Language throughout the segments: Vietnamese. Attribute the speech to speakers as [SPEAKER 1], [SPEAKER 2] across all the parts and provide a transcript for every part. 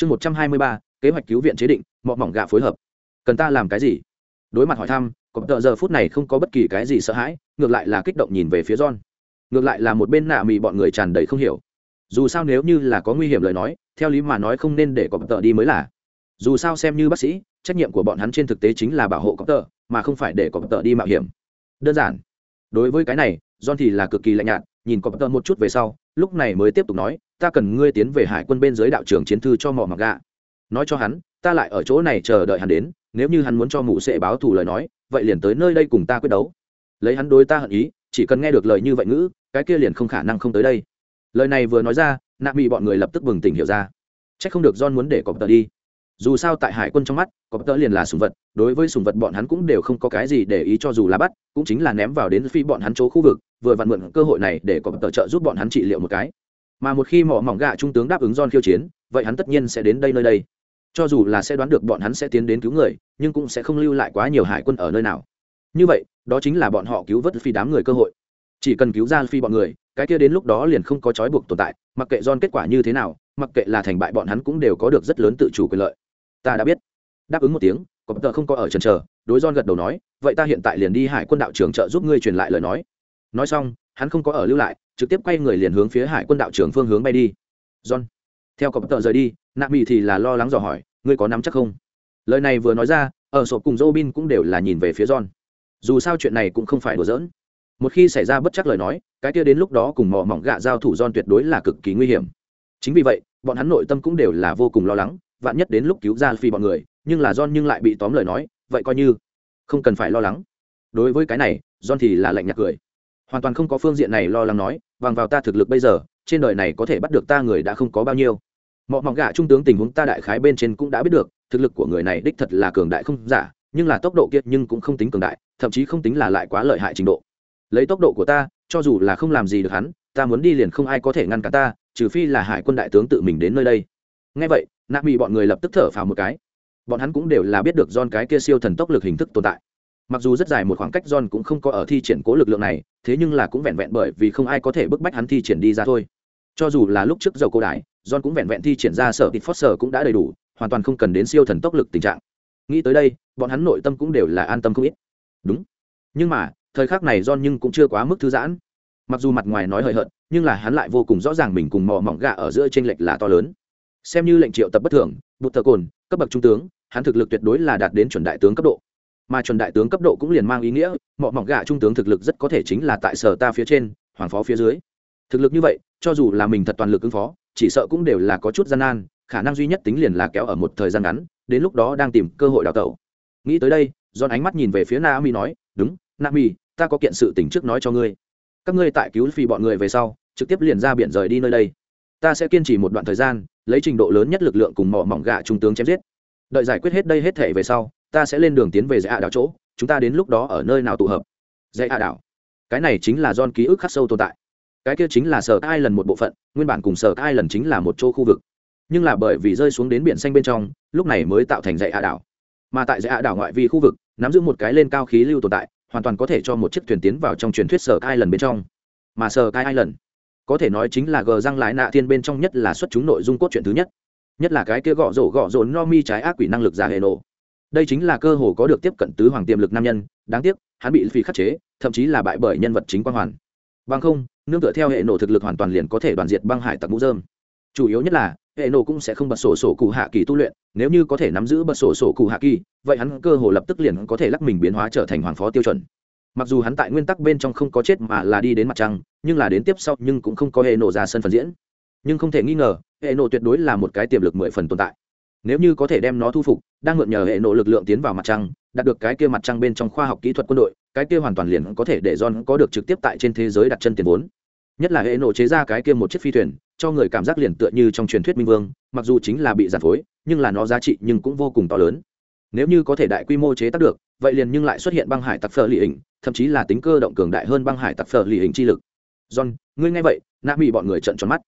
[SPEAKER 1] chương một trăm hai mươi ba, kế hoạch cứu viện chế định, mọ mỏng gạ phối hợp. Cần ta làm cái gì? Đối mặt hỏi thăm có tợ giờ phút này không có bất kỳ cái gì sợ hãi, ngược lại là kích động nhìn về phía john. Ngược lại là một bên nạ mì bọn người tràn đầy không hiểu. Dù sao nếu như là có nguy hiểm lời nói, theo lý mà nói không nên để có tợ đi mới là. Dù sao xem như bác sĩ, trách nhiệm của bọn hắn trên thực tế chính là bảo hộ có tợ, mà không phải để có tợ đi mạo hiểm. Đơn giản. Đối với cái này, john thì là cực kỳ lạnh nhạt, nhìn có tợ một chút về sau, lúc này mới tiếp tục nói ta cần ngươi tiến về hải quân bên dưới đạo trưởng chiến thư cho mỏ mặc gạ nói cho hắn, ta lại ở chỗ này chờ đợi hắn đến, nếu như hắn muốn cho mụ sệ báo thù lời nói, vậy liền tới nơi đây cùng ta quyết đấu. Lấy hắn đối ta hận ý, chỉ cần nghe được lời như vậy ngữ, cái kia liền không khả năng không tới đây. Lời này vừa nói ra, nạ bị bọn người lập tức bừng tỉnh hiểu ra. C h ắ c không được john muốn để cọp tờ đi. Dù sao tại hải quân trong mắt, cọp tờ liền là sùng vật, đối với sùng vật bọn hắn cũng đều không có cái gì để ý cho dù là bắt, cũng chính là ném vào đến phi bọn hắn chỗ khu vực, vừa vặn mượn cơ hội này để cọp tờ trợ giúp bọn hắn trị liệu một cái mà một khi mỏ mỏng gạ trung tướng đáp ứng don khiêu chiến, vậy hắn tất nhiên sẽ đến đây nơi đây. Cho dù là sẽ đoán được bọn hắn sẽ tiến đến cứu người, nhưng cũng sẽ không lưu lại quá nhiều hải quân ở nơi nào. Như vậy, đó chính là bọn họ cứu vớt phi đám người cơ hội. Chỉ cần cứu ra phi bọn người, cái kia đến lúc đó liền không có trói buộc tồn tại, mặc kệ don kết quả như thế nào, mặc kệ là thành bại bọn hắn cũng đều có được rất lớn tự chủ quyền lợi. Ta đã biết. Đáp ứng một tiếng, có tờ không có ở trần trờ đối don gật đầu nói, vậy ta hiện tại liền đi hải quân đạo trường trợ giúp ngươi truyền lại lời nói. Nói xong, hắn không có ở lưu lại trực tiếp quay người liền hướng phía hải quân đạo trưởng phương hướng bay đi john theo cọp tờ rời đi nạ mỹ thì là lo lắng dò hỏi ngươi có nắm chắc không lời này vừa nói ra ở sổ cùng Robin cũng đều là nhìn về phía John. Dù sao chuyện này cũng không phải đùa giỡn. Một khi xảy ra bất chắc lời nói, cái kia đến lúc đó cùng mỏ mỏng gạ giao thủ John tuyệt đối là cực kỳ nguy hiểm. Chính vì vậy, bọn hắn nội tâm cũng đều là vô cùng lo lắng, vạn nhất đến lúc cứu ra phi bọn người, nhưng là John nhưng lại bị tóm lời nói, vậy coi như không cần phải lo lắng. Đối với cái này, John thì là lạnh nhạt cười. Hoàn toàn không có phương diện này lo lắng nói, bằng vào ta thực lực bây giờ, trên đời này có thể bắt được ta người đã không có bao nhiêu. Mọi mỏng gà trung tướng tình huống ta đại khái bên trên cũng đã biết được thực lực của người này đích thật là cường đại không giả nhưng là tốc độ kiệt nhưng cũng không tính cường đại thậm chí không tính là lại quá lợi hại trình độ. Lấy tốc độ của ta cho dù là không làm gì được hắn ta muốn đi liền không ai có thể ngăn cản ta trừ phi là hải quân đại tướng tự mình đến nơi đây. Ngay vậy nạp bị bọn người lập tức thở phào một cái. Bọn hắn cũng đều là biết được don cái kia siêu thần tốc lực hình thức tồn tại mặc dù rất dài một khoảng cách john cũng không có ở thi triển cố lực lượng này, thế nhưng là cũng vẹn vẹn bởi vì không ai có thể bức bách hắn thi triển đi ra thôi. Cho dù là lúc trước dầu cổ đại john cũng vẹn vẹn thi triển ra sở tịt sở cũng đã đầy đủ, hoàn toàn không cần đến siêu thần tốc lực tình trạng. Nghĩ tới đây, bọn hắn nội tâm cũng đều là an tâm không ít. Đúng. Nhưng mà, thời khắc này john nhưng cũng chưa quá mức thư giãn. Mặc dù mặt ngoài nói hời hợt, nhưng là hắn lại vô cùng rõ ràng mình cùng mò mỏng gạ ở giữa tranh lệch là to lớn. Xem như lệnh triệu tập bất thường, bụt thờ cồn, cấp bậc trung tướng, hắn thực lực tuyệt đối là đạt đến chuẩn đại tướng cấp độ mà chuẩn đại tướng cấp độ cũng liền mang ý nghĩa mọi mỏng gạ trung tướng thực lực rất có thể chính là tại sở ta phía trên, hoàng phó phía dưới. Thực lực như vậy, cho dù là mình thật toàn lực ứng phó, chỉ sợ cũng đều là có chút gian nan, khả năng duy nhất tính liền là kéo ở một thời gian ngắn, đến lúc đó đang tìm cơ hội đào tẩu. Nghĩ tới đây don ánh mắt nhìn về phía naomi nói, đúng, naomi, ta có kiện sự tỉnh trước nói cho ngươi. Các ngươi tại cứu phi bọn người về sau, trực tiếp liền ra biển rời đi nơi đây. Ta sẽ kiên trì một đoạn thời gian, lấy trình độ lớn nhất lực lượng cùng mỏ mỏng gạ trung tướng chém giết. Đợi giải quyết hết đây hết thể về sau ta sẽ lên đường tiến về dạy hạ đảo chỗ, chúng ta đến lúc đó ở nơi nào tụ hợp? Dạy hạ đảo. Cái này chính là don ký ức khắc sâu tồn tại. Cái kia chính là sở ai lần một bộ phận, nguyên bản cùng sở ai lần chính là một chỗ khu vực. Nhưng là bởi vì rơi xuống đến biển xanh bên trong, lúc này mới tạo thành dãy hạ đảo. Mà tại dãy hạ đảo ngoại vi khu vực, nắm giữ một cái lên cao khí lưu tồn tại, hoàn toàn có thể cho một chiếc thuyền tiến vào trong truyền thuyết sở ai lần bên trong. Mà sở ai lần có thể nói chính là gờ răng lái nạ thiên bên trong nhất là xuất chúng nội dung cốt truyện thứ nhất. Nhất là cái kia gõ rổ gõ rổ no mi trái ác quỷ năng lực giả hệ nổ đây chính là cơ hồ có được tiếp cận tứ hoàng tiềm lực nam nhân, đáng tiếc, hắn bị phi khắc chế, thậm chí là bại bởi nhân vật chính quang hoàn. Bằng không, nương tựa theo hệ nổ thực lực hoàn toàn liền có thể đoàn diệt băng hải tặc mũ dơm chủ yếu nhất là, hệ nổ cũng sẽ không bật sổ sổ cụ hạ kỳ tu luyện, nếu như có thể nắm giữ bật sổ sổ cụ hạ kỳ, vậy hắn cơ hồ lập tức liền có thể lắc mình biến hóa trở thành hoàng phó tiêu chuẩn. Mặc dù hắn tại nguyên tắc bên trong không có chết mà là đi đến mặt trăng, nhưng là đến tiếp sau nhưng cũng không có hệ nổ ra sân phần diễn. Nhưng không thể nghi ngờ, hệ nổ tuyệt đối là một cái tiềm lực mười phần tồn tại nếu như có thể đem nó thu phục, đang mượn nhờ hệ nộ lực lượng tiến vào mặt trăng, đạt được cái kia mặt trăng bên trong khoa học kỹ thuật quân đội, cái kia hoàn toàn liền có thể để john có được trực tiếp tại trên thế giới đặt chân tiền vốn. Nhất là hệ nộ chế ra cái kia một chiếc phi thuyền, cho người cảm giác liền tựa như trong truyền thuyết minh vương, mặc dù chính là bị giàn phối, nhưng là nó giá trị nhưng cũng vô cùng to lớn. Nếu như có thể đại quy mô chế tác được, vậy liền nhưng lại xuất hiện băng hải tặc phở lì hình, thậm chí là tính cơ động cường đại hơn băng hải tặc phở lì hình chi lực. John, ngươi nghe vậy, nạ bị bọn người trận tròn mắt.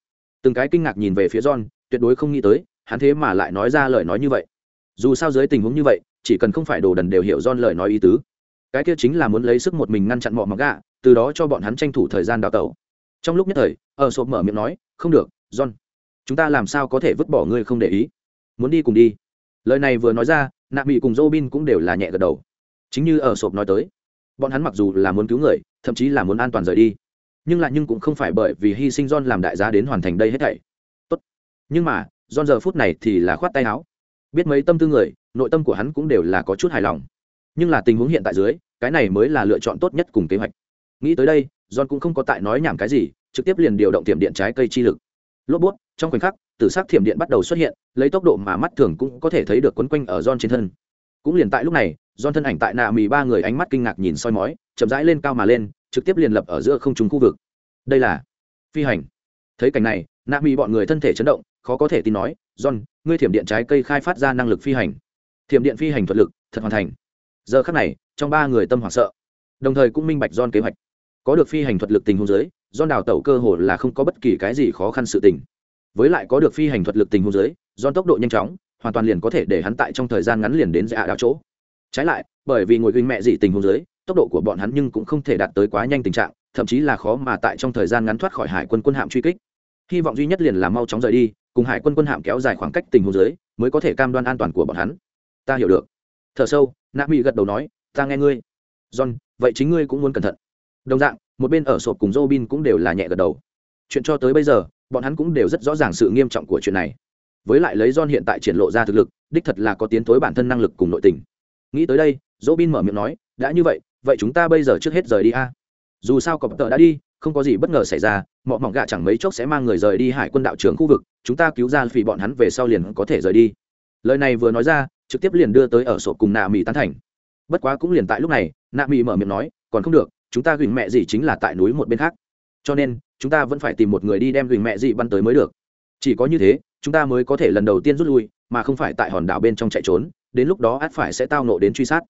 [SPEAKER 1] Từng cái kinh ngạc nhìn về phía john, tuyệt đối không nghĩ tới hắn thế mà lại nói ra lời nói như vậy. Dù sao dưới tình huống như vậy, chỉ cần không phải đồ đần đều hiểu don lời nói ý tứ. Cái kia chính là muốn lấy sức một mình ngăn chặn mọi mặc gạ, từ đó cho bọn hắn tranh thủ thời gian đào tẩu. Trong lúc nhất thời, ở sộp mở miệng nói, không được, john, chúng ta làm sao có thể vứt bỏ ngươi không để ý? Muốn đi cùng đi. Lời này vừa nói ra, nạ mỹ cùng robin cũng đều là nhẹ gật đầu. Chính như ở sộp nói tới, bọn hắn mặc dù là muốn cứu người, thậm chí là muốn an toàn rời đi, nhưng lại nhưng cũng không phải bởi vì hy sinh john làm đại giá đến hoàn thành đây hết thảy. Tốt. Nhưng mà john giờ phút này thì là khoát tay áo. Biết mấy tâm tư người, nội tâm của hắn cũng đều là có chút hài lòng. Nhưng là tình huống hiện tại dưới, cái này mới là lựa chọn tốt nhất cùng kế hoạch. Nghĩ tới đây, john cũng không có tại nói nhảm cái gì, trực tiếp liền điều động tiềm điện trái cây chi lực. Lốp bút, trong khoảnh khắc, tử sắc thiểm điện bắt đầu xuất hiện, lấy tốc độ mà mắt thường cũng có thể thấy được quấn quanh ở John trên thân. Cũng liền tại lúc này, John thân ảnh tại nạ mì ba người ánh mắt kinh ngạc nhìn soi mói, chậm rãi lên cao mà lên, trực tiếp liền lập ở giữa không trung khu vực. Đây là phi hành. Thấy cảnh này, nạ mì bọn người thân thể chấn động khó có thể tin nói, John, ngươi thiểm điện trái cây khai phát ra năng lực phi hành. Thiểm điện phi hành thuật lực, thật hoàn thành. Giờ khắc này, trong ba người tâm hoảng sợ. Đồng thời cũng minh bạch John kế hoạch. Có được phi hành thuật lực tình huống dưới, John đào tẩu cơ hồ là không có bất kỳ cái gì khó khăn sự tình. Với lại có được phi hành thuật lực tình huống dưới, John tốc độ nhanh chóng, hoàn toàn liền có thể để hắn tại trong thời gian ngắn liền đến dạ đảo chỗ. Trái lại, bởi vì ngồi ginh mẹ dị tình huống dưới, tốc độ của bọn hắn nhưng cũng không thể đạt tới quá nhanh tình trạng, thậm chí là khó mà tại trong thời gian ngắn thoát khỏi hải quân quân hạm truy kích. Hy vọng duy nhất liền là mau chóng rời đi cùng hải quân quân hạm kéo dài khoảng cách tình huống dưới, mới có thể cam đoan an toàn của bọn hắn. Ta hiểu được. Thở sâu, nạ mỹ gật đầu nói, ta nghe ngươi. John, vậy chính ngươi cũng muốn cẩn thận. Đồng dạng, một bên ở sộp cùng robin cũng đều là nhẹ gật đầu. Chuyện cho tới bây giờ, bọn hắn cũng đều rất rõ ràng sự nghiêm trọng của chuyện này. Với lại lấy John hiện tại triển lộ ra thực lực, đích thật là có tiến thối bản thân năng lực cùng nội tình. Nghĩ tới đây, robin bin mở miệng nói, đã như vậy vậy chúng ta bây giờ trước hết rời đi a. Dù sao cọp tợ đã đi không có gì bất ngờ xảy ra, mọ mỏng gạ chẳng mấy chốc sẽ mang người rời đi hải quân đạo trưởng khu vực, chúng ta cứu ra vì bọn hắn về sau liền có thể rời đi. Lời này vừa nói ra, trực tiếp liền đưa tới ở sổ cùng nạ mỹ tán thành. Bất quá cũng liền tại lúc này, nạ mỹ mở miệng nói, còn không được, chúng ta gửi mẹ gì chính là tại núi một bên khác. Cho nên, chúng ta vẫn phải tìm một người đi đem gửi mẹ gì bắn tới mới được. Chỉ có như thế, chúng ta mới có thể lần đầu tiên rút lui, mà không phải tại hòn đảo bên trong chạy trốn, đến lúc đó át phải sẽ tao nộ đến truy sát.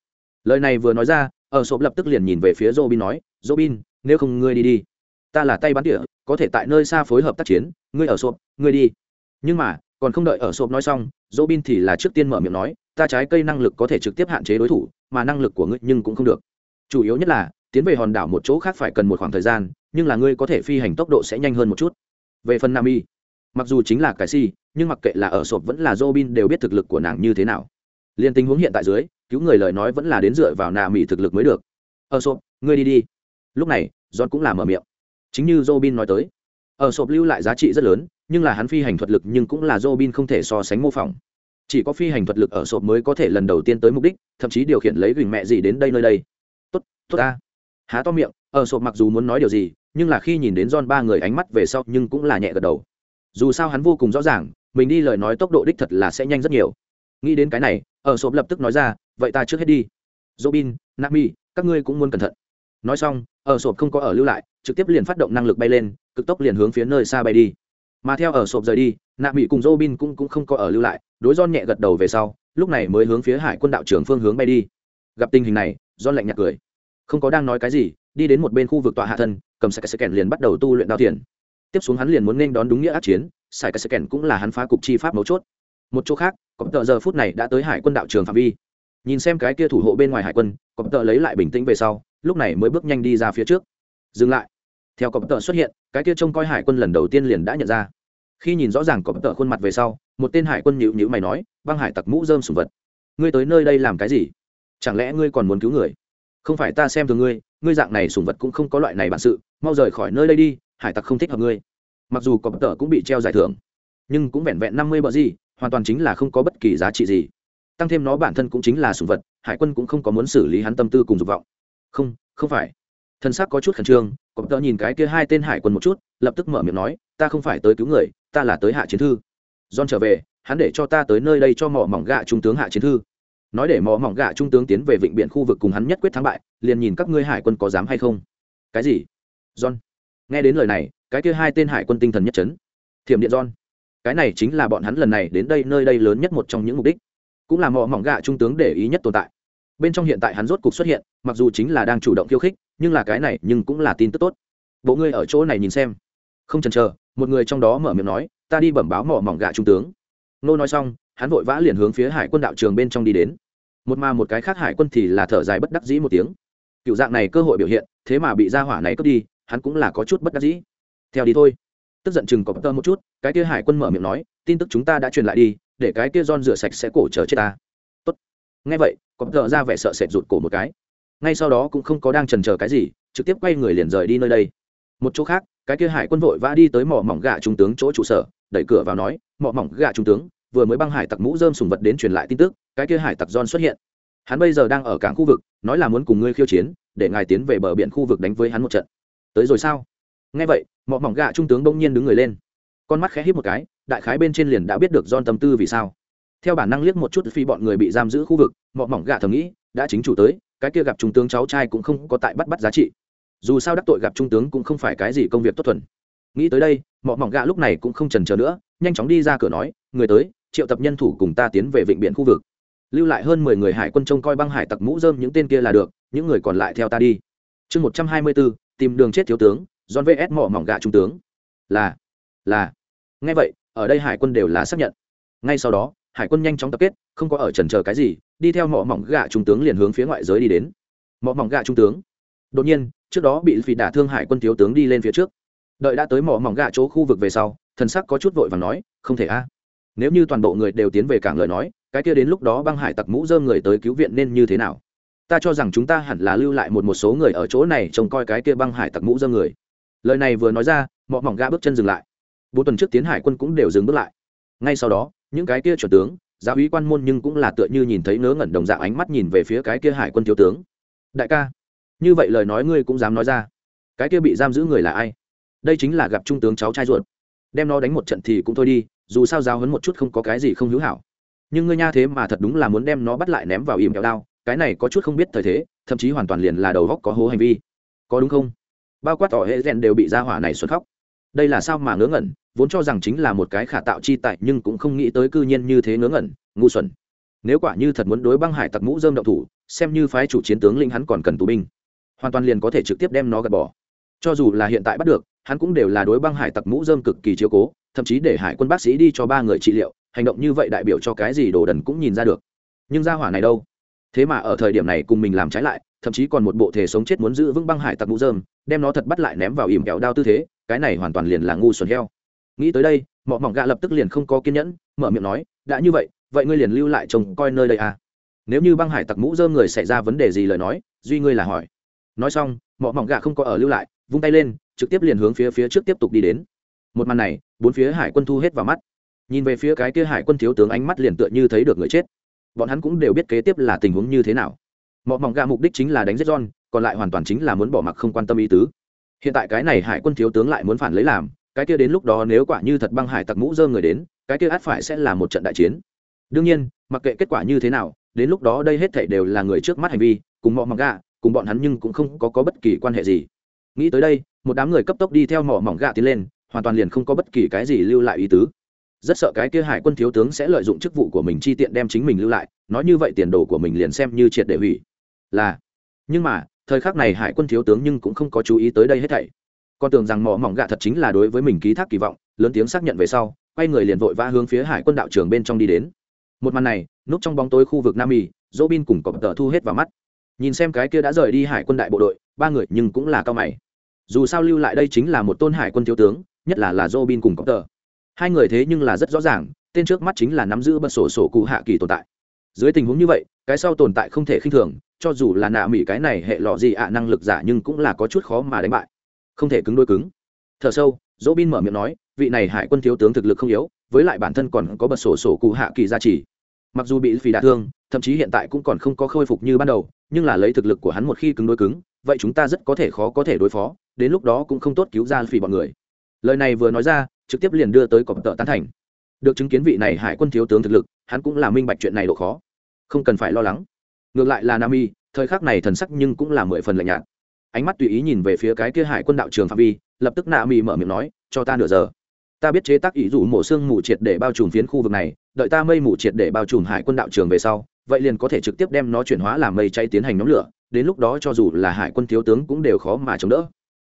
[SPEAKER 1] Lời này vừa nói ra, ở sộp lập tức liền nhìn về phía robin nói, robin, nếu không ngươi đi đi ta là tay bắn tỉa, có thể tại nơi xa phối hợp tác chiến, ngươi ở sộp, ngươi đi. Nhưng mà, còn không đợi ở sộp nói xong robin thì là trước tiên mở miệng nói, ta trái cây năng lực có thể trực tiếp hạn chế đối thủ, mà năng lực của ngươi nhưng cũng không được. Chủ yếu nhất là, tiến về hòn đảo một chỗ khác phải cần một khoảng thời gian, nhưng là ngươi có thể phi hành tốc độ sẽ nhanh hơn một chút. Về phần nam y mặc dù chính là cái si, nhưng mặc kệ là ở sộp vẫn là robin đều biết thực lực của nàng như thế nào. Liên tình huống hiện tại dưới, cứu người lời nói vẫn là đến dựa vào nà mỹ thực lực mới được. Ở sộp, ngươi đi đi. Lúc này john cũng là mở miệng chính như robin nói tới ở sộp lưu lại giá trị rất lớn nhưng là hắn phi hành thuật lực nhưng cũng là robin không thể so sánh mô phỏng chỉ có phi hành thuật lực ở sộp mới có thể lần đầu tiên tới mục đích thậm chí điều khiển lấy gửi mẹ gì đến đây nơi đây tốt tốt ta há to miệng ở sộp mặc dù muốn nói điều gì nhưng là khi nhìn đến John ba người ánh mắt về sau nhưng cũng là nhẹ gật đầu. Dù sao hắn vô cùng rõ ràng, mình đi lời nói tốc độ đích thật là sẽ nhanh rất nhiều. Nghĩ đến cái này, ở sộp lập tức nói ra, vậy ta trước hết đi. Robin, Nami, các ngươi cũng muốn cẩn thận. Nói xong, ở sộp không có ở lưu lại, trực tiếp liền phát động năng lực bay lên, cực tốc liền hướng phía nơi xa bay đi. Mà theo ở sộp rời đi, Nami cùng Robin cũng cũng không có ở lưu lại, đối John nhẹ gật đầu về sau, lúc này mới hướng phía Hải quân đạo trưởng phương hướng bay đi. Gặp tình hình này, John lạnh nhạt cười, không có đang nói cái gì, đi đến một bên khu vực tọa hạ thân, cầm sải cái kèn liền bắt đầu tu luyện đao thiền. tiếp xuống hắn liền muốn nên đón đúng nghĩa ác chiến sải cái kèn cũng là hắn phá cục chi pháp mấu chốt một chỗ khác có tờ giờ phút này đã tới hải quân đạo trường phạm vi nhìn xem cái kia thủ hộ bên ngoài hải quân có tờ lấy lại bình tĩnh về sau lúc này mới bước nhanh đi ra phía trước dừng lại theo có tờ xuất hiện, cái kia trông coi hải quân lần đầu tiên liền đã nhận ra. Khi nhìn rõ ràng có tờ khuôn mặt về sau, một tên hải quân nhịu nhịu mày nói, băng hải tặc mũ dơm sùng vật. Ngươi tới nơi đây làm cái gì? Chẳng lẽ ngươi còn muốn cứu người? Không phải ta xem thường ngươi ngươi dạng này sùng vật cũng không có loại này bản sự, mau rời khỏi nơi đây đi, hải tặc không thích hợp ngươi. Mặc dù có bất tờ cũng bị treo giải thưởng, nhưng cũng vẹn vẹn năm mươi bờ gì, hoàn toàn chính là không có bất kỳ giá trị gì. Tăng thêm nó bản thân cũng chính là sùng vật, hải quân cũng không có muốn xử lý hắn tâm tư cùng dục vọng. Không không phải thân xác có chút khẩn trương cọp bất tờ nhìn cái kia hai tên hải quân một chút, lập tức mở miệng nói, ta không phải tới cứu người, ta là tới hạ chiến thư. John trở về, hắn để cho ta tới nơi đây cho mỏ mỏng gạ trung tướng hạ chiến thư. Nói để mỏ mỏng gạ trung tướng tiến về vịnh biển khu vực cùng hắn nhất quyết thắng bại, liền nhìn các ngươi hải quân có dám hay không. Cái gì? John. Nghe đến lời này, cái kia hai tên hải quân tinh thần nhất trấn thiểm điện john. Cái này chính là bọn hắn lần này đến đây, nơi đây lớn nhất một trong những mục đích. Cũng là mỏ mỏng gạ trung tướng để ý nhất tồn tại bên trong hiện tại hắn rốt cục xuất hiện, mặc dù chính là đang chủ động khiêu khích, nhưng là cái này nhưng cũng là tin tức tốt. Bộ ngươi ở chỗ này nhìn xem. Không chần chờ, một người trong đó mở miệng nói, ta đi bẩm báo mỏ mỏng gạ trung tướng. Nô nói xong, hắn vội vã liền hướng phía hải quân đạo trường bên trong đi đến. Một mà một cái khác hải quân thì là thở dài bất đắc dĩ một tiếng. Cựu dạng này cơ hội biểu hiện, thế mà bị gia hỏa này cướp đi, hắn cũng là có chút bất đắc dĩ. Theo đi thôi. Tức giận chừng có tơ một chút, cái kia hải quân mở miệng nói, tin tức chúng ta đã truyền lại đi, để cái kia don rửa sạch sẽ cổ chờ chết ta ngay nghe vậy cọp tợ ra vẻ sợ sệt rụt cổ một cái. Ngay sau đó cũng không có đang trần chờ cái gì, trực tiếp quay người liền rời đi nơi đây. Một chỗ khác, cái kia hải quân vội vã đi tới mỏ mỏng gà trung tướng chỗ trụ sở, đẩy cửa vào nói, mỏ mỏng gà trung tướng, vừa mới băng hải tặc mũ dơm sùng vật đến truyền lại tin tức, cái kia hải tặc john xuất hiện. Hắn bây giờ đang ở cảng khu vực, nói là muốn cùng ngươi khiêu chiến, để ngài tiến về bờ biển khu vực đánh với hắn một trận. Tới rồi sao? Nghe vậy, mỏ mỏng gà trung tướng bỗng nhiên đứng người lên. Con mắt khẽ hít một cái, đại khái bên trên liền đã biết được john tâm tư vì sao theo bản năng liếc một chút phi bọn người bị giam giữ khu vực, mọ mỏng gạ thầm nghĩ, đã chính chủ tới, cái kia gặp trung tướng cháu trai cũng không có tại bắt bắt giá trị. Dù sao đắc tội gặp trung tướng cũng không phải cái gì công việc tốt thuần. Nghĩ tới đây, mọ mỏng gạ lúc này cũng không trần chờ nữa, nhanh chóng đi ra cửa nói, người tới, triệu tập nhân thủ cùng ta tiến về vịnh biển khu vực. Lưu lại hơn mười người hải quân trông coi băng hải tặc mũ dơm những tên kia là được, những người còn lại theo ta đi. Chương một trăm hai mươi bốn, tìm đường chết thiếu tướng don vs. mỏ mỏng gạ trung tướng. Là là. Ngay vậy, ở đây hải quân đều là xác nhận. Ngay sau đó hải quân nhanh chóng tập kết, không có ở trần chờ cái gì, đi theo mỏ mỏng gạ trung tướng liền hướng phía ngoại giới đi đến. Mỏ mỏng gạ trung tướng. Đột nhiên, trước đó bị phỉ đả thương hải quân thiếu tướng đi lên phía trước. Đợi đã tới mỏ mỏng gạ chỗ khu vực về sau, thần sắc có chút vội và nói, không thể a. Nếu như toàn bộ người đều tiến về cảng lời nói, cái kia đến lúc đó băng hải tặc mũ dơm người tới cứu viện nên như thế nào? Ta cho rằng chúng ta hẳn là lưu lại một một số người ở chỗ này trông coi cái kia băng hải tặc mũ dơm người. Lời này vừa nói ra, mỏ mỏng gạ bước chân dừng lại. Bốn tuần trước tiến hải quân cũng đều dừng bước lại. Ngay sau đó những cái kia chuẩn tướng, giáo úy quan môn nhưng cũng là tựa như nhìn thấy ngớ ngẩn đồng dạng ánh mắt nhìn về phía cái kia hải quân thiếu tướng. Đại ca, như vậy lời nói ngươi cũng dám nói ra. Cái kia bị giam giữ người là ai? Đây chính là gặp trung tướng cháu trai ruột. Đem nó đánh một trận thì cũng thôi đi, dù sao giáo hấn một chút không có cái gì không hữu hảo. Nhưng ngươi nha thế mà thật đúng là muốn đem nó bắt lại ném vào ìm kẹo đao, cái này có chút không biết thời thế, thậm chí hoàn toàn liền là đầu góc có hố hành vi. Có đúng không? Bao quát tỏ hệ rèn đều bị ra hỏa này xuất khóc. Đây là sao mà ngớ ngẩn? Vốn cho rằng chính là một cái khả tạo chi tại nhưng cũng không nghĩ tới cư nhiên như thế ngớ ngẩn, ngu xuẩn. Nếu quả như thật muốn đối băng hải tặc mũ dơm động thủ, xem như phái chủ chiến tướng linh hắn còn cần tù binh. Hoàn toàn liền có thể trực tiếp đem nó gạt bỏ. Cho dù là hiện tại bắt được, hắn cũng đều là đối băng hải tặc mũ dơm cực kỳ chiếu cố, thậm chí để hải quân bác sĩ đi cho ba người trị liệu, hành động như vậy đại biểu cho cái gì đồ đần cũng nhìn ra được. Nhưng ra hỏa này đâu? Thế mà ở thời điểm này cùng mình làm trái lại, thậm chí còn một bộ thể sống chết muốn giữ vững băng hải tặc mũ dơm, đem nó thật bắt lại ném vào ìm kẹo đao tư thế, cái này hoàn toàn liền là ngu xuẩn heo nghĩ tới đây, mọ mỏng gạ lập tức liền không có kiên nhẫn, mở miệng nói, đã như vậy vậy ngươi liền lưu lại chồng coi nơi đây à? Nếu như băng hải tặc mũ dơm người xảy ra vấn đề gì lời nói, duy ngươi là hỏi. Nói xong, mọ mỏng gạ không có ở lưu lại, vung tay lên, trực tiếp liền hướng phía phía trước tiếp tục đi đến. Một màn này, bốn phía hải quân thu hết vào mắt. Nhìn về phía cái kia hải quân thiếu tướng ánh mắt liền tựa như thấy được người chết. Bọn hắn cũng đều biết kế tiếp là tình huống như thế nào. Mọ mỏng gạ mục đích chính là đánh giết john, còn lại hoàn toàn chính là muốn bỏ mặc không quan tâm ý tứ. Hiện tại cái này hải quân thiếu tướng lại muốn phản lấy làm cái kia đến lúc đó nếu quả như thật băng hải tặc mũ dơ người đến cái kia át phải sẽ là một trận đại chiến. Đương nhiên mặc kệ kết quả như thế nào đến lúc đó đây hết thảy đều là người trước mắt hành vi cùng mọ mỏng gạ cùng bọn hắn nhưng cũng không có, có bất kỳ quan hệ gì. Nghĩ tới đây một đám người cấp tốc đi theo mỏ mỏng gạ tiến lên hoàn toàn liền không có bất kỳ cái gì lưu lại ý tứ. Rất sợ cái kia hải quân thiếu tướng sẽ lợi dụng chức vụ của mình chi tiện đem chính mình lưu lại nói như vậy tiền đồ của mình liền xem như triệt để hủy. Là nhưng mà thời khắc này hải quân thiếu tướng nhưng cũng không có chú ý tới đây hết thảy con tưởng rằng mỏ mỏng gạ thật chính là đối với mình ký thác kỳ vọng, lớn tiếng xác nhận về sau, quay người liền vội vã hướng phía hải quân đạo trường bên trong đi đến. Một màn này, núp trong bóng tối khu vực nam mì dỗ bin cùng cọp tờ thu hết vào mắt. Nhìn xem cái kia đã rời đi hải quân đại bộ đội, ba người nhưng cũng là cao mày. Dù sao lưu lại đây chính là một tôn hải quân thiếu tướng, nhất là là dỗ bin cùng cọp tờ. Hai người thế nhưng là rất rõ ràng, tên trước mắt chính là nắm giữ bật sổ sổ cụ hạ kỳ tồn tại. Dưới tình huống như vậy, cái sau tồn tại không thể khinh thường, cho dù là nạ mỹ cái này hệ lọ gì ạ, năng lực giả nhưng cũng là có chút khó mà đánh bại không thể cứng đôi cứng. Thở sâu dỗ bin mở miệng nói, vị này hải quân thiếu tướng thực lực không yếu, với lại bản thân còn có bật sổ sổ cụ hạ kỳ gia trì. Mặc dù bị phì đả thương, thậm chí hiện tại cũng còn không có khôi phục như ban đầu, nhưng là lấy thực lực của hắn một khi cứng đối cứng, vậy chúng ta rất có thể khó có thể đối phó, đến lúc đó cũng không tốt cứu ra phì bọn người. Lời này vừa nói ra, trực tiếp liền đưa tới cọp tợ tán thành. Được chứng kiến vị này hải quân thiếu tướng thực lực, hắn cũng là minh bạch chuyện này độ khó. Không cần phải lo lắng. Ngược lại là nam y thời khắc này thần sắc nhưng cũng là mười phần lạnh nhạt ánh mắt tùy ý nhìn về phía cái kia hải quân đạo trường phạm vi, lập tức nạ mì mở miệng nói, cho ta nửa giờ. Ta biết chế tác ý dụ mổ xương mù triệt để bao trùm phiến khu vực này, đợi ta mây mù triệt để bao trùm hải quân đạo trường về sau, vậy liền có thể trực tiếp đem nó chuyển hóa làm mây cháy tiến hành nhóm lửa, đến lúc đó cho dù là hải quân thiếu tướng cũng đều khó mà chống đỡ.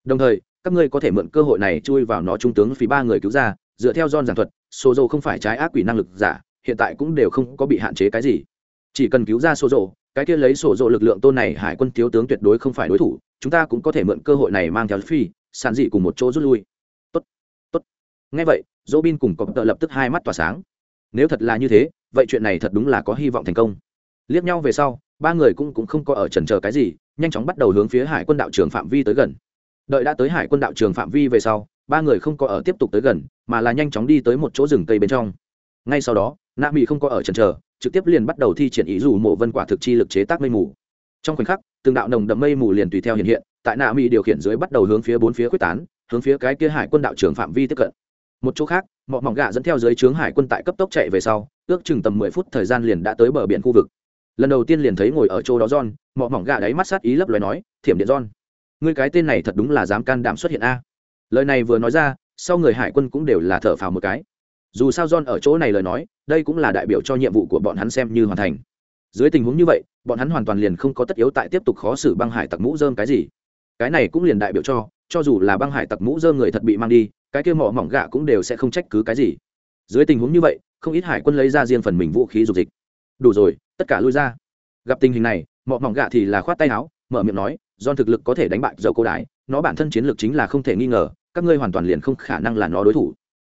[SPEAKER 1] Đồng thời, các ngươi có thể mượn cơ hội này chui vào nó trung tướng phí ba người cứu ra, dựa theo don giảng thuật số dầu không phải trái ác quỷ năng lực giả, hiện tại cũng đều không có bị hạn chế cái gì. Chỉ cần cứu ra số dầu cái kia lấy sổ dô lực lượng tôn này hải quân thiếu tướng tuyệt đối không phải đối thủ chúng ta cũng có thể mượn cơ hội này mang theo phi sàn dị cùng một chỗ rút lui. Tốt tốt. Ngay vậy dỗ bin cùng có tợ lập tức hai mắt tỏa sáng. Nếu thật là như thế, vậy chuyện này thật đúng là có hy vọng thành công. Liếc nhau về sau, ba người cũng cũng không có ở trần chờ cái gì, nhanh chóng bắt đầu hướng phía hải quân đạo trường phạm vi tới gần. Đợi đã tới hải quân đạo trường phạm vi về sau, ba người không có ở tiếp tục tới gần, mà là nhanh chóng đi tới một chỗ rừng cây bên trong. Ngay sau đó, nạ mỹ không có ở trần chờ, trực tiếp liền bắt đầu thi triển ý dù mộ vân quả thực chi lực chế tác mây mù. Trong khoảnh khắc từng đạo nồng đậm mây mù liền tùy theo hiện hiện, tại nạ mỹ điều khiển dưới bắt đầu hướng phía bốn phía quyết tán, hướng phía cái kia hải quân đạo trưởng phạm vi tiếp cận. Một chỗ khác, mọ mỏng gạ dẫn theo dưới trướng hải quân tại cấp tốc chạy về sau, ước chừng tầm mười phút thời gian liền đã tới bờ biển khu vực. Lần đầu tiên liền thấy ngồi ở chỗ đó john, mọ mỏng gạ đáy mắt sát ý lấp loài nói, thiểm điện john, ngươi cái tên này thật đúng là dám can đảm xuất hiện a. Lời này vừa nói ra, sau người hải quân cũng đều là thở phào một cái. Dù sao john ở chỗ này lời nói, đây cũng là đại biểu cho nhiệm vụ của bọn hắn xem như hoàn thành. Dưới tình huống như vậy bọn hắn hoàn toàn liền không có tất yếu tại tiếp tục khó xử băng hải tặc mũ dơm cái gì. Cái này cũng liền đại biểu cho cho dù là băng hải tặc mũ dơm người thật bị mang đi, cái kia mỏ mỏng gạ cũng đều sẽ không trách cứ cái gì. Dưới tình huống như vậy, không ít hải quân lấy ra riêng phần mình vũ khí dục dịch. Đủ rồi, tất cả lui ra. Gặp tình hình này mỏ mỏng gạ thì là khoát tay áo, mở miệng nói, do thực lực có thể đánh bại dầu cô đái, nó bản thân chiến lược chính là không thể nghi ngờ, các ngươi hoàn toàn liền không khả năng là nó đối thủ.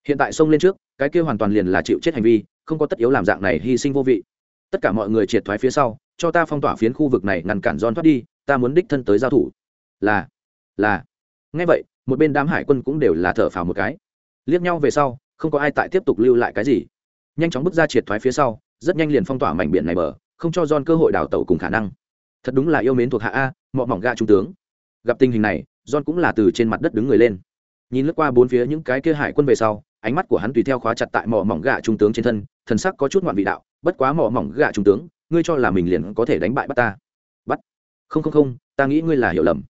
[SPEAKER 1] Hiện tại xông lên trước, cái kia hoàn toàn liền là chịu chết hành vi, không có tất yếu làm dạng này hy sinh vô vị. Tất cả mọi người triệt thoái phía sau cho ta phong tỏa phiến khu vực này ngăn cản John thoát đi, ta muốn đích thân tới giao thủ. Là là. Ngay vậy, một bên đám hải quân cũng đều là thở phào một cái. Liếc nhau về sau, không có ai tại tiếp tục lưu lại cái gì. Nhanh chóng bước ra triệt thoái phía sau, rất nhanh liền phong tỏa mảnh biển này bờ, không cho John cơ hội đào tẩu cùng khả năng. Thật đúng là yêu mến thuộc hạ a, mọ mỏng ga trung tướng. Gặp tình hình này, John cũng là từ trên mặt đất đứng người lên. Nhìn lướt qua bốn phía những cái kia hải quân về sau, ánh mắt của hắn tùy theo khóa chặt tại mỏ mỏng gạ trung tướng trên thân, thần sắc có chút ngoạn vị đạo, bất quá mỏ mỏng gạ trung tướng ngươi cho là mình liền có thể đánh bại bắt ta? Bắt. Không không không, ta nghĩ ngươi là hiểu lầm.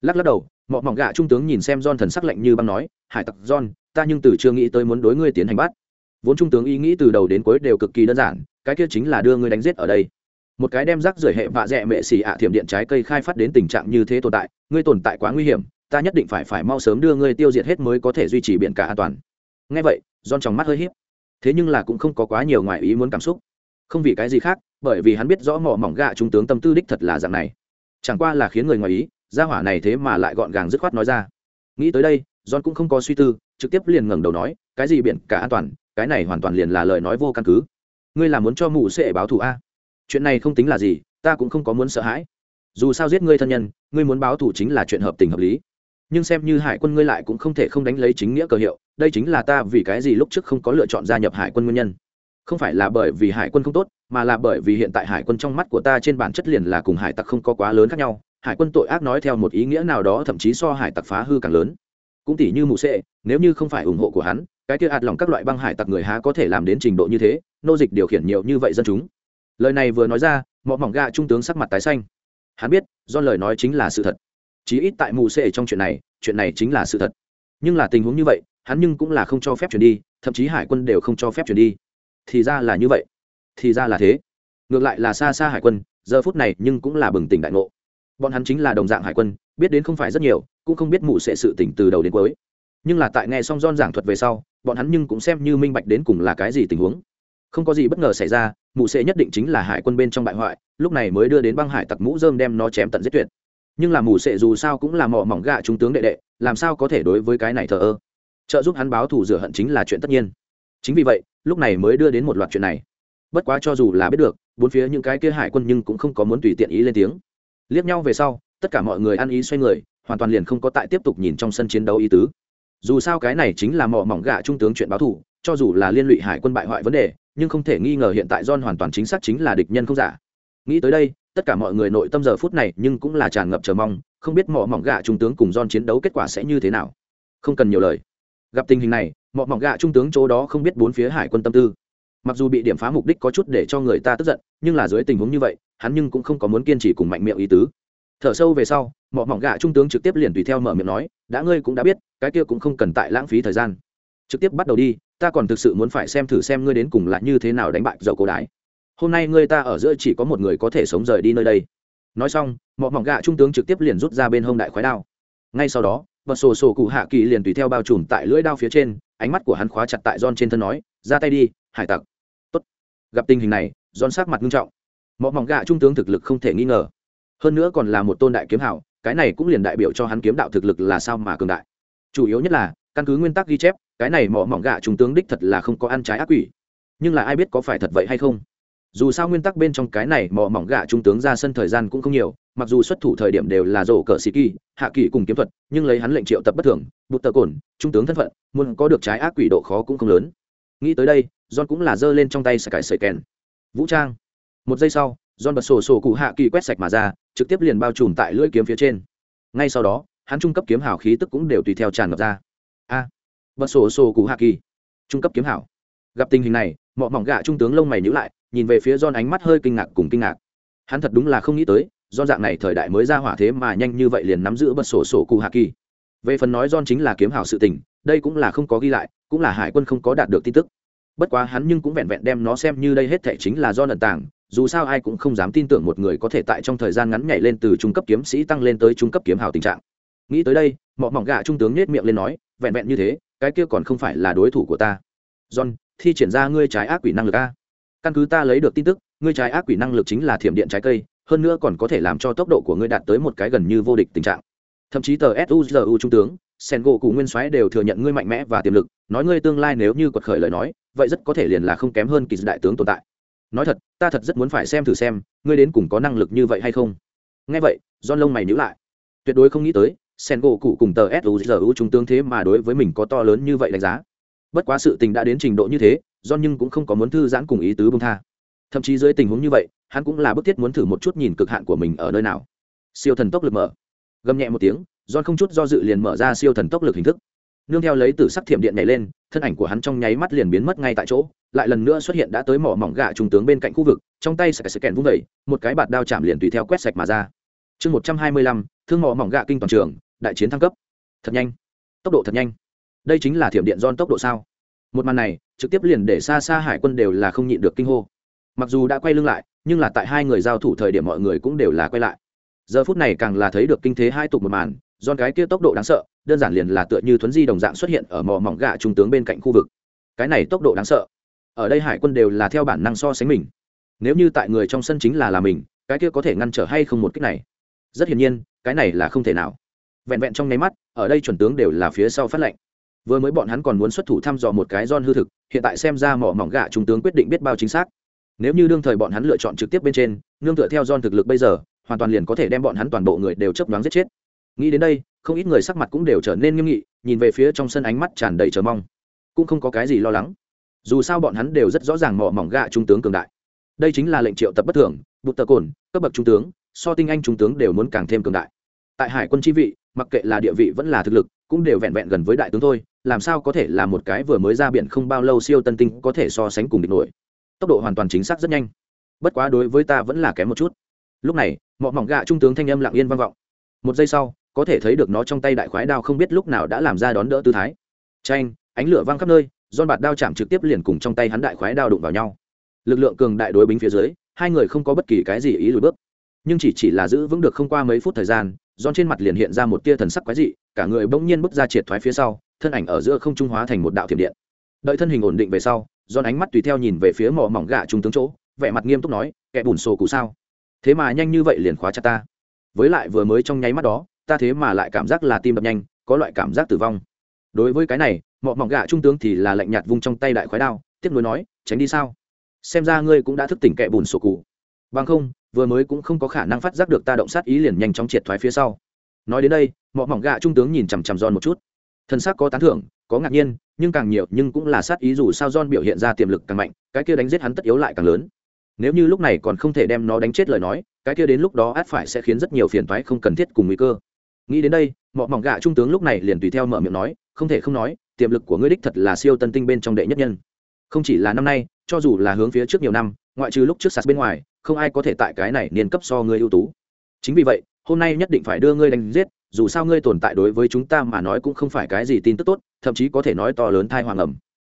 [SPEAKER 1] Lắc lắc đầu mỏ mỏng gạ trung tướng nhìn xem don thần sắc lạnh như băng nói, hải tặc don ta nhưng từ chưa nghĩ tới muốn đối ngươi tiến hành bắt. Vốn trung tướng ý nghĩ từ đầu đến cuối đều cực kỳ đơn giản, cái kia chính là đưa ngươi đánh giết ở đây. Một cái đem rác rưởi hệ vạ dẹ mệ xì ạ thiểm điện trái cây khai phát đến tình trạng như thế tồn tại, ngươi tồn tại quá nguy hiểm, ta nhất định phải phải mau sớm đưa ngươi tiêu diệt hết mới có thể duy trì biển cả an toàn. Ngay vậy don trong mắt hơi hiếp thế nhưng là cũng không có quá nhiều ngoài ý muốn cảm xúc. Không vì cái gì khác bởi vì hắn biết rõ mỏ mỏng gạ trung tướng tâm tư đích thật là dạng này. Chẳng qua là khiến người ngoài ý ra hỏa này thế mà lại gọn gàng dứt khoát nói ra. Nghĩ tới đây, john cũng không có suy tư, trực tiếp liền ngẩng đầu nói, cái gì biển cả an toàn, cái này hoàn toàn liền là lời nói vô căn cứ. Ngươi là muốn cho mụ sẽ báo thù a? Chuyện này không tính là gì, ta cũng không có muốn sợ hãi. Dù sao giết ngươi thân nhân, ngươi muốn báo thù chính là chuyện hợp tình hợp lý. Nhưng xem như hải quân ngươi lại cũng không thể không đánh lấy chính nghĩa cờ hiệu, đây chính là ta vì cái gì lúc trước không có lựa chọn gia nhập hải quân nguyên nhân không phải là bởi vì hải quân không tốt, mà là bởi vì hiện tại hải quân trong mắt của ta trên bản chất liền là cùng hải tặc không có quá lớn khác nhau. Hải quân tội ác nói theo một ý nghĩa nào đó, thậm chí so hải tặc phá hư càng lớn. Cũng tỷ như mù sệ, nếu như không phải ủng hộ của hắn, cái kia ạt lòng các loại băng hải tặc người há có thể làm đến trình độ như thế, nô dịch điều khiển nhiều như vậy dân chúng. Lời này vừa nói ra, mọ mỏng gà trung tướng sắc mặt tái xanh. Hắn biết, do lời nói chính là sự thật. Chí ít tại mù sệ trong chuyện này chuyện này chính là sự thật. Nhưng là tình huống như vậy, hắn nhưng cũng là không cho phép chuyển đi, thậm chí hải quân đều không cho phép chuyển đi thì ra là như vậy. Thì ra là thế. Ngược lại là xa xa hải quân, giờ phút này nhưng cũng là bừng tỉnh đại ngộ. Bọn hắn chính là đồng dạng hải quân, biết đến không phải rất nhiều, cũng không biết mụ sẽ sự tỉnh từ đầu đến cuối. Nhưng là tại nghe Song don giảng thuật về sau, bọn hắn nhưng cũng xem như minh bạch đến cùng là cái gì tình huống. Không có gì bất ngờ xảy ra, mụ sẽ nhất định chính là hải quân bên trong bại hoại, lúc này mới đưa đến băng hải tặc mũ dơm đem nó chém tận giết tuyệt. Nhưng là mù sệ dù sao cũng là mỏ mỏng gạ trung tướng đệ đệ, làm sao có thể đối với cái này thờ ơ? Trợ giúp hắn báo thù rửa hận chính là chuyện tất nhiên chính vì vậy, lúc này mới đưa đến một loạt chuyện này. Bất quá cho dù là biết được, bốn phía những cái kia hải quân nhưng cũng không có muốn tùy tiện ý lên tiếng. Liếc nhau về sau, tất cả mọi người ăn ý xoay người, hoàn toàn liền không có tại tiếp tục nhìn trong sân chiến đấu ý tứ. Dù sao cái này chính là mỏ mỏng gạ trung tướng chuyện báo thù cho dù là liên lụy hải quân bại hoại vấn đề, nhưng không thể nghi ngờ hiện tại john hoàn toàn chính xác chính là địch nhân không giả. Nghĩ tới đây, tất cả mọi người nội tâm giờ phút này nhưng cũng là tràn ngập chờ mong, không biết mỏ mỏng gạ trung tướng cùng don chiến đấu kết quả sẽ như thế nào. Không cần nhiều lời. Gặp tình hình này mỏ mỏng gạ trung tướng chỗ đó không biết bốn phía hải quân tâm tư. Mặc dù bị điểm phá mục đích có chút để cho người ta tức giận, nhưng là dưới tình huống như vậy, hắn nhưng cũng không có muốn kiên trì cùng mạnh miệng ý tứ. Thở sâu về sau mỏ mỏng gạ trung tướng trực tiếp liền tùy theo mở miệng nói, đã ngươi cũng đã biết, cái kia cũng không cần tại lãng phí thời gian. Trực tiếp bắt đầu đi, ta còn thực sự muốn phải xem thử xem ngươi đến cùng là như thế nào đánh bại dầu cổ đái hôm nay ngươi ta ở giữa chỉ có một người có thể sống rời đi nơi đây. Nói xong, mọ mỏng gạ trung tướng trực tiếp liền rút ra bên hông đại khói đao. Ngay sau đó bật sổ sổ cụ hạ kỳ liền tùy theo bao trùm tại lưỡi đao phía trên ánh mắt của hắn khóa chặt tại John trên thân nói, ra tay đi, hải tặc. Tốt. gặp tình hình này, John sắc mặt nghiêm trọng. Mọ mỏng gạ trung tướng thực lực không thể nghi ngờ. Hơn nữa còn là một tôn đại kiếm hảo cái này cũng liền đại biểu cho hắn kiếm đạo thực lực là sao mà cường đại. Chủ yếu nhất là, căn cứ nguyên tắc ghi chép, cái này mọ mỏng gạ trung tướng đích thật là không có ăn trái ác quỷ. Nhưng là ai biết có phải thật vậy hay không? Dù sao nguyên tắc bên trong cái này mò mỏng gạ trung tướng ra sân thời gian cũng không nhiều mặc dù xuất thủ thời điểm đều là rổ cờ sĩ kỳ, hạ kỳ cùng kiếm thuật, nhưng lấy hắn lệnh triệu tập bất thường, bụt tờ cồn, trung tướng thân phận, muốn có được trái ác quỷ độ khó cũng không lớn. Nghĩ tới đây, john cũng là giơ lên trong tay sải cải sợi kèn vũ trang. Một giây sau, john bật sổ sổ cụ hạ kỳ quét sạch mà ra, trực tiếp liền bao trùm tại lưỡi kiếm phía trên. Ngay sau đó, hắn trung cấp kiếm hảo khí tức cũng đều tùy theo tràn ngập ra. A. Bật sổ sổ cụ hạ kỳ. Trung cấp kiếm hảo gặp tình hình này, mọ mỏng gạ trung tướng lông mày nhữ lại, nhìn về phía John ánh mắt hơi kinh ngạc cùng kinh ngạc. Hắn thật đúng là không nghĩ tới do dạng này thời đại mới ra hỏa thế mà nhanh như vậy liền nắm giữ bật sổ sổ cụ hạ kỳ. Về phần nói don chính là kiếm hảo sự tình, đây cũng là không có ghi lại, cũng là hải quân không có đạt được tin tức. Bất quá hắn nhưng cũng vẹn vẹn đem nó xem như đây hết thể chính là do nền tảng, dù sao ai cũng không dám tin tưởng một người có thể tại trong thời gian ngắn nhảy lên từ trung cấp kiếm sĩ tăng lên tới trung cấp kiếm hào tình trạng. Nghĩ tới đây, mọ mỏng gạ trung tướng nhét miệng lên nói, vẹn vẹn như thế, cái kia còn không phải là đối thủ của ta. John, thi triển ra ngươi trái ác quỷ năng lực a. Căn cứ ta lấy được tin tức, ngươi trái ác quỷ năng lực chính là thiểm điện trái cây hơn nữa còn có thể làm cho tốc độ của ngươi đạt tới một cái gần như vô địch tình trạng. Thậm chí tờ suzu trung tướng sen gỗ cụ nguyên soái đều thừa nhận ngươi mạnh mẽ và tiềm lực, nói ngươi tương lai nếu như quật khởi lời nói, vậy rất có thể liền là không kém hơn kỳ đại tướng tồn tại. Nói thật, ta thật rất muốn phải xem thử xem, ngươi đến cùng có năng lực như vậy hay không? Nghe vậy don lông mày nhữ lại. Tuyệt đối không nghĩ tới sen gỗ cụ cùng tờ suzu trung tướng thế mà đối với mình có to lớn như vậy đánh giá. Bất quá sự tình đã đến trình độ như thế don nhưng cũng không có muốn thư giãn cùng ý tứ bông tha thậm chí dưới tình huống như vậy hắn cũng là bức thiết muốn thử một chút nhìn cực hạn của mình ở nơi nào siêu thần tốc lực mở gầm nhẹ một tiếng John không chút do dự liền mở ra siêu thần tốc lực hình thức. Nương theo lấy từ sắc thiểm điện nhảy lên, thân ảnh của hắn trong nháy mắt liền biến mất ngay tại chỗ, lại lần nữa xuất hiện đã tới mỏ mỏng gạ trung tướng bên cạnh khu vực, trong tay sải sải kèn vung vẩy một cái bạt đao chạm liền tùy theo quét sạch mà ra. Chương một trăm hai mươi lăm, thương mỏ mỏng gạ kinh toàn trường, đại chiến thăng cấp. Thật nhanh, tốc độ thật nhanh. Đây chính là thiểm điện John tốc độ sao? Một màn này, trực tiếp liền để xa xa hải quân đều là không nhịn được kinh hô. Mặc dù đã quay lưng lại, nhưng là tại hai người giao thủ thời điểm mọi người cũng đều là quay lại. Giờ phút này càng là thấy được kinh thế hai tục một màn, giòn cái kia tốc độ đáng sợ đơn giản liền là tựa như thuấn di đồng dạng xuất hiện ở mỏ mỏng gạ trung tướng bên cạnh khu vực. Cái này tốc độ đáng sợ. Ở đây hải quân đều là theo bản năng so sánh mình. Nếu như tại người trong sân chính là là mình cái kia có thể ngăn trở hay không một cách này? Rất hiển nhiên cái này là không thể nào. Vẹn vẹn trong nháy mắt ở đây chuẩn tướng đều là phía sau phát lệnh. Vừa mới bọn hắn còn muốn xuất thủ thăm dò một cái don hư thực hiện tại xem ra mỏ mỏng gạ trung tướng quyết định biết bao chính xác nếu như đương thời bọn hắn lựa chọn trực tiếp bên trên, nương tựa theo don thực lực bây giờ, hoàn toàn liền có thể đem bọn hắn toàn bộ người đều chấp đoán giết chết. Nghĩ đến đây, không ít người sắc mặt cũng đều trở nên nghiêm nghị, nhìn về phía trong sân ánh mắt tràn đầy chờ mong. Cũng không có cái gì lo lắng. Dù sao bọn hắn đều rất rõ ràng mỏ mỏng gạ trung tướng cường đại. Đây chính là lệnh triệu tập bất thường, bụt tờ cồn, cấp bậc trung tướng, so tinh anh trung tướng đều muốn càng thêm cường đại. Tại hải quân chi vị, mặc kệ là địa vị vẫn là thực lực, cũng đều vẹn vẹn gần với đại tướng thôi, làm sao có thể là một cái vừa mới ra biển không bao lâu siêu tân tinh có thể so sánh cùng địch nổi tốc độ hoàn toàn chính xác rất nhanh. Bất quá đối với ta vẫn là kém một chút. Lúc này mọi mỏng gạ trung tướng thanh âm lặng yên vang vọng. Một giây sau, có thể thấy được nó trong tay đại khoái đao không biết lúc nào đã làm ra đón đỡ tư thái. Tranh ánh lửa văng khắp nơi don bạt đao chạm trực tiếp liền cùng trong tay hắn đại khoái đao đụng vào nhau. Lực lượng cường đại đối bính phía dưới, hai người không có bất kỳ cái gì ý lùi bước. Nhưng chỉ chỉ là giữ vững được không qua mấy phút thời gian don trên mặt liền hiện ra một tia thần sắc quái dị, cả người bỗng nhiên bước ra triệt thoái phía sau, thân ảnh ở giữa không trung hóa thành một đạo thiểm điện. Đợi thân hình ổn định về sau giòn ánh mắt tùy theo nhìn về phía mỏ mỏng gạ trung tướng chỗ, vẻ mặt nghiêm túc nói, kẻ bùn sổ cụ sao? Thế mà nhanh như vậy liền khóa chặt ta. Với lại vừa mới trong nháy mắt đó, ta thế mà lại cảm giác là tim đập nhanh, có loại cảm giác tử vong. Đối với cái này mọ mỏng gạ trung tướng thì là lạnh nhạt vung trong tay đại khói đao, tiếp nối nói, tránh đi sao? Xem ra ngươi cũng đã thức tỉnh kẻ bùn sổ cụ. Bằng không, vừa mới cũng không có khả năng phát giác được ta động sát ý liền nhanh chóng triệt thoái phía sau. Nói đến đây mọ mỏng gạ trung tướng nhìn chằm chằm giòn một chút. Thân xác có tán thưởng có ngạc nhiên nhưng càng nhiều nhưng cũng là sát ý dù sao John biểu hiện ra tiềm lực càng mạnh, cái kia đánh giết hắn tất yếu lại càng lớn. Nếu như lúc này còn không thể đem nó đánh chết lời nói, cái kia đến lúc đó át phải sẽ khiến rất nhiều phiền toái không cần thiết cùng nguy cơ. Nghĩ đến đây mọ mỏng gạ trung tướng lúc này liền tùy theo mở miệng nói không thể không nói tiềm lực của ngươi đích thật là siêu tân tinh bên trong đệ nhất nhân. Không chỉ là năm nay cho dù là hướng phía trước nhiều năm ngoại trừ lúc trước sạt bên ngoài không ai có thể tại cái này niên cấp so ngươi ưu tú. Chính vì vậy hôm nay nhất định phải đưa ngươi đánh giết dù sao ngươi tồn tại đối với chúng ta mà nói cũng không phải cái gì tin tức tốt, thậm chí có thể nói to lớn thai hoàng ẩm.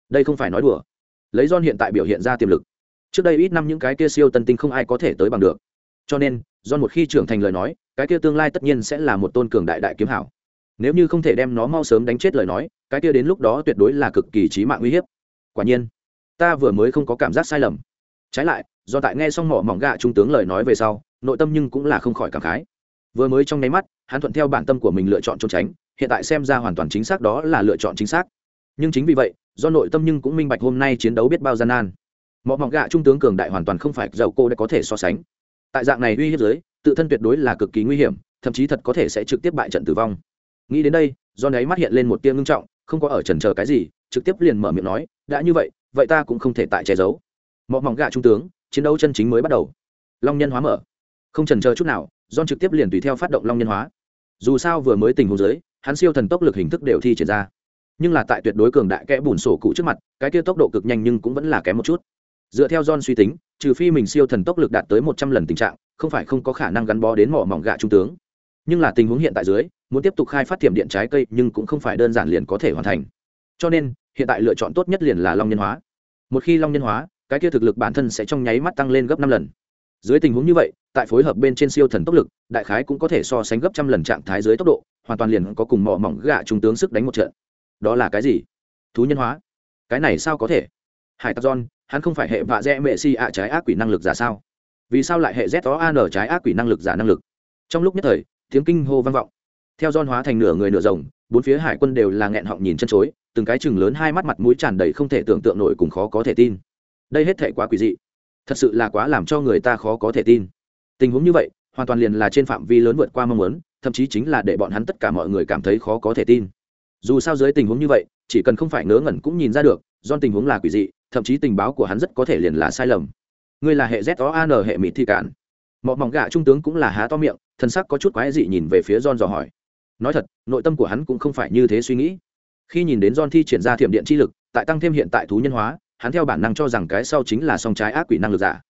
[SPEAKER 1] Đây không phải nói đùa. Lấy john hiện tại biểu hiện ra tiềm lực. Trước đây ít năm những cái kia siêu tân tinh không ai có thể tới bằng được. Cho nên, john một khi trưởng thành lời nói, cái kia tương lai tất nhiên sẽ là một tôn cường đại đại kiếm hảo. Nếu như không thể đem nó mau sớm đánh chết lời nói, cái kia đến lúc đó tuyệt đối là cực kỳ trí mạng uy hiếp. Quả nhiên, ta vừa mới không có cảm giác sai lầm. Trái lại, do tại nghe xong mỏ mỏng gạ trung tướng lời nói về sau, nội tâm nhưng cũng là không khỏi cảm khái. Vừa mới trong nháy mắt hắn thuận theo bản tâm của mình lựa chọn trốn tránh, hiện tại xem ra hoàn toàn chính xác đó là lựa chọn chính xác. Nhưng chính vì vậy, do nội tâm nhưng cũng minh bạch hôm nay chiến đấu biết bao gian nan. Mọi mỏng gạ trung tướng cường đại hoàn toàn không phải dầu cô đã có thể so sánh. Tại dạng này uy hiếp giới tự thân tuyệt đối là cực kỳ nguy hiểm, thậm chí thật có thể sẽ trực tiếp bại trận tử vong. Nghĩ đến đây, do nấy mắt hiện lên một tia ngưng trọng, không có ở trần chờ cái gì, trực tiếp liền mở miệng nói, đã như vậy vậy ta cũng không thể tại che giấu. Mọi mỏng gạ trung tướng, chiến đấu chân chính mới bắt đầu. Long nhân hóa mở. Không trần chờ chút nào don trực tiếp liền tùy theo phát động long nhân hóa dù sao vừa mới tình huống giới hắn siêu thần tốc lực hình thức đều thi triển ra. Nhưng là tại tuyệt đối cường đại kẽ bùn sổ cụ trước mặt, cái kia tốc độ cực nhanh nhưng cũng vẫn là kém một chút. Dựa theo john suy tính, trừ phi mình siêu thần tốc lực đạt tới một trăm lần tình trạng, không phải không có khả năng gắn bó đến mỏ mỏng gạ trung tướng. Nhưng là tình huống hiện tại dưới, muốn tiếp tục khai phát tiềm điện trái cây nhưng cũng không phải đơn giản liền có thể hoàn thành. Cho nên, hiện tại lựa chọn tốt nhất liền là long nhân hóa. Một khi long nhân hóa, cái kia thực lực bản thân sẽ trong nháy mắt tăng lên gấp năm lần dưới tình huống như vậy, tại phối hợp bên trên siêu thần tốc lực, đại khái cũng có thể so sánh gấp trăm lần trạng thái dưới tốc độ, hoàn toàn liền có cùng mỏ mỏng gạ trung tướng sức đánh một trận. Đó là cái gì? Thú nhân hóa. Cái này sao có thể? Hải tặc john, hắn không phải hệ vạ dẹ mệ si ạ trái ác quỷ năng lực giả sao? Vì sao lại hệ z o an trái ác quỷ năng lực giả năng lực? Trong lúc nhất thời, tiếng kinh hô vang vọng. Theo don hóa thành nửa người nửa rồng, bốn phía hải quân đều là nghẹn họng nhìn chân chối, từng cái chừng lớn hai mắt mặt mũi tràn đầy không thể tưởng tượng nổi cùng khó có thể tin. Đây hết thể quá quỷ dị thật sự là quá làm cho người ta khó có thể tin. Tình huống như vậy, hoàn toàn liền là trên phạm vi lớn vượt qua mong muốn, thậm chí chính là để bọn hắn tất cả mọi người cảm thấy khó có thể tin. Dù sao dưới tình huống như vậy, chỉ cần không phải ngớ ngẩn cũng nhìn ra được, do tình huống là quỷ dị, thậm chí tình báo của hắn rất có thể liền là sai lầm. Ngươi là hệ z o an hệ mỹ thi cản mọi mỏng gạ trung tướng cũng là há to miệng thân sắc có chút quái dị nhìn về phía john dò hỏi. Nói thật, nội tâm của hắn cũng không phải như thế suy nghĩ. Khi nhìn đến john thi triển ra thiểm điện chi lực, tại tăng thêm hiện tại thú nhân hóa hắn theo bản năng cho rằng cái sau chính là song trái ác quỷ năng lực giả.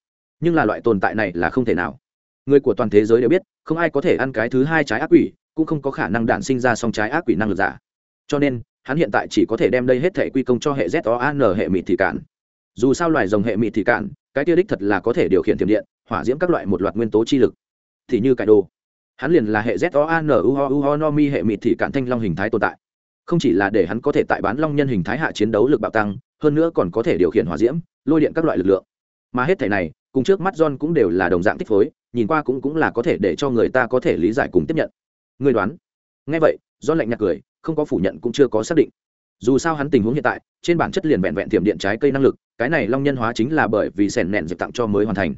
[SPEAKER 1] Nhưng là loại tồn tại này là không thể nào. Người của toàn thế giới đều biết, không ai có thể ăn cái thứ hai trái ác quỷ, cũng không có khả năng đản sinh ra song trái ác quỷ năng lực giả. Cho nên, hắn hiện tại chỉ có thể đem đây hết thể quy công cho hệ z o an hệ mịt thị cản dù sao loài rồng hệ mịt thị cản cái tia đích thật là có thể điều khiển tiềm điện, hỏa diễm các loại một loạt nguyên tố chi lực. Thì như cải đồ, hắn liền là hệ z o an u ho u ho no mi hệ mịt thị cản thanh long hình thái tồn tại. Không chỉ là để hắn có thể tại bán long nhân hình thái hạ chiến đấu lực bạo tăng hơn nữa còn có thể điều khiển hỏa diễm, lôi điện các loại lực lượng. Mà hết thể này, cùng trước mắt john cũng đều là đồng dạng tích phối, nhìn qua cũng cũng là có thể để cho người ta có thể lý giải cùng tiếp nhận. Người đoán. Ngay vậy, john lạnh nhạt cười, không có phủ nhận cũng chưa có xác định. Dù sao hắn tình huống hiện tại, trên bản chất liền vẹn vẹn tiềm điện trái cây năng lực, cái này long nhân hóa chính là bởi vì sẻn nẹn dịp tặng cho mới hoàn thành.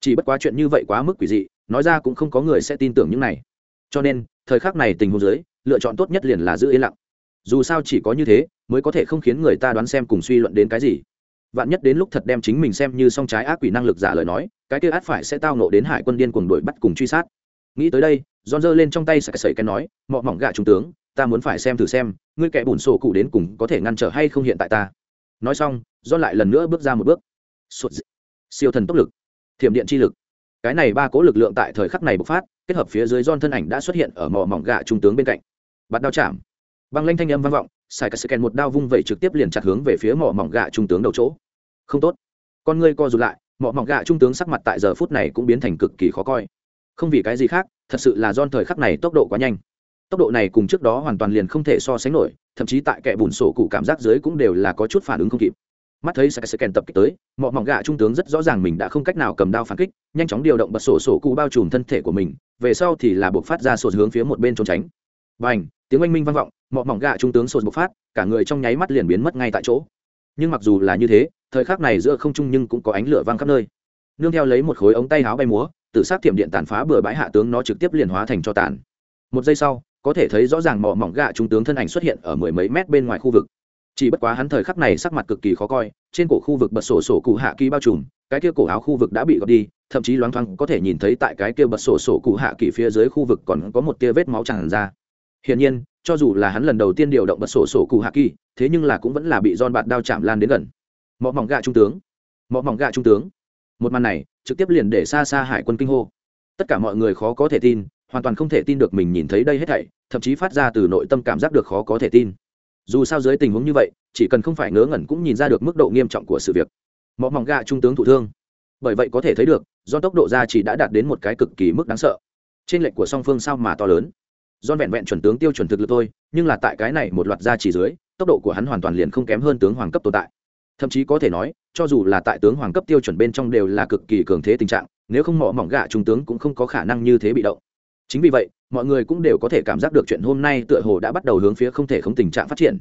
[SPEAKER 1] Chỉ bất quá chuyện như vậy quá mức quỷ dị, nói ra cũng không có người sẽ tin tưởng những này. Cho nên, thời khắc này tình huống dưới, lựa chọn tốt nhất liền là giữ yên lặng. Dù sao chỉ có như thế mới có thể không khiến người ta đoán xem cùng suy luận đến cái gì. Vạn nhất đến lúc thật đem chính mình xem như song trái ác quỷ năng lực giả lời nói, cái kia át phải sẽ tao nộ đến hải quân điên cuồng đuổi bắt cùng truy sát. Nghĩ tới đây, John giơ lên trong tay sạch sẩy cái nói, mọ mỏng gạ trung tướng, ta muốn phải xem thử xem, ngươi kẻ bùn sổ cụ đến cùng có thể ngăn trở hay không hiện tại ta. Nói xong, John lại lần nữa bước ra một bước. Sụt dị. siêu thần tốc lực, thiểm điện chi lực. Cái này ba cố lực lượng tại thời khắc này bộc phát, kết hợp phía dưới don thân ảnh đã xuất hiện ở mỏ mỏng gạ trung tướng bên cạnh. Bắt đao chạm. Băng lanh thanh âm vang vọng Sai cả sự kèn một đao vung vẩy trực tiếp liền chặt hướng về phía mỏ mỏng gạ trung tướng đầu chỗ. Không tốt. Con ngươi co rụt lại, mỏ mỏng gạ trung tướng sắc mặt tại giờ phút này cũng biến thành cực kỳ khó coi. Không vì cái gì khác, thật sự là don thời khắc này tốc độ quá nhanh. Tốc độ này cùng trước đó hoàn toàn liền không thể so sánh nổi, thậm chí tại kẻ bùn sổ cụ cảm giác dưới cũng đều là có chút phản ứng không kịp. Mắt thấy sẽ kèn tập kích tới mọ mỏng gạ trung tướng rất rõ ràng mình đã không cách nào cầm đao phản kích, nhanh chóng điều động bật sổ sổ cụ bao trùm thân thể của mình, về sau thì là buộc phát ra sột hướng phía một bên trốn tránh. Bành. n tiếng oanh minh vang vọng, mọ mỏng gạ trung tướng sột bộc phát, cả người trong nháy mắt liền biến mất ngay tại chỗ. Nhưng mặc dù là như thế, thời khắc này giữa không trung nhưng cũng có ánh lửa vang khắp nơi. Nương theo lấy một khối ống tay áo bay múa tự sát thiểm điện tàn phá bừa bãi hạ tướng nó trực tiếp liền hóa thành cho tàn. Một giây sau, có thể thấy rõ ràng mọ mỏng gạ trung tướng thân ảnh xuất hiện ở mười mấy mét bên ngoài khu vực. Chỉ bất quá hắn thời khắc này sắc mặt cực kỳ khó coi, trên cổ khu vực bật sổ sổ cụ hạ kỳ bao trùm, cái kia cổ áo khu vực đã bị gọt đi, thậm chí loáng thoáng có thể nhìn thấy tại cái kia bật sổ sổ cụ hạ kỳ phía dưới khu vực còn có một tia vết máu tràn ra hiển nhiên, cho dù là hắn lần đầu tiên điều động bật sổ sổ cụ hạ kỳ, thế nhưng là cũng vẫn là bị don bạt đao chạm lan đến gần. Mọ mỏng gạ trung tướng. Mọ mỏng gạ trung tướng. Một màn này, trực tiếp liền để xa xa hải quân kinh hô. Tất cả mọi người khó có thể tin, hoàn toàn không thể tin được mình nhìn thấy đây hết thảy, thậm chí phát ra từ nội tâm cảm giác được khó có thể tin. Dù sao dưới tình huống như vậy, chỉ cần không phải ngớ ngẩn cũng nhìn ra được mức độ nghiêm trọng của sự việc. Mọ mỏng gạ trung tướng thụ thương. Bởi vậy có thể thấy được, do tốc độ ra chỉ đã đạt đến một cái cực kỳ mức đáng sợ. Trên lệnh của song phương sao mà to lớn? Don vẹn vẹn chuẩn tướng tiêu chuẩn thực lực thôi, nhưng là tại cái này một loạt ra chỉ dưới, tốc độ của hắn hoàn toàn liền không kém hơn tướng hoàng cấp tồn tại. Thậm chí có thể nói, cho dù là tại tướng hoàng cấp tiêu chuẩn bên trong đều là cực kỳ cường thế tình trạng, nếu không mỏ mỏng gạ trung tướng cũng không có khả năng như thế bị động. Chính vì vậy, mọi người cũng đều có thể cảm giác được chuyện hôm nay tựa hồ đã bắt đầu hướng phía không thể không tình trạng phát triển.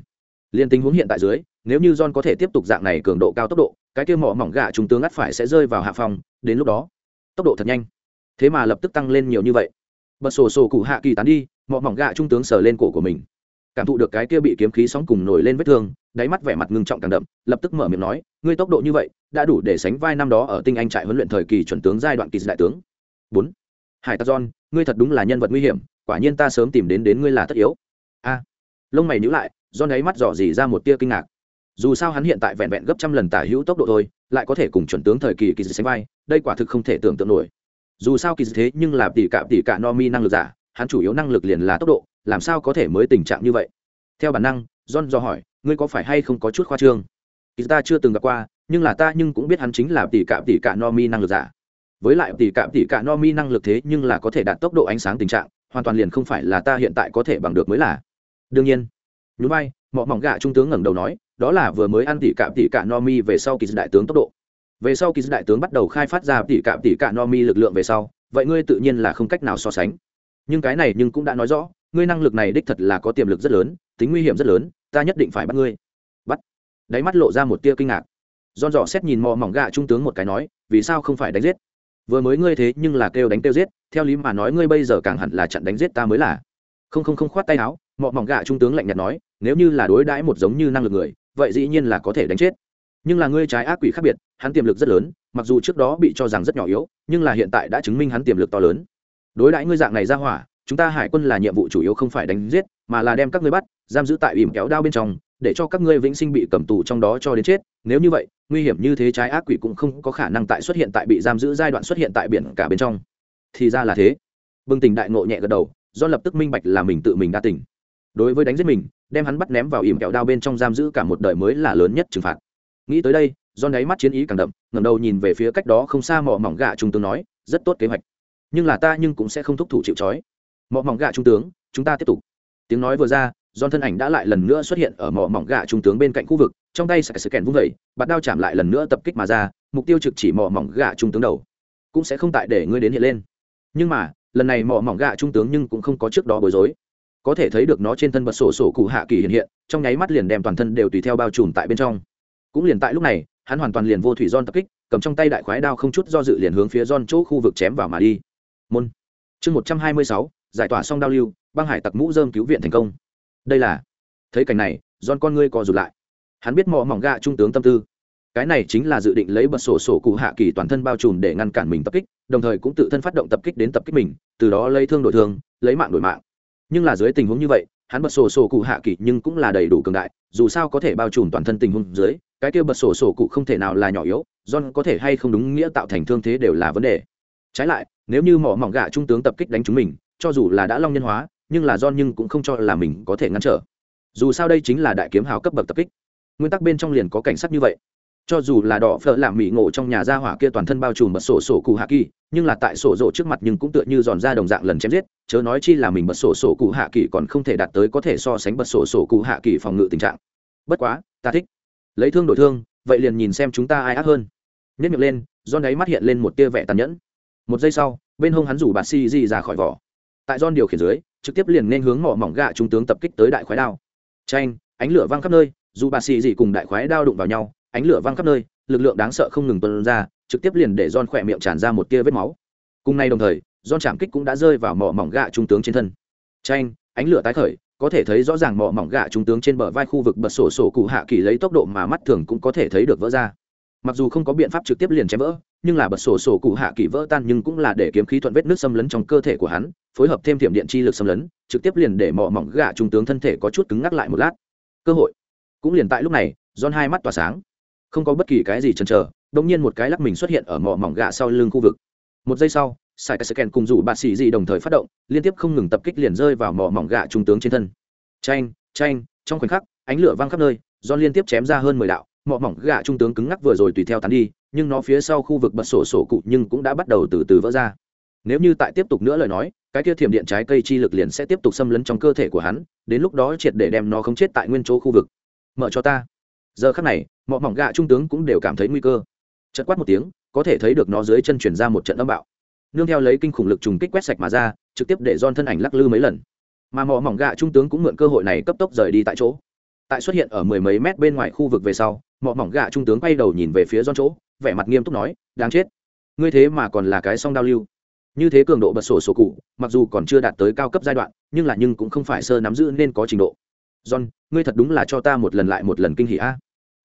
[SPEAKER 1] Liên tình huống hiện tại dưới, nếu như john có thể tiếp tục dạng này cường độ cao tốc độ, cái kia mỏ mỏng gạ trung tướng ắt phải sẽ rơi vào hạ phòng đến lúc đó, tốc độ thật nhanh. Thế mà lập tức tăng lên nhiều như vậy. Bật sổ sổ cụ hạ kỳ tán đi mọ mỏng gạ trung tướng sờ lên cổ của mình. Cảm thụ được cái kia bị kiếm khí sóng cùng nổi lên vết thương, đáy mắt vẻ mặt ngưng trọng càng đậm, lập tức mở miệng nói, ngươi tốc độ như vậy, đã đủ để sánh vai năm đó ở tinh anh trại huấn luyện thời kỳ chuẩn tướng giai đoạn kỳ đại tướng. Bốn. Hải tặc john, ngươi thật đúng là nhân vật nguy hiểm, quả nhiên ta sớm tìm đến đến ngươi là tất yếu. A. Lông mày nhữ lại, john đáy mắt dò dỉ ra một tia kinh ngạc. Dù sao hắn hiện tại vẹn vẹn gấp trăm lần tả hữu tốc độ thôi, lại có thể cùng chuẩn tướng thời kỳ kỳ sánh vai, đây quả thực không thể tưởng tượng nổi. Dù sao kỳ thế nhưng là tỷ cạm tỷ cả no mi năng lực giả hắn chủ yếu năng lực liền là tốc độ, làm sao có thể mới tình trạng như vậy? Theo bản năng, john do hỏi, ngươi có phải hay không có chút khoa trương? Ý ta chưa từng gặp qua, nhưng là ta nhưng cũng biết hắn chính là tỷ cạm tỷ cạm no mi năng lực giả. Với lại tỷ cạm tỷ cạm no mi năng lực thế nhưng là có thể đạt tốc độ ánh sáng tình trạng, hoàn toàn liền không phải là ta hiện tại có thể bằng được mới là. Đương nhiên, nhún vai, mọ mỏng gạ trung tướng ngẩng đầu nói, đó là vừa mới ăn tỷ cạm tỷ cạm no mi về sau kỳ đại tướng tốc độ. Về sau kỳ đại tướng bắt đầu khai phát ra tỷ cạm tỷ cạm no mi lực lượng về sau, vậy ngươi tự nhiên là không cách nào so sánh nhưng cái này nhưng cũng đã nói rõ, ngươi năng lực này đích thật là có tiềm lực rất lớn, tính nguy hiểm rất lớn, ta nhất định phải bắt ngươi. Bắt. Đáy mắt lộ ra một tia kinh ngạc. Don dò xét nhìn mò mỏng gạ trung tướng một cái nói, vì sao không phải đánh giết? Vừa mới ngươi thế nhưng là kêu đánh kêu giết, theo lý mà nói ngươi bây giờ càng hẳn là chặn đánh giết ta mới là. Không không không khoát tay áo mọ mỏng gạ trung tướng lạnh nhạt nói, nếu như là đối đãi một giống như năng lực người, vậy dĩ nhiên là có thể đánh chết. Nhưng là ngươi trái ác quỷ khác biệt, hắn tiềm lực rất lớn, mặc dù trước đó bị cho rằng rất nhỏ yếu, nhưng là hiện tại đã chứng minh hắn tiềm lực to lớn đối đãi ngươi dạng này ra hỏa, chúng ta hải quân là nhiệm vụ chủ yếu không phải đánh giết, mà là đem các ngươi bắt, giam giữ tại ìm kéo đao bên trong, để cho các ngươi vĩnh sinh bị cầm tù trong đó cho đến chết. Nếu như vậy, nguy hiểm như thế trái ác quỷ cũng không có khả năng tại xuất hiện tại bị giam giữ giai đoạn xuất hiện tại biển cả bên trong. Thì ra là thế. Bừng tỉnh đại ngộ nhẹ gật đầu, do lập tức minh bạch là mình tự mình đa tỉnh đối với đánh giết mình, đem hắn bắt ném vào ìm kẹo đao bên trong giam giữ cả một đời mới là lớn nhất trừng phạt. Nghĩ tới đây, do đáy mắt chiến ý càng đậm ngầm đầu nhìn về phía cách đó không xa mỏ mỏng gạ trung tướng nói, rất tốt kế hoạch nhưng là ta nhưng cũng sẽ không thúc thủ chịu trói. Mỏ mỏng gạ trung tướng, chúng ta tiếp tục. Tiếng nói vừa ra do thân ảnh đã lại lần nữa xuất hiện ở mỏ mỏng gạ trung tướng bên cạnh khu vực, trong tay sẽ kèn vung vẩy bạt đao chạm lại lần nữa tập kích mà ra, mục tiêu trực chỉ mỏ mỏng gạ trung tướng đầu. Cũng sẽ không tại để ngươi đến hiện lên. Nhưng mà, lần này mỏ mỏng gạ trung tướng nhưng cũng không có trước đó bối rối. Có thể thấy được nó trên thân bật sổ sổ cụ hạ kỳ hiện hiện, trong nháy mắt liền đem toàn thân đều tùy theo bao trùm tại bên trong. Cũng liền tại lúc này, hắn hoàn toàn liền vô thủy don tập kích, cầm trong tay đại khoái đao không chút do dự liền hướng phía don chỗ khu vực chém vào mà đi môn. Chương một trăm hai mươi sáu, giải tỏa xong đao lưu, băng hải tặc mũ dơm cứu viện thành công. Đây là, thấy cảnh này don con ngươi co rụt lại. Hắn biết mò mỏng gạ trung tướng tâm tư. Cái này chính là dự định lấy bật sổ sổ cụ hạ kỳ toàn thân bao trùm để ngăn cản mình tập kích, đồng thời cũng tự thân phát động tập kích đến tập kích mình, từ đó lấy thương đổi thương, lấy mạng đổi mạng. Nhưng là dưới tình huống như vậy, hắn bật sổ sổ cụ hạ kỳ nhưng cũng là đầy đủ cường đại, dù sao có thể bao trùm toàn thân tình huống dưới, cái kia bật sổ sổ cụ không thể nào là nhỏ yếu, john có thể hay không đúng nghĩa tạo thành thương thế đều là vấn đề trái lại, nếu như mỏ mỏng gạ trung tướng tập kích đánh chúng mình, cho dù là đã long nhân hóa, nhưng là do nhưng cũng không cho là mình có thể ngăn trở. Dù sao đây chính là đại kiếm hào cấp bậc tập kích. Nguyên tắc bên trong liền có cảnh sát như vậy. Cho dù là đỏ phở làm mỹ ngộ trong nhà gia hỏa kia toàn thân bao trùm bật sổ sổ cụ hạ kỳ, nhưng là tại sổ rộ trước mặt nhưng cũng tựa như giòn ra đồng dạng lần chém giết, chớ nói chi là mình bật sổ sổ cụ hạ kỳ còn không thể đạt tới có thể so sánh bật sổ sổ cụ hạ kỳ phòng ngự tình trạng. Bất quá, ta thích. Lấy thương đổi thương, vậy liền nhìn xem chúng ta ai ác hơn. Nhất miệng lên do ấy mắt hiện lên một tia vẻ tàn nhẫn một giây sau, bên hông hắn rủ bà si di ra khỏi vỏ. Tại don điều khiển dưới, trực tiếp liền nên hướng mỏ mỏng gạ trung tướng tập kích tới đại khoái đao. Tranh ánh lửa văng khắp nơi, dù bà xì gì cùng đại khoái đao đụng vào nhau, ánh lửa văng khắp nơi, lực lượng đáng sợ không ngừng tuân ra, trực tiếp liền để don khỏe miệng tràn ra một tia vết máu. Cùng nay đồng thời don chạm kích cũng đã rơi vào mỏ mỏng gạ trung tướng trên thân. Tranh ánh lửa tái khởi, có thể thấy rõ ràng mỏ mỏng gạ trung tướng trên bờ vai khu vực bật sổ sổ cụ hạ kỳ lấy tốc độ mà mắt thường cũng có thể thấy được vỡ ra. Mặc dù không có biện pháp trực tiếp liền chém vỡ nhưng là bật sổ sổ cụ hạ kỳ vỡ tan nhưng cũng là để kiếm khí thuận vết nước xâm lấn trong cơ thể của hắn, phối hợp thêm thiểm điện chi lực xâm lấn, trực tiếp liền để mỏ mỏng gạ trung tướng thân thể có chút cứng ngắc lại một lát. Cơ hội. Cũng liền tại lúc này don hai mắt tỏa sáng. Không có bất kỳ cái gì chần chờ đông nhiên một cái lắc mình xuất hiện ở mỏ mỏng gạ sau lưng khu vực. Một giây sau, sai cái scan cùng rủ bạt xì dị đồng thời phát động, liên tiếp không ngừng tập kích liền rơi vào mỏ mỏng gạ trung tướng trên thân. Tranh tranh trong khoảnh khắc, ánh lửa văng khắp nơi do liên tiếp chém ra hơn mười đạo, mỏ mỏng gạ trung tướng cứng ngắc vừa rồi tùy theo tán đi nhưng nó phía sau khu vực bật sổ sổ cụ nhưng cũng đã bắt đầu từ từ vỡ ra. Nếu như tại tiếp tục nữa lời nói, cái kia thiểm điện trái cây chi lực liền sẽ tiếp tục xâm lấn trong cơ thể của hắn, đến lúc đó triệt để đem nó không chết tại nguyên chỗ khu vực. Mở cho ta. Giờ khắc này mọi mỏng gạ trung tướng cũng đều cảm thấy nguy cơ. Chật quát một tiếng, có thể thấy được nó dưới chân chuyển ra một trận âm bạo. Nương theo lấy kinh khủng lực trùng kích quét sạch mà ra, trực tiếp để don thân ảnh lắc lư mấy lần. Mà mỏ mỏng gạ trung tướng cũng mượn cơ hội này cấp tốc rời đi tại chỗ. Tại xuất hiện ở mười mấy mét bên ngoài khu vực về sau mọ mỏng gạ trung tướng quay đầu nhìn về phía don chỗ, vẻ mặt nghiêm túc nói, đáng chết. Ngươi thế mà còn là cái song đao lưu. Như thế cường độ bật sổ sổ cụ, mặc dù còn chưa đạt tới cao cấp giai đoạn, nhưng là nhưng cũng không phải sơ nắm giữ nên có trình độ. John, ngươi thật đúng là cho ta một lần lại một lần kinh hỉ a.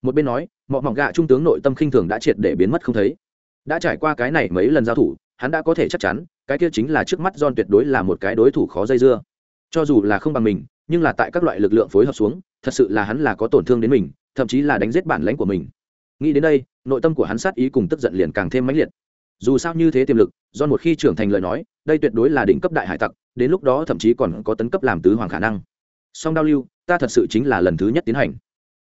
[SPEAKER 1] Một bên nói, mọ mỏng gạ trung tướng nội tâm khinh thường đã triệt để biến mất không thấy. Đã trải qua cái này mấy lần giao thủ, hắn đã có thể chắc chắn, cái kia chính là trước mắt john tuyệt đối là một cái đối thủ khó dây dưa. Cho dù là không bằng mình, nhưng là tại các loại lực lượng phối hợp xuống, thật sự là hắn là có tổn thương đến mình thậm chí là đánh giết bản lãnh của mình nghĩ đến đây nội tâm của hắn sát ý cùng tức giận liền càng thêm mãnh liệt dù sao như thế tiềm lực do một khi trưởng thành lời nói đây tuyệt đối là đỉnh cấp đại hải tặc đến lúc đó thậm chí còn có tấn cấp làm tứ hoàng khả năng song đao lưu ta thật sự chính là lần thứ nhất tiến hành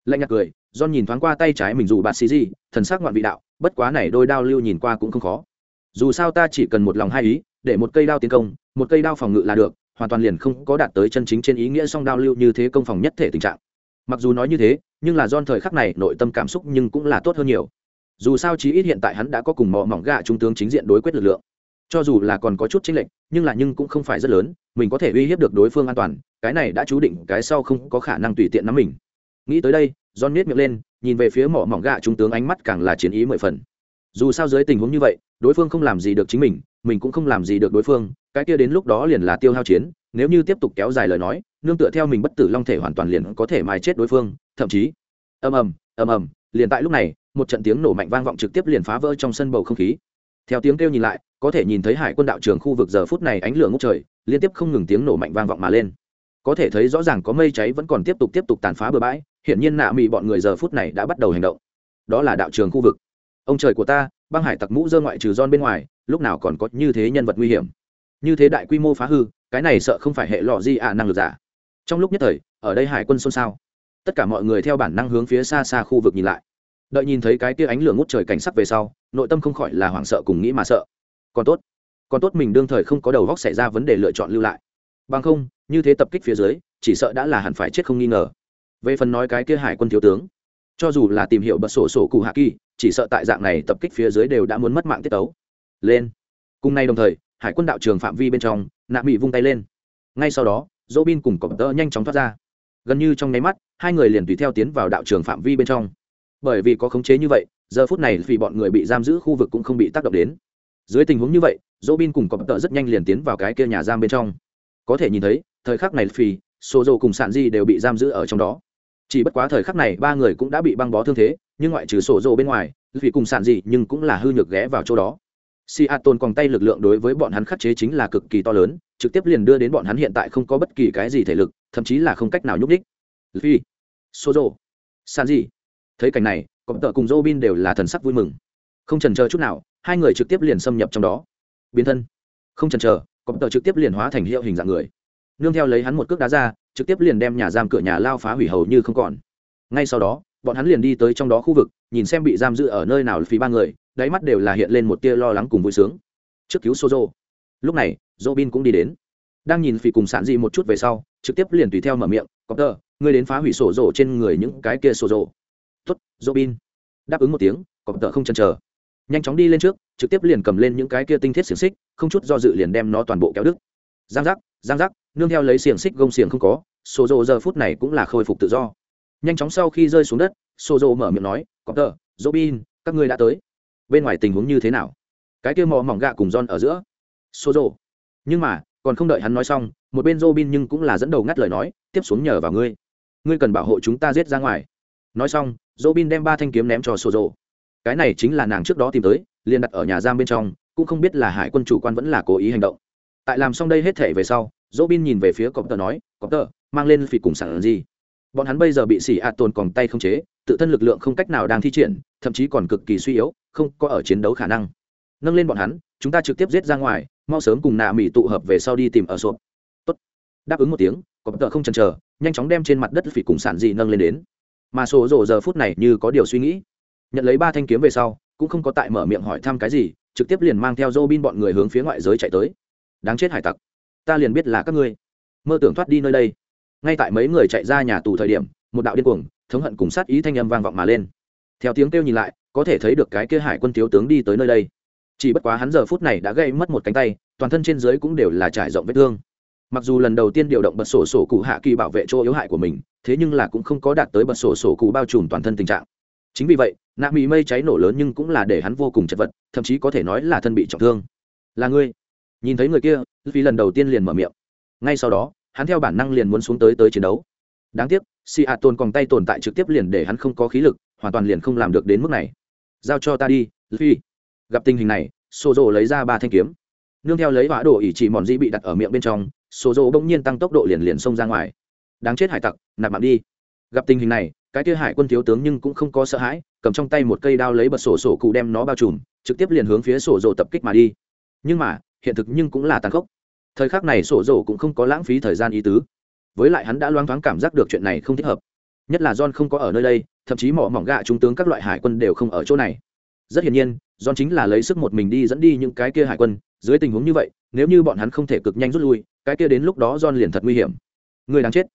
[SPEAKER 1] lạnh nhạt cười John nhìn thoáng qua tay trái mình dù bạt xì gì, thần sắc ngoạn vị đạo, bất quá này đôi đao lưu nhìn qua cũng không khó. Dù sao ta chỉ cần một lòng hai ý, để một cây đao tiến công, một cây đao phòng ngự là được, hoàn toàn liền không có đạt tới chân chính trên ý nghĩa song đao lưu như thế công phòng nhất thể tình trạng. Mặc dù nói như thế, nhưng là John thời khắc này nội tâm cảm xúc nhưng cũng là tốt hơn nhiều. Dù sao chí ít hiện tại hắn đã có cùng mỏ mỏng gạ trung tướng chính diện đối quyết lực lượng. Cho dù là còn có chút chênh lệch, nhưng là nhưng cũng không phải rất lớn, mình có thể uy hiếp được đối phương an toàn, cái này đã chú định cái sau không có khả năng tùy tiện nắm mình. Nghĩ tới đây, John nhếch miệng lên, nhìn về phía mỏ mỏng gạ trung tướng ánh mắt càng là chiến ý mười phần. Dù sao dưới tình huống như vậy, đối phương không làm gì được chính mình, mình cũng không làm gì được đối phương, cái kia đến lúc đó liền là tiêu hao chiến, nếu như tiếp tục kéo dài lời nói, nương tựa theo mình bất tử long thể hoàn toàn liền có thể mài chết đối phương, thậm chí ầm ầm, ầm ầm, liền tại lúc này, một trận tiếng nổ mạnh vang vọng trực tiếp liền phá vỡ trong sân bầu không khí. Theo tiếng kêu nhìn lại, có thể nhìn thấy hải quân đạo trường khu vực giờ phút này ánh lửa ngút trời, liên tiếp không ngừng tiếng nổ mạnh vang vọng mà lên. Có thể thấy rõ ràng có mây cháy vẫn còn tiếp tục tiếp tục tàn phá bừa bãi, hiển nhiên nạ mị bọn người giờ phút này đã bắt đầu hành động đó là đạo trường khu vực ông trời của ta băng hải tặc mũ dơ ngoại trừ don bên ngoài lúc nào còn có như thế nhân vật nguy hiểm như thế đại quy mô phá hư cái này sợ không phải hệ lọ di ạ, năng lực giả. Trong lúc nhất thời, ở đây hải quân xôn xao. Tất cả mọi người theo bản năng hướng phía xa xa khu vực nhìn lại. Đợi nhìn thấy cái tia ánh lửa ngút trời cảnh sắc về sau, nội tâm không khỏi là hoảng sợ cùng nghĩ mà sợ. Còn tốt còn tốt mình đương thời không có đầu góc xảy ra vấn đề lựa chọn lưu lại. Bằng không, như thế tập kích phía dưới, chỉ sợ đã là hẳn phải chết không nghi ngờ. Về phần nói cái kia hải quân thiếu tướng, cho dù là tìm hiểu bật sổ sổ cụ hạ kỳ, chỉ sợ tại dạng này tập kích phía dưới đều đã muốn mất mạng tiết tấu. Lên. Cùng nay đồng thời, hải quân đạo trường phạm vi bên trong nạ bị vung tay lên. Ngay sau đó dỗ bin cùng cọp tơ nhanh chóng thoát ra. Gần như trong nháy mắt, hai người liền tùy theo tiến vào đạo trường phạm vi bên trong. Bởi vì có khống chế như vậy, giờ phút này vì bọn người bị giam giữ khu vực cũng không bị tác động đến. Dưới tình huống như vậy dỗ bin cùng cọp tơ rất nhanh liền tiến vào cái kia nhà giam bên trong. Có thể nhìn thấy, thời khắc này phi số dầu cùng sạn di đều bị giam giữ ở trong đó. Chỉ bất quá thời khắc này ba người cũng đã bị băng bó thương thế, nhưng ngoại trừ sổ rộ bên ngoài, vì cùng sản gì nhưng cũng là hư nhược ghé vào chỗ đó si a còn tay lực lượng đối với bọn hắn khắc chế chính là cực kỳ to lớn trực tiếp liền đưa đến bọn hắn hiện tại không có bất kỳ cái gì thể lực thậm chí là không cách nào nhúc đích Luffy, Sozo, Sanji. thấy cảnh này cộng tợ cùng robin đều là thần sắc vui mừng. Không chần chờ chút nào hai người trực tiếp liền xâm nhập trong đó. Biến thân. Không chần chờ cộng tợ trực tiếp liền hóa thành hiệu hình dạng người. Nương theo lấy hắn một cước đá ra trực tiếp liền đem nhà giam cửa nhà lao phá hủy hầu như không còn. Ngay sau đó bọn hắn liền đi tới trong đó khu vực nhìn xem bị giam giữ ở nơi nào Luffy ba người đáy mắt đều là hiện lên một tia lo lắng cùng vui sướng. Trước cứu sozo. Lúc này robin cũng đi đến. Đang nhìn phì cùng sản dị một chút về sau trực tiếp liền tùy theo mở miệng có tờ ngươi đến phá hủy sổ rổ trên người những cái kia sổ rổ tuất robin. Đáp ứng một tiếng có tờ không chần chờ. Nhanh chóng đi lên trước trực tiếp liền cầm lên những cái kia tinh thiết xiềng xích không chút do dự liền đem nó toàn bộ kéo đứt. Giang giác giang giác nương theo lấy xiềng xích gông xiềng không có sổ rổ giờ phút này cũng là khôi phục tự do. Nhanh chóng sau khi rơi xuống đất sổ rổ mở miệng nói có tờ Robin, bin các ngươi đã tới bên ngoài tình huống như thế nào? Cái kia mò mỏng gạ cùng John ở giữa. Sổ rộ nhưng mà, còn không đợi hắn nói xong, một bên Robin nhưng cũng là dẫn đầu ngắt lời nói, tiếp xuống nhờ vào ngươi. Ngươi cần bảo hộ chúng ta giết ra ngoài. Nói xong, Robin đem ba thanh kiếm ném cho sổ rộ cái này chính là nàng trước đó tìm tới, liền đặt ở nhà giam bên trong, cũng không biết là hải quân chủ quan vẫn là cố ý hành động. Tại làm xong đây hết thể về sau, robin nhìn về phía cọp tờ nói, cọp tờ, mang lên phỉ cùng sản gì? Bọn hắn bây giờ bị xỉ ạ tồn còn tay không chế, tự thân lực lượng không cách nào đang thi triển, thậm chí còn cực kỳ suy yếu, không có ở chiến đấu khả năng. Nâng lên bọn hắn, chúng ta trực tiếp giết ra ngoài, mau sớm cùng nạ mỹ tụ hợp về sau đi tìm ở sộp Tốt. đáp ứng một tiếng cọp tờ không chần chờ, nhanh chóng đem trên mặt đất phỉ cùng sản gì nâng lên đến. Mà số rổ giờ phút này như có điều suy nghĩ. Nhận lấy ba thanh kiếm về sau, cũng không có tại mở miệng hỏi thăm cái gì, trực tiếp liền mang theo dô bin bọn người hướng phía ngoại giới chạy tới. Đáng chết hải tặc. Ta liền biết là các ngươi. Mơ tưởng thoát đi nơi đây ngay tại mấy người chạy ra nhà tù thời điểm, một đạo điên cuồng, thống hận cùng sát ý thanh âm vang vọng mà lên. Theo tiếng kêu nhìn lại, có thể thấy được cái kia hải quân thiếu tướng đi tới nơi đây. Chỉ bất quá hắn giờ phút này đã gây mất một cánh tay, toàn thân trên dưới cũng đều là trải rộng vết thương. Mặc dù lần đầu tiên điều động bật sổ sổ cụ hạ kỳ bảo vệ chỗ yếu hại của mình, thế nhưng là cũng không có đạt tới bật sổ sổ cụ bao trùm toàn thân tình trạng. Chính vì vậy, nạ mỹ mây cháy nổ lớn nhưng cũng là để hắn vô cùng chật vật, thậm chí có thể nói là thân bị trọng thương. Là ngươi. Nhìn thấy người kia vì lần đầu tiên liền mở miệng. Ngay sau đó hắn theo bản năng liền muốn xuống tới tới chiến đấu. Đáng tiếc, si a tôn còn tay tồn tại trực tiếp liền để hắn không có khí lực, hoàn toàn liền không làm được đến mức này. Giao cho ta đi phi gặp tình hình này xô rộ lấy ra ba thanh kiếm. Nương theo lấy vã đổ ỉ chỉ mòn dĩ bị đặt ở miệng bên trong xô rộ bỗng nhiên tăng tốc độ liền liền xông ra ngoài. Đáng chết hải tặc, nạp mạng đi. Gặp tình hình này, cái kia hải quân thiếu tướng nhưng cũng không có sợ hãi, cầm trong tay một cây đao lấy bật sổ sổ cụ đem nó bao trùm, trực tiếp liền hướng phía sổ rộ tập kích mà đi. Nhưng mà, hiện thực nhưng cũng là tàn khốc thời khắc này sổ dầu cũng không có lãng phí thời gian ý tứ. Với lại hắn đã loáng thoáng cảm giác được chuyện này không thích hợp. Nhất là john không có ở nơi đây, thậm chí mỏ mỏng gạ trung tướng các loại hải quân đều không ở chỗ này. Rất hiển nhiên, john chính là lấy sức một mình đi dẫn đi những cái kia hải quân. Dưới tình huống như vậy, nếu như bọn hắn không thể cực nhanh rút lui, cái kia đến lúc đó john liền thật nguy hiểm. Người đáng chết.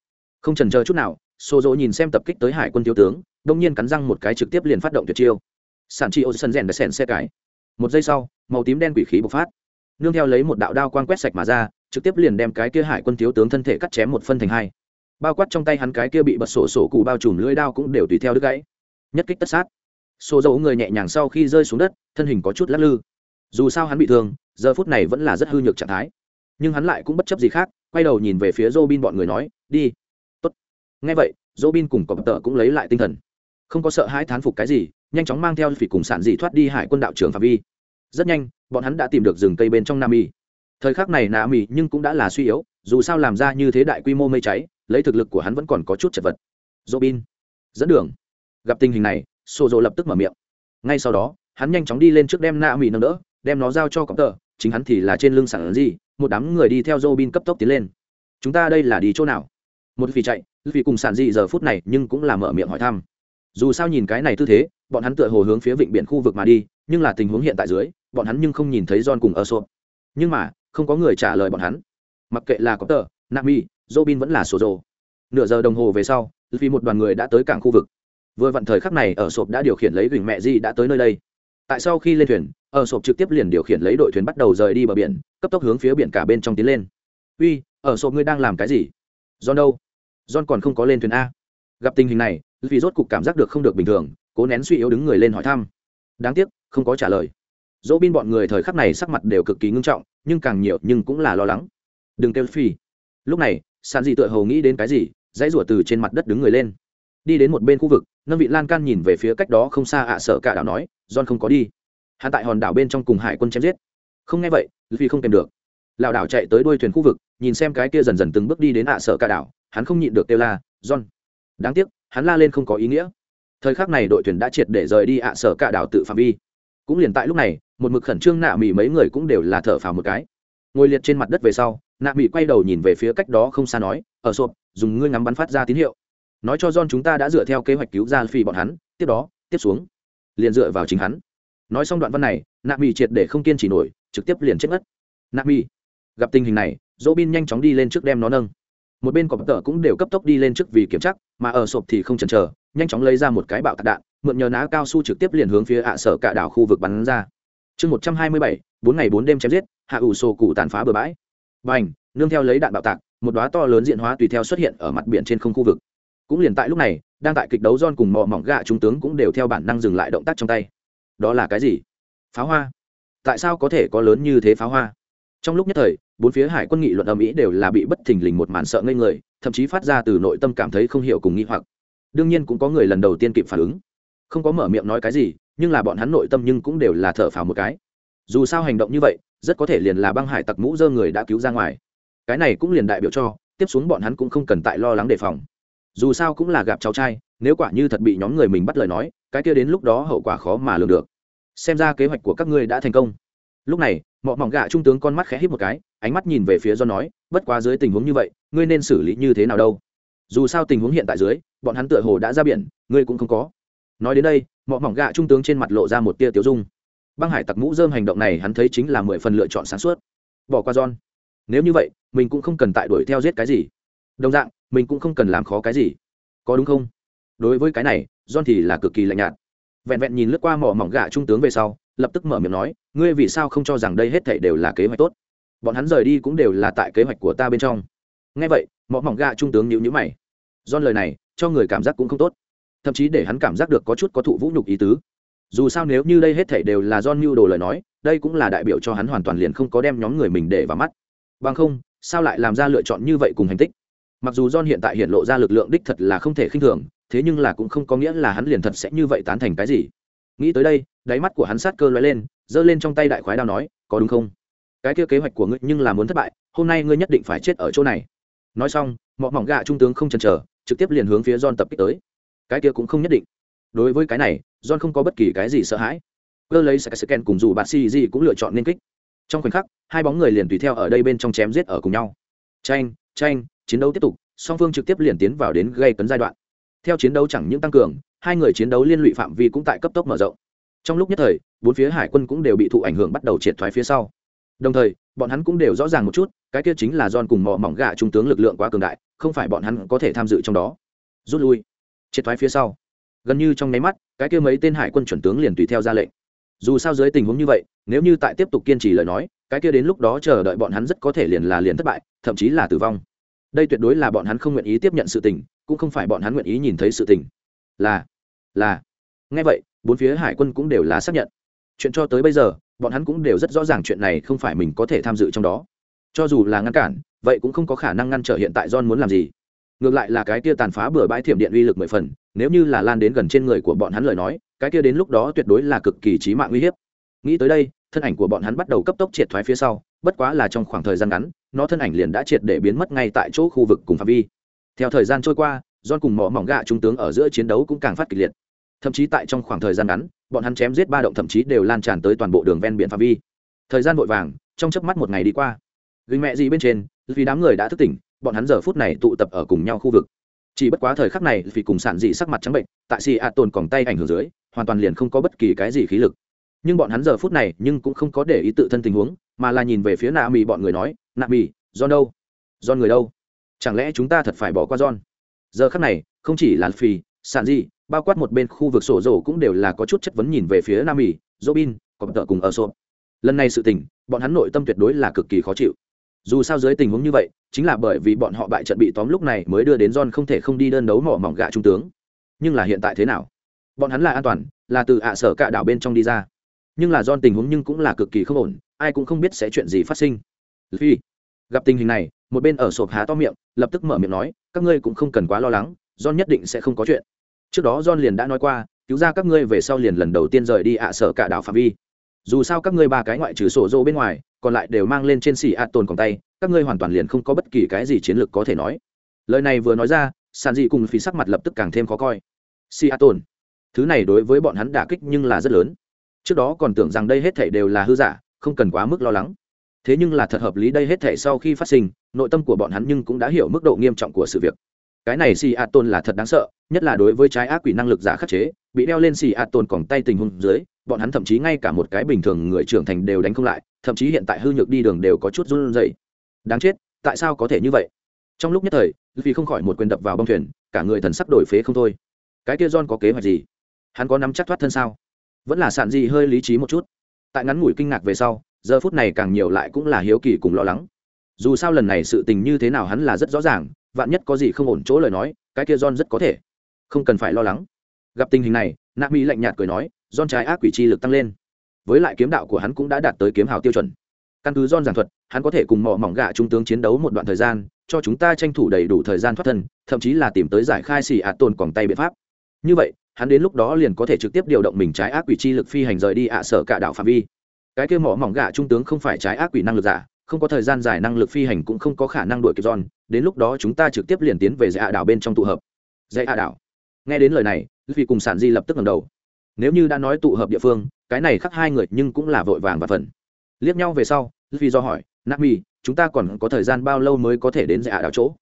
[SPEAKER 1] Không trần chờ chút nào xô dỗ nhìn xem tập kích tới hải quân thiếu tướng, đông nhiên cắn răng một cái trực tiếp liền phát động tuyệt chiêu. Sản chi ô sân rèn đã sèn xe cải một giây sau, màu tím đen quỷ khí bộc phát nương theo lấy một đạo đao quang quét sạch mà ra trực tiếp liền đem cái kia hải quân thiếu tướng thân thể cắt chém một phân thành hai bao quát trong tay hắn cái kia bị bật sổ sổ cụ bao trùm lưỡi đao cũng đều tùy theo đứt gãy nhất kích tất sát xô dầu người nhẹ nhàng sau khi rơi xuống đất thân hình có chút lắc lư dù sao hắn bị thương giờ phút này vẫn là rất hư nhược trạng thái nhưng hắn lại cũng bất chấp gì khác quay đầu nhìn về phía Robin bọn người nói, "Đi." Tốt. Nghe vậy, Robin cùng cọp tợ cũng lấy lại tinh thần. Không có sợ hãi thán phục cái gì, nhanh chóng mang theo phỉ cùng sản dị thoát đi hải quân đạo trưởng phạm vi. Rất nhanh, bọn hắn đã tìm được rừng cây bên trong Nam Y. Thời khắc này Nam Y nhưng cũng đã là suy yếu, dù sao làm ra như thế đại quy mô mây cháy, lấy thực lực của hắn vẫn còn có chút chật vật. Robin, dẫn đường. Gặp tình hình này, Sozo lập tức mở miệng. Ngay sau đó, hắn nhanh chóng đi lên trước đem Nam Y nâng đỡ, đem nó giao cho cọp tờ. chính hắn thì là trên lưng sản gì, một đám người đi theo Robin cấp tốc tiến lên. Chúng ta đây là đi chỗ nào? Một vị chạy, vì cùng sản dị giờ phút này nhưng cũng là mở miệng hỏi thăm. Dù sao nhìn cái này tư thế, bọn hắn tựa hồ hướng phía vịnh biển khu vực mà đi, nhưng là tình huống hiện tại dưới, bọn hắn nhưng không nhìn thấy John cùng Usopp. Nhưng mà, không có người trả lời bọn hắn. Mặc kệ là có tờ, Nami, Robin vẫn là sổ rồ. Nửa giờ đồng hồ về sau, vì một đoàn người đã tới cảng khu vực. Vừa vận thời khắc này ở sộp đã điều khiển lấy gửi mẹ gì đã tới nơi đây. Tại sau khi lên thuyền, ở sộp trực tiếp liền điều khiển lấy đội thuyền bắt đầu rời đi bờ biển, cấp tốc hướng phía biển cả bên trong tiến lên uy ở sộp ngươi đang làm cái gì john đâu john còn không có lên thuyền a gặp tình hình này vì rốt cục cảm giác được không được bình thường cố nén suy yếu đứng người lên hỏi thăm đáng tiếc không có trả lời dỗ bin bọn người thời khắc này sắc mặt đều cực kỳ ngưng trọng, nhưng càng nhiều nhưng cũng là lo lắng. Đừng kêu phi. Lúc này sàn dị tựa hầu nghĩ đến cái gì, dãy rủa từ trên mặt đất đứng người lên. Đi đến một bên khu vực nâng vị lan can nhìn về phía cách đó không xa ạ sợ cả đảo nói, john không có đi. Hạ tại hòn đảo bên trong cùng hải quân chém giết. Không nghe vậy vì không kèm được. Lảo đảo chạy tới đuôi thuyền khu vực, nhìn xem cái kia dần dần từng bước đi đến ạ à sợ cả đảo, hắn không nhịn được kêu la, john. Đáng tiếc, hắn la lên không có ý nghĩa. Thời khắc này đội thuyền đã triệt để rời đi ạ à sở cả đảo tự phạm vi cũng liền tại lúc này, một mực khẩn trương nạ mỹ mấy người cũng đều là thở phào một cái. Ngồi liệt trên mặt đất về sau, nạ mỹ quay đầu nhìn về phía cách đó không xa nói, ở sộp, dùng ngươi ngắm bắn phát ra tín hiệu. Nói cho john chúng ta đã dựa theo kế hoạch cứu ra phi bọn hắn, tiếp đó, tiếp xuống, liền dựa vào chính hắn. Nói xong đoạn văn này, nạ mỹ triệt để không kiên trì nổi, trực tiếp liền chết ngất nạ mỹ gặp tình hình này dỗ bin nhanh chóng đi lên trước đem nó nâng. Một bên cọp tợ cũng đều cấp tốc đi lên trước vì kiểm chắc mà ở sộp thì không chần chờ nhanh chóng lấy ra một cái bạo tạc đạn, mượn nhờ ná cao su trực tiếp liền hướng phía ạ sở cả đảo khu vực bắn ra. Chương một trăm hai mươi bảy, bốn ngày bốn đêm chém giết, hạ ủ sổ cụ tàn phá bờ bãi. Và ảnh nương theo lấy đạn bạo tạc, một đoá to lớn diện hóa tùy theo xuất hiện ở mặt biển trên không khu vực. Cũng liền tại lúc này, đang tại kịch đấu John cùng mò mỏng gạ trung tướng cũng đều theo bản năng dừng lại động tác trong tay. Đó là cái gì? Pháo hoa. Tại sao có thể có lớn như thế pháo hoa? Trong lúc nhất thời, bốn phía hải quân nghị luận âm ĩ đều là bị bất thình lình một màn sợ ngây người, thậm chí phát ra từ nội tâm cảm thấy không hiểu cùng nghi hoặc đương nhiên cũng có người lần đầu tiên kịp phản ứng. Không có mở miệng nói cái gì, nhưng là bọn hắn nội tâm nhưng cũng đều là thở phào một cái. Dù sao hành động như vậy, rất có thể liền là băng hải tặc mũ dơ người đã cứu ra ngoài. Cái này cũng liền đại biểu cho, tiếp xuống bọn hắn cũng không cần tại lo lắng đề phòng. Dù sao cũng là gặp cháu trai, nếu quả như thật bị nhóm người mình bắt lời nói, cái kia đến lúc đó hậu quả khó mà lường được. Xem ra kế hoạch của các ngươi đã thành công. Lúc này mọi mỏng gạ trung tướng con mắt khẽ hít một cái, ánh mắt nhìn về phía do nói, bất quá dưới tình huống như vậy, ngươi nên xử lý như thế nào đâu? Dù sao tình huống hiện tại dưới bọn hắn tựa hồ đã ra biển, ngươi cũng không có. Nói đến đây, mọ mỏng gạ trung tướng trên mặt lộ ra một tia tiểu dung. Băng hải tặc mũ dơm hành động này hắn thấy chính là mười phần lựa chọn sáng suốt. Bỏ qua john. Nếu như vậy, mình cũng không cần tại đuổi theo giết cái gì. Đồng dạng, mình cũng không cần làm khó cái gì. Có đúng không? Đối với cái này, john thì là cực kỳ lạnh nhạt. Vẹn vẹn nhìn lướt qua mỏ mỏng gạ trung tướng về sau, lập tức mở miệng nói, ngươi vì sao không cho rằng đây hết thảy đều là kế hoạch tốt? Bọn hắn rời đi cũng đều là tại kế hoạch của ta bên trong. Ngay vậy, mọ mỏng gạ trung tướng nhữ nhữ mày. John lời này cho người cảm giác cũng không tốt. Thậm chí để hắn cảm giác được có chút có thụ vũ nhục ý tứ. Dù sao nếu như đây hết thảy đều là do mưu đồ lời nói, đây cũng là đại biểu cho hắn hoàn toàn liền không có đem nhóm người mình để vào mắt. Bằng không, sao lại làm ra lựa chọn như vậy cùng hành tích? Mặc dù john hiện tại hiện lộ ra lực lượng đích thật là không thể khinh thường, thế nhưng là cũng không có nghĩa là hắn liền thật sẽ như vậy tán thành cái gì. Nghĩ tới đây, đáy mắt của hắn sát cơ lóe lên, giơ lên trong tay đại khoái đao nói, có đúng không? Cái kia kế hoạch của ngươi nhưng là muốn thất bại, hôm nay ngươi nhất định phải chết ở chỗ này. Nói xong, mọ mỏng gạ trung tướng không chần chờ trực tiếp liền hướng phía john tập kích tới. Cái kia cũng không nhất định. Đối với cái này, john không có bất kỳ cái gì sợ hãi. Cơ lấy sken cùng dù bạn si gì cũng lựa chọn nên kích. Trong khoảnh khắc, hai bóng người liền tùy theo ở đây bên trong chém giết ở cùng nhau. Tranh tranh chiến đấu tiếp tục, song phương trực tiếp liền tiến vào đến gây cấn giai đoạn. Theo chiến đấu chẳng những tăng cường, hai người chiến đấu liên lụy phạm vi cũng tại cấp tốc mở rộng. Trong lúc nhất thời, bốn phía hải quân cũng đều bị thụ ảnh hưởng bắt đầu triệt thoái phía sau. Đồng thời, bọn hắn cũng đều rõ ràng một chút, cái kia chính là John cùng mò mỏng gạ trung tướng lực lượng quá cường đại không phải bọn hắn có thể tham dự trong đó. Rút lui. Triệt thoái phía sau. Gần như trong nháy mắt, cái kia mấy tên hải quân chuẩn tướng liền tùy theo ra lệnh. Dù sao dưới tình huống như vậy, nếu như tại tiếp tục kiên trì lời nói, cái kia đến lúc đó chờ đợi bọn hắn rất có thể liền là liền thất bại, thậm chí là tử vong. Đây tuyệt đối là bọn hắn không nguyện ý tiếp nhận sự tình, cũng không phải bọn hắn nguyện ý nhìn thấy sự tình. Là là. Nghe vậy, bốn phía hải quân cũng đều là xác nhận. Chuyện cho tới bây giờ, bọn hắn cũng đều rất rõ ràng chuyện này không phải mình có thể tham dự trong đó. Cho dù là ngăn cản vậy cũng không có khả năng ngăn trở hiện tại john muốn làm gì. Ngược lại là cái kia tàn phá bừa bãi thiểm điện uy lực mười phần, nếu như là lan đến gần trên người của bọn hắn lời nói, cái kia đến lúc đó tuyệt đối là cực kỳ chí mạng nguy hiểm nghĩ tới đây, thân ảnh của bọn hắn bắt đầu cấp tốc triệt thoái phía sau, bất quá là trong khoảng thời gian ngắn, nó thân ảnh liền đã triệt để biến mất ngay tại chỗ khu vực cùng phạm vi. Theo thời gian trôi qua, John cùng mỏ mỏng gạ trung tướng ở giữa chiến đấu cũng càng phát kịch liệt. Thậm chí tại trong khoảng thời gian ngắn, bọn hắn chém giết ba động thậm chí đều lan tràn tới toàn bộ đường ven biển phạm vi. Thời gian vội vàng, trong chớp mắt một ngày đi qua gừng mẹ gì bên trên, vì đám người đã thức tỉnh, bọn hắn giờ phút này tụ tập ở cùng nhau khu vực. Chỉ bất quá thời khắc này, vì cùng sản dị sắc mặt trắng bệnh, tại si a tồn còng tay ảnh hưởng dưới, hoàn toàn liền không có bất kỳ cái gì khí lực. Nhưng bọn hắn giờ phút này nhưng cũng không có để ý tự thân tình huống, mà là nhìn về phía nạ mì bọn người nói, nạ mì do đâu? Do người đâu? Chẳng lẽ chúng ta thật phải bỏ qua john? Giờ khắc này, không chỉ là phì sản dị, bao quát một bên khu vực sổ rổ cũng đều là có chút chất vấn nhìn về phía nam mỹ robin, còn tợ cùng ở sộp. Lần này sự tình, bọn hắn nội tâm tuyệt đối là cực kỳ khó chịu dù sao dưới tình huống như vậy, chính là bởi vì bọn họ bại trận bị tóm lúc này mới đưa đến john không thể không đi đơn đấu mỏ mỏng gạ trung tướng. Nhưng là hiện tại thế nào? Bọn hắn là an toàn, là từ ạ sở cạ đảo bên trong đi ra. Nhưng là john tình huống nhưng cũng là cực kỳ không ổn, ai cũng không biết sẽ chuyện gì phát sinh. Phi gặp tình hình này, một bên ở sộp há to miệng, lập tức mở miệng nói, các ngươi cũng không cần quá lo lắng, john nhất định sẽ không có chuyện. Trước đó john liền đã nói qua, cứu ra các ngươi về sau liền lần đầu tiên rời đi ạ sở cả đảo phạm vi dù sao các ngươi ba cái ngoại trừ sổ rô bên ngoài, còn lại đều mang lên trên xỉ ạ tồn còn tay, các ngươi hoàn toàn liền không có bất kỳ cái gì chiến lược có thể nói. Lời này vừa nói ra, sàn dị cùng phí sắc mặt lập tức càng thêm khó coi. Xỉ ạ tồn. Thứ này đối với bọn hắn đả kích nhưng là rất lớn. Trước đó còn tưởng rằng đây hết thể đều là hư giả, không cần quá mức lo lắng. Thế nhưng là thật hợp lý đây hết thể sau khi phát sinh, nội tâm của bọn hắn nhưng cũng đã hiểu mức độ nghiêm trọng của sự việc. Cái này xì a tôn là thật đáng sợ, nhất là đối với trái ác quỷ năng lực giả khắc chế, bị đeo lên xì a tôn còng tay tình huống dưới bọn hắn thậm chí ngay cả một cái bình thường người trưởng thành đều đánh không lại, thậm chí hiện tại hư nhược đi đường đều có chút run rẩy. Đáng chết, tại sao có thể như vậy? Trong lúc nhất thời, vì không khỏi một quyền đập vào bông thuyền, cả người thần sắc đổi phế không thôi. Cái kia john có kế hoạch gì? Hắn có nắm chắc thoát thân sao? Vẫn là sạn gì hơi lý trí một chút. Tại ngắn ngủi kinh ngạc về sau, giờ phút này càng nhiều lại cũng là hiếu kỳ cùng lo lắng. Dù sao lần này sự tình như thế nào hắn là rất rõ ràng, vạn nhất có gì không ổn chỗ lời nói, cái kia john rất có thể không cần phải lo lắng. Gặp tình hình này nạ mỹ lạnh nhạt cười nói john trái ác quỷ chi lực tăng lên với lại kiếm đạo của hắn cũng đã đạt tới kiếm hào tiêu chuẩn căn cứ john giảng thuật hắn có thể cùng mỏ mỏng gạ trung tướng chiến đấu một đoạn thời gian cho chúng ta tranh thủ đầy đủ thời gian thoát thân thậm chí là tìm tới giải khai xì ạt tồn còn tay biện pháp như vậy hắn đến lúc đó liền có thể trực tiếp điều động mình trái ác quỷ chi lực phi hành rời đi ạ sở cả đảo phạm vi cái kia mỏ mỏng gạ trung tướng không phải trái ác quỷ năng lực giả không có thời gian giải năng lực phi hành cũng không có khả năng đuổi kịp giòn đến lúc đó chúng ta trực tiếp liền tiến về dãy hạ đảo bên trong tụ hợp. dạy ạ đảo. Nghe đến lời này, vì cùng Sản Di lập tức ngầm đầu. Nếu như đã nói tụ hợp địa phương, cái này khác hai người nhưng cũng là vội vàng và phần. Liếc nhau về sau, vì do hỏi, "Nami, chúng ta còn có thời gian bao lâu mới có thể đến dạ đảo chỗ?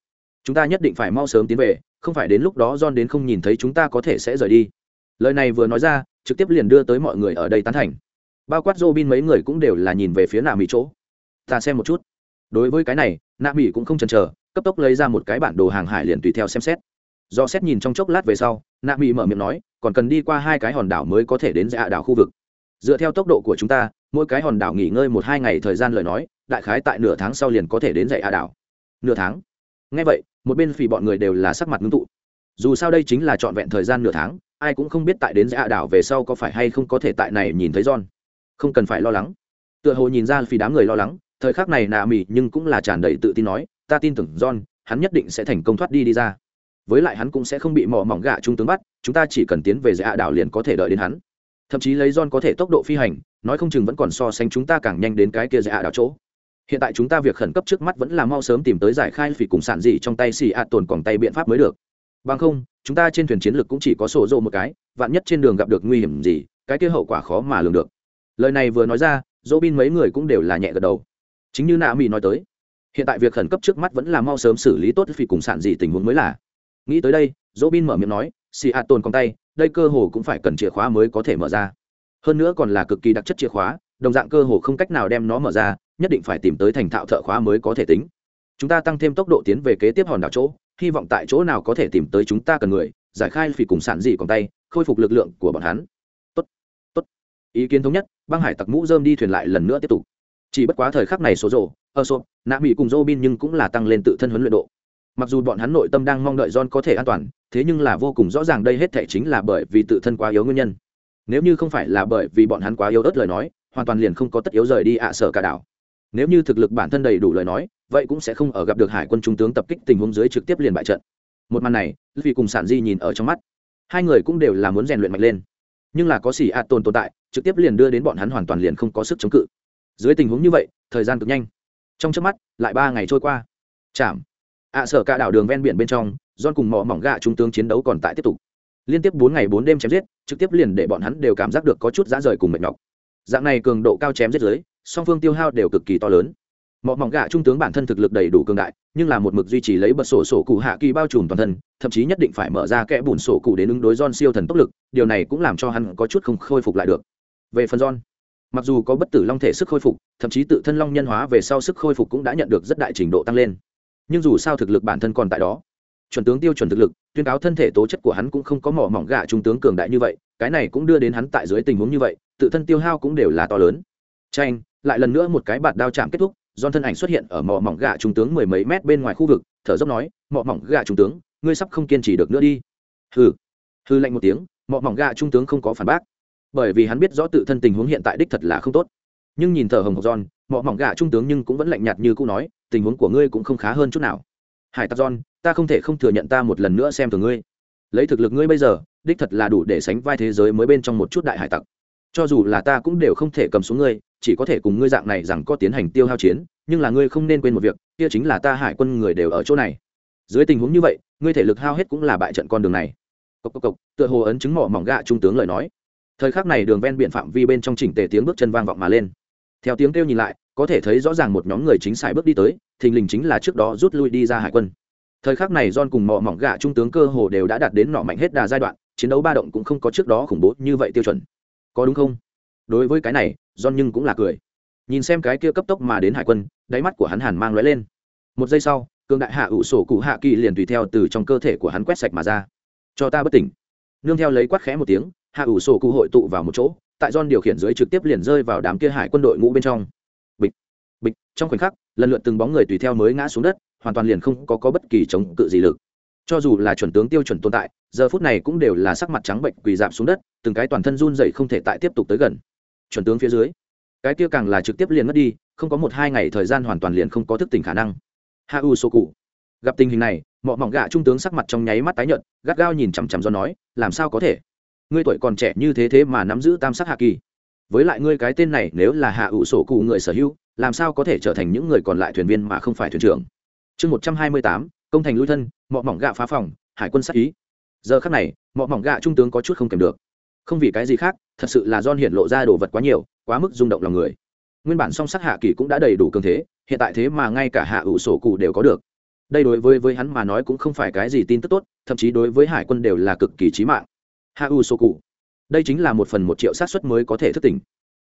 [SPEAKER 1] Chúng ta nhất định phải mau sớm tiến về, không phải đến lúc đó John đến không nhìn thấy chúng ta có thể sẽ rời đi." Lời này vừa nói ra, trực tiếp liền đưa tới mọi người ở đây tán thành. Bao quát Robin mấy người cũng đều là nhìn về phía Nami chỗ ta xem một chút đối với cái này nạ mỹ cũng không chần chờ cấp tốc lấy ra một cái bản đồ hàng hải liền tùy theo xem xét do xét nhìn trong chốc lát về sau, nạ mỹ mở miệng nói, còn cần đi qua hai cái hòn đảo mới có thể đến dạ đảo khu vực. Dựa theo tốc độ của chúng ta, mỗi cái hòn đảo nghỉ ngơi một hai ngày thời gian lời nói, đại khái tại nửa tháng sau liền có thể đến dạy a đảo. Nửa tháng? Ngay vậy, một bên phì bọn người đều là sắc mặt ngưng tụ. Dù sao đây chính là trọn vẹn thời gian nửa tháng, ai cũng không biết tại đến dạy a đảo về sau có phải hay không có thể tại này nhìn thấy john. Không cần phải lo lắng. Tựa hồ nhìn ra phì đám người lo lắng, thời khắc này nạ mì nhưng cũng là tràn đầy tự tin nói, ta tin tưởng john, hắn nhất định sẽ thành công thoát đi đi ra với lại hắn cũng sẽ không bị mỏ mỏng gạ trung tướng bắt, chúng ta chỉ cần tiến về dạ đảo liền có thể đợi đến hắn. Thậm chí lấy john có thể tốc độ phi hành, nói không chừng vẫn còn so sánh chúng ta càng nhanh đến cái kia dạ đảo chỗ. Hiện tại chúng ta việc khẩn cấp trước mắt vẫn là mau sớm tìm tới giải khai phỉ cùng sản dị trong tay xì ạt tồn còn tay biện pháp mới được. Bằng không, chúng ta trên thuyền chiến lược cũng chỉ có sổ rộ một cái, vạn nhất trên đường gặp được nguy hiểm gì, cái kia hậu quả khó mà lường được. Lời này vừa nói ra dỗ bin mấy người cũng đều là nhẹ gật đầu. Chính như nạ mỹ nói tới, hiện tại việc khẩn cấp trước mắt vẫn là mau sớm xử lý tốt phỉ cùng sản dị tình huống mới là nghĩ tới đây dỗ bin mở miệng nói, xì ạt tồn còn tay, đây cơ hồ cũng phải cần chìa khóa mới có thể mở ra. Hơn nữa còn là cực kỳ đặc chất chìa khóa, đồng dạng cơ hồ không cách nào đem nó mở ra, nhất định phải tìm tới thành thạo thợ khóa mới có thể tính. Chúng ta tăng thêm tốc độ tiến về kế tiếp hòn đảo chỗ, hy vọng tại chỗ nào có thể tìm tới chúng ta cần người, giải khai phỉ cùng sản dị còn tay, khôi phục lực lượng của bọn hắn. Tốt tốt. Ý kiến thống nhất, băng hải tặc mũ dơm đi thuyền lại lần nữa tiếp tục. Chỉ bất quá thời khắc này số rộ ơ ờ, sộp nạ mỹ cùng dô bin nhưng cũng là tăng lên tự thân huấn luyện độ mặc dù bọn hắn nội tâm đang mong đợi john có thể an toàn, thế nhưng là vô cùng rõ ràng đây hết thể chính là bởi vì tự thân quá yếu nguyên nhân. Nếu như không phải là bởi vì bọn hắn quá yếu ớt lời nói, hoàn toàn liền không có tất yếu rời đi ạ sở cả đảo. Nếu như thực lực bản thân đầy đủ lời nói, vậy cũng sẽ không ở gặp được hải quân trung tướng tập kích tình huống dưới trực tiếp liền bại trận. Một màn này vì cùng sản di nhìn ở trong mắt. Hai người cũng đều là muốn rèn luyện mạnh lên. Nhưng là có xỉ ạ tồn tồn tại, trực tiếp liền đưa đến bọn hắn hoàn toàn liền không có sức chống cự. Dưới tình huống như vậy, thời gian cực nhanh. Trong trước mắt, lại ba ngày trôi qua. Chạm ạ sở cả đảo đường ven biển bên trong don cùng mỏ mỏng gạ trung tướng chiến đấu còn tại tiếp tục. Liên tiếp bốn ngày bốn đêm chém giết, trực tiếp liền để bọn hắn đều cảm giác được có chút dã rời cùng mệt nhọc. Dạng này cường độ cao chém giết giới song phương tiêu hao đều cực kỳ to lớn. Mỏ mỏng gạ trung tướng bản thân thực lực đầy đủ cường đại, nhưng là một mực duy trì lấy bật sổ sổ cụ hạ kỳ bao trùm toàn thân, thậm chí nhất định phải mở ra kẽ bùn sổ cụ đến ứng đối don siêu thần tốc lực, điều này cũng làm cho hắn có chút không khôi phục lại được. Về phần don mặc dù có bất tử long thể sức khôi phục, thậm chí tự thân long nhân hóa về sau sức khôi phục cũng đã nhận được rất đại trình độ tăng lên nhưng dù sao thực lực bản thân còn tại đó. Chuẩn tướng tiêu chuẩn thực lực, tuyên cáo thân thể tố chất của hắn cũng không có mỏ mỏng gạ trung tướng cường đại như vậy, cái này cũng đưa đến hắn tại dưới tình huống như vậy, tự thân tiêu hao cũng đều là to lớn. Tranh lại lần nữa một cái bạt đao chạm kết thúc do thân ảnh xuất hiện ở mỏ mỏng gạ trung tướng mười mấy mét bên ngoài khu vực, thở dốc nói, mỏ mỏng gạ trung tướng, ngươi sắp không kiên trì được nữa đi. Hừ. Hư lạnh một tiếng, mỏ mỏng gạ trung tướng không có phản bác. Bởi vì hắn biết rõ tự thân tình huống hiện tại đích thật là không tốt. Nhưng nhìn thở hồng hộc giòn mỏ mỏng gạ trung tướng nhưng cũng vẫn lạnh nhạt như cũ nói tình huống của ngươi cũng không khá hơn chút nào. Hải tặc john, ta không thể không thừa nhận ta một lần nữa xem thường ngươi. Lấy thực lực ngươi bây giờ, đích thật là đủ để sánh vai thế giới mới bên trong một chút đại hải tặc. Cho dù là ta cũng đều không thể cầm xuống ngươi, chỉ có thể cùng ngươi dạng này rằng có tiến hành tiêu hao chiến, nhưng là ngươi không nên quên một việc, kia chính là ta hải quân người đều ở chỗ này. Dưới tình huống như vậy, ngươi thể lực hao hết cũng là bại trận con đường này. Cộc cộc cộc, tựa hồ ấn chứng mỏ mỏng gạ trung tướng lời nói. Thời khắc này đường ven biển phạm vi bên trong chỉnh tề tiếng bước chân vang vọng mà lên. Theo tiếng kêu nhìn lại có thể thấy rõ ràng một nhóm người chính xài bước đi tới, thình lình chính là trước đó rút lui đi ra hải quân. Thời khắc này john cùng mỏ mỏng gạ trung tướng cơ hồ đều đã đạt đến nọ mạnh hết đà giai đoạn, chiến đấu ba động cũng không có trước đó khủng bố như vậy tiêu chuẩn. Có đúng không? Đối với cái này, john nhưng cũng là cười. Nhìn xem cái kia cấp tốc mà đến hải quân, đáy mắt của hắn hàn mang lóe lên. Một giây sau, cường đại hạ ủ sổ cụ hạ kỳ liền tùy theo từ trong cơ thể của hắn quét sạch mà ra. Cho ta bất tỉnh. Nương theo lấy quát khẽ một tiếng, hạ ủ sổ cụ hội tụ vào một chỗ, tại john điều khiển dưới trực tiếp liền rơi vào đám kia hải quân đội ngũ bên trong trong khoảnh khắc lần lượt từng bóng người tùy theo mới ngã xuống đất hoàn toàn liền không có, có bất kỳ chống cự gì lực. Cho dù là chuẩn tướng tiêu chuẩn tồn tại giờ phút này cũng đều là sắc mặt trắng bệnh quỳ dạp xuống đất từng cái toàn thân run dậy không thể tại tiếp tục tới gần. Chuẩn tướng phía dưới cái kia càng là trực tiếp liền mất đi không có một hai ngày thời gian hoàn toàn liền không có thức tỉnh khả năng. Ha u sô cụ gặp tình hình này mọ mỏng gạ trung tướng sắc mặt trong nháy mắt tái nhợt gắt gao nhìn chằm chằm do nói làm sao có thể? Ngươi tuổi còn trẻ như thế thế mà nắm giữ tam sắc hạ kỳ với lại ngươi cái tên này nếu là hạ ủ sổ cụ người sở hữu, làm sao có thể trở thành những người còn lại thuyền viên mà không phải thuyền trưởng? Chương một trăm hai mươi tám, công thành lui thân, mọ mỏng gạ phá phòng, hải quân sát ý. Giờ khắc này, mọ mỏng gạ trung tướng có chút không kèm được. Không vì cái gì khác, thật sự là don hiện lộ ra đồ vật quá nhiều, quá mức rung động lòng người. Nguyên bản song sắc hạ kỳ cũng đã đầy đủ cường thế, hiện tại thế mà ngay cả hạ ủ sổ cụ đều có được. Đây đối với với hắn mà nói cũng không phải cái gì tin tức tốt, thậm chí đối với hải quân đều là cực kỳ trí mạng. Hạ ủ sổ cụ đây chính là một phần một triệu xác suất mới có thể thức tỉnh.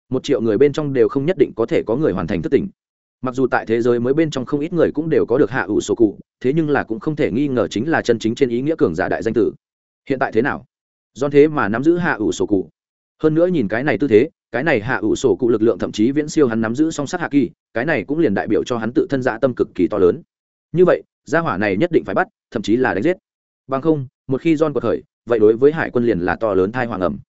[SPEAKER 1] Một triệu người bên trong đều không nhất định có thể có người hoàn thành thức tỉnh. Mặc dù tại thế giới mới bên trong không ít người cũng đều có được hạ ủ sổ cụ, thế nhưng là cũng không thể nghi ngờ chính là chân chính trên ý nghĩa cường giả đại danh tử. Hiện tại thế nào? Do thế mà nắm giữ hạ ủ sổ cụ. Hơn nữa nhìn cái này tư thế, cái này hạ ủ sổ cụ lực lượng thậm chí viễn siêu hắn nắm giữ song sát hạ kỳ, cái này cũng liền đại biểu cho hắn tự thân dạ tâm cực kỳ to lớn. Như vậy, gia hỏa này nhất định phải bắt, thậm chí là đánh giết. Bằng không, một khi john quật khởi, vậy đối với hải quân liền là to lớn thai hoàng ẩm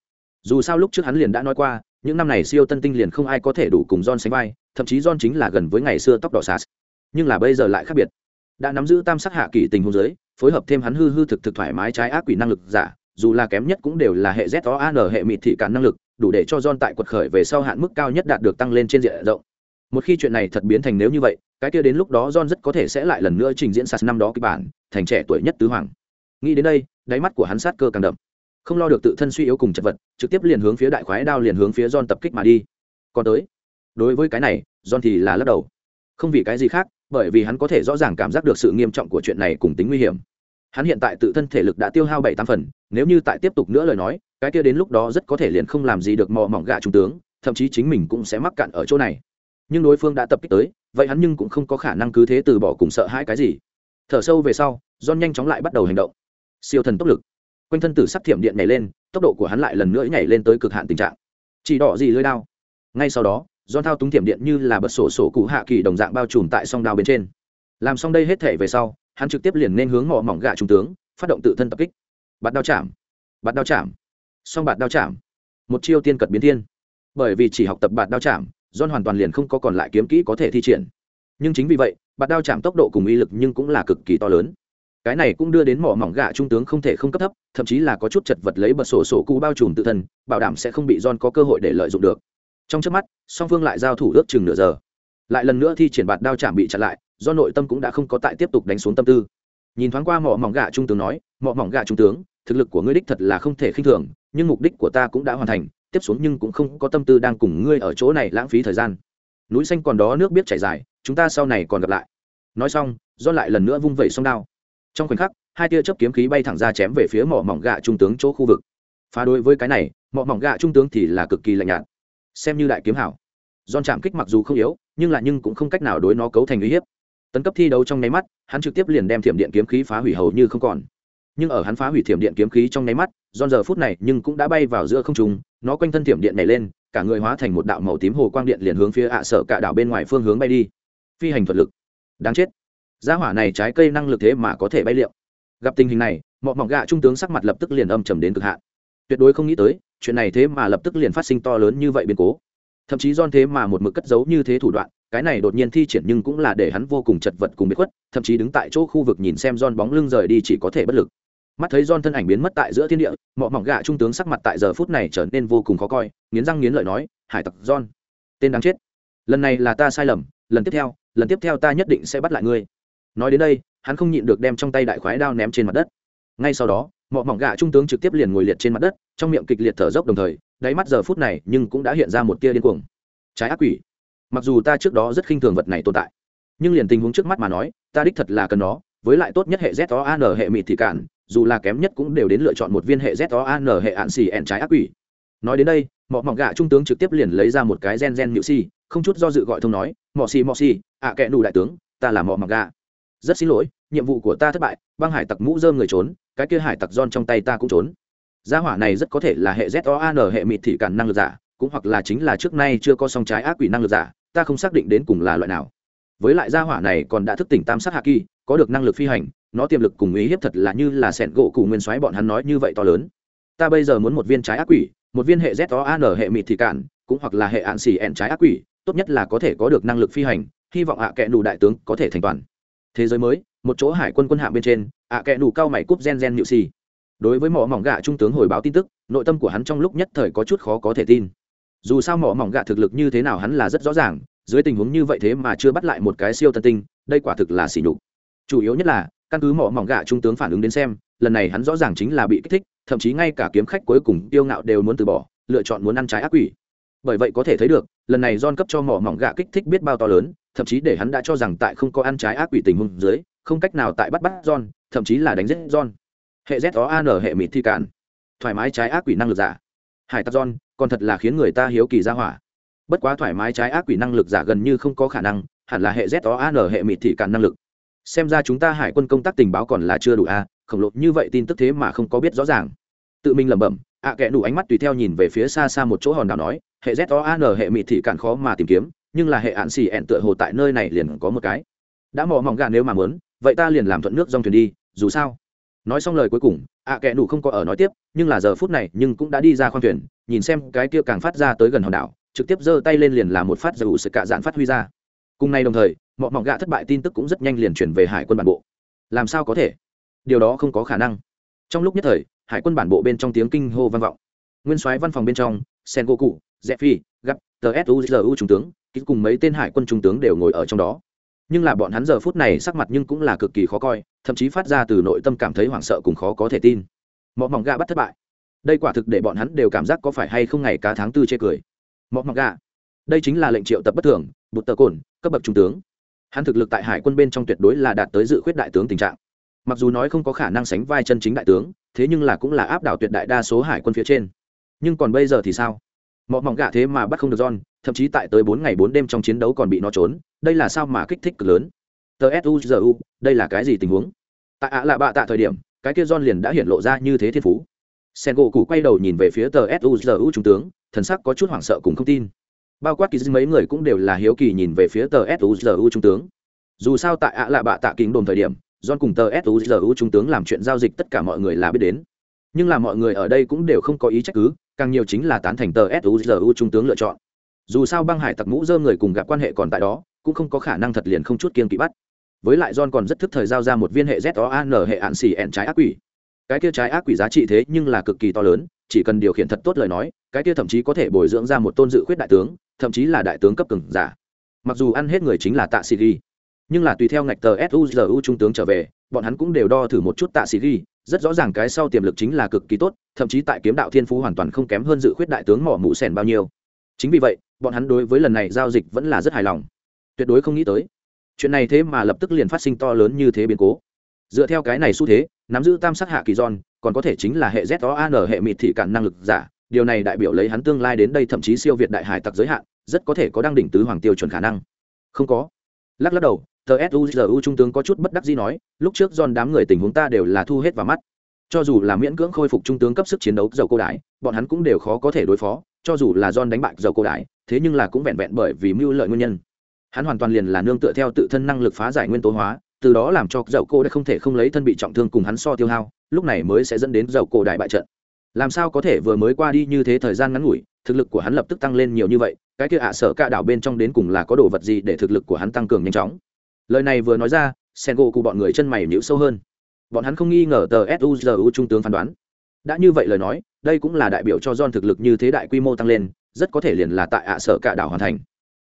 [SPEAKER 1] dù sao lúc trước hắn liền đã nói qua những năm này siêu tân tinh liền không ai có thể đủ cùng john sánh vai thậm chí john chính là gần với ngày xưa tóc đỏ sas nhưng là bây giờ lại khác biệt đã nắm giữ tam sắc hạ kỳ tình hôn giới phối hợp thêm hắn hư hư thực thực thoải mái trái ác quỷ năng lực giả dù là kém nhất cũng đều là hệ z o an hệ mịt thị cản năng lực đủ để cho John tại quật khởi về sau hạn mức cao nhất đạt được tăng lên trên diện rộng. Một khi chuyện này thật biến thành nếu như vậy, cái kia đến lúc đó John rất có thể sẽ lại lần nữa trình diễn sas năm đó kịch bản, thành trẻ tuổi nhất tứ hoàng. Nghĩ đến đây, đáy mắt của hắn sát cơ càng đậm. Không lo được tự thân suy yếu cùng chật vật, trực tiếp liền hướng phía đại khoái đao liền hướng phía John tập kích mà đi. Còn tới, đối với cái này, John thì là lắc đầu. Không vì cái gì khác, bởi vì hắn có thể rõ ràng cảm giác được sự nghiêm trọng của chuyện này cùng tính nguy hiểm. Hắn hiện tại tự thân thể lực đã tiêu hao bảy tám phần, nếu như tại tiếp tục nữa lời nói, cái kia đến lúc đó rất có thể liền không làm gì được mò mỏng gạ trung tướng thậm chí chính mình cũng sẽ mắc cạn ở chỗ này nhưng đối phương đã tập kích tới vậy hắn nhưng cũng không có khả năng cứ thế từ bỏ cùng sợ hãi cái gì thở sâu về sau john nhanh chóng lại bắt đầu hành động siêu thần tốc lực quanh thân tử sắc thiểm điện nhảy lên, tốc độ của hắn lại lần nữa nhảy lên tới cực hạn tình trạng. Chỉ đỏ gì lưới đao? Ngay sau đó do thao túng thiểm điện như là bật sổ sổ cụ hạ kỳ đồng dạng bao trùm tại song đao bên trên. Làm xong đây hết thể về sau, hắn trực tiếp liền nên hướng mỏ mỏng gạ trung tướng, phát động tự thân tập kích. Bạt đao chạm, bạt đao chạm, song bạt đao chạm. Một chiêu tiên cật biến thiên. Bởi vì chỉ học tập bạt đao chạm, john hoàn toàn liền không có còn lại kiếm kỹ có thể thi triển. Nhưng chính vì vậy, bạt đao chạm tốc độ cùng uy lực nhưng cũng là cực kỳ to lớn cái này cũng đưa đến mỏ mỏng gạ trung tướng không thể không cấp thấp, thậm chí là có chút chật vật lấy bật sổ sổ cũ bao trùm tự thân, bảo đảm sẽ không bị john có cơ hội để lợi dụng được. Trong trước mắt, song phương lại giao thủ ước chừng nửa giờ. Lại lần nữa thi triển bạt đao chạm bị chặn lại, do nội tâm cũng đã không có tại tiếp tục đánh xuống tâm tư. Nhìn thoáng qua mỏ mỏng gạ trung tướng nói, mỏ mỏng gạ trung tướng, thực lực của ngươi đích thật là không thể khinh thường, nhưng mục đích của ta cũng đã hoàn thành, tiếp xuống nhưng cũng không có tâm tư đang cùng ngươi ở chỗ này lãng phí thời gian. Núi xanh còn đó nước biết chảy dài, chúng ta sau này còn gặp lại. Nói xong, do lại lần nữa vung vẩy song đao trong khoảnh khắc, hai tia chớp kiếm khí bay thẳng ra chém về phía mỏ mỏng gạ trung tướng chỗ khu vực. Phá đối với cái này, mỏ mỏng gạ trung tướng thì là cực kỳ lạnh nhạt. Xem như đại kiếm hảo. Don chạm kích mặc dù không yếu, nhưng là nhưng cũng không cách nào đối nó cấu thành uy hiếp. Tấn cấp thi đấu trong nháy mắt, hắn trực tiếp liền đem thiểm điện kiếm khí phá hủy hầu như không còn. Nhưng ở hắn phá hủy thiểm điện kiếm khí trong nháy mắt, giòn giờ phút này nhưng cũng đã bay vào giữa không trung, nó quanh thân thiểm điện này lên, cả người hóa thành một đạo màu tím hồ quang điện liền hướng phía ạ sợ cả đảo bên ngoài phương hướng bay đi. Phi hành thuật lực. Đáng chết gia hỏa này trái cây năng lực thế mà có thể bay liệu gặp tình hình này mọi mỏng gạ trung tướng sắc mặt lập tức liền âm trầm đến cực hạn. Tuyệt đối không nghĩ tới, chuyện này thế mà lập tức liền phát sinh to lớn như vậy biến cố. Thậm chí don thế mà một mực cất giấu như thế thủ đoạn, cái này đột nhiên thi triển nhưng cũng là để hắn vô cùng chật vật cùng bị khuất, thậm chí đứng tại chỗ khu vực nhìn xem don bóng lưng rời đi chỉ có thể bất lực. Mắt thấy don thân ảnh biến mất tại giữa thiên địa mọi mỏng gạ trung tướng sắc mặt tại giờ phút này trở nên vô cùng khó coi, nghiến răng nghiến lợi nói, hải tặc don tên đáng chết. Lần này là ta sai lầm, lần tiếp theo, lần tiếp theo ta nhất định sẽ bắt lại ngươi nói đến đây, hắn không nhịn được đem trong tay đại khoái đao ném trên mặt đất. Ngay sau đó, mọ mỏng gạ trung tướng trực tiếp liền ngồi liệt trên mặt đất, trong miệng kịch liệt thở dốc đồng thời, đáy mắt giờ phút này nhưng cũng đã hiện ra một tia điên cuồng. Trái ác quỷ. Mặc dù ta trước đó rất khinh thường vật này tồn tại, nhưng liền tình huống trước mắt mà nói, ta đích thật là cần nó, với lại tốt nhất hệ z o an hệ mịt thì cản dù là kém nhất cũng đều đến lựa chọn một viên hệ z o an hệ ạn xì ẹn trái ác quỷ. Nói đến đây, mọ mỏng gạ trung tướng trực tiếp liền lấy ra một cái gen gen nhự si không chút do dự gọi thông nói, mọ si mọ si ạ kệ đủ đại tướng, ta là mọ mỏng gạ rất xin lỗi, nhiệm vụ của ta thất bại, băng hải tặc mũ dơm người trốn, cái kia hải tặc giòn trong tay ta cũng trốn. Gia hỏa này rất có thể là hệ z o an hệ mịt thị cản năng lực giả, cũng hoặc là chính là trước nay chưa có song trái ác quỷ năng lực giả, ta không xác định đến cùng là loại nào. Với lại gia hỏa này còn đã thức tỉnh tam sát hạ kỳ, có được năng lực phi hành, nó tiềm lực cùng ý hiếp thật là như là sẹn gỗ cụ nguyên soái bọn hắn nói như vậy to lớn. Ta bây giờ muốn một viên trái ác quỷ, một viên hệ z o an hệ mịt thị cản, cũng hoặc là hệ ạn xì ẹn trái ác quỷ, tốt nhất là có thể có được năng lực phi hành, hy vọng hạ à kẽ đủ đại tướng có thể thành toàn thế giới mới, một chỗ hải quân quân hạm bên trên, ạ à kẽ đủ cao mày cúp gen gen nhự xì. Đối với mỏ mỏng gạ trung tướng hồi báo tin tức, nội tâm của hắn trong lúc nhất thời có chút khó có thể tin. Dù sao mỏ mỏng gạ thực lực như thế nào hắn là rất rõ ràng, dưới tình huống như vậy thế mà chưa bắt lại một cái siêu tân tinh, đây quả thực là xỉ nhục. Chủ yếu nhất là, căn cứ mỏ mỏng gạ trung tướng phản ứng đến xem, lần này hắn rõ ràng chính là bị kích thích, thậm chí ngay cả kiếm khách cuối cùng tiêu ngạo đều muốn từ bỏ, lựa chọn muốn ăn trái ác quỷ. Bởi vậy có thể thấy được, lần này don cấp cho mỏ mỏng gạ kích thích biết bao to lớn thậm chí để hắn đã cho rằng tại không có ăn trái ác quỷ tình huống dưới không cách nào tại bắt bắt John, thậm chí là đánh giết John. hệ z đó an hệ mịt thi cản. Thoải mái trái ác quỷ năng lực giả. Hải tặc John, còn thật là khiến người ta hiếu kỳ ra hỏa. Bất quá thoải mái trái ác quỷ năng lực giả gần như không có khả năng hẳn là hệ z đó an hệ mịt thị cản năng lực. Xem ra chúng ta hải quân công tác tình báo còn là chưa đủ a khổng lồ như vậy tin tức thế mà không có biết rõ ràng. Tự mình lẩm bẩm ạ à kẽ đủ ánh mắt tùy theo nhìn về phía xa xa một chỗ hòn đảo nói hệ z o an hệ mịt thị cạn khó mà tìm kiếm nhưng là hệ hạn xì ẹn tựa hồ tại nơi này liền có một cái. Đã mò mỏng gà nếu mà muốn, vậy ta liền làm thuận nước dòng thuyền đi, dù sao. Nói xong lời cuối cùng, ạ à kẽ nủ không có ở nói tiếp, nhưng là giờ phút này nhưng cũng đã đi ra khoang thuyền, nhìn xem cái kia càng phát ra tới gần hòn đảo, trực tiếp giơ tay lên liền làm một phát dù sự cạ dạn phát huy ra. Cùng nay đồng thời mọi mỏng gạ thất bại tin tức cũng rất nhanh liền chuyển về hải quân bản bộ. Làm sao có thể? Điều đó không có khả năng. Trong lúc nhất thời, hải quân bản bộ bên trong tiếng kinh hô vang vọng. Nguyên soái văn phòng bên trong sen go cụ dẹp phi gặp tờ suzu trung tướng cùng mấy tên hải quân trung tướng đều ngồi ở trong đó. Nhưng là bọn hắn giờ phút này sắc mặt nhưng cũng là cực kỳ khó coi, thậm chí phát ra từ nội tâm cảm thấy hoảng sợ cùng khó có thể tin. Mọi mỏng gà bắt thất bại. Đây quả thực để bọn hắn đều cảm giác có phải hay không ngày cá tháng tư chê cười. Mọi mỏng gà đây chính là lệnh triệu tập bất thường, bụt tờ cồn, cấp bậc trung tướng. Hắn thực lực tại hải quân bên trong tuyệt đối là đạt tới dự khuyết đại tướng tình trạng. Mặc dù nói không có khả năng sánh vai chân chính đại tướng, thế nhưng là cũng là áp đảo tuyệt đại đa số hải quân phía trên. Nhưng còn bây giờ thì sao? Mọ mỏng gạ thế mà bắt không được John, thậm chí tại tới bốn ngày bốn đêm trong chiến đấu còn bị nó trốn, đây là sao mà kích thích cực lớn. TSUZU, đây là cái gì tình huống? Tại ạ lạ bạ tạ thời điểm, cái kia John liền đã hiện lộ ra như thế thiên phú. Sengo cụ quay đầu nhìn về phía TSUZU trung tướng, thần sắc có chút hoảng sợ cùng không tin. Bao quát kỳ mấy người cũng đều là hiếu kỳ nhìn về phía TSUZU trung tướng. Dù sao tại ạ lạ bạ tạ kính đồn thời điểm, John cùng TSUZU trung tướng làm chuyện giao dịch tất cả mọi người là biết đến. Nhưng là mọi người ở đây cũng đều không có ý trách cứ, càng nhiều chính là tán thành tờ suzu trung tướng lựa chọn. Dù sao băng hải tặc mũ dơ người cùng gặp quan hệ còn tại đó cũng không có khả năng thật liền không chút kiên kỵ bắt. Với lại john còn rất thức thời giao ra một viên hệ z o an hệ ạn xì ẹn trái ác quỷ. Cái kia trái ác quỷ giá trị thế nhưng là cực kỳ to lớn chỉ cần điều khiển thật tốt lời nói cái kia thậm chí có thể bồi dưỡng ra một tôn dự khuyết đại tướng thậm chí là đại tướng cấp cường giả. Mặc dù ăn hết người chính là tạ sĩ ghi nhưng là tùy theo ngạch tờ suzu trung tướng trở về bọn hắn cũng đều đo thử một chút tạ sĩ ghi rất rõ ràng cái sau tiềm lực chính là cực kỳ tốt, thậm chí tại kiếm đạo thiên phú hoàn toàn không kém hơn dự khuyết đại tướng mỏ mũ sèn bao nhiêu. Chính vì vậy, bọn hắn đối với lần này giao dịch vẫn là rất hài lòng. Tuyệt đối không nghĩ tới, chuyện này thế mà lập tức liền phát sinh to lớn như thế biến cố. Dựa theo cái này xu thế, nắm giữ tam sắc hạ kỳ giòn, còn có thể chính là hệ z o an hệ mịt thị cản năng lực giả, điều này đại biểu lấy hắn tương lai đến đây thậm chí siêu việt đại hải tặc giới hạn, rất có thể có đăng đỉnh tứ hoàng tiêu chuẩn khả năng. Không có. Lắc lắc đầu tờ suzu trung tướng có chút bất đắc gì nói, lúc trước giòn đám người tình huống ta đều là thu hết vào mắt. Cho dù là miễn cưỡng khôi phục trung tướng cấp sức chiến đấu dầu cô đái bọn hắn cũng đều khó có thể đối phó, cho dù là giòn đánh bại dầu cô đái thế nhưng là cũng vẹn vẹn bởi vì mưu lợi nguyên nhân. Hắn hoàn toàn liền là nương tựa theo tự thân năng lực phá giải nguyên tố hóa, từ đó làm cho dầu cô đã không thể không lấy thân bị trọng thương cùng hắn so tiêu hao, lúc này mới sẽ dẫn đến dầu cô đại bại trận. Làm sao có thể vừa mới qua đi như thế thời gian ngắn ngủi, thực lực của hắn lập tức tăng lên nhiều như vậy, cái kia ạ sợ cả đảo bên trong đến cùng là có đồ vật gì để thực lực của hắn tăng cường nhanh chóng? Lời này vừa nói ra sen gỗ cụ bọn người chân mày nhíu sâu hơn. Bọn hắn không nghi ngờ tờ suzu trung tướng phán đoán. Đã như vậy lời nói, đây cũng là đại biểu cho don thực lực như thế đại quy mô tăng lên, rất có thể liền là tại ạ sở cả đảo hoàn thành.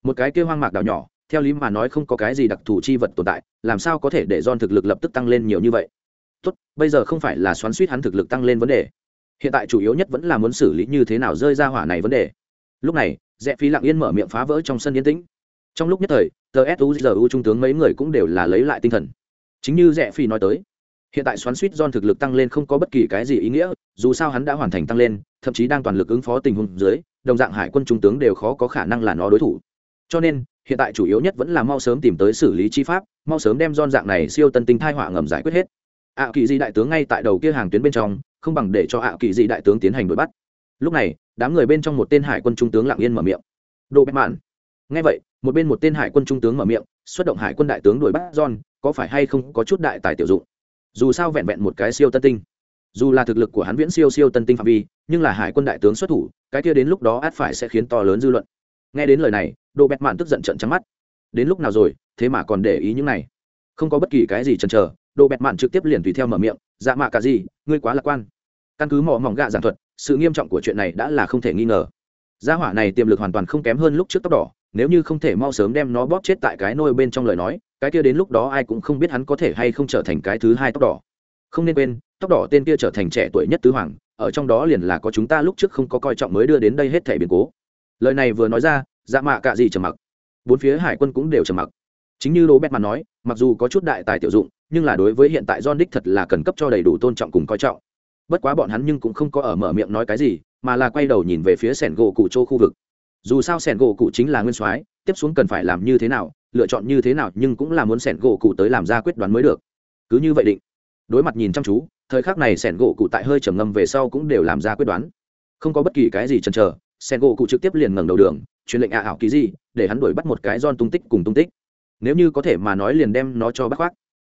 [SPEAKER 1] Một cái kêu hoang mạc đảo nhỏ, theo lý mà nói không có cái gì đặc thù chi vật tồn tại, làm sao có thể để don thực lực lập tức tăng lên nhiều như vậy? Tốt, bây giờ không phải là xoắn suýt hắn thực lực tăng lên vấn đề. Hiện tại chủ yếu nhất vẫn là muốn xử lý như thế nào rơi ra hỏa này vấn đề. Lúc này rẽ phí lặng yên mở miệng phá vỡ trong sân yên tĩnh trong lúc nhất thời, tờ suzu trung tướng mấy người cũng đều là lấy lại tinh thần. Chính như rẽ phi nói tới, hiện tại xoắn suýt don thực lực tăng lên không có bất kỳ cái gì ý nghĩa, dù sao hắn đã hoàn thành tăng lên, thậm chí đang toàn lực ứng phó tình huống dưới, đồng dạng hải quân trung tướng đều khó có khả năng là nó đối thủ. Cho nên, hiện tại chủ yếu nhất vẫn là mau sớm tìm tới xử lý chi pháp, mau sớm đem don dạng này siêu tân tinh thai họa ngầm giải quyết hết. Ạ kỳ di đại tướng ngay tại đầu kia hàng tuyến bên trong, không bằng để cho ạ kỳ di đại tướng tiến hành đuổi bắt. Lúc này, đám người bên trong một tên hải quân trung tướng lặng yên mở miệng. Đồ bẹp mạn ngay vậy, một bên một tên hải quân trung tướng mở miệng, xuất động hải quân đại tướng đuổi bắt john, có phải hay không có chút đại tài tiểu dụng? Dù sao vẹn vẹn một cái siêu tân tinh. Dù là thực lực của hắn viễn siêu siêu tân tinh phạm vi, nhưng là hải quân đại tướng xuất thủ, cái kia đến lúc đó át phải sẽ khiến to lớn dư luận. Nghe đến lời này đồ bẹt mạn tức giận trận trắng mắt. Đến lúc nào rồi, thế mà còn để ý những này? Không có bất kỳ cái gì chần chờ đồ bẹt mạn trực tiếp liền tùy theo mở miệng dạ mạ cả gì, ngươi quá lạc quan. Căn cứ mỏ mỏng gạ giảng thuật, sự nghiêm trọng của chuyện này đã là không thể nghi ngờ. Gia hỏa này tiềm lực hoàn toàn không kém hơn lúc trước tóc đỏ nếu như không thể mau sớm đem nó bóp chết tại cái nôi bên trong lời nói, cái kia đến lúc đó ai cũng không biết hắn có thể hay không trở thành cái thứ hai tóc đỏ. Không nên quên, tóc đỏ tên kia trở thành trẻ tuổi nhất tứ hoàng, ở trong đó liền là có chúng ta lúc trước không có coi trọng mới đưa đến đây hết thể biến cố. Lời này vừa nói ra dạ mạ cạ gì trầm mặc. Bốn phía hải quân cũng đều trầm mặc. Chính như đỗ bét mà nói, mặc dù có chút đại tài tiểu dụng, nhưng là đối với hiện tại john đích thật là cần cấp cho đầy đủ tôn trọng cùng coi trọng. Bất quá bọn hắn nhưng cũng không có ở mở miệng nói cái gì, mà là quay đầu nhìn về phía sẻn gỗ cụ châu khu vực dù sao sẻn gỗ cụ chính là nguyên soái, tiếp xuống cần phải làm như thế nào, lựa chọn như thế nào nhưng cũng là muốn sẻn gỗ cụ tới làm ra quyết đoán mới được. Cứ như vậy định. Đối mặt nhìn chăm chú, thời khắc này sẻn gỗ cụ tại hơi trầm ngâm về sau cũng đều làm ra quyết đoán. Không có bất kỳ cái gì chần chờ, sẻn gỗ cụ trực tiếp liền ngẩng đầu đường, truyền lệnh ạ ảo ký gì để hắn đuổi bắt một cái don tung tích cùng tung tích. Nếu như có thể mà nói liền đem nó cho bắt khoác.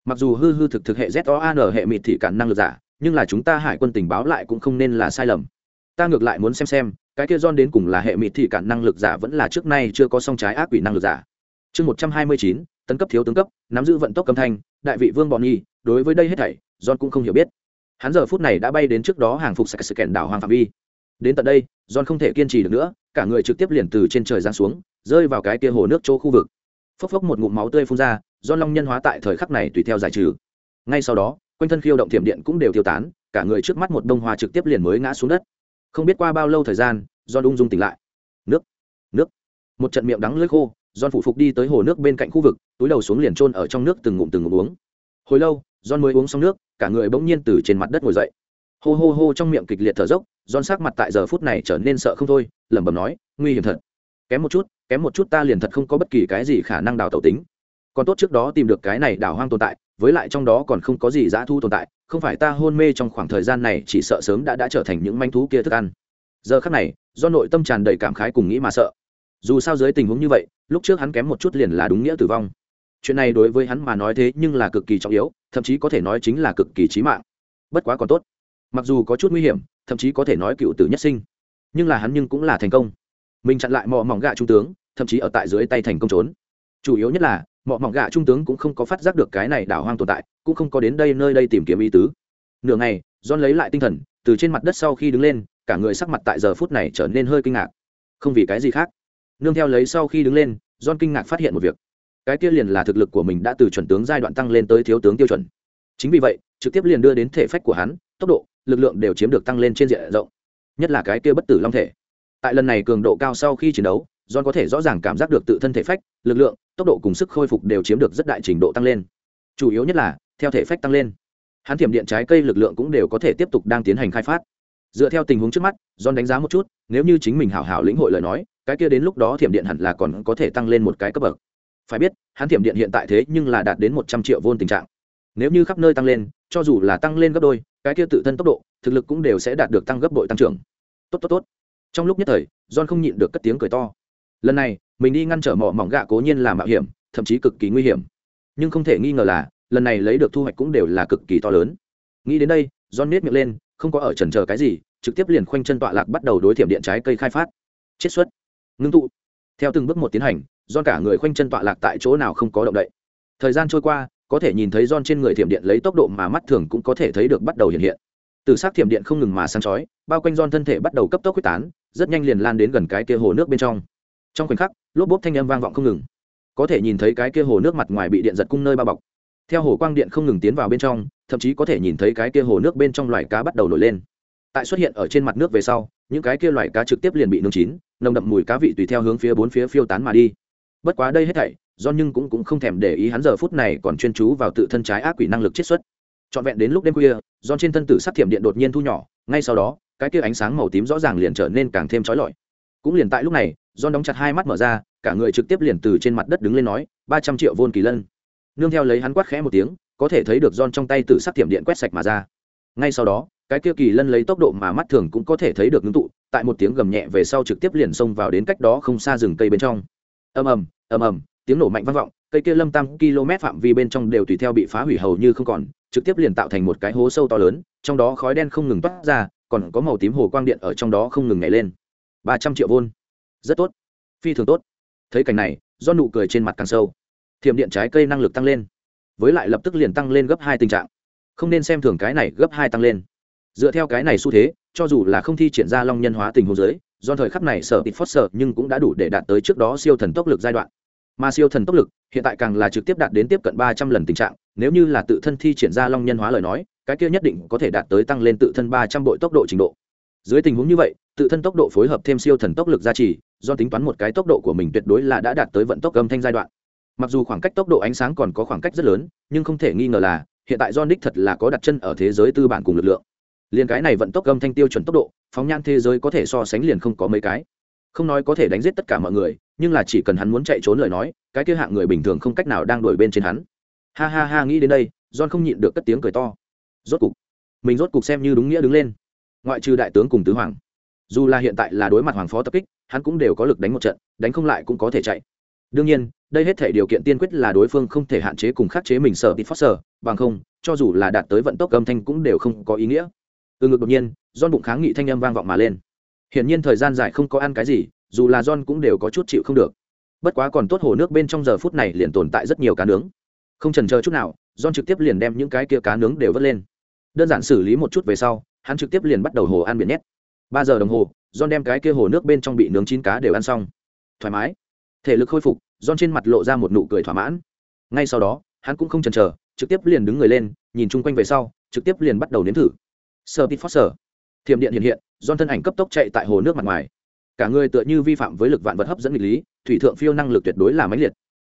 [SPEAKER 1] Mặc dù hư hư thực thực hệ z o A N hệ mịt thị cản năng lực giả, nhưng là chúng ta hải quân tình báo lại cũng không nên là sai lầm. Ta ngược lại muốn xem xem cái kia John đến cùng là hệ mịt thì cản năng lực giả vẫn là trước nay chưa có song trái ác quỷ năng lực giả. Chương một trăm hai mươi chín, tấn cấp thiếu tướng cấp, nắm giữ vận tốc âm thanh, đại vị vương bọn nhi đối với đây hết thảy, john cũng không hiểu biết. Hắn giờ phút này đã bay đến trước đó hàng phục sạch sự kẹn đảo hoàng phạm vi. Đến tận đây, john không thể kiên trì được nữa, cả người trực tiếp liền từ trên trời giáng xuống, rơi vào cái kia hồ nước chỗ khu vực. Phốc phốc một ngụm máu tươi phun ra, John long nhân hóa tại thời khắc này tùy theo giải trừ. Ngay sau đó, quanh thân khiêu động thiểm điện cũng đều tiêu tán, cả người trước mắt một đông hoa trực tiếp liền mới ngã xuống đất không biết qua bao lâu thời gian do ung dung tỉnh lại nước nước một trận miệng đắng lưỡi khô John phụ phục đi tới hồ nước bên cạnh khu vực, túi đầu xuống liền chôn ở trong nước từng ngụm từng ngụm uống. Hồi lâu, John mới uống xong nước, cả người bỗng nhiên từ trên mặt đất ngồi dậy. Hô hô hô trong miệng kịch liệt thở dốc, John sắc mặt tại giờ phút này trở nên sợ không thôi, lẩm bẩm nói, nguy hiểm thật. Kém một chút, kém một chút ta liền thật không có bất kỳ cái gì khả năng đào tẩu tính. Còn tốt trước đó tìm được cái này đảo hoang tồn tại, với lại trong đó còn không có gì dã thu tồn tại, không phải ta hôn mê trong khoảng thời gian này chỉ sợ sớm đã đã trở thành những manh thú kia thức ăn. Giờ khắc này, do nội tâm tràn đầy cảm khái cùng nghĩ mà sợ. Dù sao dưới tình huống như vậy lúc trước hắn kém một chút liền là đúng nghĩa tử vong. Chuyện này đối với hắn mà nói thế nhưng là cực kỳ trọng yếu thậm chí có thể nói chính là cực kỳ trí mạng. Bất quá còn tốt. Mặc dù có chút nguy hiểm thậm chí có thể nói cựu tử nhất sinh. Nhưng là hắn nhưng cũng là thành công. Mình chặn lại mò mỏng gạ trung tướng thậm chí ở tại dưới tay thành công trốn. Chủ yếu nhất là mọ mỏng gạ trung tướng cũng không có phát giác được cái này đảo hoang tồn tại, cũng không có đến đây nơi đây tìm kiếm ý tứ. Nửa ngày, john lấy lại tinh thần, từ trên mặt đất sau khi đứng lên, cả người sắc mặt tại giờ phút này trở nên hơi kinh ngạc. Không vì cái gì khác. Nương theo lấy sau khi đứng lên, john kinh ngạc phát hiện một việc. Cái kia liền là thực lực của mình đã từ chuẩn tướng giai đoạn tăng lên tới thiếu tướng tiêu chuẩn. Chính vì vậy, trực tiếp liền đưa đến thể phách của hắn, tốc độ, lực lượng đều chiếm được tăng lên trên diện rộng. Nhất là cái kia bất tử long thể. Tại lần này cường độ cao sau khi chiến đấu john có thể rõ ràng cảm giác được tự thân thể phách, lực lượng, tốc độ cùng sức khôi phục đều chiếm được rất đại trình độ tăng lên. Chủ yếu nhất là, theo thể phách tăng lên. Hắn thiểm điện trái cây lực lượng cũng đều có thể tiếp tục đang tiến hành khai phát. Dựa theo tình huống trước mắt, john đánh giá một chút, nếu như chính mình hảo hảo lĩnh hội lời nói, cái kia đến lúc đó thiểm điện hẳn là còn có thể tăng lên một cái cấp bậc. Phải biết, hắn thiểm điện hiện tại thế nhưng là đạt đến một trăm triệu vôn tình trạng. Nếu như khắp nơi tăng lên, cho dù là tăng lên gấp đôi, cái kia tự thân tốc độ, thực lực cũng đều sẽ đạt được tăng gấp bội tăng trưởng. Tốt tốt tốt. Trong lúc nhất thời, john không nhịn được cất tiếng cười to lần này, mình đi ngăn trở mỏ mỏng gạ cố nhiên là mạo hiểm, thậm chí cực kỳ nguy hiểm. Nhưng không thể nghi ngờ là, lần này lấy được thu hoạch cũng đều là cực kỳ to lớn. Nghĩ đến đây, john nết miệng lên, không có ở trần chờ cái gì, trực tiếp liền khoanh chân tọa lạc bắt đầu đối thiểm điện trái cây khai phát. Chiết xuất. Ngưng tụ. Theo từng bước một tiến hành don cả người khoanh chân tọa lạc tại chỗ nào không có động đậy. Thời gian trôi qua, có thể nhìn thấy don trên người thiểm điện lấy tốc độ mà mắt thường cũng có thể thấy được bắt đầu hiện hiện. Từ xác thiểm điện không ngừng mà sáng chói, bao quanh don thân thể bắt đầu cấp tốc quyết tán, rất nhanh liền lan đến gần cái kia hồ nước bên trong trong khoảnh khắc, lốp bốp thanh âm vang vọng không ngừng. Có thể nhìn thấy cái kia hồ nước mặt ngoài bị điện giật cung nơi bao bọc. Theo hồ quang điện không ngừng tiến vào bên trong, thậm chí có thể nhìn thấy cái kia hồ nước bên trong loài cá bắt đầu nổi lên. Tại xuất hiện ở trên mặt nước về sau, những cái kia loài cá trực tiếp liền bị nướng chín, nồng đậm mùi cá vị tùy theo hướng phía bốn phía phiêu tán mà đi. Bất quá đây hết thảy do nhưng cũng cũng không thèm để ý hắn giờ phút này còn chuyên chú vào tự thân trái ác quỷ năng lực chiết xuất. Trọn vẹn đến lúc đêm khuya do trên thân tử sắc thiểm điện đột nhiên thu nhỏ, ngay sau đó, cái kia ánh sáng màu tím rõ ràng liền trở nên càng thêm trói lọi. Cũng liền tại lúc này John đóng chặt hai mắt mở ra, cả người trực tiếp liền từ trên mặt đất đứng lên nói, ba trăm triệu vôn kỳ lân. Nương theo lấy hắn quát khẽ một tiếng, có thể thấy được John trong tay tự sắc tiệm điện quét sạch mà ra. Ngay sau đó, cái kia kỳ lân lấy tốc độ mà mắt thường cũng có thể thấy được ngưng tụ, tại một tiếng gầm nhẹ về sau trực tiếp liền xông vào đến cách đó không xa rừng cây bên trong. Ầm ầm ầm ầm, tiếng nổ mạnh vang vọng, cây kia lâm tam km phạm vi bên trong đều tùy theo bị phá hủy hầu như không còn, trực tiếp liền tạo thành một cái hố sâu to lớn, trong đó khói đen không ngừng toát ra, còn có màu tím hồ quang điện ở trong đó không ngừng nhảy lên. Ba trăm triệu vôn rất tốt. Phi thường tốt. Thấy cảnh này, do nụ cười trên mặt càng sâu. Thiểm điện trái cây năng lực tăng lên. Với lại lập tức liền tăng lên gấp hai tình trạng. Không nên xem thường cái này gấp hai tăng lên. Dựa theo cái này xu thế, cho dù là không thi triển ra long nhân hóa tình huống giới, do thời khắc này sở tịt phót sở nhưng cũng đã đủ để đạt tới trước đó siêu thần tốc lực giai đoạn. Mà siêu thần tốc lực, hiện tại càng là trực tiếp đạt đến tiếp cận ba trăm lần tình trạng, nếu như là tự thân thi triển ra long nhân hóa lời nói, cái kia nhất định có thể đạt tới tăng lên tự thân ba trăm bội tốc độ trình độ. Dưới tình huống như vậy, tự thân tốc độ phối hợp thêm siêu thần tốc lực gia trì do tính toán một cái tốc độ của mình tuyệt đối là đã đạt tới vận tốc âm thanh giai đoạn. Mặc dù khoảng cách tốc độ ánh sáng còn có khoảng cách rất lớn, nhưng không thể nghi ngờ là, hiện tại John đích thật là có đặt chân ở thế giới tư bản cùng lực lượng. Liền cái này vận tốc âm thanh tiêu chuẩn tốc độ, phóng nhan thế giới có thể so sánh liền không có mấy cái. Không nói có thể đánh giết tất cả mọi người, nhưng là chỉ cần hắn muốn chạy trốn lời nói, cái kia hạng người bình thường không cách nào đang đuổi bên trên hắn. Ha ha ha, nghĩ đến đây, john không nhịn được cất tiếng cười to. Rốt cục, mình rốt cục xem như đúng nghĩa đứng lên. Ngoại trừ đại tướng cùng tứ hoàng dù là hiện tại là đối mặt hoàng phó tập kích, hắn cũng đều có lực đánh một trận, đánh không lại cũng có thể chạy. Đương nhiên, đây hết thể điều kiện tiên quyết là đối phương không thể hạn chế cùng khắc chế mình sở tít phát sở bằng không, cho dù là đạt tới vận tốc âm thanh cũng đều không có ý nghĩa. Từ ngực đột nhiên don bụng kháng nghị thanh âm vang vọng mà lên. Hiển nhiên thời gian dài không có ăn cái gì, dù là don cũng đều có chút chịu không được. Bất quá còn tốt hồ nước bên trong giờ phút này liền tồn tại rất nhiều cá nướng. Không trần chờ chút nào don trực tiếp liền đem những cái kia cá nướng đều vớt lên. Đơn giản xử lý một chút về sau, hắn trực tiếp liền bắt đầu hồ ăn biển nhét ba giờ đồng hồ, John đem cái kia hồ nước bên trong bị nướng chín cá đều ăn xong. Thoải mái. Thể lực khôi phục, John trên mặt lộ ra một nụ cười thỏa mãn. Ngay sau đó, hắn cũng không chần chờ, trực tiếp liền đứng người lên, nhìn chung quanh về sau, trực tiếp liền bắt đầu nếm thử. Sơ pit foster. Thiểm điện hiện hiện, John thân ảnh cấp tốc chạy tại hồ nước mặt ngoài. Cả người tựa như vi phạm với lực vạn vật hấp dẫn nghịch lý, thủy thượng phiêu năng lực tuyệt đối là mãnh liệt.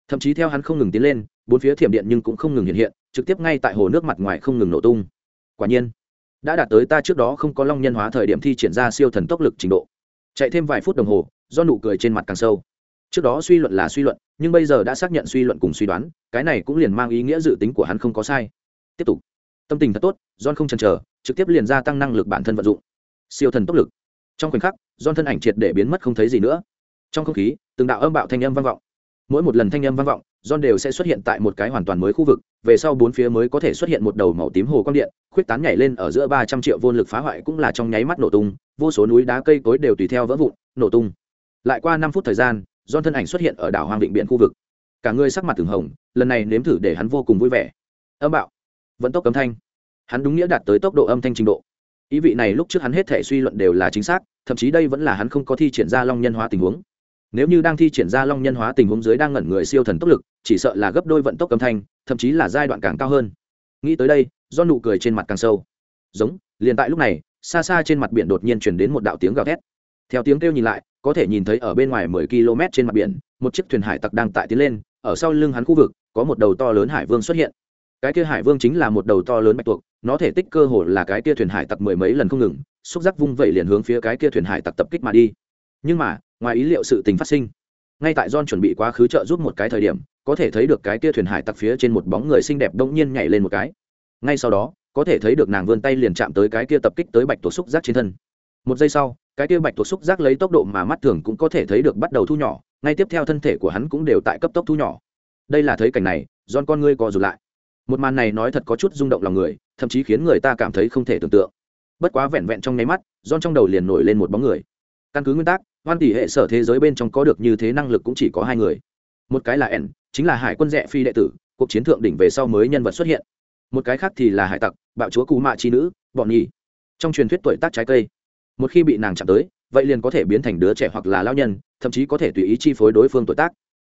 [SPEAKER 1] Thậm chí theo hắn không ngừng tiến lên, bốn phía thiểm điện nhưng cũng không ngừng hiện hiện, trực tiếp ngay tại hồ nước mặt ngoài không ngừng nổ tung. Quả nhiên đã đạt tới ta trước đó không có long nhân hóa thời điểm thi triển ra siêu thần tốc lực trình độ. Chạy thêm vài phút đồng hồ, do nụ cười trên mặt càng sâu. Trước đó suy luận là suy luận, nhưng bây giờ đã xác nhận suy luận cùng suy đoán, cái này cũng liền mang ý nghĩa dự tính của hắn không có sai. Tiếp tục. Tâm tình thật tốt, john không chần chờ, trực tiếp liền gia tăng năng lực bản thân vận dụng. Siêu thần tốc lực. Trong khoảnh khắc, john thân ảnh triệt để biến mất không thấy gì nữa. Trong không khí, từng đạo âm bạo thanh âm vang vọng mỗi một lần thanh âm vang vọng John đều sẽ xuất hiện tại một cái hoàn toàn mới khu vực, về sau bốn phía mới có thể xuất hiện một đầu màu tím hồ quang điện, khuyết tán nhảy lên ở giữa ba trăm triệu vô lực phá hoại cũng là trong nháy mắt nổ tung, vô số núi đá cây cối đều tùy theo vỡ vụn, nổ tung. Lại qua năm phút thời gian, John thân ảnh xuất hiện ở đảo hoang định biển khu vực. Cả người sắc mặt từng hồng, lần này nếm thử để hắn vô cùng vui vẻ. Âm bạo, vận tốc cấm thanh. Hắn đúng nghĩa đạt tới tốc độ âm thanh trình độ. Ý vị này lúc trước hắn hết thể suy luận đều là chính xác, thậm chí đây vẫn là hắn không có thi triển ra long nhân hóa tình huống nếu như đang thi triển ra long nhân hóa tình huống dưới đang ngẩn người siêu thần tốc lực, chỉ sợ là gấp đôi vận tốc âm thanh, thậm chí là giai đoạn càng cao hơn. Nghĩ tới đây, do nụ cười trên mặt càng sâu. Giống, liền tại lúc này, xa xa trên mặt biển đột nhiên chuyển đến một đạo tiếng gào thét. Theo tiếng kêu nhìn lại, có thể nhìn thấy ở bên ngoài mười km trên mặt biển, một chiếc thuyền hải tặc đang tại tiến lên, ở sau lưng hắn khu vực, có một đầu to lớn hải vương xuất hiện. Cái kia hải vương chính là một đầu to lớn bạch tuộc, nó thể tích cơ hồ là cái kia thuyền hải tặc mười mấy lần không ngừng, xúc giác vung vẩy liền hướng phía cái kia thuyền hải tặc tập kích mà đi. Nhưng mà ngoài ý liệu sự tình phát sinh. Ngay tại john chuẩn bị quá khứ trợ giúp một cái thời điểm, có thể thấy được cái kia thuyền hải tặc phía trên một bóng người xinh đẹp đông nhiên nhảy lên một cái. Ngay sau đó, có thể thấy được nàng vươn tay liền chạm tới cái kia tập kích tới bạch tuộc xúc giác trên thân. Một giây sau, cái kia bạch tuộc xúc giác lấy tốc độ mà mắt thường cũng có thể thấy được bắt đầu thu nhỏ, ngay tiếp theo thân thể của hắn cũng đều tại cấp tốc thu nhỏ. Đây là thấy cảnh này, John con ngươi co rụt lại. Một màn này nói thật có chút rung động lòng người, thậm chí khiến người ta cảm thấy không thể tưởng tượng. Bất quá vẹn vẹn trong nháy mắt, John trong đầu liền nổi lên một bóng người. Căn cứ nguyên tắc hoan tỷ hệ sở thế giới bên trong có được như thế năng lực cũng chỉ có hai người. Một cái là ẻn chính là hải quân rẽ phi đệ tử, cuộc chiến thượng đỉnh về sau mới nhân vật xuất hiện. Một cái khác thì là hải tặc, bạo chúa cú mạ chi nữ, bọn nhì. Trong truyền thuyết tuổi tác trái cây. Một khi bị nàng chạm tới, vậy liền có thể biến thành đứa trẻ hoặc là lao nhân, thậm chí có thể tùy ý chi phối đối phương tuổi tác.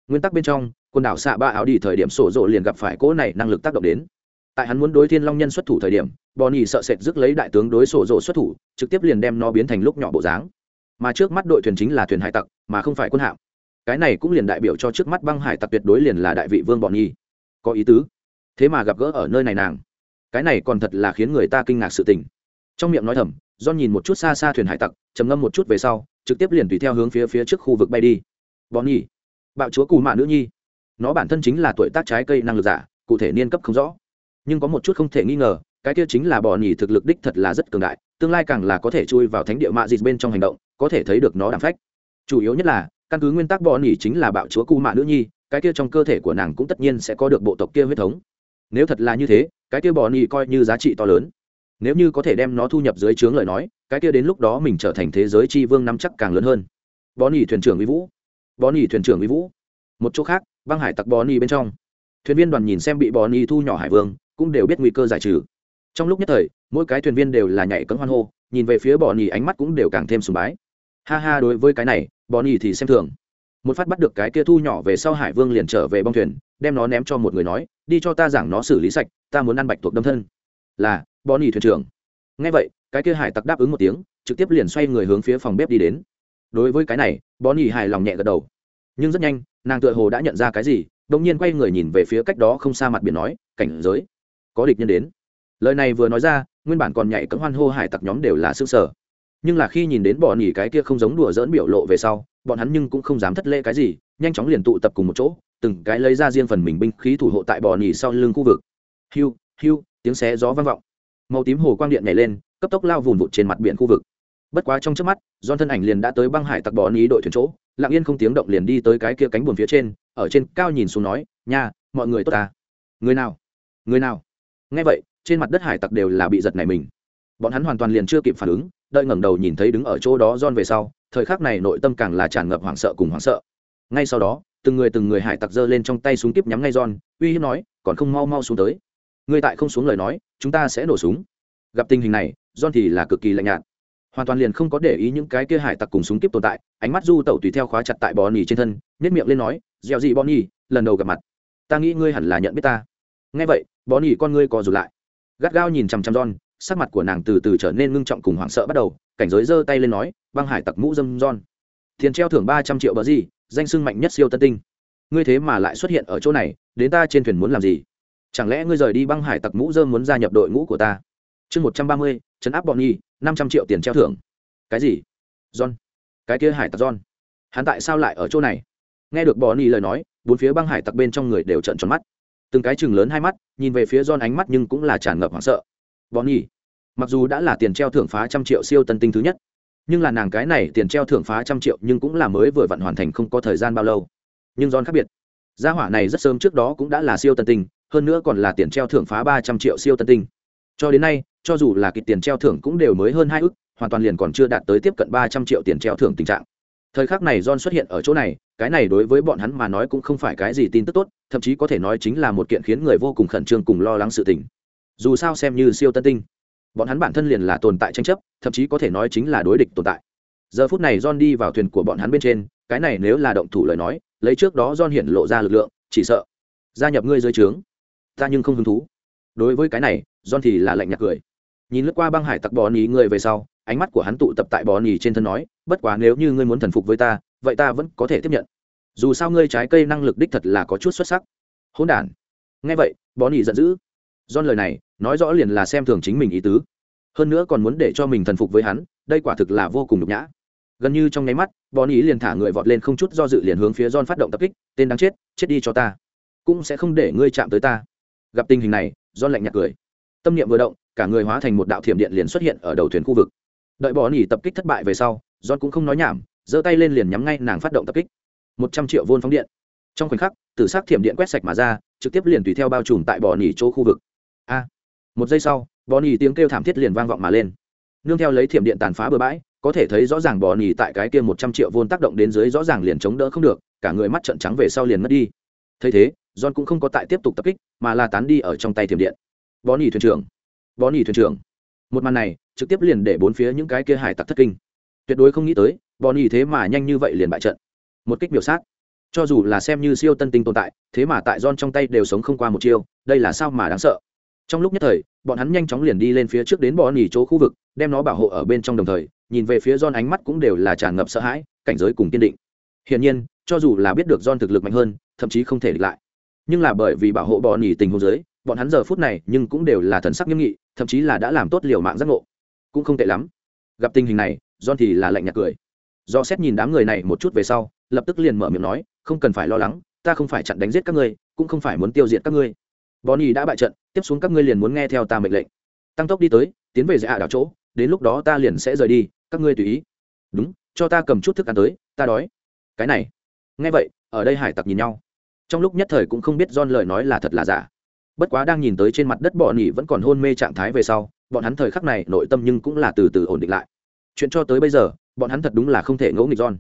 [SPEAKER 1] Nguyên tắc bên trong, quần đảo xạ ba áo đi thời điểm sổ rộ liền gặp phải cỗ này năng lực tác động đến. Tại hắn muốn đối thiên long nhân xuất thủ thời điểm bò nhì sợ sệt dứt lấy đại tướng đối sổ rộ xuất thủ, trực tiếp liền đem nó biến thành lúc nhỏ bộ dáng mà trước mắt đội thuyền chính là thuyền hải tặc, mà không phải quân hạm. Cái này cũng liền đại biểu cho trước mắt băng hải tặc tuyệt đối liền là đại vị vương bọn nhi có ý tứ. Thế mà gặp gỡ ở nơi này nàng. Cái này còn thật là khiến người ta kinh ngạc sự tình. Trong miệng nói thầm do nhìn một chút xa xa thuyền hải tặc, trầm ngâm một chút về sau, trực tiếp liền tùy theo hướng phía phía trước khu vực bay đi. Bọn nhi bạo chúa cù mạ nữ nhi. Nó bản thân chính là tuổi tác trái cây năng lực giả, cụ thể niên cấp không rõ. Nhưng có một chút không thể nghi ngờ, cái kia chính là bò nhì thực lực đích thật là rất cường đại, tương lai càng là có thể chui vào thánh địa mạ dịt bên trong hành động có thể thấy được nó đảm phách. Chủ yếu nhất là, căn cứ nguyên tắc bọn nhỉ chính là bạo chúa cu mạ nữ nhi, cái kia trong cơ thể của nàng cũng tất nhiên sẽ có được bộ tộc kia huyết thống. Nếu thật là như thế, cái kia bọn nhỉ coi như giá trị to lớn. Nếu như có thể đem nó thu nhập dưới trướng lời nói, cái kia đến lúc đó mình trở thành thế giới tri vương nắm chắc càng lớn hơn. Bọn nhỉ thuyền trưởng uy vũ. Bọn nhỉ thuyền trưởng uy vũ. Một chỗ khác, băng hải tặc bọn nhỉ bên trong. Thuyền viên đoàn nhìn xem bị bọn nhỉ thu nhỏ hải vương, cũng đều biết nguy cơ giải trừ. Trong lúc nhất thời, mỗi cái thuyền viên đều là nhảy cấm hoan hô, nhìn về phía bọn nhỉ ánh mắt cũng đều càng thêm sùng bái ha ha, đối với cái này bọn nhì thì xem thường. Một phát bắt được cái kia thu nhỏ về sau hải vương liền trở về bong thuyền, đem nó ném cho một người nói, đi cho ta giảng nó xử lý sạch, ta muốn ăn bạch tuộc đâm thân. Là bọn nhì thuyền trưởng. Ngay vậy, cái kia hải tặc đáp ứng một tiếng, trực tiếp liền xoay người hướng phía phòng bếp đi đến. Đối với cái này bọn nhì hài lòng nhẹ gật đầu. Nhưng rất nhanh, nàng tựa hồ đã nhận ra cái gì đông nhiên quay người nhìn về phía cách đó không xa mặt biển nói, cảnh giới, có địch nhân đến. Lời này vừa nói ra, nguyên bản còn nhảy cấm hoan hô hải tặc nhóm đều là xương sở nhưng là khi nhìn đến bọn nhỉ cái kia không giống đùa dỡn biểu lộ về sau, bọn hắn nhưng cũng không dám thất lễ cái gì, nhanh chóng liền tụ tập cùng một chỗ, từng cái lấy ra riêng phần mình binh khí thủ hộ tại bò nhỉ sau lưng khu vực. Hiu hiu, tiếng xé gió vang vọng. Màu tím hồ quang điện nhảy lên, cấp tốc lao vùn vụt trên mặt biển khu vực. Bất quá trong trước mắt, John thân ảnh liền đã tới băng hải tặc bò ní đội thuyền chỗ, lặng yên không tiếng động liền đi tới cái kia cánh buồn phía trên, ở trên cao nhìn xuống nói, nha, mọi người tốt ta. Người nào? Người nào? Nghe vậy, trên mặt đất hải tặc đều là bị giật này mình. Bọn hắn hoàn toàn liền chưa kịp phản ứng đợi ngẩng đầu nhìn thấy đứng ở chỗ đó John về sau, thời khắc này nội tâm càng là tràn ngập hoảng sợ cùng hoảng sợ. Ngay sau đó, từng người từng người hải tặc giơ lên trong tay súng tiếp nhắm ngay John, uy hiếp nói, còn không mau mau xuống tới. Người tại không xuống lời nói, chúng ta sẽ nổ súng. Gặp tình hình này, John thì là cực kỳ lạnh nhạt. Hoàn toàn liền không có để ý những cái kia hải tặc cùng súng tiếp tồn tại, ánh mắt du tẩu tùy theo khóa chặt tại bò trên thân, nhếch miệng lên nói, dẻo gì bò lần đầu gặp mặt. Ta nghĩ ngươi hẳn là nhận biết ta. Nghe vậy bò con ngươi co rụt lại. Gắt gao nhìn chằm chằm John sắc mặt của nàng từ từ trở nên ngưng trọng cùng hoảng sợ bắt đầu, cảnh giới giơ tay lên nói, băng hải tặc mũ dâm don tiền treo thưởng ba trăm triệu bờ gì, danh sưng mạnh nhất siêu tân tinh. Ngươi thế mà lại xuất hiện ở chỗ này, đến ta trên thuyền muốn làm gì? Chẳng lẽ ngươi rời đi băng hải tặc mũ dơm muốn gia nhập đội ngũ của ta? Chương một trăm ba mươi chấn áp bọn nhi năm trăm triệu tiền treo thưởng. Cái gì? John cái kia hải tặc john hắn tại sao lại ở chỗ này? Nghe được bọn nhi lời nói, bốn phía băng hải tặc bên trong người đều trợn tròn mắt. Từng cái chừng lớn hai mắt, nhìn về phía john ánh mắt nhưng cũng là tràn ngập hoảng sợ bọn nhỉ. mặc dù đã là tiền treo thưởng phá trăm triệu siêu tân tinh thứ nhất, nhưng là nàng cái này tiền treo thưởng phá trăm triệu nhưng cũng là mới vừa vặn hoàn thành không có thời gian bao lâu. Nhưng John khác biệt. Gia hỏa này rất sớm trước đó cũng đã là siêu tân tinh, hơn nữa còn là tiền treo thưởng phá ba trăm triệu siêu tân tinh. Cho đến nay, cho dù là kịch tiền treo thưởng cũng đều mới hơn hai ức, hoàn toàn liền còn chưa đạt tới tiếp cận ba trăm triệu tiền treo thưởng tình trạng. Thời khắc này john xuất hiện ở chỗ này, cái này đối với bọn hắn mà nói cũng không phải cái gì tin tức tốt, thậm chí có thể nói chính là một kiện khiến người vô cùng khẩn trương cùng lo lắng sự tình dù sao xem như siêu tân tinh. Bọn hắn bản thân liền là tồn tại tranh chấp, thậm chí có thể nói chính là đối địch tồn tại. Giờ phút này john đi vào thuyền của bọn hắn bên trên, cái này nếu là động thủ lời nói, lấy trước đó john hiện lộ ra lực lượng, chỉ sợ gia nhập ngươi dưới trướng. Ta nhưng không hứng thú. Đối với cái này, john thì là lạnh nhạt cười. Nhìn lướt qua băng hải tặc bò nhì người về sau, ánh mắt của hắn tụ tập tại bò nhì trên thân nói, bất quá nếu như ngươi muốn thần phục với ta, vậy ta vẫn có thể tiếp nhận. Dù sao ngươi trái cây năng lực đích thật là có chút xuất sắc. Hỗn đản. Nghe vậy, bò nhì giận dữ. John lời này, nói rõ liền là xem thường chính mình ý tứ. Hơn nữa còn muốn để cho mình thần phục với hắn, đây quả thực là vô cùng nhục nhã. Gần như trong nháy mắt bọn ý liền thả người vọt lên không chút do dự liền hướng phía John phát động tập kích, tên đáng chết chết đi cho ta. Cũng sẽ không để ngươi chạm tới ta. Gặp tình hình này, John lạnh nhạt cười. Tâm niệm vừa động, cả người hóa thành một đạo thiểm điện liền xuất hiện ở đầu thuyền khu vực. Đợi bỏ nỉ tập kích thất bại về sau, John cũng không nói nhảm, giơ tay lên liền nhắm ngay nàng phát động tập kích. Một trăm triệu vôn phóng điện. Trong khoảnh khắc, tử sắc thiểm điện quét sạch mà ra, trực tiếp liền tùy theo bao trùm tại bỏ nỉ chỗ khu vực một giây sau bò nỉ tiếng kêu thảm thiết liền vang vọng mà lên. Nương theo lấy thiểm điện tàn phá bừa bãi, có thể thấy rõ ràng bò nỉ tại cái kia một trăm triệu vôn tác động đến dưới rõ ràng liền chống đỡ không được, cả người mắt trợn trắng về sau liền mất đi. Thấy thế, john cũng không có tại tiếp tục tập kích, mà là tán đi ở trong tay thiểm điện. Bò nỉ thuyền trưởng bò nỉ thuyền trưởng. Một màn này, trực tiếp liền để bốn phía những cái kia hải tặc thất kinh. Tuyệt đối không nghĩ tới bò nỉ thế mà nhanh như vậy liền bại trận. Một kích biểu sát. Cho dù là xem như siêu tân tinh tồn tại, thế mà tại John trong tay đều sống không qua một chiêu, đây là sao mà đáng sợ? Trong lúc nhất thời, bọn hắn nhanh chóng liền đi lên phía trước đến bò nỉ chỗ khu vực, đem nó bảo hộ ở bên trong đồng thời, nhìn về phía John ánh mắt cũng đều là tràn ngập sợ hãi, cảnh giới cùng kiên định. Hiển nhiên, cho dù là biết được John thực lực mạnh hơn, thậm chí không thể địch lại. Nhưng là bởi vì bảo hộ bò nỉ tình huống dưới, bọn hắn giờ phút này nhưng cũng đều là thần sắc nghiêm nghị, thậm chí là đã làm tốt liều mạng giác ngộ. Cũng không tệ lắm. Gặp tình hình này, John thì là lạnh nhạt cười. Do xét nhìn đám người này một chút về sau, lập tức liền mở miệng nói, không cần phải lo lắng, ta không phải chặn đánh giết các ngươi, cũng không phải muốn tiêu diệt các ngươi. Bonnie đã bại trận, tiếp xuống các ngươi liền muốn nghe theo ta mệnh lệnh. Tăng tốc đi tới, tiến về dạ đảo chỗ, đến lúc đó ta liền sẽ rời đi, các ngươi tùy ý. Đúng, cho ta cầm chút thức ăn tới, ta đói. Cái này. Nghe vậy, ở đây hải tặc nhìn nhau. Trong lúc nhất thời cũng không biết John lời nói là thật là giả. Bất quá đang nhìn tới trên mặt đất Bonnie vẫn còn hôn mê trạng thái về sau, bọn hắn thời khắc này nội tâm nhưng cũng là từ từ ổn định lại. Chuyện cho tới bây giờ, bọn hắn thật đúng là không thể ngỗ nghịch John.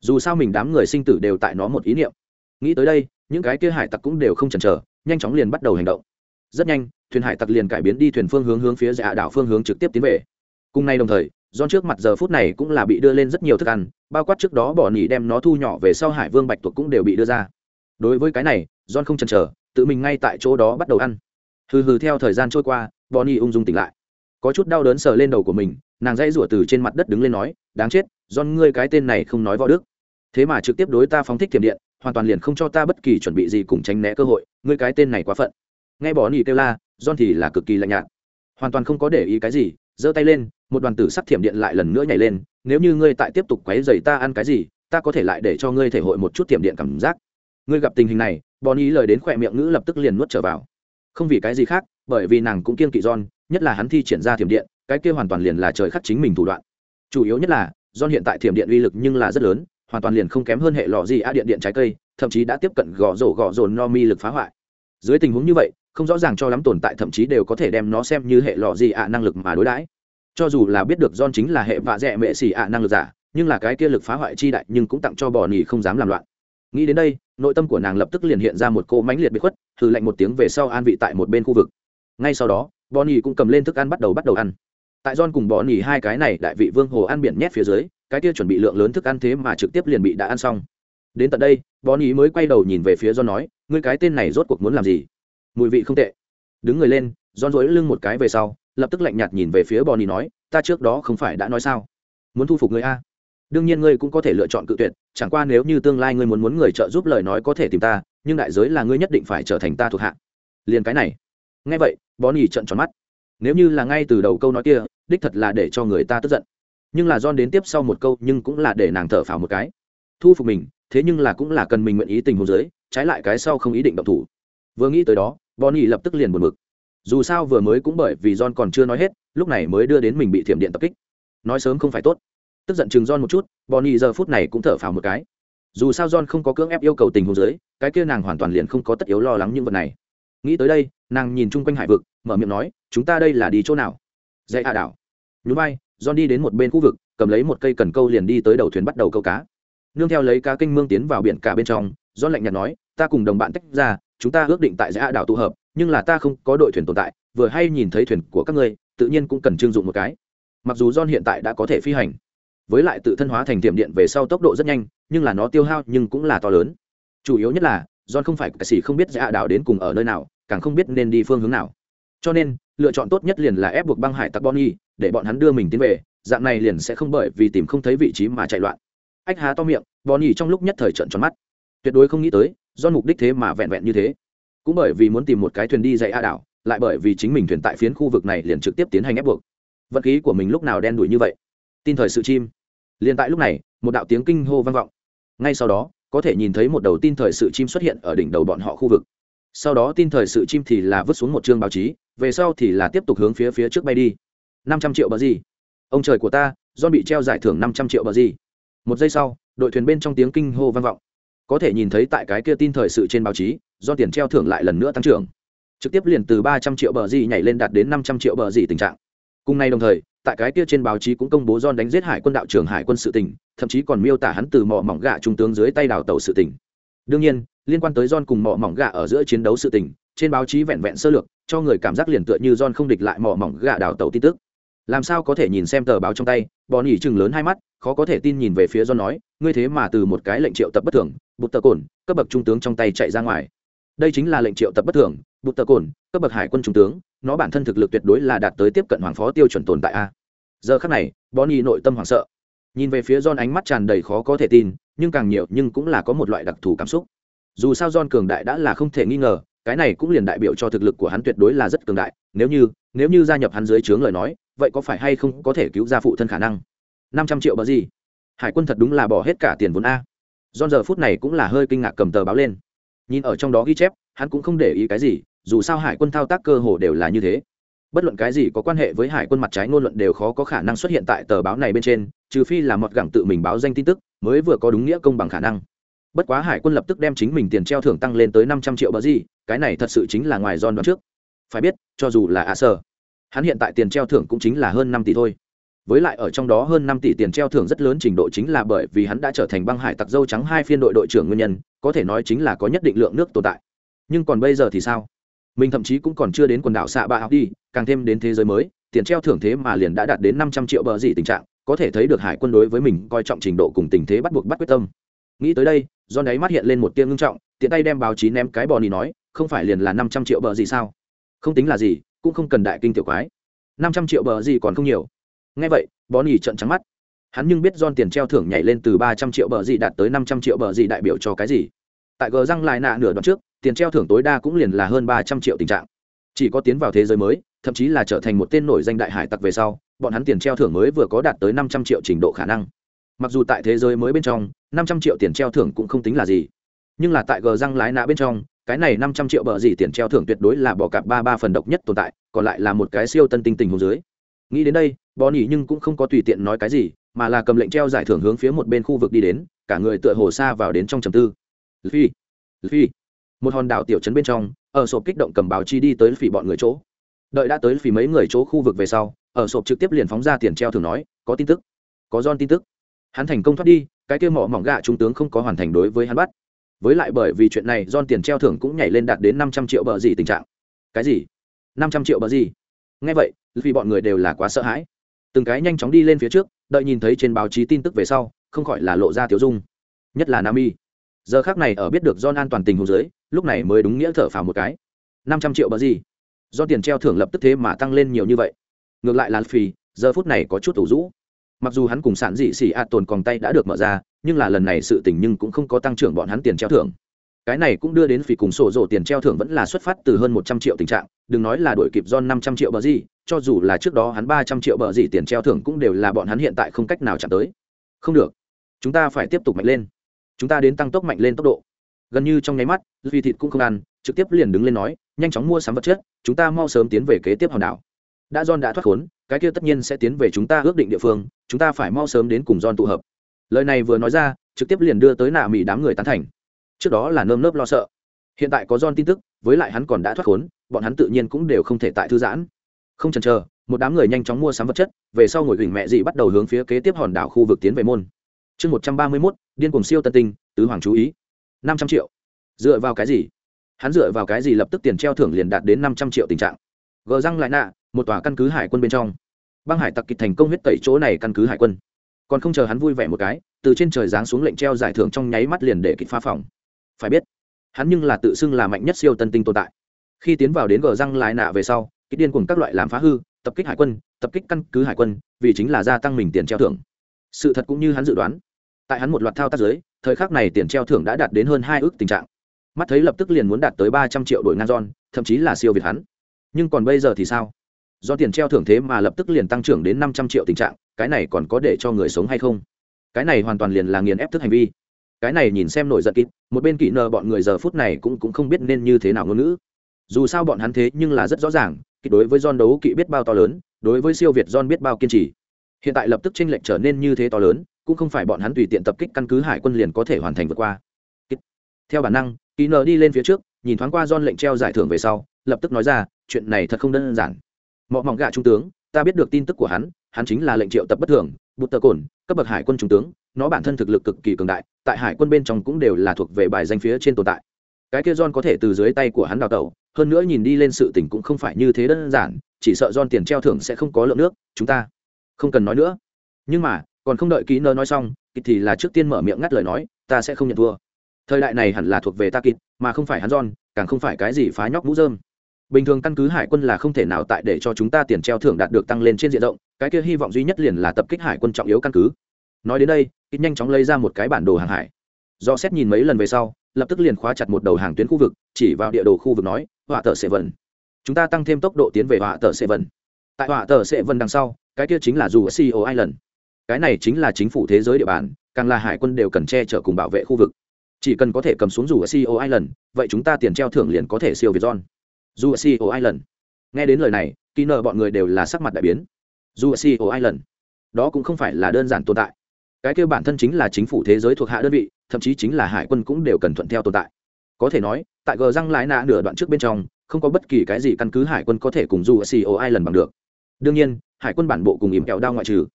[SPEAKER 1] Dù sao mình đám người sinh tử đều tại nó một ý niệm. Nghĩ tới đây, những cái kia hải tặc cũng đều không chần chờ, nhanh chóng liền bắt đầu hành động. Rất nhanh, thuyền hải tặc liền cải biến đi thuyền phương hướng hướng phía dạ đảo phương hướng trực tiếp tiến về. Cùng nay đồng thời do trước mặt giờ phút này cũng là bị đưa lên rất nhiều thức ăn, bao quát trước đó bỏ nỉ đem nó thu nhỏ về sau hải vương bạch tuộc cũng đều bị đưa ra. Đối với cái này, john không chần chờ, tự mình ngay tại chỗ đó bắt đầu ăn. Hừ hừ, theo thời gian trôi qua, bỏ nỉ ung dung tỉnh lại. Có chút đau đớn sờ lên đầu của mình, nàng dãy rủa từ trên mặt đất đứng lên nói, đáng chết, john ngươi cái tên này không nói võ đức. Thế mà trực tiếp đối ta phóng thích thiểm điện hoàn toàn liền không cho ta bất kỳ chuẩn bị gì cùng tránh né cơ hội, ngươi cái tên này quá phận. Nghe bỏ nỉ kêu la, john thì là cực kỳ lạnh nhạt. Hoàn toàn không có để ý cái gì, giơ tay lên, một đoàn tử sắc thiểm điện lại lần nữa nhảy lên, nếu như ngươi tại tiếp tục quấy dày ta ăn cái gì, ta có thể lại để cho ngươi thể hội một chút thiểm điện cảm giác. Ngươi gặp tình hình này bỏ nỉ lời đến khỏe miệng ngữ lập tức liền nuốt trở vào. Không vì cái gì khác, bởi vì nàng cũng kiên kỵ john, nhất là hắn thi triển ra thiểm điện, cái kia hoàn toàn liền là trời khắc chính mình thủ đoạn. Chủ yếu nhất là, john hiện tại thiểm điện uy lực nhưng là rất lớn hoàn toàn liền không kém hơn hệ lọ gì a điện điện trái cây, thậm chí đã tiếp cận gõ rổ gõ rồn no mi lực phá hoại. Dưới tình huống như vậy, không rõ ràng cho lắm tồn tại thậm chí đều có thể đem nó xem như hệ lọ gì ạ năng lực mà đối đãi. Cho dù là biết được don chính là hệ vạ dẹ mệ xỉ ạ năng lực giả, nhưng là cái kia lực phá hoại chi đại nhưng cũng tặng cho bò nỉ không dám làm loạn. Nghĩ đến đây, nội tâm của nàng lập tức liền hiện ra một cô mãnh liệt bị khuất thử lạnh một tiếng về sau an vị tại một bên khu vực. Ngay sau đó, bò nỉ cũng cầm lên thức ăn bắt đầu bắt đầu ăn. Tại don cùng bò nỉ hai cái này đại vị vương hồ ăn biển nhét phía dưới cái kia chuẩn bị lượng lớn thức ăn thế mà trực tiếp liền bị đã ăn xong. Đến tận đây bò mới quay đầu nhìn về phía don nói, ngươi cái tên này rốt cuộc muốn làm gì? Mùi vị không tệ. Đứng người lên don dối lưng một cái về sau, lập tức lạnh nhạt nhìn về phía bò nói, ta trước đó không phải đã nói sao? Muốn thu phục ngươi a? Đương nhiên ngươi cũng có thể lựa chọn cự tuyệt, chẳng qua nếu như tương lai ngươi muốn muốn người trợ giúp lời nói có thể tìm ta, nhưng đại giới là ngươi nhất định phải trở thành ta thuộc hạ. Liền cái này. Ngay vậy bó trợn trận tròn mắt. Nếu như là ngay từ đầu câu nói kia, đích thật là để cho người ta tức giận nhưng là don đến tiếp sau một câu nhưng cũng là để nàng thở phào một cái thu phục mình thế nhưng là cũng là cần mình nguyện ý tình huống dưới trái lại cái sau không ý định động thủ vừa nghĩ tới đó bonnie lập tức liền buồn bực dù sao vừa mới cũng bởi vì john còn chưa nói hết lúc này mới đưa đến mình bị thiểm điện tập kích nói sớm không phải tốt tức giận chừng John một chút, Bonnie giờ phút này cũng thở phào một cái. Dù sao John không có cưỡng ép yêu cầu tình huống dưới, cái kia nàng hoàn toàn liền không có tất yếu lo lắng những vật này. Nghĩ tới đây, nàng nhìn chung quanh hải vực, mở miệng nói, chúng ta đây là đi chỗ nào? Dãy hạ đảo. Nhún vai, John đi đến một bên khu vực, cầm lấy một cây cần câu liền đi tới đầu thuyền bắt đầu câu cá. Nương theo lấy cá kinh mương tiến vào biển cả bên trong, John lạnh nhạt nói, ta cùng đồng bạn tách ra, chúng ta ước định tại giã đảo tụ hợp, nhưng là ta không có đội thuyền tồn tại, vừa hay nhìn thấy thuyền của các ngươi, tự nhiên cũng cần trưng dụng một cái. Mặc dù John hiện tại đã có thể phi hành, với lại tự thân hóa thành tiệm điện về sau tốc độ rất nhanh nhưng là nó tiêu hao nhưng cũng là to lớn chủ yếu nhất là john không phải cái sĩ không biết giã đảo đến cùng ở nơi nào càng không biết nên đi phương hướng nào cho nên lựa chọn tốt nhất liền là ép buộc băng hải tặc bonnie, để bọn hắn đưa mình tiến về, dạng này liền sẽ không bởi vì tìm không thấy vị trí mà chạy loạn. Ách há to miệng, bonnie trong lúc nhất thời trận tròn mắt. Tuyệt đối không nghĩ tới, do mục đích thế mà vẹn vẹn như thế. Cũng bởi vì muốn tìm một cái thuyền đi dạy a đảo, lại bởi vì chính mình thuyền tại phiến khu vực này liền trực tiếp tiến hành ép buộc. Vật khí của mình lúc nào đen đủi như vậy? Tin thời sự chim. Liền tại lúc này, một đạo tiếng kinh hô vang vọng. Ngay sau đó, có thể nhìn thấy một đầu tin thời sự chim xuất hiện ở đỉnh đầu bọn họ khu vực sau đó tin thời sự chim thì là vứt xuống một chương báo chí về sau thì là tiếp tục hướng phía phía trước bay đi. Năm trăm triệu bờ gì? Ông trời của ta do bị treo giải thưởng năm trăm triệu bờ gì? Một giây sau đội thuyền bên trong tiếng kinh hô vang vọng. Có thể nhìn thấy tại cái kia tin thời sự trên báo chí do tiền treo thưởng lại lần nữa tăng trưởng. Trực tiếp liền từ ba trăm triệu bờ gì nhảy lên đạt đến năm trăm triệu bờ gì tình trạng. Cùng ngày đồng thời tại cái kia trên báo chí cũng công bố John đánh giết hải quân đạo trưởng hải quân sự tình, thậm chí còn miêu tả hắn từ mỏ mỏng gạ trung tướng dưới tay đào tàu sự tình. Đương nhiên, liên quan tới John cùng mỏ mỏng gạ ở giữa chiến đấu sự tình, trên báo chí vẹn vẹn sơ lược, cho người cảm giác liền tựa như John không địch lại mỏ mỏng gạ đào tàu tin tức. Làm sao có thể nhìn xem tờ báo trong tay, bọn nhỉ chừng lớn hai mắt, khó có thể tin nhìn về phía John nói, ngươi thế mà từ một cái lệnh triệu tập bất thường, bụt tờ cồn, cấp bậc trung tướng trong tay chạy ra ngoài. Đây chính là lệnh triệu tập bất thường, bụt tờ cồn, cấp bậc hải quân trung tướng, nó bản thân thực lực tuyệt đối là đạt tới tiếp cận hoàng phó tiêu chuẩn tồn tại a giờ khắc này bonnie nội tâm hoảng sợ nhìn về phía john ánh mắt tràn đầy khó có thể tin nhưng càng nhiều nhưng cũng là có một loại đặc thù cảm xúc dù sao john cường đại đã là không thể nghi ngờ, cái này cũng liền đại biểu cho thực lực của hắn tuyệt đối là rất cường đại, nếu như nếu như gia nhập hắn dưới trướng lời nói, vậy có phải hay không có thể cứu ra phụ thân khả năng? Năm trăm triệu bờ gì? Hải quân thật đúng là bỏ hết cả tiền vốn a. John giờ phút này cũng là hơi kinh ngạc cầm tờ báo lên. Nhìn ở trong đó ghi chép, hắn cũng không để ý cái gì, dù sao hải quân thao tác cơ hồ đều là như thế. Bất luận cái gì có quan hệ với hải quân mặt trái ngôn luận đều khó có khả năng xuất hiện tại tờ báo này bên trên, trừ phi là một gẳng tự mình báo danh tin tức, mới vừa có đúng nghĩa công bằng khả năng bất quá hải quân lập tức đem chính mình tiền treo thưởng tăng lên tới năm trăm triệu bờ gì, cái này thật sự chính là ngoài giòn đoạn trước. Phải biết, cho dù là a sơ hắn hiện tại tiền treo thưởng cũng chính là hơn năm tỷ thôi. Với lại ở trong đó hơn năm tỷ tiền treo thưởng rất lớn trình độ chính là bởi vì hắn đã trở thành băng hải tặc dâu trắng hai phiên đội đội trưởng nguyên nhân, có thể nói chính là có nhất định lượng nước tồn tại. Nhưng còn bây giờ thì sao? Mình thậm chí cũng còn chưa đến quần đảo xạ ba học đi, càng thêm đến thế giới mới, tiền treo thưởng thế mà liền đã đạt đến năm trăm triệu bờ gì tình trạng, có thể thấy được hải quân đối với mình coi trọng trình độ cùng tình thế bắt buộc bắt quyết tâm. Nghĩ tới đây do đáy mắt hiện lên một tia ngưng trọng, tiện tay đem báo chí ném cái bò nỉ nói, không phải liền là năm trăm triệu bờ gì sao? Không tính là gì, cũng không cần đại kinh tiểu quái. Năm trăm triệu bờ gì còn không nhiều. Ngay vậy bò nỉ trận trắng mắt. Hắn nhưng biết don tiền treo thưởng nhảy lên từ ba trăm triệu bờ gì đạt tới năm trăm triệu bờ gì đại biểu cho cái gì. Tại gờ răng lại nạ nửa đoạn trước, tiền treo thưởng tối đa cũng liền là hơn ba trăm triệu tình trạng. Chỉ có tiến vào thế giới mới, thậm chí là trở thành một tên nổi danh đại hải tặc về sau, bọn hắn tiền treo thưởng mới vừa có đạt tới năm trăm triệu trình độ khả năng mặc dù tại thế giới mới bên trong, năm trăm triệu tiền treo thưởng cũng không tính là gì. Nhưng là tại gờ răng lái nã bên trong, cái này năm trăm triệu bờ gì tiền treo thưởng tuyệt đối là bỏ cặp ba ba phần độc nhất tồn tại, còn lại là một cái siêu tân tinh tình hồ dưới. Nghĩ đến đây bò nỉ nhưng cũng không có tùy tiện nói cái gì, mà là cầm lệnh treo giải thưởng hướng phía một bên khu vực đi đến, cả người tựa hồ xa vào đến trong trầm tư. Phi phi một hòn đảo tiểu trấn bên trong, ở sộp kích động cầm báo chi đi tới phỉ bọn người chỗ. Đợi đã tới phỉ mấy người chỗ khu vực về sau, ở sộp trực tiếp liền phóng ra tiền treo thưởng nói, có tin tức, có don tin tức hắn thành công thoát đi, cái kia mỏ mỏng gạ trung tướng không có hoàn thành đối với hắn bắt. Với lại bởi vì chuyện này don tiền treo thưởng cũng nhảy lên đạt đến năm trăm triệu bờ gì tình trạng. Cái gì? năm trăm triệu bờ gì? Nghe vậy, vì bọn người đều là quá sợ hãi. Từng cái nhanh chóng đi lên phía trước, đợi nhìn thấy trên báo chí tin tức về sau, không khỏi là lộ ra tiểu dung. Nhất là nam y giờ khác này ở biết được don an toàn tình hồ dưới, lúc này mới đúng nghĩa thở phào một cái. năm trăm triệu bờ gì? Do tiền treo thưởng lập tức thế mà tăng lên nhiều như vậy. Ngược lại là phì, giờ phút này có chút tủ rũ mặc dù hắn cùng sản dị xì a tồn còn tay đã được mở ra, nhưng là lần này sự tình nhưng cũng không có tăng trưởng bọn hắn tiền treo thưởng. Cái này cũng đưa đến phỉ cùng sổ rổ tiền treo thưởng vẫn là xuất phát từ hơn một trăm triệu tình trạng, đừng nói là đổi kịp do năm trăm triệu bờ gì, cho dù là trước đó hắn ba trăm triệu bờ gì tiền treo thưởng cũng đều là bọn hắn hiện tại không cách nào chạm tới. Không được. Chúng ta phải tiếp tục mạnh lên. Chúng ta đến tăng tốc mạnh lên tốc độ. Gần như trong nháy mắt vì thịt cũng không ăn, trực tiếp liền đứng lên nói, nhanh chóng mua sắm vật chất, chúng ta mau sớm tiến về kế tiếp hòn đảo. Đã john đã thoát khốn, cái kia tất nhiên sẽ tiến về chúng ta ước định địa phương chúng ta phải mau sớm đến cùng john tụ hợp. Lời này vừa nói ra, trực tiếp liền đưa tới nạ mỹ đám người tán thành. Trước đó là nơm nớp lo sợ. Hiện tại có john tin tức, với lại hắn còn đã thoát khốn, bọn hắn tự nhiên cũng đều không thể tại thư giãn. Không chần chờ, một đám người nhanh chóng mua sắm vật chất, về sau ngồi huỳnh mẹ dị bắt đầu hướng phía kế tiếp hòn đảo khu vực tiến về môn. Chương một trăm ba mươi mốt, điên cùng siêu tân tinh, tứ hoàng chú ý. Năm trăm triệu. Dựa vào cái gì? Hắn dựa vào cái gì lập tức tiền treo thưởng liền đạt đến năm trăm triệu tình trạng. Gờ răng lại nạ, một tòa căn cứ hải quân bên trong băng hải tặc kịch thành công huyết tẩy chỗ này căn cứ hải quân. Còn không chờ hắn vui vẻ một cái, từ trên trời giáng xuống lệnh treo giải thưởng trong nháy mắt liền để kịch pha phòng. Phải biết, hắn nhưng là tự xưng là mạnh nhất siêu tân tinh tồn tại. Khi tiến vào đến gờ răng lại nạ về sau, kịch điên cùng các loại làm phá hư, tập kích hải quân, tập kích căn cứ hải quân, vì chính là gia tăng mình tiền treo thưởng. Sự thật cũng như hắn dự đoán. Tại hắn một loạt thao tác giới thời khắc này tiền treo thưởng đã đạt đến hơn hai ước tình trạng. Mắt thấy lập tức liền muốn đạt tới ba trăm triệu đội ngang giòn thậm chí là siêu việt hắn. Nhưng còn bây giờ thì sao? Do tiền treo thưởng thế mà lập tức liền tăng trưởng đến năm trăm triệu tình trạng, cái này còn có để cho người sống hay không? Cái này hoàn toàn liền là nghiền ép thức hành vi. Cái này nhìn xem nổi giận kịp một bên kỹ nờ bọn người giờ phút này cũng cũng không biết nên như thế nào ngôn ngữ. Dù sao bọn hắn thế nhưng là rất rõ ràng, kịch đối với don đấu kỵ biết bao to lớn, đối với siêu việt don biết bao kiên trì. Hiện tại lập tức tranh lệch trở nên như thế to lớn, cũng không phải bọn hắn tùy tiện tập kích căn cứ hải quân liền có thể hoàn thành vượt qua. Theo bản năng, kỹ nờ đi lên phía trước, nhìn thoáng qua don lệnh treo giải thưởng về sau, lập tức nói ra, chuyện này thật không đơn giản mọi mỏng gạ trung tướng, ta biết được tin tức của hắn hắn chính là lệnh triệu tập bất thường bút tờ cồn cấp bậc hải quân trung tướng, nó bản thân thực lực cực kỳ cường đại, tại hải quân bên trong cũng đều là thuộc về bài danh phía trên tồn tại. Cái kia john có thể từ dưới tay của hắn đào tẩu, hơn nữa nhìn đi lên sự tình cũng không phải như thế đơn giản, chỉ sợ john tiền treo thưởng sẽ không có lượng nước, chúng ta không cần nói nữa. Nhưng mà, còn không đợi kỹ nơ nói xong kịch thì là trước tiên mở miệng ngắt lời nói, ta sẽ không nhận thua. Thời đại này hẳn là thuộc về ta kịt, mà không phải hắn john, càng không phải cái gì phá nhóc mũ dơm bình thường căn cứ hải quân là không thể nào tại để cho chúng ta tiền treo thưởng đạt được tăng lên trên diện rộng cái kia hy vọng duy nhất liền là tập kích hải quân trọng yếu căn cứ. Nói đến đây ít nhanh chóng lấy ra một cái bản đồ hàng hải. Do xét nhìn mấy lần về sau lập tức liền khóa chặt một đầu hàng tuyến khu vực chỉ vào địa đồ khu vực nói họa tờ Sệ vần. Chúng ta tăng thêm tốc độ tiến về họa tờ Sệ vần. Tại họa tờ Sệ vần đằng sau cái kia chính là dù co Island. Cái này chính là chính phủ thế giới địa bàn, càng là hải quân đều cần che chở cùng bảo vệ khu vực. Chỉ cần có thể cầm xuống dù co Island, vậy chúng ta tiền treo thưởng liền có thể siêu việt John dù Island. Nghe đến lời này, kỳ nợ bọn người đều là sắc mặt đại biến. Dù Island, đó cũng không phải là đơn giản tồn tại. Cái kia bản thân chính là chính phủ thế giới thuộc hạ đơn vị, thậm chí chính là hải quân cũng đều cần thuận theo tồn tại. Có thể nói, tại gờ răng lái nạ nửa đoạn trước bên trong, không có bất kỳ cái gì căn cứ hải quân có thể cùng dù Island bằng được. Đương nhiên, hải quân bản bộ cùng ỉm kẹo đao ngoại trừ.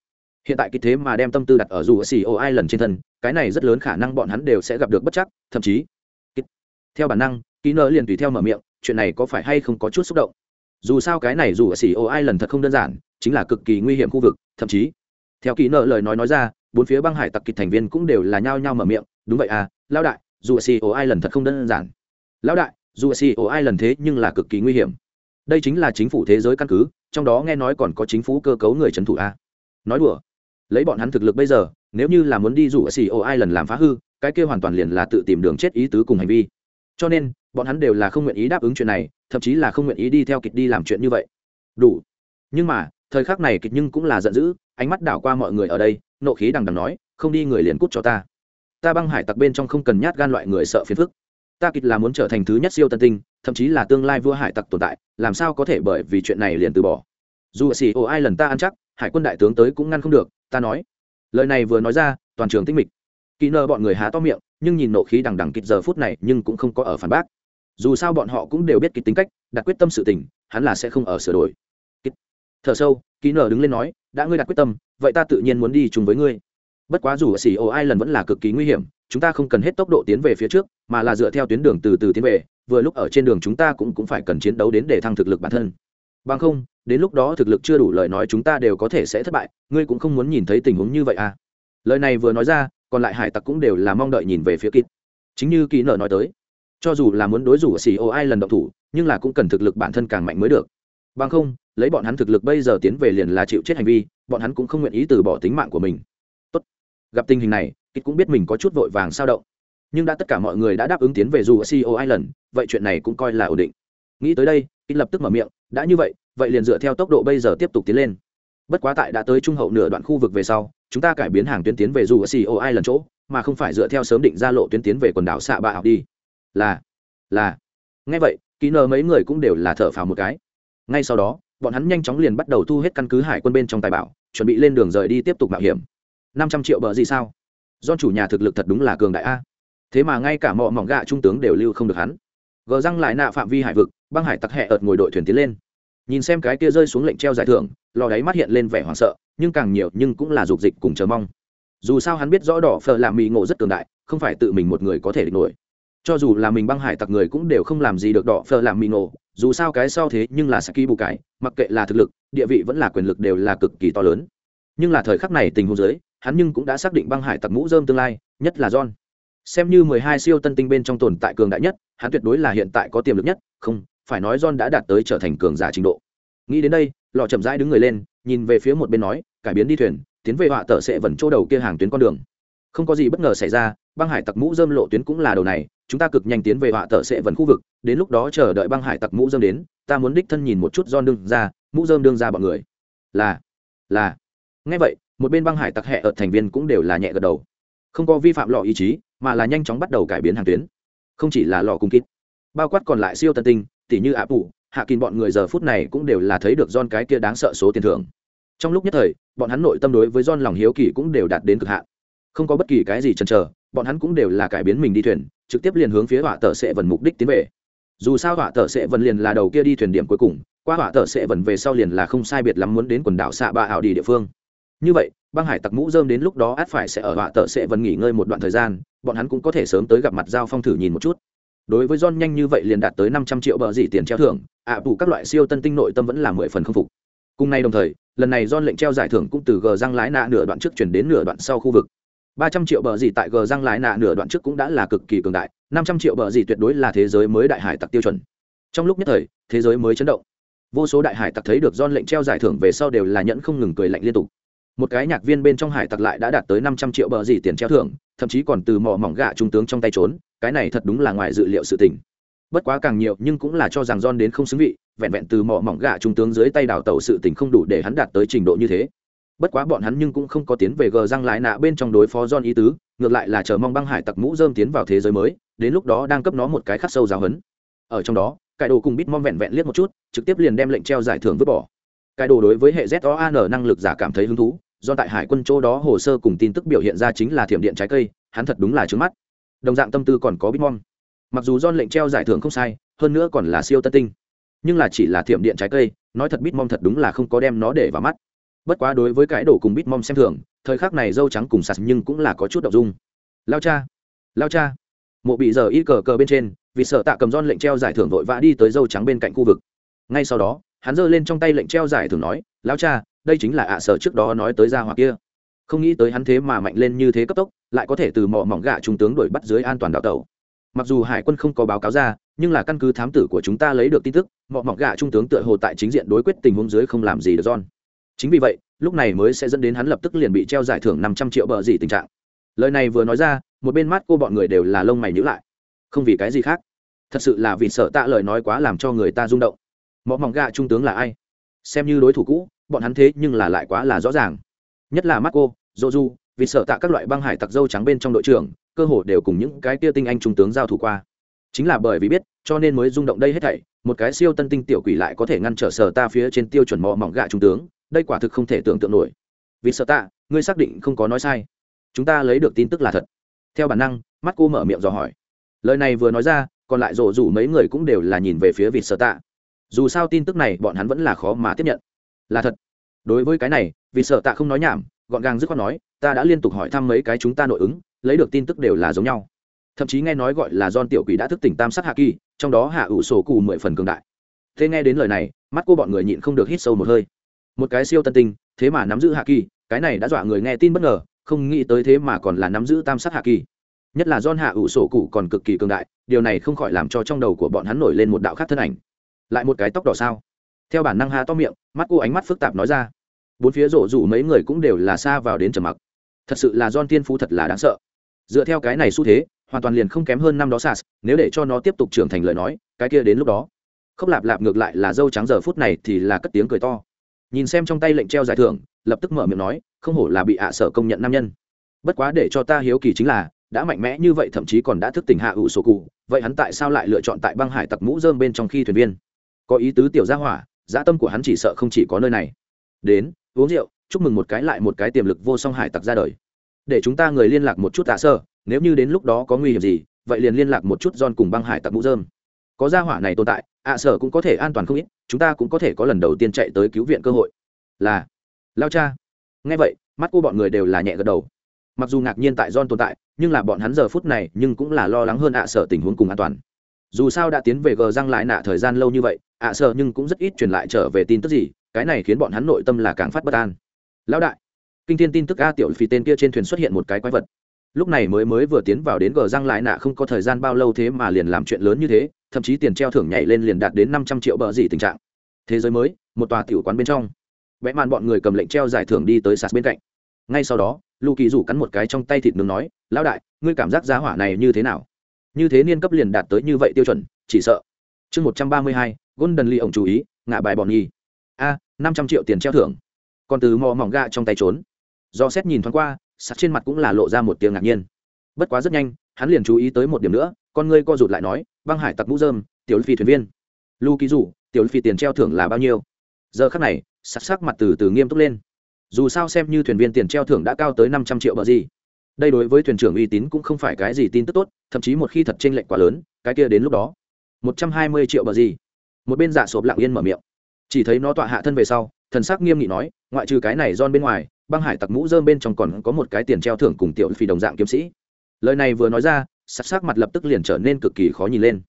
[SPEAKER 1] Hiện tại cái thế mà đem tâm tư đặt ở dù Island trên thân, cái này rất lớn khả năng bọn hắn đều sẽ gặp được bất chắc, thậm chí theo bản năng, ký nợ liền tùy theo mở miệng, chuyện này có phải hay không có chút xúc động? Dù sao cái này dù ở xì ô ai lần thật không đơn giản, chính là cực kỳ nguy hiểm khu vực, thậm chí, theo kỳ nợ lời nói nói ra, bốn phía băng hải tặc kịch thành viên cũng đều là nhao nhao mở miệng, đúng vậy à lão đại, dù ở xì ô ai lần thật không đơn giản. Lão đại, dù ở xì ô ai lần thế nhưng là cực kỳ nguy hiểm. Đây chính là chính phủ thế giới căn cứ, trong đó nghe nói còn có chính phủ cơ cấu người trấn thủ a. Nói đùa. Lấy bọn hắn thực lực bây giờ, nếu như là muốn đi dù ở xì ô ai lần làm phá hư, cái kia hoàn toàn liền là tự tìm đường chết ý tứ cùng hành vi cho nên, bọn hắn đều là không nguyện ý đáp ứng chuyện này, thậm chí là không nguyện ý đi theo kịch đi làm chuyện như vậy. Đủ. Nhưng mà, thời khắc này kịch nhưng cũng là giận dữ, ánh mắt đảo qua mọi người ở đây, nộ khí đằng đằng nói, không đi người liền cút cho ta. Ta băng hải tặc bên trong không cần nhát gan loại người sợ phiền phức. Ta kịch là muốn trở thành thứ nhất siêu tân tinh, thậm chí là tương lai vua hải tặc tồn tại, làm sao có thể bởi vì chuyện này liền từ bỏ? Dù xì ô ai lần ta ăn chắc, hải quân đại tướng tới cũng ngăn không được, ta nói. Lời này vừa nói ra, toàn trường tinh mịch kỹ nơ bọn người há to miệng, nhưng nhìn nộ khí đằng đằng kịp giờ phút này nhưng cũng không có ở phản bác. Dù sao bọn họ cũng đều biết kịp tính cách, đặt quyết tâm sự tình, hắn là sẽ không ở sửa đổi. Kịp thở sâu kỹ nơ đứng lên nói, đã ngươi đặt quyết tâm, vậy ta tự nhiên muốn đi chung với ngươi. Bất quá dù ở xì ô ai lần vẫn là cực kỳ nguy hiểm, chúng ta không cần hết tốc độ tiến về phía trước, mà là dựa theo tuyến đường từ từ tiến về, vừa lúc ở trên đường chúng ta cũng cũng phải cần chiến đấu đến để thăng thực lực bản thân. Bằng không, đến lúc đó thực lực chưa đủ lời nói chúng ta đều có thể sẽ thất bại, ngươi cũng không muốn nhìn thấy tình huống như vậy à. Lời này vừa nói ra còn lại hải tặc cũng đều là mong đợi nhìn về phía kít chính như kỹ nợ nói tới cho dù là muốn đối rủ xì ô ai lần động thủ nhưng là cũng cần thực lực bản thân càng mạnh mới được bằng không lấy bọn hắn thực lực bây giờ tiến về liền là chịu chết hành vi bọn hắn cũng không nguyện ý từ bỏ tính mạng của mình Tốt. gặp tình hình này kít cũng biết mình có chút vội vàng sao động nhưng đã tất cả mọi người đã đáp ứng tiến về dù CEO Island, vậy chuyện này cũng coi là ổn định. Nghĩ tới đây, Kit lập tức mở miệng, đã như vậy, vậy liền dựa theo tốc độ bây giờ tiếp tục tiến lên. Bất quá tại đã tới trung hậu nửa đoạn khu vực về sau, chúng ta cải biến hàng tuyến tiến về dù CEO lần chỗ, mà không phải dựa theo sớm định ra lộ tuyến tiến về quần đảo xạ bạ học đi. Là, là. Nghe vậy, kỹ nờ mấy người cũng đều là thở phào một cái. Ngay sau đó, bọn hắn nhanh chóng liền bắt đầu thu hết căn cứ hải quân bên trong tài bảo, chuẩn bị lên đường rời đi tiếp tục mạo hiểm. Năm trăm triệu bờ gì sao? Do chủ nhà thực lực thật đúng là cường đại a thế mà ngay cả mọi mỏng gạ trung tướng đều lưu không được hắn gờ răng lại nạ phạm vi hải vực băng hải tặc hẹ ợt ngồi đội thuyền tiến lên nhìn xem cái kia rơi xuống lệnh treo giải thưởng lò đáy mắt hiện lên vẻ hoảng sợ, nhưng càng nhiều nhưng cũng là dục dịch cùng chờ mong. Dù sao hắn biết rõ đỏ phờ làm mì ngộ rất cường đại, không phải tự mình một người có thể địch nổi. Cho dù là mình băng hải tặc người cũng đều không làm gì được đỏ phờ làm mì ngộ, dù sao cái sau thế nhưng là saki bù cái mặc kệ là thực lực, địa vị vẫn là quyền lực đều là cực kỳ to lớn. Nhưng là thời khắc này tình huống giới hắn nhưng cũng đã xác định băng hải tặc mũ dơm tương lai, nhất là john. Xem như mười hai siêu tân tinh bên trong tồn tại cường đại nhất, hắn tuyệt đối là hiện tại có tiềm lực nhất, không, phải nói john đã đạt tới trở thành cường giả trình độ. Nghĩ đến đây lọ chậm rãi đứng người lên, nhìn về phía một bên nói, cải biến đi thuyền, tiến về họa tờ sẽ vẩn chỗ đầu kia hàng tuyến con đường. Không có gì bất ngờ xảy ra, băng hải tặc mũ dơm lộ tuyến cũng là đầu này, chúng ta cực nhanh tiến về họa tờ sẽ vẩn khu vực, đến lúc đó chờ đợi băng hải tặc mũ dơm đến, ta muốn đích thân nhìn một chút John đương ra, mũ dơm đương ra bọn người. Là là. Ngay vậy, một bên băng hải tặc hẹ ở thành viên cũng đều là nhẹ gật đầu. Không có vi phạm lọ ý chí, mà là nhanh chóng bắt đầu cải biến hàng tuyến. Không chỉ là lò cung kít bao quát còn lại siêu tân tinh, tỉ như ạ phụ hạ kín bọn người giờ phút này cũng đều là thấy được don cái kia đáng sợ số tiền thưởng. Trong lúc nhất thời, bọn hắn nội tâm đối với don lòng hiếu kỳ cũng đều đạt đến cực hạn. Không có bất kỳ cái gì chần chờ, bọn hắn cũng đều là cải biến mình đi thuyền, trực tiếp liền hướng phía họa tờ sẽ vần mục đích tiến về. Dù sao họa tờ sẽ vần liền là đầu kia đi thuyền điểm cuối cùng, qua họa tờ sẽ vần về sau liền là không sai biệt lắm muốn đến quần đảo xạ ba ảo đi địa phương. Như vậy, băng hải tặc mũ dơm đến lúc đó át phải sẽ ở họa tợ sẽ vần nghỉ ngơi một đoạn thời gian, bọn hắn cũng có thể sớm tới gặp mặt giao phong thử nhìn một chút đối với john nhanh như vậy liền đạt tới năm trăm triệu bờ dị tiền treo thưởng ạ à, các loại siêu tân tinh nội tâm vẫn là mười phần không phục. Cùng nay đồng thời lần này john lệnh treo giải thưởng cũng từ gờ răng lái nạ nửa đoạn trước chuyển đến nửa đoạn sau khu vực. ba trăm triệu bờ dị tại gờ răng lái nạ nửa đoạn trước cũng đã là cực kỳ cường đại năm trăm triệu bờ dị tuyệt đối là thế giới mới đại hải tặc tiêu chuẩn. Trong lúc nhất thời thế giới mới chấn động. Vô số đại hải tặc thấy được john lệnh treo giải thưởng về sau đều là nhẫn không ngừng cười lạnh liên tục. Một cái nhạc viên bên trong hải tặc lại đã đạt tới năm trăm triệu bờ gì tiền treo thưởng thậm chí còn từ mỏ mỏng gạ trung tướng trong tay trốn cái này thật đúng là ngoài dự liệu sự tình. Bất quá càng nhiều nhưng cũng là cho rằng John đến không xứng vị, vẹn vẹn từ mỏ mỏng gạ trung tướng dưới tay đào tẩu sự tình không đủ để hắn đạt tới trình độ như thế. Bất quá bọn hắn nhưng cũng không có tiến về gờ răng lái nạ bên trong đối phó John ý tứ, ngược lại là chờ mong băng hải tặc mũ dơm tiến vào thế giới mới, đến lúc đó đang cấp nó một cái khắc sâu giáo hấn ở trong đó cải đồ cùng bít mong vẹn vẹn liếc một chút, trực tiếp liền đem lệnh treo giải thưởng vứt bỏ. Cải đồ đối với hệ z năng lực giả cảm thấy hứng thú, do tại hải quân chỗ đó hồ sơ cùng tin tức biểu hiện ra chính là thiểm điện trái cây, hắn thật đúng là trướng mắt đồng dạng tâm tư còn có bitmom mặc dù don lệnh treo giải thưởng không sai, hơn nữa còn là siêu tân tinh. Nhưng là chỉ là thiểm điện trái cây, nói thật bitmom thật đúng là không có đem nó để vào mắt. Bất quá đối với cái đổ cùng bitmom xem thường, thời khắc này dâu trắng cùng sạt nhưng cũng là có chút đậu dung. Lao cha lao cha. Mộ bị giờ y cờ cờ bên trên, vì sợ tạ cầm don lệnh treo giải thưởng vội vã đi tới dâu trắng bên cạnh khu vực. Ngay sau đó, hắn giơ lên trong tay lệnh treo giải thưởng nói, lao cha, đây chính là ạ sở trước đó nói tới ra hoặc kia không nghĩ tới hắn thế mà mạnh lên như thế cấp tốc, lại có thể từ mỏ mỏng gạ trung tướng đuổi bắt dưới an toàn đạo tẩu. mặc dù hải quân không có báo cáo ra, nhưng là căn cứ thám tử của chúng ta lấy được tin tức, mỏ mỏng gạ trung tướng tựa hồ tại chính diện đối quyết tình huống dưới không làm gì được john. Chính vì vậy, lúc này mới sẽ dẫn đến hắn lập tức liền bị treo giải thưởng năm trăm triệu bờ gì tình trạng. Lời này vừa nói ra, một bên mắt cô bọn người đều là lông mày nhữ lại. Không vì cái gì khác. Thật sự là vì sợ tạ lời nói quá làm cho người ta rung động. Mỏ mỏng gạ trung tướng là ai? Xem như đối thủ cũ, bọn hắn thế nhưng là lại quá là rõ ràng nhất là marco joju vì sợ tạ các loại băng hải tặc dâu trắng bên trong đội trưởng, cơ hồ đều cùng những cái tia tinh anh trung tướng giao thủ qua. Chính là bởi vì biết, cho nên mới rung động đây hết thảy, một cái siêu tân tinh tiểu quỷ lại có thể ngăn trở sở ta phía trên tiêu chuẩn mò mỏng gạ trung tướng, đây quả thực không thể tưởng tượng nổi. Vì sợ tạ, ngươi xác định không có nói sai. Chúng ta lấy được tin tức là thật. Theo bản năng mắt cô mở miệng dò hỏi. Lời này vừa nói ra, còn lại rộ rủ mấy người cũng đều là nhìn về phía vịt sợ tạ. Dù sao tin tức này bọn hắn vẫn là khó mà tiếp nhận. Là thật. Đối với cái này vì sợ tạ không nói nhảm, gọn gàng dứt khoát nói, ta đã liên tục hỏi thăm mấy cái chúng ta nội ứng, lấy được tin tức đều là giống nhau. Thậm chí nghe nói gọi là don tiểu quỷ đã thức tỉnh tam sát hạ kỳ, trong đó hạ ủ sổ cù mười phần cường đại. Thế nghe đến lời này, mắt cô bọn người nhịn không được hít sâu một hơi. Một cái siêu tân tinh, thế mà nắm giữ hạ kỳ, cái này đã dọa người nghe tin bất ngờ, không nghĩ tới thế mà còn là nắm giữ tam sát hạ kỳ. Nhất là don hạ ủ sổ cụ còn cực kỳ cường đại, điều này không khỏi làm cho trong đầu của bọn hắn nổi lên một đạo khác thân ảnh. Lại một cái tóc đỏ sao? Theo bản năng ha to miệng, mắt cô ánh mắt phức tạp nói ra bốn phía rổ rủ mấy người cũng đều là xa vào đến trầm mặc. Thật sự là don tiên phú thật là đáng sợ. Dựa theo cái này xu thế, hoàn toàn liền không kém hơn năm đó sas nếu để cho nó tiếp tục trưởng thành lời nói, cái kia đến lúc đó. Không lạp lạp ngược lại là dâu trắng giờ phút này thì là cất tiếng cười to. Nhìn xem trong tay lệnh treo giải thưởng, lập tức mở miệng nói, không hổ là bị ạ sở công nhận nam nhân. Bất quá để cho ta hiếu kỳ chính là, đã mạnh mẽ như vậy thậm chí còn đã thức tỉnh hạ ủ sổ cụ, vậy hắn tại sao lại lựa chọn tại băng hải tặc mũ dơm bên trong khi thuyền viên? Có ý tứ tiểu gia hỏa, dã tâm của hắn chỉ sợ không chỉ có nơi này. Đến uống rượu, chúc mừng một cái lại một cái tiềm lực vô song hải tặc ra đời. Để chúng ta người liên lạc một chút tạ sơ, nếu như đến lúc đó có nguy hiểm gì, vậy liền liên lạc một chút don cùng băng hải tặc mũ dơm có gia hỏa này tồn tại, ạ sở cũng có thể an toàn không ít, chúng ta cũng có thể có lần đầu tiên chạy tới cứu viện cơ hội. Là, lao cha. Nghe vậy, mắt cô bọn người đều là nhẹ gật đầu. Mặc dù ngạc nhiên tại don tồn tại, nhưng là bọn hắn giờ phút này nhưng cũng là lo lắng hơn ạ sở tình huống cùng an toàn. Dù sao đã tiến về gờ răng lại nạ thời gian lâu như vậy, ạ sở nhưng cũng rất ít truyền lại trở về tin tức gì cái này khiến bọn hắn nội tâm là càng phát bất an. Lão đại, kinh thiên tin tức a tiểu phi tên kia trên thuyền xuất hiện một cái quái vật. Lúc này mới mới vừa tiến vào đến gờ răng lại nạ không có thời gian bao lâu thế mà liền làm chuyện lớn như thế, thậm chí tiền treo thưởng nhảy lên liền đạt đến năm trăm triệu bờ gì tình trạng. Thế giới mới, một tòa tiểu quán bên trong. Vẽ màn bọn người cầm lệnh treo giải thưởng đi tới sạt bên cạnh. Ngay sau đó, lu kỳ rủ cắn một cái trong tay thịt nướng nói, lão đại, ngươi cảm giác giá hỏa này như thế nào? Như thế niên cấp liền đạt tới như vậy tiêu chuẩn, chỉ sợ. Chương một trăm ba mươi hai, golden lee ổng chú ý, ngạ bài bọn nhi a năm trăm triệu tiền treo thưởng. Còn từ mò mỏng gạ trong tay trốn. Do xét nhìn thoáng qua sắt trên mặt cũng là lộ ra một tiếng ngạc nhiên. Bất quá rất nhanh, hắn liền chú ý tới một điểm nữa, con ngươi co rụt lại nói, băng hải tặc mũ dơm tiểu phi thuyền viên. Lu ký rủ, tiểu phi tiền treo thưởng là bao nhiêu? Giờ khắc này sắc sắc mặt từ từ nghiêm túc lên. Dù sao xem như thuyền viên tiền treo thưởng đã cao tới năm trăm triệu bờ gì. Đây đối với thuyền trưởng uy tín cũng không phải cái gì tin tức tốt, thậm chí một khi thật tranh lệch quá lớn, cái kia đến lúc đó, một trăm hai mươi triệu bờ gì. Một bên giả sộp lặng yên mở miệng chỉ thấy nó tọa hạ thân về sau, thần sắc nghiêm nghị nói, ngoại trừ cái này don bên ngoài, băng hải tặc mũ dơm bên trong còn có một cái tiền treo thưởng cùng tiểu phi đồng dạng kiếm sĩ. Lời này vừa nói ra, sắc sắc mặt lập tức liền trở nên cực kỳ khó nhìn lên.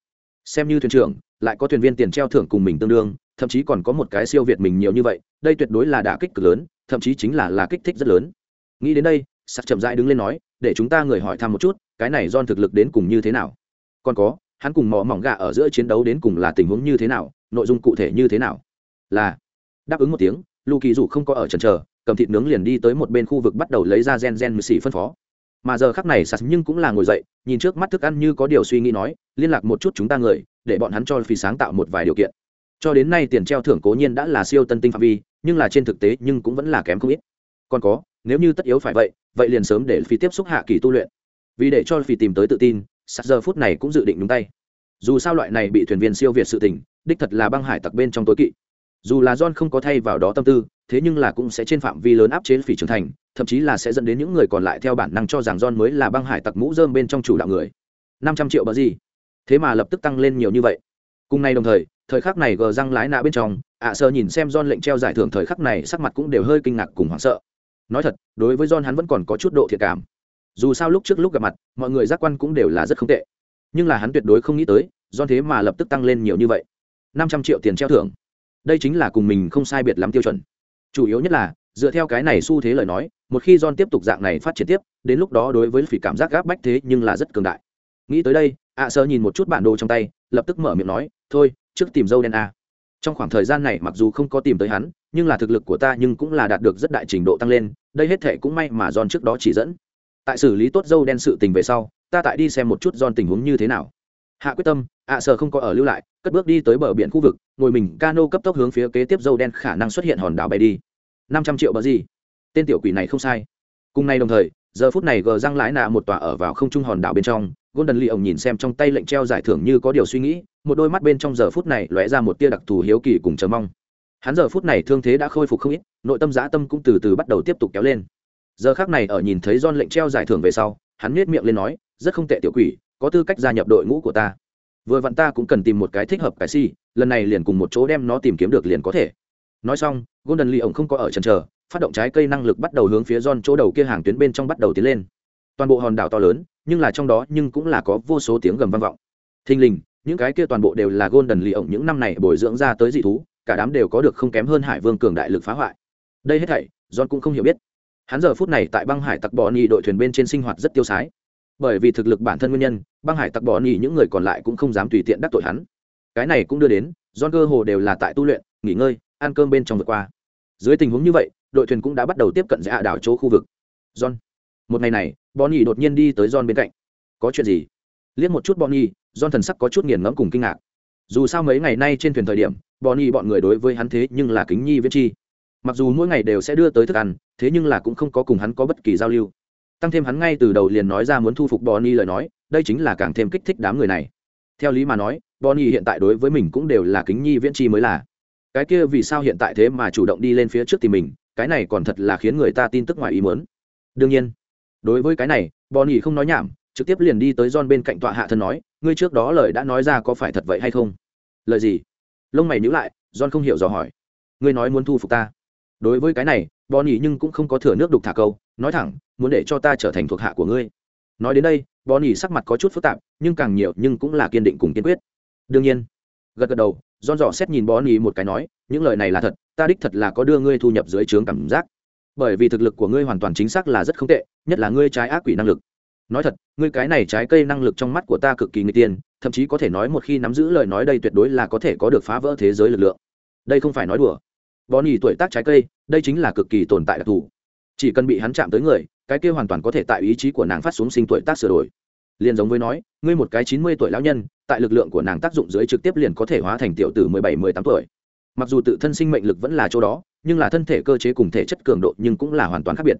[SPEAKER 1] Xem như thuyền trưởng, lại có thuyền viên tiền treo thưởng cùng mình tương đương, thậm chí còn có một cái siêu việt mình nhiều như vậy, đây tuyệt đối là đả kích cực lớn, thậm chí chính là là kích thích rất lớn. Nghĩ đến đây, sắc chậm rãi đứng lên nói, để chúng ta người hỏi thăm một chút, cái này don thực lực đến cùng như thế nào? Còn có, hắn cùng mỏ mỏng gà ở giữa chiến đấu đến cùng là tình huống như thế nào, nội dung cụ thể như thế nào? Là đáp ứng một tiếng, lu kỳ dù không có ở trần trờ cầm thịt nướng liền đi tới một bên khu vực bắt đầu lấy ra gen gen mười xỉ phân phó. Mà giờ khắc này sạt nhưng cũng là ngồi dậy, nhìn trước mắt thức ăn như có điều suy nghĩ nói, liên lạc một chút chúng ta người, để bọn hắn cho phi sáng tạo một vài điều kiện. Cho đến nay tiền treo thưởng cố nhiên đã là siêu tân tinh phạm vi, nhưng là trên thực tế nhưng cũng vẫn là kém không ít. Còn có, nếu như tất yếu phải vậy vậy liền sớm để phi tiếp xúc hạ kỳ tu luyện. Vì để cho phi tìm tới tự tin sạt giờ phút này cũng dự định đúng tay. Dù sao loại này bị thuyền viên siêu việt sự tình, đích thật là băng hải tặc bên trong tối kỵ dù là john không có thay vào đó tâm tư, thế nhưng là cũng sẽ trên phạm vi lớn áp chế phỉ trưởng thành, thậm chí là sẽ dẫn đến những người còn lại theo bản năng cho rằng john mới là băng hải tặc mũ dơm bên trong chủ đạo người. Năm trăm triệu bờ gì? Thế mà lập tức tăng lên nhiều như vậy. Cùng nay đồng thời thời khắc này gờ răng lái nạ bên trong, ạ sơ nhìn xem john lệnh treo giải thưởng thời khắc này sắc mặt cũng đều hơi kinh ngạc cùng hoảng sợ. Nói thật, đối với john hắn vẫn còn có chút độ thiệt cảm. Dù sao lúc trước lúc gặp mặt, mọi người giác quan cũng đều là rất không tệ. Nhưng là hắn tuyệt đối không nghĩ tới, john thế mà lập tức tăng lên nhiều như vậy. Năm trăm triệu tiền treo thưởng đây chính là cùng mình không sai biệt lắm tiêu chuẩn. Chủ yếu nhất là, dựa theo cái này xu thế lời nói, một khi john tiếp tục dạng này phát triển tiếp, đến lúc đó đối với phỉ cảm giác gáp bách thế nhưng là rất cường đại. Nghĩ tới đây, ạ sơ nhìn một chút bản đồ trong tay, lập tức mở miệng nói, thôi, trước tìm dâu đen a. Trong khoảng thời gian này mặc dù không có tìm tới hắn, nhưng là thực lực của ta nhưng cũng là đạt được rất đại trình độ tăng lên, đây hết thể cũng may mà john trước đó chỉ dẫn. Tại xử lý tốt dâu đen sự tình về sau, ta tại đi xem một chút john tình huống như thế nào hạ quyết tâm, ạ sơ không có ở lưu lại, cất bước đi tới bờ biển khu vực, ngồi mình cano cấp tốc hướng phía kế tiếp dâu đen khả năng xuất hiện hòn đảo bay đi. Năm trăm triệu bờ gì? Tên tiểu quỷ này không sai. Cùng nay đồng thời, giờ phút này gờ răng lái nạ một tòa ở vào không trung hòn đảo bên trong, golden lee ông nhìn xem trong tay lệnh treo giải thưởng như có điều suy nghĩ, một đôi mắt bên trong giờ phút này lóe ra một tia đặc thù hiếu kỳ cùng chờ mong. Hắn giờ phút này thương thế đã khôi phục không ít, nội tâm giã tâm cũng từ từ bắt đầu tiếp tục kéo lên. Giờ khác này ở nhìn thấy don lệnh treo giải thưởng về sau, hắn nhếch miệng lên nói, rất không tệ tiểu quỷ có tư cách gia nhập đội ngũ của ta. Vừa vặn ta cũng cần tìm một cái thích hợp cái si, lần này liền cùng một chỗ đem nó tìm kiếm được liền có thể. Nói xong, golden lee ổng không có ở trần chờ, phát động trái cây năng lực bắt đầu hướng phía John chỗ đầu kia hàng tuyến bên trong bắt đầu tiến lên. Toàn bộ hòn đảo to lớn, nhưng là trong đó nhưng cũng là có vô số tiếng gầm vang vọng. Thình lình, những cái kia toàn bộ đều là golden lee ổng những năm này bồi dưỡng ra tới dị thú, cả đám đều có được không kém hơn hải vương cường đại lực phá hoại. Đây hết thảy, john cũng không hiểu biết. Hắn giờ phút này tại băng hải tặc bò nhì đội thuyền bên trên sinh hoạt rất tiêu sái bởi vì thực lực bản thân nguyên nhân, băng hải tặc bỏ nhì những người còn lại cũng không dám tùy tiện đắc tội hắn. Cái này cũng đưa đến, john cơ hồ đều là tại tu luyện, nghỉ ngơi, ăn cơm bên trong vượt qua. Dưới tình huống như vậy, đội thuyền cũng đã bắt đầu tiếp cận dạ đảo chỗ khu vực. John, một ngày này bonnie đột nhiên đi tới john bên cạnh. Có chuyện gì? Liếc một chút bonnie john thần sắc có chút nghiền ngẫm cùng kinh ngạc. Dù sao mấy ngày nay trên thuyền thời điểm bonnie bọn người đối với hắn thế nhưng là kính nhi viết chi. Mặc dù mỗi ngày đều sẽ đưa tới thức ăn, thế nhưng là cũng không có cùng hắn có bất kỳ giao lưu tăng thêm hắn ngay từ đầu liền nói ra muốn thu phục bonnie lời nói đây chính là càng thêm kích thích đám người này theo lý mà nói bonnie hiện tại đối với mình cũng đều là kính nhi viễn chi mới là cái kia vì sao hiện tại thế mà chủ động đi lên phía trước thì mình cái này còn thật là khiến người ta tin tức ngoài ý muốn đương nhiên đối với cái này bonnie không nói nhảm trực tiếp liền đi tới John bên cạnh tọa hạ thân nói, ngươi trước đó lời đã nói ra có phải thật vậy hay không? Lời gì? Lông mày nhíu lại, John không hiểu dò hỏi. Ngươi nói muốn thu phục ta? Đối với cái này, Bonnie nhưng cũng không có thừa nước đục thả câu, nói thẳng, muốn để cho ta trở thành thuộc hạ của ngươi. Nói đến đây, Bonnie sắc mặt có chút phức tạp, nhưng càng nhiều nhưng cũng là kiên định cùng kiên quyết. Đương nhiên, gật gật đầu, don dò xét nhìn Bonnie một cái nói, những lời này là thật, ta đích thật là có đưa ngươi thu nhập dưới trướng cảm giác. Bởi vì thực lực của ngươi hoàn toàn chính xác là rất không tệ, nhất là ngươi trái ác quỷ năng lực nói thật ngươi cái này trái cây năng lực trong mắt của ta cực kỳ người tiên thậm chí có thể nói một khi nắm giữ lời nói đây tuyệt đối là có thể có được phá vỡ thế giới lực lượng đây không phải nói đùa Bó Nhỉ tuổi tác trái cây đây chính là cực kỳ tồn tại đặc thù chỉ cần bị hắn chạm tới người, cái kia hoàn toàn có thể tại ý chí của nàng phát xuống sinh tuổi tác sửa đổi. Liền giống với nói, ngươi một cái chín mươi tuổi lão nhân, tại lực lượng của nàng tác dụng dưới trực tiếp liền có thể hóa thành tiểu tử mười bảy, mười tám tuổi. Mặc dù tự thân sinh mệnh lực vẫn là chỗ đó, nhưng là thân thể cơ chế cùng thể chất cường độ nhưng cũng là hoàn toàn khác biệt.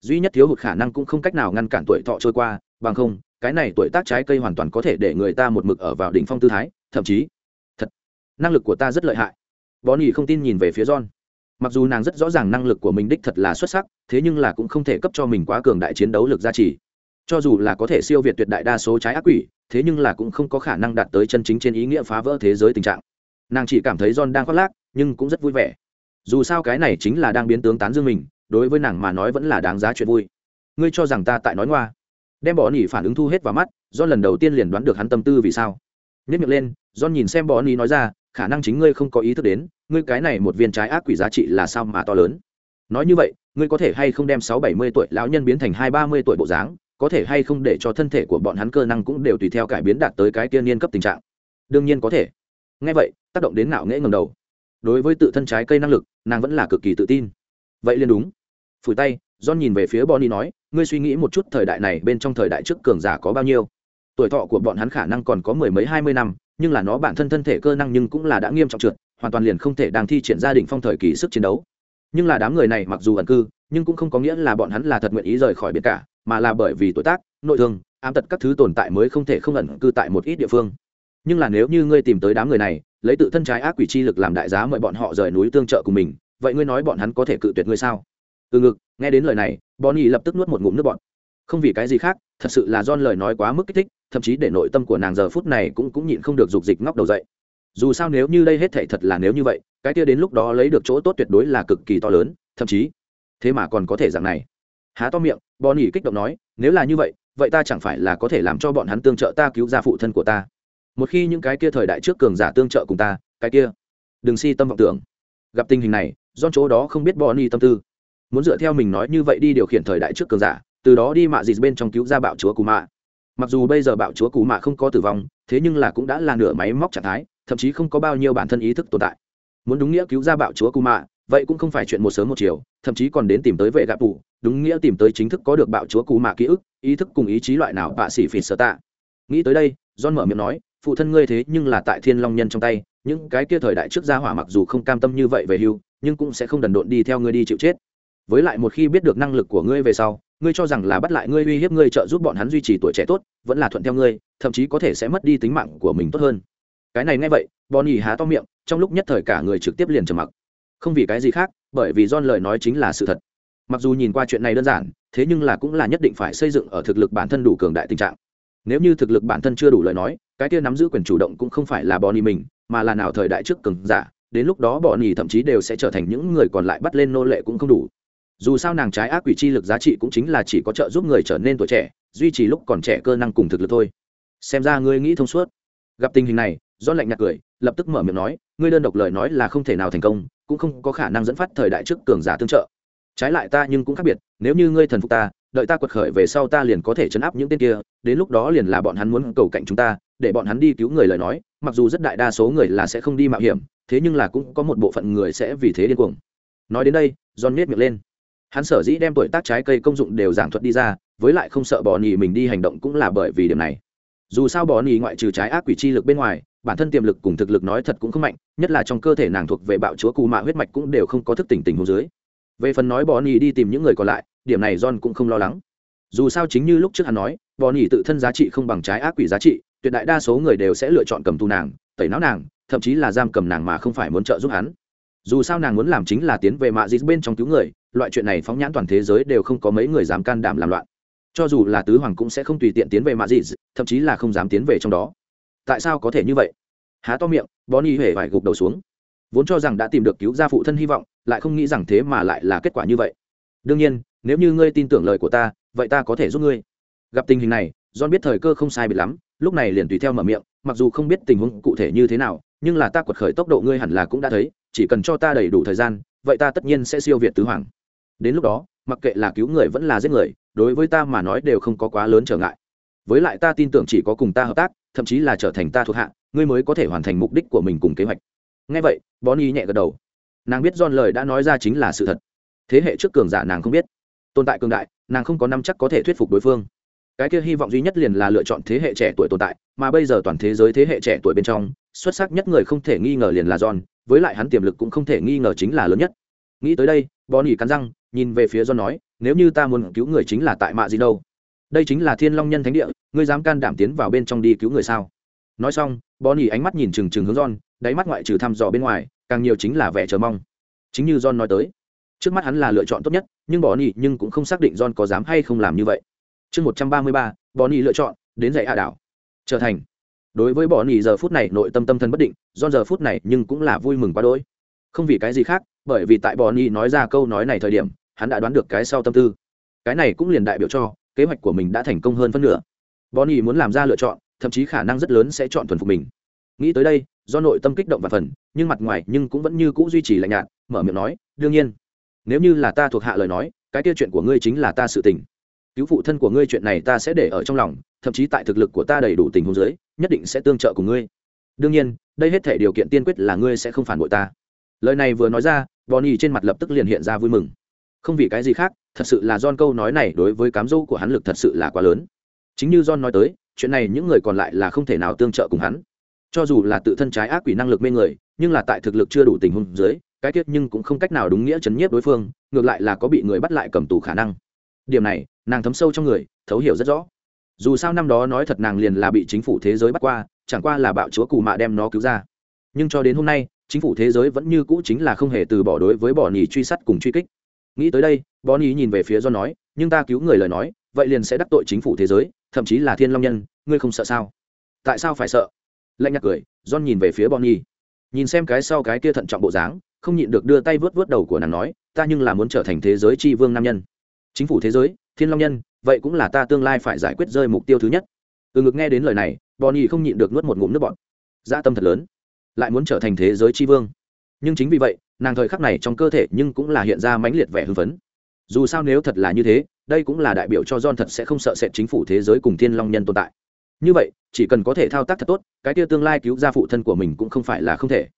[SPEAKER 1] Duy nhất thiếu hụt khả năng cũng không cách nào ngăn cản tuổi thọ trôi qua, bằng không, cái này tuổi tác trái cây hoàn toàn có thể để người ta một mực ở vào đỉnh phong tư thái, thậm chí, thật, năng lực của ta rất lợi hại. Bón nhì không tin nhìn về phía john mặc dù nàng rất rõ ràng năng lực của mình đích thật là xuất sắc, thế nhưng là cũng không thể cấp cho mình quá cường đại chiến đấu lực gia trì. Cho dù là có thể siêu việt tuyệt đại đa số trái ác quỷ, thế nhưng là cũng không có khả năng đạt tới chân chính trên ý nghĩa phá vỡ thế giới tình trạng. Nàng chỉ cảm thấy john đang khoác lác, nhưng cũng rất vui vẻ. Dù sao cái này chính là đang biến tướng tán dương mình, đối với nàng mà nói vẫn là đáng giá chuyện vui. Ngươi cho rằng ta tại nói ngoa. Đem bỏ nỉ phản ứng thu hết vào mắt do lần đầu tiên liền đoán được hắn tâm tư vì sao. Nhất miệng lên do nhìn xem bỏ nỉ nói ra, khả năng chính ngươi không có ý thức đến ngươi cái này một viên trái ác quỷ giá trị là sao mà to lớn? Nói như vậy, ngươi có thể hay không đem sáu bảy mươi tuổi lão nhân biến thành hai ba mươi tuổi bộ dáng, có thể hay không để cho thân thể của bọn hắn cơ năng cũng đều tùy theo cải biến đạt tới cái tiên niên cấp tình trạng? Đương nhiên có thể. Ngay vậy, tác động đến não nghễ ngầm đầu. Đối với tự thân trái cây năng lực, nàng vẫn là cực kỳ tự tin. Vậy liền đúng. Phủi tay, john nhìn về phía bonnie nói, ngươi suy nghĩ một chút thời đại này bên trong thời đại trước cường giả có bao nhiêu? Tuổi thọ của bọn hắn khả năng còn có mười mấy hai mươi năm, nhưng là nó bản thân thân thể cơ năng nhưng cũng là đã nghiêm trọng trượt hoàn toàn liền không thể đang thi triển gia đình phong thời kỳ sức chiến đấu. Nhưng là đám người này mặc dù ẩn cư, nhưng cũng không có nghĩa là bọn hắn là thật nguyện ý rời khỏi biển cả, mà là bởi vì tuổi tác, nội thương, ám tật các thứ tồn tại mới không thể không ẩn cư tại một ít địa phương. Nhưng là nếu như ngươi tìm tới đám người này, lấy tự thân trái ác quỷ chi lực làm đại giá mời bọn họ rời núi tương trợ cùng mình, vậy ngươi nói bọn hắn có thể cự tuyệt ngươi sao? Từ ngực, nghe đến lời này, bonnie lập tức nuốt một ngụm nước bọt. Không vì cái gì khác, thật sự là don lời nói quá mức kích thích, thậm chí để nội tâm của nàng giờ phút này cũng cũng nhịn không được dục dịch ngóc đầu dậy dù sao nếu như đây hết thảy thật là nếu như vậy, cái kia đến lúc đó lấy được chỗ tốt tuyệt đối là cực kỳ to lớn, thậm chí, thế mà còn có thể dạng này. Há to miệng, bonnie kích động nói, nếu là như vậy vậy ta chẳng phải là có thể làm cho bọn hắn tương trợ ta cứu ra phụ thân của ta. Một khi những cái kia thời đại trước cường giả tương trợ cùng ta, cái kia, đừng si tâm vọng tưởng. Gặp tình hình này, do chỗ đó không biết bonnie tâm tư. Muốn dựa theo mình nói như vậy đi điều khiển thời đại trước cường giả, từ đó đi mạ dịt bên trong cứu ra bạo chúa cù mạ. Mặc dù bây giờ bạo chúa cù mạ không có tử vong, thế nhưng là cũng đã là nửa máy móc trạng thái thậm chí không có bao nhiêu bản thân ý thức tồn tại. Muốn đúng nghĩa cứu ra bạo chúa cù mạ vậy cũng không phải chuyện một sớm một chiều, thậm chí còn đến tìm tới vệ gạp tù, đúng nghĩa tìm tới chính thức có được bạo chúa cù mạ ký ức, ý thức cùng ý chí loại nào bạ xỉ phỉ sở tạ. Nghĩ tới đây, john mở miệng nói, phụ thân ngươi thế nhưng là tại thiên long nhân trong tay, những cái kia thời đại trước gia hỏa mặc dù không cam tâm như vậy về hưu, nhưng cũng sẽ không đần độn đi theo ngươi đi chịu chết. Với lại một khi biết được năng lực của ngươi về sau, ngươi cho rằng là bắt lại ngươi uy hiếp ngươi trợ giúp bọn hắn duy trì tuổi trẻ tốt, vẫn là thuận theo ngươi, thậm chí có thể sẽ mất đi tính mạng của mình tốt hơn cái này nghe vậy, bonnie há to miệng, trong lúc nhất thời cả người trực tiếp liền trầm mặc. Không vì cái gì khác, bởi vì john lời nói chính là sự thật. Mặc dù nhìn qua chuyện này đơn giản, thế nhưng là cũng là nhất định phải xây dựng ở thực lực bản thân đủ cường đại tình trạng. Nếu như thực lực bản thân chưa đủ lời nói, cái kia nắm giữ quyền chủ động cũng không phải là Bonnie mình, mà là nào thời đại trước cường giả, đến lúc đó Bonnie thậm chí đều sẽ trở thành những người còn lại bắt lên nô lệ cũng không đủ. Dù sao nàng trái ác quỷ chi lực giá trị cũng chính là chỉ có trợ giúp người trở nên tuổi trẻ, duy trì lúc còn trẻ cơ năng cùng thực lực thôi. Xem ra ngươi nghĩ thông suốt. Gặp tình hình này do lạnh nhạt cười, lập tức mở miệng nói, ngươi đơn độc lời nói là không thể nào thành công, cũng không có khả năng dẫn phát thời đại trước cường giả tương trợ. Trái lại ta nhưng cũng khác biệt, nếu như ngươi thần phục ta, đợi ta quật khởi về sau ta liền có thể chấn áp những tên kia, đến lúc đó liền là bọn hắn muốn cầu cạnh chúng ta, để bọn hắn đi cứu người lời nói, mặc dù rất đại đa số người là sẽ không đi mạo hiểm, thế nhưng là cũng có một bộ phận người sẽ vì thế điên cuồng. Nói đến đây, john nhét miệng lên. Hắn sở dĩ đem tuổi tác trái cây công dụng đều giảng thuật đi ra, với lại không sợ bỏ nhì mình đi hành động cũng là bởi vì điểm này. Dù sao bỏ nhì ngoại trừ trái ác quỷ chi lực bên ngoài bản thân tiềm lực cùng thực lực nói thật cũng không mạnh, nhất là trong cơ thể nàng thuộc về bạo chúa cù mạ huyết mạch cũng đều không có thức tỉnh tình hồ dưới. Về phần nói bò nhì đi tìm những người còn lại, điểm này john cũng không lo lắng. Dù sao chính như lúc trước hắn nói bò nhì tự thân giá trị không bằng trái ác quỷ giá trị, tuyệt đại đa số người đều sẽ lựa chọn cầm tù nàng, tẩy não nàng, thậm chí là giam cầm nàng mà không phải muốn trợ giúp hắn. Dù sao nàng muốn làm chính là tiến về mạ dít bên trong cứu người, loại chuyện này phóng nhãn toàn thế giới đều không có mấy người dám can đảm làm loạn. Cho dù là tứ hoàng cũng sẽ không tùy tiện tiến về mạ dít thậm chí là không dám tiến về trong đó tại sao có thể như vậy? Há to miệng, bonnie hề vải gục đầu xuống. Vốn cho rằng đã tìm được cứu gia phụ thân hy vọng, lại không nghĩ rằng thế mà lại là kết quả như vậy. Đương nhiên, nếu như ngươi tin tưởng lời của ta, vậy ta có thể giúp ngươi. Gặp tình hình này, john biết thời cơ không sai biệt lắm, lúc này liền tùy theo mở miệng, mặc dù không biết tình huống cụ thể như thế nào, nhưng là ta quật khởi tốc độ ngươi hẳn là cũng đã thấy, chỉ cần cho ta đầy đủ thời gian, vậy ta tất nhiên sẽ siêu việt tứ hoàng. Đến lúc đó, mặc kệ là cứu người vẫn là giết người, đối với ta mà nói đều không có quá lớn trở ngại. Với lại ta tin tưởng chỉ có cùng ta hợp tác thậm chí là trở thành ta thuộc hạ, ngươi mới có thể hoàn thành mục đích của mình cùng kế hoạch. Ngay vậy, bonnie nhẹ gật đầu. Nàng biết don lời đã nói ra chính là sự thật. Thế hệ trước cường giả nàng không biết. Tồn tại cường đại, nàng không có năm chắc có thể thuyết phục đối phương. Cái kia hy vọng duy nhất liền là lựa chọn thế hệ trẻ tuổi tồn tại, mà bây giờ toàn thế giới thế hệ trẻ tuổi bên trong, xuất sắc nhất người không thể nghi ngờ liền là john, với lại hắn tiềm lực cũng không thể nghi ngờ chính là lớn nhất. Nghĩ tới đây, bonnie cắn răng, nhìn về phía john nói, nếu như ta muốn cứu người chính là tại mạ gì đâu? Đây chính là thiên long nhân thánh địa, ngươi dám can đảm tiến vào bên trong đi cứu người sao? Nói xong, bonnie ánh mắt nhìn trừng trừng hướng john, đáy mắt ngoại trừ thăm dò bên ngoài, càng nhiều chính là vẻ chờ mong. Chính như john nói tới, trước mắt hắn là lựa chọn tốt nhất, nhưng bonnie nhưng cũng không xác định john có dám hay không làm như vậy. Chương một trăm ba mươi ba, bonnie lựa chọn, đến dạy hạ đảo. Trở thành. Đối với bonnie giờ phút này nội tâm tâm thân bất định, john giờ phút này nhưng cũng là vui mừng quá đỗi. Không vì cái gì khác, bởi vì tại bonnie nói ra câu nói này thời điểm, hắn đã đoán được cái sau tâm tư. Cái này cũng liền đại biểu cho kế hoạch của mình đã thành công hơn phân nửa. Bonnie muốn làm ra lựa chọn, thậm chí khả năng rất lớn sẽ chọn thuần phục mình. Nghĩ tới đây, do nội tâm kích động và phần, nhưng mặt ngoài nhưng cũng vẫn như cũ duy trì lạnh nhạt, mở miệng nói, đương nhiên, nếu như là ta thuộc hạ lời nói, cái tiêu chuyện của ngươi chính là ta sự tình. Cứu phụ thân của ngươi chuyện này ta sẽ để ở trong lòng, thậm chí tại thực lực của ta đầy đủ tình huống dưới, nhất định sẽ tương trợ cùng ngươi. Đương nhiên, đây hết thể điều kiện tiên quyết là ngươi sẽ không phản bội ta. Lời này vừa nói ra, bonnie trên mặt lập tức liền hiện ra vui mừng không vì cái gì khác, thật sự là john câu nói này đối với cám dỗ của hắn lực thật sự là quá lớn. Chính như john nói tới, chuyện này những người còn lại là không thể nào tương trợ cùng hắn. Cho dù là tự thân trái ác quỷ năng lực mê người, nhưng là tại thực lực chưa đủ tình huống dưới, cái tiết nhưng cũng không cách nào đúng nghĩa chấn nhiếp đối phương, ngược lại là có bị người bắt lại cầm tù khả năng. Điểm này, nàng thấm sâu trong người, thấu hiểu rất rõ. Dù sao năm đó nói thật nàng liền là bị chính phủ thế giới bắt qua, chẳng qua là bạo chúa cù mạ đem nó cứu ra. Nhưng cho đến hôm nay, chính phủ thế giới vẫn như cũ chính là không hề từ bỏ đối với bỏ nhì truy sát cùng truy kích nghĩ tới đây bỏ nhì nhìn về phía do nói, nhưng ta cứu người lời nói, vậy liền sẽ đắc tội chính phủ thế giới, thậm chí là thiên long nhân, ngươi không sợ sao? Tại sao phải sợ? Lạnh nhạt cười, john nhìn về phía bonnie. Nhìn xem cái sau cái kia thận trọng bộ dáng, không nhịn được đưa tay vớt vớt đầu của nàng nói, ta nhưng là muốn trở thành thế giới tri vương nam nhân. Chính phủ thế giới, thiên long nhân, vậy cũng là ta tương lai phải giải quyết rơi mục tiêu thứ nhất. Từ ngực nghe đến lời này, bonnie không nhịn được nuốt một ngụm nước bọt. Dã tâm thật lớn, lại muốn trở thành thế giới tri vương. Nhưng chính vì vậy nàng thời khắc này trong cơ thể nhưng cũng là hiện ra mãnh liệt vẻ hưng phấn. Dù sao nếu thật là như thế, đây cũng là đại biểu cho john thật sẽ không sợ sệt chính phủ thế giới cùng thiên long nhân tồn tại. Như vậy, chỉ cần có thể thao tác thật tốt, cái kia tương lai cứu ra phụ thân của mình cũng không phải là không thể.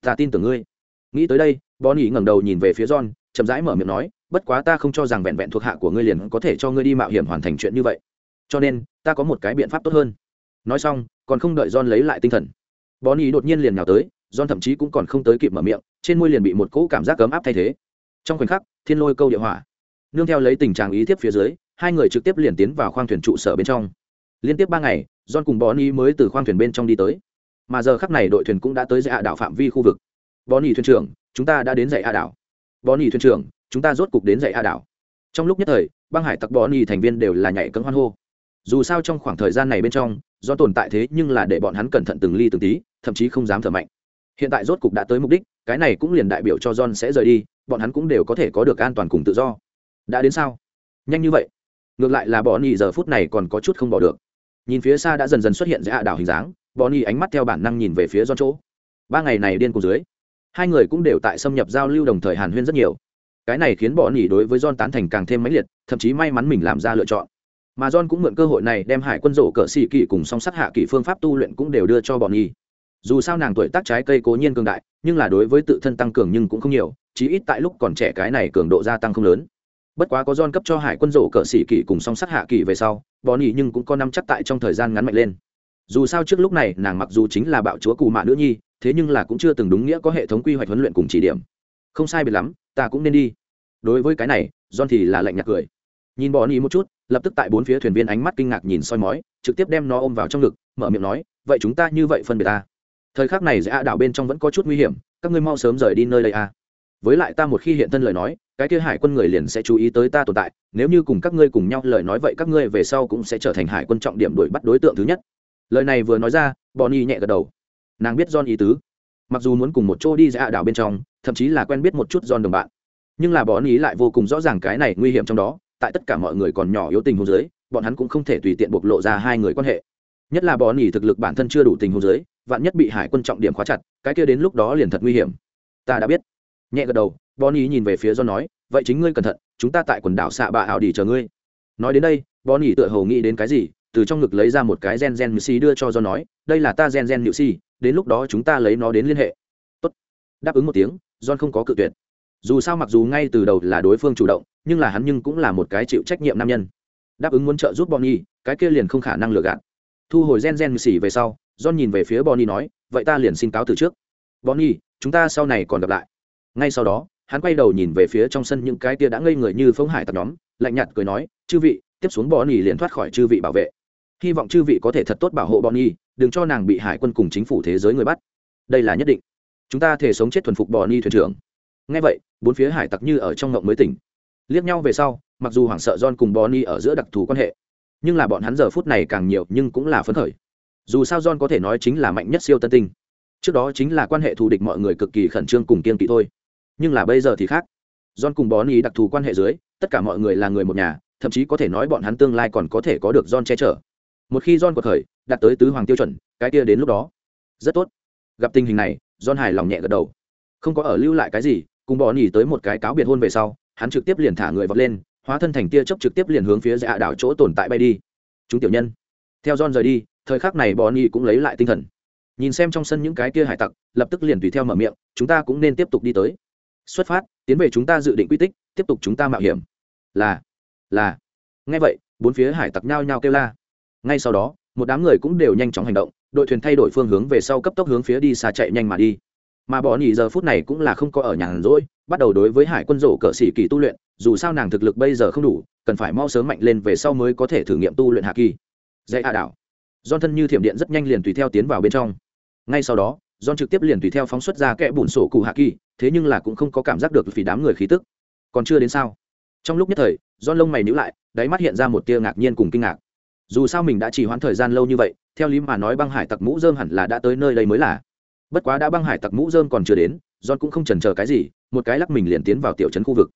[SPEAKER 1] Ta tin tưởng ngươi. Nghĩ tới đây, bonnie ngẩng đầu nhìn về phía john, chậm rãi mở miệng nói, bất quá ta không cho rằng vẹn vẹn thuộc hạ của ngươi liền có thể cho ngươi đi mạo hiểm hoàn thành chuyện như vậy. Cho nên, ta có một cái biện pháp tốt hơn. Nói xong, còn không đợi john lấy lại tinh thần, bonnie đột nhiên liền nhào tới john thậm chí cũng còn không tới kịp mở miệng, trên môi liền bị một cỗ cảm giác cấm áp thay thế. Trong khoảnh khắc, thiên lôi câu địa hỏa. Nương theo lấy tình trạng ý tiếp phía dưới, hai người trực tiếp liền tiến vào khoang thuyền trụ sở bên trong. Liên tiếp ba ngày, john cùng bonnie mới từ khoang thuyền bên trong đi tới. Mà giờ khắc này đội thuyền cũng đã tới dạ đảo phạm vi khu vực. Bonnie thuyền trưởng, chúng ta đã đến dạy a đảo. Bonnie thuyền trưởng, chúng ta rốt cục đến dạy a đảo. Trong lúc nhất thời, băng hải tặc Bonnie thành viên đều là nhảy cẫng hoan hô. Dù sao trong khoảng thời gian này bên trong, do tồn tại thế nhưng là để bọn hắn cẩn thận từng ly từng tí, thậm chí không dám thở mạnh hiện tại rốt cục đã tới mục đích, cái này cũng liền đại biểu cho john sẽ rời đi, bọn hắn cũng đều có thể có được an toàn cùng tự do. Đã đến sao? Nhanh như vậy. Ngược lại là bỏ nhì giờ phút này còn có chút không bỏ được. Nhìn phía xa đã dần dần xuất hiện dưới hạ đảo hình dáng bỏ nhì ánh mắt theo bản năng nhìn về phía john chỗ. Ba ngày này điên cùng dưới, hai người cũng đều tại xâm nhập giao lưu đồng thời hàn huyên rất nhiều. Cái này khiến bỏ nhì đối với john tán thành càng thêm mãnh liệt, thậm chí may mắn mình làm ra lựa chọn. Mà john cũng mượn cơ hội này đem hải quân rổ cỡ xì kỵ cùng song sắt hạ kỵ phương pháp tu luyện cũng đều đưa cho bọn Nhì dù sao nàng tuổi tác trái cây cố nhiên cường đại, nhưng là đối với tự thân tăng cường nhưng cũng không nhiều, chí ít tại lúc còn trẻ cái này cường độ gia tăng không lớn. Bất quá có don cấp cho hải quân rổ cỡ sĩ kỳ cùng song sắt hạ kỳ về sau, bọn nhỉ nhưng cũng có năm chắc tại trong thời gian ngắn mạnh lên. Dù sao trước lúc này, nàng mặc dù chính là bạo chúa cù mạ nữ nhi, thế nhưng là cũng chưa từng đúng nghĩa có hệ thống quy hoạch huấn luyện cùng chỉ điểm. Không sai biệt lắm, ta cũng nên đi. Đối với cái này don thì là lạnh nhạt cười. Nhìn bọn nhỉ một chút, lập tức tại bốn phía thuyền viên ánh mắt kinh ngạc nhìn soi mói, trực tiếp đem nó ôm vào trong ngực, mở miệng nói, vậy chúng ta như vậy phân biệt ta? Thời khắc này dạ đảo bên trong vẫn có chút nguy hiểm, các ngươi mau sớm rời đi nơi đây a với lại ta một khi hiện thân lời nói, cái kia hải quân người liền sẽ chú ý tới ta tồn tại, nếu như cùng các ngươi cùng nhau lời nói vậy các ngươi về sau cũng sẽ trở thành hải quân trọng điểm đuổi bắt đối tượng thứ nhất. Lời này vừa nói ra, bonnie nhẹ gật đầu. Nàng biết john ý tứ. Mặc dù muốn cùng một chỗ đi ra đảo bên trong, thậm chí là quen biết một chút john đồng bạn, nhưng là bonnie lại vô cùng rõ ràng cái này nguy hiểm trong đó, tại tất cả mọi người còn nhỏ yếu tình hôn giới bọn hắn cũng không thể tùy tiện bộc lộ ra hai người quan hệ. Nhất là bonnie thực lực bản thân chưa đủ tình hôn giới vạn nhất bị hải quân trọng điểm khóa chặt, cái kia đến lúc đó liền thật nguy hiểm. Ta đã biết. Nhẹ gật đầu, bonnie nhìn về phía do nói, vậy chính ngươi cẩn thận, chúng ta tại quần đảo xạ bạ ảo đi chờ ngươi. Nói đến đây, bonnie tựa hồ nghĩ đến cái gì, từ trong ngực lấy ra một cái gen gen nhự si đưa cho do nói, đây là ta gen gen nhự si đến lúc đó chúng ta lấy nó đến liên hệ. Tốt. đáp ứng một tiếng, john không có cự tuyệt. Dù sao mặc dù ngay từ đầu là đối phương chủ động, nhưng là hắn nhưng cũng là một cái chịu trách nhiệm nam nhân. Đáp ứng muốn trợ giúp bonnie, cái kia liền không khả năng lừa gạt. Thu hồi gen gen xỉ về sau john nhìn về phía bonnie nói, vậy ta liền xin cáo từ trước. Bonnie, chúng ta sau này còn gặp lại. Ngay sau đó, hắn quay đầu nhìn về phía trong sân những cái tia đã ngây người như phóng hải tập nhóm, lạnh nhạt cười nói, chư vị, tiếp xuống bonnie liền thoát khỏi chư vị bảo vệ. Hy vọng chư vị có thể thật tốt bảo hộ bonnie, đừng cho nàng bị hải quân cùng chính phủ thế giới người bắt. Đây là nhất định. Chúng ta thể sống chết thuần phục bonnie thuyền trưởng. Nghe vậy, bốn phía hải tặc như ở trong ngộng mới tỉnh. Liếc nhau về sau, mặc dù hoảng sợ john cùng bonnie ở giữa đặc thù quan hệ, nhưng là bọn hắn giờ phút này càng nhiều nhưng cũng là phấn khởi dù sao john có thể nói chính là mạnh nhất siêu tân tinh. Trước đó chính là quan hệ thù địch mọi người cực kỳ khẩn trương cùng kiên kỵ thôi. Nhưng là bây giờ thì khác. John cùng bón ý đặc thù quan hệ dưới, tất cả mọi người là người một nhà, thậm chí có thể nói bọn hắn tương lai còn có thể có được john che chở. Một khi john cuộc khởi, đạt tới tứ hoàng tiêu chuẩn, cái kia đến lúc đó. Rất tốt. Gặp tình hình này, john hài lòng nhẹ gật đầu. Không có ở lưu lại cái gì, cùng bò nhỉ tới một cái cáo biệt hôn về sau, hắn trực tiếp liền thả người vọt lên, hóa thân thành tia chớp trực tiếp liền hướng phía dạ đảo chỗ tồn tại bay đi. Chúng tiểu nhân, theo john rời đi thời khắc này bỏ nhỉ cũng lấy lại tinh thần. Nhìn xem trong sân những cái kia hải tặc, lập tức liền tùy theo mở miệng, chúng ta cũng nên tiếp tục đi tới. Xuất phát, tiến về chúng ta dự định quy tích, tiếp tục chúng ta mạo hiểm. Là là. Ngay vậy, bốn phía hải tặc nhao nhao kêu la. Ngay sau đó, một đám người cũng đều nhanh chóng hành động, đội thuyền thay đổi phương hướng về sau cấp tốc hướng phía đi xa chạy nhanh mà đi. Mà bỏ nghỉ giờ phút này cũng là không có ở nhà rỗi, bắt đầu đối với hải quân rổ cỡ sĩ kỳ tu luyện, dù sao nàng thực lực bây giờ không đủ, cần phải mau sớm mạnh lên về sau mới có thể thử nghiệm tu luyện hạ kỳ. Dạy hạ đảo do thân như thiểm điện rất nhanh liền tùy theo tiến vào bên trong. Ngay sau đó, john trực tiếp liền tùy theo phóng xuất ra kẽ bùn sổ cụ hạ kỳ, thế nhưng là cũng không có cảm giác được vì đám người khí tức. Còn chưa đến sao? Trong lúc nhất thời, john lông mày nhíu lại, đáy mắt hiện ra một tia ngạc nhiên cùng kinh ngạc. Dù sao mình đã chỉ hoãn thời gian lâu như vậy, theo lý mà nói băng hải tặc mũ dơm hẳn là đã tới nơi đây mới là. Bất quá đã băng hải tặc mũ dơm còn chưa đến, john cũng không chần chờ cái gì, một cái lắc mình liền tiến vào tiểu trấn khu vực.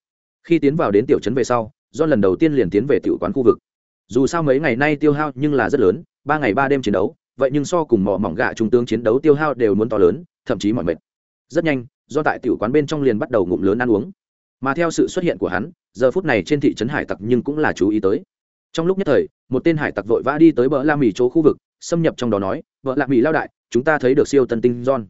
[SPEAKER 1] Khi tiến vào đến tiểu trấn về sau, john lần đầu tiên liền tiến về tiểu quán khu vực dù sao mấy ngày nay tiêu hao nhưng là rất lớn, ba ngày ba đêm chiến đấu, vậy nhưng so cùng mỏ mỏng gạ trung tướng chiến đấu tiêu hao đều muốn to lớn, thậm chí mọi mệt. Rất nhanh, do tại tiểu quán bên trong liền bắt đầu ngụm lớn ăn uống. Mà theo sự xuất hiện của hắn, giờ phút này trên thị trấn hải tặc nhưng cũng là chú ý tới. Trong lúc nhất thời, một tên hải tặc vội vã đi tới bờ la mì chỗ khu vực, xâm nhập trong đó nói vợ lạc mì lao đại, chúng ta thấy được siêu tân tinh john.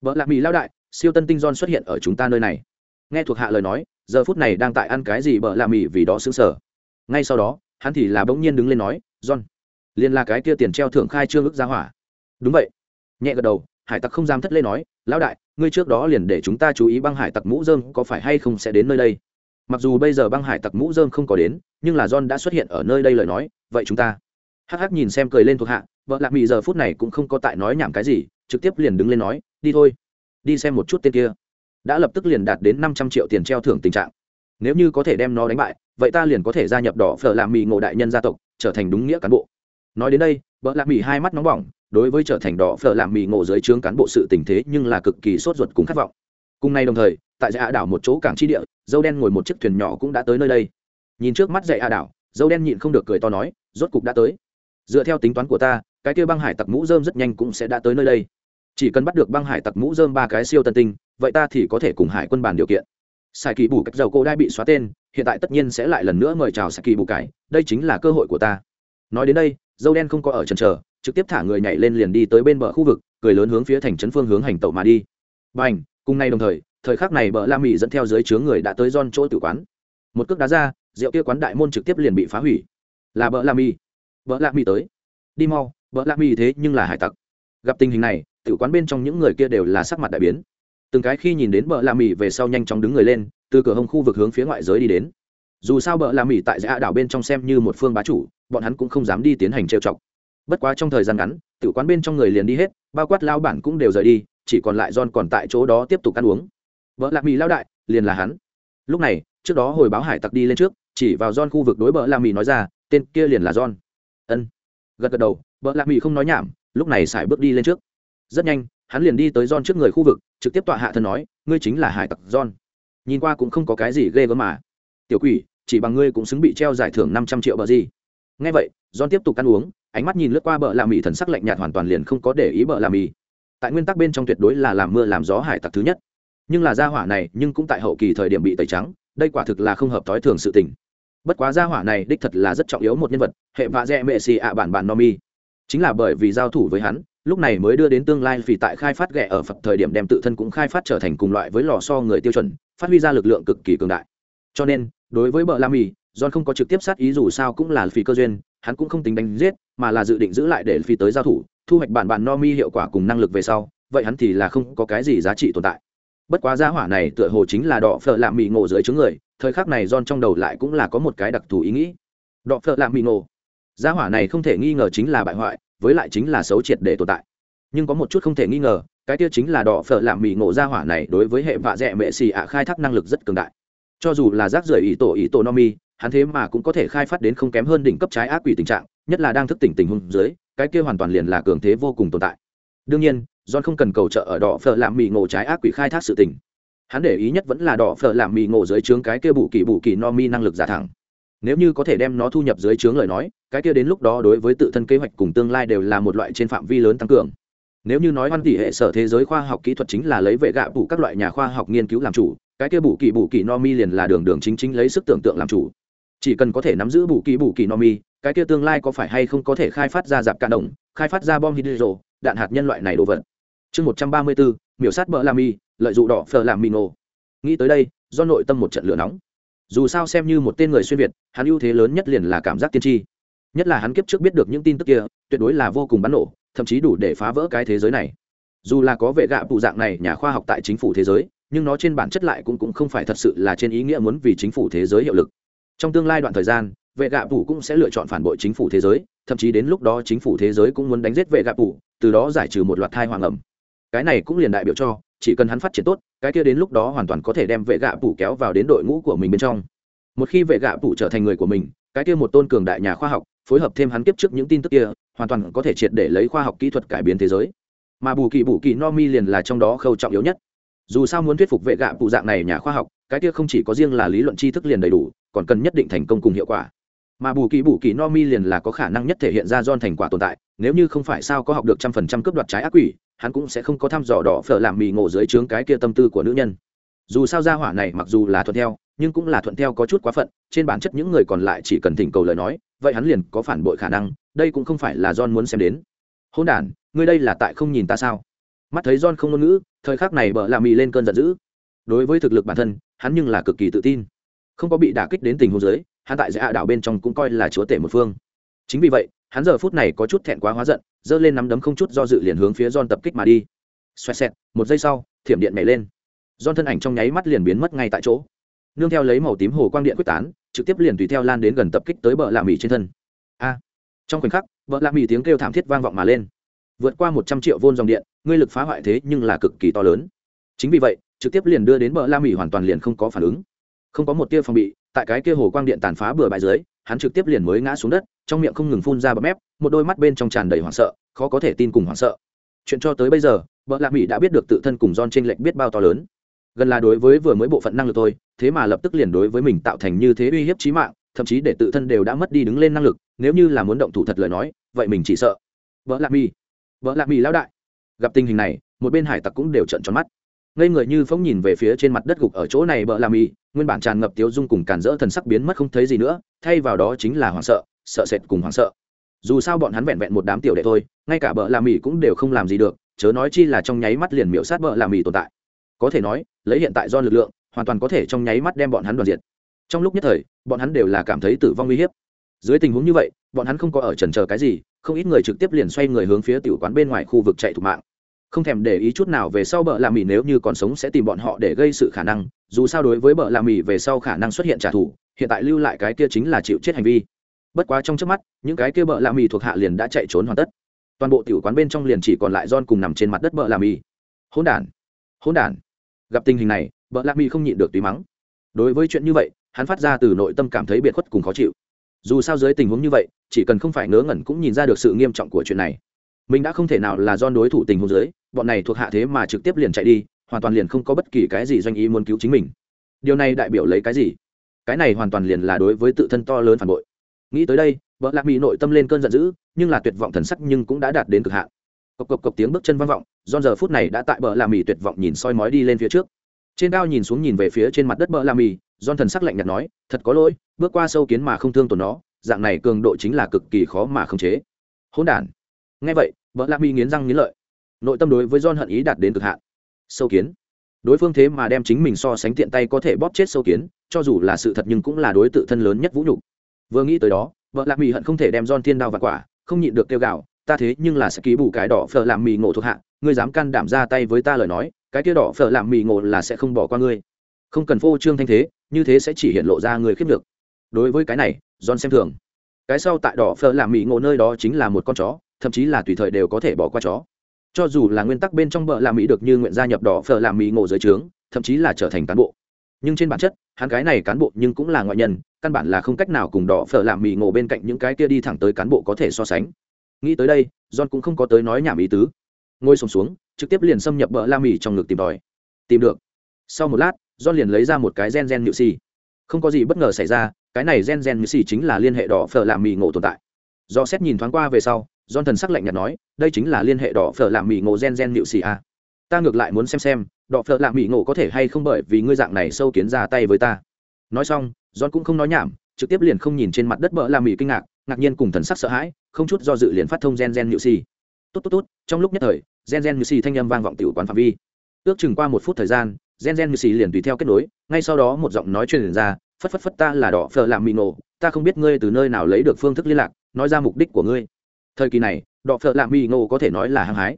[SPEAKER 1] Vợ lạc mì lao đại, siêu tân tinh john xuất hiện ở chúng ta nơi này. Nghe thuộc hạ lời nói, giờ phút này đang tại ăn cái gì vợ lạc mì vì đó xứng sở ngay sau đó hắn thì là bỗng nhiên đứng lên nói, john, liền là cái kia tiền treo thưởng khai trương ức ra hỏa. Đúng vậy. Nhẹ gật đầu, hải tặc không dám thất lễ nói, lão đại, ngươi trước đó liền để chúng ta chú ý băng hải tặc mũ dơm có phải hay không sẽ đến nơi đây? Mặc dù bây giờ băng hải tặc mũ dơm không có đến, nhưng là john đã xuất hiện ở nơi đây lời nói, vậy chúng ta hắc hắc nhìn xem cười lên thuộc hạ, vợ lạc mị giờ phút này cũng không có tại nói nhảm cái gì, trực tiếp liền đứng lên nói, đi thôi, đi xem một chút tên kia. Đã lập tức liền đạt đến năm trăm triệu tiền treo thưởng tình trạng nếu như có thể đem nó đánh bại, vậy ta liền có thể gia nhập đỏ phở làm mì ngộ đại nhân gia tộc, trở thành đúng nghĩa cán bộ. Nói đến đây vợ lạc mì hai mắt nóng bỏng, đối với trở thành đỏ phở làm mì ngộ dưới trướng cán bộ sự tình thế nhưng là cực kỳ sốt ruột cùng khát vọng. Cùng nay đồng thời, tại dãy đảo một chỗ cảng tri địa, dâu đen ngồi một chiếc thuyền nhỏ cũng đã tới nơi đây. Nhìn trước mắt dãy a đảo, dâu đen nhịn không được cười to nói, rốt cục đã tới. Dựa theo tính toán của ta, cái kia băng hải tặc mũ dơm rất nhanh cũng sẽ đã tới nơi đây. Chỉ cần bắt được băng hải tặc mũ dơm ba cái siêu tân tinh, vậy ta thì có thể cùng hải quân bàn điều kiện sai kỳ bù cách dầu cô đai bị xóa tên, hiện tại tất nhiên sẽ lại lần nữa mời chào sai kỳ bù cải, đây chính là cơ hội của ta. Nói đến đây, dâu đen không có ở trần trờ trực tiếp thả người nhảy lên liền đi tới bên bờ khu vực, cười lớn hướng phía thành trấn phương hướng hành tẩu mà đi. B à n h cùng nay đồng thời thời khắc này bờ la mỹ dẫn theo dưới chướng người đã tới don chỗ tử quán. Một cước đá ra, rượu kia quán đại môn trực tiếp liền bị phá hủy. Là bờ la mỹ bờ la mỹ tới. Đi mau, bờ la mỹ thế nhưng là hải tặc. Gặp tình hình này, tử quán bên trong những người kia đều là sắc mặt đại biến từng cái khi nhìn đến bờ la mỹ về sau nhanh chóng đứng người lên, từ cửa hông khu vực hướng phía ngoại giới đi đến. Dù sao bờ la mỹ tại dạ đảo bên trong xem như một phương bá chủ, bọn hắn cũng không dám đi tiến hành trêu chọc. Bất quá trong thời gian ngắn tử quán bên trong người liền đi hết, bao quát lao bản cũng đều rời đi, chỉ còn lại john còn tại chỗ đó tiếp tục ăn uống. Vợ lạc mỹ lao đại, liền là hắn. Lúc này, trước đó hồi báo hải tặc đi lên trước, chỉ vào John khu vực đối bờ lạc mỹ nói ra, tên kia liền là John. Ân. Gật gật đầu vợ lạc mỹ không nói nhảm, lúc này sải bước đi lên trước. Rất nhanh hắn liền đi tới John trước người khu vực, trực tiếp tọa hạ thân nói, ngươi chính là hải tặc John. Nhìn qua cũng không có cái gì ghê gớm mà. Tiểu quỷ, chỉ bằng ngươi cũng xứng bị treo giải thưởng năm trăm triệu bờ gì. Nghe vậy, John tiếp tục ăn uống, ánh mắt nhìn lướt qua bờ làm mì thần sắc lạnh nhạt hoàn toàn liền không có để ý bờ làm mì. Tại nguyên tắc bên trong tuyệt đối là làm mưa làm gió hải tặc thứ nhất. Nhưng là gia hỏa này nhưng cũng tại hậu kỳ thời điểm bị tẩy trắng, đây quả thực là không hợp thói thường sự tình. Bất quá gia hỏa này đích thật là rất trọng yếu một nhân vật, hệ vạ dẹ mẹ xì ạ bản bản Nomi. chính là bởi vì giao thủ với hắn lúc này mới đưa đến tương lai vì tại khai phát ghẻ ở phật thời điểm đem tự thân cũng khai phát trở thành cùng loại với lò so người tiêu chuẩn, phát huy ra lực lượng cực kỳ cường đại. Cho nên, đối với bờ la mì, john không có trực tiếp sát ý dù sao cũng là phi cơ duyên, hắn cũng không tính đánh giết, mà là dự định giữ lại để phi tới giao thủ, thu hoạch bản bản no mi hiệu quả cùng năng lực về sau, vậy hắn thì là không có cái gì giá trị tồn tại. Bất quá gia hỏa này tựa hồ chính là đỏ phở lạ mì ngộ dưới chứng người, thời khắc này john trong đầu lại cũng là có một cái đặc thù ý nghĩ. Đỏ phở lạ mì ngộ. Gia hỏa này không thể nghi ngờ chính là bại hoại với lại chính là xấu triệt để tồn tại nhưng có một chút không thể nghi ngờ, cái tiêu chính là đỏ phở lạm mì ngộ Ra hỏa này đối với hệ vạ dẹ mệ xì ạ khai thác năng lực rất cường đại cho dù là rác rưởi ý tổ ý tổ no mi, hắn thế mà cũng có thể khai phát đến không kém hơn đỉnh cấp trái ác quỷ tình trạng, nhất là đang thức tỉnh tình huống dưới, cái kia hoàn toàn liền là cường thế vô cùng tồn tại đương nhiên, John không cần cầu trợ ở đỏ phở làm mì ngộ trái ác quỷ khai thác sự tình. Hắn để ý nhất vẫn là đỏ phở làm mì ngộ dưới trướng cái kia bù kỳ bù kỳ no mi năng lực giả thẳng. Nếu như có thể đem nó thu nhập dưới trướng lời nói, cái kia đến lúc đó đối với tự thân kế hoạch cùng tương lai đều là một loại trên phạm vi lớn tăng cường. Nếu như nói văn tỷ hệ sở thế giới khoa học kỹ thuật chính là lấy vệ gạ bủ các loại nhà khoa học nghiên cứu làm chủ, cái kia bù kỳ bù kỳ no mi liền là đường đường chính chính lấy sức tưởng tượng làm chủ. Chỉ cần có thể nắm giữ bù kỳ bù kỳ no mi, cái kia tương lai có phải hay không có thể khai phát ra dạp cạn động, khai phát ra bom hydro, đạn hạt nhân loại này đồ vật chương một trăm ba mươi bốn miểu sát bỡ làm mi lợi dụng đỏ phờ làm mi nổ nghĩ tới đây do nội tâm một trận lửa nóng dù sao xem như một tên người xuyên việt hắn ưu thế lớn nhất liền là cảm giác tiên tri. Nhất là hắn kiếp trước biết được những tin tức kia tuyệt đối là vô cùng bắn nổ thậm chí đủ để phá vỡ cái thế giới này. Dù là có vệ gạ phụ dạng này nhà khoa học tại chính phủ thế giới nhưng nó trên bản chất lại cũng, cũng không phải thật sự là trên ý nghĩa muốn vì chính phủ thế giới hiệu lực. Trong tương lai đoạn thời gian vệ gạ phụ cũng sẽ lựa chọn phản bội chính phủ thế giới thậm chí đến lúc đó chính phủ thế giới cũng muốn đánh giết vệ gạ phụ từ đó giải trừ một loạt thai hoàng ẩm. Cái này cũng liền đại biểu cho chỉ cần hắn phát triển tốt, cái kia đến lúc đó hoàn toàn có thể đem vệ gạ phủ kéo vào đến đội ngũ của mình bên trong. Một khi vệ gạ phủ trở thành người của mình, cái kia một tôn cường đại nhà khoa học, phối hợp thêm hắn kiếp trước những tin tức kia, hoàn toàn có thể triệt để lấy khoa học kỹ thuật cải biến thế giới. Mà bù kỳ bù kỳ no mi liền là trong đó khâu trọng yếu nhất. Dù sao muốn thuyết phục vệ gạ phụ dạng này nhà khoa học, cái kia không chỉ có riêng là lý luận tri thức liền đầy đủ, còn cần nhất định thành công cùng hiệu quả. Mà bù kỳ bù kỳ no mi liền là có khả năng nhất thể hiện ra don thành quả tồn tại, nếu như không phải sao có học được trăm phần trăm cướp đoạt trái ác quỷ hắn cũng sẽ không có thăm dò đỏ phở làm mì ngộ dưới trướng cái kia tâm tư của nữ nhân. Dù sao gia hỏa này mặc dù là thuận theo, nhưng cũng là thuận theo có chút quá phận, trên bản chất những người còn lại chỉ cần thỉnh cầu lời nói, vậy hắn liền có phản bội khả năng, đây cũng không phải là john muốn xem đến. Hôn đản, ngươi đây là tại không nhìn ta sao? Mắt thấy john không ngôn ngữ, thời khắc này bợ làm mì lên cơn giận dữ. Đối với thực lực bản thân, hắn nhưng là cực kỳ tự tin. Không có bị đả kích đến tình huống giới hắn tại dạ đảo bên trong cũng coi là chúa tể một phương chính vì vậy hắn giờ phút này có chút thẹn quá hóa giận giơ lên nắm đấm không chút do dự liền hướng phía John tập kích mà đi. Xoẹt xẹt, một giây sau, thiểm điện nhảy lên. John thân ảnh trong nháy mắt liền biến mất ngay tại chỗ. Nương theo lấy màu tím hồ quang điện quyết tán, trực tiếp liền tùy theo lan đến gần tập kích tới bờ lạ mì trên thân. A! Trong khoảnh khắc, bờ lạ mì tiếng kêu thảm thiết vang vọng mà lên. Vượt qua một trăm triệu vôn dòng điện, ngươi lực phá hoại thế nhưng là cực kỳ to lớn. Chính vì vậy, trực tiếp liền đưa đến bờ la mỹ hoàn toàn liền không có phản ứng không có một tia phòng bị tại cái kia hồ quang điện tàn phá bừa bãi dưới hắn trực tiếp liền mới ngã xuống đất, trong miệng không ngừng phun ra bấm mép, một đôi mắt bên trong tràn đầy hoảng sợ, khó có thể tin cùng hoảng sợ. Chuyện cho tới bây giờ, vợ lạc mỹ đã biết được tự thân cùng don trên lệnh biết bao to lớn. Gần là đối với vừa mới bộ phận năng lực thôi, thế mà lập tức liền đối với mình tạo thành như thế uy hiếp trí mạng, thậm chí để tự thân đều đã mất đi đứng lên năng lực, nếu như là muốn động thủ thật lời nói, vậy mình chỉ sợ. Vợ lạc mỹ, vợ lạc mỹ lão đại. Gặp tình hình này, một bên hải tặc cũng đều trận tròn mắt ngây người như phóng nhìn về phía trên mặt đất gục ở chỗ này bợ làm mỹ nguyên bản tràn ngập tiếu dung cùng cản rỡ thần sắc biến mất không thấy gì nữa, thay vào đó chính là hoảng sợ sợ sệt cùng hoảng sợ. Dù sao bọn hắn vẹn vẹn một đám tiểu đệ thôi, ngay cả bợ làm mỹ cũng đều không làm gì được, chớ nói chi là trong nháy mắt liền miễu sát bợ làm mỹ tồn tại. Có thể nói, lấy hiện tại do lực lượng, hoàn toàn có thể trong nháy mắt đem bọn hắn đoàn diệt. Trong lúc nhất thời, bọn hắn đều là cảm thấy tử vong uy hiếp. Dưới tình huống như vậy, bọn hắn không có ở trần chờ cái gì, không ít người trực tiếp liền xoay người hướng phía tiểu quán bên ngoài khu vực chạy thủ mạng không thèm để ý chút nào về sau bợ lạ mì nếu như còn sống sẽ tìm bọn họ để gây sự khả năng, dù sao đối với bợ lạ mì về sau khả năng xuất hiện trả thù, hiện tại lưu lại cái kia chính là chịu chết hành vi. Bất quá trong trước mắt, những cái kia bợ lạ mì thuộc hạ liền đã chạy trốn hoàn tất. Toàn bộ tiểu quán bên trong liền chỉ còn lại don cùng nằm trên mặt đất bợ lạ mì. Hỗn đản hỗn đản. Gặp tình hình này, bợ lạ mì không nhịn được tùy mắng. Đối với chuyện như vậy, hắn phát ra từ nội tâm cảm thấy biệt khuất cùng khó chịu. Dù sao dưới tình huống như vậy, chỉ cần không phải ngớ ngẩn cũng nhìn ra được sự nghiêm trọng của chuyện này mình đã không thể nào là do đối thủ tình huống dưới, bọn này thuộc hạ thế mà trực tiếp liền chạy đi, hoàn toàn liền không có bất kỳ cái gì doanh ý muốn cứu chính mình. Điều này đại biểu lấy cái gì? Cái này hoàn toàn liền là đối với tự thân to lớn phản bội. Nghĩ tới đây, vợ lạc mỹ nội tâm lên cơn giận dữ, nhưng là tuyệt vọng thần sắc nhưng cũng đã đạt đến cực hạn. Cộc cộc cộc tiếng bước chân vang vọng don giờ phút này đã tại bờ lạc mì tuyệt vọng nhìn soi mói đi lên phía trước. Trên cao nhìn xuống nhìn về phía trên mặt đất bờ lạc mì don thần sắc lạnh nhạt nói, thật có lỗi, bước qua sâu kiến mà không thương tổn nó, dạng này cường độ chính là cực kỳ khó mà khống chế. Hỗn đản ngay vậy vợ lạc mỹ nghiến răng nghiến lợi. Nội tâm đối với John hận ý đạt đến cực hạn. Sâu kiến. Đối phương thế mà đem chính mình so sánh tiện tay có thể bóp chết sâu kiến, cho dù là sự thật nhưng cũng là đối tự thân lớn nhất vũ nhục. Vừa nghĩ tới đó vợ lạc mỹ hận không thể đem John thiên đao và quả, không nhịn được kêu gào, ta thế nhưng là sẽ ký bù cái đỏ phở làm mì ngộ thuộc hạ, ngươi dám can đảm ra tay với ta lời nói, cái kia đỏ phở làm mì ngộ là sẽ không bỏ qua ngươi. Không cần phô trương thanh thế, như thế sẽ chỉ hiện lộ ra người khiếp được. Đối với cái này, John xem thường. Cái sau tại đỏ phở làm mì ngộ nơi đó chính là một con chó thậm chí là tùy thời đều có thể bỏ qua chó. Cho dù là nguyên tắc bên trong bờ làm mỹ được như nguyện gia nhập đỏ phở làm mỹ ngộ dưới trướng thậm chí là trở thành cán bộ. Nhưng trên bản chất hắn cái này cán bộ nhưng cũng là ngoại nhân căn bản là không cách nào cùng đỏ phở làm mỹ ngộ bên cạnh những cái kia đi thẳng tới cán bộ có thể so sánh. Nghĩ tới đây john cũng không có tới nói nhảm ý tứ. Ngồi sùng xuống, xuống trực tiếp liền xâm nhập bờ la mỹ trong ngực tìm tòi. Tìm được. Sau một lát john liền lấy ra một cái gen gen nhự xì. Không có gì bất ngờ xảy ra cái này gen gen nhự xì chính là liên hệ đỏ phở làm mỹ ngộ tồn tại. Do xét nhìn thoáng qua về sau John thần sắc lạnh nhạt nói, đây chính là liên hệ đỏ phở làm mì ngộ gen gen liệu xì a. Ta ngược lại muốn xem xem, đỏ phở làm mì ngộ có thể hay không bởi vì ngươi dạng này sâu kiến ra tay với ta. Nói xong, John cũng không nói nhảm, trực tiếp liền không nhìn trên mặt đất bỡ làm mì kinh ngạc, ngạc nhiên cùng thần sắc sợ hãi, không chút do dự liền phát thông gen gen liệu xì. Tốt tốt tốt, trong lúc nhất thời, gen gen nịu xì thanh âm vang vọng tiểu quán phạm vi. Ước chừng qua một phút thời gian, gen gen nịu xì liền tùy theo kết nối, ngay sau đó một giọng nói truyền ra, phất phất phất ta là đỏ phở làm mì ngộ, ta không biết ngươi từ nơi nào lấy được phương thức liên lạc, nói ra mục đích của ngươi thời kỳ này đọ phợ lạ mỹ ngộ có thể nói là hăng hái.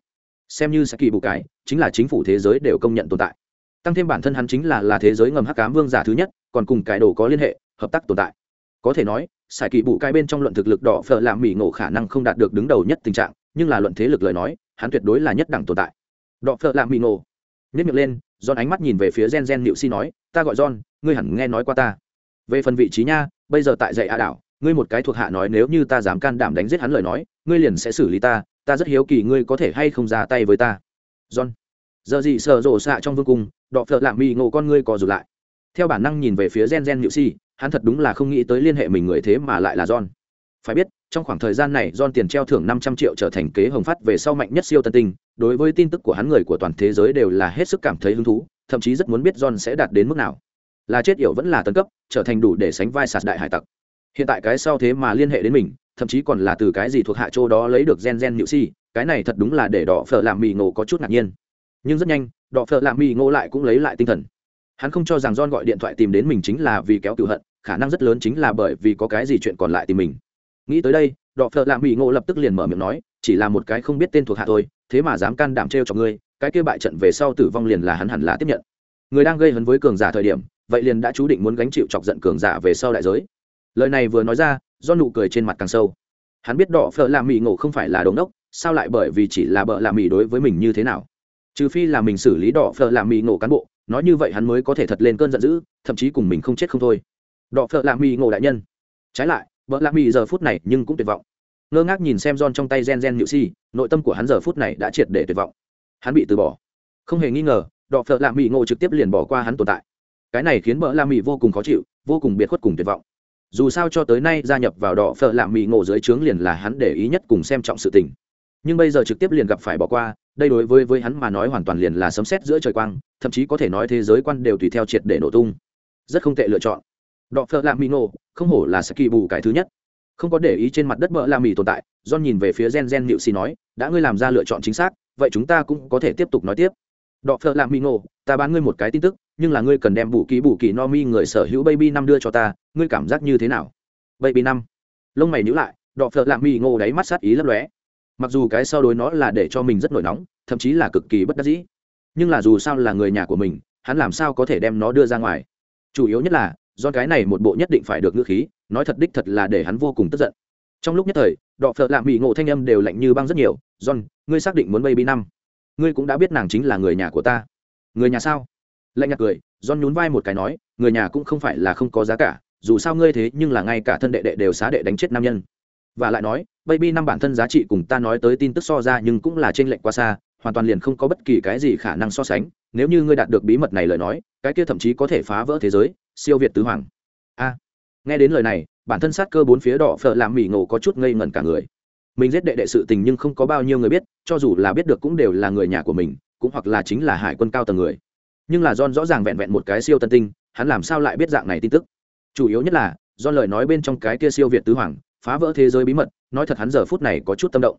[SPEAKER 1] Xem như sẽ kỳ bù cái chính là chính phủ thế giới đều công nhận tồn tại. Tăng thêm bản thân hắn chính là là thế giới ngầm hắc cám vương giả thứ nhất còn cùng cái đồ có liên hệ hợp tác tồn tại. Có thể nói sải kỳ bù cái bên trong luận thực lực đỏ phở làm mỹ ngộ khả năng không đạt được đứng đầu nhất tình trạng nhưng là luận thế lực lời nói hắn tuyệt đối là nhất đẳng tồn tại. Đỏ phở làm mỹ ngộ nhất miệng lên John ánh mắt nhìn về phía Gen Gen nịu Si nói, "Ta gọi John, ngươi hẳn nghe nói qua ta. Về phần vị trí nha, bây giờ tại dạy A đảo, ngươi một cái thuộc hạ nói nếu như ta dám can đảm đánh giết hắn lời nói, ngươi liền sẽ xử lý ta ta rất hiếu kỳ ngươi có thể hay không ra tay với ta. John. Giờ gì sợ rộ xạ trong vương cung, đọ phợ lạng mì ngộ con ngươi cò rụt lại. Theo bản năng nhìn về phía gen gen nhự si, hắn thật đúng là không nghĩ tới liên hệ mình người thế mà lại là john. Phải biết, trong khoảng thời gian này john tiền treo thưởng năm trăm triệu trở thành kế hồng phát về sau mạnh nhất siêu tân tinh, đối với tin tức của hắn người của toàn thế giới đều là hết sức cảm thấy hứng thú, thậm chí rất muốn biết john sẽ đạt đến mức nào. Là chết yểu vẫn là tân cấp, trở thành đủ để sánh vai sạt đại hải tặc hiện tại cái sau thế mà liên hệ đến mình, thậm chí còn là từ cái gì thuộc hạ châu đó lấy được gen gen nhự si, cái này thật đúng là để đỏ phở làm mì ngộ có chút ngạc nhiên. Nhưng rất nhanh, đỏ phở làm mì ngộ lại cũng lấy lại tinh thần. Hắn không cho rằng john gọi điện thoại tìm đến mình chính là vì kéo cựu hận, khả năng rất lớn chính là bởi vì có cái gì chuyện còn lại tìm mình. Nghĩ tới đây, đỏ phở làm mì ngộ lập tức liền mở miệng nói, chỉ là một cái không biết tên thuộc hạ thôi, thế mà dám can đảm trêu cho ngươi, cái kia bại trận về sau tử vong liền là hắn hẳn là tiếp nhận. Người đang gây hấn với cường giả thời điểm, vậy liền đã chú định muốn gánh chịu chọc giận cường giả về sau đại giới lời này vừa nói ra, do nụ cười trên mặt càng sâu. Hắn biết đỏ phở làm mì ngộ không phải là đống đốc, sao lại bởi vì chỉ là bợ làm mì đối với mình như thế nào? Trừ phi là mình xử lý đỏ phở làm mì ngộ cán bộ, nói như vậy hắn mới có thể thật lên cơn giận dữ, thậm chí cùng mình không chết không thôi. Đọ phở lạ mì ngộ đại nhân. Trái lại vợ lạ mì giờ phút này nhưng cũng tuyệt vọng. Ngơ ngác nhìn xem John trong tay gen gen nhự si nội tâm của hắn giờ phút này đã triệt để tuyệt vọng. Hắn bị từ bỏ. Không hề nghi ngờ đọ phợ lạ mỹ ngộ trực tiếp liền bỏ qua hắn tồn tại. Cái này khiến vợ lạ mỹ vô cùng khó chịu, vô cùng biệt khuất cùng tuyệt vọng dù sao cho tới nay gia nhập vào đỏ phở lạm mỹ ngộ dưới trướng liền là hắn để ý nhất cùng xem trọng sự tình. Nhưng bây giờ trực tiếp liền gặp phải bỏ qua, đây đối với với hắn mà nói hoàn toàn liền là sấm sét giữa trời quang, thậm chí có thể nói thế giới quan đều tùy theo triệt để nổ tung. Rất không tệ lựa chọn. Đọ phở lạm mỹ ngộ, không hổ là saki bù cái thứ nhất. Không có để ý trên mặt đất mỡ la mỹ tồn tại, john nhìn về phía gen gen nịu xì nói, đã ngươi làm ra lựa chọn chính xác, vậy chúng ta cũng có thể tiếp tục nói tiếp. Đọ phở lạm mỹ ngộ, ta bán ngươi một cái tin tức nhưng là ngươi cần đem bù kỳ bù kỳ no mi người sở hữu baby năm đưa cho ta, ngươi cảm giác như thế nào? Baby năm. Lông mày nhữ lại, đọ phợ lạ mi ngô đáy mắt sát ý lấp lóe. Mặc dù cái sau đối nó là để cho mình rất nổi nóng, thậm chí là cực kỳ bất đắc dĩ, nhưng là dù sao là người nhà của mình, hắn làm sao có thể đem nó đưa ra ngoài? Chủ yếu nhất là, do cái này một bộ nhất định phải được ngữ khí, nói thật đích thật là để hắn vô cùng tức giận. Trong lúc nhất thời, đọ phợ lạ mỹ ngộ thanh âm đều lạnh như băng rất nhiều. John, ngươi xác định muốn baby năm. Ngươi cũng đã biết nàng chính là người nhà của ta. Người nhà sao? Lạnh nhạt cười, john nhún vai một cái nói, người nhà cũng không phải là không có giá cả, dù sao ngươi thế nhưng là ngay cả thân đệ đệ đều xá đệ đánh chết nam nhân. Và lại nói, baby năm bản thân giá trị cùng ta nói tới tin tức so ra nhưng cũng là t r ê n lệch quá xa, hoàn toàn liền không có bất kỳ cái gì khả năng so sánh. Nếu như ngươi đạt được bí mật này lời nói, cái kia thậm chí có thể phá vỡ thế giới, siêu việt tứ hoàng. A. Nghe đến lời này, bản thân sát cơ bốn phía đỏ phở làm mỹ ngộ có chút ngây ngẩn cả người. Mình giết đệ đệ sự tình nhưng không có bao nhiêu người biết, cho dù là biết được cũng đều là người nhà của mình, cũng hoặc là chính là hải quân cao tầng người nhưng là john rõ ràng vẹn vẹn một cái siêu tân tinh, hắn làm sao lại biết dạng này tin tức? Chủ yếu nhất là do lời nói bên trong cái kia siêu việt tứ hoàng, phá vỡ thế giới bí mật, nói thật hắn giờ phút này có chút tâm động.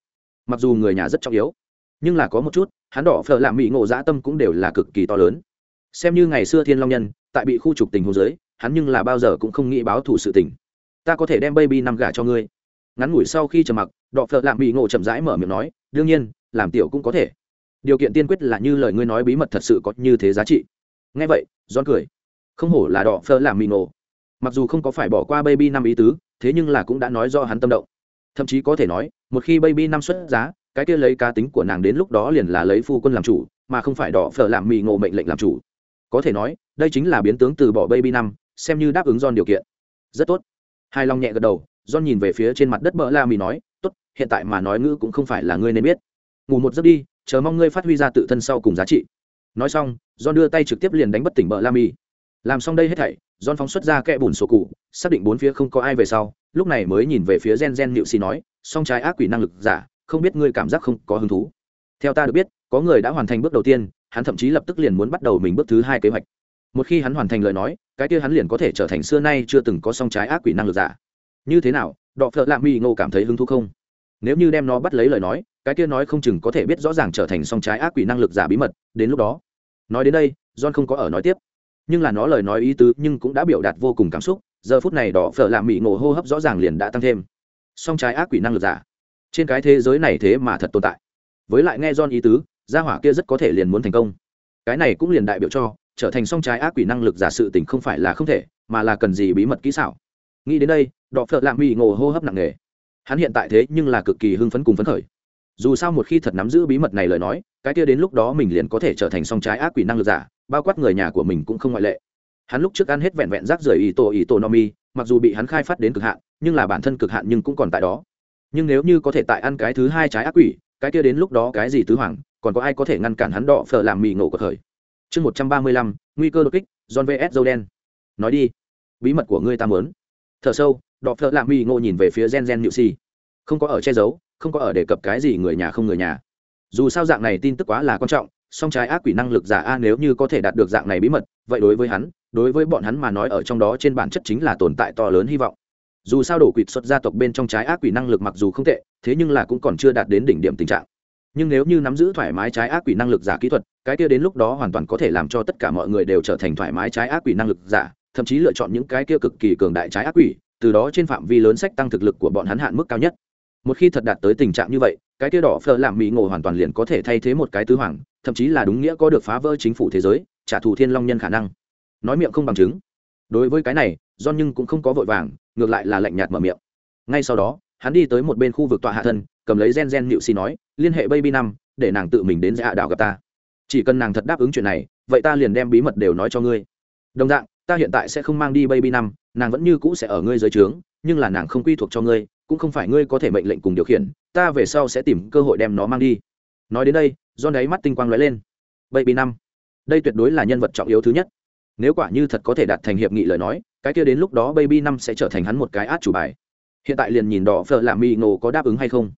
[SPEAKER 1] Mặc dù người nhà rất trọng yếu, nhưng là có một chút, hắn đỏ phở làm mỹ ngộ dã tâm cũng đều là cực kỳ to lớn. Xem như ngày xưa thiên long nhân, tại bị khu trục tình hồ giới hắn nhưng là bao giờ cũng không nghĩ báo thù sự tình. Ta có thể đem baby năm gả cho ngươi. Ngắn ngủi sau khi trầm mặc đọ phở làm mỹ ngộ chậm rãi mở miệng nói, đương nhiên, làm tiểu cũng có thể điều kiện tiên quyết là như lời ngươi nói bí mật thật sự có như thế giá trị. Ngay vậy, john cười. Không hổ là đỏ phơ làm mì nổ. Mặc dù không có phải bỏ qua baby năm ý tứ, thế nhưng là cũng đã nói do hắn tâm động. Thậm chí có thể nói, một khi baby năm xuất giá, cái kia lấy cá tính của nàng đến lúc đó liền là lấy phu quân làm chủ, mà không phải đỏ phở làm mì ngộ mệnh lệnh làm chủ. Có thể nói, đây chính là biến tướng từ bỏ baby năm, xem như đáp ứng John điều kiện. Rất tốt. Hai long nhẹ gật đầu, John nhìn về phía trên mặt đất bỡ la mì nói, tốt, hiện tại mà nói ngữ cũng không phải là ngươi nên biết. Ngủ một giấc đi chờ mong ngươi phát huy ra tự thân sau cùng giá trị. Nói xong, john đưa tay trực tiếp liền đánh bất tỉnh bờ la mi làm xong đây hết thảy, john phóng xuất ra kẽ bùn sổ cụ, xác định bốn phía không có ai về sau, lúc này mới nhìn về phía gen gen nịu xì nói, song trái ác quỷ năng lực giả, không biết ngươi cảm giác không có hứng thú. Theo ta được biết, có người đã hoàn thành bước đầu tiên, hắn thậm chí lập tức liền muốn bắt đầu mình bước thứ hai kế hoạch. Một khi hắn hoàn thành lời nói, cái kia hắn liền có thể trở thành xưa nay chưa từng có song trái ác quỷ năng lực giả. Như thế nào đọ phợ lạ mi ngô cảm thấy hứng thú không? Nếu như đem nó bắt lấy lời nói cái kia nói không chừng có thể biết rõ ràng trở thành song trái ác quỷ năng lực giả bí mật, đến lúc đó. Nói đến đây, john không có ở nói tiếp. Nhưng là nó lời nói ý tứ nhưng cũng đã biểu đạt vô cùng cảm xúc, giờ phút này đỏ phở làm mỹ ngộ hô hấp rõ ràng liền đã tăng thêm. Song trái ác quỷ năng lực giả. Trên cái thế giới này thế mà thật tồn tại. Với lại nghe john ý tứ, gia hỏa kia rất có thể liền muốn thành công. Cái này cũng liền đại biểu cho, trở thành song trái ác quỷ năng lực giả sự tình không phải là không thể, mà là cần gì bí mật kỹ xảo. Nghĩ đến đây, đỏ phở làm mỹ ngộ hô hấp nặng nề. Hắn hiện tại thế nhưng là cực kỳ hưng phấn cùng phấn khởi dù sao một khi thật nắm giữ bí mật này lời nói, cái kia đến lúc đó mình liền có thể trở thành song trái ác quỷ năng lực giả, bao quát người nhà của mình cũng không ngoại lệ. Hắn lúc trước ăn hết vẹn vẹn rác rưởi ý tổ ý tổ no mi, mặc dù bị hắn khai phát đến cực hạn, nhưng là bản thân cực hạn nhưng cũng còn tại đó. Nhưng nếu như có thể tại ăn cái thứ hai trái ác quỷ, cái kia đến lúc đó cái gì tứ hoàng, còn có ai có thể ngăn cản hắn đỏ phở làm mì ngộ của thời? Chương một trăm ba mươi lăm, nguy cơ đột kích, john vs. Dâu đen nói đi. Bí mật của ngươi ta mớn thở sâu đỏ phở làm mì ngộ nhìn về phía gen gen nhự si không có ở che giấu không có ở đề cập cái gì người nhà không người nhà. Dù sao dạng này tin tức quá là quan trọng, song trái ác quỷ năng lực giả a nếu như có thể đạt được dạng này bí mật, vậy đối với hắn, đối với bọn hắn mà nói ở trong đó trên bản chất chính là tồn tại to lớn hy vọng. Dù sao đổ quỵt xuất gia tộc bên trong trái ác quỷ năng lực mặc dù không tệ, thế nhưng là cũng còn chưa đạt đến đỉnh điểm tình trạng. Nhưng nếu như nắm giữ thoải mái trái ác quỷ năng lực giả kỹ thuật, cái kia đến lúc đó hoàn toàn có thể làm cho tất cả mọi người đều trở thành thoải mái trái ác quỷ năng lực giả, thậm chí lựa chọn những cái kia cực kỳ cường đại trái ác quỷ, từ đó trên phạm vi lớn sách tăng thực lực của bọn hắn hạn mức cao nhất một khi thật đạt tới tình trạng như vậy, cái kia đỏ phở làm mỹ ngộ hoàn toàn liền có thể thay thế một cái tứ hoàng, thậm chí là đúng nghĩa có được phá vỡ chính phủ thế giới, trả thù thiên long nhân khả năng. Nói miệng không bằng chứng. Đối với cái này do nhưng cũng không có vội vàng, ngược lại là lạnh nhạt mở miệng. Ngay sau đó, hắn đi tới một bên khu vực tọa hạ thân, cầm lấy gen gen nịu xì nói, liên hệ baby năm, để nàng tự mình đến dạ đảo gặp ta. Chỉ cần nàng thật đáp ứng chuyện này, vậy ta liền đem bí mật đều nói cho ngươi. Đồng dạng, ta hiện tại sẽ không mang đi baby năm, nàng vẫn như cũ sẽ ở ngươi dưới trướng, nhưng là nàng không quy thuộc cho ngươi cũng không phải ngươi có thể mệnh lệnh cùng điều khiển, ta về sau sẽ tìm cơ hội đem nó mang đi. Nói đến đây do đáy mắt tinh quang lóe lên. Baby năm. Đây tuyệt đối là nhân vật trọng yếu thứ nhất. Nếu quả như thật có thể đạt thành hiệp nghị lời nói, cái kia đến lúc đó baby năm sẽ trở thành hắn một cái át chủ bài. Hiện tại liền nhìn đỏ phở làm mì ngộ có đáp ứng hay không.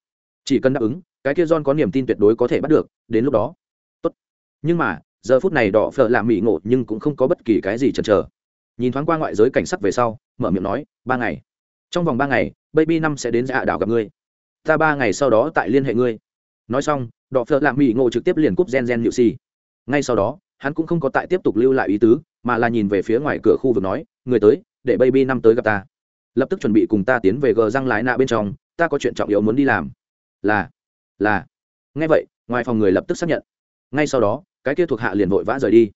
[SPEAKER 1] Chỉ cần đáp ứng, cái kia john có niềm tin tuyệt đối có thể bắt được, đến lúc đó. Tốt. Nhưng mà, giờ phút này đỏ phở làm mì ngộ nhưng cũng không có bất kỳ cái gì chần chờ. Nhìn thoáng qua ngoại giới cảnh sắc về sau, mở miệng nói, ba ngày trong vòng ba ngày, baby năm sẽ đến dạ đảo gặp ngươi. Ta ba ngày sau đó tại liên hệ ngươi. Nói xong đọ phở làm mỹ ngộ trực tiếp liền cúp gen gen nhự xì. Ngay sau đó, hắn cũng không có tại tiếp tục lưu lại ý tứ, mà là nhìn về phía ngoài cửa khu vực nói, người tới, để baby năm tới gặp ta. Lập tức chuẩn bị cùng ta tiến về gờ răng lái nạ bên trong, ta có chuyện trọng yếu muốn đi làm. Là là. Ngay vậy, ngoài phòng người lập tức xác nhận. Ngay sau đó, cái kia thuộc hạ liền vội vã rời đi.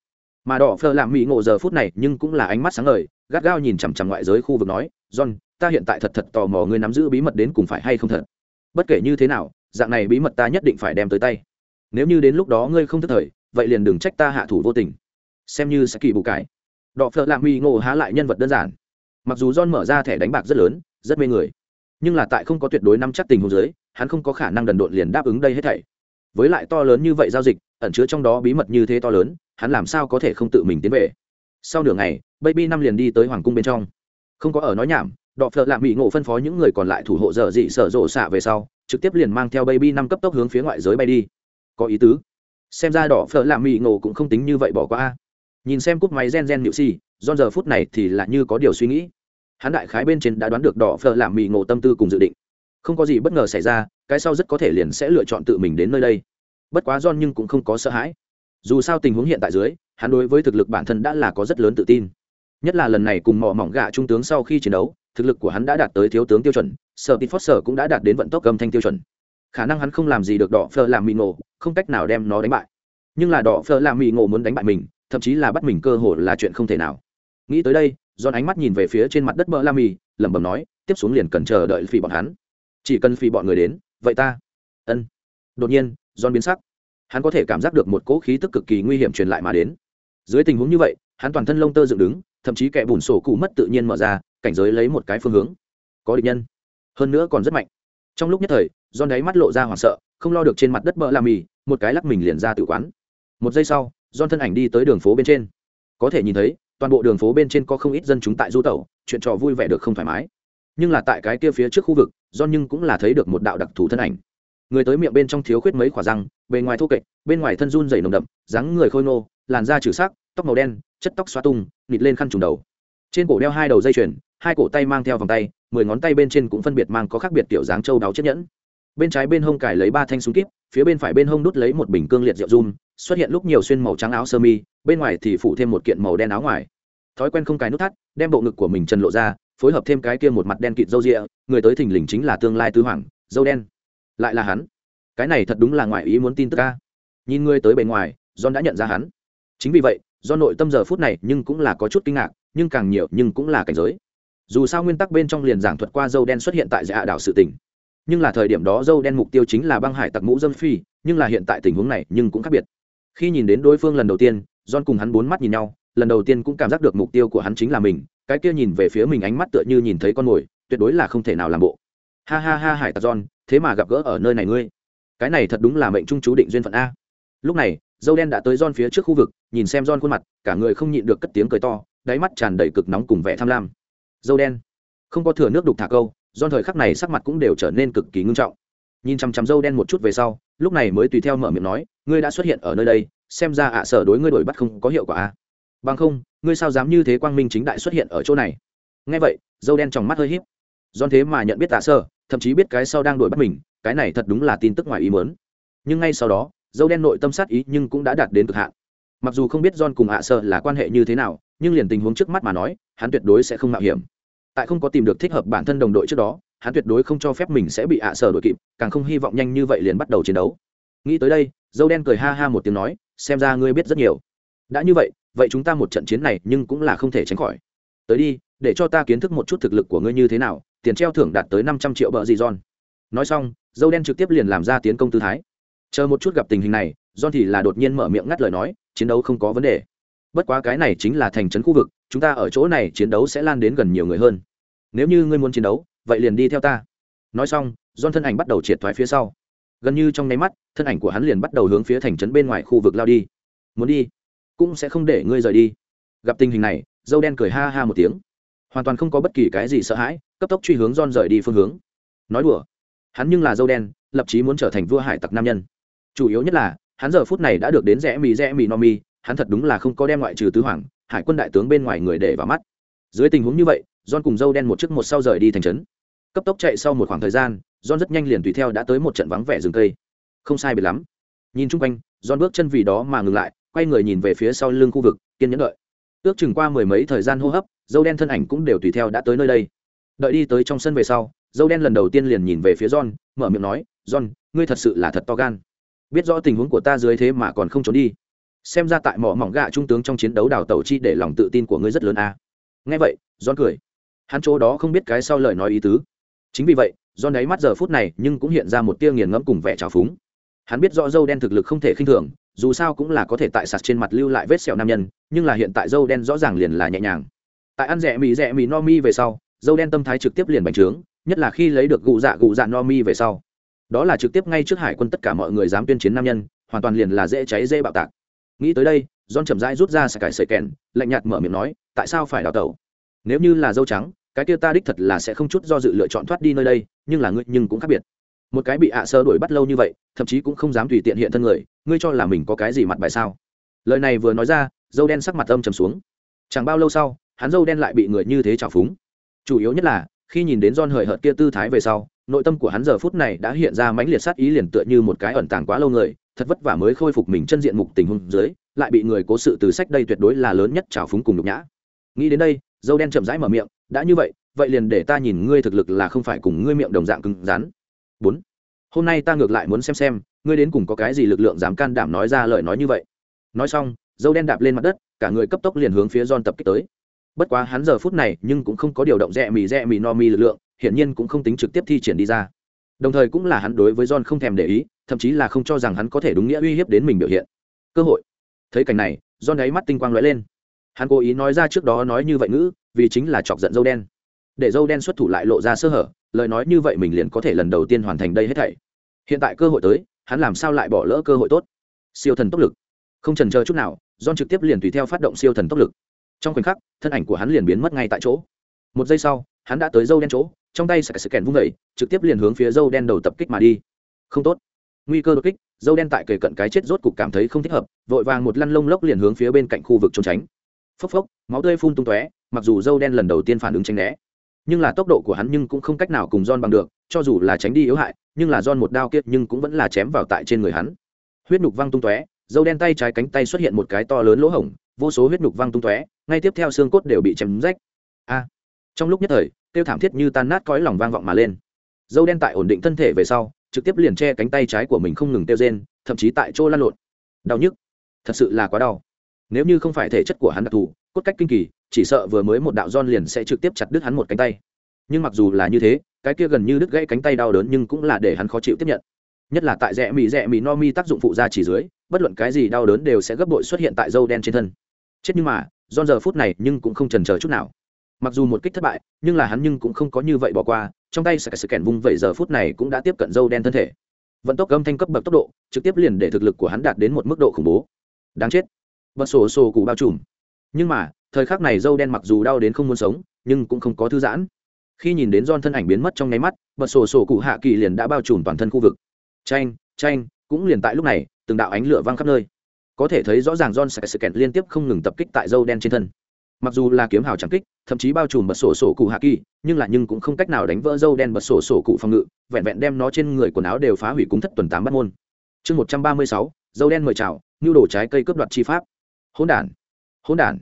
[SPEAKER 1] Mà đỏ phơ làm mỹ ngộ giờ phút này nhưng cũng là ánh mắt sáng ngời, gắt gao nhìn chằm chằm ngoại giới khu vực nói, john ta hiện tại thật thật tò mò ngươi nắm giữ bí mật đến cùng phải hay không thật. Bất kể như thế nào, dạng này bí mật ta nhất định phải đem tới tay. Nếu như đến lúc đó ngươi không thức thời, vậy liền đừng trách ta hạ thủ vô tình. Xem như sẽ kỳ bù cải đọ phợ lạng huy ngộ há lại nhân vật đơn giản. Mặc dù john mở ra thẻ đánh bạc rất lớn, rất mê người, nhưng là tại không có tuyệt đối nắm chắc tình huống dưới, hắn không có khả năng đần độn liền đáp ứng đây hết thảy. Với lại to lớn như vậy giao dịch, ẩn chứa trong đó bí mật như thế to lớn, hắn làm sao có thể không tự mình tiến về? Sau nửa ngày, baby năm liền đi tới hoàng cung bên trong. Không có ở nói nhảm đọ phợ lạ mỹ ngộ phân phó những người còn lại thủ hộ dở dị sở rộ xạ về sau, trực tiếp liền mang theo baby năm cấp tốc hướng phía ngoại giới bay đi. Có ý tứ. Xem ra đỏ phở lạ mỹ ngộ cũng không tính như vậy bỏ qua nhìn xem cúp máy gen gen nhự xì do giờ phút này thì lại như có điều suy nghĩ. Hắn đại khái bên trên đã đoán được đỏ phở lạ mỹ ngộ tâm tư cùng dự định. Không có gì bất ngờ xảy ra, cái sau rất có thể liền sẽ lựa chọn tự mình đến nơi đây. Bất quá john nhưng cũng không có sợ hãi. Dù sao tình huống hiện tại dưới, hắn đối với thực lực bản thân đã là có rất lớn tự tin. Nhất là lần này cùng mỏ mỏng gạ trung tướng sau khi chiến đấu thực lực của hắn đã đạt tới thiếu tướng tiêu chuẩn sở tít phót sở cũng đã đạt đến vận tốc âm thanh tiêu chuẩn. Khả năng hắn không làm gì được đỏ phờ làm mì ngộ, không cách nào đem nó đánh bại. Nhưng là đỏ phờ làm mì ngộ muốn đánh bại mình, thậm chí là bắt mình cơ hội là chuyện không thể nào. Nghĩ tới đây giòn ánh mắt nhìn về phía trên mặt đất bờ la mì, lẩm bẩm nói, tiếp xuống liền cần chờ đợi phi bọn hắn. Chỉ cần phi bọn người đến, vậy ta. Ân. Đột nhiên giòn biến sắc. Hắn có thể cảm giác được một cỗ khí tức cực kỳ nguy hiểm truyền lại mà đến. Dưới tình huống như vậy, hắn toàn thân lông tơ dựng đứng thậm chí kẻ bùn sổ cụ mất tự nhiên mở ra, cảnh giới lấy một cái phương hướng. Có địch nhân. Hơn nữa còn rất mạnh. Trong lúc nhất thời don đáy mắt lộ ra hoảng sợ, không lo được trên mặt đất bỡ làm mì, một cái lắc mình liền ra tự quán. Một giây sau don thân ảnh đi tới đường phố bên trên. Có thể nhìn thấy, toàn bộ đường phố bên trên có không ít dân chúng tại du tẩu, chuyện trò vui vẻ được không thoải mái. Nhưng là tại cái kia phía trước khu vực do nhưng cũng là thấy được một đạo đặc thù thân ảnh. Người tới miệng bên trong thiếu khuyết mấy khỏa răng, bề ngoài thô kệch, bên ngoài thân run dày nồng đậm, dáng người khôi nô làn da trừ sắc, tóc màu đen, chất tóc xoa tung, nịt lên khăn trùng đầu. Trên cổ đeo hai đầu dây chuyền, hai cổ tay mang theo vòng tay, mười ngón tay bên trên cũng phân biệt mang có khác biệt tiểu dáng châu đáo chiếc nhẫn. Bên trái bên hông cài lấy ba thanh súng kíp, phía bên phải bên hông đút lấy một bình cương liệt rượu run, xuất hiện lúc nhiều xuyên màu trắng áo sơ mi, bên ngoài thì phủ thêm một kiện màu đen áo ngoài. Thói quen không cài nút thắt, đem bộ ngực của mình trần lộ ra, phối hợp thêm cái kia một mặt đen kịt râu rịa, người tới thình lình chính là tương lai tứ hoàng, dâu đen. Lại là hắn. Cái này thật đúng là ngoại ý muốn tin tức ca nhìn người tới bề ngoài, john đã nhận ra hắn chính vì vậy, do nội tâm giờ phút này nhưng cũng là có chút kinh ngạc, nhưng càng nhiều nhưng cũng là cảnh giới. Dù sao nguyên tắc bên trong liền giảng thuật qua dâu đen xuất hiện tại dạ đảo sự tỉnh nhưng là thời điểm đó dâu đen mục tiêu chính là băng hải tặc mũ dâm phi, nhưng là hiện tại tình huống này nhưng cũng khác biệt. Khi nhìn đến đối phương lần đầu tiên, john cùng hắn bốn mắt nhìn nhau, lần đầu tiên cũng cảm giác được mục tiêu của hắn chính là mình, cái kia nhìn về phía mình ánh mắt tựa như nhìn thấy con mồi, tuyệt đối là không thể nào làm bộ. Ha ha ha hải tặc john, thế mà gặp gỡ ở nơi này ngươi. Cái này thật đúng là mệnh trung chú định duyên phận a. Lúc này dâu đen đã tới don phía trước khu vực, nhìn xem don khuôn mặt, cả người không nhịn được cất tiếng cười to, đáy mắt tràn đầy cực nóng cùng vẻ tham lam. Dâu đen, không có thừa nước đục thả câu, don thời khắc này sắc mặt cũng đều trở nên cực kỳ ngưng trọng. Nhìn chăm chăm dâu đen một chút về sau, lúc này mới tùy theo mở miệng nói, ngươi đã xuất hiện ở nơi đây, xem ra ạ à, sở đối ngươi đổi bắt không có hiệu quả a. Bằng không, ngươi sao dám như thế quang minh chính đại xuất hiện ở chỗ này? Nghe vậy, dâu đen trong mắt hơi híp. don thế mà nhận biết ạ à, sở, thậm chí biết cái sau đang đuổi bắt mình, cái này thật đúng là tin tức ngoài ý muốn. Nhưng ngay sau đó, dâu đen nội tâm sát ý nhưng cũng đã đạt đến cực hạn. Mặc dù không biết john cùng ạ à sợ là quan hệ như thế nào, nhưng liền tình huống trước mắt mà nói, hắn tuyệt đối sẽ không mạo hiểm. Tại không có tìm được thích hợp bản thân đồng đội trước đó, hắn tuyệt đối không cho phép mình sẽ bị ạ à sợ đội kịp, càng không hy vọng nhanh như vậy liền bắt đầu chiến đấu. Nghĩ tới đây, dâu đen cười ha ha một tiếng nói, xem ra ngươi biết rất nhiều. Đã như vậy vậy chúng ta một trận chiến này nhưng cũng là không thể tránh khỏi. Tới đi, để cho ta kiến thức một chút thực lực của ngươi như thế nào, tiền treo thưởng đạt tới năm trăm triệu bờ gì, john. Nói xong, dâu đen trực tiếp liền làm ra tiến công tư thái chờ một chút gặp tình hình này, john thì là đột nhiên mở miệng ngắt lời nói, chiến đấu không có vấn đề. Bất quá cái này chính là thành trấn khu vực, chúng ta ở chỗ này chiến đấu sẽ lan đến gần nhiều người hơn. Nếu như ngươi muốn chiến đấu, vậy liền đi theo ta. Nói xong, John thân ảnh bắt đầu triệt thoái phía sau. Gần như trong nháy mắt, thân ảnh của hắn liền bắt đầu hướng phía thành trấn bên ngoài khu vực lao đi. Muốn đi, cũng sẽ không để ngươi rời đi. Gặp tình hình này, dâu đen cười ha ha một tiếng. Hoàn toàn không có bất kỳ cái gì sợ hãi, cấp tốc truy hướng John rời đi phương hướng. Nói đùa, hắn nhưng là dâu đen, lập chí muốn trở thành vua hải tặc nam nhân chủ yếu nhất là, hắn giờ phút này đã được đến rẽ mì rẽ mì no mi, hắn thật đúng là không có đem ngoại trừ tứ hoàng, hải quân đại tướng bên ngoài người để vào mắt. Dưới tình huống như vậy, john cùng dâu đen một chiếc một sau rời đi thành trấn. Cấp tốc chạy sau một khoảng thời gian, john rất nhanh liền tùy theo đã tới một trận vắng vẻ rừng cây. Không sai biệt lắm. Nhìn chung quanh, john bước chân vì đó mà ngừng lại, quay người nhìn về phía sau lưng khu vực, kiên nhẫn đợi. Ước chừng qua mười mấy thời gian hô hấp dâu đen thân ảnh cũng đều tùy theo đã tới nơi đây. Đợi đi tới trong sân về sau dâu đen lần đầu tiên liền nhìn về phía john, mở miệng nói, john, ngươi thật sự là thật to gan biết rõ tình huống của ta dưới thế mà còn không trốn đi. Xem ra tại mỏ mỏng gạ trung tướng trong chiến đấu đào tẩu chi để lòng tự tin của ngươi rất lớn a à. nghe vậy, john cười. Hắn chỗ đó không biết cái sau lời nói ý tứ. Chính vì vậy, john đáy mắt giờ phút này nhưng cũng hiện ra một tia nghiền ngẫm cùng vẻ trào phúng. Hắn biết rõ dâu đen thực lực không thể khinh thường, dù sao cũng là có thể tại sạt trên mặt lưu lại vết sẹo nam nhân, nhưng là hiện tại dâu đen rõ ràng liền là nhẹ nhàng. Tại ăn rẻ mì rẻ mì no mi về sau, dâu đen tâm thái trực tiếp liền bành trướng, nhất là khi lấy được gụ dạ gụ dạ no mi về sau đó là trực tiếp ngay trước hải quân tất cả mọi người dám tuyên chiến nam nhân hoàn toàn liền là dễ cháy dễ bạo tạc. Nghĩ tới đây john chậm rãi rút ra sải cải sợi kèn lạnh nhạt mở miệng nói tại sao phải đào tẩu? Nếu như là dâu trắng cái kia ta đích thật là sẽ không chút do dự lựa chọn thoát đi nơi đây nhưng là ngươi nhưng cũng khác biệt. Một cái bị ạ sơ đuổi bắt lâu như vậy thậm chí cũng không dám tùy tiện hiện thân người ngươi cho là mình có cái gì mặt bài sao? Lời này vừa nói ra dâu đen sắc mặt âm trầm xuống. Chẳng bao lâu sau hắn dâu đen lại bị người như thế trào phúng. Chủ yếu nhất là khi nhìn đến John hời hợt kia tư thái về sau, nội tâm của hắn giờ phút này đã hiện ra mãnh liệt sát ý liền tựa như một cái ẩn tàng quá lâu người, thật vất vả mới khôi phục mình chân diện mục tình huống dưới, lại bị người cố sự từ sách đây tuyệt đối là lớn nhất trào phúng cùng nhục nhã. Nghĩ đến đây, dâu đen chậm rãi mở miệng, đã như vậy, vậy liền để ta nhìn ngươi thực lực là không phải cùng ngươi miệng đồng dạng cứng rắn. 4. Hôm nay ta ngược lại muốn xem xem, ngươi đến cùng có cái gì lực lượng dám can đảm nói ra lời nói như vậy. Nói xong, dâu đen đạp lên mặt đất, cả người cấp tốc liền hướng phía John tập kích tới bất quá hắn giờ phút này nhưng cũng không có điều động rẽ mì rẽ mì no mi lực lượng hiển nhiên cũng không tính trực tiếp thi triển đi ra. Đồng thời cũng là hắn đối với john không thèm để ý, thậm chí là không cho rằng hắn có thể đúng nghĩa uy hiếp đến mình biểu hiện. Cơ hội. Thấy cảnh này, john đáy mắt tinh quang lóe lên. Hắn cố ý nói ra trước đó nói như vậy ngữ, vì chính là chọc giận dâu đen. Để dâu đen xuất thủ lại lộ ra sơ hở, lời nói như vậy mình liền có thể lần đầu tiên hoàn thành đây hết thảy. Hiện tại cơ hội tới, hắn làm sao lại bỏ lỡ cơ hội tốt? Siêu thần tốc lực. Không trần chờ chút nào, john trực tiếp liền tùy theo phát động siêu thần tốc lực. Trong khoảnh khắc, thân ảnh của hắn liền biến mất ngay tại chỗ. Một giây sau, hắn đã tới dâu đen chỗ trong tay sẽ kèn vung vẩy trực tiếp liền hướng phía dâu đen đầu tập kích mà đi. Không tốt. Nguy cơ đột kích dâu đen tại kề cận cái chết rốt cục cảm thấy không thích hợp vội vàng một lăn lông lốc liền hướng phía bên cạnh khu vực trốn tránh. Phốc phốc máu tươi phun tung tóe mặc dù dâu đen lần đầu tiên phản ứng tránh né nhưng là tốc độ của hắn nhưng cũng không cách nào cùng John bằng được, cho dù là tránh đi yếu hại, nhưng là John một đao kiệt nhưng cũng vẫn là chém vào tại trên người hắn. Huyết nục văng tung tóe, dâu đen tay trái cánh tay xuất hiện một cái to lớn lỗ hổng, vô số huyết nục văng tung tóe, ngay tiếp theo xương cốt đều bị chém rách. A! Trong lúc nhất thời tiêu thảm thiết như tan nát cõi lòng vang vọng mà lên. Dâu đen tại ổn định thân thể về sau, trực tiếp liền che cánh tay trái của mình không ngừng tiêu rên, thậm chí tại chỗ lăn lộn. Đau nhức. Thật sự là quá đau. Nếu như không phải thể chất của hắn đặc thù, cốt cách kinh kỳ, chỉ sợ vừa mới một đạo giòn liền sẽ trực tiếp chặt đứt hắn một cánh tay. Nhưng mặc dù là như thế, cái kia gần như đứt gãy cánh tay đau đớn nhưng cũng là để hắn khó chịu tiếp nhận. Nhất là tại rẽ mì rẽ mì no mi tác dụng phụ ra chỉ dưới, bất luận cái gì đau đớn đều sẽ gấp bội xuất hiện tại dâu đen trên thân. Chết nhưng mà giòn giờ phút này nhưng cũng không trần chờ chút nào mặc dù một kích thất bại, nhưng là hắn nhưng cũng không có như vậy bỏ qua, trong tay sẽ kèn vung vậy giờ phút này cũng đã tiếp cận dâu đen thân thể. Vận tốc âm thanh cấp bậc tốc độ, trực tiếp liền để thực lực của hắn đạt đến một mức độ khủng bố. Đáng chết. Bật sổ sổ cụ bao trùm. Nhưng mà, thời khắc này dâu đen mặc dù đau đến không muốn sống, nhưng cũng không có thư giãn. Khi nhìn đến don thân ảnh biến mất trong nháy mắt, bật sổ sổ cụ hạ kỳ liền đã bao trùm toàn thân khu vực. Tranh tranh cũng liền tại lúc này, từng đạo ánh lửa văng khắp nơi. Có thể thấy rõ ràng don sẽ sự kẹt liên tiếp không ngừng tập kích tại dâu đen trên thân. Mặc dù là kiếm hào chẳng kích, thậm chí bao trùm bật sổ sổ cụ hạ kỳ, nhưng là nhưng cũng không cách nào đánh vỡ dâu đen bật sổ sổ cụ phòng ngự, vẹn vẹn đem nó trên người quần áo đều phá hủy cúng thất tuần tám bắt môn. Chương một trăm ba mươi sáu, dâu đen mời chào, nhu đổ trái cây cướp đoạt chi pháp. Hỗn đản, hỗn đản.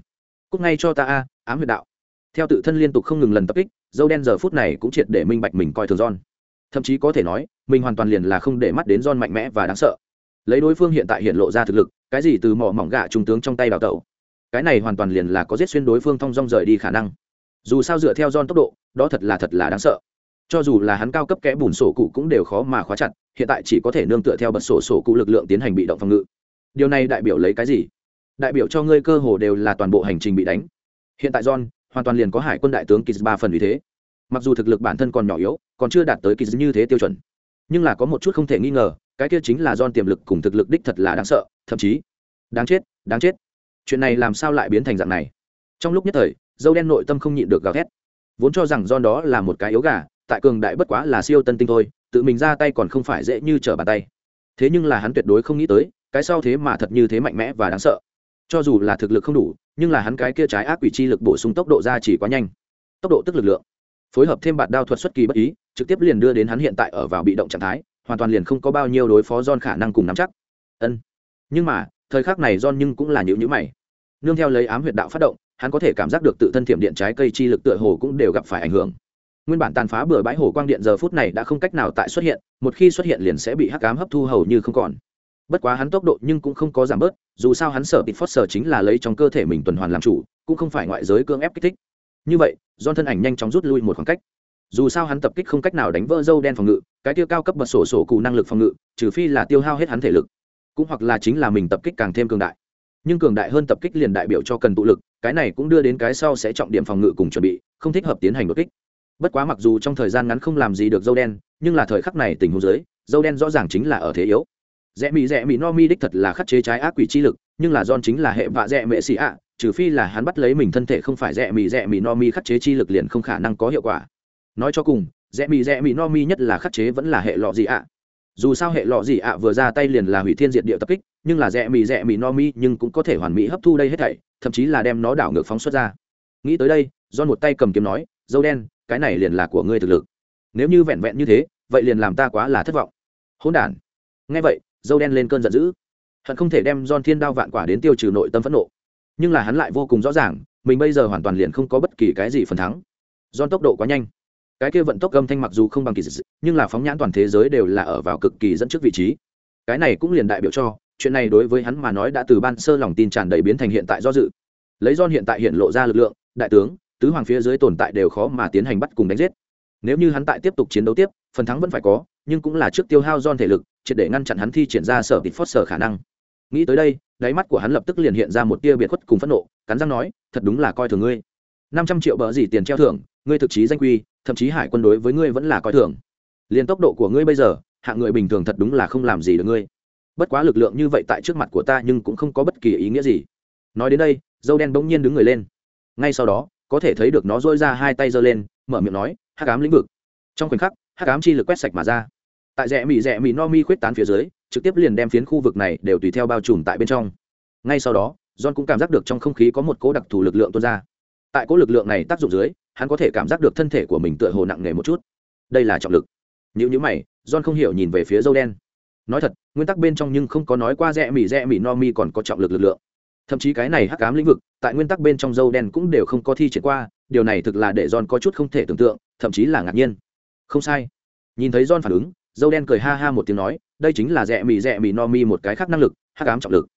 [SPEAKER 1] cúc ngay cho ta a, ám huyệt đạo. Theo tự thân liên tục không ngừng lần tập kích, dâu đen giờ phút này cũng triệt để minh bạch mình coi thường John. Thậm chí có thể nói, mình hoàn toàn liền là không để mắt đến John mạnh mẽ và đáng sợ lấy đối phương hiện tại hiện lộ ra thực lực cái gì từ mỏ mỏng gạ trung tướng trong tay đào tẩu cái này hoàn toàn liền là có giết xuyên đối phương thong dong rời đi khả năng. Dù sao dựa theo don tốc độ, đó thật là thật là đáng sợ. Cho dù là hắn cao cấp kẽ bùn sổ cụ cũng đều khó mà khóa chặt, hiện tại chỉ có thể nương tựa theo bật sổ sổ cụ lực lượng tiến hành bị động phòng ngự. Điều này đại biểu lấy cái gì? Đại biểu cho ngươi cơ hồ đều là toàn bộ hành trình bị đánh. Hiện tại john, hoàn toàn liền có hải quân đại tướng kiz ba phần vì thế. Mặc dù thực lực bản thân còn nhỏ yếu, còn chưa đạt tới kiz như thế tiêu chuẩn. Nhưng là có một chút không thể nghi ngờ, cái kia chính là john tiềm lực cùng thực lực đích thật là đáng sợ, thậm chí, đáng chết đáng chết chuyện này làm sao lại biến thành dạng này? Trong lúc nhất thời, dâu đen nội tâm không nhịn được gào thét. Vốn cho rằng john đó là một cái yếu gà, tại cường đại bất quá là siêu tân tinh thôi, tự mình ra tay còn không phải dễ như trở bàn tay. Thế nhưng là hắn tuyệt đối không nghĩ tới, cái sau thế mà thật như thế mạnh mẽ và đáng sợ. Cho dù là thực lực không đủ, nhưng là hắn cái kia trái ác quỷ chi lực bổ sung tốc độ ra chỉ quá nhanh. Tốc độ tức lực lượng, phối hợp thêm bạt đao thuật xuất kỳ bất ý, trực tiếp liền đưa đến hắn hiện tại ở vào bị động trạng thái, hoàn toàn liền không có bao nhiêu đối phó John khả năng cùng nắm chắc. Ân, nhưng mà, thời khắc này John nhưng cũng là nhữ nhữ mày nương theo lấy ám huyệt đạo phát động, hắn có thể cảm giác được tự thân thiểm điện trái cây chi lực tựa hồ cũng đều gặp phải ảnh hưởng. Nguyên bản tàn phá bừa bãi hồ quang điện giờ phút này đã không cách nào tại xuất hiện, một khi xuất hiện liền sẽ bị hắc cám hấp thu hầu như không còn. Bất quá hắn tốc độ nhưng cũng không có giảm bớt, dù sao hắn sở bị phót sở chính là lấy trong cơ thể mình tuần hoàn làm chủ, cũng không phải ngoại giới cưỡng ép kích thích. Như vậy do thân ảnh nhanh chóng rút lui một khoảng cách. Dù sao hắn tập kích không cách nào đánh vỡ dâu đen phòng ngự, cái tiêu cao cấp bật sổ sổ cụ năng lực phòng ngự, trừ phi là tiêu hao hết hắn thể lực, cũng hoặc là chính là mình tập kích càng thêm cường đại nhưng cường đại hơn tập kích liền đại biểu cho cần tụ lực, cái này cũng đưa đến cái sau sẽ trọng điểm phòng ngự cùng chuẩn bị, không thích hợp tiến hành đột kích. Bất quá mặc dù trong thời gian ngắn không làm gì được dâu đen, nhưng là thời khắc này tình huống dưới, dâu đen rõ ràng chính là ở thế yếu. Rẽ mỹ rẽ mỹ no mi đích thật là khắc chế trái ác quỷ chi lực, nhưng là don chính là hệ vạ rẽ mệ xì ạ, trừ phi là hắn bắt lấy mình thân thể không phải rẽ mỹ rẽ mỹ no mi khắc chế chi lực liền không khả năng có hiệu quả. Nói cho cùng, rẽ mỹ rẽ mỹ no mi nhất là khắc chế vẫn là hệ lọ gì ạ? Dù sao hệ lọ gì ạ, vừa ra tay liền là hủy thiên diệt địa tập kích, nhưng là rẽ mì rẽ mì no mi, nhưng cũng có thể hoàn mỹ hấp thu đây hết thảy, thậm chí là đem nó đảo ngược phóng xuất ra. Nghĩ tới đây do một tay cầm kiếm nói, dâu đen, cái này liền là của ngươi thực lực. Nếu như vẹn vẹn như thế, vậy liền làm ta quá là thất vọng. Hỗn đản. Nghe vậy, dâu đen lên cơn giận dữ. Hận không thể đem don thiên đao vạn quả đến tiêu trừ nội tâm phẫn nộ. Nhưng là hắn lại vô cùng rõ ràng, mình bây giờ hoàn toàn liền không có bất kỳ cái gì phần thắng. Don tốc độ quá nhanh cái kia vận tốc âm thanh mặc dù không bằng kỳ dị, nhưng là phóng nhãn toàn thế giới đều là ở vào cực kỳ dẫn trước vị trí. Cái này cũng liền đại biểu cho, chuyện này đối với hắn mà nói đã từ ban sơ lòng tin tràn đầy biến thành hiện tại do dự. Lấy don hiện tại hiện lộ ra lực lượng, đại tướng, tứ hoàng phía dưới tồn tại đều khó mà tiến hành bắt cùng đánh giết. Nếu như hắn tại tiếp tục chiến đấu tiếp, phần thắng vẫn phải có, nhưng cũng là trước tiêu hao don thể lực, triệt để ngăn chặn hắn thi triển ra sở tịt phót sở khả năng. Nghĩ tới đây, đáy mắt của hắn lập tức liền hiện ra một tia biệt khuất cùng phẫn nộ, cắn răng nói, thật đúng là coi thường ngươi. Năm trăm triệu bờ gì tiền treo thưởng, ngươi thực chí danh quy thậm chí hải quân đối với ngươi vẫn là coi thường. Liền tốc độ của ngươi bây giờ, hạng người bình thường thật đúng là không làm gì được ngươi. Bất quá lực lượng như vậy tại trước mặt của ta nhưng cũng không có bất kỳ ý nghĩa gì. Nói đến đây, dâu đen bỗng nhiên đứng người lên. Ngay sau đó, có thể thấy được nó dỗi ra hai tay giơ lên, mở miệng nói hát cám lĩnh vực. Trong khoảnh khắc hát cám chi lực quét sạch mà ra. Tại rẽ mị rẽ mị no mi khuyết tán phía dưới, trực tiếp liền đem phiến khu vực này đều tùy theo bao trùm tại bên trong. Ngay sau đó, john cũng cảm giác được trong không khí có một cố đặc thù lực lượng tuôn ra tại cỗ lực lượng này tác dụng dưới, hắn có thể cảm giác được thân thể của mình tựa hồ nặng nề một chút. Đây là trọng lực. Nếu như mày, john không hiểu nhìn về phía dâu đen. Nói thật, nguyên tắc bên trong nhưng không có nói qua rẽ mỉ rẽ mỉ no mi còn có trọng lực lực lượng. Thậm chí cái này hắc ám lĩnh vực, tại nguyên tắc bên trong dâu đen cũng đều không có thi triển qua, điều này thực là để john có chút không thể tưởng tượng, thậm chí là ngạc nhiên. Không sai. Nhìn thấy john phản ứng, dâu đen cười ha ha một tiếng nói, đây chính là rẽ mì rẽ mì no mi một cái khác năng lực, hắc ám trọng lực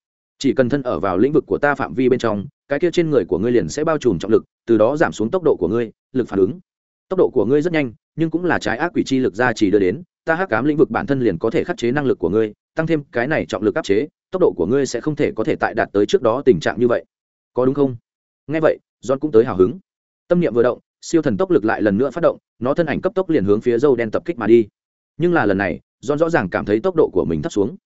[SPEAKER 1] chỉ cần thân ở vào lĩnh vực của ta phạm vi bên trong, cái kia trên người của ngươi liền sẽ bao trùm trọng lực, từ đó giảm xuống tốc độ của ngươi, lực phản ứng. Tốc độ của ngươi rất nhanh, nhưng cũng là trái ác quỷ chi lực ra chỉ đưa đến, ta hắc ám lĩnh vực bản thân liền có thể khắc chế năng lực của ngươi, tăng thêm cái này trọng lực áp chế, tốc độ của ngươi sẽ không thể có thể tại đạt tới trước đó tình trạng như vậy. Có đúng không? Nghe vậy, john cũng tới hào hứng. Tâm niệm vừa động, siêu thần tốc lực lại lần nữa phát động, nó thân ảnh cấp tốc liền hướng phía dâu đen tập kích mà đi. Nhưng là lần này, john rõ ràng cảm thấy tốc độ của mình thấp xuống.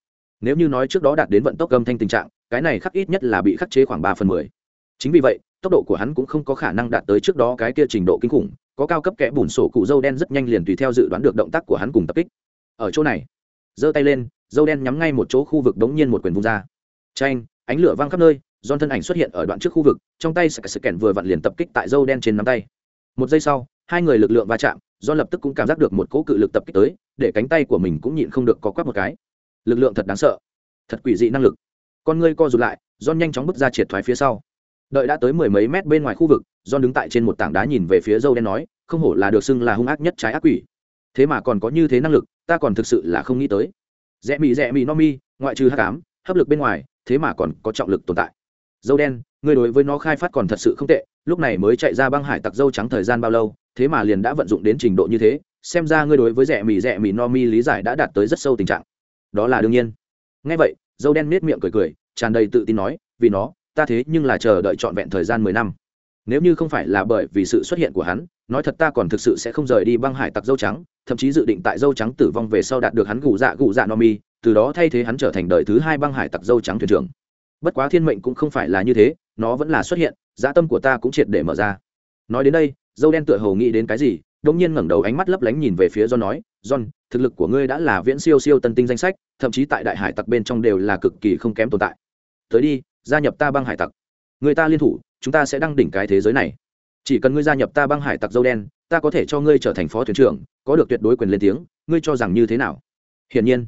[SPEAKER 1] Nếu như nói trước đó đạt đến vận tốc âm thanh tình trạng cái này khắc ít nhất là bị khắc chế khoảng ba phần mười. Chính vì vậy, tốc độ của hắn cũng không có khả năng đạt tới trước đó cái kia trình độ kinh khủng, có cao cấp kẽ bùn sổ cụ dâu đen rất nhanh liền tùy theo dự đoán được động tác của hắn cùng tập kích. Ở chỗ này, giơ tay lên, dâu đen nhắm ngay một chỗ khu vực đống nhiên một quyền vung ra. Tranh ánh lửa văng khắp nơi don thân ảnh xuất hiện ở đoạn trước khu vực, trong tay sạc sạc kèn vừa vặn liền tập kích tại dâu đen trên nắm tay. Một giây sau, hai người lực lượng va chạm do lập tức cũng cảm giác được một cỗ cự lực tập kích tới, để cánh tay của mình cũng nhịn không được có quắc một cái. Lực lượng thật đáng sợ. Thật quỷ dị năng lực con ngươi co rụt lại do nhanh chóng bước ra triệt thoái phía sau. Đợi đã tới mười mấy mét bên ngoài khu vực don đứng tại trên một tảng đá nhìn về phía dâu đen nói, không hổ là được xưng là hung ác nhất trái ác quỷ. Thế mà còn có như thế năng lực, ta còn thực sự là không nghĩ tới. Rẽ mì rẽ mì, no mi, ngoại trừ hắc ám, hấp lực bên ngoài, thế mà còn có trọng lực tồn tại. Dâu đen, ngươi đối với nó khai phát còn thật sự không tệ, lúc này mới chạy ra băng hải tặc dâu trắng thời gian bao lâu, thế mà liền đã vận dụng đến trình độ như thế, xem ra ngươi đối với rẻ mì rẻ mì, no mi lý giải đã đạt tới rất sâu tình trạng. Đó là đương nhiên. Ngay vậy dâu đen nết miệng cười cười, tràn đầy tự tin nói, vì nó, ta thế nhưng là chờ đợi trọn vẹn thời gian mười năm. Nếu như không phải là bởi vì sự xuất hiện của hắn, nói thật ta còn thực sự sẽ không rời đi băng hải tặc dâu trắng, thậm chí dự định tại dâu trắng tử vong về sau đạt được hắn gù dạ gù dạ no mi, từ đó thay thế hắn trở thành đời thứ hai băng hải tặc dâu trắng thuyền trưởng. Bất quá thiên mệnh cũng không phải là như thế, nó vẫn là xuất hiện dã tâm của ta cũng triệt để mở ra. Nói đến đây, dâu đen tựa hồ nghĩ đến cái gì đông nhiên ngẩng đầu ánh mắt lấp lánh nhìn về phía john nói, john, thực lực của ngươi đã là viễn siêu siêu tân tinh danh sách, thậm chí tại đại hải tặc bên trong đều là cực kỳ không kém tồn tại. Tới đi, gia nhập ta băng hải tặc. Người ta liên thủ, chúng ta sẽ đăng đỉnh cái thế giới này. Chỉ cần ngươi gia nhập ta băng hải tặc dâu đen, ta có thể cho ngươi trở thành phó thuyền trưởng, có được tuyệt đối quyền lên tiếng, ngươi cho rằng như thế nào? Hiển nhiên,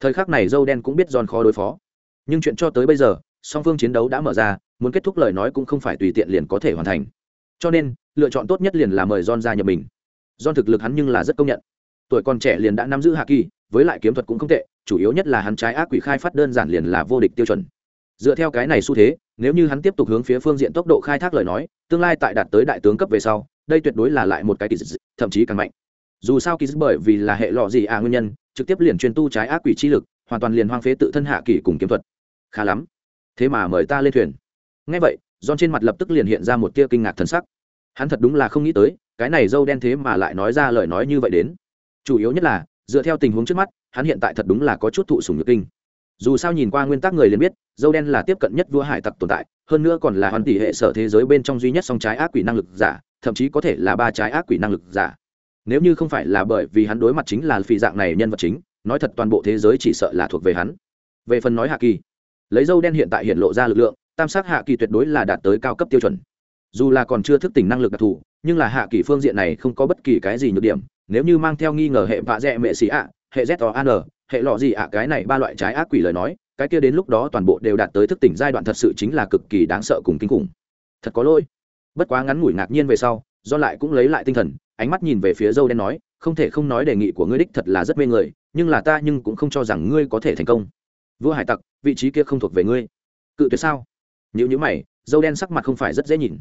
[SPEAKER 1] thời khắc này dâu đen cũng biết John khó đối phó. Nhưng chuyện cho tới bây giờ, song phương chiến đấu đã mở ra, muốn kết thúc lời nói cũng không phải tùy tiện liền có thể hoàn thành. Cho nên, lựa chọn tốt nhất liền là mời John gia nhập mình do thực lực hắn nhưng là rất công nhận. Tuổi còn trẻ liền đã nắm giữ hạ kỳ, với lại kiếm thuật cũng không tệ, chủ yếu nhất là hắn trái ác quỷ khai phát đơn giản liền là vô địch tiêu chuẩn. Dựa theo cái này xu thế, nếu như hắn tiếp tục hướng phía phương diện tốc độ khai thác lời nói, tương lai tại đạt tới đại tướng cấp về sau, đây tuyệt đối là lại một cái kỳ dị, thậm chí càng mạnh. Dù sao kỳ dị bởi vì là hệ lọ gì à nguyên nhân, trực tiếp liền chuyên tu trái ác quỷ chi lực, hoàn toàn liền hoang phế tự thân hạ kỳ cùng kiếm thuật. Khá lắm. Thế mà mời ta lên thuyền. Nghe vậy, don trên mặt lập tức liền hiện ra một tia kinh ngạc thần sắc hắn thật đúng là không nghĩ tới cái này dâu đen thế mà lại nói ra lời nói như vậy đến. Chủ yếu nhất là, dựa theo tình huống trước mắt, hắn hiện tại thật đúng là có chút thụ sùng nhược kinh. Dù sao nhìn qua nguyên tắc người liền biết, dâu đen là tiếp cận nhất vua hải tặc tồn tại, hơn nữa còn là hoàn tỷ hệ sở thế giới bên trong duy nhất song trái ác quỷ năng lực giả, thậm chí có thể là ba trái ác quỷ năng lực giả. Nếu như không phải là bởi vì hắn đối mặt chính là phi dạng này nhân vật chính, nói thật toàn bộ thế giới chỉ sợ là thuộc về hắn. Về phần nói hạ kỳ, lấy dâu đen hiện tại hiện lộ ra lực lượng, tam sát hạ kỳ tuyệt đối là đạt tới cao cấp tiêu chuẩn dù là còn chưa thức tỉnh năng lực đặc thù, nhưng là hạ kỳ phương diện này không có bất kỳ cái gì nhược điểm, nếu như mang theo nghi ngờ hệ vạ dẹ mệ xì ạ, hệ z o an hệ lọ gì ạ, cái này ba loại trái ác quỷ lời nói, cái kia đến lúc đó toàn bộ đều đạt tới thức tỉnh giai đoạn thật sự chính là cực kỳ đáng sợ cùng kinh khủng. Thật có lỗi. Bất quá ngắn ngủi ngạc nhiên về sau, do lại cũng lấy lại tinh thần, ánh mắt nhìn về phía dâu đen nói, không thể không nói đề nghị của ngươi đích thật là rất mê người, nhưng là ta nhưng cũng không cho rằng ngươi có thể thành công. Vua hải tặc, vị trí kia không thuộc về ngươi. Cự tuyệt sao? Nếu như mày, dâu đen sắc mặt không phải rất dễ nhìn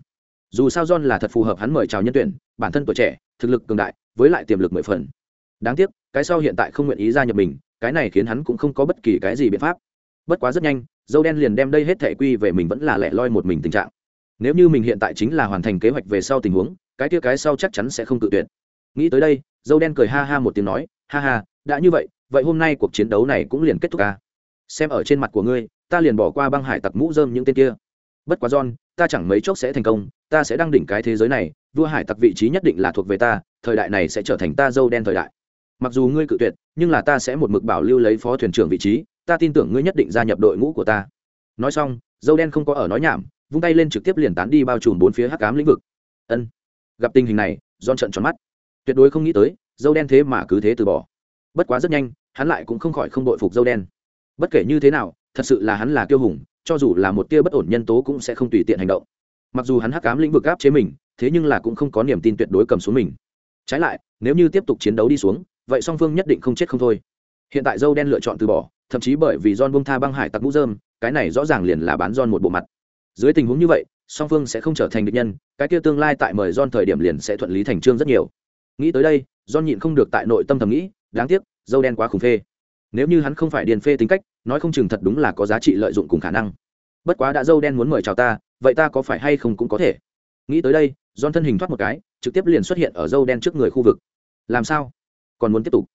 [SPEAKER 1] dù sao john là thật phù hợp hắn mời chào nhân tuyển, bản thân tuổi trẻ, thực lực cường đại, với lại tiềm lực mười phần. Đáng tiếc, cái sau hiện tại không nguyện ý gia nhập mình, cái này khiến hắn cũng không có bất kỳ cái gì biện pháp. Bất quá rất nhanh, dâu đen liền đem đây hết thể quy về mình vẫn là lẻ loi một mình tình trạng. Nếu như mình hiện tại chính là hoàn thành kế hoạch về sau tình huống, cái kia cái sau chắc chắn sẽ không tự tuyệt. Nghĩ tới đây, dâu đen cười ha ha một tiếng nói, ha ha, đã như vậy vậy hôm nay cuộc chiến đấu này cũng liền kết thúc ca xem ở trên mặt của ngươi, ta liền bỏ qua băng hải tặc mũ dơm những tên kia. Bất quá john ta chẳng mấy chốc sẽ thành công, ta sẽ đăng đỉnh cái thế giới này, vua hải tặc vị trí nhất định là thuộc về ta, thời đại này sẽ trở thành ta dâu đen thời đại. Mặc dù ngươi cự tuyệt, nhưng là ta sẽ một mực bảo lưu lấy phó thuyền trưởng vị trí, ta tin tưởng ngươi nhất định gia nhập đội ngũ của ta. Nói xong, dâu đen không có ở nói nhảm, vung tay lên trực tiếp liền tán đi bao trùm bốn phía hắc cám lĩnh vực. Ân. Gặp tình hình này don trận tròn mắt. Tuyệt đối không nghĩ tới, dâu đen thế mà cứ thế từ bỏ. Bất quá rất nhanh, hắn lại cũng không khỏi không đội phục dâu đen. Bất kể như thế nào, thật sự là hắn là kiêu hùng cho dù là một tia bất ổn nhân tố cũng sẽ không tùy tiện hành động. Mặc dù hắn hắc cám lĩnh vực áp chế mình, thế nhưng là cũng không có niềm tin tuyệt đối cầm xuống mình. Trái lại, nếu như tiếp tục chiến đấu đi xuống, vậy song phương nhất định không chết không thôi. Hiện tại dâu đen lựa chọn từ bỏ, thậm chí bởi vì john bông tha băng hải tặc mũ dơm cái này rõ ràng liền là bán john một bộ mặt. Dưới tình huống như vậy, song phương sẽ không trở thành địch nhân, cái kia tương lai tại mời john thời điểm liền sẽ thuận lý thành trương rất nhiều. Nghĩ tới đây, john nhịn không được tại nội tâm thầm nghĩ, đáng tiếc dâu đen quá khủng phê nếu như hắn không phải điền phê tính cách, nói không chừng thật đúng là có giá trị lợi dụng cùng khả năng. Bất quá đã dâu đen muốn mời chào ta, vậy ta có phải hay không cũng có thể. Nghĩ tới đây don thân hình thoát một cái, trực tiếp liền xuất hiện ở dâu đen trước người khu vực. Làm sao? Còn muốn tiếp tục?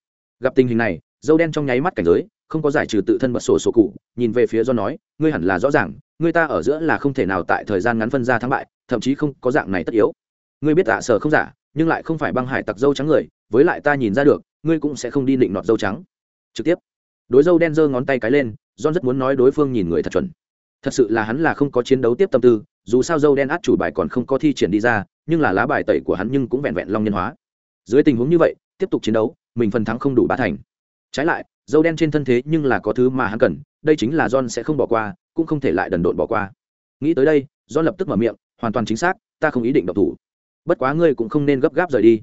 [SPEAKER 1] Gặp tình hình này, dâu đen trong nháy mắt cảnh giới, không có giải trừ tự thân bật sổ sổ cụ, nhìn về phía do nói, ngươi hẳn là rõ ràng, ngươi ta ở giữa là không thể nào tại thời gian ngắn phân ra thắng bại, thậm chí không có dạng này tất yếu. Ngươi biết tạ sở không giả, nhưng lại không phải băng hải tặc dâu trắng người, với lại ta nhìn ra được, ngươi cũng sẽ không đi định nọt dâu trắng trực tiếp. Đối dâu đen giơ ngón tay cái lên, john rất muốn nói đối phương nhìn người thật chuẩn. Thật sự là hắn là không có chiến đấu tiếp tâm tư, dù sao dâu đen át chủ bài còn không có thi triển đi ra, nhưng là lá bài tẩy của hắn nhưng cũng vẹn vẹn long nhân hóa. Dưới tình huống như vậy, tiếp tục chiến đấu, mình phần thắng không đủ ba thành. Trái lại, dâu đen trên thân thế nhưng là có thứ mà hắn cần, đây chính là john sẽ không bỏ qua, cũng không thể lại đần độn bỏ qua. Nghĩ tới đây, john lập tức mở miệng, hoàn toàn chính xác, ta không ý định độc thủ. Bất quá ngươi cũng không nên gấp gáp rời đi.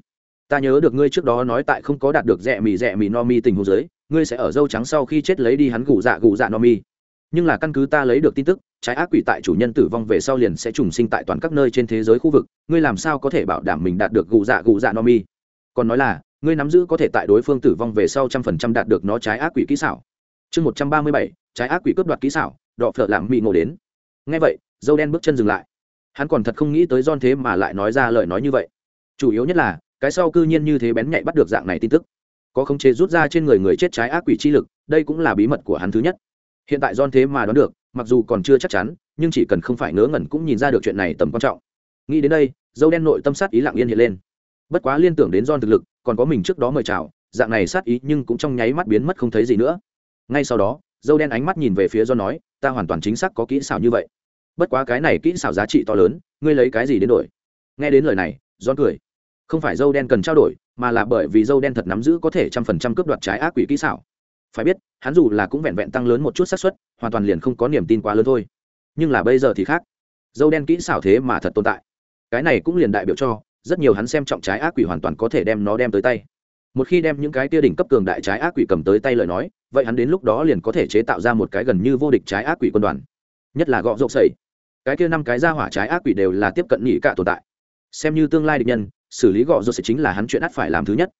[SPEAKER 1] Ta nhớ được ngươi trước đó nói tại không có đạt được rẻ mì rẻ mì no mi tình huống dưới ngươi sẽ ở dâu trắng sau khi chết lấy đi hắn gù dạ gù dạ no mi. Nhưng là căn cứ ta lấy được tin tức, trái ác quỷ tại chủ nhân tử vong về sau liền sẽ trùng sinh tại toàn các nơi trên thế giới khu vực, ngươi làm sao có thể bảo đảm mình đạt được gù dạ gù dạ no mi? Còn nói là, ngươi nắm giữ có thể tại đối phương tử vong về sau trăm phần trăm đạt được nó trái ác quỷ kỹ xảo. Chương một trăm ba mươi bảy, trái ác quỷ cướp đoạt kỹ xảo, đọ phở làm bị ngộ đến. Ngay vậy, dâu đen bước chân dừng lại. Hắn còn thật không nghĩ tới don thế mà lại nói ra lời nói như vậy. Chủ yếu nhất là, cái sau cư nhiên như thế bén nhạy bắt được dạng này tin tức có khống chế rút ra trên người người chết trái ác quỷ chi lực, đây cũng là bí mật của hắn thứ nhất. Hiện tại don thế mà đoán được, mặc dù còn chưa chắc chắn, nhưng chỉ cần không phải ngớ ngẩn cũng nhìn ra được chuyện này tầm quan trọng. Nghĩ đến đây, dâu đen nội tâm sát ý lặng yên hiện lên. Bất quá liên tưởng đến don thực lực, còn có mình trước đó mời chào, dạng này sát ý nhưng cũng trong nháy mắt biến mất không thấy gì nữa. Ngay sau đó, dâu đen ánh mắt nhìn về phía do nói, ta hoàn toàn chính xác có kỹ xảo như vậy. Bất quá cái này kỹ xảo giá trị to lớn, ngươi lấy cái gì đến đổi? Nghe đến lời này don cười không phải dâu đen cần trao đổi, mà là bởi vì dâu đen thật nắm giữ có thể trăm phần trăm cướp đoạt trái ác quỷ kỹ xảo. Phải biết, hắn dù là cũng vẹn vẹn tăng lớn một chút xác suất, hoàn toàn liền không có niềm tin quá lớn thôi. Nhưng là bây giờ thì khác. Dâu đen kỹ xảo thế mà thật tồn tại. Cái này cũng liền đại biểu cho, rất nhiều hắn xem trọng trái ác quỷ hoàn toàn có thể đem nó đem tới tay. Một khi đem những cái tia đỉnh cấp cường đại trái ác quỷ cầm tới tay lời nói, vậy hắn đến lúc đó liền có thể chế tạo ra một cái gần như vô địch trái ác quỷ quân đoàn. Nhất là gọ rộp sẩy. Cái kia năm cái ra hỏa trái ác quỷ đều là tiếp cận nhị cả tồn tại. Xem như tương lai địch nhân xử lý gọ rộp sẽ chính là hắn chuyện ắt phải làm thứ nhất.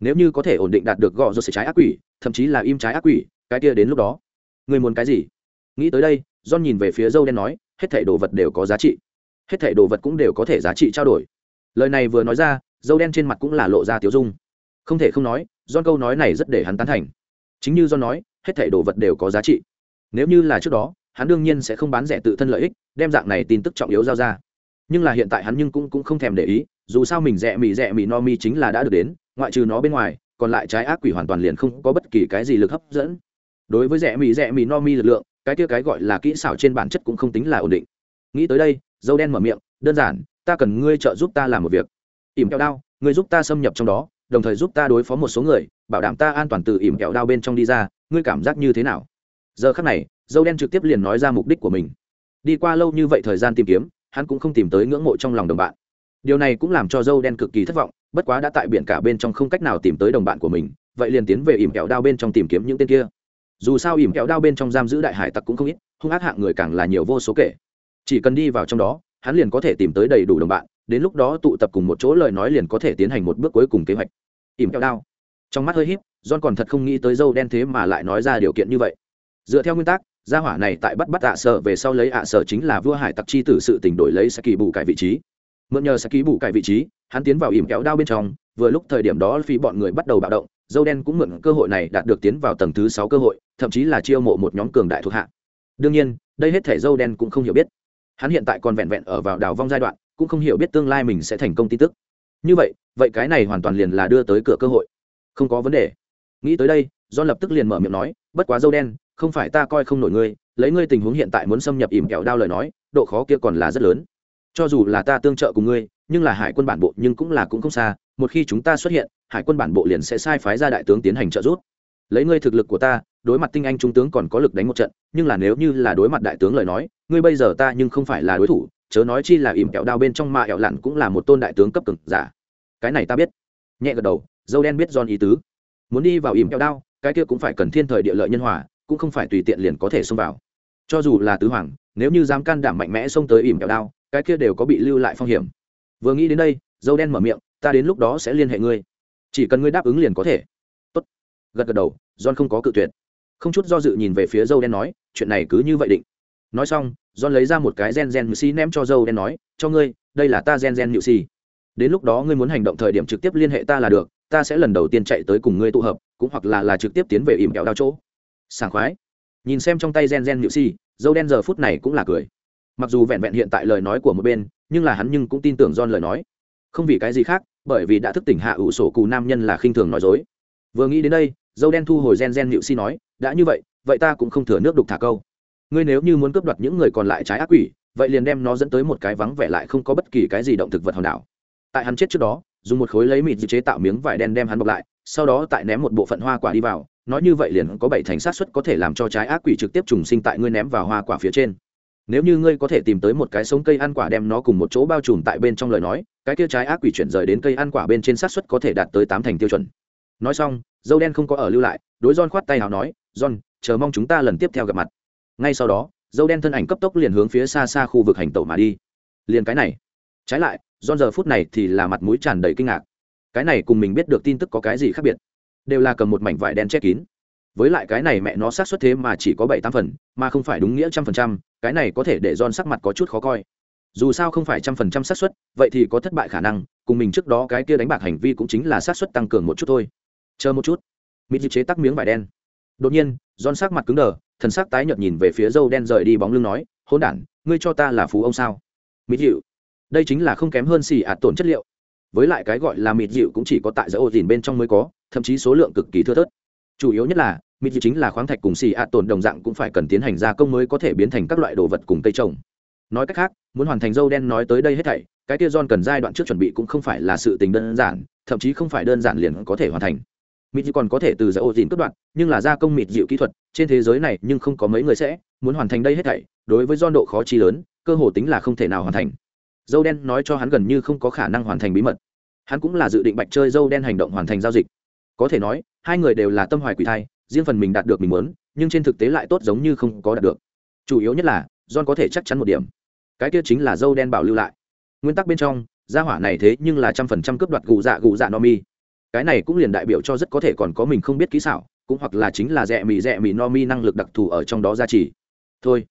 [SPEAKER 1] Nếu như có thể ổn định đạt được gọ rộp sẽ trái ác quỷ, thậm chí là im trái ác quỷ, cái kia đến lúc đó người muốn cái gì? Nghĩ tới đây, john nhìn về phía dâu đen nói, hết thảy đồ vật đều có giá trị. Hết thảy đồ vật cũng đều có thể giá trị trao đổi. Lời này vừa nói ra, dâu đen trên mặt cũng là lộ ra tiếu dung. Không thể không nói, John câu nói này rất để hắn tán thành. Chính như John nói, hết thảy đồ vật đều có giá trị. Nếu như là trước đó, hắn đương nhiên sẽ không bán rẻ tự thân lợi ích, đem dạng này tin tức trọng yếu giao ra. Nhưng là hiện tại hắn nhưng cũng cũng không thèm để ý dù sao mình rẻ mì rẻ mì no mi chính là đã được đến, ngoại trừ nó bên ngoài, còn lại trái ác quỷ hoàn toàn liền không có bất kỳ cái gì lực hấp dẫn. Đối với rẻ mì rẻ mì no mi lực lượng, cái kia cái gọi là kỹ xảo trên bản chất cũng không tính là ổn định. Nghĩ tới đây, dâu đen mở miệng, đơn giản, ta cần ngươi trợ giúp ta làm một việc. Ỉm kẹo đao, ngươi giúp ta xâm nhập trong đó, đồng thời giúp ta đối phó một số người, bảo đảm ta an toàn từ ỉm kẹo đao bên trong đi ra, ngươi cảm giác như thế nào? Giờ khắc này, dâu đen trực tiếp liền nói ra mục đích của mình. Đi qua lâu như vậy thời gian tìm kiếm, hắn cũng không tìm tới ngưỡng mộ trong lòng đồng bạn điều này cũng làm cho dâu đen cực kỳ thất vọng, bất quá đã tại biển cả bên trong không cách nào tìm tới đồng bạn của mình, vậy liền tiến về ỉm kẹo đao bên trong tìm kiếm những tên kia. Dù sao ỉm kẹo đao bên trong giam giữ đại hải tặc cũng không ít, hung ác hạng người càng là nhiều vô số kể. Chỉ cần đi vào trong đó, hắn liền có thể tìm tới đầy đủ đồng bạn, đến lúc đó tụ tập cùng một chỗ lời nói liền có thể tiến hành một bước cuối cùng kế hoạch. Ỉm kẹo đao. Trong mắt hơi híp, john còn thật không nghĩ tới dâu đen thế mà lại nói ra điều kiện như vậy. Dựa theo nguyên tắc, gia hỏa này tại bắt bắt ạ sợ về sau lấy ạ sợ chính là vua hải tặc chi tử sự tỉnh đổi lấy sẽ kỳ bù cải vị trí mượn nhờ sẽ kỳ bù cải vị trí, hắn tiến vào ỉm kéo đao bên trong, vừa lúc thời điểm đó phi bọn người bắt đầu bạo động, dâu đen cũng mượn cơ hội này đạt được tiến vào tầng thứ sáu cơ hội, thậm chí là chiêu mộ một nhóm cường đại thuộc hạ. Đương nhiên, đây hết thể dâu đen cũng không hiểu biết. Hắn hiện tại còn vẹn vẹn ở vào đào vong giai đoạn, cũng không hiểu biết tương lai mình sẽ thành công tin tức. Như vậy vậy cái này hoàn toàn liền là đưa tới cửa cơ hội. Không có vấn đề. Nghĩ tới đây do lập tức liền mở miệng nói, bất quá dâu đen, không phải ta coi không nổi ngươi, lấy ngươi tình huống hiện tại muốn xâm nhập ỉm kẹo đao lời nói, độ khó kia còn là rất lớn cho dù là ta tương trợ cùng ngươi, nhưng là hải quân bản bộ nhưng cũng là cũng không xa, một khi chúng ta xuất hiện, hải quân bản bộ liền sẽ sai phái ra đại tướng tiến hành trợ giúp. Lấy ngươi thực lực của ta, đối mặt tinh anh trung tướng còn có lực đánh một trận, nhưng là nếu như là đối mặt đại tướng lời nói, ngươi bây giờ ta nhưng không phải là đối thủ, chớ nói chi là ỉm kẹo đao bên trong mà ẹo lặn cũng là một tôn đại tướng cấp cực giả. Cái này ta biết. Nhẹ gật đầu, dâu đen biết don ý tứ. Muốn đi vào ỉm kẹo đao, cái kia cũng phải cần thiên thời địa lợi nhân hòa, cũng không phải tùy tiện liền có thể xông vào. Cho dù là tứ hoàng, nếu như dám can đảm mạnh mẽ xông tới ỉm kẹo đao cái kia đều có bị lưu lại phong hiểm. Vừa nghĩ đến đây dâu đen mở miệng ta đến lúc đó sẽ liên hệ ngươi. Chỉ cần ngươi đáp ứng liền có thể. Tốt. gật gật đầu john không có cự tuyệt. Không chút do dự nhìn về phía dâu đen nói chuyện này cứ như vậy định. Nói xong john lấy ra một cái gen gen nhự xi ném cho dâu đen nói cho ngươi đây là ta gen gen nhự xi. đến lúc đó ngươi muốn hành động thời điểm trực tiếp liên hệ ta là được ta sẽ lần đầu tiên chạy tới cùng ngươi tụ hợp cũng hoặc là là trực tiếp tiến về ìm kẹo đao chỗ. Sảng khoái. Nhìn xem trong tay gen gen nhự xi, dâu đen giờ phút này cũng là cười mặc dù vẹn vẹn hiện tại lời nói của một bên, nhưng là hắn nhưng cũng tin tưởng don lời nói. Không vì cái gì khác, bởi vì đã thức tỉnh hạ ủ sổ cù nam nhân là khinh thường nói dối. Vừa nghĩ đến đây, dâu đen thu hồi gen gen nhự si nói, đã như vậy vậy ta cũng không thừa nước đục thả câu. Ngươi nếu như muốn cướp đoạt những người còn lại trái ác quỷ, vậy liền đem nó dẫn tới một cái vắng vẻ lại không có bất kỳ cái gì động thực vật hòn đảo. Tại hắn chết trước đó, dùng một khối lấy mịt chế tạo miếng vải đen đem hắn bọc lại, sau đó tại ném một bộ phận hoa quả đi vào, nói như vậy liền có bảy thành sát suất có thể làm cho trái ác quỷ trực tiếp trùng sinh tại ngươi ném vào hoa quả phía trên nếu như ngươi có thể tìm tới một cái sống cây ăn quả đem nó cùng một chỗ bao trùm tại bên trong lời nói, cái kia trái ác quỷ chuyển rời đến cây ăn quả bên trên sát suất có thể đạt tới tám thành tiêu chuẩn. Nói xong, dâu đen không có ở lưu lại, đối john khoát tay nào nói, john, chờ mong chúng ta lần tiếp theo gặp mặt. Ngay sau đó, dâu đen thân ảnh cấp tốc liền hướng phía xa xa khu vực hành tẩu mà đi. Liền cái này. Trái lại, john giờ phút này thì là mặt mũi tràn đầy kinh ngạc. Cái này cùng mình biết được tin tức có cái gì khác biệt? Đều là cầm một mảnh vải đen che kín. Với lại cái này mẹ nó sát xuất thế mà chỉ có bảy tám phần, mà không phải đúng nghĩa trăm phần trăm cái này có thể để don sắc mặt có chút khó coi. Dù sao không phải trăm phần trăm xác suất, vậy thì có thất bại khả năng, cùng mình trước đó cái kia đánh bạc hành vi cũng chính là xác suất tăng cường một chút thôi. Chờ một chút. Mịt chế tắc miếng vải đen. Đột nhiên don sắc mặt cứng đờ, thần sắc tái nhợt nhìn về phía dâu đen rời đi bóng lưng nói, hỗn đản, ngươi cho ta là phú ông sao? Mịt dịu. Đây chính là không kém hơn xì ạt tổn chất liệu. Với lại cái gọi là mịt dịu cũng chỉ có tại giữa ô dìn bên trong mới có, thậm chí số lượng cực kỳ thưa thớt. Chủ yếu nhất là mịt chính là khoáng thạch cùng xì ạt tồn đồng dạng cũng phải cần tiến hành gia công mới có thể biến thành các loại đồ vật cùng cây trồng. Nói cách khác, muốn hoàn thành dâu đen nói tới đây hết thảy, cái kia john cần giai đoạn trước chuẩn bị cũng không phải là sự tình đơn giản, thậm chí không phải đơn giản liền có thể hoàn thành. Mịt còn có thể từ giải ô dìn cất đoạn, nhưng là gia công mịt dịu kỹ thuật, trên thế giới này nhưng không có mấy người sẽ muốn hoàn thành đây hết thảy, đối với john độ khó chi lớn, cơ hồ tính là không thể nào hoàn thành. Dâu đen nói cho hắn gần như không có khả năng hoàn thành bí mật. Hắn cũng là dự định bạch chơi dâu đen hành động hoàn thành giao dịch. Có thể nói, hai người đều là tâm hoài quỷ thai riêng phần mình đạt được mình muốn, nhưng trên thực tế lại tốt giống như không có đạt được. Chủ yếu nhất là, john có thể chắc chắn một điểm. Cái kia chính là dâu đen bảo lưu lại. Nguyên tắc bên trong, gia hỏa này thế nhưng là trăm phần trăm cướp đoạt gù dạ gù dạ no mi cái này cũng liền đại biểu cho rất có thể còn có mình không biết kỹ xảo, cũng hoặc là chính là rẻ mì rẻ mì no mi năng lực đặc thù ở trong đó gia trì. Thôi.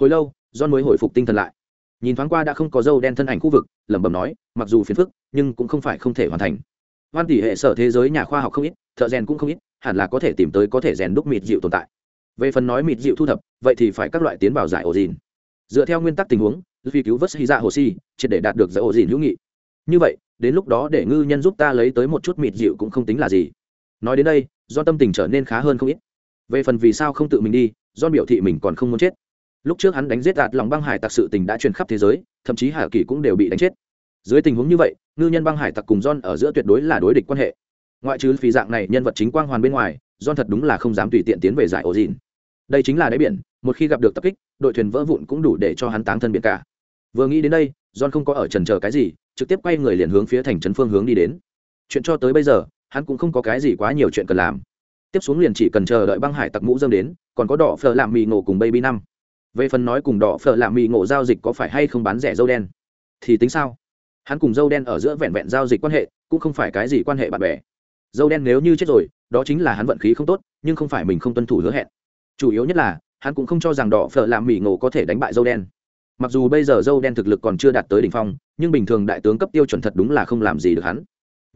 [SPEAKER 1] Hồi lâu, john mới hồi phục tinh thần lại. Nhìn thoáng qua đã không có dâu đen thân ảnh khu vực, lẩm bẩm nói, mặc dù phiền phức, nhưng cũng không phải không thể hoàn thành. Hoan tỷ hệ sở thế giới nhà khoa học không ít, thợ rèn cũng không ít hẳn là có thể tìm tới có thể rèn đúc mịt dịu tồn tại. Về phần nói mịt dịu thu thập, vậy thì phải các loại tiến vào giải ổ dìn dựa theo nguyên tắc tình huống vì cứu vớt hy dạ hồ si, triệt để đạt được giải ổ dìn hữu nghị. Như vậy, đến lúc đó để ngư nhân giúp ta lấy tới một chút mịt dịu cũng không tính là gì. Nói đến đây do tâm tình trở nên khá hơn không ít. Về phần vì sao không tự mình đi do biểu thị mình còn không muốn chết. Lúc trước hắn đánh giết đạt lòng băng hải tặc sự tình đã truyền khắp thế giới, thậm chí hải kỳ cũng đều bị đánh chết. Dưới tình huống như vậy, ngư nhân băng hải tặc cùng john ở giữa tuyệt đối là đối địch quan hệ ngoại trừ phí dạng này nhân vật chính quang hoàn bên ngoài, john thật đúng là không dám tùy tiện tiến về giải ổ dìn đây chính là đáy biển, một khi gặp được tập kích, đội thuyền vỡ vụn cũng đủ để cho hắn táng thân biển cả. Vừa nghĩ đến đây, john không có ở trần chờ cái gì, trực tiếp quay người liền hướng phía thành trấn phương hướng đi đến. Chuyện cho tới bây giờ, hắn cũng không có cái gì quá nhiều chuyện cần làm. Tiếp xuống liền chỉ cần chờ đợi băng hải tặc mũ dâng đến, còn có đỏ phở làm mì ngộ cùng baby năm. Về phần nói cùng đỏ phở làm mì ngộ giao dịch có phải hay không bán rẻ dâu đen, thì tính sao? Hắn cùng dâu đen ở giữa vẹn vẹn giao dịch quan hệ, cũng không phải cái gì quan hệ bạn bè dâu đen nếu như chết rồi, đó chính là hắn vận khí không tốt, nhưng không phải mình không tuân thủ hứa hẹn. Chủ yếu nhất là, hắn cũng không cho rằng đỏ phở làm mỹ ngộ có thể đánh bại dâu đen. Mặc dù bây giờ dâu đen thực lực còn chưa đạt tới đ ỉ n h phong, nhưng bình thường đại tướng cấp tiêu chuẩn thật đúng là không làm gì được hắn.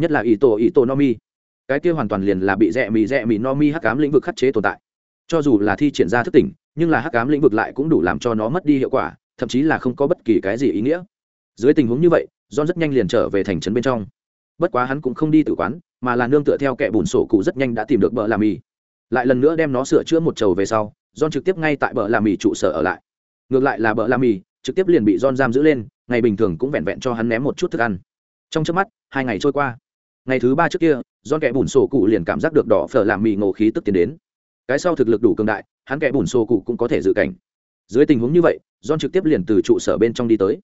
[SPEAKER 1] Nhất là ý tổ ý tổ no mi. Cái kia hoàn toàn liền là bị rẽ mì rẽ mì no mi hắc cám lĩnh vực khắc chế tồn tại. Cho dù là thi triển ra thức tỉnh, nhưng là hắc cám lĩnh vực lại cũng đủ làm cho nó mất đi hiệu quả, thậm chí là không có bất kỳ cái gì ý nghĩa. Dưới tình huống như vậy, john rất nhanh liền trở về thành trấn bên trong. Bất quá hắn cũng không đi tự quán mà là nương tựa theo kẻ bùn sổ cụ rất nhanh đã tìm được bờ làm mì lại lần nữa đem nó sửa chữa một trầu về sau john trực tiếp ngay tại bờ làm mì trụ sở ở lại ngược lại là bờ làm mì trực tiếp liền bị John giam giữ lên, ngày bình thường cũng vẹn vẹn cho hắn ném một chút thức ăn. Trong chớp mắt, hai ngày trôi qua. Ngày thứ ba trước kia, John kẻ bùn sổ cụ liền cảm giác được đỏ phở làm mì ngộ khí tức tiến đến. Cái sau thực lực đủ cường đại, hắn kẻ bùn sổ cụ cũng có thể dự cảnh. Dưới tình huống như vậy, John trực tiếp liền từ trụ sở bên trong đi tới.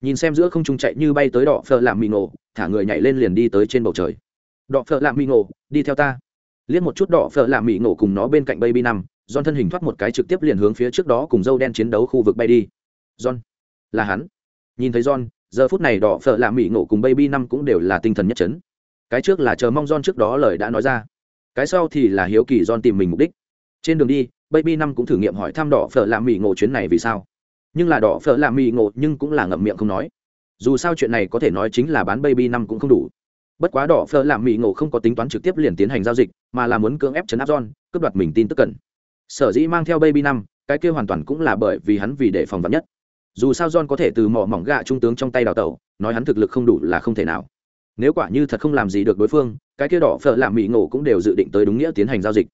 [SPEAKER 1] Nhìn xem giữa không trung chạy như bay tới đỏ phở làm mì ngộ, thả người nhảy lên liền đi tới trên bầu trời. Đỏ phở làm mỹ ngộ, đi theo ta. Liếc một chút đỏ phở làm mỹ ngộ cùng nó bên cạnh baby năm, John thân hình thoát một cái trực tiếp liền hướng phía trước đó cùng dâu đen chiến đấu khu vực bay đi. John là hắn. Nhìn thấy john giờ phút này đỏ phở làm mỹ ngộ cùng baby năm cũng đều là tinh thần nhất trấn cái trước là chờ mong john trước đó lời đã nói ra. Cái sau thì là hiếu kỳ john tìm mình mục đích. Trên đường đi baby năm cũng thử nghiệm hỏi thăm đỏ phở làm mỹ ngộ chuyến này vì sao. Nhưng là đỏ phở làm mỹ ngộ nhưng cũng là ngậm miệng không nói. Dù sao chuyện này có thể nói chính là bán baby năm cũng không đủ bất quá đỏ phơ làm mỹ ngộ không có tính toán trực tiếp liền tiến hành giao dịch, mà là muốn cưỡng ép chấn áp john, cướp đoạt mình tin tức cần. Sở dĩ mang theo baby năm, cái kia hoàn toàn cũng là bởi vì hắn vì để phòng vắn nhất. Dù sao john có thể từ mỏ mỏng gạ trung tướng trong tay đào tẩu, nói hắn thực lực không đủ là không thể nào. Nếu quả như thật không làm gì được đối phương, cái kia đỏ phở làm mỹ ngộ cũng đều dự định tới đúng nghĩa tiến hành giao dịch.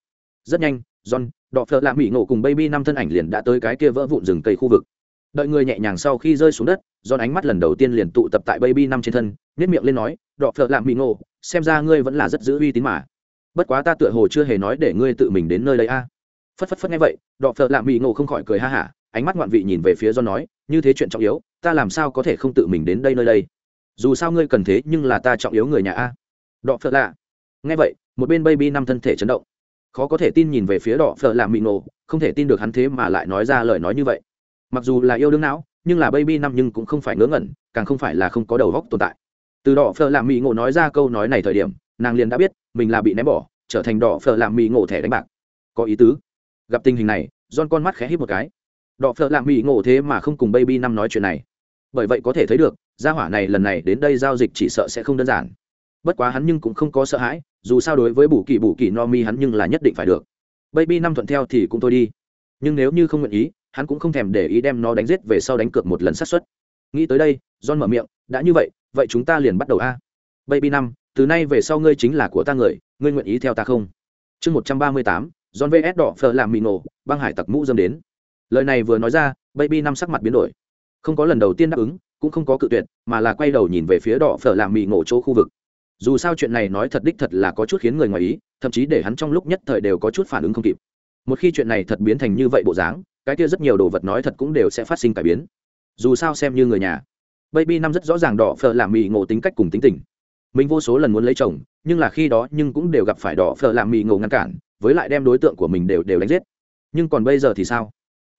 [SPEAKER 1] Rất nhanh, john, đỏ phở làm mỹ ngộ cùng baby năm thân ảnh liền đã tới cái kia vỡ vụn rừng cây khu vực đợi người nhẹ nhàng sau khi rơi xuống đất, john ánh mắt lần đầu tiên liền tụ tập tại baby năm trên thân nếp miệng lên nói, đọ phợ làm mỹ ngộ, xem ra ngươi vẫn là rất giữ uy tín mà. Bất quá ta tựa hồ chưa hề nói để ngươi tự mình đến nơi đây a. Phất phất phất nghe vậy, đọ phợ làm mỹ ngộ không khỏi cười ha hả, ánh mắt ngoạn vị nhìn về phía John nói, như thế chuyện trọng yếu, ta làm sao có thể không tự mình đến đây nơi đây? Dù sao ngươi cần thế nhưng là ta trọng yếu người nhà a. Đọ phợ lạ. Nghe vậy, một bên baby năm thân thể chấn động. Khó có thể tin nhìn về phía đỏ phở làm mị nổ không thể tin được hắn thế mà lại nói ra lời nói như vậy mặc dù là yêu đương não, nhưng là baby năm nhưng cũng không phải ngớ ngẩn, càng không phải là không có đầu góc tồn tại. Từ đỏ phở làm mỹ ngộ nói ra câu nói này thời điểm, nàng liền đã biết, mình là bị ném bỏ, trở thành đỏ phở làm mỹ ngộ thẻ đánh bạc. Có ý tứ. Gặp tình hình này don con mắt khẽ hít một cái. Đỏ phở làm mỹ ngộ thế mà không cùng baby năm nói chuyện này. Bởi vậy có thể thấy được, gia hỏa này lần này đến đây giao dịch chỉ sợ sẽ không đơn giản. Bất quá hắn nhưng cũng không có sợ hãi, dù sao đối với bù kỳ bù kỳ no mi hắn nhưng là nhất định phải được. Baby năm thuận theo thì cũng thôi đi. Nhưng nếu như không nguyện ý hắn cũng không thèm để ý đem nó đánh giết về sau đánh cược một lần sát xuất nghĩ tới đây, john mở miệng, đã như vậy vậy chúng ta liền bắt đầu a. Baby năm, từ nay về sau ngươi chính là của ta người, ngươi nguyện ý theo ta không? Chương một trăm ba mươi tám, john vs. Đỏ phờ làm mì nổ, băng hải tặc mũ dâm đến. Lời này vừa nói ra, baby năm sắc mặt biến đổi. Không có lần đầu tiên đáp ứng, cũng không có cự tuyệt, mà là quay đầu nhìn về phía đỏ phở làm mì ngộ chỗ khu vực. Dù sao chuyện này nói thật đích thật là có chút khiến người ngoài ý, thậm chí để hắn trong lúc nhất thời đều có chút phản ứng không kịp. Một khi chuyện này thật biến thành như vậy bộ dáng cái kia rất nhiều đồ vật nói thật cũng đều sẽ phát sinh cải biến. Dù sao xem như người nhà. Baby năm rất rõ ràng đỏ phở làm mì ngộ tính cách cùng tính tình. Mình vô số lần muốn lấy chồng nhưng là khi đó nhưng cũng đều gặp phải đỏ phở làm mì ngộ ngăn cản với lại đem đối tượng của mình đều đều đánh giết. Nhưng còn bây giờ thì sao?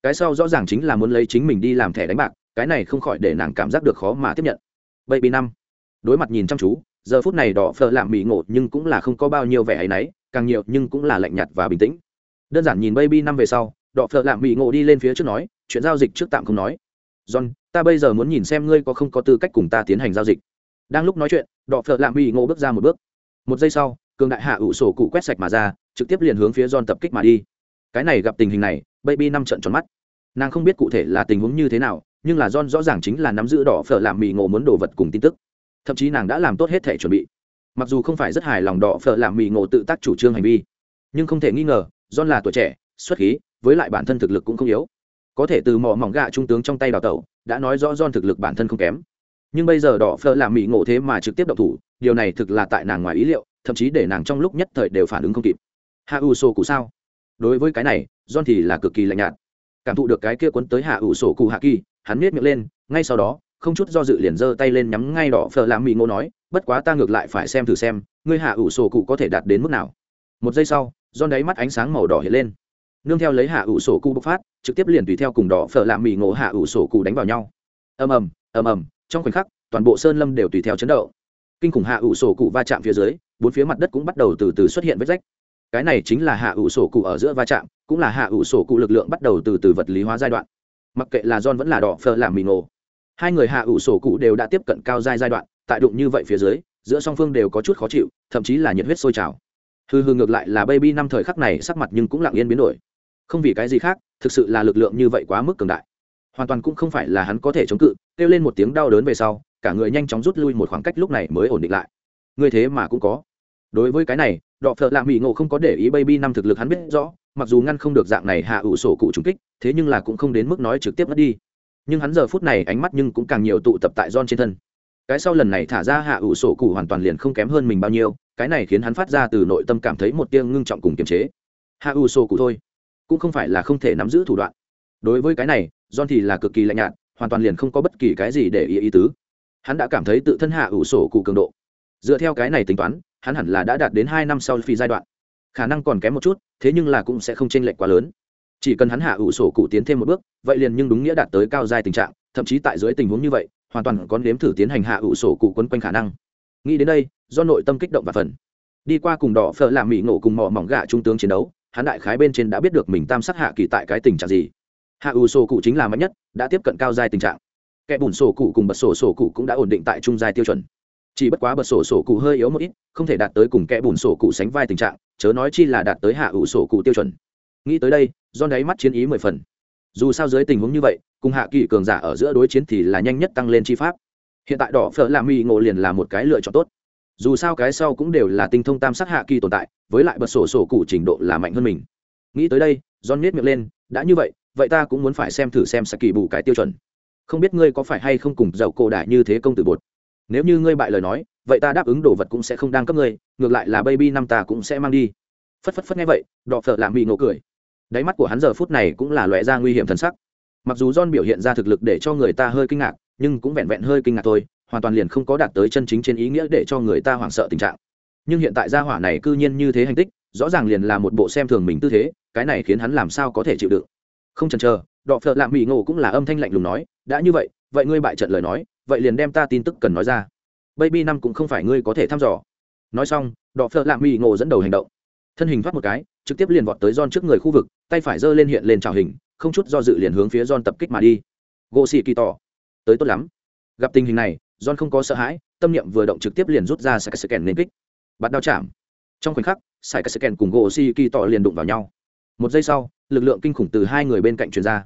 [SPEAKER 1] Cái sau rõ ràng chính là muốn lấy chính mình đi làm thẻ đánh bạc cái này không khỏi để nàng cảm giác được khó mà tiếp nhận. Baby năm. Đối mặt nhìn chăm chú giờ phút này đỏ phở làm mì ngộ nhưng cũng là không có bao nhiêu vẻ áy nấy, càng nhiều nhưng cũng là lạnh nhạt và bình tĩnh. Đơn giản nhìn baby năm về sau đọ phợ lạm mỹ ngộ đi lên phía trước nói, chuyện giao dịch trước tạm không nói. John, ta bây giờ muốn nhìn xem ngươi có không có tư cách cùng ta tiến hành giao dịch. Đang lúc nói chuyện, đọ phợ lạm mỹ ngộ bước ra một bước. Một giây sau, cường đại hạ ủ sổ cụ quét sạch mà ra, trực tiếp liền hướng phía john tập kích mà đi. Cái này gặp tình hình này, baby năm trận tròn mắt. Nàng không biết cụ thể là tình huống như thế nào, nhưng là john rõ ràng chính là nắm giữ đỏ phở làm mì ngộ muốn đồ vật cùng tin tức. Thậm chí nàng đã làm tốt hết thể chuẩn bị. Mặc dù không phải rất hài lòng đỏ phở làm mì ngộ tự tác chủ trương hành vi, nhưng không thể nghi ngờ, john là tuổi trẻ, xuất khí với lại bản thân thực lực cũng không yếu. Có thể từ mỏ mỏng gạ trung tướng trong tay đào tẩu, đã nói rõ john thực lực bản thân không kém. Nhưng bây giờ đỏ phơ làm mỹ ngộ thế mà trực tiếp động thủ, điều này thực là tại nàng ngoài ý liệu, thậm chí để nàng trong lúc nhất thời đều phản ứng không kịp. Hạ u sổ cụ sao? Đối với cái này, john thì là cực kỳ lạnh nhạt. Cảm thụ được cái kia cuốn tới hạ ủ sổ cụ hạ kỳ, hắn miết miệng lên, ngay sau đó, không chút do dự liền giơ tay lên nhắm ngay đỏ phờ làm mỹ ngô nói, bất quá ta ngược lại phải xem thử xem, ngươi hạ ủ sổ cụ có thể đạt đến mức nào. Một giây sau don đáy mắt ánh sáng màu đỏ hiện lên nương theo lấy hạ ủ sổ cụ bộc phát, trực tiếp liền tùy theo cùng đỏ phở lạ mỹ ngộ hạ ủ sổ cụ đánh vào nhau. Ầm ầm ầm ầm, trong khoảnh khắc, toàn bộ sơn lâm đều tùy theo chấn động. Kinh khủng hạ ủ sổ cụ va chạm phía dưới, bốn phía mặt đất cũng bắt đầu từ từ xuất hiện vết rách. Cái này chính là hạ ủ sổ cụ ở giữa va chạm, cũng là hạ ủ sổ cụ lực lượng bắt đầu từ từ vật lý hóa giai đoạn. Mặc kệ là john vẫn là đỏ phờ làm mì ngộ, hai người hạ ủ sổ cụ đều đã tiếp cận cao giai giai đoạn, tại đụng như vậy phía dưới, giữa song phương đều có chút khó chịu, thậm chí là nhiệt huyết sôi trào. Hư hư ngược lại là baby năm thời khắc này sắc mặt nhưng cũng lặng yên biến đổi không vì cái gì khác, thực sự là lực lượng như vậy quá mức cường đại. Hoàn toàn cũng không phải là hắn có thể chống cự, kêu lên một tiếng đau đớn về sau, cả người nhanh chóng rút lui một khoảng cách lúc này mới ổn định lại. Người thế mà cũng có. Đối với cái này, đọ phợ lạ mỹ ngộ không có để ý baby năm thực lực hắn biết rõ, mặc dù ngăn không được dạng này hạ ủ sổ cụ trúng kích, thế nhưng là cũng không đến mức nói trực tiếp mất đi. Nhưng hắn giờ phút này ánh mắt nhưng cũng càng nhiều tụ tập tại John trên thân. Cái sau lần này thả ra hạ ủ sổ cụ hoàn toàn liền không kém hơn mình bao nhiêu, cái này khiến hắn phát ra từ nội tâm cảm thấy một tiếng ngưng trọng cùng kiềm chế. Hạ ủ sổ cụ thôi cũng không phải là không thể nắm giữ thủ đoạn. Đối với cái này, John thì là cực kỳ lạnh nhạt, hoàn toàn liền không có bất kỳ cái gì để ý ý tứ. Hắn đã cảm thấy tự thân hạ ủ sổ cụ cường độ. Dựa theo cái này tính toán, hắn hẳn là đã đạt đến hai năm sau phi giai đoạn. Khả năng còn kém một chút, thế nhưng là cũng sẽ không chênh lệch quá lớn. Chỉ cần hắn hạ ủ sổ cụ tiến thêm một bước, vậy liền nhưng đúng nghĩa đạt tới cao giai tình trạng, thậm chí tại dưới tình huống như vậy, hoàn toàn có nếm thử tiến hành hạ ủ sổ cụ quấn quanh khả năng. Nghĩ đến đây do nội tâm kích động và phần đi qua cùng đỏ phở làm mỹ ngộ cùng mỏ mỏng gạ trung tướng chiến đấu hắn đại khái bên trên đã biết được mình tam sắc hạ kỳ tại cái tình trạng gì. Hạ ủ sổ cụ chính là mạnh nhất, đã tiếp cận cao giai tình trạng. Kẻ bùn sổ cụ cùng bật sổ sổ cụ cũng đã ổn định tại trung giai tiêu chuẩn. Chỉ bất quá bật sổ sổ cụ hơi yếu một ít, không thể đạt tới cùng kẽ bùn sổ cụ sánh vai tình trạng, chớ nói chi là đạt tới hạ ủ sổ cụ tiêu chuẩn. Nghĩ tới đây do đáy mắt chiến ý mười phần. Dù sao dưới tình huống như vậy, cùng hạ kỳ cường giả ở giữa đối chiến thì là nhanh nhất tăng lên chi pháp. Hiện tại đỏ phở làm mi ngộ liền là một cái lựa chọn tốt dù sao cái sau cũng đều là tinh thông tam sắc hạ kỳ tồn tại, với lại bật sổ sổ cụ trình độ là mạnh hơn mình. Nghĩ tới đây, john nhét miệng lên, đã như vậy vậy ta cũng muốn phải xem thử xem sẽ kỳ bù cái tiêu chuẩn. Không biết ngươi có phải hay không cùng giàu cổ đại như thế công tử bột. Nếu như ngươi bại lời nói, vậy ta đáp ứng đồ vật cũng sẽ không đang cấp ngươi, ngược lại là baby năm ta cũng sẽ mang đi. Phất phất phất nghe vậy đọ phở làm bị ngộ cười. Đáy mắt của hắn giờ phút này cũng là loại ra nguy hiểm thân sắc. Mặc dù john biểu hiện ra thực lực để cho người ta hơi kinh ngạc, nhưng cũng vẹn vẹn hơi kinh ngạc thôi hoàn toàn liền không có đạt tới chân chính trên ý nghĩa để cho người ta hoảng sợ tình trạng. Nhưng hiện tại gia hỏa này cư nhiên như thế hành tích, rõ ràng liền là một bộ xem thường mình tư thế, cái này khiến hắn làm sao có thể chịu đựng? Không chần chờ, đọ phợ lạ mỹ ngộ cũng là âm thanh lạnh lùng nói, đã như vậy vậy ngươi bại trận lời nói, vậy liền đem ta tin tức cần nói ra. Baby năm cũng không phải ngươi có thể thăm dò. Nói xong, đọ phợ lạ mỹ ngộ dẫn đầu hành động. Thân hình thoát một cái, trực tiếp liền vọt tới John trước người khu vực, tay phải giơ lên hiện lên trào hình, không chút do dự liền hướng phía John tập kích mà đi. Gỗ xì kỳ tỏ, tới tốt lắm. Gặp tình hình này John không có sợ hãi, tâm niệm vừa động trực tiếp liền rút ra sải scan lên kích. Bắt đao chạm. Trong khoảnh khắc sải scan cùng gỗ xì kỳ tỏ liền đụng vào nhau. Một giây sau, lực lượng kinh khủng từ hai người bên cạnh truyền ra.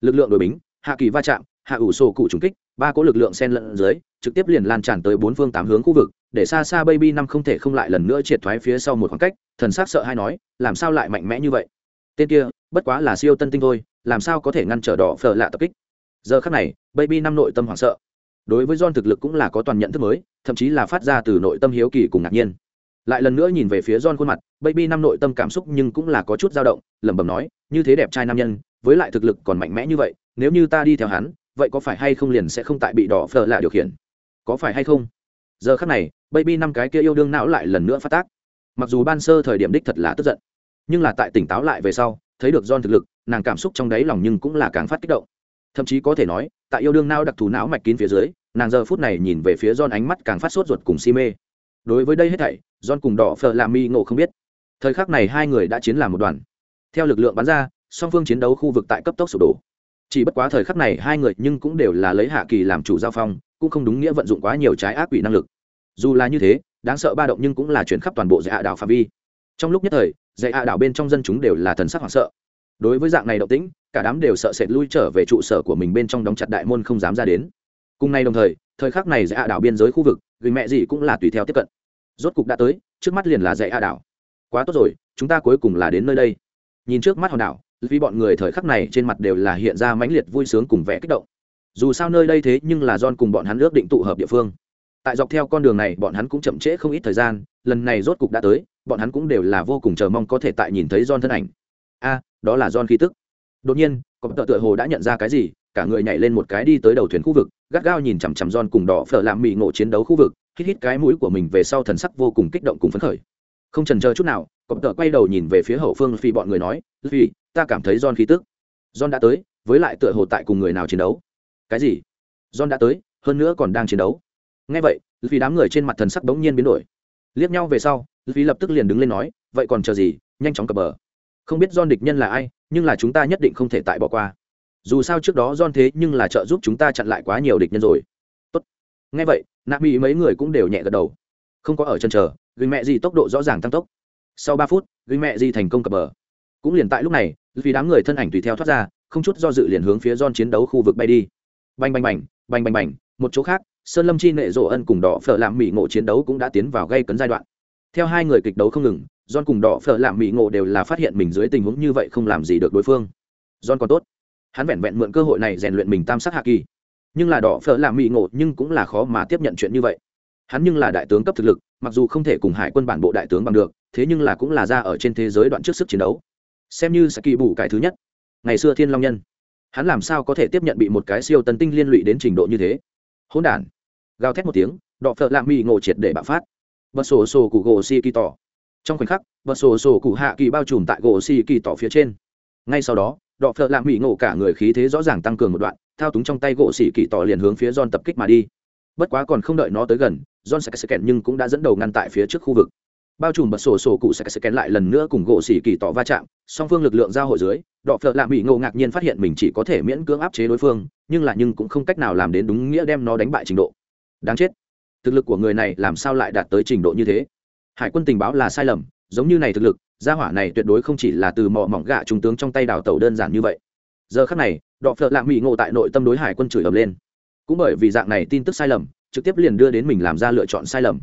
[SPEAKER 1] Lực lượng đối bính, hạ kỳ va chạm, hạ ủ sổ cụ trùng kích, ba cỗ lực lượng xen lẫn dưới, trực tiếp liền lan tràn tới bốn phương tám hướng khu vực, để xa xa baby năm không thể không lại lần nữa triệt thoái phía sau một khoảng cách, thần sắc sợ hãi nói, làm sao lại mạnh mẽ như vậy? Tên kia, bất quá là siêu tân tinh thôi, làm sao có thể ngăn trở đỏ phở lạ tập kích? Giờ khắc này, baby năm nội tâm hoảng sợ đối với john thực lực cũng là có toàn nhận thức mới, thậm chí là phát ra từ nội tâm hiếu kỳ cùng ngạc nhiên. Lại lần nữa nhìn về phía john khuôn mặt, baby năm nội tâm cảm xúc nhưng cũng là có chút dao động, lẩm bẩm nói, như thế đẹp trai nam nhân, với lại thực lực còn mạnh mẽ như vậy, nếu như ta đi theo hắn, vậy có phải hay không liền sẽ không tại bị đỏ phở lạ điều khiển? Có phải hay không? Giờ khắc này, baby năm cái kia yêu đương não lại lần nữa phát tác. Mặc dù ban sơ thời điểm đích thật là tức giận, nhưng là tại tỉnh táo lại về sau, thấy được don thực lực, nàng cảm xúc trong đáy lòng nhưng cũng là càng phát kích động thậm chí có thể nói, tại yêu đương nao đặc thù não mạch kín phía dưới, nàng giờ phút này nhìn về phía don ánh mắt càng phát sốt ruột cùng si mê. Đối với đây hết thảy don cùng đỏ phờ làm mi ngộ không biết. Thời khắc này hai người đã chiến làm một đoàn. Theo lực lượng bắn ra, song phương chiến đấu khu vực tại cấp tốc sụp đổ. Chỉ bất quá thời khắc này hai người nhưng cũng đều là lấy hạ kỳ làm chủ giao phong, cũng không đúng nghĩa vận dụng quá nhiều trái ác quỷ năng lực. Dù là như thế, đáng sợ ba động nhưng cũng là chuyển khắp toàn bộ dạy hạ đảo phạm vi. Trong lúc nhất thời dạy hạ đảo bên trong dân chúng đều là thần sắc hoảng sợ. Đối với dạng này động tĩnh cả đám đều sợ sệt lui trở về trụ sở của mình bên trong đóng chặt đại môn không dám ra đến. Cùng ngày đồng thời thời khắc này dạy hạ đảo biên giới khu vực gửi mẹ gì cũng là tùy theo tiếp cận. Rốt cục đã tới, trước mắt liền là dạy hạ đảo. Quá tốt rồi, chúng ta cuối cùng là đến nơi đây. Nhìn trước mắt hòn đảo, vì bọn người thời khắc này trên mặt đều là hiện ra mãnh liệt vui sướng cùng vẻ kích động. Dù sao nơi đây thế nhưng là don cùng bọn hắn ước định tụ hợp địa phương. Tại dọc theo con đường này, bọn hắn cũng chậm trễ không ít thời gian, lần này rốt cục đã tới, bọn hắn cũng đều là vô cùng chờ mong có thể tại nhìn thấy don thân ảnh. A, đó là don khí tức đột nhiên, có tợ tựa hồ đã nhận ra cái gì, cả người nhảy lên một cái đi tới đầu thuyền khu vực, gắt gao nhìn chằm chằm giòn cùng đỏ phở làm mị ngộ chiến đấu khu vực, hít hít cái mũi của mình về sau thần sắc vô cùng kích động cùng phấn khởi. Không trần chờ chút nào, có tợ quay đầu nhìn về phía hậu phương phi bọn người nói vì ta cảm thấy giòn khí tức. Giòn đã tới, với lại tựa hồ tại cùng người nào chiến đấu. Cái gì? Giòn đã tới, hơn nữa còn đang chiến đấu. Ngay vậy vì đám người trên mặt thần sắc bỗng nhiên biến đổi. Liếc nhau về sau vì lập tức liền đứng lên nói, vậy còn chờ gì? Nhanh chóng cập bờ không biết don địch nhân là ai, nhưng là chúng ta nhất định không thể tại bỏ qua. Dù sao trước đó don thế nhưng là trợ giúp chúng ta chặn lại quá nhiều địch nhân rồi. Tốt. Ngay vậy, nạ mỹ mấy người cũng đều nhẹ gật đầu. Không có ở chân chờ, gửi mẹ gì tốc độ rõ ràng tăng tốc. Sau ba phút, gửi mẹ gì thành công cập bờ. Cũng liền tại lúc này, vì đám người thân ảnh tùy theo thoát ra, không chút do dự liền hướng phía don chiến đấu khu vực bay đi. Bành bành bành bành bành bành, một chỗ khác, sơn lâm chi nệ rộ ân cùng đỏ phở làm mỹ ngộ chiến đấu cũng đã tiến vào gây cấn giai đoạn. Theo hai người kịch đấu không ngừng john cùng đỏ phở làm mỹ ngộ đều là phát hiện mình dưới tình huống như vậy không làm gì được đối phương. John còn tốt. Hắn vẹn vẹn mượn cơ hội này rèn luyện mình tam sát hạ kỳ. Nhưng là đỏ phở làm mỹ ngộ nhưng cũng là khó mà tiếp nhận chuyện như vậy. Hắn nhưng là đại tướng cấp thực lực, mặc dù không thể cùng hải quân bản bộ đại tướng bằng được, thế nhưng là cũng là ra ở trên thế giới đoạn trước sức chiến đấu. Xem như sẽ kỳ bù cái thứ nhất. Ngày xưa thiên long nhân. Hắn làm sao có thể tiếp nhận bị một cái siêu tân tinh liên lụy đến trình độ như thế? Hỗn đản. Gào thét một tiếng đọ phợ lạ mỹ ngộ triệt để bạo phát. Bật sổ sổ củ gỗ si kỳ tỏ trong khoảnh khắc bật sổ sổ cụ hạ kỳ bao trùm tại gỗ xì kỳ tỏ phía trên. Ngay sau đó, đọ phợ lạng mỹ ngộ cả người khí thế rõ ràng tăng cường một đoạn, thao túng trong tay gỗ xì kỳ tỏ liền hướng phía John tập kích mà đi. Bất quá còn không đợi nó tới gần, John sẽ kẹt nhưng cũng đã dẫn đầu ngăn tại phía trước khu vực. Bao trùm bật sổ sổ cụ sẽ kẹt lại lần nữa cùng gỗ xì kỳ tỏ va chạm, song phương lực lượng giao hội dưới, đọ phợ lạng mỹ ngộ ngạc nhiên phát hiện mình chỉ có thể miễn cưỡng áp chế đối phương, nhưng là nhưng cũng không cách nào làm đến đúng nghĩa đem nó đánh bại trình độ. Đáng chết! Thực lực của người này làm sao lại đạt tới trình độ như thế? Hải quân tình báo là sai lầm, giống như này thực lực, gia hỏa này tuyệt đối không chỉ là từ mỏ mỏng gạ trung tướng trong tay đào tàu đơn giản như vậy. Giờ khắc này, đọ phợ lạ mỹ ngộ tại nội tâm đối hải quân chửi ầm lên. Cũng bởi vì dạng này tin tức sai lầm, trực tiếp liền đưa đến mình làm ra lựa chọn sai lầm.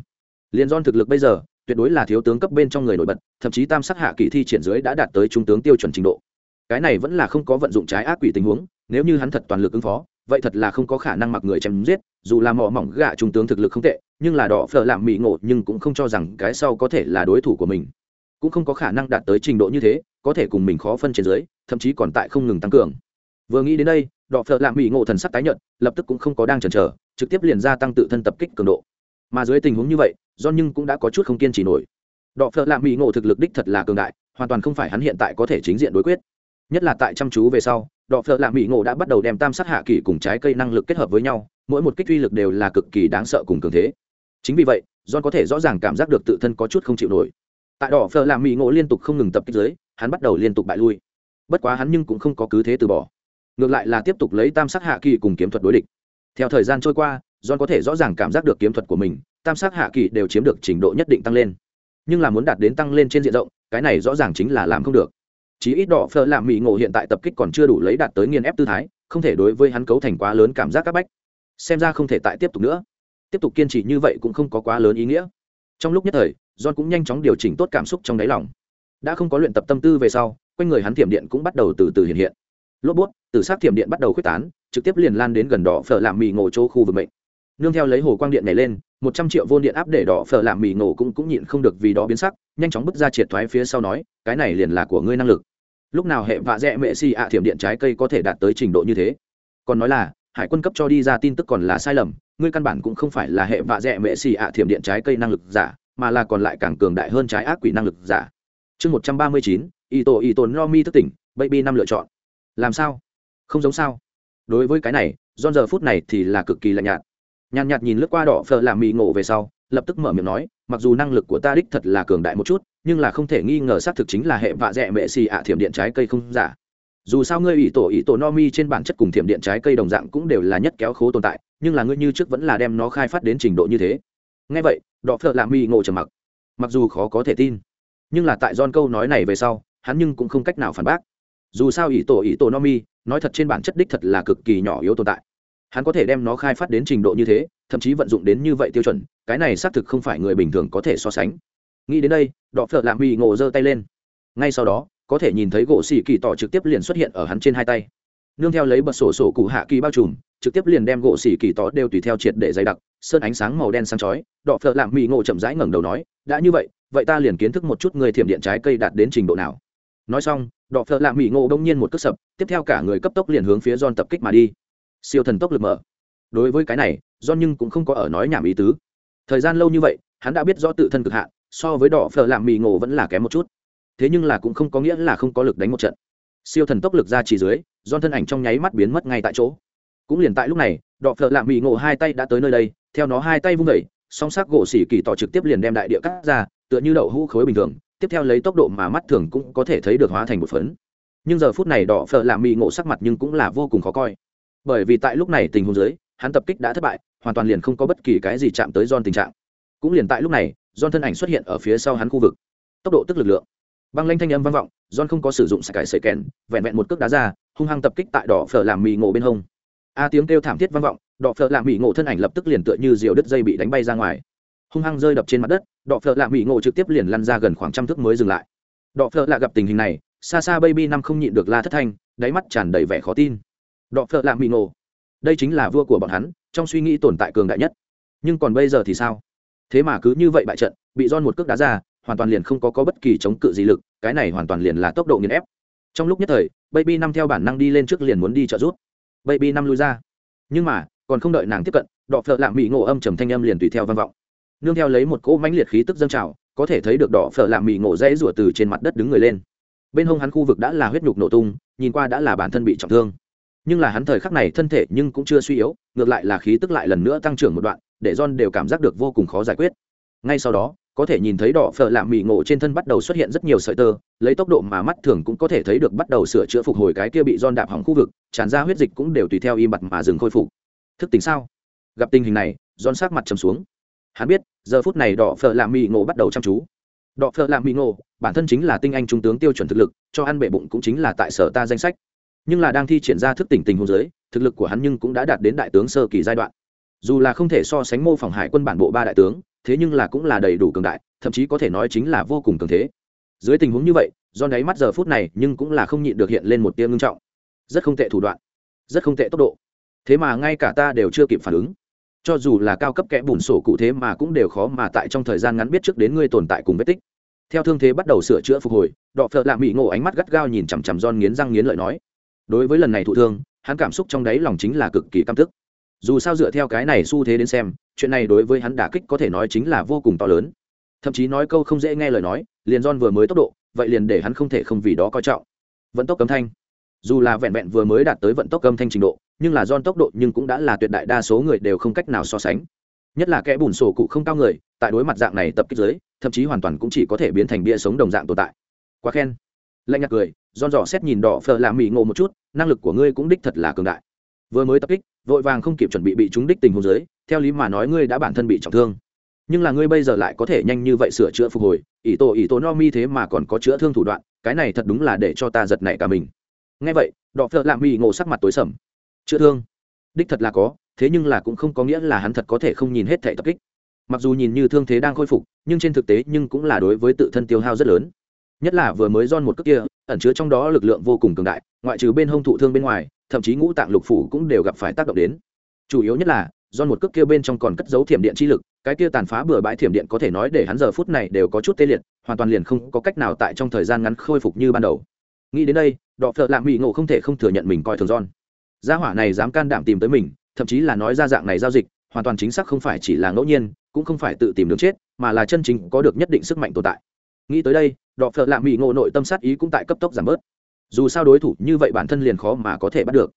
[SPEAKER 1] Liền don thực lực bây giờ, tuyệt đối là thiếu tướng cấp bên trong người nổi bật, thậm chí tam sắc hạ kỳ thi triển dưới đã đạt tới trung tướng tiêu chuẩn trình độ. Cái này vẫn là không có vận dụng trái ác quỷ tình huống, nếu như hắn thật toàn lực ứng phó vậy thật là không có khả năng mặc người chém giết, dù là mỏ mỏng gạ trung tướng thực lực không tệ, nhưng là đỏ phở làm mỹ ngộ nhưng cũng không cho rằng cái sau có thể là đối thủ của mình. Cũng không có khả năng đạt tới trình độ như thế, có thể cùng mình khó phân trên dưới, thậm chí còn tại không ngừng tăng cường. Vừa nghĩ đến đây, đỏ phở làm mỹ ngộ thần sắc tái nhận lập tức cũng không có đang chần chờ, trực tiếp liền ra tăng tự thân tập kích cường độ. Mà dưới tình huống như vậy do nhưng cũng đã có chút không kiên trì nổi. Đọ phợ lạ mỹ ngộ thực lực đích thật là cường đại, hoàn toàn không phải hắn hiện tại có thể chính diện đối quyết. Nhất là tại chăm chú về sau đọ phợ lạ mỹ ngộ đã bắt đầu đem tam sát hạ kỳ cùng trái cây năng lực kết hợp với nhau, mỗi một kích uy lực đều là cực kỳ đáng sợ cùng cường thế. Chính vì vậy, john có thể rõ ràng cảm giác được tự thân có chút không chịu nổi. Tại đỏ phở làm mỹ ngộ liên tục không ngừng tập kích dưới, hắn bắt đầu liên tục bại lui. Bất quá hắn nhưng cũng không có cứ thế từ bỏ. Ngược lại là tiếp tục lấy tam sát hạ kỳ cùng kiếm thuật đối địch. Theo thời gian trôi qua, john có thể rõ ràng cảm giác được kiếm thuật của mình, tam sát hạ kỳ đều chiếm được trình độ nhất định tăng lên. Nhưng là muốn đạt đến tăng lên trên diện rộng, cái này rõ ràng chính là làm không được chí ít đỏ phở làm mỹ ngộ hiện tại tập kích còn chưa đủ lấy đạt tới nghiên ép tư thái, không thể đối với hắn cấu thành quá lớn cảm giác các bách. Xem ra không thể tại tiếp tục nữa. Tiếp tục kiên trì như vậy cũng không có quá lớn ý nghĩa. Trong lúc nhất thời, john cũng nhanh chóng điều chỉnh tốt cảm xúc trong đáy lòng. Đã không có luyện tập tâm tư về sau, quanh người hắn thiểm điện cũng bắt đầu từ từ hiện hiện. Lốp bút, từ sát thiểm điện bắt đầu khuếch tán, trực tiếp liền lan đến gần đỏ phở làm mì ngộ chỗ khu vực mệnh. Nương theo lấy hồ quang điện này lên, một trăm triệu vô điện áp để đỏ phở làm mì ngộ cũng cũng nhịn không được vì đó biến sắc, nhanh chóng bước ra triệt thoái phía sau nói, cái này liền là của ngươi năng lực lúc nào hệ vạ dẹ mệ xì ạ thiểm điện trái cây có thể đạt tới trình độ như thế? Còn nói là, hải quân cấp cho đi ra tin tức còn là sai lầm, ngươi căn bản cũng không phải là hệ vạ dẹ mệ xì ạ thiểm điện trái cây năng lực giả, mà là còn lại càng cường đại hơn trái ác quỷ năng lực giả. Chương một trăm ba mươi chín y tổ y tồn no mi thức tỉnh, baby năm lựa chọn. Làm sao? Không giống sao? Đối với cái này don giờ phút này thì là cực kỳ lạnh nhạt. Nhàn nhạt nhìn lướt qua đỏ phờ làm mì ngộ về sau lập tức mở miệng nói, mặc dù năng lực của ta đích thật là cường đại một chút, nhưng là không thể nghi ngờ xác thực chính là hệ vạ dẹ mệ xì ạ thiểm điện trái cây không giả. Dù sao ngươi ỷ tổ ỷ tổ no mi trên bản chất cùng thiểm điện trái cây đồng dạng cũng đều là nhất kéo khố tồn tại, nhưng là ngươi như trước vẫn là đem nó khai phát đến trình độ như thế. Ngay vậy, đọ phợ lạ mi ngộ trầm mặc. Mặc dù khó có thể tin, nhưng là tại don câu nói này về sau, hắn nhưng cũng không cách nào phản bác. Dù sao ỷ tổ ỷ tổ no mi, nói thật trên bản chất đích thật là cực kỳ nhỏ yếu tồn tại. Hắn có thể đem nó khai phát đến trình độ như thế thậm chí vận dụng đến như vậy tiêu chuẩn, cái này xác thực không phải người bình thường có thể so sánh. Nghĩ đến đây, đọ phợ lạ mi ngộ giơ tay lên. Ngay sau đó, có thể nhìn thấy gỗ xì kỳ tỏ trực tiếp liền xuất hiện ở hắn trên hai tay. Nương theo lấy bật sổ sổ cụ hạ kỳ bao trùm, trực tiếp liền đem gỗ xì kỳ tỏ đều tùy theo triệt để dày đặc, sơn ánh sáng màu đen sáng chói, đọ phợ lạm mỹ ngộ chậm rãi ngẩng đầu nói, đã như vậy vậy ta liền kiến thức một chút người thiểm điện trái cây đạt đến trình độ nào. Nói xong, đọ phợ lạm mỹ ngộ đông nhiên một cước sập, tiếp theo cả người cấp tốc liền hướng phía don tập kích mà đi. Siêu thần tốc lực mở đối với cái này do nhưng cũng không có ở nói nhảm ý tứ. Thời gian lâu như vậy, hắn đã biết rõ tự thân cực hạn, so với đỏ phở làm mì ngộ vẫn là kém một chút. Thế nhưng là cũng không có nghĩa là không có lực đánh một trận. Siêu thần tốc lực ra chỉ dưới do thân ảnh trong nháy mắt biến mất ngay tại chỗ. Cũng liền tại lúc này đọ phợ lạ mỹ ngộ hai tay đã tới nơi đây, theo nó hai tay vung vẩy song sắc gỗ xỉ kỳ tỏ trực tiếp liền đem đại địa cắt ra, tựa như đậu hũ khối bình thường, tiếp theo lấy tốc độ mà mắt thường cũng có thể thấy được hóa thành một phấn. Nhưng giờ phút này đỏ phở lạ mỹ ngộ sắc mặt nhưng cũng là vô cùng khó coi. Bởi vì tại lúc này tình huống dưới hắn tập kích đã thất bại, hoàn toàn liền không có bất kỳ cái gì chạm tới don tình trạng. Cũng liền tại lúc này don thân ảnh xuất hiện ở phía sau hắn khu vực. Tốc độ tức lực lượng. Băng lanh thanh âm vang vọng Don không có sử dụng sải cải sợi kèn, vẹn vẹn một cước đá ra, hung hăng tập kích tại đỏ phở làm mì ngộ bên hông. A tiếng kêu thảm thiết vang vọng, đỏ phở làm mì ngộ thân ảnh lập tức liền tựa như diều đứt dây bị đánh bay ra ngoài. Hung hăng rơi đập trên mặt đất, đỏ phở làm mì ngộ trực tiếp liền lăn ra gần khoảng trăm thước mới dừng lại. Đỏ phở lạ gặp tình hình này, xa xa baby năm không nhịn được la thất thanh, đáy mắt tràn đầy vẻ khó tin. Đỏ phở làm mì ngộ đây chính là vua của bọn hắn trong suy nghĩ tồn tại cường đại nhất. Nhưng còn bây giờ thì sao? Thế mà cứ như vậy bại trận bị don một cước đá ra hoàn toàn liền không có, có bất kỳ chống cự gì lực cái này hoàn toàn liền là tốc độ nghiền ép. Trong lúc nhất thời baby năm theo bản năng đi lên trước liền muốn đi trợ giúp. baby năm lui ra. Nhưng mà còn không đợi nàng tiếp cận đọ phợ Lạng mỹ ngộ âm trầm thanh âm liền tùy theo vang vọng. Nương theo lấy một cỗ mãnh liệt khí tức dâng trào có thể thấy được đỏ phở Lạng mỹ ngộ rẽ rủa từ trên mặt đất đứng người lên. Bên hông hắn khu vực đã là huyết nhục nổ tung nhìn qua đã là bản thân bị trọng thương nhưng là hắn thời khắc này thân thể nhưng cũng chưa suy yếu, ngược lại là khí tức lại lần nữa tăng trưởng một đoạn, để john đều cảm giác được vô cùng khó giải quyết. Ngay sau đó, có thể nhìn thấy đỏ phở lạm mì ngộ trên thân bắt đầu xuất hiện rất nhiều sợi tơ, lấy tốc độ mà mắt thường cũng có thể thấy được bắt đầu sửa chữa phục hồi cái kia bị don đạp hỏng khu vực, tràn ra huyết dịch cũng đều tùy theo im bặt mà dừng khôi phục. Thức tính sao? Gặp tình hình này don sát mặt trầm xuống. Hắn biết, giờ phút này đỏ phở lạm mì ngộ bắt đầu chăm chú. Đỏ phở lạm mì ngộ, bản thân chính là tinh anh trung tướng tiêu chuẩn thực lực, cho ăn bệ bụng cũng chính là tại sở ta danh sách nhưng là đang thi triển ra thức tỉnh tình hôn giới thực lực của hắn nhưng cũng đã đạt đến đại tướng sơ kỳ giai đoạn. Dù là không thể so sánh mô phỏng hải quân bản bộ ba đại tướng, thế nhưng là cũng là đầy đủ cường đại, thậm chí có thể nói chính là vô cùng cường thế. Dưới tình huống như vậy, do đáy mắt giờ phút này nhưng cũng là không nhịn được hiện lên một tia ngưng trọng. Rất không tệ thủ đoạn, rất không tệ tốc độ. Thế mà ngay cả ta đều chưa kịp phản ứng. Cho dù là cao cấp kẽ bùn sổ cụ thế mà cũng đều khó mà tại trong thời gian ngắn biết trước đến ngươi tồn tại cùng vết tích. Theo thương thế bắt đầu sửa chữa phục hồi, đọ phợ lạ mỹ ngộ ánh mắt gắt gao nhìn chằm chằm don nghiến răng nghiến lợi nói đối với lần này thụ thương, hắn cảm xúc trong đáy lòng chính là cực kỳ căm tức. Dù sao dựa theo cái này xu thế đến xem, chuyện này đối với hắn đả kích có thể nói chính là vô cùng to lớn. Thậm chí nói câu không dễ nghe lời nói, liền don vừa mới tốc độ, vậy liền để hắn không thể không vì đó coi trọng. Vận tốc cấm thanh. Dù là vẹn vẹn vừa mới đạt tới vận tốc âm thanh trình độ, nhưng là don tốc độ nhưng cũng đã là tuyệt đại đa số người đều không cách nào so sánh. Nhất là kẻ bùn sổ cụ không cao người, tại đối mặt dạng này tập kích giới, thậm chí hoàn toàn cũng chỉ có thể biến thành bia sống đồng dạng tồn tại. Quá khen. Lạnh nhạt cười don dò xét nhìn đỏ phờ làm mỹ ngộ một chút, năng lực của ngươi cũng đích thật là cường đại. Vừa mới tập kích, vội vàng không kịp chuẩn bị bị trúng đích tình hồ dưới, theo lý mà nói ngươi đã bản thân bị trọng thương. Nhưng là ngươi bây giờ lại có thể nhanh như vậy sửa chữa phục hồi, ỷ tổ ỷ tổ no mi thế mà còn có chữa thương thủ đoạn, cái này thật đúng là để cho ta giật nảy cả mình. Ngay vậy đọ phợ lạ mỹ ngộ sắc mặt tối sầm. Chữa thương? Đích thật là có, thế nhưng là cũng không có nghĩa là hắn thật có thể không nhìn hết thẻ tập kích. Mặc dù nhìn như thương thế đang khôi phục, nhưng trên thực tế nhưng cũng là đối với tự thân tiêu hao rất lớn nhất là vừa mới don một cước kia, ẩn chứa trong đó lực lượng vô cùng cường đại, ngoại trừ bên hông thụ thương bên ngoài, thậm chí ngũ tạng lục phủ cũng đều gặp phải tác động đến. Chủ yếu nhất là do một cước kia bên trong còn cất dấu thiểm điện chi lực, cái kia tàn phá bừa bãi thiểm điện có thể nói để hắn giờ phút này đều có chút tê liệt, hoàn toàn liền không có cách nào tại trong thời gian ngắn khôi phục như ban đầu. Nghĩ đến đây, đọ phợ Lạng mỹ ngộ không thể không thừa nhận mình coi thường don gia hỏa này dám can đảm tìm tới mình, thậm chí là nói ra dạng này giao dịch, hoàn toàn chính xác không phải chỉ là ngẫu nhiên, cũng không phải tự tìm đường chết, mà là chân chính có được nhất định sức mạnh tồn tại nghĩ tới đây, đọ phợ lạ mỹ ngộ nội tâm sát ý cũng tại cấp tốc giảm bớt. Dù sao đối thủ như vậy bản thân liền khó mà có thể bắt được.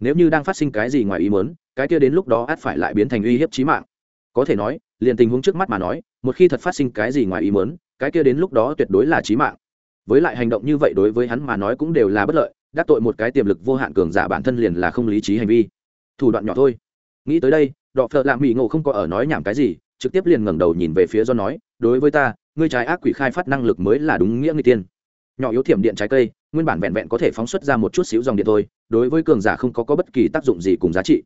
[SPEAKER 1] Nếu như đang phát sinh cái gì ngoài ý muốn, cái kia đến lúc đó át phải lại biến thành uy hiếp chí mạng. Có thể nói, liền tình huống trước mắt mà nói, một khi thật phát sinh cái gì ngoài ý muốn, cái kia đến lúc đó tuyệt đối là chí mạng. Với lại hành động như vậy đối với hắn mà nói cũng đều là bất lợi, đắc tội một cái tiềm lực vô hạn cường giả bản thân liền là không lý trí hành vi. Thủ đoạn nhỏ thôi. Nghĩ tới đây, đọ phợ lạ mỹ ngộ không có ở nói nhảm cái gì, trực tiếp liền ngẩng đầu nhìn về phía do nói, đối với ta ngươi trái ác quỷ khai phát năng lực mới là đúng nghĩa người tiên. Nhỏ yếu thiểm điện trái cây nguyên bản vẹn vẹn có thể phóng xuất ra một chút xíu dòng điện thôi đối với cường giả không có, có bất kỳ tác dụng gì cùng giá trị.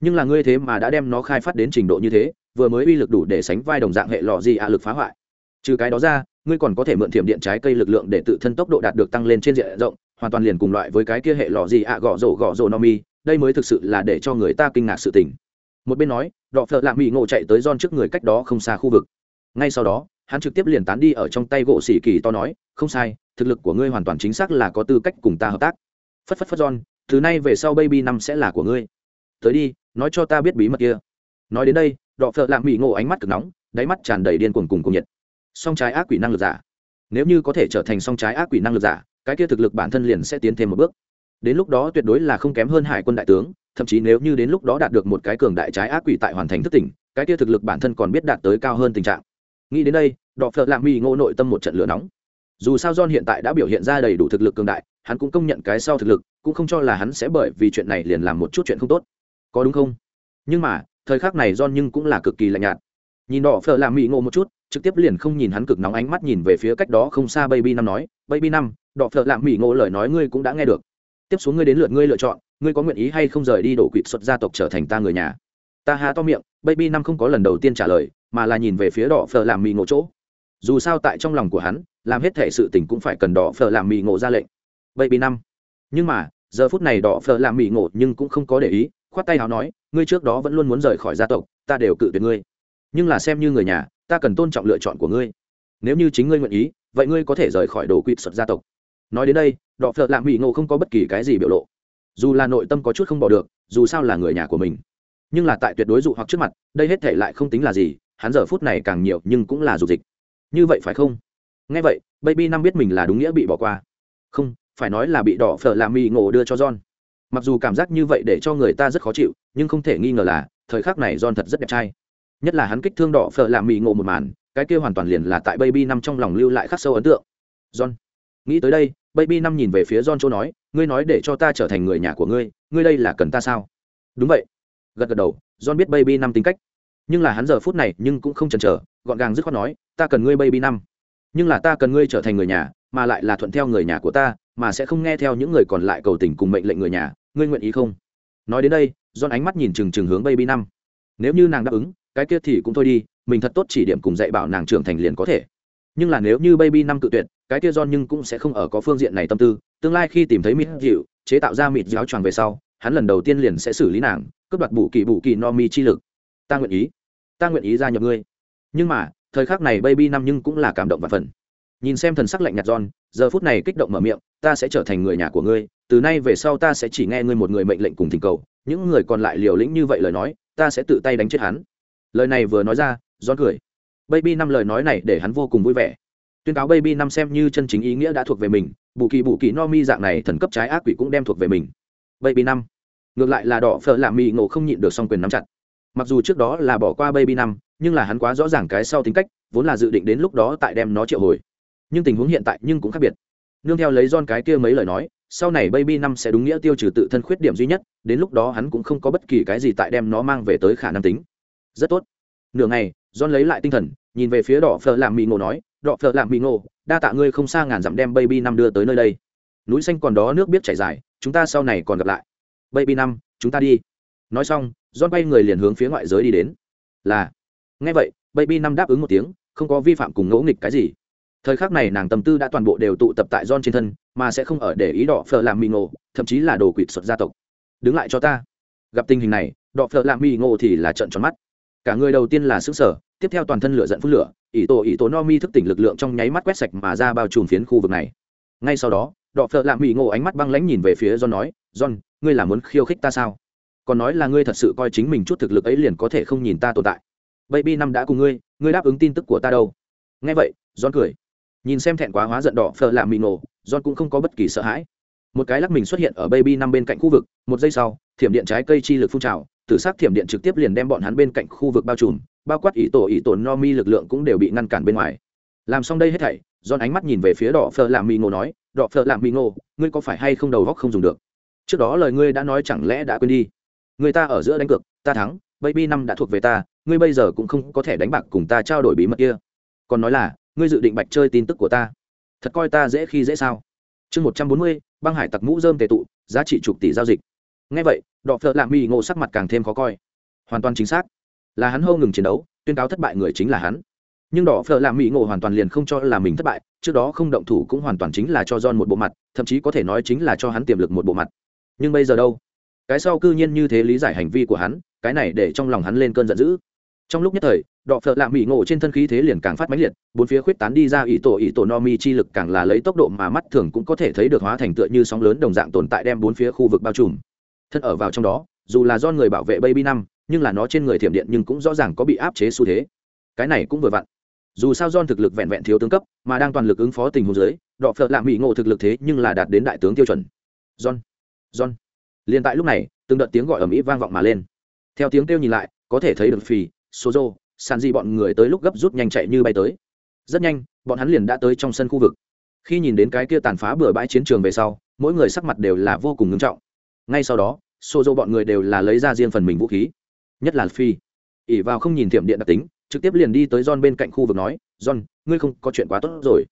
[SPEAKER 1] Nhưng là ngươi thế mà đã đem nó khai phát đến trình độ như thế vừa mới uy lực đủ để sánh vai đồng dạng hệ lọ gì ạ lực phá hoại. Trừ cái đó ra ngươi còn có thể mượn thiểm điện trái cây lực lượng để tự thân tốc độ đạt được tăng lên trên diện rộng hoàn toàn liền cùng loại với cái kia hệ lọ gì ạ gõ rổ gõ rổ no mi đây mới thực sự là để cho người ta kinh ngạc sự tình. Một bên nói đọ phợ lạ mỹ ngộ chạy tới don trước người cách đó không xa khu vực. Ngay sau đó hắn trực tiếp liền tán đi ở trong tay gỗ xỉ kỳ to nói, không sai, thực lực của ngươi hoàn toàn chính xác là có tư cách cùng ta hợp tác. Phất phất phất, john, từ nay về sau baby năm sẽ là của ngươi. Tới đi, nói cho ta biết bí mật kia. Nói đến đây, đọ phợ lạng mỹ ngộ ánh mắt cực nóng, đáy mắt tràn đầy điên cuồng cùng cùng nhiệt. Song trái ác quỷ năng lực giả. Nếu như có thể trở thành song trái ác quỷ năng lực giả, cái kia thực lực bản thân liền sẽ tiến thêm một bước. Đến lúc đó tuyệt đối là không kém hơn hải quân đại tướng, thậm chí nếu như đến lúc đó đạt được một cái cường đại trái ác quỷ tại hoàn thành thức tỉnh, cái kia thực lực bản thân còn biết đạt tới cao hơn tình trạng nghĩ đến đây, đọ phợ lạ mỹ ngộ nội tâm một trận lửa nóng. Dù sao john hiện tại đã biểu hiện ra đầy đủ thực lực cường đại, hắn cũng công nhận cái sau thực lực, cũng không cho là hắn sẽ bởi vì chuyện này liền làm một chút chuyện không tốt. Có đúng không? Nhưng mà, thời khắc này john nhưng cũng là cực kỳ lạnh nhạt. Nhìn đỏ phở làm mỹ ngộ một chút, trực tiếp liền không nhìn hắn cực nóng ánh mắt nhìn về phía cách đó không xa baby năm nói, baby năm đỏ phở làm mỹ ngộ lời nói ngươi cũng đã nghe được. Tiếp xuống ngươi đến lượt ngươi lựa chọn, ngươi có nguyện ý hay không rời đi đổ quỵt xuất gia tộc trở thành ta người nhà? Ta há to miệng, baby năm không có lần đầu tiên trả lời mà là nhìn về phía đỏ phở làm mì ngộ chỗ. Dù sao tại trong lòng của hắn, làm hết thể sự tình cũng phải cần đỏ phở làm mì ngộ ra lệnh. Vậy bị năm. Nhưng mà, giờ phút này đỏ phở làm mì ngộ nhưng cũng không có để ý, khoát tay áo nói, ngươi trước đó vẫn luôn muốn rời khỏi gia tộc, ta đều cự tuyệt ngươi. Nhưng là xem như người nhà, ta cần tôn trọng lựa chọn của ngươi. Nếu như chính ngươi nguyện ý, vậy ngươi có thể rời khỏi đồ quỵt sật gia tộc. Nói đến đây đọ phợ lạ mỹ ngộ không có bất kỳ cái gì biểu lộ. Dù là nội tâm có chút không bỏ được, dù sao là người nhà của mình. Nhưng là tại tuyệt đối dụ hoặc trước mặt, đây hết thể lại không tính là gì hắn giờ phút này càng nhiều nhưng cũng là dục dịch. Như vậy phải không? Nghe vậy, baby năm biết mình là đúng nghĩa bị bỏ qua. Không, phải nói là bị đỏ phở làm mì ngộ đưa cho john. Mặc dù cảm giác như vậy để cho người ta rất khó chịu, nhưng không thể nghi ngờ là, thời khắc này john thật rất đẹp trai. Nhất là hắn kích thương đỏ phở làm mì ngộ một màn, cái kia hoàn toàn liền là tại baby năm trong lòng lưu lại khắc sâu ấn tượng. John, nghĩ tới đây, baby năm nhìn về phía john chỗ nói, ngươi nói để cho ta trở thành người nhà của ngươi ngươi đây là cần ta sao? Đúng vậy. Gật gật đầu, john biết baby năm tính cách nhưng là hắn giờ phút này nhưng cũng không chần chờ, gọn gàng dứt khoát nói, ta cần ngươi baby năm. Nhưng là ta cần ngươi trở thành người nhà, mà lại là thuận theo người nhà của ta, mà sẽ không nghe theo những người còn lại cầu tình cùng mệnh lệnh người nhà, ngươi nguyện ý không? Nói đến đây don ánh mắt nhìn chừng chừng hướng baby năm. Nếu như nàng đáp ứng, cái kia thì cũng thôi đi, mình thật tốt chỉ điểm cùng dạy bảo nàng trưởng thành liền có thể. Nhưng là nếu như baby năm cự tuyệt, cái kia don nhưng cũng sẽ không ở có phương diện này tâm tư, tương lai khi tìm thấy mịt dịu, chế tạo ra mịt giáo tròn về sau, hắn lần đầu tiên liền sẽ xử lý nàng, cướp đoạt bù kỳ bù kỳ no mi chi lực ta nguyện ý ta nguyện ý gia nhập ngươi nhưng mà thời khắc này baby năm nhưng cũng là cảm động và phần nhìn xem thần sắc lạnh nhạt John, giờ phút này kích động mở miệng, ta sẽ trở thành người nhà của ngươi, từ nay về sau ta sẽ chỉ nghe ngươi một người mệnh lệnh cùng thỉnh cầu, những người còn lại liều lĩnh như vậy lời nói, ta sẽ tự tay đánh chết hắn. Lời này vừa nói ra, John cười. Baby năm lời nói này để hắn vô cùng vui vẻ. Tuyên cáo Baby năm xem như chân chính ý nghĩa đã thuộc về mình, bù kỳ bù kỳ no mi dạng này thần cấp trái ác quỷ cũng đem thuộc về mình baby năm ngược lại là đỏ phở làm mì ngộ không nhịn được song quyền nắm chặt mặc dù trước đó là bỏ qua baby năm, nhưng là hắn quá rõ ràng cái sau tính cách, vốn là dự định đến lúc đó tại đem nó triệu hồi. Nhưng tình huống hiện tại nhưng cũng khác biệt. Nương theo lấy don cái kia mấy lời nói, sau này baby năm sẽ đúng nghĩa tiêu trừ tự thân khuyết điểm duy nhất, đến lúc đó hắn cũng không có bất kỳ cái gì tại đem nó mang về tới khả năng tính. Rất tốt. Nửa ngày don lấy lại tinh thần, nhìn về phía đỏ phở làm mì ngộ nói, đỏ phở làm mì ngộ, đa tạ ngươi không xa ngàn dặm đem baby năm đưa tới nơi đây. Núi xanh còn đó nước biết chảy dài, chúng ta sau này còn gặp lại. Baby năm, chúng ta đi nói xong, John bay người liền hướng phía ngoại giới đi đến. Là. Nghe vậy, baby năm đáp ứng một tiếng, không có vi phạm cùng ngẫu nghịch cái gì. Thời khắc này nàng tâm tư đã toàn bộ đều tụ tập tại John trên thân, mà sẽ không ở để ý đỏ phở làm mì ngộ thậm chí là đồ quỵt xuất gia tộc. Đứng lại cho ta. Gặp tình hình này, đỏ phở làm mì ngộ thì là trận tròn mắt. Cả người đầu tiên là xứ sở tiếp theo toàn thân lửa giận phun lửa, ỷ tổ ỷ tổ no mi thức tỉnh lực lượng trong nháy mắt quét sạch mà ra bao trùm phiến khu vực này. Ngay sau đó đọ phợ lạ mỹ ngộ ánh mắt băng lãnh nhìn về phía john nói, john, ngươi là muốn khiêu khích ta sao? Còn nói là ngươi thật sự coi chính mình chút thực lực ấy liền có thể không nhìn ta tồn tại. Baby năm đã cùng ngươi ngươi đáp ứng tin tức của ta đâu? Nghe vậy, john cười. Nhìn xem thẹn quá hóa giận đỏ phờ làm mì nổ, john cũng không có bất kỳ sợ hãi. Một cái lắc mình xuất hiện ở baby năm bên cạnh khu vực, một giây sau, thiểm điện trái cây chi lực phun trào, tử sắc thiểm điện trực tiếp liền đem bọn hắn bên cạnh khu vực bao trùm, bao quát ý tổ ý tổ no mi lực lượng cũng đều bị ngăn cản bên ngoài. Làm xong đây hết thảy, john ánh mắt nhìn về phía đỏ phờ làm mì ngộ nói, đỏ phờ làm mì ngộ ngươi có phải hay không đầu góc không dùng được? Trước đó lời ngươi đã nói chẳng lẽ đã quên đi? Người ta ở giữa đánh cược, ta thắng, baby năm đã thuộc về ta, ngươi bây giờ cũng không có thể đánh bạc cùng ta trao đổi bí mật kia. Còn nói là, ngươi dự định bạch chơi tin tức của ta. Thật coi ta dễ khi dễ sao? Chương một trăm bốn mươi, băng hải tặc mũ dơm tệ tụ, giá trị chục tỷ giao dịch. Ngay vậy đọ phợ lạ mỹ ngộ sắc mặt càng thêm khó coi. Hoàn toàn chính xác. Là hắn hâu ngừng chiến đấu, tuyên cáo thất bại người chính là hắn. Nhưng đỏ phở làm mỹ ngộ hoàn toàn liền không cho là mình thất bại, trước đó không động thủ cũng hoàn toàn chính là cho john một bộ mặt, thậm chí có thể nói chính là cho hắn tiềm lực một bộ mặt. Nhưng bây giờ đâu? Cái sau cư nhiên như thế lý giải hành vi của hắn, cái này để trong lòng hắn lên cơn giận dữ. Trong lúc nhất thời, đọ phợ lạ mỹ ngộ trên thân khí thế liền càng phát mãnh liệt, bốn phía khuyết tán đi ra ỷ tổ ỷ tổ no mi chi lực càng là lấy tốc độ mà mắt thường cũng có thể thấy được hóa thành tựa như sóng lớn đồng dạng tồn tại đem bốn phía khu vực bao trùm. Thân ở vào trong đó, dù là do người bảo vệ baby năm, nhưng là nó trên người thiểm điện nhưng cũng rõ ràng có bị áp chế xu thế. Cái này cũng vừa vặn. Dù sao don thực lực vẹn vẹn thiếu tướng cấp, mà đang toàn lực ứng phó tình huống dưới, đọ phợ lạ mỹ ngộ thực lực thế nhưng là đạt đến đại tướng tiêu chuẩn. John john liền tại lúc này từng đợt tiếng gọi ở mỹ vang vọng mà lên theo tiếng kêu nhìn lại có thể thấy được phì sozo sàn di bọn người tới lúc gấp rút nhanh chạy như bay tới rất nhanh bọn hắn liền đã tới trong sân khu vực khi nhìn đến cái kia tàn phá bừa bãi chiến trường về sau mỗi người sắc mặt đều là vô cùng ngưng trọng ngay sau đó sozo bọn người đều là lấy ra riêng phần mình vũ khí nhất là phi ỉ vào không nhìn tiệm điện đặc tính trực tiếp liền đi tới John bên cạnh khu vực nói, "John, ngươi không có chuyện quá tốt rồi.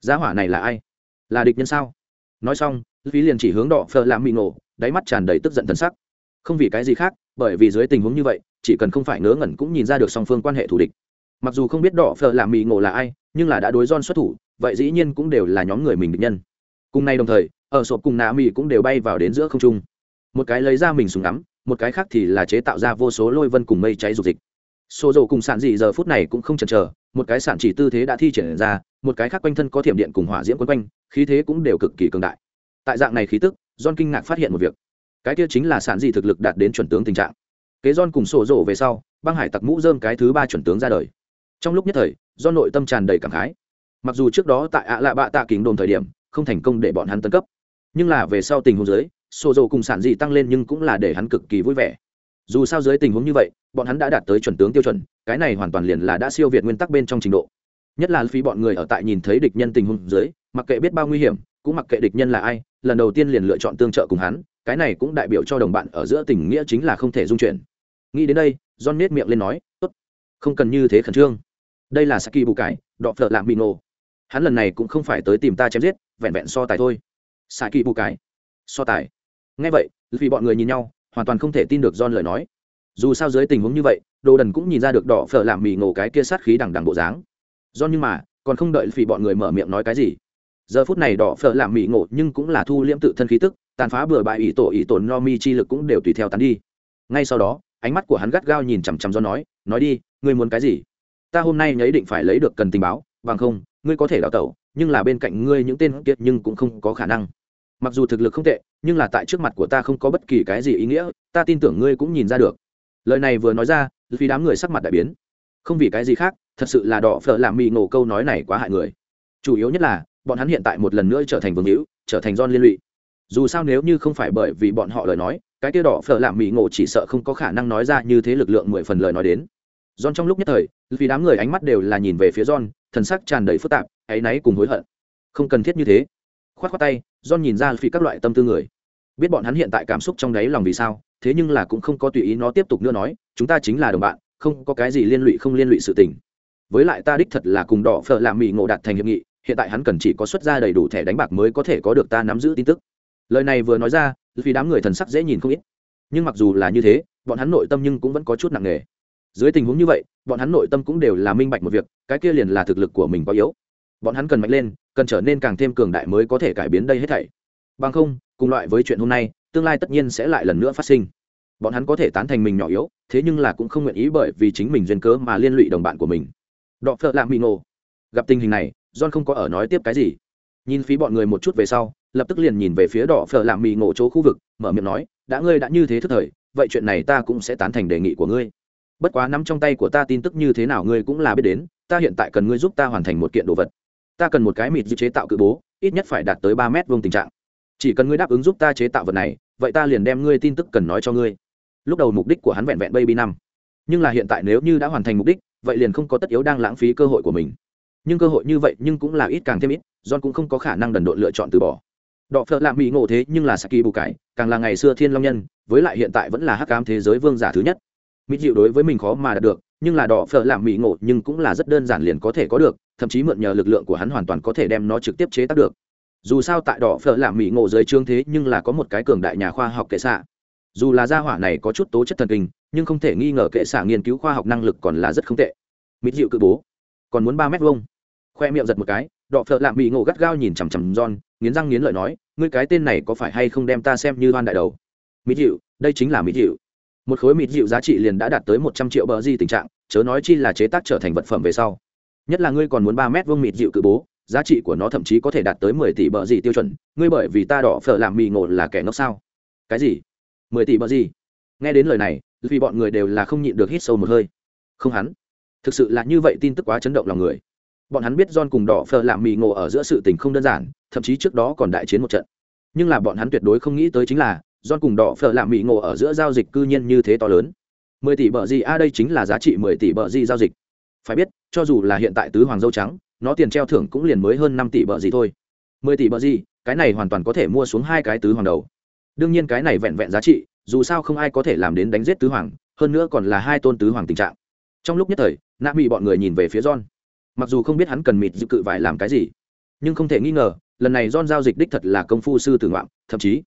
[SPEAKER 1] Giá hỏa này là ai? Là địch nhân sao?" Nói xong, Phí liền chỉ hướng đỏ phờ làm mị nổ, đáy mắt tràn đầy tức giận thần sắc. Không vì cái gì khác, bởi vì dưới tình huống như vậy, chỉ cần không phải ngớ ngẩn cũng nhìn ra được song phương quan hệ thù địch. Mặc dù không biết đỏ phở làm mì ngộ là ai, nhưng là đã đối John xuất thủ, vậy dĩ nhiên cũng đều là nhóm người mình địch nhân. Cùng nay đồng thời, ở sộp cùng Nạ mì cũng đều bay vào đến giữa không trung. Một cái lấy ra mình súng ngắm, một cái khác thì là chế tạo ra vô số lôi vân cùng mây cháy dục dịch xô dầu cùng sản dị giờ phút này cũng không chần chờ một cái sản chỉ tư thế đã thi triển ra một cái khác quanh thân có thiểm điện cùng hỏa diễm quấn quanh khí thế cũng đều cực kỳ cường đại tại dạng này khí tức john kinh ngạc phát hiện một việc. Cái kia chính là sản dị thực lực đạt đến chuẩn tướng tình trạng. Kế john cùng sổ rổ về sau, băng hải tặc mũ dơm cái thứ ba chuẩn tướng ra đời. Trong lúc nhất thời, John nội tâm tràn đầy cảm khái. Mặc dù trước đó tại ạ lạ bạ tạ kính đồn thời điểm, không thành công để bọn hắn tấn cấp, nhưng là về sau tình huống dưới, sổ rổ cùng sản dị tăng lên nhưng cũng là để hắn cực kỳ vui vẻ. Dù sao dưới tình huống như vậy, bọn hắn đã đạt tới chuẩn tướng tiêu chuẩn, cái này hoàn toàn liền là đã siêu việt nguyên tắc bên trong trình độ. Nhất là phí bọn người ở tại nhìn thấy địch nhân tình huống dưới, mặc kệ biết bao nguy hiểm cũng mặc kệ địch nhân là ai lần đầu tiên liền lựa chọn tương trợ cùng hắn cái này cũng đại biểu cho đồng bạn ở giữa tình nghĩa chính là không thể dung chuyển nghĩ đến đây john nết miệng lên nói tốt không cần như thế khẩn trương đây là saki bù cải đọ phợ lạng bị nổ hắn lần này cũng không phải tới tìm ta chém giết vẹn vẹn so tài thôi saki bù cải so tài ngay vậy vì bọn người nhìn nhau hoàn toàn không thể tin được John lời nói. Dù sao dưới tình huống như vậy, Đồ Đần cũng nhìn ra được đỏ phở làm mì ngộ cái kia sát khí đằng đằng bộ dáng. do nhưng mà, còn không đợi phỉ bọn người mở miệng nói cái gì. Giờ phút này đỏ phở làm mỹ ngộ nhưng cũng là thu liễm tự thân khí tức, tàn phá bừa bãi ỷ tổ ỷ tổn no mi chi lực cũng đều tùy theo tán đi. Ngay sau đó, ánh mắt của hắn gắt gao nhìn chằm chằm do nói, nói đi, ngươi muốn cái gì? Ta hôm nay nhấy định phải lấy được cần tình báo, bằng không, ngươi có thể đào tẩu, nhưng là bên cạnh ngươi những tên kiệt nhưng cũng không có khả năng mặc dù thực lực không tệ nhưng là tại trước mặt của ta không có bất kỳ cái gì ý nghĩa ta tin tưởng ngươi cũng nhìn ra được lời này vừa nói ra vì đám người sắc mặt đại biến không vì cái gì khác thật sự là đỏ phở làm mì ngộ câu nói này quá hại người chủ yếu nhất là bọn hắn hiện tại một lần nữa trở thành vương hữu trở thành don liên lụy dù sao nếu như không phải bởi vì bọn họ lời nói cái kia đỏ phở làm mỹ ngộ chỉ sợ không có khả năng nói ra như thế lực lượng mười phần lời nói đến don trong lúc nhất thời, vì đám người ánh mắt đều là nhìn về phía don thần sắc tràn đầy phức tạp, áy náy cùng hối hận. Không cần thiết như thế. Khoát khoát tay, don nhìn ra phi các loại tâm tư người. Biết bọn hắn hiện tại cảm xúc trong đáy lòng vì sao, thế nhưng là cũng không có tùy ý nó tiếp tục nữa nói, chúng ta chính là đồng bạn, không có cái gì liên lụy không liên lụy sự tình. Với lại ta đích thật là cùng đỏ phở làm mỹ ngộ đạt thành hiệp nghị, hiện tại hắn cần chỉ có xuất ra đầy đủ thẻ đánh bạc mới có thể có được ta nắm giữ tin tức. Lời này vừa nói ra, vì đám người thần sắc dễ nhìn không ít. Nhưng mặc dù là như thế, bọn hắn nội tâm nhưng cũng vẫn có chút nặng nề. Dưới tình huống như vậy bọn hắn nội tâm cũng đều là minh bạch một việc cái kia liền là thực lực của mình quá yếu. Bọn hắn cần mạnh lên cần trở nên càng thêm cường đại mới có thể cải biến đây hết thảy. Bằng không cùng loại với chuyện hôm nay tương lai tất nhiên sẽ lại lần nữa phát sinh. Bọn hắn có thể tán thành mình nhỏ yếu thế nhưng là cũng không nguyện ý bởi vì chính mình duyên cớ mà liên lụy đồng bạn của mình. Đọ phợ lạ mỹ ngộ gặp tình hình này, john không có ở nói tiếp cái gì. Nhìn phí bọn người một chút về sau, lập tức liền nhìn về phía đỏ phở làm mì ngộ chỗ khu vực, mở miệng nói, đã ngươi đã như thế thức thời, vậy chuyện này ta cũng sẽ tán thành đề nghị của ngươi. Bất quá nắm trong tay của ta tin tức như thế nào ngươi cũng là biết đến, ta hiện tại cần ngươi giúp ta hoàn thành một kiện đồ vật. Ta cần một cái mịt dự chế tạo cự bố, ít nhất phải đạt tới ba mét vuông tình trạng. Chỉ cần ngươi đáp ứng giúp ta chế tạo vật này, vậy ta liền đem ngươi tin tức cần nói cho ngươi. Lúc đầu mục đích của hắn vẹn vẹn baby năm. Nhưng là hiện tại nếu như đã hoàn thành mục đích, vậy liền không có tất yếu đang lãng phí cơ hội của mình nhưng cơ hội như vậy nhưng cũng là ít càng thêm ít, john cũng không có khả năng đần độn lựa chọn từ bỏ. Đọ phợ lạm mỹ ngộ thế nhưng là saki bù cải, càng là ngày xưa thiên long nhân, với lại hiện tại vẫn là hắc cám thế giới vương giả thứ nhất. Mỹ dịu đối với mình khó mà đạt được, nhưng là đỏ phở làm mỹ ngộ nhưng cũng là rất đơn giản liền có thể có được, thậm chí mượn nhờ lực lượng của hắn hoàn toàn có thể đem nó trực tiếp chế tác được. Dù sao tại đỏ phở làm mỹ ngộ dưới trương thế nhưng là có một cái cường đại nhà khoa học kệ xạ. Dù là gia hỏa này có chút tố chất thần kinh, nhưng không thể nghi ngờ kệ xạ nghiên cứu khoa học năng lực còn là rất không tệ. Mỹ dịu cự bố. Còn muốn ba mét vuông khoe miệng giật một cái đọ phợ làm mỹ ngộ gắt gao nhìn chằm chằm John, nghiến răng nghiến lợi nói ngươi cái tên này có phải hay không đem ta xem như đoan đại đầu? Mỹ dịu đây chính là mỹ dịu một khối mịt dịu giá trị liền đã đạt tới một trăm triệu bờ di tình trạng chớ nói chi là chế tác trở thành vật phẩm về sau. Nhất là ngươi còn muốn ba mét vuông mịt dịu cự bố giá trị của nó thậm chí có thể đạt tới mười tỷ bờ di tiêu chuẩn ngươi bởi vì ta đỏ phở làm mì ngộ là kẻ ngốc sao? Cái gì? Mười tỷ bờ di? nghe đến lời này vì bọn người đều là không nhịn được hít sâu một hơi. Không hắn. Thực sự là như vậy tin tức quá chấn động lòng người bọn hắn biết john cùng đỏ phờ làm mì ngộ ở giữa sự tình không đơn giản thậm chí trước đó còn đại chiến một trận nhưng là bọn hắn tuyệt đối không nghĩ tới chính là John cùng đỏ phờ làm mì ngộ ở giữa giao dịch cư nhiên như thế to lớn. 10 tỷ bờ gì a đây chính là giá trị 10 tỷ bờ gì giao dịch. Phải biết, cho dù là hiện tại tứ hoàng dâu trắng, nó tiền treo thưởng cũng liền mới hơn 5 tỷ bờ gì thôi. 10 tỷ bờ gì, cái này hoàn toàn có thể mua xuống hai cái tứ hoàng đầu. Đương nhiên cái này vẹn vẹn giá trị, dù sao không ai có thể làm đến đánh giết tứ hoàng, hơn nữa còn là hai tôn tứ hoàng tình trạng. Trong lúc nhất thời, Nạ Mỹ bọn người nhìn về phía John. Mặc dù không biết hắn cần mịt dự cự vải làm cái gì, nhưng không thể nghi ngờ, lần này don giao dịch đích thật là công phu sư tử ngoạm, thậm chí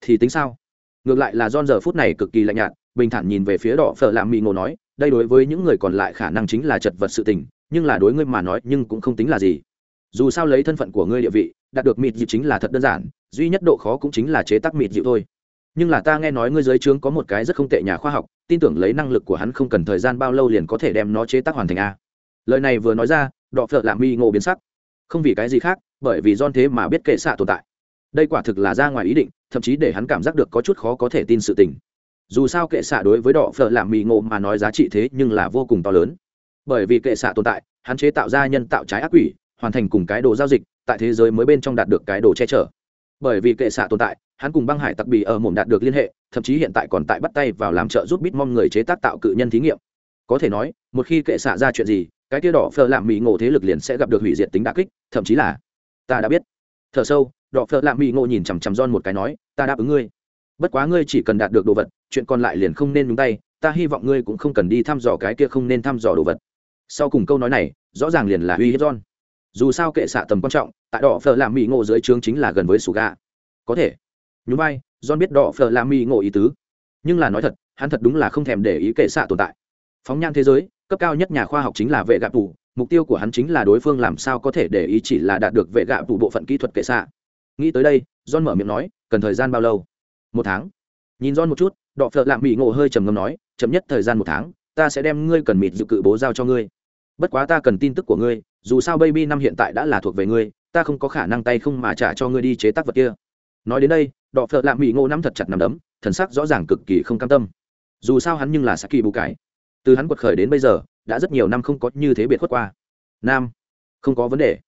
[SPEAKER 1] thì tính sao? Ngược lại là don giờ phút này cực kỳ lạnh nhạt bình thản nhìn về phía đỏ phở làm mị ngộ nói đây đối với những người còn lại khả năng chính là chật vật sự tình nhưng là đối ngươi mà nói nhưng cũng không tính là gì. Dù sao lấy thân phận của ngươi địa vị đạt được mịt dịu chính là thật đơn giản duy nhất độ khó cũng chính là chế tác mịt dịu thôi. Nhưng là ta nghe nói ngươi dưới trướng có một cái rất không tệ nhà khoa học tin tưởng lấy năng lực của hắn không cần thời gian bao lâu liền có thể đem nó chế tác hoàn thành a lời này vừa nói ra, đọ phợ lạ mi ngộ biến sắc. Không vì cái gì khác, bởi vì don thế mà biết kệ xạ tồn tại. Đây quả thực là ra ngoài ý định, thậm chí để hắn cảm giác được có chút khó có thể tin sự tình. Dù sao kệ xạ đối với đọ phở lạ mì ngộ mà nói giá trị thế nhưng là vô cùng to lớn. Bởi vì kệ xạ tồn tại, hắn chế tạo ra nhân tạo trái ác quỷ, hoàn thành cùng cái đồ giao dịch, tại thế giới mới bên trong đạt được cái đồ che chở. Bởi vì kệ xạ tồn tại, hắn cùng băng hải tặc bì ở mồm đạt được liên hệ, thậm chí hiện tại còn tại bắt tay vào làm trợ giúp bitmom người chế tác tạo cự nhân thí nghiệm. Có thể nói, một khi kệ xạ ra chuyện gì cái kia đỏ phở làm mỹ ngộ thế lực liền sẽ gặp được hủy diệt tính đà kích, thậm chí là, ta đã biết. Thở sâu, đỏ phở lạm mỹ ngộ nhìn chằm chằm don một cái nói, ta đáp ứng ngươi. Bất quá ngươi chỉ cần đạt được đồ vật, chuyện còn lại liền không nên nhúng tay, ta hy vọng ngươi cũng không cần đi thăm dò cái kia không nên thăm dò đồ vật. Sau cùng câu nói này, rõ ràng liền là uy hiếp don dù sao kệ xạ tầm quan trọng, tại đỏ phở làm mỹ ngộ dưới trướng chính là gần với sủ gà có thể. Nhún vai don biết đỏ phở làm mỹ ngộ ý tứ. Nhưng là nói thật, hắn thật đúng là không thèm để ý kệ xạ tồn tại. Phóng nhan thế giới cấp cao nhất nhà khoa học chính là vệ gạ tù mục tiêu của hắn chính là đối phương làm sao có thể để ý chỉ là đạt được vệ gạ tù bộ phận kỹ thuật kệ xạ. Nghĩ tới đây, john mở miệng nói, cần thời gian bao lâu? Một tháng. Nhìn john một chút, đọ phợ lạm bị ngộ hơi trầm ngâm nói, chậm nhất thời gian một tháng, ta sẽ đem ngươi cần mịt dự cự bố giao cho ngươi. Bất quá ta cần tin tức của ngươi, dù sao baby năm hiện tại đã là thuộc về ngươi, ta không có khả năng tay không mà trả cho ngươi đi chế tác vật kia. Nói đến đây, đọ phợ lạm bị ngộ nắm thật chặt nằm đấm, thần sắc rõ ràng cực kỳ không cam tâm. Dù sao hắn nhưng là saki bù cải từ hắn quật khởi đến bây giờ, đã rất nhiều năm không có như thế biệt khuất qua. Nam, không có vấn đề.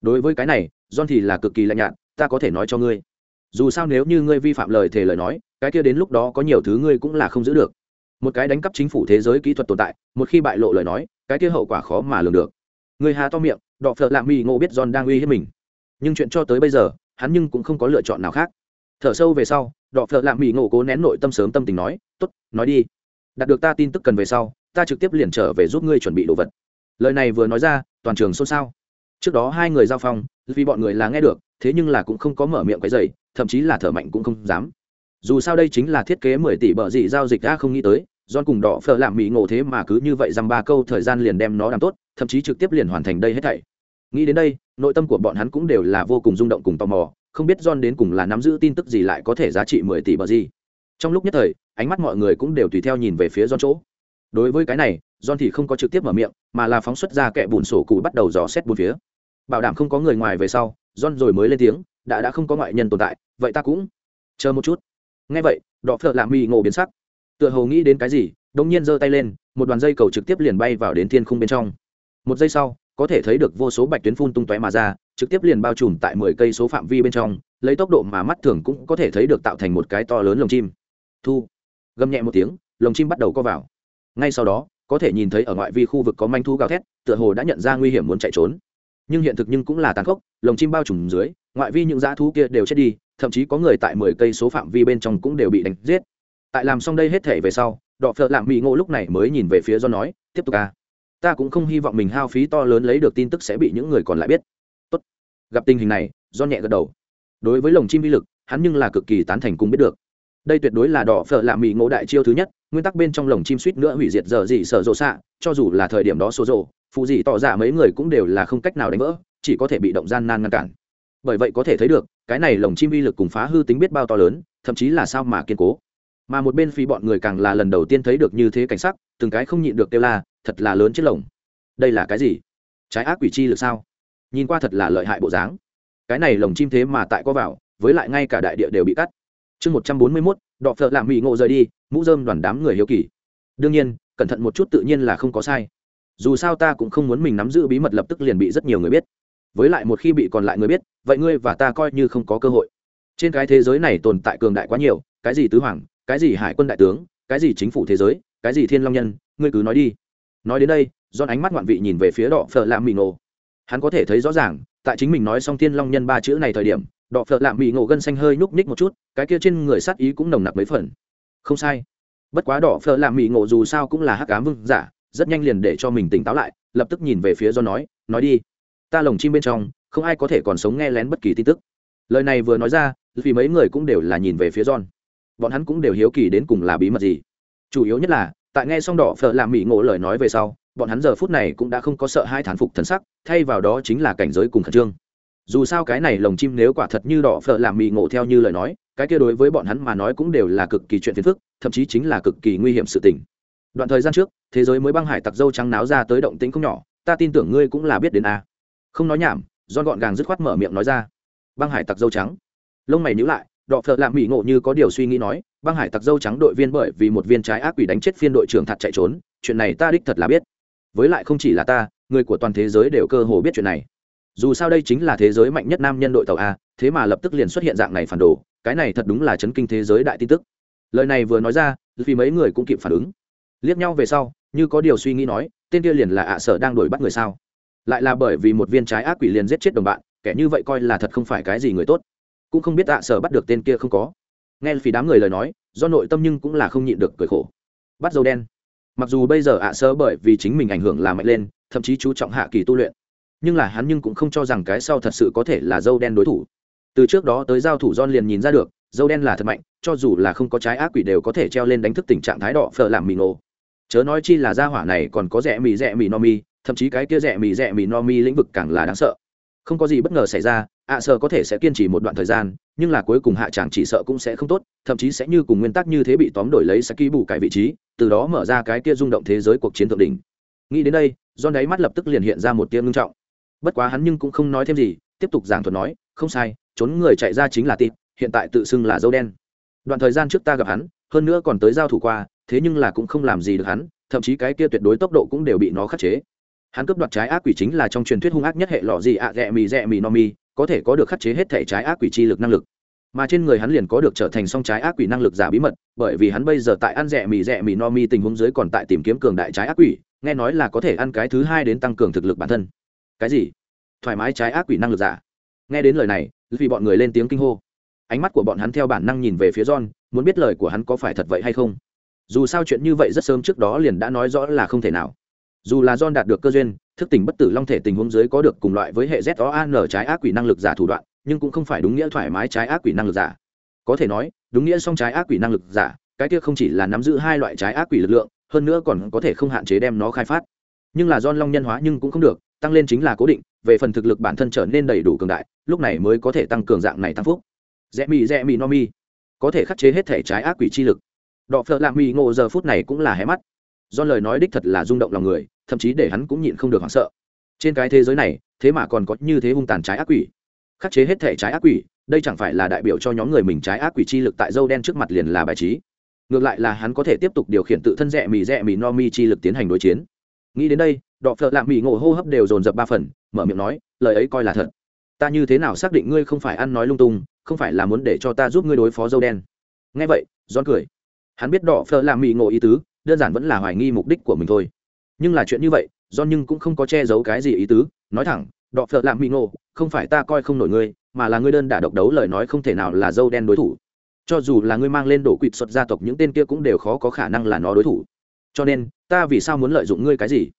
[SPEAKER 1] Đối với cái này, john thì là cực kỳ lạnh nhạt, ta có thể nói cho ngươi. Dù sao nếu như ngươi vi phạm lời thề lời nói, cái kia đến lúc đó có nhiều thứ ngươi cũng là không giữ được. Một cái đánh cắp chính phủ thế giới kỹ thuật tồn tại, một khi bại lộ lời nói, cái kia hậu quả khó mà lường được. Người hà to miệng, đọ phợ lạ mỹ ngộ biết john đang uy hiếp mình. Nhưng chuyện cho tới bây giờ, hắn nhưng cũng không có lựa chọn nào khác. Thở sâu về sau, đọ phợ lạ mỹ ngộ cố nén nội tâm sớm tâm tình nói t ố t nói đi. Đạt được ta tin tức cần về sau ta trực tiếp liền trở về giúp ngươi chuẩn bị đồ vật lời này vừa nói ra toàn trường xôn xao trước đó hai người giao phong vì bọn người là nghe được thế nhưng là cũng không có mở miệng cái dày thậm chí là thở mạnh cũng không dám dù sao đây chính là thiết kế mười tỷ bờ dị giao dịch đã không nghĩ tới John cùng đỏ phở làm mỹ ngộ thế mà cứ như vậy dăm ba câu thời gian liền đem nó làm tốt, thậm chí trực tiếp liền hoàn thành đây hết thảy. Nghĩ đến đây, nội tâm của bọn hắn cũng đều là vô cùng rung động cùng tò mò, không biết John đến cùng là nắm giữ tin tức gì lại có thể giá trị mười tỷ bờ gì. Trong lúc nhất thời, ánh mắt mọi người cũng đều tùy theo nhìn về phía John chỗ. Đối với cái này, John thì không có trực tiếp mở miệng, mà là phóng xuất ra kẻ bùn sổ cụ bắt đầu dò xét bốn phía. Bảo đảm không có người ngoài về sau, John rồi mới lên tiếng, đã đã không có ngoại nhân tồn tại, vậy ta cũng chờ một chút. Nghe vậy, đọ phợ lạ mì ngộ biến sắc. Tựa hồ nghĩ đến cái gì, đông nhiên giơ tay lên, một đoàn dây cầu trực tiếp liền bay vào đến thiên khung bên trong. Một giây sau, có thể thấy được vô số bạch tuyến phun tung tóe mà ra, trực tiếp liền bao trùm tại mười cây số phạm vi bên trong, lấy tốc độ mà mắt thường cũng có thể thấy được tạo thành một cái to lớn lồng chim. Thu, gầm nhẹ một tiếng, lồng chim bắt đầu co vào. Ngay sau đó, có thể nhìn thấy ở ngoại vi khu vực có manh thu gào thét, tựa hồ đã nhận ra nguy hiểm muốn chạy trốn. Nhưng hiện thực nhưng cũng là tàn khốc, lồng chim bao trùm dưới, ngoại vi những dã thú kia đều chết đi, thậm chí có người tại mười cây số phạm vi bên trong cũng đều bị đánh giết. Tại làm xong đây hết thể về sau, Đọ phợ Lạm Mỹ Ngộ lúc này mới nhìn về phía do nói, tiếp tục à? ta cũng không hy vọng mình hao phí to lớn lấy được tin tức sẽ bị những người còn lại biết Tốt. gặp tình hình này do nhẹ gật đầu đối với lồng chim vi lực hắn nhưng là cực kỳ tán thành cùng biết được đây tuyệt đối là đỏ phở lạ mỹ ngộ đại chiêu thứ nhất nguyên tắc bên trong lồng chim suýt nữa hủy diệt giờ gì sở rộ xạ, cho dù là thời điểm đó số rộ, phụ gì tỏ ra mấy người cũng đều là không cách nào đánh vỡ, chỉ có thể bị động gian nan ngăn cản. Bởi vậy có thể thấy được, cái này lồng chim vi lực cùng phá hư tính biết bao to lớn, thậm chí là sao mà kiên cố. Mà một bên phi bọn người càng là lần đầu tiên thấy được như thế cảnh sắc, từng cái không nhịn được kêu la, thật là lớn chiếc lồng. Đây là cái gì? Trái ác quỷ chi lực sao? Nhìn qua thật là lợi hại bộ dáng. Cái này lồng chim thế mà tại có vào, với lại ngay cả đại địa đều bị cắt. Chương một trăm bốn mươi mốt đọ phợ làm mỹ ngộ rời đi mũ dơm đoàn đám người hiếu kỳ. Đương nhiên, cẩn thận một chút tự nhiên là không có sai. Dù sao ta cũng không muốn mình nắm giữ bí mật lập tức liền bị rất nhiều người biết. Với lại một khi bị còn lại người biết, vậy ngươi và ta coi như không có cơ hội. Trên cái thế giới này tồn tại cường đại quá nhiều, cái gì tứ hoàng, cái gì hải quân đại tướng, cái gì chính phủ thế giới, cái gì thiên long nhân, ngươi cứ nói đi. Nói đến đây do ánh mắt ngoạn vị nhìn về phía đỏ phở lạ mỹ ngộ. Hắn có thể thấy rõ ràng, tại chính mình nói xong thiên long nhân ba chữ này thời điểm đỏ phở lạ mỹ ngộ gân xanh hơi nhúc ních một chút, cái kia trên người sát ý cũng nồng nặc mấy phần không sai. Bất quá đỏ phở làm mỹ ngộ dù sao cũng là hắc ám vương giả, rất nhanh liền để cho mình tỉnh táo lại, lập tức nhìn về phía do nói nói đi. Ta lồng chim bên trong, không ai có thể còn sống nghe lén bất kỳ tin tức. Lời này vừa nói ra, vì mấy người cũng đều là nhìn về phía john. Bọn hắn cũng đều hiếu kỳ đến cùng là bí mật gì. Chủ yếu nhất là, tại nghe xong đỏ phở làm mỹ ngộ lời nói về sau, bọn hắn giờ phút này cũng đã không có sợ hai thán phục thần sắc, thay vào đó chính là cảnh giới cùng khẩn trương. Dù sao cái này lồng chim nếu quả thật như đỏ phở làm mỹ ngộ theo như lời nói cái kia đối với bọn hắn mà nói cũng đều là cực kỳ chuyện phiền phức, thậm chí chính là cực kỳ nguy hiểm sự tình. Đoạn thời gian trước, thế giới mới băng hải tặc dâu trắng náo ra tới động tĩnh không nhỏ, ta tin tưởng ngươi cũng là biết đến a. Không nói nhảm do gọn gàng dứt khoát mở miệng nói ra. Băng hải tặc dâu trắng. Lông mày nhíu lại, đọ phợ lạm mỹ ngộ như có điều suy nghĩ nói, băng hải tặc dâu trắng đội viên bởi vì một viên trái ác quỷ đánh chết phiên đội trưởng thật chạy trốn, chuyện này ta đích thật là biết. Với lại không chỉ là ta, người của toàn thế giới đều cơ hồ biết chuyện này dù sao đây chính là thế giới mạnh nhất nam nhân đội tàu a, thế mà lập tức liền xuất hiện dạng này phản đồ, cái này thật đúng là chấn kinh thế giới đại tin tức. Lời này vừa nói ra, vì mấy người cũng kịp phản ứng. Liếc nhau về sau, như có điều suy nghĩ nói, tên kia liền là ạ sở đang đuổi bắt người sao? Lại là bởi vì một viên trái ác quỷ liền giết chết đồng bạn, kẻ như vậy coi là thật không phải cái gì người tốt. Cũng không biết ạ sở bắt được tên kia không có. Nghe phí đám người lời nói, do nội tâm nhưng cũng là không nhịn được cười khổ. Bắt dầu đen. Mặc dù bây giờ ạ sơ bởi vì chính mình ảnh hưởng là mạnh lên, thậm chí chú trọng hạ kỳ tu luyện nhưng là hắn nhưng cũng không cho rằng cái sau thật sự có thể là dâu đen đối thủ. Từ trước đó tới giao thủ don liền nhìn ra được, dâu đen là thật mạnh, cho dù là không có trái ác quỷ đều có thể treo lên đánh thức tình trạng thái đỏ phở làm mì nổ chớ nói chi là gia hỏa này còn có rẻ mì rẻ mì no mi, thậm chí cái kia rẻ mì rẻ mì no mi lĩnh vực càng là đáng sợ. Không có gì bất ngờ xảy ra, ạ sợ có thể sẽ kiên trì một đoạn thời gian, nhưng là cuối cùng hạ chàng chỉ sợ cũng sẽ không tốt, thậm chí sẽ như cùng nguyên tắc như thế bị tóm đổi lấy sẽ ký bù cái vị trí, từ đó mở ra cái kia rung động thế giới cuộc chiến thượng đỉnh. Nghĩ đến đây do đáy mắt lập tức liền hiện ra một tia ngưng trọng bất quá hắn nhưng cũng không nói thêm gì tiếp tục giảng thuật nói không sai trốn người chạy ra chính là tịp hiện tại tự xưng là dâu đen. Đoạn thời gian trước ta gặp hắn hơn nữa còn tới giao thủ qua thế nhưng là cũng không làm gì được hắn thậm chí cái kia tuyệt đối tốc độ cũng đều bị nó khắc chế. Hắn cướp đoạt trái ác quỷ chính là trong truyền thuyết hung ác nhất hệ lọ gì ạ à, rẽ mì rẽ mì no mi có thể có được khắc chế hết thể trái ác quỷ chi lực năng lực. Mà trên người hắn liền có được trở thành song trái ác quỷ năng lực giả bí mật bởi vì hắn bây giờ tại ăn rẻ mì rẻ mì no mi tình huống dưới còn tại tìm kiếm cường đại trái ác quỷ nghe nói là có thể ăn cái thứ hai đến tăng cường thực lực bản thân cái gì? Thoải mái trái ác quỷ năng lực giả. Nghe đến lời này, vì bọn người lên tiếng kinh hô. Ánh mắt của bọn hắn theo bản năng nhìn về phía john, muốn biết lời của hắn có phải thật vậy hay không. Dù sao chuyện như vậy rất sớm trước đó liền đã nói rõ là không thể nào. Dù là john đạt được cơ duyên, thức tỉnh bất tử long thể tình huống dưới có được cùng loại với hệ z o an trái ác quỷ năng lực giả thủ đoạn, nhưng cũng không phải đúng nghĩa thoải mái trái ác quỷ năng lực giả. Có thể nói, đúng nghĩa song trái ác quỷ năng lực giả, cái kia không chỉ là nắm giữ hai loại trái ác quỷ lực lượng, hơn nữa còn có thể không hạn chế đem nó khai phát. Nhưng là don long nhân hóa nhưng cũng không được tăng lên chính là cố định, về phần thực lực bản thân trở nên đầy đủ cường đại, lúc này mới có thể tăng cường dạng này tăng phúc. Rẽ mì rẽ mì no mi. Có thể khắc chế hết thể trái ác quỷ chi lực. Đọ phợ lạ mì ngộ giờ phút này cũng là hé mắt. Do lời nói đích thật là rung động lòng người, thậm chí để hắn cũng nhịn không được hoảng sợ. Trên cái thế giới này, thế mà còn có như thế hung tàn trái ác quỷ. Khắc chế hết thể trái ác quỷ, đây chẳng phải là đại biểu cho nhóm người mình trái ác quỷ chi lực tại dâu đen trước mặt liền là bài trí. Ngược lại là hắn có thể tiếp tục điều khiển tự thân rẽ mì rẽ mì no mi chi lực tiến hành đối chiến. Nghĩ đến đây đọ phợ lạ mỹ ngộ hô hấp đều dồn dập ba phần, mở miệng nói, lời ấy coi là thật. Ta như thế nào xác định ngươi không phải ăn nói lung tung, không phải là muốn để cho ta giúp ngươi đối phó dâu đen? Nghe vậy don cười. Hắn biết đỏ phờ làm mỹ ngộ ý tứ, đơn giản vẫn là hoài nghi mục đích của mình thôi. Nhưng là chuyện như vậy giòn nhưng cũng không có che giấu cái gì ý tứ, nói thẳng, đọ phợ lạm mỹ ngộ, không phải ta coi không nổi ngươi, mà là ngươi đơn đả độc đấu lời nói không thể nào là dâu đen đối thủ. Cho dù là ngươi mang lên đổ quỵt xuất gia tộc, những tên kia cũng đều khó có khả năng là nó đối thủ. Cho nên, ta vì sao muốn lợi dụng ngươi cái gì?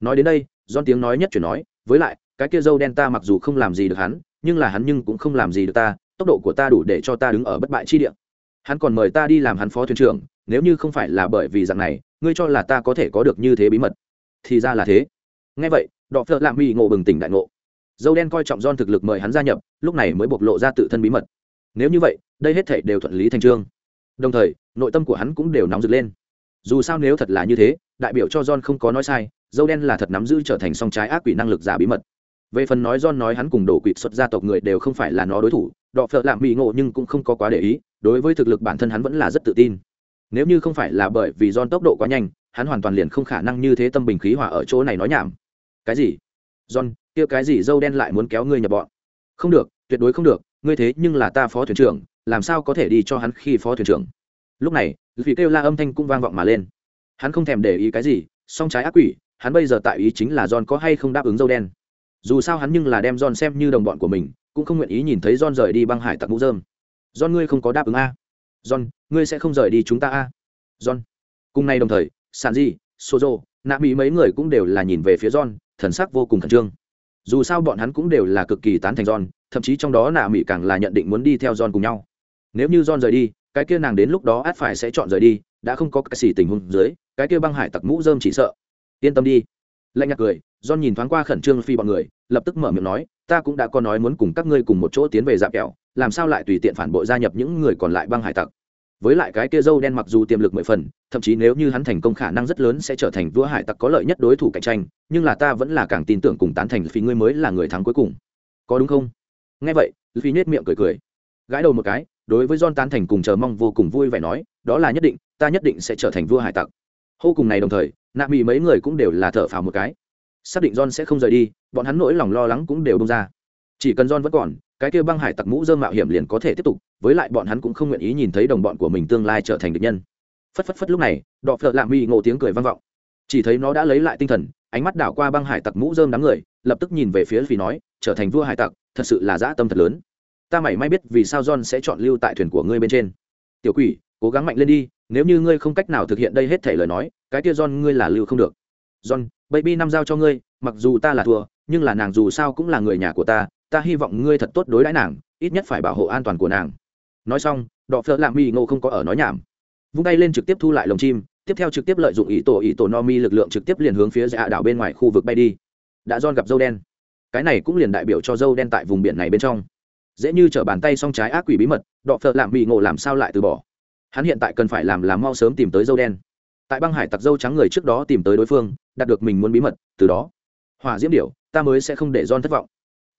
[SPEAKER 1] Nói đến đây don tiếng nói nhất chuyển nói, với lại, cái kia dâu đen ta mặc dù không làm gì được hắn, nhưng là hắn nhưng cũng không làm gì được ta, tốc độ của ta đủ để cho ta đứng ở bất bại chi địa. Hắn còn mời ta đi làm hắn phó thuyền trưởng, nếu như không phải là bởi vì dạng này, ngươi cho là ta có thể có được như thế bí mật. Thì ra là thế. Nghe vậy, đọ phợ lạm mỹ ngộ bừng tỉnh đại ngộ. Dâu đen coi trọng don thực lực mời hắn gia nhập, lúc này mới bộc lộ ra tự thân bí mật. Nếu như vậy, đây hết thể đều thuận lý thành trương. Đồng thời, nội tâm của hắn cũng đều nóng rực lên. Dù sao nếu thật là như thế, đại biểu cho john không có nói sai dâu đen là thật nắm giữ trở thành song trái ác quỷ năng lực giả bí mật. Về phần nói john nói hắn cùng đổ quỵt xuất gia tộc người đều không phải là nó đối thủ, đọ phợ lạm bị ngộ nhưng cũng không có quá để ý, đối với thực lực bản thân hắn vẫn là rất tự tin. Nếu như không phải là bởi vì john tốc độ quá nhanh, hắn hoàn toàn liền không khả năng như thế tâm bình khí hòa ở chỗ này nói nhảm. Cái gì? John, kia cái gì dâu đen lại muốn kéo ngươi nhập bọn? Không được, tuyệt đối không được, ngươi thế nhưng là ta phó thuyền trưởng, làm sao có thể đi cho hắn khi phó thuyền trưởng? Lúc này, vì kêu la âm thanh cũng vang vọng mà lên. Hắn không thèm để ý cái gì, song trái ác quỷ hắn bây giờ tại ý chính là john có hay không đáp ứng dâu đen. Dù sao hắn nhưng là đem john xem như đồng bọn của mình, cũng không nguyện ý nhìn thấy john rời đi băng hải tặc mũ dơm john ngươi không có đáp ứng a? John, ngươi sẽ không rời đi chúng ta a? John. Cùng nay đồng thời sàn di sozo nạ mỹ mấy người cũng đều là nhìn về phía john, thần sắc vô cùng khẩn trương. Dù sao bọn hắn cũng đều là cực kỳ tán thành john, thậm chí trong đó nạ mỹ càng là nhận định muốn đi theo john cùng nhau. Nếu như john rời đi, cái kia nàng đến lúc đó át phải sẽ chọn rời đi, đã không có cái gì tình huống dưới, cái kia băng hải tặc mũ dơm chỉ sợ yên tâm đi. Lạnh nhạt cười, john nhìn thoáng qua khẩn trương phi bọn người, lập tức mở miệng nói, ta cũng đã có nói muốn cùng các ngươi cùng một chỗ tiến về dạp kẹo, làm sao lại tùy tiện phản bội gia nhập những người còn lại băng hải tặc? Với lại cái kia dâu đen mặc dù tiềm lực mười phần, thậm chí nếu như hắn thành công khả năng rất lớn sẽ trở thành vua hải tặc có lợi nhất đối thủ cạnh tranh, nhưng là ta vẫn là càng tin tưởng cùng tán thành phi ngươi mới là người thắng cuối cùng. Có đúng không? Nghe vậy, phi nhếch miệng cười cười. Gãi đầu một cái, đối với John tán thành cùng chờ mong vô cùng vui vẻ nói, đó là nhất định, ta nhất định sẽ trở thành vua hải tặc hô cùng này đồng thời, nạ mỹ mấy người cũng đều là thở phào một cái. Xác định john sẽ không rời đi, bọn hắn nỗi lòng lo lắng cũng đều bông ra. Chỉ cần john vẫn còn, cái kia băng hải tặc mũ dơ mạo hiểm liền có thể tiếp tục, với lại bọn hắn cũng không nguyện ý nhìn thấy đồng bọn của mình tương lai trở thành địch nhân. Phất phất phất lúc này, đọ phợ lạ mỹ ngộ tiếng cười vang vọng. Chỉ thấy nó đã lấy lại tinh thần, ánh mắt đảo qua băng hải tặc mũ dơm đám người, lập tức nhìn về phía vì nói, trở thành vua hải tặc, thật sự là dã tâm thật lớn. Ta mảy may biết vì sao john sẽ chọn lưu tại thuyền của ngươi bên trên. Tiểu quỷ, cố gắng mạnh lên đi nếu như ngươi không cách nào thực hiện đây hết thể lời nói, cái kia john ngươi là lưu không được. John, baby năm giao cho ngươi, mặc dù ta là thua, nhưng là nàng dù sao cũng là người nhà của ta ta hy vọng ngươi thật tốt đối đãi nàng, ít nhất phải bảo hộ an toàn của nàng. Nói xong, đọ phở lạm mi ngộ không có ở nói nhảm. Vung tay lên trực tiếp thu lại lồng chim, tiếp theo trực tiếp lợi dụng ý tổ ý tổ no mi lực lượng trực tiếp liền hướng phía dạ đảo bên ngoài khu vực bay đi. Đã John gặp dâu đen. Cái này cũng liền đại biểu cho dâu đen tại vùng biển này bên trong. Dễ như t bàn tay song trái ác quỷ bí mật, đọ phợ lạm bị ngộ làm sao lại từ bỏ? Hắn hiện tại cần phải làm là mau sớm tìm tới dâu đen. Tại băng hải tặc dâu trắng người trước đó tìm tới đối phương, đạt được mình muốn bí mật, từ đó, hỏa diễm điệu ta mới sẽ không để don thất vọng.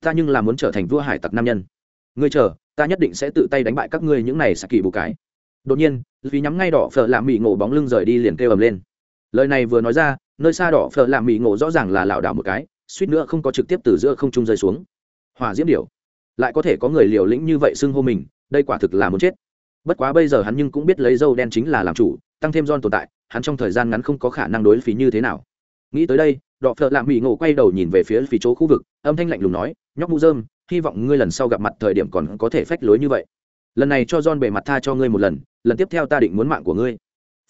[SPEAKER 1] Ta nhưng là muốn trở thành vua hải tặc nam nhân. Ngươi chờ, ta nhất định sẽ tự tay đánh bại các ngươi những này sạc kỳ bù cái. Đột nhiên vì nhắm ngay đỏ phở làm mỹ ngộ bóng lưng rời đi liền kêu ầm lên. Lời này vừa nói ra, nơi xa đỏ phở làm mỹ ngộ rõ ràng là lảo đảo một cái, suýt nữa không có trực tiếp từ giữa không trung rơi xuống. Hỏa diễm điệu lại có thể có người liều lĩnh như vậy xưng hô mình, đây quả thực là muốn chết bất quá bây giờ hắn nhưng cũng biết lấy dâu đen chính là làm chủ, tăng thêm don tồn tại, hắn trong thời gian ngắn không có khả năng đối phí như thế nào. Nghĩ tới đây, đọ phợ lạ mỹ ngộ quay đầu nhìn về phía phí chỗ khu vực, âm thanh lạnh lùng nói, nhóc mũ dơm hy vọng ngươi lần sau gặp mặt thời điểm còn có thể phách lối như vậy. Lần này cho don bề mặt tha cho ngươi một lần lần tiếp theo ta định muốn mạng của ngươi.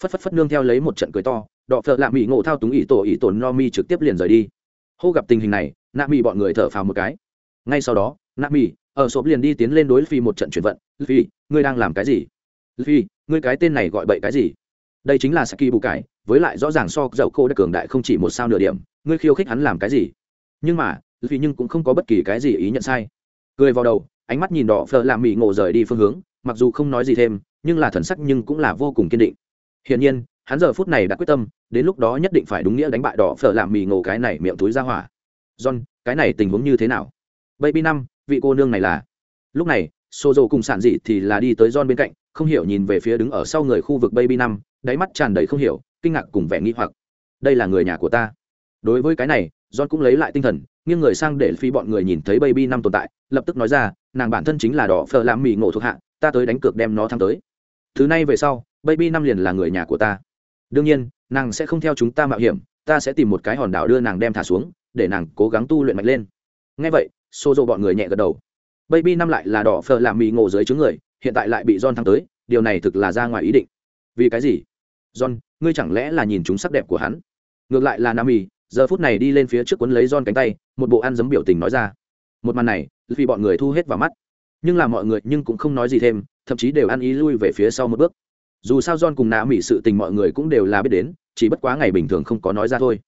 [SPEAKER 1] Phất phất phất nương theo lấy một trận cười to, đọ phợ lạ mỹ ngộ thao túng ỷ tổ ỷ tổ no mi trực tiếp liền rời đi. Hô gặp tình hình này, nạ mỹ bọn người thở phào một cái. Ngay sau đó, nạ mỹ ở sộp liền đi tiến lên đối phi một trận chuyển vận. Phi, ngươi đang làm cái gì? Phi, ngươi cái tên này gọi bậy cái gì? Đây chính là saki bù cải với lại rõ ràng so dậu cô đã cường đại không chỉ một sao nửa điểm. Ngươi khiêu khích hắn làm cái gì? Nhưng mà, phi nhưng cũng không có bất kỳ cái gì ý nhận sai. Cười vào đầu, ánh mắt nhìn đỏ phờ làm mỹ ngộ rời đi phương hướng, mặc dù không nói gì thêm, nhưng là thần sắc nhưng cũng là vô cùng kiên định. Hiển nhiên, hắn giờ phút này đã quyết tâm, đến lúc đó nhất định phải đúng nghĩa đánh bại đỏ phở làm mì ngộ cái này miệng túi ra hỏa. John, cái này tình huống như thế nào? Baby năm vị cô nương này là. Lúc này xô dầu cùng sản dị thì là đi tới john bên cạnh, không hiểu nhìn về phía đứng ở sau người khu vực baby năm, đáy mắt tràn đầy không hiểu, kinh ngạc cùng vẻ nghi hoặc. Đây là người nhà của ta. Đối với cái này, john cũng lấy lại tinh thần, nghiêng người sang để phi bọn người nhìn thấy baby năm tồn tại, lập tức nói ra, nàng bản thân chính là đỏ phở làm mì ngộ thuộc hạ, ta tới đánh cược đem nó thăng tới. Thứ này về sau, baby năm liền là người nhà của ta. Đương nhiên, nàng sẽ không theo chúng ta mạo hiểm, ta sẽ tìm một cái hòn đảo đưa nàng đem thả xuống, để nàng cố gắng tu luyện mạnh lên. Ngay vậy xô dỗ bọn người nhẹ gật đầu. Baby năm lại là đỏ phờ làm mì ngộ dưới chướng người, hiện tại lại bị john thắng tới, điều này thực là ra ngoài ý định. Vì cái gì? John, ngươi chẳng lẽ là nhìn chúng sắc đẹp của hắn? Ngược lại là nam mì, giờ phút này đi lên phía trước cuốn lấy john cánh tay, một bộ ăn giấm biểu tình nói ra. Một màn này, vì bọn người thu hết vào mắt. Nhưng là mọi người nhưng cũng không nói gì thêm, thậm chí đều ăn ý lui về phía sau một bước. Dù sao john cùng nạ mỹ sự tình mọi người cũng đều là biết đến, chỉ bất quá ngày bình thường không có nói ra thôi.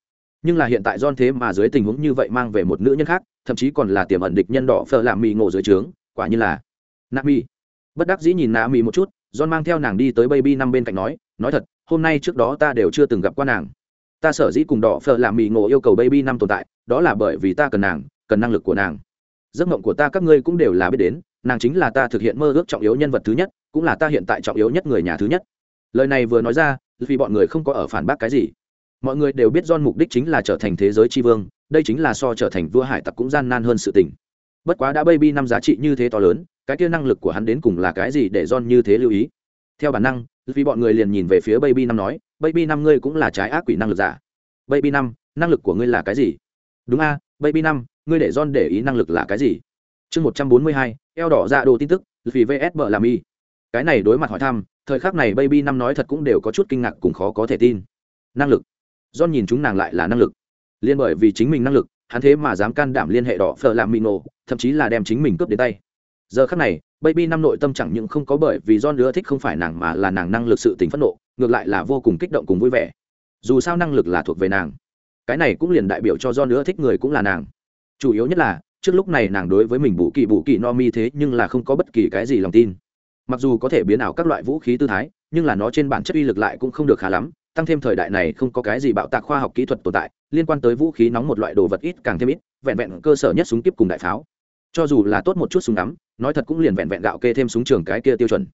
[SPEAKER 1] Nhưng là hiện tại john thế mà dưới tình huống như vậy mang về một nữ nhân khác thậm chí còn là tiềm ẩn địch nhân đỏ phờ làm mì ngộ dưới trướng, quả như là nạ mì. Bất đắc dĩ nhìn nạ mì một chút, john mang theo nàng đi tới baby năm bên cạnh nói nói thật, hôm nay trước đó ta đều chưa từng gặp qua nàng. Ta sở dĩ cùng đỏ phờ làm mì ngộ yêu cầu baby năm tồn tại, đó là bởi vì ta cần nàng, cần năng lực của nàng. Giấc mộng của ta các ngươi cũng đều là biết đến, nàng chính là ta thực hiện mơ ước trọng yếu nhân vật thứ nhất, cũng là ta hiện tại trọng yếu nhất người nhà thứ nhất. Lời này vừa nói ra, vì bọn người không có ở phản bác cái gì. Mọi người đều biết John mục đích chính là trở thành thế giới tri vương đây chính là so trở thành vua hải tặc cũng gian nan hơn sự tình. Bất quá đã baby năm giá trị như thế to lớn, cái kia năng lực của hắn đến cùng là cái gì để John như thế lưu ý? Theo bản năng, vì bọn người liền nhìn về phía baby năm nói, baby năm ngươi cũng là trái ác quỷ năng lực giả. Baby năm, năng lực của ngươi là cái gì? Đúng a, baby năm, ngươi để John để ý năng lực là cái gì? Chương một trăm bốn mươi hai, eo đỏ ra đồ tin tức, vì vs bờ làm y cái này đối mặt hỏi thăm, thời khắc này baby năm nói thật cũng đều có chút kinh ngạc cùng khó có thể tin. Năng lực. John nhìn chúng nàng lại là năng lực liên bởi vì chính mình năng lực, hắn thế mà dám can đảm liên hệ đỏ phở làm mino thậm chí là đem chính mình cướp đến tay. Giờ khắc này, baby năm nội tâm chẳng những không có bởi vì john ưa thích không phải nàng mà là nàng năng lực sự tình phẫn nộ, ngược lại là vô cùng kích động cùng vui vẻ. Dù sao năng lực là thuộc về nàng. Cái này cũng liền đại biểu cho john ưa thích người cũng là nàng. Chủ yếu nhất là, trước lúc này nàng đối với mình bù kỳ bù kỳ no mi thế nhưng là không có bất kỳ cái gì lòng tin. Mặc dù có thể biến ảo các loại vũ khí tư thái, nhưng là nó trên bản chất uy lực lại cũng không được khá lắm, tăng thêm thời đại này không có cái gì bạo tạc khoa học kỹ thuật tồn tại liên quan tới vũ khí nóng một loại đồ vật ít càng thêm ít, vẹn vẹn cơ sở nhất súng kiếp cùng đại pháo. Cho dù là tốt một chút súng ngắm, nói thật cũng liền vẹn vẹn gạo kê thêm súng trường cái kia tiêu chuẩn.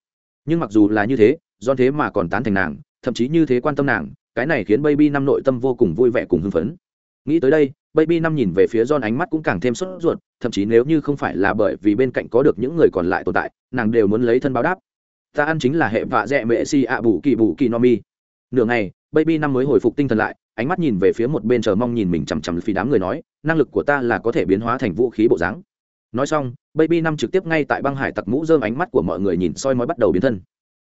[SPEAKER 1] Nhưng mặc dù là như thế, do thế mà còn tán thành nàng, thậm chí như thế quan tâm nàng, cái này khiến baby năm nội tâm vô cùng vui vẻ cùng hưng phấn. Nghĩ tới đây, baby năm nhìn về phía don ánh mắt cũng càng thêm sốt ruột, thậm chí nếu như không phải là bởi vì bên cạnh có được những người còn lại tồn tại, nàng đều muốn lấy thân báo đáp. Ta ăn chính là hệ vạ dẹ mệ si ạ bù kỳ bù kỳ no mi. Nửa ngày, baby năm mới hồi phục tinh thần lại ánh mắt nhìn về phía một bên chờ mong nhìn mình chằm chằm phi đám người nói, năng lực của ta là có thể biến hóa thành vũ khí bộ dáng. Nói xong, baby năm trực tiếp ngay tại băng hải tặc mũ dơm ánh mắt của mọi người nhìn soi mói bắt đầu biến thân.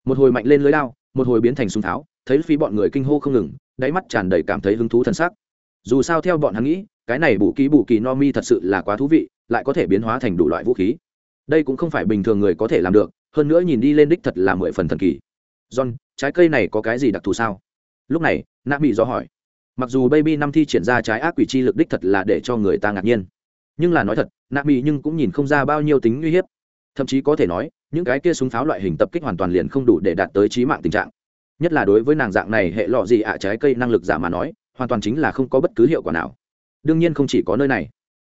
[SPEAKER 1] Một hồi mạnh lên lưới lao, một hồi biến thành súng tháo, thấy phi bọn người kinh hô không ngừng, đáy mắt tràn đầy cảm thấy hứng thú thân sắc. dù sao theo bọn hắn nghĩ, cái này bù ký bù kỳ no mi thật sự là quá thú vị, lại có thể biến hóa thành đủ loại vũ khí. Đây cũng không phải bình thường người có thể làm được, hơn nữa nhìn đi lên đích thật là mười phần thần kỳ. John, trái cây này có cái gì đặc thù sao? Lúc này, nạ mỹ do hỏi mặc dù baby năm thi triển ra trái ác quỷ chi lực đích thật là để cho người ta ngạc nhiên. Nhưng là nói thật nạ mỹ nhưng cũng nhìn không ra bao nhiêu tính uy hiếp. Thậm chí có thể nói, những cái kia súng pháo loại hình tập kích hoàn toàn liền không đủ để đạt tới trí mạng tình trạng. Nhất là đối với nàng dạng này hệ lọ gì ạ, trái cây năng lực giả mà nói, hoàn toàn chính là không có bất cứ hiệu quả nào. Đương nhiên không chỉ có nơi này.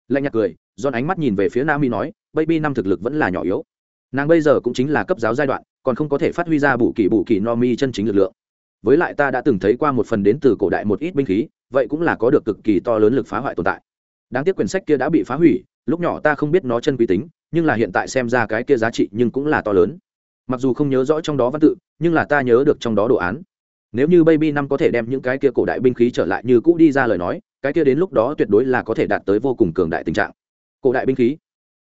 [SPEAKER 1] Lạnh nhạt cười don ánh mắt nhìn về phía nam mi nói, baby năm thực lực vẫn là nhỏ yếu. Nàng bây giờ cũng chính là cấp giáo giai đoạn, còn không có thể phát huy ra bù kỳ bù kỳ no mi chân chính lực lượng với lại ta đã từng thấy qua một phần đến từ cổ đại một ít binh khí, vậy cũng là có được cực kỳ to lớn lực phá hoại tồn tại. Đáng tiếc quyển sách kia đã bị phá hủy, lúc nhỏ ta không biết nó chân quý tính, nhưng là hiện tại xem ra cái kia giá trị nhưng cũng là to lớn. Mặc dù không nhớ rõ trong đó văn tự, nhưng là ta nhớ được trong đó đồ án. Nếu như baby năm có thể đem những cái kia cổ đại binh khí trở lại như cũ đi ra lời nói, cái kia đến lúc đó tuyệt đối là có thể đạt tới vô cùng cường đại tình trạng. Cổ đại binh khí.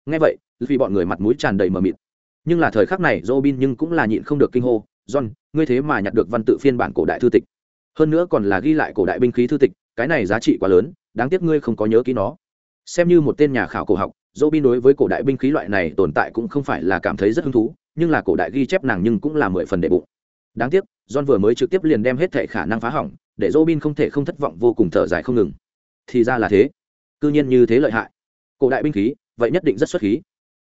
[SPEAKER 1] Ngay vậy, vì bọn người mặt mũi tràn đầy mờ mịt. Nhưng là thời khắc này robin nhưng cũng là nhịn không được kinh hô john, ngươi thế mà nhặt được văn tự phiên bản cổ đại thư tịch. Hơn nữa còn là ghi lại cổ đại binh khí thư tịch, cái này giá trị quá lớn, đáng tiếc ngươi không có nhớ kỹ nó. Xem như một tên nhà khảo cổ học, robin đối với cổ đại binh khí loại này tồn tại cũng không phải là cảm thấy rất hứng thú, nhưng là cổ đại ghi chép nàng nhưng cũng là mười phần đệ bụng. Đáng tiếc, john vừa mới trực tiếp liền đem hết thệ khả năng phá hỏng, để robin không thể không thất vọng vô cùng thở dài không ngừng. Thì ra là thế. Cư nhiên như thế lợi hại. Cổ đại binh khí, vậy nhất định rất xuất khí.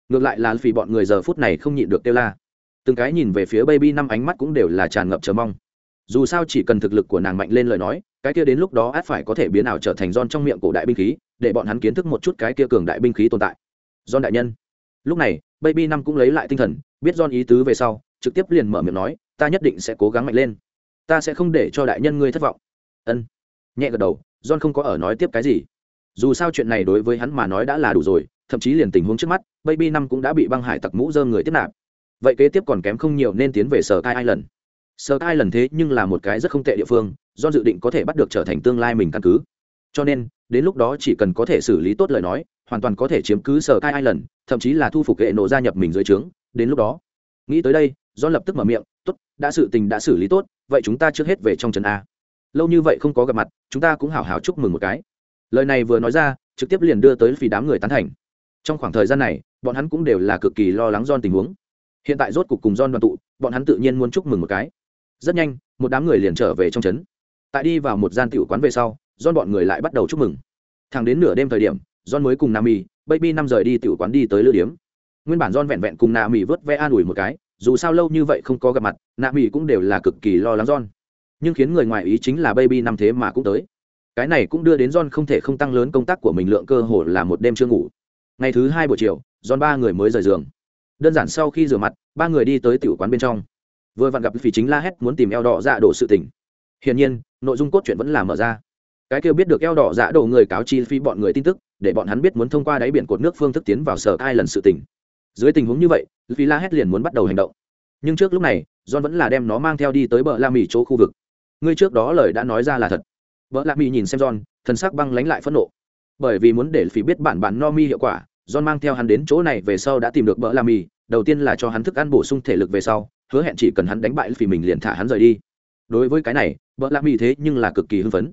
[SPEAKER 1] Ngược lại là vì bọn người giờ phút này không nhịn được kêu la từng cái nhìn về phía baby năm ánh mắt cũng đều là tràn ngập chờ mong. Dù sao chỉ cần thực lực của nàng mạnh lên lời nói, cái kia đến lúc đó át phải có thể biến ảo trở thành don trong miệng cổ đại binh khí, để bọn hắn kiến thức một chút cái kia cường đại binh khí tồn tại. Don đại nhân. Lúc này, baby năm cũng lấy lại tinh thần, biết don ý tứ về sau, trực tiếp liền mở miệng nói, ta nhất định sẽ cố gắng mạnh lên. Ta sẽ không để cho đại nhân ngươi thất vọng. Ân. Nhẹ gật đầu, john không có ở nói tiếp cái gì. Dù sao chuyện này đối với hắn mà nói đã là đủ rồi, thậm chí liền tình huống trước mắt, baby năm cũng đã bị băng hải tặc mũ dơ người tiếp nạp vậy kế tiếp còn kém không nhiều nên tiến về sở kai island. Sở tai island thế nhưng là một cái rất không tệ địa phương, do dự định có thể bắt được trở thành tương lai mình căn cứ. Cho nên, đến lúc đó chỉ cần có thể xử lý tốt lời nói, hoàn toàn có thể chiếm cứ sở kai island, thậm chí là thu phục hệ nổ gia nhập mình dưới trướng. Đến lúc đó, nghĩ tới đây, do lập tức mở miệng, tốt, đã sự tình đã xử lý tốt, vậy chúng ta trước hết về trong trần a. Lâu như vậy không có gặp mặt, chúng ta cũng hào hào chúc mừng một cái. Lời này vừa nói ra, trực tiếp liền đưa tới vì đám người tán thành. Trong khoảng thời gian này, bọn hắn cũng đều là cực kỳ lo lắng don tình huống hiện tại rốt cục cùng don đoàn tụ, bọn hắn tự nhiên muốn chúc mừng một cái. Rất nhanh, một đám người liền trở về trong trấn. Tại đi vào một gian tiểu quán về sau don bọn người lại bắt đầu chúc mừng. Thẳng đến nửa đêm thời điểm don mới cùng nam baby năm rời đi tiểu quán đi tới lữ điếm. Nguyên bản don vẹn vẹn cùng nam vớt ve an ủi một cái, dù sao lâu như vậy không có gặp mặt nam cũng đều là cực kỳ lo lắng don nhưng khiến người ngoài ý chính là baby năm thế mà cũng tới. Cái này cũng đưa đến john không thể không tăng lớn công tác của mình lượng cơ hồ là một đêm chưa ngủ. Ngày thứ hai buổi chiều, john ba người mới rời giường đơn giản sau khi rửa mặt, ba người đi tới tiểu quán bên trong. Vừa vặn gặp phỉ chính la hét muốn tìm eo đỏ dạ đổ sự tình. Hiển nhiên, nội dung cốt truyện vẫn là mở ra. Cái kêu biết được eo đỏ dạ đổ người cáo chi phi bọn người tin tức, để bọn hắn biết muốn thông qua đáy biển cột nước phương thức tiến vào sở ai lần sự tình. Dưới tình huống như vậy phi la hét liền muốn bắt đầu hành động. Nhưng trước lúc này, john vẫn là đem nó mang theo đi tới bờ la mì chỗ khu vực. Ngươi trước đó lời đã nói ra là thật. Vợ la mỹ nhìn xem john, thần sắc băng lánh lại phẫn nộ. Bởi vì muốn để phi biết bản bản no mi hiệu quả john mang theo hắn đến chỗ này về sau đã tìm được bỡ lạ mì, đầu tiên là cho hắn thức ăn bổ sung thể lực về sau hứa hẹn chỉ cần hắn đánh bại phỉ mình liền thả hắn rời đi. Đối với cái này bỡ lạ mì thế nhưng là cực kỳ hưng phấn.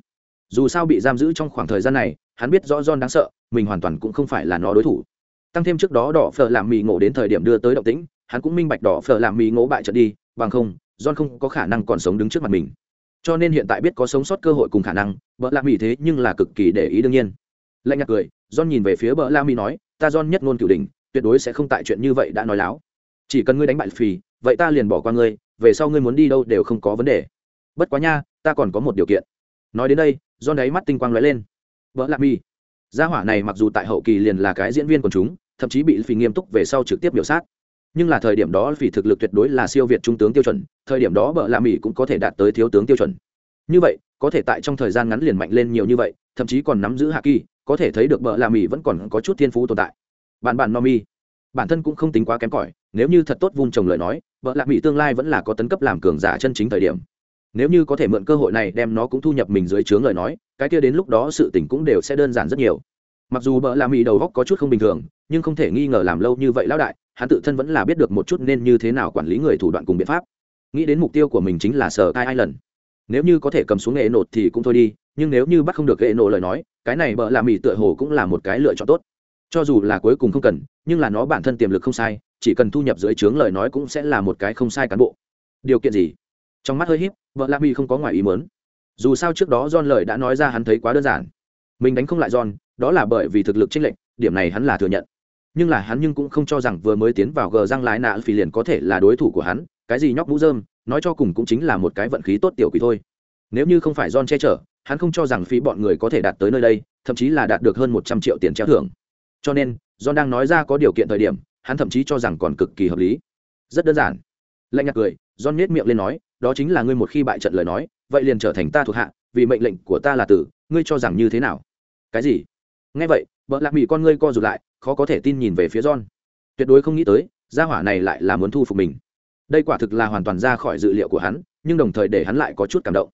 [SPEAKER 1] Dù sao bị giam giữ trong khoảng thời gian này hắn biết rõ john đáng sợ mình hoàn toàn cũng không phải là nó đối thủ. Tăng thêm trước đó đỏ phở làm mì ngộ đến thời điểm đưa tới động tĩnh hắn cũng minh bạch đỏ phở làm mì ngộ bại trận đi bằng không john không có khả năng còn sống đứng trước mặt mình. Cho nên hiện tại biết có sống sót cơ hội cùng khả năng bỡ la mì thế nhưng là cực kỳ để ý đương nhiên. Lạnh nhạt cười john nhìn về phía bỡ la mì nói ta john nhất ngôn cửu đình tuyệt đối sẽ không tại chuyện như vậy đã nói láo. Chỉ cần ngươi đánh bại phì vậy ta liền bỏ qua ngươi, về sau ngươi muốn đi đâu đều không có vấn đề. Bất quá nha, ta còn có một điều kiện. Nói đến đây, john đáy mắt tinh quang lóe lên. Vợ lạc mi. Gia hỏa này mặc dù tại hậu kỳ liền là cái diễn viên của chúng, thậm chí bị phì nghiêm túc về sau trực tiếp biểu sát. Nhưng là thời điểm đó phì thực lực tuyệt đối là siêu việt trung tướng tiêu chuẩn, thời điểm đó bợ lạc mỹ cũng có thể đạt tới thiếu tướng tiêu chuẩn. Như vậy, có thể tại trong thời gian ngắn liền mạnh lên nhiều như vậy, thậm chí còn nắm giữ hạ kỳ có thể thấy được bợ lạ mỹ vẫn còn có chút thiên phú tồn tại. Bạn bạn no mi bản thân cũng không tính quá kém cỏi, nếu như thật tốt vun trồng lời nói, bợ lạ mỹ tương lai vẫn là có tấn cấp làm cường giả chân chính thời điểm. Nếu như có thể mượn cơ hội này đem nó cũng thu nhập mình dưới trướng lời nói, cái kia đến lúc đó sự tình cũng đều sẽ đơn giản rất nhiều. Mặc dù bợ lạ mỹ đầu góc có chút không bình thường, nhưng không thể nghi ngờ làm lâu như vậy lão đại, hắn tự thân vẫn là biết được một chút nên như thế nào quản lý người thủ đoạn cùng biện pháp. Nghĩ đến mục tiêu của mình chính là sở tai ai lần nếu như có thể cầm xuống nghệ nột thì cũng thôi đi nhưng nếu như bắt không được nghệ nổ lời nói, cái này bợ lạ mỹ tựa hồ cũng là một cái lựa chọn tốt. Cho dù là cuối cùng không cần, nhưng là nó bản thân tiềm lực không sai, chỉ cần thu nhập dưới trướng lời nói cũng sẽ là một cái không sai cán bộ. Điều kiện gì? Trong mắt hơi híp vợ lạ mỹ không có ngoài ý mớn dù sao trước đó john lời đã nói ra hắn thấy quá đơn giản. Mình đánh không lại john, đó là bởi vì thực lực chênh lệch, điểm này hắn là thừa nhận. Nhưng là hắn nhưng cũng không cho rằng vừa mới tiến vào gờ răng lái nạ phi liền có thể là đối thủ của hắn, cái gì nhóc mũ dơm nói cho cùng cũng chính là một cái vận khí tốt tiểu quỷ thôi. Nếu như không phải john che chở hắn không cho rằng phí bọn người có thể đạt tới nơi đây, thậm chí là đạt được hơn một trăm triệu tiền treo thưởng. Cho nên, john đang nói ra có điều kiện thời điểm, hắn thậm chí cho rằng còn cực kỳ hợp lý. Rất đơn giản. Lạnh nhạt cười, john nhét miệng lên nói, đó chính là ngươi một khi bại trận lời nói, vậy liền trở thành ta thuộc hạ, vì mệnh lệnh của ta là tử, ngươi cho rằng như thế nào? Cái gì? Nghe vậy vợ lạc mỹ con ngươi co rụt lại, khó có thể tin nhìn về phía john. Tuyệt đối không nghĩ tới, gia hỏa này lại là muốn thu phục mình. Đây quả thực là hoàn toàn ra khỏi dự liệu của hắn, nhưng đồng thời để hắn lại có chút cảm động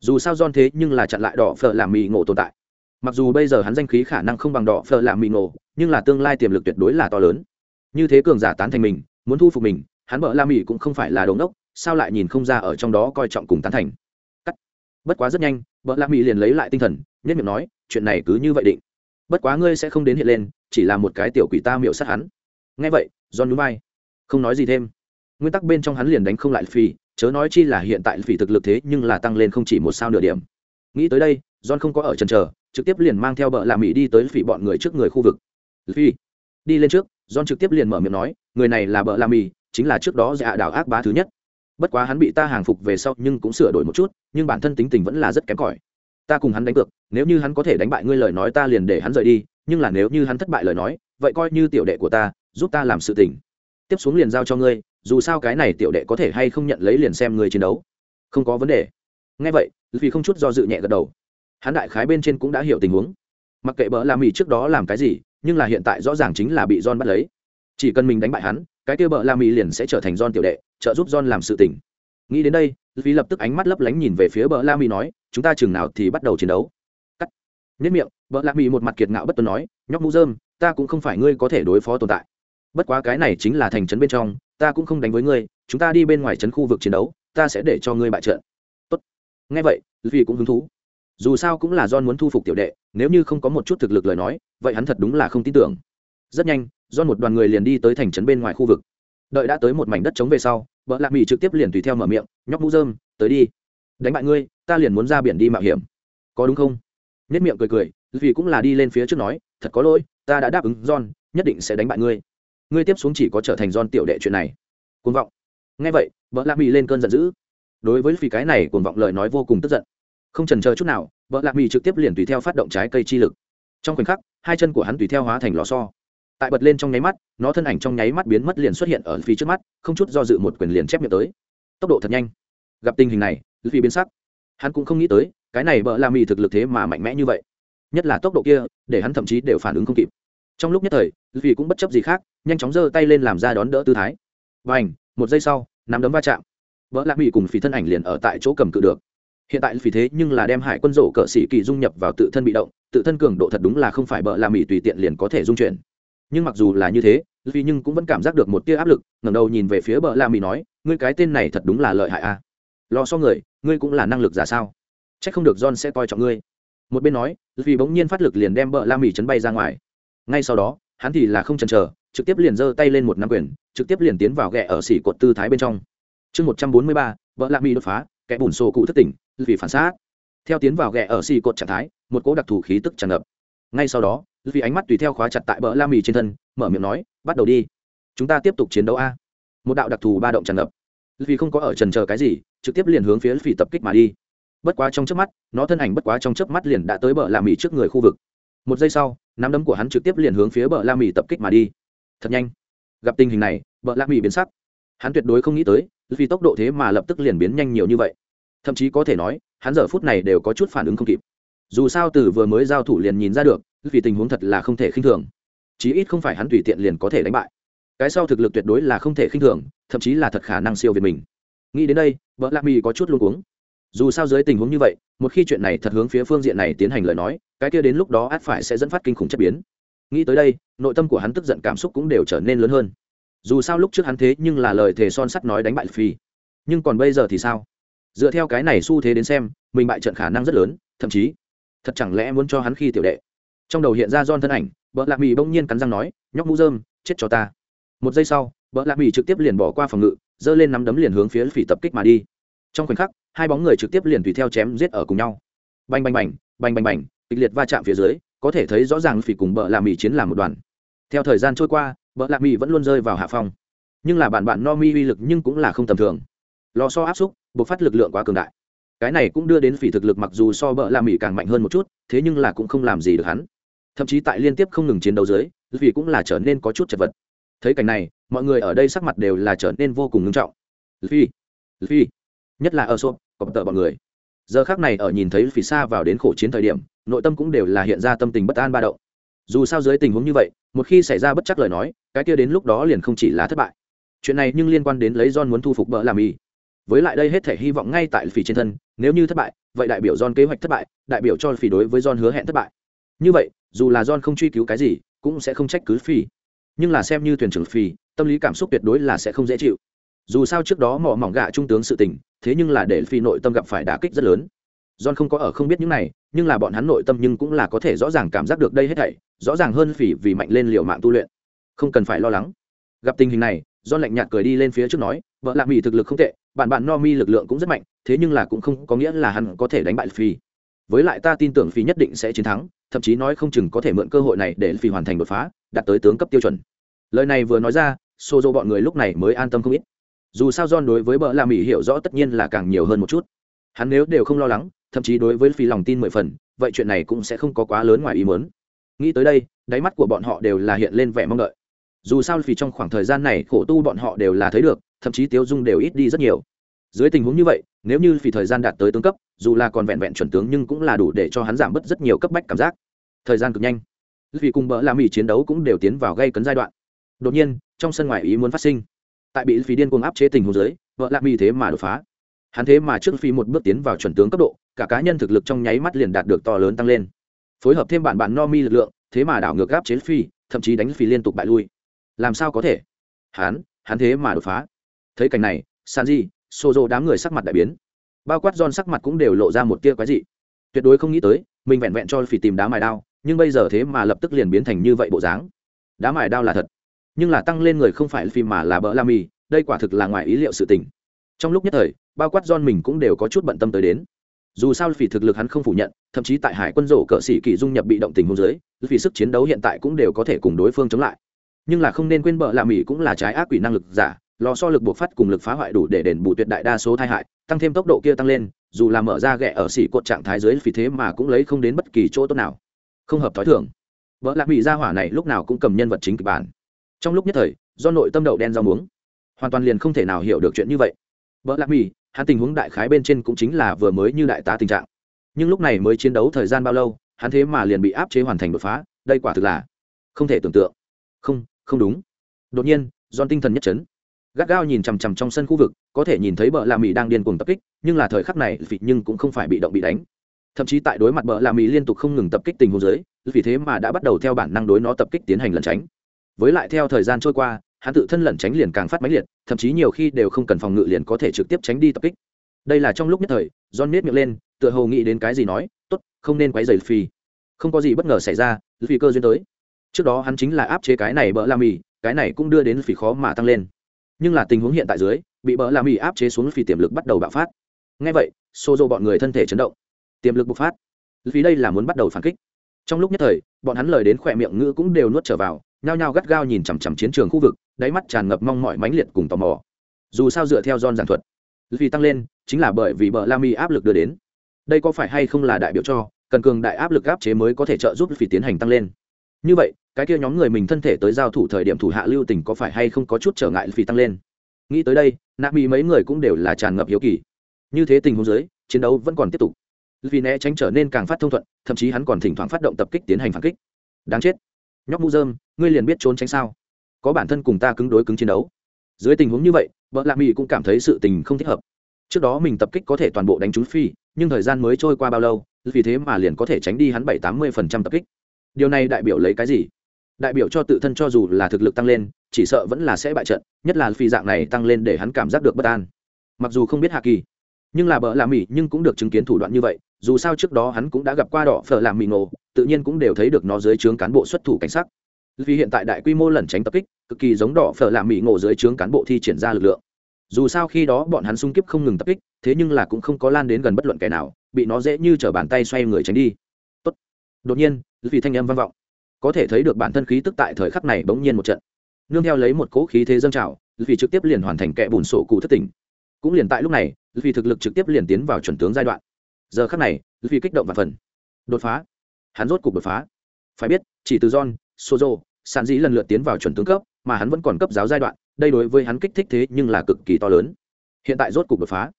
[SPEAKER 1] dù sao John thế nhưng là chặn lại đỏ phở làm mì ngộ tồn tại. Mặc dù bây giờ hắn danh khí khả năng không bằng đỏ phở làm mì ngộ, nhưng là tương lai tiềm lực tuyệt đối là to lớn. Như thế cường giả tán thành mình, muốn thu phục mình, hắn bợ la mì cũng không phải là đống đốc sao lại nhìn không ra ở trong đó coi trọng cùng tán thành? Cắt. Bất quá rất nhanh, bợ la mì liền lấy lại tinh thần nhất miệng nói, chuyện này cứ như vậy định. Bất quá ngươi sẽ không đến hiện lên, chỉ là một cái tiểu quỷ ta miệu sát hắn. Nghe vậy, john núi bay không nói gì thêm. Nguyên tắc bên trong hắn liền đánh không lại phi chớ nói chi là hiện tại phỉ thực lực thế nhưng là tăng lên không chỉ một sao nửa điểm. Nghĩ tới đây, john không có ở trần chờ, trực tiếp liền mang theo bợ lạ mỹ đi tới phỉ bọn người trước người khu vực. Phi đi lên trước, john trực tiếp liền mở miệng nói, người này là bợ lạ mỹ, chính là trước đó dạ đảo ác bá thứ nhất. Bất quá hắn bị ta hàng phục về sau nhưng cũng sửa đổi một chút, nhưng bản thân tính tình vẫn là rất kém cỏi. Ta cùng hắn đánh cược, nếu như hắn có thể đánh bại ngươi lời nói ta liền để hắn rời đi, nhưng là nếu như hắn thất bại lời nói, vậy coi như tiểu đệ của ta, giúp ta làm sự tình. Tiếp xuống liền giao cho ngươi dù sao cái này tiểu đệ có thể hay không nhận lấy liền xem người chiến đấu. Không có vấn đề. Ngay vậy vì không chút do dự nhẹ gật đầu. Hắn đại khái bên trên cũng đã hiểu tình huống. Mặc kệ bỡ làm mì trước đó làm cái gì, nhưng là hiện tại rõ ràng chính là bị john bắt lấy. Chỉ cần mình đánh bại hắn, cái kia bỡ làm mì liền sẽ trở thành john tiểu đệ, trợ giúp john làm sự tình. Nghĩ đến đây vì lập tức ánh mắt lấp lánh nhìn về phía bỡ la mì nói, chúng ta chừng nào thì bắt đầu chiến đấu? Cắt. Nhất miệng, bỡ la mì một mặt kiệt ngạo bất tuân nói, nhóc mũ dơm ta cũng không phải ngươi có thể đối phó tồn tại. Bất quá cái này chính là thành trấn bên trong ta cũng không đánh với ngươi, chúng ta đi bên ngoài trấn khu vực chiến đấu, ta sẽ để cho ngươi bại trận. Tốt. Nghe vậy vì cũng hứng thú. Dù sao cũng là john muốn thu phục tiểu đệ, nếu như không có một chút thực lực lời nói, vậy hắn thật đúng là không tin tưởng. Rất nhanh, john một đoàn người liền đi tới thành trấn bên ngoài khu vực. Đợi đã tới một mảnh đất trống về sau vợ lạc mỹ trực tiếp liền tùy theo mở miệng, nhóc mũ dơm tới đi. Đánh bại ngươi, ta liền muốn ra biển đi mạo hiểm. Có đúng không? Nhất miệng cười cười vì cũng là đi lên phía trước nói, thật có lỗi, ta đã đáp ứng john, nhất định sẽ đánh bại ngươi ngươi tiếp xuống chỉ có trở thành don tiểu đệ chuyện này. Cuồng vọng. Nghe vậy, vợ lạc mỹ lên cơn giận dữ. Đối với phi cái này, cuồng vọng lời nói vô cùng tức giận. Không trần chờ chút nào, vợ lạc mỹ trực tiếp liền tùy theo phát động trái cây chi lực. Trong khoảnh khắc, hai chân của hắn tùy theo hóa thành lò so tại bật lên trong nháy mắt, nó thân ảnh trong nháy mắt biến mất liền xuất hiện ở phía trước mắt, không chút do dự một quyền liền chép miệng tới. Tốc độ thật nhanh. Gặp tình hình này phi biến sắc. Hắn cũng không nghĩ tới, cái này vợ lạc mỹ thực lực thế mà mạnh mẽ như vậy. Nhất là tốc độ kia, để hắn thậm chí đều phản ứng không kịp trong lúc nhất thời vì cũng bất chấp gì khác, nhanh chóng giơ tay lên làm ra đón đỡ tư thái. Và ảnh một giây sau, nắm đấm va chạm. Vợ lạc bị cùng phí thân ảnh liền ở tại chỗ cầm cự được. Hiện tại vì thế nhưng là đem hải quân rổ cỡ sĩ kỳ dung nhập vào tự thân bị động, tự thân cường độ thật đúng là không phải bợ làm mỹ tùy tiện liền có thể dung chuyển. Nhưng mặc dù là như thế vì nhưng cũng vẫn cảm giác được một tia áp lực, ngẩng đầu nhìn về phía bợ la mỹ nói, ngươi cái tên này thật đúng là lợi hại a. À? lo so người, ngươi cũng là năng lực giả sao? Chắc không được john sẽ coi trọng ngươi. Một bên nói vì bỗng nhiên phát lực liền đem bợ la mỹ chấn bay ra ngoài ngay sau đó, hắn thì là không chần chờ, trực tiếp liền giơ tay lên một năm quyền, trực tiếp liền tiến vào ghẹ ở xỉ cột tư thái bên trong. Chương một trăm bốn mươi ba, vợ lạc mỹ đột phá, kẻ bùn sổ cụ thất tỉnh, vì phản xác. Theo tiến vào ghẹ ở xỉ cột trạng thái, một cỗ đặc thù khí tức tràn ngập. Ngay sau đó, vì ánh mắt tùy theo khóa chặt tại bờ la mì trên thân, mở miệng nói, bắt đầu đi. Chúng ta tiếp tục chiến đấu a. Một đạo đặc thù ba động tràn ngập. Vì không có ở trần chờ cái gì, trực tiếp liền hướng phía phỉ tập kích mà đi. Bất quá trong chớp mắt, nó thân ảnh bất quá trong chớp mắt liền đã tới bờ la mì trước người khu vực một giây sau, nắm đấm của hắn trực tiếp liền hướng phía bờ la mì tập kích mà đi. Thật nhanh. Gặp tình hình này, bờ la mì biến sắc. Hắn tuyệt đối không nghĩ tới, vì tốc độ thế mà lập tức liền biến nhanh nhiều như vậy. Thậm chí có thể nói, hắn giờ phút này đều có chút phản ứng không kịp. Dù sao từ vừa mới giao thủ liền nhìn ra được, vì tình huống thật là không thể khinh thường. Chí ít không phải hắn tùy tiện liền có thể đánh bại. Cái sau thực lực tuyệt đối là không thể khinh thường, thậm chí là thật khả năng siêu việt mình. Nghĩ đến đây vợ lạc mì có chút luôn cuống dù sao dưới tình huống như vậy, một khi chuyện này thật hướng phía phương diện này tiến hành lời nói, cái kia đến lúc đó át phải sẽ dẫn phát kinh khủng chất biến. Nghĩ tới đây, nội tâm của hắn tức giận cảm xúc cũng đều trở nên lớn hơn. Dù sao lúc trước hắn thế nhưng là lời thề son sắt nói đánh bại phi. Nhưng còn bây giờ thì sao? Dựa theo cái này xu thế đến xem, mình bại trận khả năng rất lớn, thậm chí, thật chẳng lẽ muốn cho hắn khi tiểu đệ. Trong đầu hiện ra don thân ảnh vợ lạc mỹ bỗng nhiên cắn răng nói, nhóc mũ dơm chết cho ta. Một giây sau vợ lạc mỹ trực tiếp liền bỏ qua phòng ngự, giơ lên nắm đấm liền hướng phía phỉ tập kích mà đi. Trong khoảnh khắc hai bóng người trực tiếp liền tùy theo chém giết ở cùng nhau. Bành bành bành bành bành bành, kịch liệt va chạm phía dưới, có thể thấy rõ ràng phỉ cùng bợ lạ mỹ chiến làm một đoàn. Theo thời gian trôi qua, bợ lạ mỹ vẫn luôn rơi vào hạ phong. Nhưng là bản bạn no mi uy lực nhưng cũng là không tầm thường. Lò so áp xúc, buộc phát lực lượng quá cường đại. Cái này cũng đưa đến phỉ thực lực mặc dù so bợ lạ mỹ càng mạnh hơn một chút, thế nhưng là cũng không làm gì được hắn. Thậm chí tại liên tiếp không ngừng chiến đấu dưới vì cũng là trở nên có chút chật vật. Thấy cảnh này, mọi người ở đây sắc mặt đều là trở nên vô cùng ngưng trọng. Phi phi nhất là ở xô cọp tợ bọn người. Giờ khác này ở nhìn thấy phỉ xa vào đến khổ chiến thời điểm, nội tâm cũng đều là hiện ra tâm tình bất an ba động. Dù sao dưới tình huống như vậy, một khi xảy ra bất chắc lời nói, cái kia đến lúc đó liền không chỉ là thất bại. Chuyện này nhưng liên quan đến lấy john muốn thu phục bỡ làm y. Với lại đây hết thể hy vọng ngay tại phỉ trên thân, nếu như thất bại, vậy đại biểu john kế hoạch thất bại, đại biểu cho phỉ đối với john hứa hẹn thất bại. Như vậy, dù là john không truy cứu cái gì, cũng sẽ không trách cứ phỉ. Nhưng là xem như thuyền trưởng phỉ, tâm lý cảm xúc tuyệt đối là sẽ không dễ chịu dù sao trước đó mỏ mỏng gạ trung tướng sự tình, thế nhưng là để phi nội tâm gặp phải đả kích rất lớn. John không có ở không biết những này, nhưng là bọn hắn nội tâm nhưng cũng là có thể rõ ràng cảm giác được đây hết thảy, rõ ràng hơn phỉ vì mạnh lên liều mạng tu luyện. Không cần phải lo lắng. Gặp tình hình này, john lạnh nhạt cười đi lên phía trước nói vợ lạ mỹ thực lực không tệ, bạn bạn no mi lực lượng cũng rất mạnh, thế nhưng là cũng không có nghĩa là hắn có thể đánh bại phi. Với lại ta tin tưởng phi nhất định sẽ chiến thắng, thậm chí nói không chừng có thể mượn cơ hội này để phi hoàn thành đột phá, đạt tới tướng cấp tiêu chuẩn. Lời này vừa nói ra xô dô bọn người lúc này mới an tâm không ít dù sao john đối với bờ la mỹ hiểu rõ tất nhiên là càng nhiều hơn một chút. Hắn nếu đều không lo lắng, thậm chí đối với phi lòng tin mười phần, vậy chuyện này cũng sẽ không có quá lớn ngoài ý muốn. Nghĩ tới đây, đáy mắt của bọn họ đều là hiện lên vẻ mong đợi. Dù sao vì trong khoảng thời gian này khổ tu bọn họ đều là thấy được, thậm chí tiêu dung đều ít đi rất nhiều. Dưới tình huống như vậy, nếu như vì thời gian đạt tới tướng cấp, dù là còn vẹn vẹn chuẩn tướng nhưng cũng là đủ để cho hắn giảm bớt rất nhiều cấp bách cảm giác. Thời gian cực nhanh. Vì cùng bỡ la mỹ chiến đấu cũng đều tiến vào gây cấn giai đoạn. Đột nhiên, trong sân ngoài ý muốn phát sinh tại bị phí điên cuồng áp chế tình huống dưới, vợ lạc mỹ thế mà đột phá. Hắn thế mà trước phi một bước tiến vào chuẩn tướng cấp độ, cả cá nhân thực lực trong nháy mắt liền đạt được to lớn tăng lên. Phối hợp thêm bản bản no mi lực lượng, thế mà đảo ngược áp chế phi, thậm chí đánh phi liên tục bại lui. Làm sao có thể? Hắn hắn thế mà đột phá. Thấy cảnh này, sanji, sozo đám người sắc mặt đại biến. Bao quát giòn sắc mặt cũng đều lộ ra một tia quái dị. Tuyệt đối không nghĩ tới, mình vẹn vẹn cho phi tìm đá mài đao, nhưng bây giờ thế mà lập tức liền biến thành như vậy bộ dáng. Đá mài đao là thật nhưng là tăng lên người không phải phim mà là bỡ la mì đây quả thực là ngoài ý liệu sự tình. Trong lúc nhất thời, bao quát don mình cũng đều có chút bận tâm tới đến. Dù sao vì thực lực hắn không phủ nhận, thậm chí tại hải quân rổ cỡ sĩ kỳ dung nhập bị động tình hôn giới vì sức chiến đấu hiện tại cũng đều có thể cùng đối phương chống lại. Nhưng là không nên quên bợ lạ mỹ cũng là trái ác quỷ năng lực giả lò so lực buộc phát cùng lực phá hoại đủ để đền bù tuyệt đại đa số tai hại, tăng thêm tốc độ kia tăng lên, dù là mở ra ghẹ ở xỉ cột trạng thái dưới vì thế mà cũng lấy không đến bất kỳ chỗ tốt nào. Không hợp thói thường. Vợ lạc bị ra hỏa này lúc nào cũng cầm nhân vật chính kịch bản trong lúc nhất thời, do nội tâm đậu đen rau muống. Hoàn toàn liền không thể nào hiểu được chuyện như vậy. Vợ lạc mỹ hắn tình huống đại khái bên trên cũng chính là vừa mới như đại tá tình trạng. Nhưng lúc này mới chiến đấu thời gian bao lâu, hắn thế mà liền bị áp chế hoàn thành đột phá, đây quả thực là không thể tưởng tượng. Không không đúng. Đột nhiên don tinh thần nhất chấn. Gắt gao nhìn chằm chằm trong sân khu vực, có thể nhìn thấy bờ la mỹ đang điên cuồng tập kích, nhưng là thời khắc này vị nhưng cũng không phải bị động bị đánh. Thậm chí tại đối mặt bờ la mỹ liên tục không ngừng tập kích tình huống dưới vì thế mà đã bắt đầu theo bản năng đối nó tập kích tiến hành lẩn tránh với lại theo thời gian trôi qua, hắn tự thân lẩn tránh liền càng phát máy liệt, thậm chí nhiều khi đều không cần phòng ngự liền có thể trực tiếp tránh đi tập kích. Đây là trong lúc nhất thời, john nết miệng lên, tựa hồ nghĩ đến cái gì nói, tốt, không nên quấy rầy phi không có gì bất ngờ xảy ra phi cơ duyên tới. Trước đó hắn chính là áp chế cái này bỡ la mì, cái này cũng đưa đến phi khó mà tăng lên. Nhưng là tình huống hiện tại dưới, bị bỡ la mì áp chế xuống phi tiềm lực bắt đầu bạo phát. Ngay vậy xô dô bọn người thân thể chấn động. Tiềm lực bộc phát. Vì đây là muốn bắt đầu phản kích. Trong lúc nhất thời, bọn hắn lời đến khỏe miệng ngữ cũng đều nuốt trở vào nhao nhao gắt gao nhìn chằm chằm chiến trường khu vực, đáy mắt tràn ngập mong mọi mãnh liệt cùng tò mò. Dù sao dựa theo don giảng thuật vì tăng lên chính là bởi vì bờ la mi áp lực đưa đến. Đây có phải hay không là đại biểu cho cần cường đại áp lực áp chế mới có thể trợ giúp vì tiến hành tăng lên? Như vậy, cái kia nhóm người mình thân thể tới giao thủ thời điểm thủ hạ lưu tình có phải hay không có chút trở ngại vì tăng lên? Nghĩ tới đây nạ mỹ mấy người cũng đều là tràn ngập hiếu kỳ. Như thế tình huống dưới, chiến đấu vẫn còn tiếp tục. Vì né tránh trở nên càng phát thông thuận, thậm chí hắn còn thỉnh thoảng phát động tập kích tiến hành phản kích. Đáng chết nhóc mu dơm ngươi liền biết trốn tránh sao? Có bản thân cùng ta cứng đối cứng chiến đấu. Dưới tình huống như vậy, vợ lạ mỹ cũng cảm thấy sự tình không thích hợp. Trước đó mình tập kích có thể toàn bộ đánh trúng phi, nhưng thời gian mới trôi qua bao lâu, vì thế mà liền có thể tránh đi hắn bảy tám mươi phần trăm tập kích. Điều này đại biểu lấy cái gì? Đại biểu cho tự thân cho dù là thực lực tăng lên, chỉ sợ vẫn là sẽ bại trận, nhất là phi dạng này tăng lên để hắn cảm giác được bất an. Mặc dù không biết hạ kỳ, nhưng là bợ lạ mỹ nhưng cũng được chứng kiến thủ đoạn như vậy, dù sao trước đó hắn cũng đã gặp qua đỏ phở làm mỹ ngộ tự nhiên cũng đều thấy được nó dưới trướng cán bộ xuất thủ cảnh sát. Vì hiện tại đại quy mô lẩn tránh tập kích, cực kỳ giống đỏ phở làm mỹ ngộ dưới trướng cán bộ thi triển ra lực lượng. Dù sao khi đó bọn hắn xung kích không ngừng tập kích, thế nhưng là cũng không có lan đến gần bất luận kẻ nào, bị nó dễ như t bàn tay xoay người tránh đi. Tốt. đột nhiên, vì thanh âm vang vọng. Có thể thấy được bản thân khí tức tại thời khắc này bỗng nhiên một trận. Nương theo lấy một cỗ khí thế dâng trào, vì trực tiếp liền hoàn thành kẻ bùn sổ cụ thất tỉnh. Cũng liền tại lúc này, vì thực lực trực tiếp liền tiến vào chuẩn tướng giai đoạn. Giờ khắc này, vì kích động và phần. Đột phá hắn rốt cục đột phá. Phải biết, chỉ từ john, sozo sản dĩ lần lượt tiến vào chuẩn tướng cấp, mà hắn vẫn còn cấp giáo giai đoạn, đây đối với hắn kích thích thế nhưng là cực kỳ to lớn. Hiện tại rốt cục đột phá.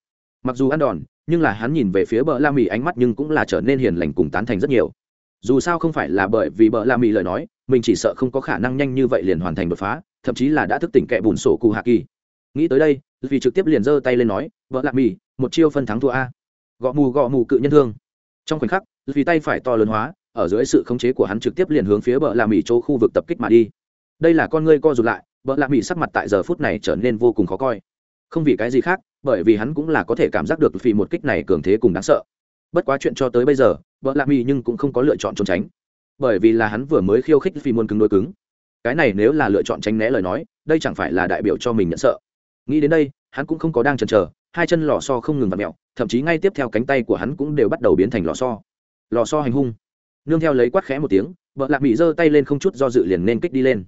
[SPEAKER 1] Mặc dù ăn đòn, nhưng là hắn nhìn về phía bờ la mỹ ánh mắt nhưng cũng là trở nên hiền lành cùng tán thành rất nhiều. Dù sao không phải là bởi vì bợ la mỹ lời nói, mình chỉ sợ không có khả năng nhanh như vậy liền hoàn thành đột phá, thậm chí là đã thức tỉnh kẻ bùn sổ cụ hạ kỳ. Nghĩ tới đây vì trực tiếp liền giơ tay lên nói vợ lạ mì, một chiêu phân thắng thua a. Gõ mù gõ mù cự nhân thương. Trong khoảnh khắc vì tay phải to lớn hóa ở dưới sự khống chế của hắn trực tiếp liền hướng phía bờ lạ mỹ chỗ khu vực tập kích mà đi. Đây là con ngươi co rụt lại, bờ lạ mỹ sắc mặt tại giờ phút này trở nên vô cùng khó coi. Không vì cái gì khác, bởi vì hắn cũng là có thể cảm giác được vì một kích này cường thế cùng đáng sợ. Bất quá chuyện cho tới bây giờ, bờ lạ mỹ nhưng cũng không có lựa chọn trốn tránh. Bởi vì là hắn vừa mới khiêu khích vì muôn cứng đối cứng. Cái này nếu là lựa chọn tránh né lời nói, đây chẳng phải là đại biểu cho mình nhận sợ. Nghĩ đến đây, hắn cũng không có đang chần chờ, hai chân lò so không ngừng vặt mẹo, thậm chí ngay tiếp theo cánh tay của hắn cũng đều bắt đầu biến thành lò so lò so hành hung nương theo lấy quát khẽ một tiếng, vợ lạc mỹ giơ tay lên không chút do dự liền nên kích đi lên.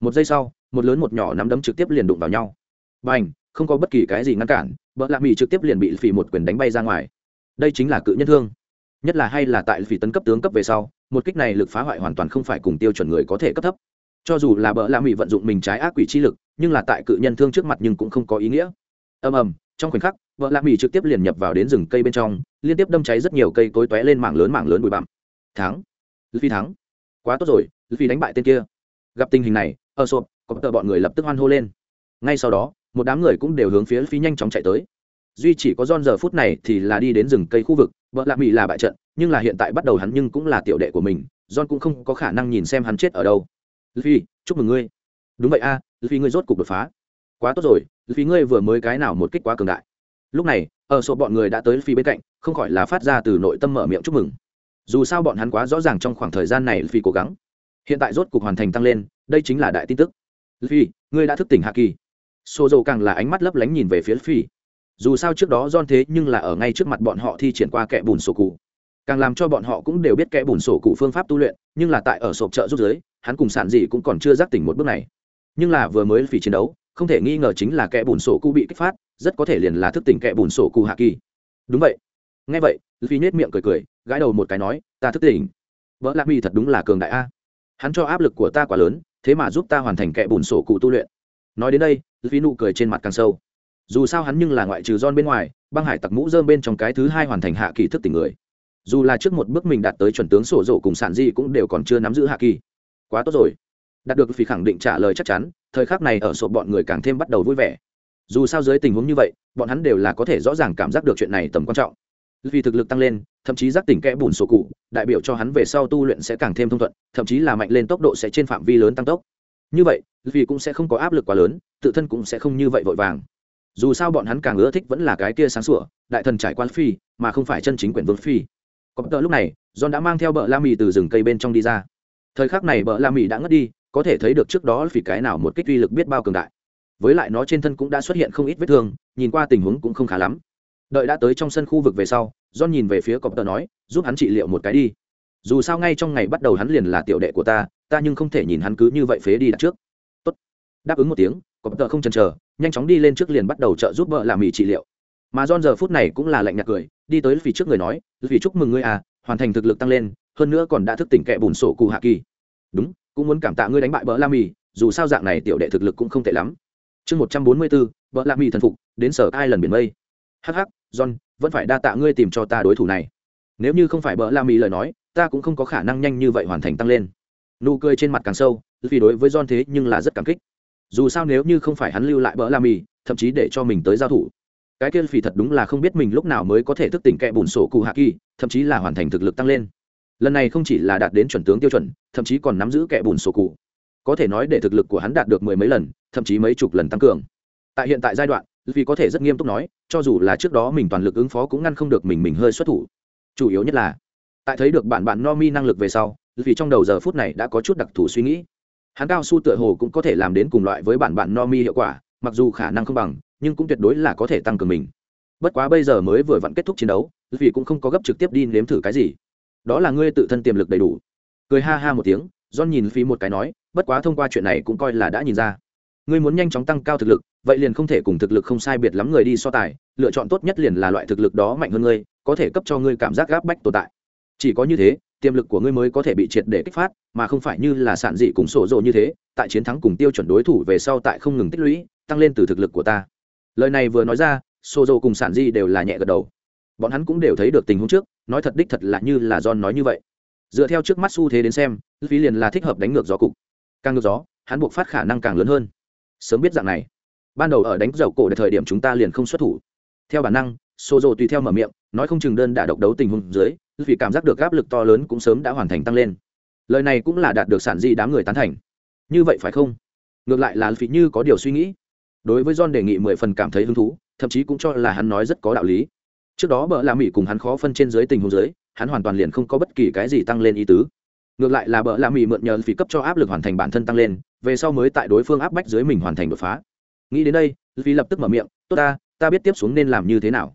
[SPEAKER 1] Một giây sau, một lớn một nhỏ nắm đấm trực tiếp liền đụng vào nhau. B à n h không có bất kỳ cái gì ngăn cản, vợ lạc mỹ trực tiếp liền bị phỉ một quyền đánh bay ra ngoài. Đây chính là cự nhân thương. Nhất là hay là tại phỉ tấn cấp tướng cấp về sau, một kích này lực phá hoại hoàn toàn không phải cùng tiêu chuẩn người có thể cấp thấp. Cho dù là bợ lạ mỹ vận dụng mình trái ác quỷ chi lực, nhưng là tại cự nhân thương trước mặt nhưng cũng không có ý nghĩa. Ầm ầm, trong khoảnh khắc, vợ lạ mỹ trực tiếp liền nhập vào đến rừng cây bên trong, liên tiếp đâm cháy rất nhiều cây cối tóe lên mảng lớn mảng lớn bụi bặm thắng phi thắng quá tốt rồi phi đánh bại tên kia gặp tình hình này ở sộp có tờ bọn người lập tức hoan hô lên ngay sau đó một đám người cũng đều hướng phía phi nhanh chóng chạy tới duy chỉ có don giờ phút này thì là đi đến rừng cây khu vực vợ lạ mỹ là bại trận nhưng là hiện tại bắt đầu hắn nhưng cũng là tiểu đệ của mình don cũng không có khả năng nhìn xem hắn chết ở đâu Luffy, chúc mừng ngươi. Đúng vậy a, à, Luffy ngươi rốt cục đột phá. Quá tốt rồi, Luffy ngươi vừa mới cái nào một kích quá cường đại. Lúc này, ở số bọn người đã tới Luffy bên cạnh, không khỏi là phát ra từ nội tâm mở miệng chúc mừng. Dù sao bọn hắn quá rõ ràng trong khoảng thời gian này phi cố gắng. Hiện tại rốt cục hoàn thành tăng lên, đây chính là đại tin tức. phi ngươi đã thức tỉnh hạ kỳ. Sozo càng là ánh mắt lấp lánh nhìn về phía phi Dù sao trước đó don thế nhưng là ở ngay trước mặt bọn họ thi triển qua kẻ bùn sổ cụ càng làm cho bọn họ cũng đều biết kẻ bùn sổ cụ phương pháp tu luyện nhưng là tại ở sộp trợ rút giới hắn cùng sản dị cũng còn chưa giác tỉnh một bước này nhưng là vừa mới phỉ chiến đấu không thể nghi ngờ chính là kẻ bùn sổ cụ bị kích phát rất có thể liền là thức tỉnh kẻ bùn sổ cụ hạ kỳ đúng vậy ngay vậy phi nết miệng cười cười gãi đầu một cái nói, ta thức tỉnh. Vợ lạc mi thật đúng là cường đại a. Hắn cho áp lực của ta quá lớn, thế mà giúp ta hoàn thành kẻ bùn sổ cụ tu luyện. Nói đến đây phi nụ cười trên mặt càng sâu. Dù sao hắn nhưng là ngoại trừ don bên ngoài, băng hải tặc mũ dơm bên trong cái thứ hai hoàn thành hạ kỳ thức tỉnh người. Dù là trước một bước mình đạt tới chuẩn tướng sổ rộ cùng sản di cũng đều còn chưa nắm giữ hạ kỳ. Quá tốt rồi. Đạt được Phi khẳng định trả lời chắc chắn, thời khắc này ở sổ bọn người càng thêm bắt đầu vui vẻ. Dù sao dưới tình huống như vậy, bọn hắn đều là có thể rõ ràng cảm giác được chuyện này tầm quan trọng vì thực lực tăng lên, thậm chí giác tỉnh kẽ bùn sổ cụ, đại biểu cho hắn về sau tu luyện sẽ càng thêm thông thuận, thậm chí là mạnh lên tốc độ sẽ trên phạm vi lớn tăng tốc. Như vậy, vì cũng sẽ không có áp lực quá lớn, tự thân cũng sẽ không như vậy vội vàng. Dù sao bọn hắn càng ưa thích vẫn là cái kia sáng sủa, đại thần trải quan phi, mà không phải chân chính quyển vương phi. Có tờ lúc này, john đã mang theo bờ la mì từ rừng cây bên trong đi ra. Thời khắc này bờ la mì đã ngất đi, có thể thấy được trước đó vì cái nào một kích uy lực biết bao cường đại. Với lại nó trên thân cũng đã xuất hiện không ít vết thương, nhìn qua tình huống cũng không khá lắm đợi đã tới trong sân khu vực về sau, john nhìn về phía cọp tờ nói, giúp hắn trị liệu một cái đi. Dù sao ngay trong ngày bắt đầu hắn liền là tiểu đệ của ta ta nhưng không thể nhìn hắn cứ như vậy phế đi đặt trước. Tốt. đáp ứng một tiếng, cọp tờ không chần chờ, nhanh chóng đi lên trước liền bắt đầu trợ giúp vợ làm mì trị liệu. Mà John giờ phút này cũng là lạnh nhạt cười, đi tới vì trước người nói vì chúc mừng ngươi à hoàn thành thực lực tăng lên, hơn nữa còn đã thức tỉnh kẻ bùn sổ cụ hạ kỳ. Đúng, cũng muốn cảm tạ ngươi đánh bại bỡ la mì, dù sao dạng này tiểu đệ thực lực cũng không tệ lắm. Chương một trăm bốn mươi bốn bỡ la mì thần phục, đến sở ai lần biển mây. Hh john, vẫn phải đa tạ ngươi tìm cho ta đối thủ này. Nếu như không phải bỡ la mì lời nói, ta cũng không có khả năng nhanh như vậy hoàn thành tăng lên. Nụ cười trên mặt càng sâu, vì đối với john thế nhưng là rất cảm kích. Dù sao nếu như không phải hắn lưu lại bỡ la mì thậm chí để cho mình tới giao thủ, cái kia phì thật đúng là không biết mình lúc nào mới có thể thức tỉnh kẻ bùn sổ cụ hạ kỳ, thậm chí là hoàn thành thực lực tăng lên. Lần này không chỉ là đạt đến chuẩn tướng tiêu chuẩn, thậm chí còn nắm giữ kẻ bùn sổ cụ. Có thể nói để thực lực của hắn đạt được mười mấy lần, thậm chí mấy chục lần tăng cường. Tại hiện tại giai đoạn vì có thể rất nghiêm túc nói, cho dù là trước đó mình toàn lực ứng phó cũng ngăn không được mình mình hơi xuất thủ. Chủ yếu nhất là, tại thấy được bạn bạn no mi năng lực về sau, vì trong đầu giờ phút này đã có chút đặc thù suy nghĩ. Hắn cao su tựa hồ cũng có thể làm đến cùng loại với bạn bạn no mi hiệu quả, mặc dù khả năng không bằng, nhưng cũng tuyệt đối là có thể tăng cường mình. Bất quá bây giờ mới vừa vặn kết thúc chiến đấu, vì cũng không có gấp trực tiếp đi nếm thử cái gì. Đó là ngươi tự thân tiềm lực đầy đủ. Cười ha ha một tiếng, john nhìn phí một cái nói, bất quá thông qua chuyện này cũng coi là đã nhìn ra ngươi muốn nhanh chóng tăng cao thực lực, vậy liền không thể cùng thực lực không sai biệt lắm người đi so tài, lựa chọn tốt nhất liền là loại thực lực đó mạnh hơn ngươi, có thể cấp cho ngươi cảm giác gáp bách tồn tại. Chỉ có như thế, tiềm lực của ngươi mới có thể bị triệt để kích phát, mà không phải như là sản dị cùng sổ rộ như thế, tại chiến thắng cùng tiêu chuẩn đối thủ về sau tại không ngừng tích lũy, tăng lên từ thực lực của ta. Lời này vừa nói ra, sổ rộ cùng sản dị đều là nhẹ gật đầu. Bọn hắn cũng đều thấy được tình huống trước, nói thật đích thật là như là john nói như vậy. Dựa theo trước mắt xu thế đến xem phí liền là thích hợp đánh ngược gió cục. Càng ngược gió, hắn buộc phát khả năng càng lớn hơn sớm biết dạng này. Ban đầu ở đánh dầu cổ để thời điểm chúng ta liền không xuất thủ. Theo bản năng xô rộ tùy theo mở miệng, nói không chừng đơn đả độc đấu tình huống dưới vì cảm giác được áp lực to lớn cũng sớm đã hoàn thành tăng lên. Lời này cũng là đạt được sản di đám người tán thành. Như vậy phải không? Ngược lại là vì như có điều suy nghĩ. Đối với john đề nghị mười phần cảm thấy hứng thú, thậm chí cũng cho là hắn nói rất có đạo lý. Trước đó bợ la mỹ cùng hắn khó phân trên dưới tình huống dưới, hắn hoàn toàn liền không có bất kỳ cái gì tăng lên ý tứ. Ngược lại là bợ la mỹ mượn nhờ phí cấp cho áp lực hoàn thành bản thân tăng lên về sau mới tại đối phương áp bách dưới mình hoàn thành đột phá. Nghĩ đến đây phí lập tức mở miệng, tốt ta ta biết tiếp xuống nên làm như thế nào.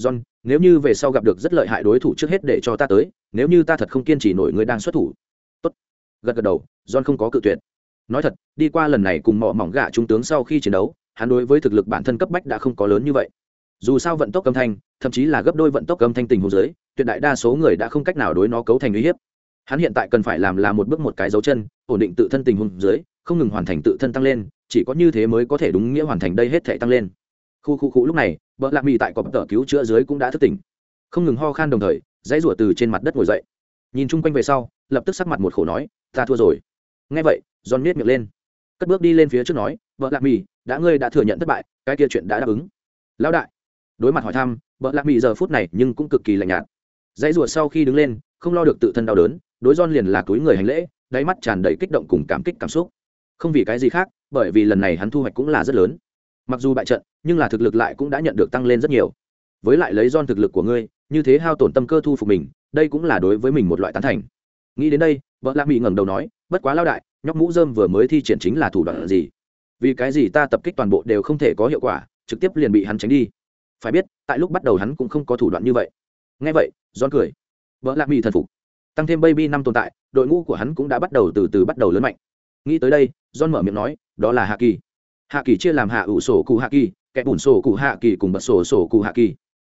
[SPEAKER 1] John, nếu như về sau gặp được rất lợi hại đối thủ trước hết để cho ta tới, nếu như ta thật không kiên trì nổi người đang xuất thủ. Tốt. Gật gật đầu, john không có cự tuyệt. Nói thật, đi qua lần này cùng mỏ mỏng gạ trung tướng sau khi chiến đấu, hắn đối với thực lực bản thân cấp bách đã không có lớn như vậy. Dù sao vận tốc âm thanh, thậm chí là gấp đôi vận tốc âm thanh tình hồ dưới, tuyệt đại đa số người đã không cách nào đối nó cấu thành uy hiếp. Hắn hiện tại cần phải làm là một bước một cái dấu chân, ổn định tự thân tình huống dưới không ngừng hoàn thành tự thân tăng lên, chỉ có như thế mới có thể đúng nghĩa hoàn thành đây hết thể tăng lên. Khu khu khu, lúc này vợ lạc mì tại cọp tờ cứu chữa dưới cũng đã thức tỉnh. Không ngừng ho khan đồng thời, dãy rủa từ trên mặt đất ngồi dậy. Nhìn chung quanh về sau, lập tức sắc mặt một khổ nói, ta thua rồi. Nghe vậy giòn miết miệng lên. Cất bước đi lên phía trước nói vợ lạc mì, đã ngươi đã thừa nhận thất bại, cái kia chuyện đã đáp ứng. Lão đại, đối mặt hỏi thăm vợ lạc mì giờ phút này nhưng cũng cực kỳ lạnh nhạt. Dãy rủa sau khi đứng lên, không lo được tự thân đau đớn, đối giòn liền là túi người hành lễ, đáy mắt tràn đầy kích động cùng cảm kích cảm xúc không vì cái gì khác, bởi vì lần này hắn thu hoạch cũng là rất lớn. Mặc dù bại trận, nhưng là thực lực lại cũng đã nhận được tăng lên rất nhiều. Với lại lấy don thực lực của ngươi, như thế hao tổn tâm cơ thu phục mình, đây cũng là đối với mình một loại tán thành. Nghĩ đến đây, vợ lạ mỹ ngẩng đầu nói, bất quá lao đại, nhóc mũ dơm vừa mới thi triển chính là thủ đoạn gì? Vì cái gì ta tập kích toàn bộ đều không thể có hiệu quả, trực tiếp liền bị hắn tránh đi? Phải biết, tại lúc bắt đầu hắn cũng không có thủ đoạn như vậy. Ngay vậy don cười. Vợ lạ mỹ thần phục. Tăng thêm baby năm tồn tại, đội ngũ của hắn cũng đã bắt đầu từ từ bắt đầu lớn mạnh nghĩ tới đây, john mở miệng nói, đó là hạ kỳ. Hạ kỳ chia làm hạ ủ sổ cụ hạ kỳ, kẻ bùn sổ cụ hạ kỳ cùng bật sổ sổ cụ hạ kỳ.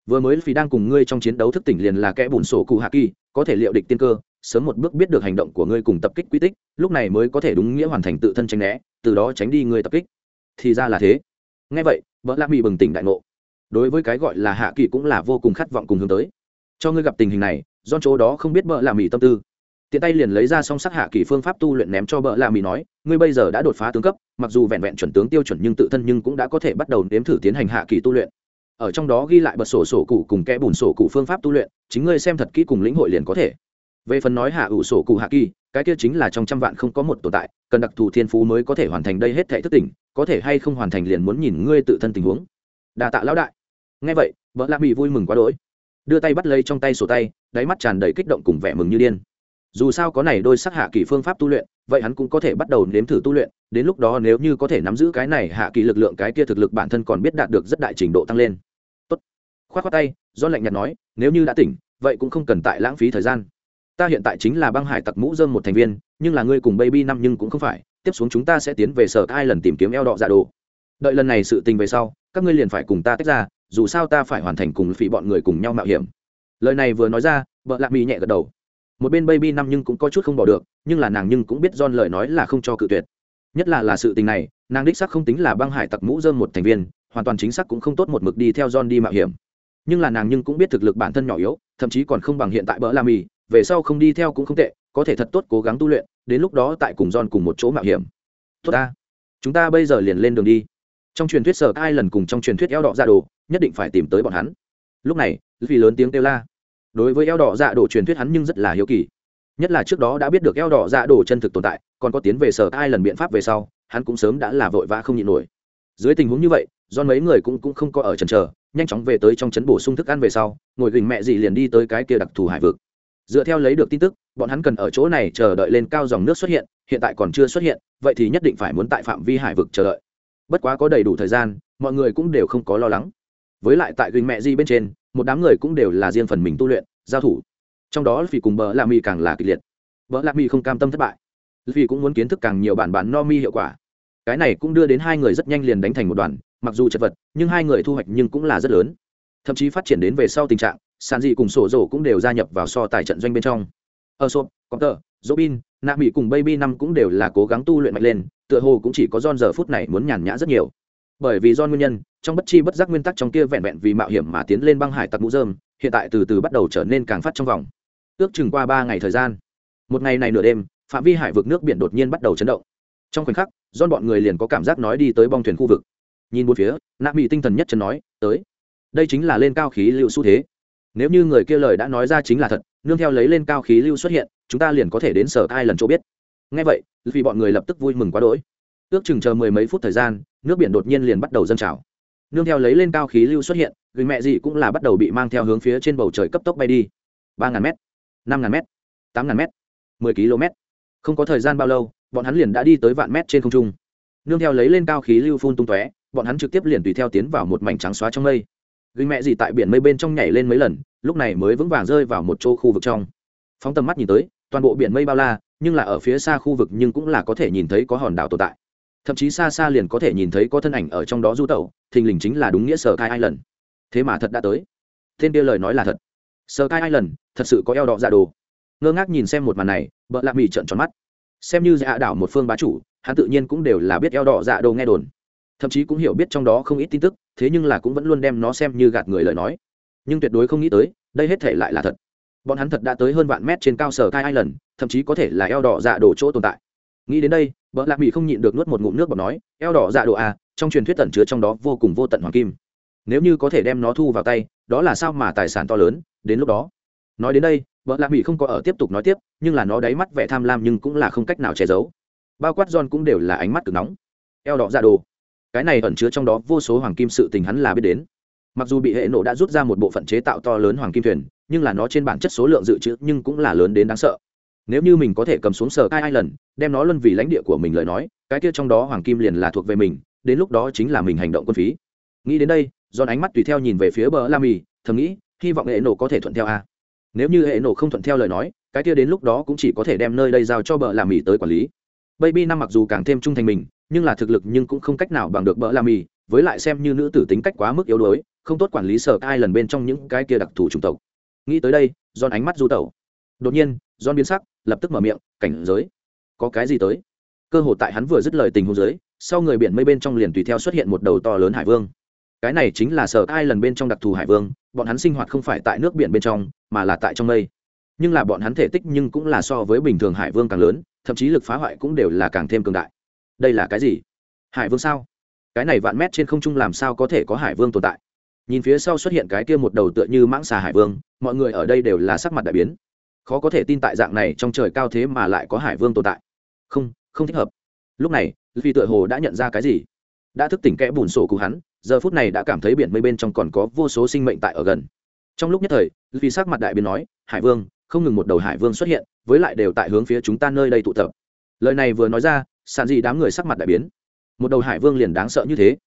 [SPEAKER 1] Vừa mới phí đang cùng ngươi trong chiến đấu thức tỉnh liền là kẻ bùn sổ cụ hạ kỳ, có thể liệu địch tiên cơ, sớm một bước biết được hành động của ngươi cùng tập kích quy tích, lúc này mới có thể đúng nghĩa hoàn thành tự thân tranh né, từ đó tránh đi ngươi tập kích. Thì ra là thế. Ngay vậy vợ lạc bị bừng tỉnh đại ngộ. Đối với cái gọi là hạ kỳ cũng là vô cùng khát vọng cùng hướng tới. Cho ngươi gặp tình hình này do chỗ đó không biết vợ lạc bị tâm tư tiện tay liền lấy ra song sắc hạ kỳ phương pháp tu luyện ném cho bợ lạ mỹ nói, ngươi bây giờ đã đột phá tướng cấp, mặc dù vẹn vẹn chuẩn tướng tiêu chuẩn nhưng tự thân nhưng cũng đã có thể bắt đầu nếm thử tiến hành hạ kỳ tu luyện. Ở trong đó ghi lại bật sổ sổ cụ cùng kẽ bùn sổ cụ phương pháp tu luyện, chính ngươi xem thật kỹ cùng lĩnh hội liền có thể. Về phần nói hạ ủ sổ cụ hạ kỳ, cái kia chính là trong trăm vạn không có một tồn tại, cần đặc thù thiên phú mới có thể hoàn thành đây hết thể thức tỉnh, có thể hay không hoàn thành liền muốn nhìn ngươi tự thân tình huống. Đà tạ lão đại. Nghe vậy vợ lạ mỹ vui mừng quá đỗi. Đưa tay bắt lấy trong tay sổ tay, đáy mắt tràn đầy kích động cùng vẻ mừng như điên dù sao có này đôi sắc hạ kỳ phương pháp tu luyện, vậy hắn cũng có thể bắt đầu nếm thử tu luyện, đến lúc đó nếu như có thể nắm giữ cái này hạ kỳ lực lượng, cái kia thực lực bản thân còn biết đạt được rất đại trình độ tăng lên. Tốt. Khoát khoát tay do lạnh nhạt nói, nếu như đã tỉnh, vậy cũng không cần tại lãng phí thời gian. Ta hiện tại chính là băng hải tặc mũ dơm một thành viên, nhưng là ngươi cùng baby năm nhưng cũng không phải, tiếp xuống chúng ta sẽ tiến về sở hai lần tìm kiếm eo đọ dạ đồ. Đợi lần này sự tình về sau, các ngươi liền phải cùng ta tách ra, dù sao ta phải hoàn thành cùng phỉ bọn người cùng nhau mạo hiểm. Lời này vừa nói ra, vợ lạc mỹ nhẹ gật đầu một bên baby năm nhưng cũng có chút không bỏ được, nhưng là nàng nhưng cũng biết don lời nói là không cho cự tuyệt. Nhất là là sự tình này, nàng đích xác không tính là băng hải tặc mũ dơm một thành viên, hoàn toàn chính xác cũng không tốt một mực đi theo john đi mạo hiểm. Nhưng là nàng nhưng cũng biết thực lực bản thân nhỏ yếu, thậm chí còn không bằng hiện tại bỡ la mì, về sau không đi theo cũng không tệ, có thể thật tốt cố gắng tu luyện, đến lúc đó tại cùng john cùng một chỗ mạo hiểm. Tốt ta. Chúng ta bây giờ liền lên đường đi. Trong truyền thuyết sở ai lần cùng trong truyền thuyết eo đỏ ra đồ, nhất định phải tìm tới bọn hắn. Lúc này vì lớn tiếng kêu la đối với eo đỏ dạ đồ truyền thuyết hắn nhưng rất là hiếu kỳ. Nhất là trước đó đã biết được eo đỏ dạ đồ chân thực tồn tại, còn có tiến về sở ai lần biện pháp về sau, hắn cũng sớm đã là vội vã không nhịn nổi. Dưới tình huống như vậy, do mấy người cũng cũng không có ở trần chờ, nhanh chóng về tới trong trấn bổ sung thức ăn về sau, ngồi gình mẹ gì liền đi tới cái kia đặc thù hải vực. Dựa theo lấy được tin tức, bọn hắn cần ở chỗ này chờ đợi lên cao dòng nước xuất hiện hiện tại còn chưa xuất hiện, vậy thì nhất định phải muốn tại phạm vi hải vực chờ đợi. Bất quá có đầy đủ thời gian, mọi người cũng đều không có lo lắng với lại tại gình mẹ di bên trên, một đám người cũng đều là riêng phần mình tu luyện, giao thủ. Trong đó vì cùng bờ lạ mi càng là kịch liệt. Bờ lạ mi không cam tâm thất bại. Vì cũng muốn kiến thức càng nhiều bản bản no mi hiệu quả. Cái này cũng đưa đến hai người rất nhanh liền đánh thành một đoàn, mặc dù chật vật, nhưng hai người thu hoạch nhưng cũng là rất lớn. Thậm chí phát triển đến về sau tình trạng sàn dị cùng sổ rổ cũng đều gia nhập vào so tài trận doanh bên trong. Ở sộp có tờ, robin, nạ mỹ cùng baby năm cũng đều là cố gắng tu luyện mạnh lên, tựa hồ cũng chỉ có don giờ phút này muốn nhàn nhã rất nhiều bởi vì do nguyên nhân, trong bất chi bất giác nguyên tắc trong kia vẹn vẹn vì mạo hiểm mà tiến lên băng hải tặc mũ dơm hiện tại từ từ bắt đầu trở nên càng phát trong vòng. Ước chừng qua ba ngày thời gian, một ngày này nửa đêm, phạm vi hải vực nước biển đột nhiên bắt đầu chấn động. Trong khoảnh khắc don bọn người liền có cảm giác nói đi tới bong thuyền khu vực. Nhìn một phía, nạ mỹ tinh thần nhất chân nói, tới. Đây chính là lên cao khí lưu xu thế. Nếu như người kia lời đã nói ra chính là thật, nương theo lấy lên cao khí lưu xuất hiện, chúng ta liền có thể đến sở ai lần chỗ biết. Ngay vậy, vì bọn người lập tức vui mừng quá đỗi ước chừng chờ mười mấy phút thời gian, nước biển đột nhiên liền bắt đầu dâng trào. Nương theo lấy lên cao khí lưu xuất hiện, người mẹ gì cũng là bắt đầu bị mang theo hướng phía trên bầu trời cấp tốc bay đi. Ba ngàn m năm ngàn m tám ngàn m mười km. Không có thời gian bao lâu, bọn hắn liền đã đi tới vạn mét trên không trung. Nương theo lấy lên cao khí lưu phun tung tóe, bọn hắn trực tiếp liền tùy theo tiến vào một mảnh trắng xóa trong mây. Ghi mẹ gì tại biển mây bên trong nhảy lên mấy lần, lúc này mới vững vàng rơi vào một chỗ khu vực trong. Phóng tầm mắt nhìn tới, toàn bộ biển mây bao la, nhưng là ở phía xa khu vực nhưng cũng là có thể nhìn thấy có hòn đảo tồn tại thậm chí xa xa liền có thể nhìn thấy có thân ảnh ở trong đó du tẩu, thình lình chính là đúng nghĩa sở kai island. Thế mà thật đã tới. Tên kia lời nói là thật. Sở kai island, thật sự có eo đọ dạ đồ. Ngơ ngác nhìn xem một màn này vợ lạ mỹ trợn tròn mắt. Xem như dạ đảo một phương bá chủ, hắn tự nhiên cũng đều là biết eo đỏ dạ đồ nghe đồn. Thậm chí cũng hiểu biết trong đó không ít tin tức, thế nhưng là cũng vẫn luôn đem nó xem như gạt người lời nói. Nhưng tuyệt đối không nghĩ tới, đây hết thể lại là thật. Bọn hắn thật đã tới hơn vạn mét trên cao sở kai island, thậm chí có thể là eo đỏ dạ đồ chỗ tồn tại. Nghĩ đến đây vợ lạc mỹ không nhịn được nuốt một ngụm nước bọt nói, eo đỏ dạ đồ à trong truyền thuyết tẩn chứa trong đó vô cùng vô tận hoàng kim. Nếu như có thể đem nó thu vào tay, đó là sao mà tài sản to lớn, đến lúc đó. Nói đến đây vợ lạc mỹ không có ở tiếp tục nói tiếp, nhưng là nó đáy mắt vẻ tham lam nhưng cũng là không cách nào che giấu. Bao quát john cũng đều là ánh mắt cực nóng. Eo đỏ dạ đồ, cái này ẩn chứa trong đó vô số hoàng kim sự tình hắn là biết đến. Mặc dù bị hệ nổ đã rút ra một bộ phận chế tạo to lớn hoàng kim thuyền, nhưng là nó trên bản chất số lượng dự trữ nhưng cũng là lớn đến đáng sợ nếu như mình có thể cầm xuống sở kai lần đem nó luân vì lãnh địa của mình lời nói, cái kia trong đó hoàng kim liền là thuộc về mình, đến lúc đó chính là mình hành động quân phí. Nghĩ đến đây dọn ánh mắt tùy theo nhìn về phía bờ la mì thầm nghĩ, hy vọng hệ nổ có thể thuận theo a. Nếu như hệ nổ không thuận theo lời nói, cái kia đến lúc đó cũng chỉ có thể đem nơi đây giao cho bờ la mì tới quản lý. Baby năm mặc dù càng thêm trung thành mình, nhưng là thực lực nhưng cũng không cách nào bằng được bờ la mì với lại xem như nữ tử tính cách quá mức yếu đuối, không tốt quản lý sở ai lần bên trong những cái kia đặc thù chủng tộc. Nghĩ tới đây dọn ánh mắt du tẩu. Đột nhiên don biến sắc lập tức mở miệng, cảnh giới, có cái gì tới? Cơ hội tại hắn vừa dứt lời tình huống giới sau người biển mây bên trong liền tùy theo xuất hiện một đầu to lớn hải vương. Cái này chính là sở ai lần bên trong đặc thù hải vương, bọn hắn sinh hoạt không phải tại nước biển bên trong, mà là tại trong mây. Nhưng là bọn hắn thể tích nhưng cũng là so với bình thường hải vương càng lớn, thậm chí lực phá hoại cũng đều là càng thêm cường đại. Đây là cái gì? Hải vương sao? Cái này vạn mét trên không trung làm sao có thể có hải vương tồn tại? Nhìn phía sau xuất hiện cái kia một đầu tựa như mãng xà hải vương, mọi người ở đây đều là sắc mặt đại biến khó có thể tin tại dạng này trong trời cao thế mà lại có hải vương tồn tại. Không không thích hợp. Lúc này vì tựa hồ đã nhận ra cái gì? Đã thức tỉnh kẽ bùn sổ cụ hắn, giờ phút này đã cảm thấy biển mây bên trong còn có vô số sinh mệnh tại ở gần. Trong lúc nhất thời vì sắc mặt đại biến nói, hải vương, không ngừng một đầu hải vương xuất hiện, với lại đều tại hướng phía chúng ta nơi đây tụ tập. Lời này vừa nói ra sàn gì đám người sắc mặt đại biến. Một đầu hải vương liền đáng sợ như thế.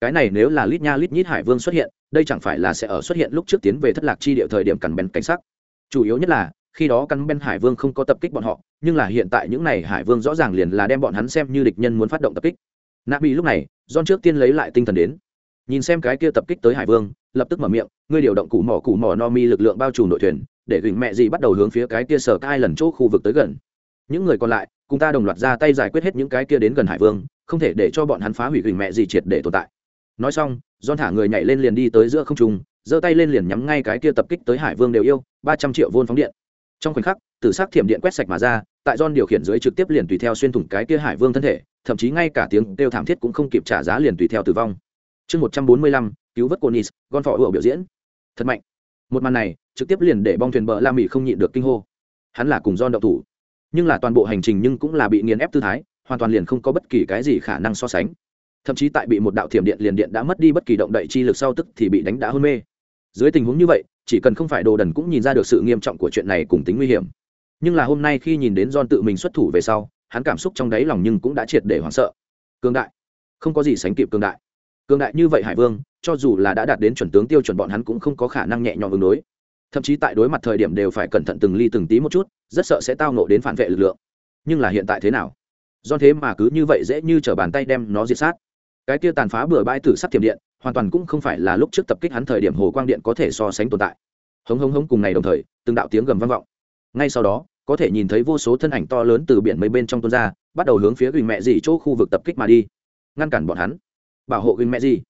[SPEAKER 1] Cái này nếu là lít nha lít nhít hải vương xuất hiện, đây chẳng phải là sẽ ở xuất hiện lúc trước tiến về thất lạc chi địa thời điểm cằn bén cảnh sắc. Chủ yếu nhất là khi đó căn ben hải vương không có tập kích bọn họ, nhưng là hiện tại những n à y hải vương rõ ràng liền là đem bọn hắn xem như địch nhân muốn phát động tập kích. Nạ bị lúc này don trước tiên lấy lại tinh thần đến. Nhìn xem cái kia tập kích tới hải vương, lập tức mở miệng, ngươi điều động cụ mỏ cụ mỏ no mi lực lượng bao trùm nội thuyền, để gửi mẹ gì bắt đầu hướng phía cái kia sở cai lần chỗ khu vực tới gần. Những người còn lại, cùng ta đồng loạt ra tay giải quyết hết những cái kia đến gần hải vương, không thể để cho bọn hắn phá hủy gửi mẹ gì triệt để tồn tại. Nói xong don thả người nhảy lên liền đi tới giữa không trung, giơ tay lên liền nhắm ngay cái kia tập kích tới hải vương đều yêu, ba trăm triệu vôn phóng điện trong khoảnh khắc, tử s ắ c thiểm điện quét sạch mà ra, tại don điều khiển dưới trực tiếp liền tùy theo xuyên thủng cái kia hải vương thân thể, thậm chí ngay cả tiếng kêu thảm thiết cũng không kịp trả giá liền tùy theo tử vong. Chương một trăm bốn mươi lăm, cứu vớt conis gon phỏ ủa biểu diễn. Thật mạnh. Một màn này, trực tiếp liền để bong thuyền bờ la mỹ không nhịn được kinh hô. Hắn là cùng don đậu thủ. Nhưng là toàn bộ hành trình nhưng cũng là bị nghiền ép tư thái, hoàn toàn liền không có bất kỳ cái gì khả năng so sánh. Thậm chí tại bị một đạo thiểm điện liền điện đã mất đi bất kỳ động đậy chi lực sau tức thì bị đánh đã hôn mê. Dưới tình huống như vậy chỉ cần không phải đồ đần cũng nhìn ra được sự nghiêm trọng của chuyện này cùng tính nguy hiểm. Nhưng là hôm nay khi nhìn đến don tự mình xuất thủ về sau, hắn cảm xúc trong đáy lòng nhưng cũng đã triệt để hoảng sợ. Cương đại. Không có gì sánh kịp cương đại. Cương đại như vậy hải vương, cho dù là đã đạt đến chuẩn tướng tiêu chuẩn bọn hắn cũng không có khả năng nhẹ nhõm ứng đối. Thậm chí tại đối mặt thời điểm đều phải cẩn thận từng ly từng tí một chút, rất sợ sẽ tao nộ đến phản vệ lực lượng. Nhưng là hiện tại thế nào? Do thế mà cứ như vậy dễ như t r ở bàn tay đem nó diệt sát cái kia tàn phá bừa bãi tử sắc thiểm điện, hoàn toàn cũng không phải là lúc trước tập kích hắn thời điểm hồ quang điện có thể so sánh tồn tại. Hống hống hống cùng này đồng thời, từng đạo tiếng gầm vang vọng. Ngay sau đó, có thể nhìn thấy vô số thân ảnh to lớn từ biển mấy bên trong tuôn ra, bắt đầu hướng phía gửi mẹ gì chỗ khu vực tập kích mà đi. Ngăn cản bọn hắn. Bảo hộ gửi mẹ gì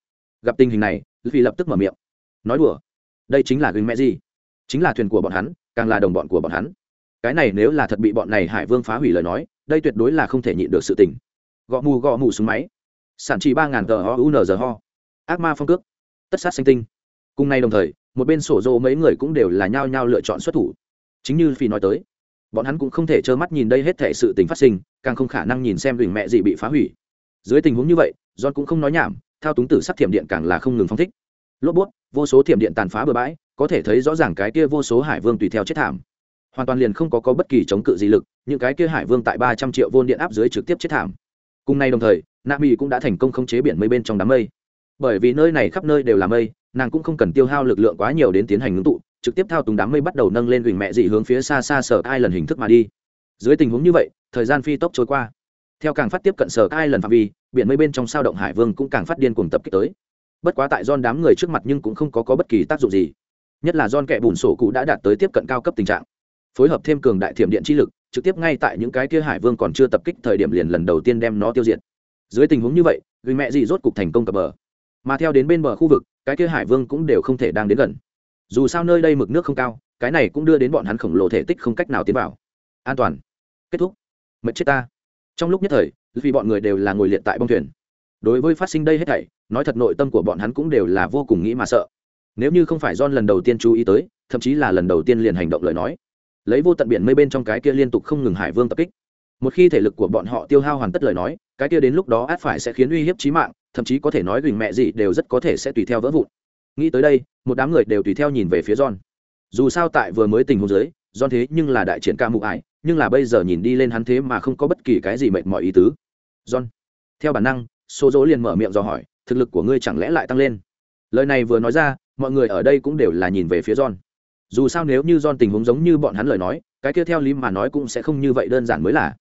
[SPEAKER 1] gặp tình hình này vì lập tức mở miệng. Nói đùa. Đây chính là gửi mẹ gì chính là thuyền của bọn hắn, càng là đồng bọn của bọn hắn. Cái này nếu là thật bị bọn này hải vương phá hủy lời nói, đây tuyệt đối là không thể nhịn được sự tình. Gõ mù gõ mù xuống máy sản chỉ ba ngàn tờ ho giờ, ho. Ác ma phong cước. Tất sát xanh tinh. Cùng nay đồng thời một bên sổ dô mấy người cũng đều là nhao nhao lựa chọn xuất thủ. Chính như phi nói tới bọn hắn cũng không thể trơ mắt nhìn đây hết thể sự tình phát sinh càng không khả năng nhìn xem huỳnh mẹ gì bị phá hủy. Dưới tình huống như vậy john cũng không nói nhảm thao túng tử sắc thiểm điện càng là không ngừng phong thích. Lốp bút vô số thiểm điện tàn phá bừa bãi có thể thấy rõ ràng cái kia vô số hải vương tùy theo chết thảm. Hoàn toàn liền không có, có bất kỳ chống cự gì lực những cái kia hải vương tại ba trăm triệu vôn điện áp dưới trực tiếp chết thảm. Cùng nay đồng thời nami cũng đã thành công khống chế biển mây bên trong đám mây. Bởi vì nơi này khắp nơi đều là mây nàng cũng không cần tiêu hao lực lượng quá nhiều đến tiến hành ngưng tụ trực tiếp thao túng đám mây bắt đầu nâng lên huỳnh mẹ dị hướng phía xa xa sở ai lần hình thức mà đi. Dưới tình huống như vậy thời gian phi tốc trôi qua. Theo càng phát tiếp cận sở ai lần phạm vi biển mây bên trong sao động hải vương cũng càng phát điên cuồng tập kích tới. Bất quá tại don đám người trước mặt nhưng cũng không có, có bất kỳ tác dụng gì. Nhất là don kẻ bùn sổ cụ đã đạt tới tiếp cận cao cấp tình trạng. Phối hợp thêm cường đại thiểm điện chi lực trực tiếp ngay tại những cái kia hải vương còn chưa tập kích thời điểm liền lần đầu tiên đem nó tiêu diệt dưới tình huống như vậy, người mẹ gì rốt cục thành công cập bờ. Mà theo đến bên bờ khu vực, cái kia hải vương cũng đều không thể đang đến gần. Dù sao nơi đây mực nước không cao, cái này cũng đưa đến bọn hắn khổng lồ thể tích không cách nào tiến vào. An toàn. Kết thúc. Mệt chết ta. Trong lúc nhất thời vì bọn người đều là ngồi liệt tại bông thuyền. Đối với phát sinh đây hết thảy, nói thật nội tâm của bọn hắn cũng đều là vô cùng nghĩ mà sợ. Nếu như không phải John lần đầu tiên chú ý tới, thậm chí là lần đầu tiên liền hành động lời nói, lấy vô tận biển mây bên trong cái kia liên tục không ngừng hải vương tập kích, một khi thể lực của bọn họ tiêu hao hoàn tất lời nói cái kia đến lúc đó át phải sẽ khiến uy hiếp chí mạng thậm chí có thể nói gừng mẹ gì đều rất có thể sẽ tùy theo vỡ vụn. Nghĩ tới đây một đám người đều tùy theo nhìn về phía john. Dù sao tại vừa mới tình huống dưới john thế nhưng là đại triển ca mụ ải nhưng là bây giờ nhìn đi lên hắn thế mà không có bất kỳ cái gì mệt mỏi ý tứ. John theo bản năng số dỗ liền mở miệng dò hỏi thực lực của ngươi chẳng lẽ lại tăng lên? Lời này vừa nói ra mọi người ở đây cũng đều là nhìn về phía john. Dù sao nếu như John tình huống giống như bọn hắn lời nói, cái kia theo lý mà nói cũng sẽ không như vậy đơn giản mới là.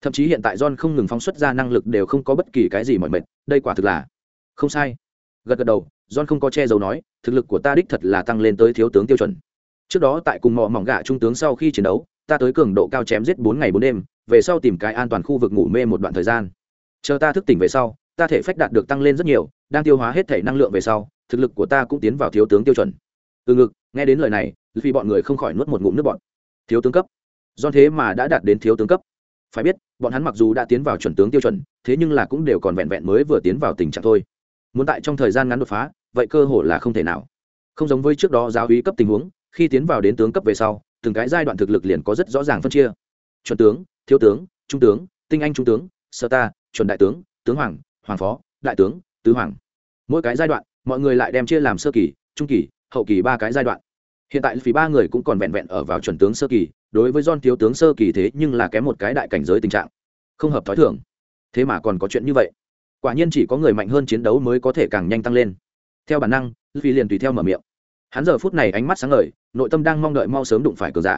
[SPEAKER 1] Thậm chí hiện tại John không ngừng phóng xuất ra năng lực đều không có bất kỳ cái gì mọi mệt, đây quả thực là không sai. Gật gật đầu, John không có che giấu nói, thực lực của ta đích thật là tăng lên tới thiếu tướng tiêu chuẩn. Trước đó tại cùng mỏ mỏng gạ trung tướng sau khi chiến đấu, ta tới cường độ cao chém giết bốn ngày bốn đêm, về sau tìm cái an toàn khu vực ngủ mê một đoạn thời gian. Chờ ta thức tỉnh về sau, ta thể phách đạt được tăng lên rất nhiều, đang tiêu hóa hết thể năng lượng về sau, thực lực của ta cũng tiến vào thiếu tướng tiêu chuẩn. Từ ngực, nghe đến lời này, vì bọn người không khỏi nuốt một ngụm nước bọn thiếu tướng cấp do thế mà đã đạt đến thiếu tướng cấp phải biết bọn hắn mặc dù đã tiến vào chuẩn tướng tiêu chuẩn, thế nhưng là cũng đều còn vẹn vẹn mới vừa tiến vào tình trạng thôi. Muốn tại trong thời gian ngắn đột phá, vậy cơ hội là không thể nào. Không giống với trước đó giáo hí cấp tình huống, khi tiến vào đến tướng cấp về sau, từng cái giai đoạn thực lực liền có rất rõ ràng phân chia. Chuẩn tướng, thiếu tướng, trung tướng, tinh anh trung tướng, sơ ta, chuẩn đại tướng tướng hoàng hoàng phó, đại tướng, tứ hoàng. Mỗi cái giai đoạn, mọi người lại đem chia làm sơ kỳ, trung kỳ, hậu kỳ ba cái giai đoạn hiện tại phí ba người cũng còn vẹn vẹn ở vào chuẩn tướng sơ kỳ, đối với don thiếu tướng sơ kỳ thế nhưng là kém một cái đại cảnh giới tình trạng. Không hợp t h ó i thường. Thế mà còn có chuyện như vậy. Quả nhiên chỉ có người mạnh hơn chiến đấu mới có thể càng nhanh tăng lên. Theo bản năng phi liền tùy theo mở miệng. Hắn giờ phút này ánh mắt sáng ngời, nội tâm đang mong đợi mau sớm đụng phải cường giả.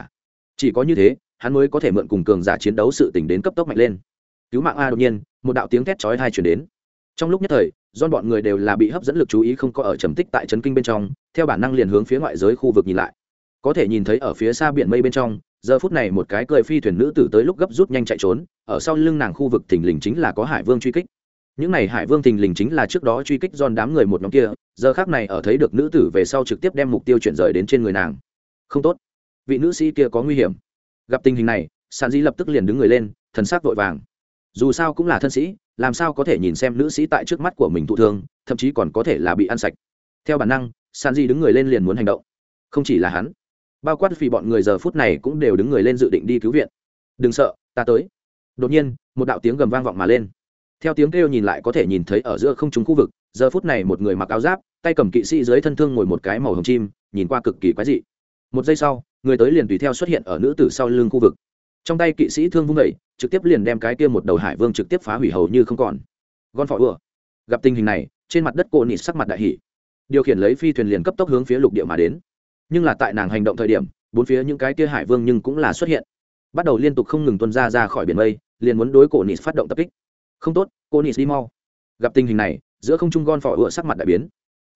[SPEAKER 1] Chỉ có như thế, hắn mới có thể mượn cùng cường giả chiến đấu sự tỉnh đến cấp tốc mạnh lên. Cứu mạng a đột nhiên, một đạo tiếng thét chói hai chuyển đến trong lúc nhất thời do bọn người đều là bị hấp dẫn lực chú ý không có ở trầm tích tại trấn kinh bên trong, theo bản năng liền hướng phía ngoại giới khu vực nhìn lại. Có thể nhìn thấy ở phía xa biển mây bên trong, giờ phút này một cái cười phi thuyền nữ tử tới lúc gấp rút nhanh chạy trốn, ở sau lưng nàng khu vực thình lình chính là có hải vương truy kích. Những này hải vương thình lình chính là trước đó truy kích giòn đám người một nhóm kia, giờ khác này ở thấy được nữ tử về sau trực tiếp đem mục tiêu chuyển rời đến trên người nàng. Không tốt. Vị nữ sĩ kia có nguy hiểm. Gặp tình hình này sàn di lập tức liền đứng người lên, thần sắc vội vàng dù sao cũng là thân sĩ, làm sao có thể nhìn xem nữ sĩ tại trước mắt của mình thụ thương, thậm chí còn có thể là bị ăn sạch. Theo bản năng san di đứng người lên liền muốn hành động. Không chỉ là hắn, bao quát vì bọn người giờ phút này cũng đều đứng người lên dự định đi cứu viện. Đừng sợ, ta tới. Đột nhiên, một đạo tiếng gầm vang vọng mà lên. Theo tiếng kêu nhìn lại có thể nhìn thấy ở giữa không trúng khu vực, giờ phút này một người mặc áo giáp, tay cầm kỵ sĩ dưới thân thương ngồi một cái màu hồng chim, nhìn qua cực kỳ quái dị. Một giây sau, người tới liền tùy theo xuất hiện ở nữ tử sau lưng khu vực trong tay kỵ sĩ thương vung vẩy trực tiếp liền đem cái kia một đầu hải vương trực tiếp phá hủy hầu như không còn. Gon phỏ ừa gặp tình hình này, trên mặt đất cô nịt sắc mặt đại hỷ điều khiển lấy phi thuyền liền cấp tốc hướng phía lục địa mà đến. Nhưng là tại nàng hành động thời điểm, bốn phía những cái kia hải vương nhưng cũng là xuất hiện. Bắt đầu liên tục không ngừng tuân ra ra khỏi biển mây, liền muốn đối cổ nịt phát động tập kích. Không tốt, cô nịt đi mau. Gặp tình hình này, giữa không trung gon phỏ ựa sắc mặt đại biến.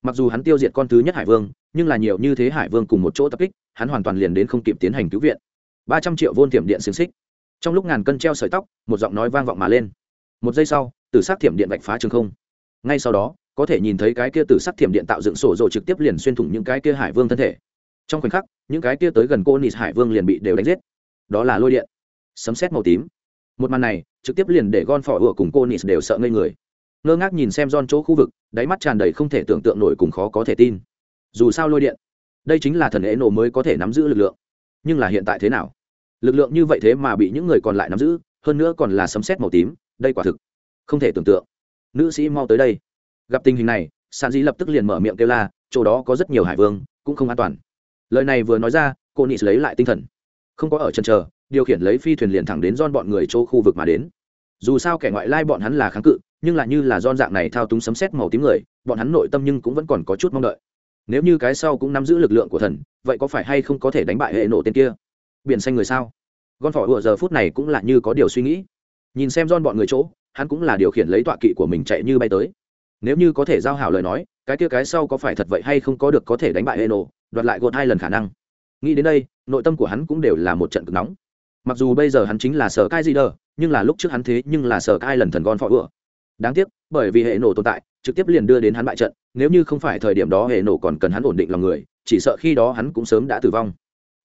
[SPEAKER 1] Mặc dù hắn tiêu diệt con thứ nhất hải vương, nhưng là nhiều như thế hải vương cùng một chỗ tập kích, hắn hoàn toàn liền đến không kịp tiến hành cứu viện ba trăm triệu vôn tiệm điện xiềng xích. Trong lúc ngàn cân treo sợi tóc, một giọng nói vang vọng mà lên. Một giây sau từ s á c thiểm điện vạch phá trường không. Ngay sau đó, có thể nhìn thấy cái kia từ sắc thiểm điện tạo dựng sổ rồi trực tiếp liền xuyên thủng những cái kia hải vương thân thể. Trong khoảnh khắc, những cái kia tới gần cô nịt hải vương liền bị đều đánh giết. Đó là lôi điện. Sấm sét màu tím. Một màn này, trực tiếp liền để gon phỏ ựa cùng cô nịt đều sợ ngây người. Ngơ ngác nhìn xem don chỗ khu vực, đáy mắt tràn đầy không thể tưởng tượng nổi cùng khó có thể tin. Dù sao lôi điện, đây chính là thần ế nổ mới có thể nắm giữ lực lượng nhưng là hiện tại thế nào? Lực lượng như vậy thế mà bị những người còn lại nắm giữ, hơn nữa còn là sấm sét màu tím, đây quả thực không thể tưởng tượng. Nữ sĩ mau tới đây. Gặp tình hình này sàn dĩ lập tức liền mở miệng kêu la, chỗ đó có rất nhiều hải vương, cũng không an toàn. Lời này vừa nói ra, cô nị lấy lại tinh thần. Không có ở chân chờ, điều khiển lấy phi thuyền liền thẳng đến don bọn người chỗ khu vực mà đến. Dù sao kẻ ngoại lai bọn hắn là kháng cự, nhưng là như là don dạng này thao túng sấm xét màu tím người, bọn hắn nội tâm nhưng cũng vẫn còn có chút mong đợi nếu như cái sau cũng nắm giữ lực lượng của thần, vậy có phải hay không có thể đánh bại hệ nổ tên kia? Biển xanh người sao? Con phỏ ựa giờ phút này cũng là như có điều suy nghĩ. Nhìn xem don bọn người chỗ, hắn cũng là điều khiển lấy tọa kỵ của mình chạy như bay tới. Nếu như có thể giao hảo lời nói, cái kia cái sau có phải thật vậy hay không có được có thể đánh bại hệ nổ, đoạt lại gột hai lần khả năng. Nghĩ đến đây, nội tâm của hắn cũng đều là một trận cực nóng. Mặc dù bây giờ hắn chính là sở cai gì đờ nhưng là lúc trước hắn thế nhưng là sở cai lần thần gon phỏ ựa đáng tiếc, bởi vì hệ nổ tồn tại, trực tiếp liền đưa đến hắn bại trận, nếu như không phải thời điểm đó hệ nổ còn cần hắn ổn định lòng người, chỉ sợ khi đó hắn cũng sớm đã tử vong.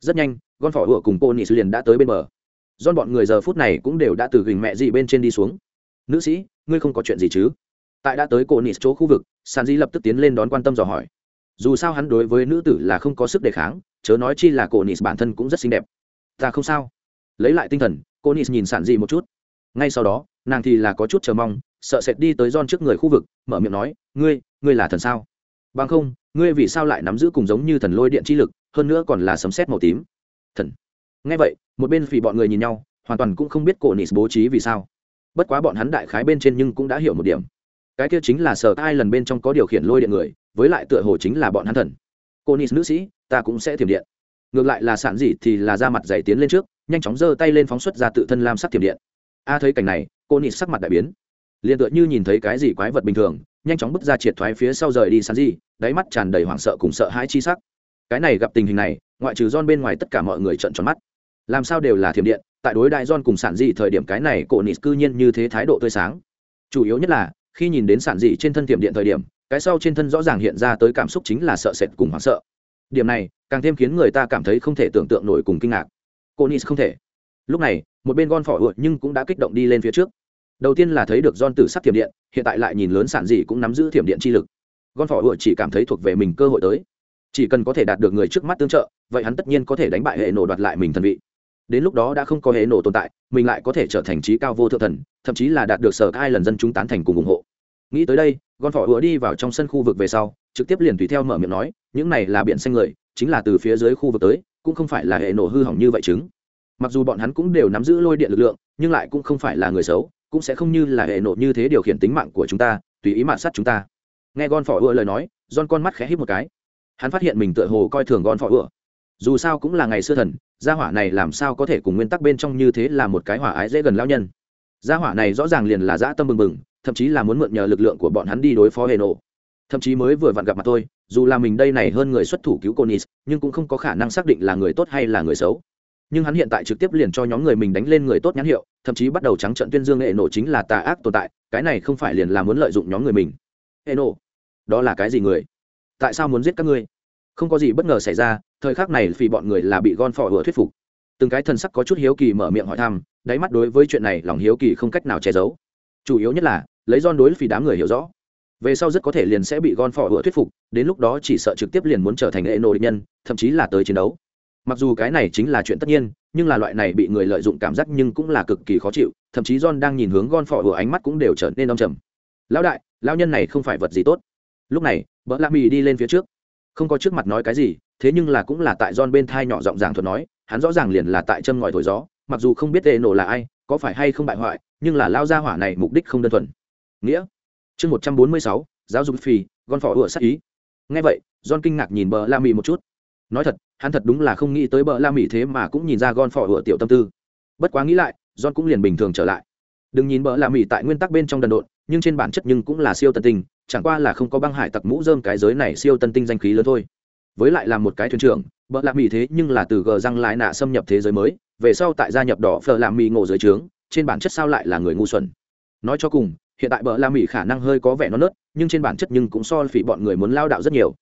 [SPEAKER 1] Rất nhanh, con phỏ ựa cùng cô nị sư liền đã tới bên bờ. Don bọn người giờ phút này cũng đều đã từ gình mẹ gì bên trên đi xuống. Nữ sĩ, ngươi không có chuyện gì chứ? Tại đã tới cô nị chỗ khu vực sàn di lập tức tiến lên đón quan tâm dò hỏi. Dù sao hắn đối với nữ tử là không có sức đề kháng, chớ nói chi là cô nị bản thân cũng rất xinh đẹp. Ta không sao. Lấy lại tinh thần, cô nị nhìn sản di một chút. Ngay sau đó nàng thì là có chút chờ mong, sợ sệt đi tới don trước người khu vực, mở miệng nói, ngươi ngươi là thần sao? Bằng không, ngươi vì sao lại nắm giữ cùng giống như thần lôi điện chi lực, hơn nữa còn là sấm sét màu tím? Thần. Ngay vậy, một bên phỉ bọn người nhìn nhau, hoàn toàn cũng không biết cổ nịt bố trí vì sao. Bất quá bọn hắn đại khái bên trên nhưng cũng đã hiểu một điểm. Cái kia chính là sở ai lần bên trong có điều khiển lôi điện người, với lại tựa hồ chính là bọn hắn thần. Cô nis nữ sĩ, ta cũng sẽ thiểm điện. Ngược lại là sản gì thì là ra mặt dày tiến lên trước, nhanh chóng giơ tay lên phóng xuất ra tự thân lam sắc thiểm điện. A thấy cảnh này cô Nịt sắc mặt đại biến. Liền tựa như nhìn thấy cái gì quái vật bình thường, nhanh chóng bước ra triệt thoái phía sau rời đi Sàn dị đáy mắt tràn đầy hoảng sợ cùng sợ hãi chi sắc. Cái này gặp tình hình này, ngoại trừ don bên ngoài tất cả mọi người trợn tròn mắt. Làm sao đều là thiểm điện, tại đối đại don cùng sản dị thời điểm cái này cổ nịt cư nhiên như thế thái độ tươi sáng. Chủ yếu nhất là, khi nhìn đến sản dị trên thân thiểm điện thời điểm, cái sau trên thân rõ ràng hiện ra tới cảm xúc chính là sợ sệt cùng hoảng sợ. Điểm này, càng thêm khiến người ta cảm thấy không thể tưởng tượng nổi cùng kinh ngạc. Cô nis không thể lúc này, một bên gon phỏ ựa nhưng cũng đã kích động đi lên phía trước. Đầu tiên là thấy được don tử sắc thiểm điện, hiện tại lại nhìn lớn sản gì cũng nắm giữ thiểm điện chi lực. Gon phỏ ựa chỉ cảm thấy thuộc về mình cơ hội tới. Chỉ cần có thể đạt được người trước mắt tương trợ, vậy hắn tất nhiên có thể đánh bại hệ nổ đoạt lại mình thần vị. Đến lúc đó đã không có hệ nổ tồn tại, mình lại có thể trở thành trí cao vô thượng thần, thậm chí là đạt được sở hai lần dân chúng tán thành cùng ủng hộ. Nghĩ tới đây, Gon phỏ ứa đi vào trong sân khu vực về sau, trực tiếp liền tùy theo mở miệng nói, những này là biển xanh người, chính là từ phía dưới khu vực tới, cũng không phải là hệ nổ hư hỏng như vậy chứng mặc dù bọn hắn cũng đều nắm giữ lôi điện lực lượng, nhưng lại cũng không phải là người xấu, cũng sẽ không như là hệ nộ như thế điều khiển tính mạng của chúng ta, tùy ý mạn sát chúng ta. Nghe Gon phỏ ựa lời nói don con mắt khẽ hít một cái. Hắn phát hiện mình tựa hồ coi thường gon phỏ ựa dù sao cũng là ngày xưa thần, gia hỏa này làm sao có thể cùng nguyên tắc bên trong như thế là một cái hỏa ái dễ gần lao nhân. Gia hỏa này rõ ràng liền là dã tâm bừng bừng, thậm chí là muốn mượn nhờ lực lượng của bọn hắn đi đối phó hệ nộ. thậm chí mới vừa vặn gặp mặt tôi dù là mình đây này hơn người xuất thủ cứu conis nhưng cũng không có khả năng xác định là người tốt hay là người xấu nhưng hắn hiện tại trực tiếp liền cho nhóm người mình đánh lên người tốt nhãn hiệu, thậm chí bắt đầu trắng trận tuyên dương hệ nổ chính là tà ác tồn tại, cái này không phải liền là muốn lợi dụng nhóm người mình. Hệ nổ đó là cái gì người? Tại sao muốn giết các ngươi? Không có gì bất ngờ xảy ra, thời khắc này vì bọn người là bị gon phò vừa thuyết phục. Từng cái thần sắc có chút hiếu kỳ mở miệng hỏi thăm, đáy mắt đối với chuyện này lòng hiếu kỳ không cách nào che giấu. Chủ yếu nhất là, lấy don đối vì đám người hiểu rõ. Về sau rất có thể liền sẽ bị gon phò vừa thuyết phục, đến lúc đó chỉ sợ trực tiếp liền muốn trở thành hệ nổ địch nhân, thậm chí là tới chiến đấu mặc dù cái này chính là chuyện tất nhiên nhưng là loại này bị người lợi dụng cảm giác nhưng cũng là cực kỳ khó chịu thậm chí john đang nhìn hướng gon phò vừa ánh mắt cũng đều trở nên đông trầm lão đại lão nhân này không phải vật gì tốt lúc này vợ la mì đi lên phía trước không có trước mặt nói cái gì thế nhưng là cũng là tại John bên thai nhỏ giọng giảng thuật nói, hắn rõ ràng liền là tại châm ngòi thổi gió, mặc dù không biết tệ nổ là ai, có phải hay không bại hoại, nhưng là lao ra hỏa này mục đích không đơn thuần. Nghĩa. Chương một trăm bốn mươi sáu giáo dục phi, gon phỏ vừa sát ý. Nghe vậy, John kinh ngạc nhìn bờ La Mì một chút. Nói thật, hắn thật đúng là không nghĩ tới bờ La mỹ thế mà cũng nhìn ra gon phỏ ủa tiểu tâm tư. Bất quá nghĩ lại, John cũng liền bình thường trở lại. Đừng nhìn bờ La mỹ tại nguyên tắc bên trong đần độn, nhưng trên bản chất nhưng cũng là siêu tân tinh, chẳng qua là không có băng hải tặc mũ rơm cái giới này siêu tân tinh danh khí lớn thôi với lại là một cái thuyền trưởng bợ la mỹ thế nhưng là từ gờ răng lại nạ xâm nhập thế giới mới về sau tại gia nhập đỏ phờ làm mỹ ngộ dưới trướng trên bản chất sao lại là người ngu xuẩn nói cho cùng hiện tại bợ la mỹ khả năng hơi có vẻ non nớt nhưng trên bản chất nhưng cũng so phỉ bọn người muốn lao đạo rất nhiều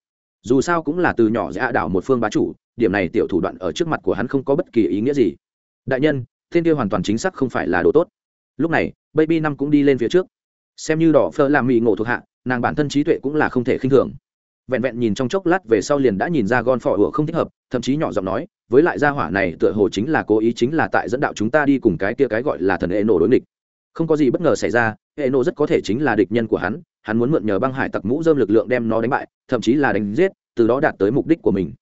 [SPEAKER 1] dù sao cũng là từ nhỏ dạ đảo một phương bá chủ điểm này tiểu thủ đoạn ở trước mặt của hắn không có bất kỳ ý nghĩa gì. Đại nhân tên kia hoàn toàn chính xác không phải là đồ tốt. Lúc này, baby năm cũng đi lên phía trước. Xem như đỏ phơ làm mì ngộ thuộc hạ, nàng bản thân trí tuệ cũng là không thể khinh thường. Vẹn vẹn nhìn trong chốc lát về sau liền đã nhìn ra gon phỏ ủa không thích hợp, thậm chí nhỏ giọng nói, với lại gia hỏa này tựa hồ chính là cố ý chính là tại dẫn đạo chúng ta đi cùng cái kia cái gọi là thần eno nổ đối địch không có gì bất ngờ xảy ra hệ rất có thể chính là địch nhân của hắn hắn muốn mượn nhờ băng hải tặc mũ dơm lực lượng đem nó đánh bại, thậm chí là đánh giết, từ đó đạt tới mục đích của mình.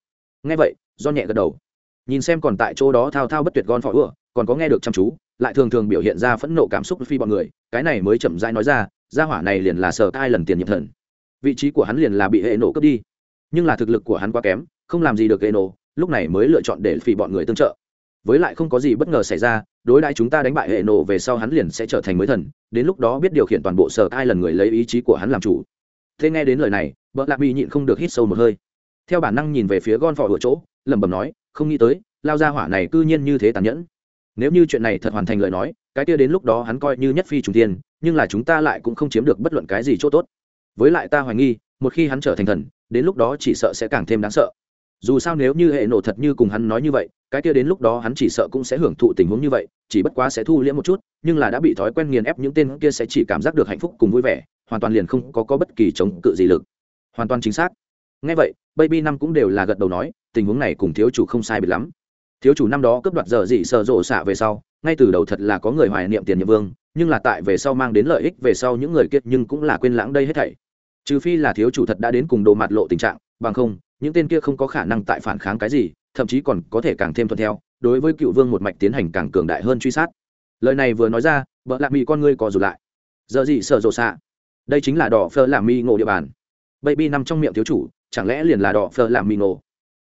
[SPEAKER 1] Ngay vậy do nhẹ gật đầu. Nhìn xem còn tại chỗ đó thao thao bất tuyệt gon phỏ ủa còn có nghe được chăm chú, lại thường thường biểu hiện ra phẫn nộ cảm xúc phi bọn người, cái này mới chậm rãi nói ra, gia hỏa này liền là sở tai lần tiền nhiệm thần. Vị trí của hắn liền là bị hệ nổ cướp đi. Nhưng là thực lực của hắn quá kém, không làm gì được hệ nổ, lúc này mới lựa chọn để phỉ bọn người tương trợ. Với lại không có gì bất ngờ xảy ra, đối đãi chúng ta đánh bại hệ nổ về sau hắn liền sẽ trở thành mới thần, đến lúc đó biết điều khiển toàn bộ sở ai lần người lấy ý chí của hắn làm chủ. Thế nghe đến lời này vợ lạc bị nhịn không được hít sâu một hơi. Theo bản năng nhìn về phía gon phò ở chỗ lẩm bẩm nói không nghĩ tới lao ra hỏa này cư nhiên như thế tàn nhẫn. Nếu như chuyện này thật hoàn thành lời nói cái kia đến lúc đó hắn coi như nhất phi trùng tiên nhưng là chúng ta lại cũng không chiếm được bất luận cái gì chỗ tốt. Với lại ta hoài nghi một khi hắn trở thành thần đến lúc đó chỉ sợ sẽ càng thêm đáng sợ. Dù sao nếu như hệ nổ thật như cùng hắn nói như vậy cái kia đến lúc đó hắn chỉ sợ cũng sẽ hưởng thụ tình huống như vậy chỉ bất quá sẽ thu liễm một chút nhưng là đã bị thói quen nghiền ép những tên kia sẽ chỉ cảm giác được hạnh phúc cùng vui vẻ hoàn toàn liền không có, có bất kỳ chống cự gì lực. Hoàn toàn chính xác. Ngay vậy baby năm cũng đều là gật đầu nói, tình huống này cùng thiếu chủ không sai biệt lắm. Thiếu chủ năm đó cướp đoạt giờ dị sợ rộ xạ về sau, ngay từ đầu thật là có người hoài niệm tiền nhiệm vương, nhưng là tại về sau mang đến lợi ích về sau những người kiệt nhưng cũng là quên lãng đây hết thảy. Trừ phi là thiếu chủ thật đã đến cùng đồ mặt lộ tình trạng, bằng không, những tên kia không có khả năng tại phản kháng cái gì, thậm chí còn có thể càng thêm thuận theo, đối với cựu vương một mạch tiến hành càng cường đại hơn truy sát. Lời này vừa nói ra vợ lạc mỹ con ngươi có rụt lại. Giờ gì sợ rộ xạ? Đây chính là đỏ phơ làm mi ngộ địa bàn baby nằm trong miệng thiếu chủ, chẳng lẽ liền là đỏ phờ làm mì nổ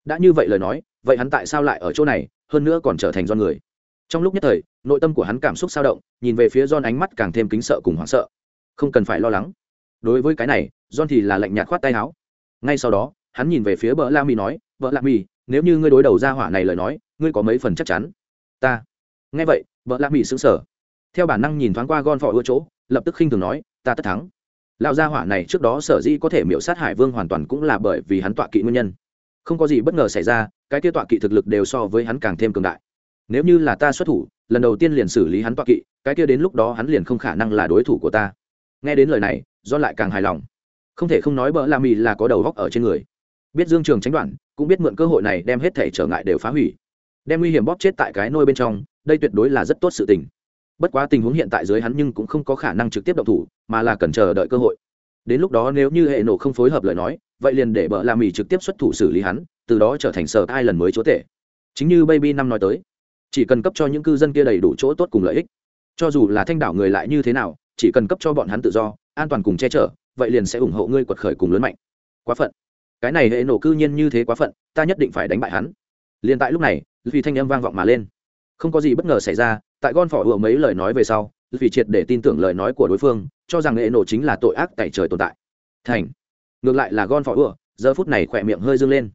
[SPEAKER 1] đã như vậy lời nói, vậy hắn tại sao lại ở chỗ này, hơn nữa còn trở thành do người? Trong lúc nhất thời, nội tâm của hắn cảm xúc sao động, nhìn về phía don ánh mắt càng thêm kính sợ cùng hoảng sợ. Không cần phải lo lắng. Đối với cái này don thì là lạnh nhạt khoát tay áo. Ngay sau đó, hắn nhìn về phía bờ la mi nói vợ la mi nếu như ngươi đối đầu ra hỏa này lời nói, ngươi có mấy phần chắc chắn? Ta. Nghe vậy vợ la mi sững sờ. Theo bản năng nhìn thoáng qua gon phỏ ưa chỗ, lập tức khinh thường nói, ta tất thắng lão gia hỏa này trước đó sở dĩ có thể miễu sát hải vương hoàn toàn cũng là bởi vì hắn tọa kỵ nguyên nhân. Không có gì bất ngờ xảy ra, cái kia tọa kỵ thực lực đều so với hắn càng thêm cường đại. Nếu như là ta xuất thủ, lần đầu tiên liền xử lý hắn tọa kỵ, cái kia đến lúc đó hắn liền không khả năng là đối thủ của ta. Nghe đến lời này do lại càng hài lòng. Không thể không nói bỡ la mì là có đầu góc ở trên người. Biết dương trường tránh đoạn, cũng biết mượn cơ hội này đem hết thể trở ngại đều phá hủy. Đem nguy hiểm bóp chết tại cái nôi bên trong, đây tuyệt đối là rất tốt sự tình bất quá tình huống hiện tại dưới hắn nhưng cũng không có khả năng trực tiếp động thủ, mà là cần chờ đợi cơ hội. Đến lúc đó nếu như hệ nổ không phối hợp lời nói, vậy liền để bợ la mì trực tiếp xuất thủ xử lý hắn, từ đó trở thành sở ai lần mới chúa tể. Chính như baby năm nói tới, chỉ cần cấp cho những cư dân kia đầy đủ chỗ tốt cùng lợi ích. Cho dù là thanh đảo người lại như thế nào, chỉ cần cấp cho bọn hắn tự do, an toàn cùng che chở, vậy liền sẽ ủng hộ ngươi quật khởi cùng lớn mạnh. Quá phận. Cái này hệ nổ cư nhiên như thế quá phận, ta nhất định phải đánh bại hắn. Liền tại lúc này vì thanh âm vang vọng mà lên không có gì bất ngờ xảy ra, tại gon phỏ ùa mấy lời nói về sau, vì triệt để tin tưởng lời nói của đối phương, cho rằng nghệ nổ chính là tội ác tại trời tồn tại. Thành. Ngược lại là gon phỏ ùa, giờ phút này khỏe miệng hơi dâng lên.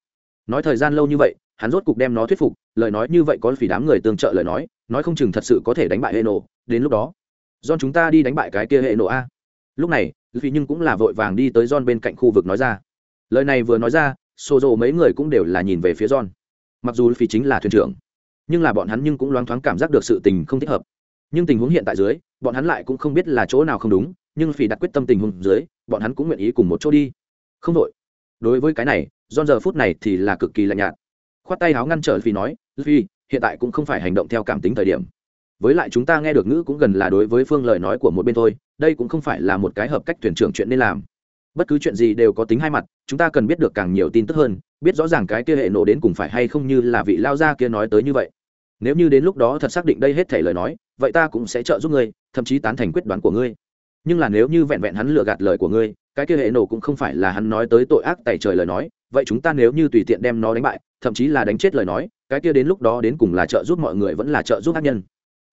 [SPEAKER 1] Nói thời gian lâu như vậy, hắn rốt cục đem nó thuyết phục, lời nói như vậy có phỉ đám người tương trợ lời nói nói không chừng thật sự có thể đánh bại hệ nổ, đến lúc đó don chúng ta đi đánh bại cái kia hệ nổ a. Lúc này vì nhưng cũng là vội vàng đi tới don bên cạnh khu vực nói ra. Lời này vừa nói ra xô rộ mấy người cũng đều là nhìn về phía don mặc dù phi chính là thuyền trưởng nhưng là bọn hắn nhưng cũng loáng thoáng cảm giác được sự tình không thích hợp. Nhưng tình huống hiện tại dưới, bọn hắn lại cũng không biết là chỗ nào không đúng, nhưng phỉ đặt quyết tâm tình huống dưới, bọn hắn cũng nguyện ý cùng một chỗ đi. Không đội đối với cái này don giờ phút này thì là cực kỳ lạnh nhạt. Khoát tay áo ngăn trở phi nói phi hiện tại cũng không phải hành động theo cảm tính thời điểm. Với lại chúng ta nghe được ngữ cũng gần là đối với phương lời nói của một bên thôi, đây cũng không phải là một cái hợp cách thuyền trưởng chuyện nên làm bất cứ chuyện gì đều có tính hai mặt, chúng ta cần biết được càng nhiều tin tức hơn, biết rõ ràng cái kia hệ nổ đến cùng phải hay không như là vị lao gia kia nói tới như vậy. Nếu như đến lúc đó thật xác định đây hết thể lời nói, vậy ta cũng sẽ trợ giúp ngươi, thậm chí tán thành quyết đoán của ngươi. Nhưng là nếu như vẹn vẹn hắn lừa gạt lời của ngươi, cái kia hệ nổ cũng không phải là hắn nói tới tội ác tày trời lời nói, vậy chúng ta nếu như tùy tiện đem nó đánh bại, thậm chí là đánh chết lời nói, cái kia đến lúc đó đến cùng là trợ giúp mọi người vẫn là trợ giúp ác nhân.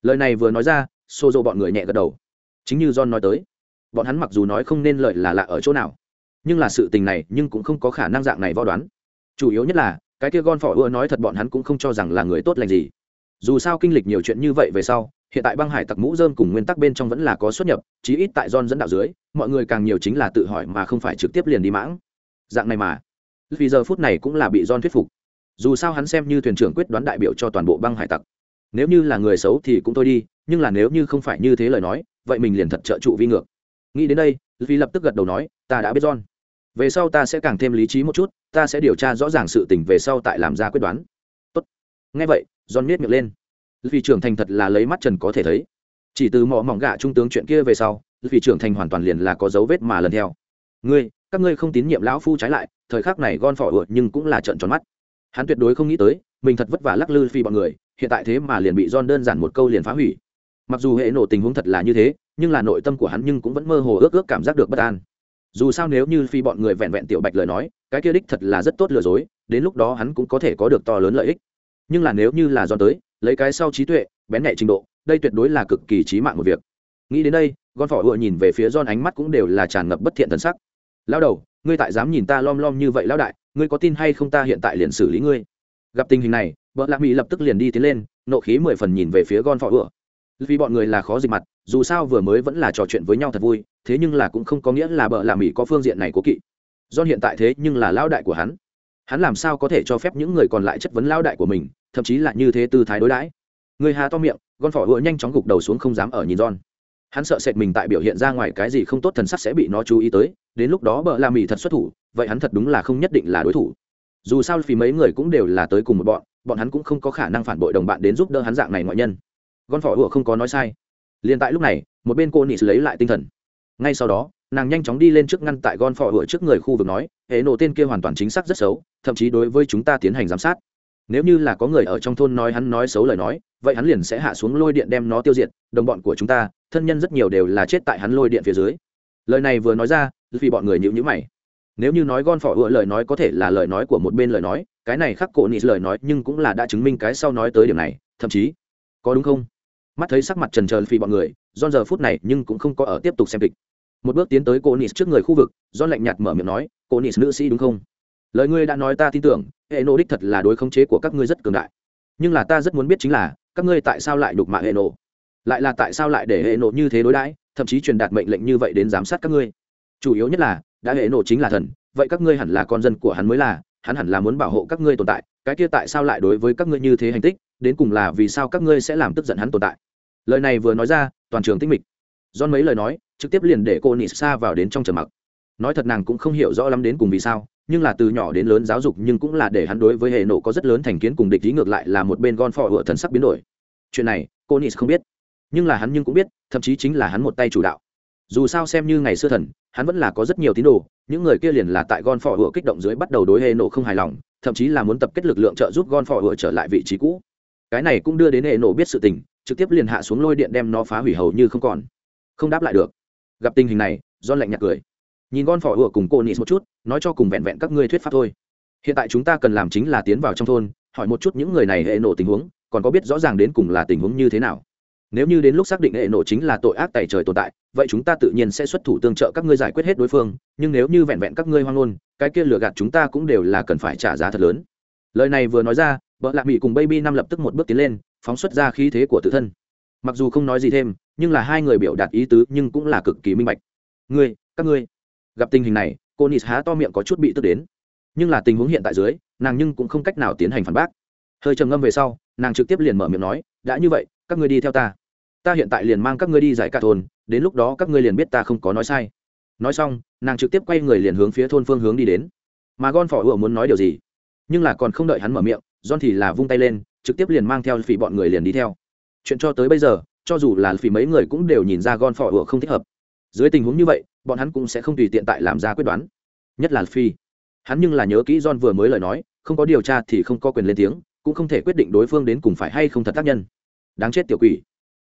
[SPEAKER 1] Lời này vừa nói ra xô dô bọn người nhẹ gật đầu. Chính như john nói tới bọn hắn mặc dù nói không nên lợi là lạ ở chỗ nào, nhưng là sự tình này nhưng cũng không có khả năng dạng này vo đoán. Chủ yếu nhất là, cái kia gon phỏ ưa nói thật bọn hắn cũng không cho rằng là người tốt lành gì. Dù sao kinh lịch nhiều chuyện như vậy về sau, hiện tại băng hải tặc mũ dơm cùng nguyên tắc bên trong vẫn là có xuất nhập, chí ít tại don dẫn đạo dưới, mọi người càng nhiều chính là tự hỏi mà không phải trực tiếp liền đi mãng. Dạng này mà, vì giờ phút này cũng là bị don thuyết phục. Dù sao hắn xem như thuyền trưởng quyết đoán đại biểu cho toàn bộ băng hải tặc. Nếu như là người xấu thì cũng thôi đi, nhưng là nếu như không phải như thế lời nói, vậy mình liền thật trợ trụ vi ngược nghĩ đến đây vì lập tức gật đầu nói, ta đã biết john. Về sau ta sẽ càng thêm lý trí một chút, ta sẽ điều tra rõ ràng sự tình về sau tại làm ra quyết đoán. Tốt. nghe vậy, john miết miệng lên. Vì trưởng thành thật là lấy mắt trần có thể thấy. Chỉ từ mỏ mỏng gạ trung tướng chuyện kia về sau vì trưởng thành hoàn toàn liền là có dấu vết mà lần theo. Ngươi, các ngươi không tín nhiệm lão phu trái lại, thời khắc này gon phỏ ựa nhưng cũng là trận tròn mắt. Hắn tuyệt đối không nghĩ tới, mình thật vất vả lắc lư phi bọn người, hiện tại thế mà liền bị John đơn giản một câu liền phá hủy. Mặc dù hệ nổ tình huống thật là như thế nhưng là nội tâm của hắn nhưng cũng vẫn mơ hồ ước ước cảm giác được bất an. Dù sao nếu như phi bọn người vẹn vẹn tiểu bạch lời nói, cái kia đích thật là rất tốt lừa dối, đến lúc đó hắn cũng có thể có được to lớn lợi ích. Nhưng là nếu như là do tới, lấy cái sau trí tuệ, bén nhạy trình độ, đây tuyệt đối là cực kỳ trí mạng một việc. Nghĩ đến đây con phỏ ựa nhìn về phía don ánh mắt cũng đều là tràn ngập bất thiện thần sắc. Lao đầu, ngươi tại dám nhìn ta lom lom như vậy lao đại, ngươi có tin hay không ta hiện tại liền xử lý ngươi? Gặp tình hình này vợ lạc mỹ lập tức liền đi tiến lên, nộ khí mười phần nhìn về phía con phỏ ựa vì bọn người là khó dịch mặt, dù sao vừa mới vẫn là trò chuyện với nhau thật vui, thế nhưng là cũng không có nghĩa là bợ lạc mỹ có phương diện này cố kỵ. Do hiện tại thế nhưng là lao đại của hắn. Hắn làm sao có thể cho phép những người còn lại chất vấn lao đại của mình, thậm chí là như thế tư thái đối đãi? Người hà to miệng, con phỏ hựa nhanh chóng gục đầu xuống không dám ở nhìn John. Hắn sợ sệt mình tại biểu hiện ra ngoài cái gì không tốt thần sắc sẽ bị nó chú ý tới, đến lúc đó bợ la mỹ thật xuất thủ, vậy hắn thật đúng là không nhất định là đối thủ. Dù sao vì mấy người cũng đều là tới cùng một bọn bọn hắn cũng không có khả năng phản bội đồng bạn đến giúp đỡ hắn dạng này ngoại nhân con phỏ ủa không có nói sai. Liền tại lúc này, một bên cô nị lấy lại tinh thần. Ngay sau đó, nàng nhanh chóng đi lên trước ngăn tại gon phỏ ủa trước người khu vực nói hệ nổ tên kia hoàn toàn chính xác rất xấu, thậm chí đối với chúng ta tiến hành giám sát. Nếu như là có người ở trong thôn nói hắn nói xấu lời nói, vậy hắn liền sẽ hạ xuống lôi điện đem nó tiêu diệt, đồng bọn của chúng ta, thân nhân rất nhiều đều là chết tại hắn lôi điện phía dưới. Lời này vừa nói ra, vì bọn người nhịu nhữ mày. Nếu như nói gon phỏ ựa lời nói có thể là lời nói của một bên lời nói, cái này khắc cổ nị lời nói nhưng cũng là đã chứng minh cái sau nói tới điểm này, thậm chí, có đúng không? Mắt thấy sắc mặt trần trờ phi bọn người don giờ phút này nhưng cũng không có ở tiếp tục xem kịch. Một bước tiến tới cô nis trước người khu vực don lạnh nhạt mở miệng nói, cô nis nữ sĩ đúng không? Lời ngươi đã nói ta tin tưởng hệ nộ đích thật là đối khống chế của các ngươi rất cường đại. Nhưng là ta rất muốn biết chính là, các ngươi tại sao lại đục mạ hệ nộ lại là tại sao lại để hệ nộ như thế đối đãi, thậm chí truyền đạt mệnh lệnh như vậy đến giám sát các ngươi? Chủ yếu nhất là, đã hệ nộ chính là thần, vậy các ngươi hẳn là con dân của hắn mới là, hắn hẳn là muốn bảo hộ các ngươi tồn tại, cái kia tại sao lại đối với các ngươi như thế hành tích? Đến cùng là vì sao các ngươi sẽ làm tức giận hắn tồn tại? Lời này vừa nói ra, toàn trường tinh mịch. Do mấy lời nói, trực tiếp liền để cô nị xa vào đến trong trầm mặc. Nói thật nàng cũng không hiểu rõ lắm đến cùng vì sao, nhưng là từ nhỏ đến lớn giáo dục nhưng cũng là để hắn đối với hệ nổ có rất lớn thành kiến cùng địch ý ngược lại là một bên gon phò hựa thần sắc biến đổi. Chuyện này, cô nị không biết. Nhưng là hắn nhưng cũng biết, thậm chí chính là hắn một tay chủ đạo. Dù sao xem như ngày xưa thần, hắn vẫn là có rất nhiều tín đồ, những người kia liền là tại gon phò hựa kích động dưới bắt đầu đối hệ nổ không hài lòng, thậm chí là muốn tập kết lực lượng trợ giúp gon phò hựa trở lại vị trí cũ cái này cũng đưa đến hệ nổ biết sự tình, trực tiếp liền hạ xuống lôi điện đem nó phá hủy hầu như không còn. Không đáp lại được. Gặp tình hình này do lạnh nhạt cười. Nhìn gon phỏ hựa cùng cô nị một chút, nói cho cùng vẹn vẹn các ngươi thuyết pháp thôi. Hiện tại chúng ta cần làm chính là tiến vào trong thôn, hỏi một chút những người này hệ nổ tình huống, còn có biết rõ ràng đến cùng là tình huống như thế nào. Nếu như đến lúc xác định hệ nổ chính là tội ác tại trời tồn tại, vậy chúng ta tự nhiên sẽ xuất thủ tương trợ các ngươi giải quyết hết đối phương, nhưng nếu như vẹn vẹn các ngươi hoang ngôn, cái kia lừa gạt chúng ta cũng đều là cần phải trả giá thật lớn. Lời này vừa nói ra vợ lạc mỹ cùng baby năm lập tức một bước tiến lên, phóng xuất ra khí thế của tự thân. Mặc dù không nói gì thêm, nhưng là hai người biểu đạt ý tứ nhưng cũng là cực kỳ minh bạch. Ngươi, các ngươi. Gặp tình hình này, cô nis há to miệng có chút bị tức đến. Nhưng là tình huống hiện tại dưới, nàng nhưng cũng không cách nào tiến hành phản bác. Hơi trầm ngâm về sau, nàng trực tiếp liền mở miệng nói, đã như vậy, các ngươi đi theo ta. Ta hiện tại liền mang các ngươi đi giải cả thôn, đến lúc đó các ngươi liền biết ta không có nói sai. Nói xong, nàng trực tiếp quay người liền hướng phía thôn phương hướng đi đến. Mà gon phỏ ựa muốn nói điều gì? Nhưng là còn không đợi hắn mở miệng john thì là vung tay lên, trực tiếp liền mang theo phỉ bọn người liền đi theo. Chuyện cho tới bây giờ, cho dù là phỉ mấy người cũng đều nhìn ra gon phỏ ựa không thích hợp. Dưới tình huống như vậy, bọn hắn cũng sẽ không tùy tiện tại làm ra quyết đoán. Nhất là phi hắn nhưng là nhớ kỹ john vừa mới lời nói, không có điều tra thì không có quyền lên tiếng, cũng không thể quyết định đối phương đến cùng phải hay không thật tác nhân. Đáng chết tiểu quỷ.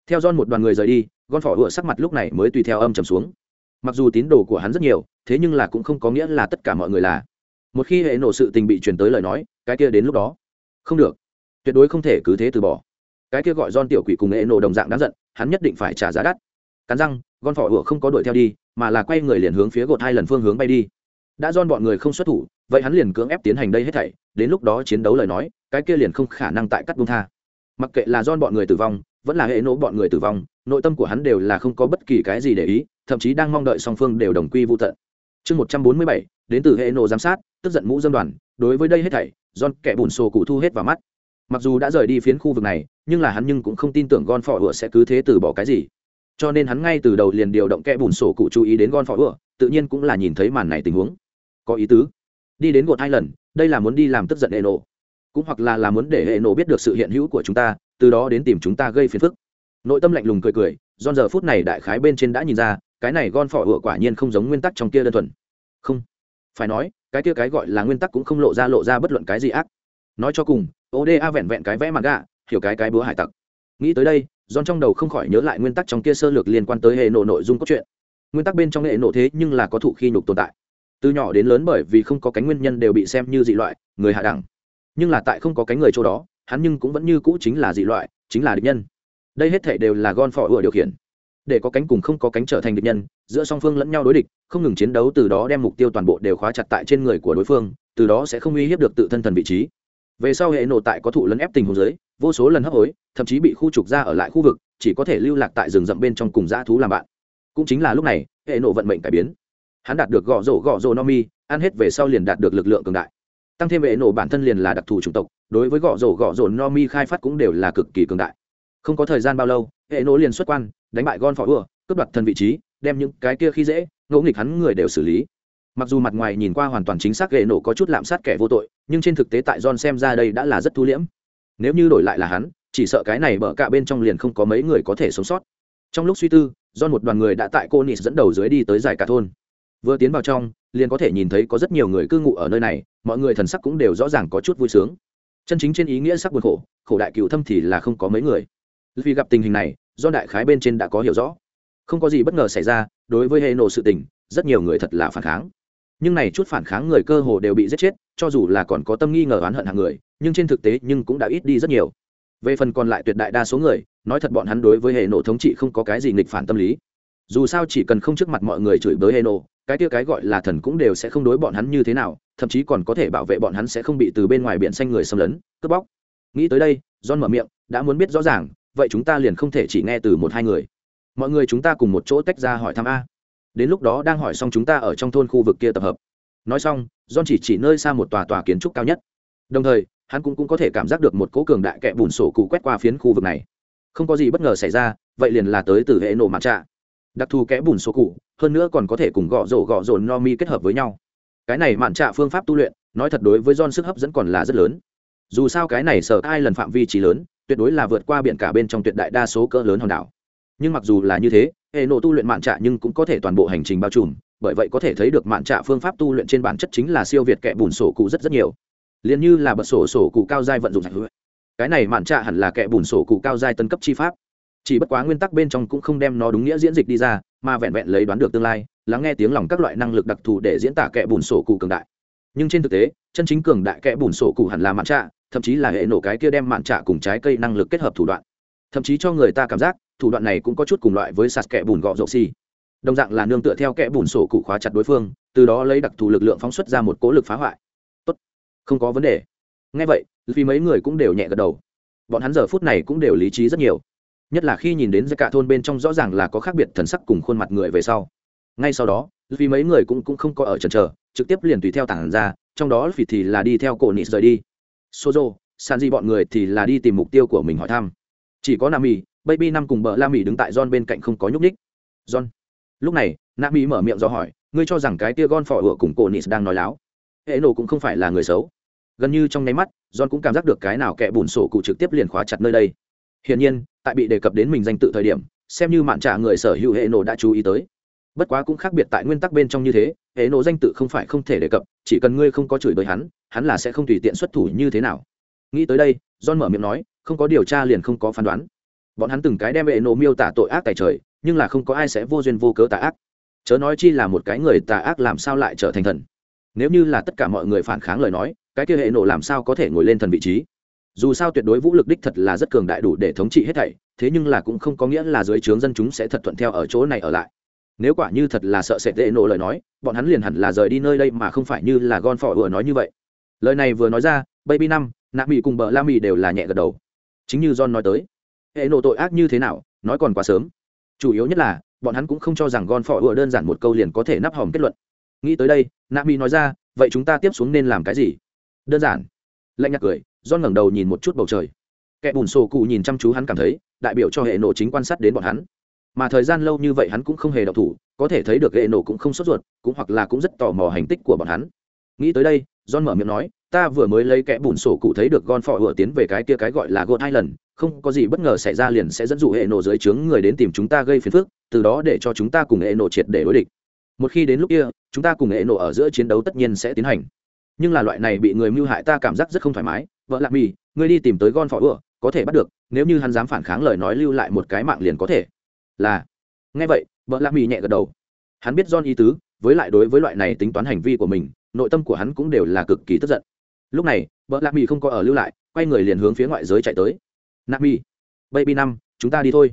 [SPEAKER 1] Theo John một đoàn người rời đi, Gon phỏ hựa sắc mặt lúc này mới tùy theo âm trầm xuống. Mặc dù tín đồ của hắn rất nhiều, thế nhưng là cũng không có nghĩa là tất cả mọi người là. Một khi hệ nổ sự tình bị truyền tới lời nói, cái kia đến lúc đó không được. Tuyệt đối không thể cứ thế từ bỏ. Cái kia gọi Don tiểu quỷ cùng hệ nổ đồng dạng đáng giận, hắn nhất định phải trả giá đắt. Cắn răng, con phỏ hựa không có đuổi theo đi, mà là quay người liền hướng phía gột hai lần phương hướng bay đi. Đã Don bọn người không xuất thủ, vậy hắn liền cưỡng ép tiến hành đây hết thảy, đến lúc đó chiến đấu lời nói, cái kia liền không khả năng tại cắt bung tha. Mặc kệ là Don bọn người tử vong, vẫn là hệ nổ bọn người tử vong, nội tâm của hắn đều là không có bất kỳ cái gì để ý, thậm chí đang mong đợi song phương đều đồng quy vô tận. Chương một trăm bốn mươi bảy, đến từ hệ nổ giám sát, tức giận mũ dân đoàn, đối với đây hết thảy john kẻ bùn sổ cụ thu hết vào mắt. Mặc dù đã rời đi phiến khu vực này, nhưng là hắn nhưng cũng không tin tưởng gon phỏ ựa sẽ cứ thế từ bỏ cái gì. Cho nên hắn ngay từ đầu liền điều động kẻ bùn sổ cụ chú ý đến gon phỏ ựa tự nhiên cũng là nhìn thấy màn này tình huống. Có ý tứ. Đi đến gột hai lần, đây là muốn đi làm tức giận Eno. nổ cũng hoặc là là muốn để hệ nổ biết được sự hiện hữu của chúng ta, từ đó đến tìm chúng ta gây phiền phức. Nội tâm lạnh lùng cười cười, John giờ phút này đại khái bên trên đã nhìn ra, cái này gon phỏ ựa quả nhiên không giống nguyên tắc trong kia đơn thuần. Không. Phải nói cái kia cái gọi là nguyên tắc cũng không lộ ra lộ ra bất luận cái gì ác nói cho cùng oda vẹn vẹn cái vẽ mặt gạ hiểu cái cái búa hải tặc nghĩ tới đây John trong đầu không khỏi nhớ lại nguyên tắc trong kia sơ lược liên quan tới hệ nổ nội dung cốt truyện. Nguyên tắc bên trong hệ nổ thế nhưng là có thụ khi nhục tồn tại. Từ nhỏ đến lớn bởi vì không có cánh nguyên nhân đều bị xem như dị loại, người hạ đẳng. Nhưng là tại không có cánh người chỗ đó, hắn nhưng cũng vẫn như cũ chính là dị loại, chính là địch nhân. Đây hết thảy đều là Gon Phỏ ủa điều khiển. Để có cánh cùng không có cánh trở thành địch nhân, giữa song phương lẫn nhau đối địch, không ngừng chiến đấu từ đó đem mục tiêu toàn bộ đều khóa chặt tại trên người của đối phương, từ đó sẽ không uy hiếp được tự thân thần vị trí. Về sau hệ nổ tại có thụ lấn ép tình huống dưới vô số lần hấp hối thậm chí bị khu trục ra ở lại khu vực chỉ có thể lưu lạc tại rừng rậm bên trong cùng dã thú làm bạn. Cũng chính là lúc này hệ nổ vận mệnh cải biến. Hắn đạt được gõ rổ gõ rổ no mi ăn hết về sau liền đạt được lực lượng cường đại. Tăng thêm hệ nổ bản thân liền là đặc thù chủng tộc đối với gõ rổ gõ rổ no mi khai phát cũng đều là cực kỳ cường đại không có thời gian bao lâu, hệ nổ liền xuất quan, đánh bại gon phỏ ưa, cướp đoạt thân vị trí, đem những cái kia khi dễ ngẫu nghịch hắn người đều xử lý. Mặc dù mặt ngoài nhìn qua hoàn toàn chính xác hệ nổ có chút lạm sát kẻ vô tội, nhưng trên thực tế tại john xem ra đây đã là rất thu liễm. Nếu như đổi lại là hắn, chỉ sợ cái này bở cả bên trong liền không có mấy người có thể sống sót. Trong lúc suy tư John một đoàn người đã tại cô nis dẫn đầu dưới đi tới giải cả thôn. Vừa tiến vào trong, liền có thể nhìn thấy có rất nhiều người cư ngụ ở nơi này, mọi người thần sắc cũng đều rõ ràng có chút vui sướng. Chân chính trên ý nghĩa sắc buồn khổ khổ đại cựu thâm thì là không có mấy người vì gặp tình hình này, do đại khái bên trên đã có hiểu rõ. Không có gì bất ngờ xảy ra, đối với hệ nổ sự tình, rất nhiều người thật là phản kháng. Nhưng này chút phản kháng người cơ hồ đều bị giết chết, cho dù là còn có tâm nghi ngờ oán hận hàng người, nhưng trên thực tế nhưng cũng đã ít đi rất nhiều. Về phần còn lại tuyệt đại đa số người, nói thật bọn hắn đối với hệ nổ thống trị không có cái gì nghịch phản tâm lý. Dù sao chỉ cần không trước mặt mọi người chửi bới hệ nổ, cái kia cái gọi là thần cũng đều sẽ không đối bọn hắn như thế nào, thậm chí còn có thể bảo vệ bọn hắn sẽ không bị từ bên ngoài biển xanh người xâm lấn, cướp bóc. Nghĩ tới đây, john mở miệng, đã muốn biết rõ ràng vậy chúng ta liền không thể chỉ nghe từ một hai người. Mọi người chúng ta cùng một chỗ tách ra hỏi thăm a. Đến lúc đó đang hỏi xong chúng ta ở trong thôn khu vực kia tập hợp. Nói xong john chỉ chỉ nơi xa một tòa tòa kiến trúc cao nhất. Đồng thời hắn cũng, cũng có thể cảm giác được một cố cường đại kẹ bùn sổ cụ quét qua phiến khu vực này. Không có gì bất ngờ xảy ra vậy liền là tới từ hệ nổ mặt trạ. Đặc thù kẽ bùn sổ cụ hơn nữa còn có thể cùng gõ rổ gõ rổ no mi kết hợp với nhau. Cái này mạn trạ phương pháp tu luyện nói thật đối với John sức hấp dẫn còn là rất lớn. Dù sao cái này sở ai lần phạm vi trí lớn tuyệt đối là vượt qua biển cả bên trong tuyệt đại đa số cỡ lớn hòn đảo. Nhưng mặc dù là như thế, hệ nộ tu luyện mạn trạ nhưng cũng có thể toàn bộ hành trình bao trùm, bởi vậy có thể thấy được mạn trạ phương pháp tu luyện trên bản chất chính là siêu việt kẻ bùn sổ cụ rất rất nhiều. Liền như là bật sổ sổ cụ cao giai vận dụng cái này mạn trạ hẳn là kẻ bùn sổ cụ cao giai tân cấp chi pháp. Chỉ bất quá nguyên tắc bên trong cũng không đem nó đúng nghĩa diễn dịch đi ra, mà vẹn vẹn lấy đoán được tương lai, lắng nghe tiếng lòng các loại năng lực đặc thù để diễn tả kẻ bùn sổ cụ cường đại. Nhưng trên thực tế, chân chính cường đại kẻ bùn sổ cụ hẳn là mạn trạ thậm chí là hệ nổ cái kia đem mạn trạ cùng trái cây năng lực kết hợp thủ đoạn. Thậm chí cho người ta cảm giác, thủ đoạn này cũng có chút cùng loại với sạt kẻ bùn gọ rộ xì. Đồng dạng là nương tựa theo kẽ bùn sổ cụ khóa chặt đối phương, từ đó lấy đặc thù lực lượng phóng xuất ra một cố lực phá hoại. Tốt, không có vấn đề. Ngay vậy, vì mấy người cũng đều nhẹ gật đầu. Bọn hắn giờ phút này cũng đều lý trí rất nhiều. Nhất là khi nhìn đến giai cả thôn bên trong rõ ràng là có khác biệt thần sắc cùng khuôn mặt người về sau. Ngay sau đó, vì mấy người cũng cũng không có ở trần trờ trực tiếp liền tùy theo tảng ra, trong đó vì thì là đi theo cổ nị rời đi sozo san di bọn người thì là đi tìm mục tiêu của mình hỏi thăm. Chỉ có nam Mỹ, baby năm cùng bờ la Mỹ đứng tại john bên cạnh không có nhúc ních john lúc này nam mỹ mở miệng do hỏi ngươi cho rằng cái tia gon phỏ ựa cùng cổ nis đang nói láo. Hệ nổ cũng không phải là người xấu. Gần như trong nháy mắt john cũng cảm giác được cái nào kẻ bùn sổ cụ trực tiếp liền khóa chặt nơi đây. Hiển nhiên tại bị đề cập đến mình danh tự thời điểm xem như mạn trả người sở hữu hệ nổ đã chú ý tới. Bất quá cũng khác biệt tại nguyên tắc bên trong như thế hệ nổ danh tự không phải không thể đề cập, chỉ cần ngươi không có chửi bới hắn hắn là sẽ không tùy tiện xuất thủ như thế nào. Nghĩ tới đây, john mở miệng nói, không có điều tra liền không có phán đoán. Bọn hắn từng cái đem hệ nổ miêu tả tội ác tài trời, nhưng là không có ai sẽ vô duyên vô cớ tà ác. Chớ nói chi là một cái người tà ác làm sao lại trở thành thần. Nếu như là tất cả mọi người phản kháng lời nói, cái kia hệ nổ làm sao có thể ngồi lên thần vị trí? Dù sao tuyệt đối vũ lực đích thật là rất cường đại đủ để thống trị hết thảy, thế nhưng là cũng không có nghĩa là dưới trướng dân chúng sẽ thật thuận theo ở chỗ này ở lại nếu quả như thật là sợ sệt hệ nổ lời nói, bọn hắn liền hẳn là rời đi nơi đây mà không phải như là gon phỏ vừa nói như vậy. Lời này vừa nói ra, baby năm nạ mỹ cùng bờ la mỹ đều là nhẹ gật đầu. Chính như john nói tới, hệ nổ tội ác như thế nào, nói còn quá sớm. Chủ yếu nhất là, bọn hắn cũng không cho rằng gon phỏ vừa đơn giản một câu liền có thể nắp hòm kết luận. Nghĩ tới đây nami nói ra, vậy chúng ta tiếp xuống nên làm cái gì? Đơn giản. Lạnh nhạt cười, John ngẩng đầu nhìn một chút bầu trời. Kẻ bùn sổ cụ nhìn chăm chú hắn cảm thấy, đại biểu cho hệ nổ chính quan sát đến bọn hắn mà thời gian lâu như vậy hắn cũng không hề đậu thủ, có thể thấy được ghệ nổ cũng không sốt ruột, cũng hoặc là cũng rất tò mò hành tích của bọn hắn. Nghĩ tới đây, john mở miệng nói, ta vừa mới lấy kẽ bùn sổ cụ thấy được gon phò hựa tiến về cái kia cái gọi là gột hai lần không có gì bất ngờ xảy ra liền sẽ dẫn dụ hệ nổ dưới trướng người đến tìm chúng ta gây phiền phức, từ đó để cho chúng ta cùng hệ nổ triệt để đối địch. Một khi đến lúc kia, chúng ta cùng hệ nổ ở giữa chiến đấu tất nhiên sẽ tiến hành. Nhưng là loại này bị người mưu hại ta cảm giác rất không thoải mái. Vợ lạc mì, ngươi đi tìm tới gon phò hựa có thể bắt được, nếu như hắn dám phản kháng lời nói lưu lại một cái mạng liền có thể là, nghe vậy, vợ lạ mỹ nhẹ gật đầu. Hắn biết john ý tứ, với lại đối với loại này tính toán hành vi của mình, nội tâm của hắn cũng đều là cực kỳ tức giận. Lúc này, vợ lạ mỹ không có ở lưu lại, quay người liền hướng phía ngoại giới chạy tới. Nạp mỹ baby năm, chúng ta đi thôi.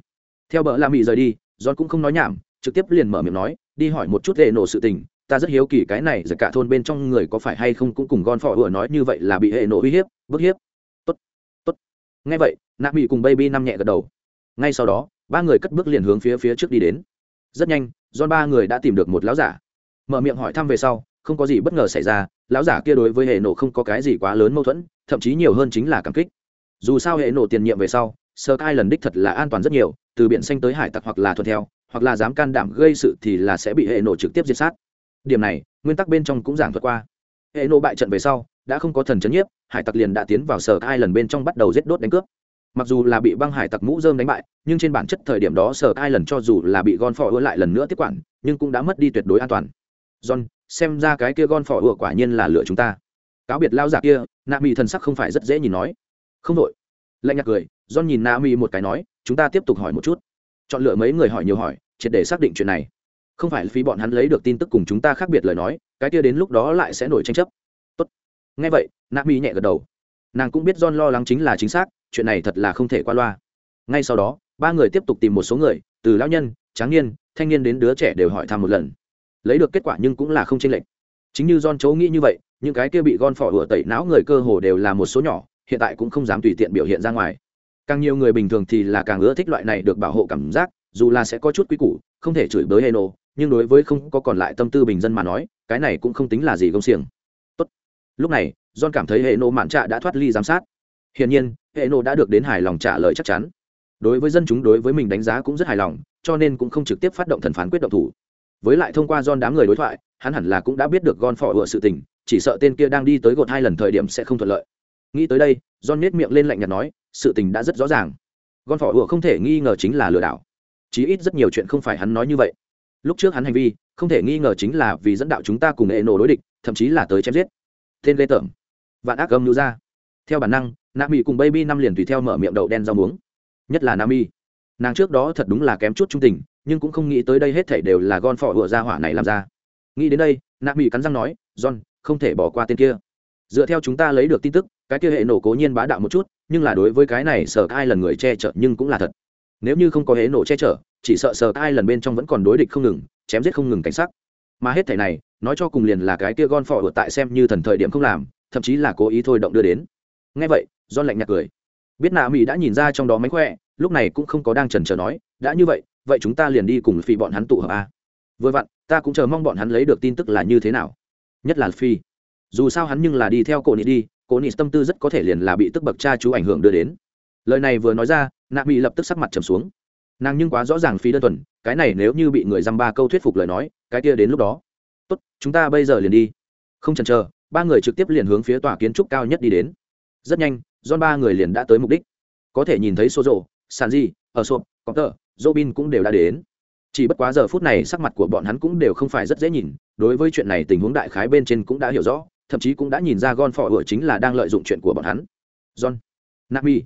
[SPEAKER 1] Theo vợ lạ mỹ rời đi, john cũng không nói nhảm, trực tiếp liền mở miệng nói, đi hỏi một chút hệ nổ sự tình, ta rất hiếu kỳ cái này giật cả thôn bên trong người có phải hay không cũng cùng gon phò vừa nói như vậy là bị hệ nổ uy hiếp, bức hiếp. Tốt tốt. Ngay vậy nạp mỹ cùng baby năm nhẹ gật đầu. Ngay sau đó ba người cất bước liền hướng phía phía trước đi đến rất nhanh don ba người đã tìm được một lão giả mở miệng hỏi thăm về sau không có gì bất ngờ xảy ra lão giả kia đối với hệ nổ không có cái gì quá lớn mâu thuẫn thậm chí nhiều hơn chính là cảm kích dù sao hệ nổ tiền nhiệm về sau sơ cai lần đích thật là an toàn rất nhiều từ biển xanh tới hải tặc hoặc là thuận theo hoặc là dám can đảm gây sự thì là sẽ bị hệ nổ trực tiếp diệt sát điểm này nguyên tắc bên trong cũng giảng thuật qua hệ nổ bại trận về sau đã không có thần c nhiếp hải tặc liền đã tiến vào sở ai lần bên trong bắt đầu giết đốt đánh cướp mặc dù là bị băng hải tặc mũ dơm đánh bại, nhưng trên bản chất thời điểm đó sở ai lần cho dù là bị gon phỏ ưa lại lần nữa tiếp quản, nhưng cũng đã mất đi tuyệt đối an toàn. John, xem ra cái kia gon phỏ ưa quả nhiên là lựa chúng ta. Cáo biệt lao giả kia, nạ mỹ thần sắc không phải rất dễ nhìn nói. Không đội lạnh nhạt cười, john nhìn nạ mỹ một cái nói, chúng ta tiếp tục hỏi một chút. Chọn lựa mấy người hỏi nhiều hỏi, triệt để xác định chuyện này. Không phải phí bọn hắn lấy được tin tức cùng chúng ta khác biệt lời nói, cái kia đến lúc đó lại sẽ nổi tranh chấp. Tốt. Ngay vậy, nạ mỹ nhẹ gật đầu. Nàng cũng biết john lo lắng chính là chính xác chuyện này thật là không thể qua loa. Ngay sau đó, ba người tiếp tục tìm một số người, từ lão nhân, tráng niên, thanh niên đến đứa trẻ đều hỏi thăm một lần. Lấy được kết quả nhưng cũng là không chênh lệch. Chính như don chấu nghĩ như vậy, những cái kia bị gon phỏ vừa tẩy não người cơ hồ đều là một số nhỏ, hiện tại cũng không dám tùy tiện biểu hiện ra ngoài. Càng nhiều người bình thường thì là càng ưa thích loại này được bảo hộ cảm giác, dù là sẽ có chút quy củ, không thể chửi bới hay nổ nhưng đối với không có còn lại tâm tư bình dân mà nói, cái này cũng không tính là gì công xiềng. Tốt. lúc này, john cảm thấy hệ nộ mạn trạ đã thoát ly giám sát. Hiển nhiên hệ nổ đã được đến hài lòng trả lời chắc chắn. Đối với dân chúng đối với mình đánh giá cũng rất hài lòng, cho nên cũng không trực tiếp phát động thần phán quyết động thủ. Với lại thông qua John đám người đối thoại, hắn hẳn là cũng đã biết được gon phỏ ựa sự tình, chỉ sợ tên kia đang đi tới gột hai lần thời điểm sẽ không thuận lợi. Nghĩ tới đây, John nết miệng lên lạnh nhạt nói, sự tình đã rất rõ ràng. Gon phỏ ựa không thể nghi ngờ chính là lừa đảo. Chí ít rất nhiều chuyện không phải hắn nói như vậy. Lúc trước hắn hành vi, không thể nghi ngờ chính là vì dẫn đạo chúng ta cùng hệ nổ đối địch, thậm chí là tới chém giết. Tên lê tởm. Vạn ác âm lưu ra. Theo bản năng nam mỹ cùng baby năm liền tùy theo mở miệng đậu đen rau muống. Nhất là nam mỹ. Nàng trước đó thật đúng là kém chút trung tình, nhưng cũng không nghĩ tới đây hết thảy đều là gon phỏ ựa ra hỏa này làm ra. Nghĩ đến đây nam mỹ cắn răng nói, john, không thể bỏ qua tên kia. Dựa theo chúng ta lấy được tin tức, cái kia hệ nổ cố nhiên bá đạo một chút, nhưng là đối với cái này sở ai lần người che chở nhưng cũng là thật. Nếu như không có hệ nổ che chở, chỉ sợ sở ai lần bên trong vẫn còn đối địch không ngừng, chém giết không ngừng cảnh sắc mà hết thảy này, nói cho cùng liền là cái kia gon phỏ ựa tại xem như thần thời điểm không làm, thậm chí là cố ý thôi động đưa đến. Ngay vậy john lạnh nhạt cười. Biết nạ mỹ đã nhìn ra trong đó mánh khỏe, lúc này cũng không có đang trần trờ nói, đã như vậy vậy chúng ta liền đi cùng phi bọn hắn tụ hợp a. Vừa vặn, ta cũng chờ mong bọn hắn lấy được tin tức là như thế nào. Nhất là phi. Dù sao hắn nhưng là đi theo cổ nị đi cổ nị tâm tư rất có thể liền là bị tức bậc cha chú ảnh hưởng đưa đến. Lời này vừa nói ra, nạ mỹ lập tức sắc mặt trầm xuống. Nàng nhưng quá rõ ràng phi đơn thuần, cái này nếu như bị người dăm ba câu thuyết phục lời nói, cái kia đến lúc đó. Tốt, chúng ta bây giờ liền đi. Không chần chờ, ba người trực tiếp liền hướng phía tòa kiến trúc cao nhất đi đến. Rất nhanh don ba người liền đã tới mục đích. Có thể nhìn thấy số rộ sàn di ở sộp có tờ robin cũng đều đã đến. Chỉ bất quá giờ phút này sắc mặt của bọn hắn cũng đều không phải rất dễ nhìn, đối với chuyện này tình huống đại khái bên trên cũng đã hiểu rõ, thậm chí cũng đã nhìn ra gon phỏ ựa chính là đang lợi dụng chuyện của bọn hắn. John, nami.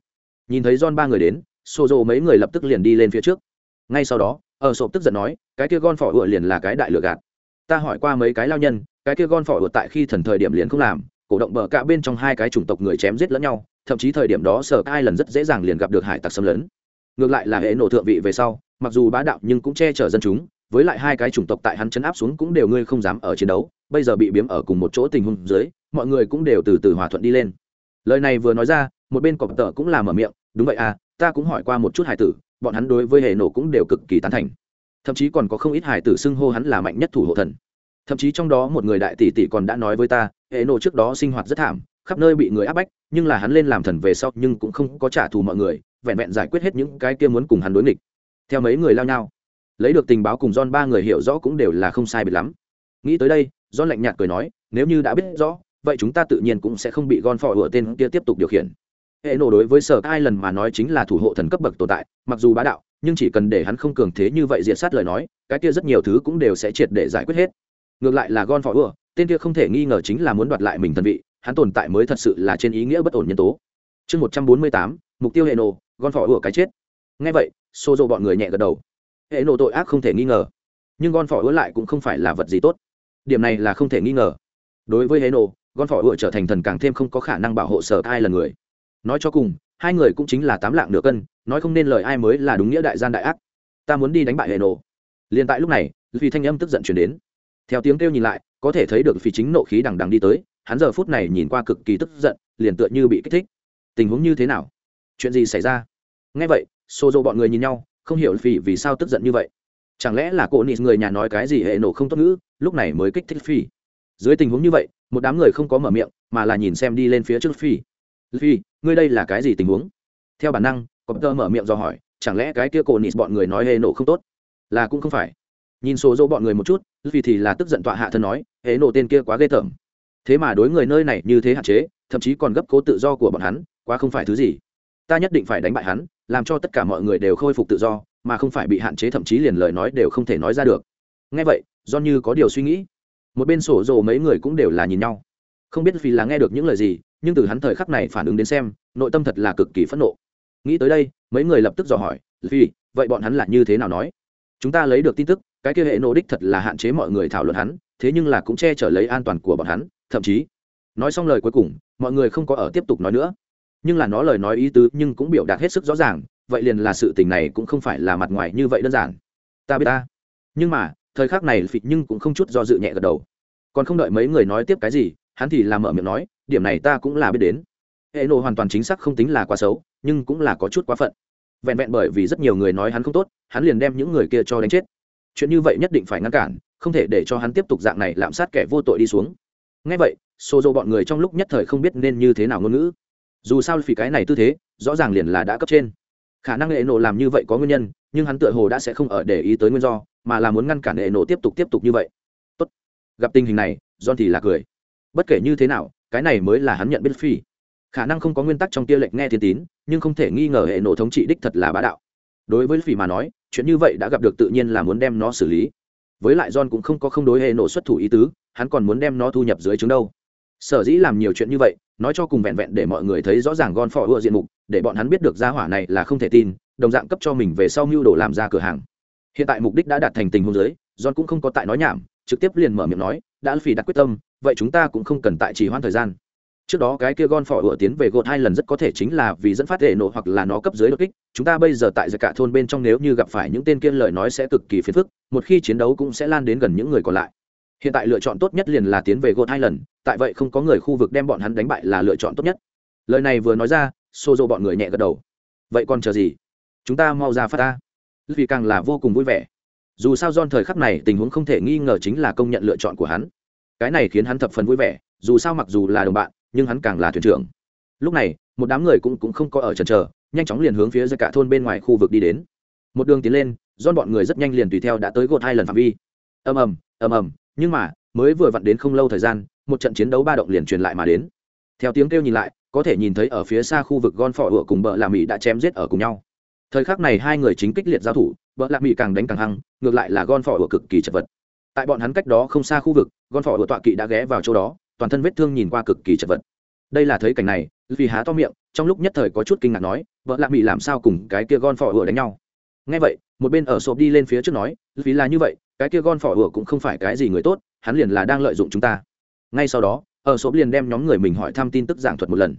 [SPEAKER 1] Nhìn thấy john ba người đến xô rộ mấy người lập tức liền đi lên phía trước. Ngay sau đó ở sộp tức giận nói, cái kia gon phỏ ựa liền là cái đại lừa gạt. Ta hỏi qua mấy cái lao nhân, cái kia gon phỏ ựa tại khi thần thời điểm liền không làm, cổ động bờ cả bên trong hai cái chủng tộc người chém giết lẫn nhau thậm chí thời điểm đó sở ai lần rất dễ dàng liền gặp được hải tặc xâm lấn. Ngược lại là hệ nổ thượng vị về sau, mặc dù bá đạo nhưng cũng che chở dân chúng, với lại hai cái chủng tộc tại hắn chấn áp xuống cũng đều ngươi không dám ở chiến đấu, bây giờ bị biếm ở cùng một chỗ tình huống dưới, mọi người cũng đều từ từ hòa thuận đi lên. Lời này vừa nói ra, một bên cọp tợ cũng làm mở miệng, đúng vậy à ta cũng hỏi qua một chút hải tử, bọn hắn đối với hệ nổ cũng đều cực kỳ tán thành. Thậm chí còn có không ít hải tử xưng hô hắn là mạnh nhất thủ hộ thần. Thậm chí trong đó một người đại tỷ tỷ còn đã nói với ta, hệ nổ trước đó sinh hoạt rất thảm khắp nơi bị người áp bách, nhưng là hắn lên làm thần về sau nhưng cũng không có trả thù mọi người, vẹn vẹn giải quyết hết những cái kia muốn cùng hắn đối nghịch. Theo mấy người lao nhau, lấy được tình báo cùng John, ba người hiểu rõ cũng đều là không sai biệt lắm. Nghĩ tới đây, John lạnh nhạt cười nói, nếu như đã biết rõ, vậy chúng ta tự nhiên cũng sẽ không bị gon phò ở tên kia tiếp tục điều khiển. Hệ nổ đối với sở ai lần mà nói chính là thủ hộ thần cấp bậc tồn tại, mặc dù bá đạo, nhưng chỉ cần để hắn không cường thế như vậy diệt sát lời nói, cái kia rất nhiều thứ cũng đều sẽ triệt để giải quyết hết. Ngược lại là gon phò ưa tên kia không thể nghi ngờ chính là muốn đoạt lại mình thần vị hắn tồn tại mới thật sự là trên ý nghĩa bất ổn nhân tố. Chương một trăm bốn mươi tám, mục tiêu hệ nổ gon phò ủa cái chết. Ngay vậy xô dô bọn người nhẹ gật đầu. Hệ nổ tội ác không thể nghi ngờ, nhưng gon phò ủa lại cũng không phải là vật gì tốt. Điểm này là không thể nghi ngờ. Đối với hệ nổ gon phỏ ựa trở thành thần càng thêm không có khả năng bảo hộ sở ai là người. Nói cho cùng, hai người cũng chính là tám lạng nửa cân, nói không nên lời ai mới là đúng nghĩa đại gian đại ác. Ta muốn đi đánh bại hệ nổ. Liền tại lúc này vì thanh âm tức giận chuyển đến. Theo tiếng kêu nhìn lại, có thể thấy được phi chính nộ khí đằng đằng đi tới hắn giờ phút này nhìn qua cực kỳ tức giận, liền tựa như bị kích thích. Tình huống như thế nào? Chuyện gì xảy ra? Ngay vậy xô dô bọn người nhìn nhau, không hiểu phi vì sao tức giận như vậy. Chẳng lẽ là cô nịt người nhà nói cái gì hệ nổ không tốt ngữ, lúc này mới kích thích phi? Dưới tình huống như vậy, một đám người không có mở miệng, mà là nhìn xem đi lên phía trước phi. Phi, ngươi đây là cái gì tình huống? Theo bản năng có tơ mở miệng do hỏi, chẳng lẽ cái kia cô nịt bọn người nói hệ nổ không tốt? Là cũng không phải. Nhìn số dỗ bọn người một chút, phi thì là tức giận tọa hạ thân nói, hệ nổ tên kia quá ghê tởm thế mà đối người nơi này như thế hạn chế, thậm chí còn gấp cố tự do của bọn hắn, quá không phải thứ gì. Ta nhất định phải đánh bại hắn, làm cho tất cả mọi người đều khôi phục tự do, mà không phải bị hạn chế, thậm chí liền lời nói đều không thể nói ra được. Ngay vậy do như có điều suy nghĩ. Một bên sổ rồ mấy người cũng đều là nhìn nhau. Không biết vì là nghe được những lời gì, nhưng từ hắn thời khắc này phản ứng đến xem, nội tâm thật là cực kỳ phẫn nộ. Nghĩ tới đây, mấy người lập tức dò hỏi, vì, vậy bọn hắn là như thế nào nói? Chúng ta lấy được tin tức, cái kia hệ nộ đích thật là hạn chế mọi người thảo luận hắn, thế nhưng là cũng che chở lấy an toàn của bọn hắn thậm chí, nói xong lời cuối cùng, mọi người không có ở tiếp tục nói nữa. Nhưng là nó lời nói ý tứ nhưng cũng biểu đạt hết sức rõ ràng, vậy liền là sự tình này cũng không phải là mặt ngoài như vậy đơn giản. Ta biết ta. Nhưng mà, thời khắc này phịch nhưng cũng không chút do dự nhẹ gật đầu. Còn không đợi mấy người nói tiếp cái gì, hắn thì làm mở miệng nói, điểm này ta cũng là biết đến. Hệ nộ hoàn toàn chính xác không tính là quá xấu, nhưng cũng là có chút quá phận. Vẹn vẹn bởi vì rất nhiều người nói hắn không tốt, hắn liền đem những người kia cho đánh chết. Chuyện như vậy nhất định phải ngăn cản, không thể để cho hắn tiếp tục dạng này lạm sát kẻ vô tội đi xuống ngay vậy xô dô bọn người trong lúc nhất thời không biết nên như thế nào ngôn ngữ. Dù sao phỉ cái này tư thế, rõ ràng liền là đã cấp trên. Khả năng hệ nộ làm như vậy có nguyên nhân, nhưng hắn tựa hồ đã sẽ không ở để ý tới nguyên do, mà là muốn ngăn cản hệ nộ tiếp tục tiếp tục như vậy. Tốt. gặp tình hình này, john thì là cười. Bất kể như thế nào, cái này mới là hắn nhận biết phi khả năng không có nguyên tắc trong tia lệnh nghe thiên tín, nhưng không thể nghi ngờ hệ nộ thống trị đích thật là bá đạo. Đối với phi mà nói, chuyện như vậy đã gặp được tự nhiên là muốn đem nó xử lý. Với lại john cũng không có không đối hệ nộ xuất thủ ý tứ hắn còn muốn đem nó thu nhập dưới trứng đâu. Sở dĩ làm nhiều chuyện như vậy, nói cho cùng vẹn vẹn để mọi người thấy rõ ràng gon phò ưa diện mục, để bọn hắn biết được gia hỏa này là không thể tin, đồng dạng cấp cho mình về sau mưu đồ làm ra cửa hàng. Hiện tại mục đích đã đạt thành tình huống giới john cũng không có tại nói nhảm, trực tiếp liền mở miệng nói, đã phỉ đặt quyết tâm, vậy chúng ta cũng không cần tại trì hoãn thời gian. Trước đó cái kia gon phỏ ựa tiến về gột hai lần rất có thể chính là vì dẫn phát hệ nổ hoặc là nó cấp dưới đột kích, chúng ta bây giờ tại giặc cả thôn bên trong nếu như gặp phải những tên kia lời nói sẽ cực kỳ phiền phức, một khi chiến đấu cũng sẽ lan đến gần những người còn lại hiện tại lựa chọn tốt nhất liền là tiến về gột hai lần tại vậy không có người khu vực đem bọn hắn đánh bại là lựa chọn tốt nhất. Lời này vừa nói ra xô dô bọn người nhẹ gật đầu. Vậy còn chờ gì? Chúng ta mau ra phát ta. Vì càng là vô cùng vui vẻ. Dù sao don thời khắc này tình huống không thể nghi ngờ chính là công nhận lựa chọn của hắn. Cái này khiến hắn thập phần vui vẻ dù sao mặc dù là đồng bạn nhưng hắn càng là thuyền trưởng. Lúc này một đám người cũng, cũng không có ở trần trờ nhanh chóng liền hướng phía ra cả thôn bên ngoài khu vực đi đến. Một đường tiến lên don bọn người rất nhanh liền tùy theo đã tới gột hai lần phạm vi. Ầm ầm ầm ầm nhưng mà, mới vừa vặn đến không lâu thời gian, một trận chiến đấu ba động liền truyền lại mà đến. Theo tiếng kêu nhìn lại, có thể nhìn thấy ở phía xa khu vực gon phỏ ựa cùng bợ lạ mỹ đã chém giết ở cùng nhau. Thời khắc này hai người chính kích liệt giao thủ, bợ lạ mỹ càng đánh càng hăng, ngược lại là gon phỏ ựa cực kỳ chật vật. Tại bọn hắn cách đó không xa khu vực, gon phỏ ựa tọa kỵ đã ghé vào chỗ đó, toàn thân vết thương nhìn qua cực kỳ chật vật. Đây là thấy cảnh này vì há to miệng, trong lúc nhất thời có chút kinh ngạc nói vợ lạ mỹ làm sao cùng cái kia gon phỏ ựa đánh nhau? Ngay vậy, một bên ở sộp đi lên phía trước nói vì là như vậy cái kia gon phỏ ựa cũng không phải cái gì người tốt, hắn liền là đang lợi dụng chúng ta. Ngay sau đó, ở sộp liền đem nhóm người mình hỏi thăm tin tức giảng thuật một lần.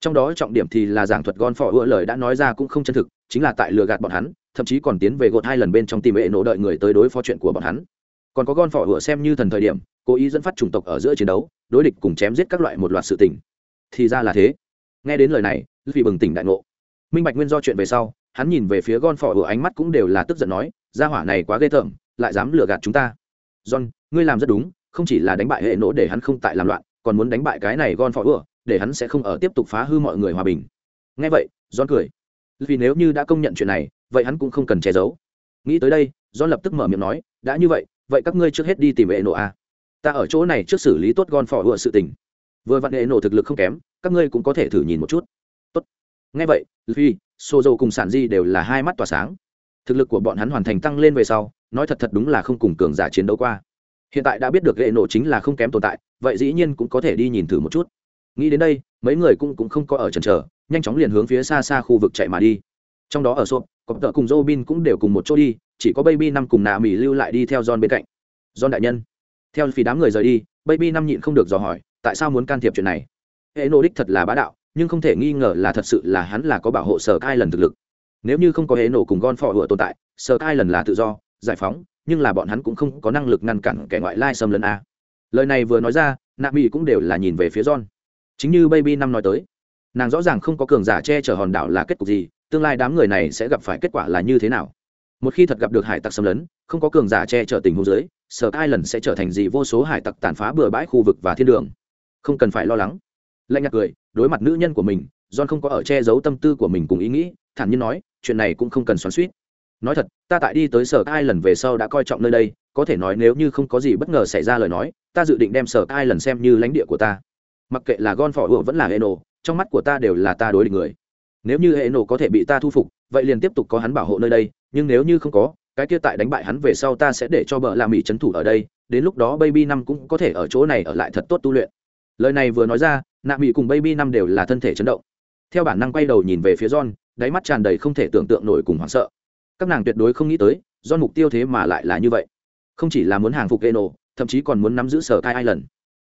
[SPEAKER 1] Trong đó trọng điểm thì là giảng thuật gon phỏ ựa lời đã nói ra cũng không chân thực, chính là tại lừa gạt bọn hắn, thậm chí còn tiến về gột hai lần bên trong tìm hệ nổ đợi người tới đối phó chuyện của bọn hắn. Còn có gon phỏ ựa xem như thần thời điểm, cố ý dẫn phát chủng tộc ở giữa chiến đấu, đối địch cùng chém giết các loại một loạt sự tình. Thì ra là thế. Nghe đến lời này vì bừng tỉnh đại ngộ. Minh bạch nguyên do chuyện về sau, hắn nhìn về phía gon phỏ ựa ánh mắt cũng đều là tức giận nói, gia hỏa này quá ghê tởm lại dám lừa gạt chúng ta. John ngươi làm rất đúng không chỉ là đánh bại hệ nổ để hắn không tại làm loạn còn muốn đánh bại cái này gon Phò Ưa, để hắn sẽ không ở tiếp tục phá hư mọi người hòa bình. Ngay vậy john cười. Vì nếu như đã công nhận chuyện này vậy hắn cũng không cần che giấu. Nghĩ tới đây john lập tức mở miệng nói đã như vậy vậy các ngươi trước hết đi tìm hệ nổ a ta ở chỗ này trước xử lý tốt gon phỏ vừa sự tình. Vừa vặn hệ nổ thực lực không kém các ngươi cũng có thể thử nhìn một chút. Tốt. Ngay vậy phi sozo cùng sản di đều là hai mắt tỏa sáng. Thực lực của bọn hắn hoàn thành tăng lên về sau nói thật thật đúng là không cùng cường giả chiến đấu qua. Hiện tại đã biết được hệ nổ chính là không kém tồn tại, vậy dĩ nhiên cũng có thể đi nhìn thử một chút. Nghĩ đến đây, mấy người cũng cũng không có ở trần trở nhanh chóng liền hướng phía xa xa khu vực chạy mà đi. Trong đó ở sộp có tợ cùng Robin cũng đều cùng một chỗ đi, chỉ có baby năm cùng nà mỹ lưu lại đi theo john bên cạnh. John đại nhân, theo phí đám người rời đi, baby năm nhịn không được dò hỏi, tại sao muốn can thiệp chuyện này? Hệ nổ đích thật là bá đạo, nhưng không thể nghi ngờ là thật sự là hắn là có bảo hộ sở cai lần thực lực. Nếu như không có hệ nổ cùng gon phò hựa tồn tại, sở cai lần là tự do giải phóng, nhưng là bọn hắn cũng không có năng lực ngăn cản kẻ ngoại lai xâm lấn a. Lời này vừa nói ra, nạ mỹ cũng đều là nhìn về phía john. Chính như baby năm nói tới, nàng rõ ràng không có cường giả che chở hòn đảo là kết cục gì, tương lai đám người này sẽ gặp phải kết quả là như thế nào. Một khi thật gặp được hải tặc xâm lấn, không có cường giả che chở tình huống dưới sở ai lần sẽ trở thành gì vô số hải tặc tàn phá bừa bãi khu vực và thiên đường. Không cần phải lo lắng. Lạnh nhạt cười, đối mặt nữ nhân của mình, john không có ở che giấu tâm tư của mình cùng ý nghĩ, thản nhiên nói, chuyện này cũng không cần xoắn suýt nói thật, ta tại đi tới sở ai lần về sau đã coi trọng nơi đây, có thể nói nếu như không có gì bất ngờ xảy ra lời nói, ta dự định đem sở ai lần xem như lãnh địa của ta. Mặc kệ là gon phỏ ựa vẫn là hệ nổ trong mắt của ta đều là ta đối địch người. Nếu như hệ nổ có thể bị ta thu phục, vậy liền tiếp tục có hắn bảo hộ nơi đây, nhưng nếu như không có, cái kia tại đánh bại hắn về sau ta sẽ để cho bờ làm mỹ trấn thủ ở đây, đến lúc đó baby năm cũng có thể ở chỗ này ở lại thật tốt tu luyện. Lời này vừa nói ra, nạ mỹ cùng baby năm đều là thân thể chấn động. Theo bản năng quay đầu nhìn về phía john, đáy mắt tràn đầy không thể tưởng tượng nổi cùng hoảng sợ các nàng tuyệt đối không nghĩ tới do mục tiêu thế mà lại là như vậy. Không chỉ là muốn hàng phục Eno, thậm chí còn muốn nắm giữ sở cai island.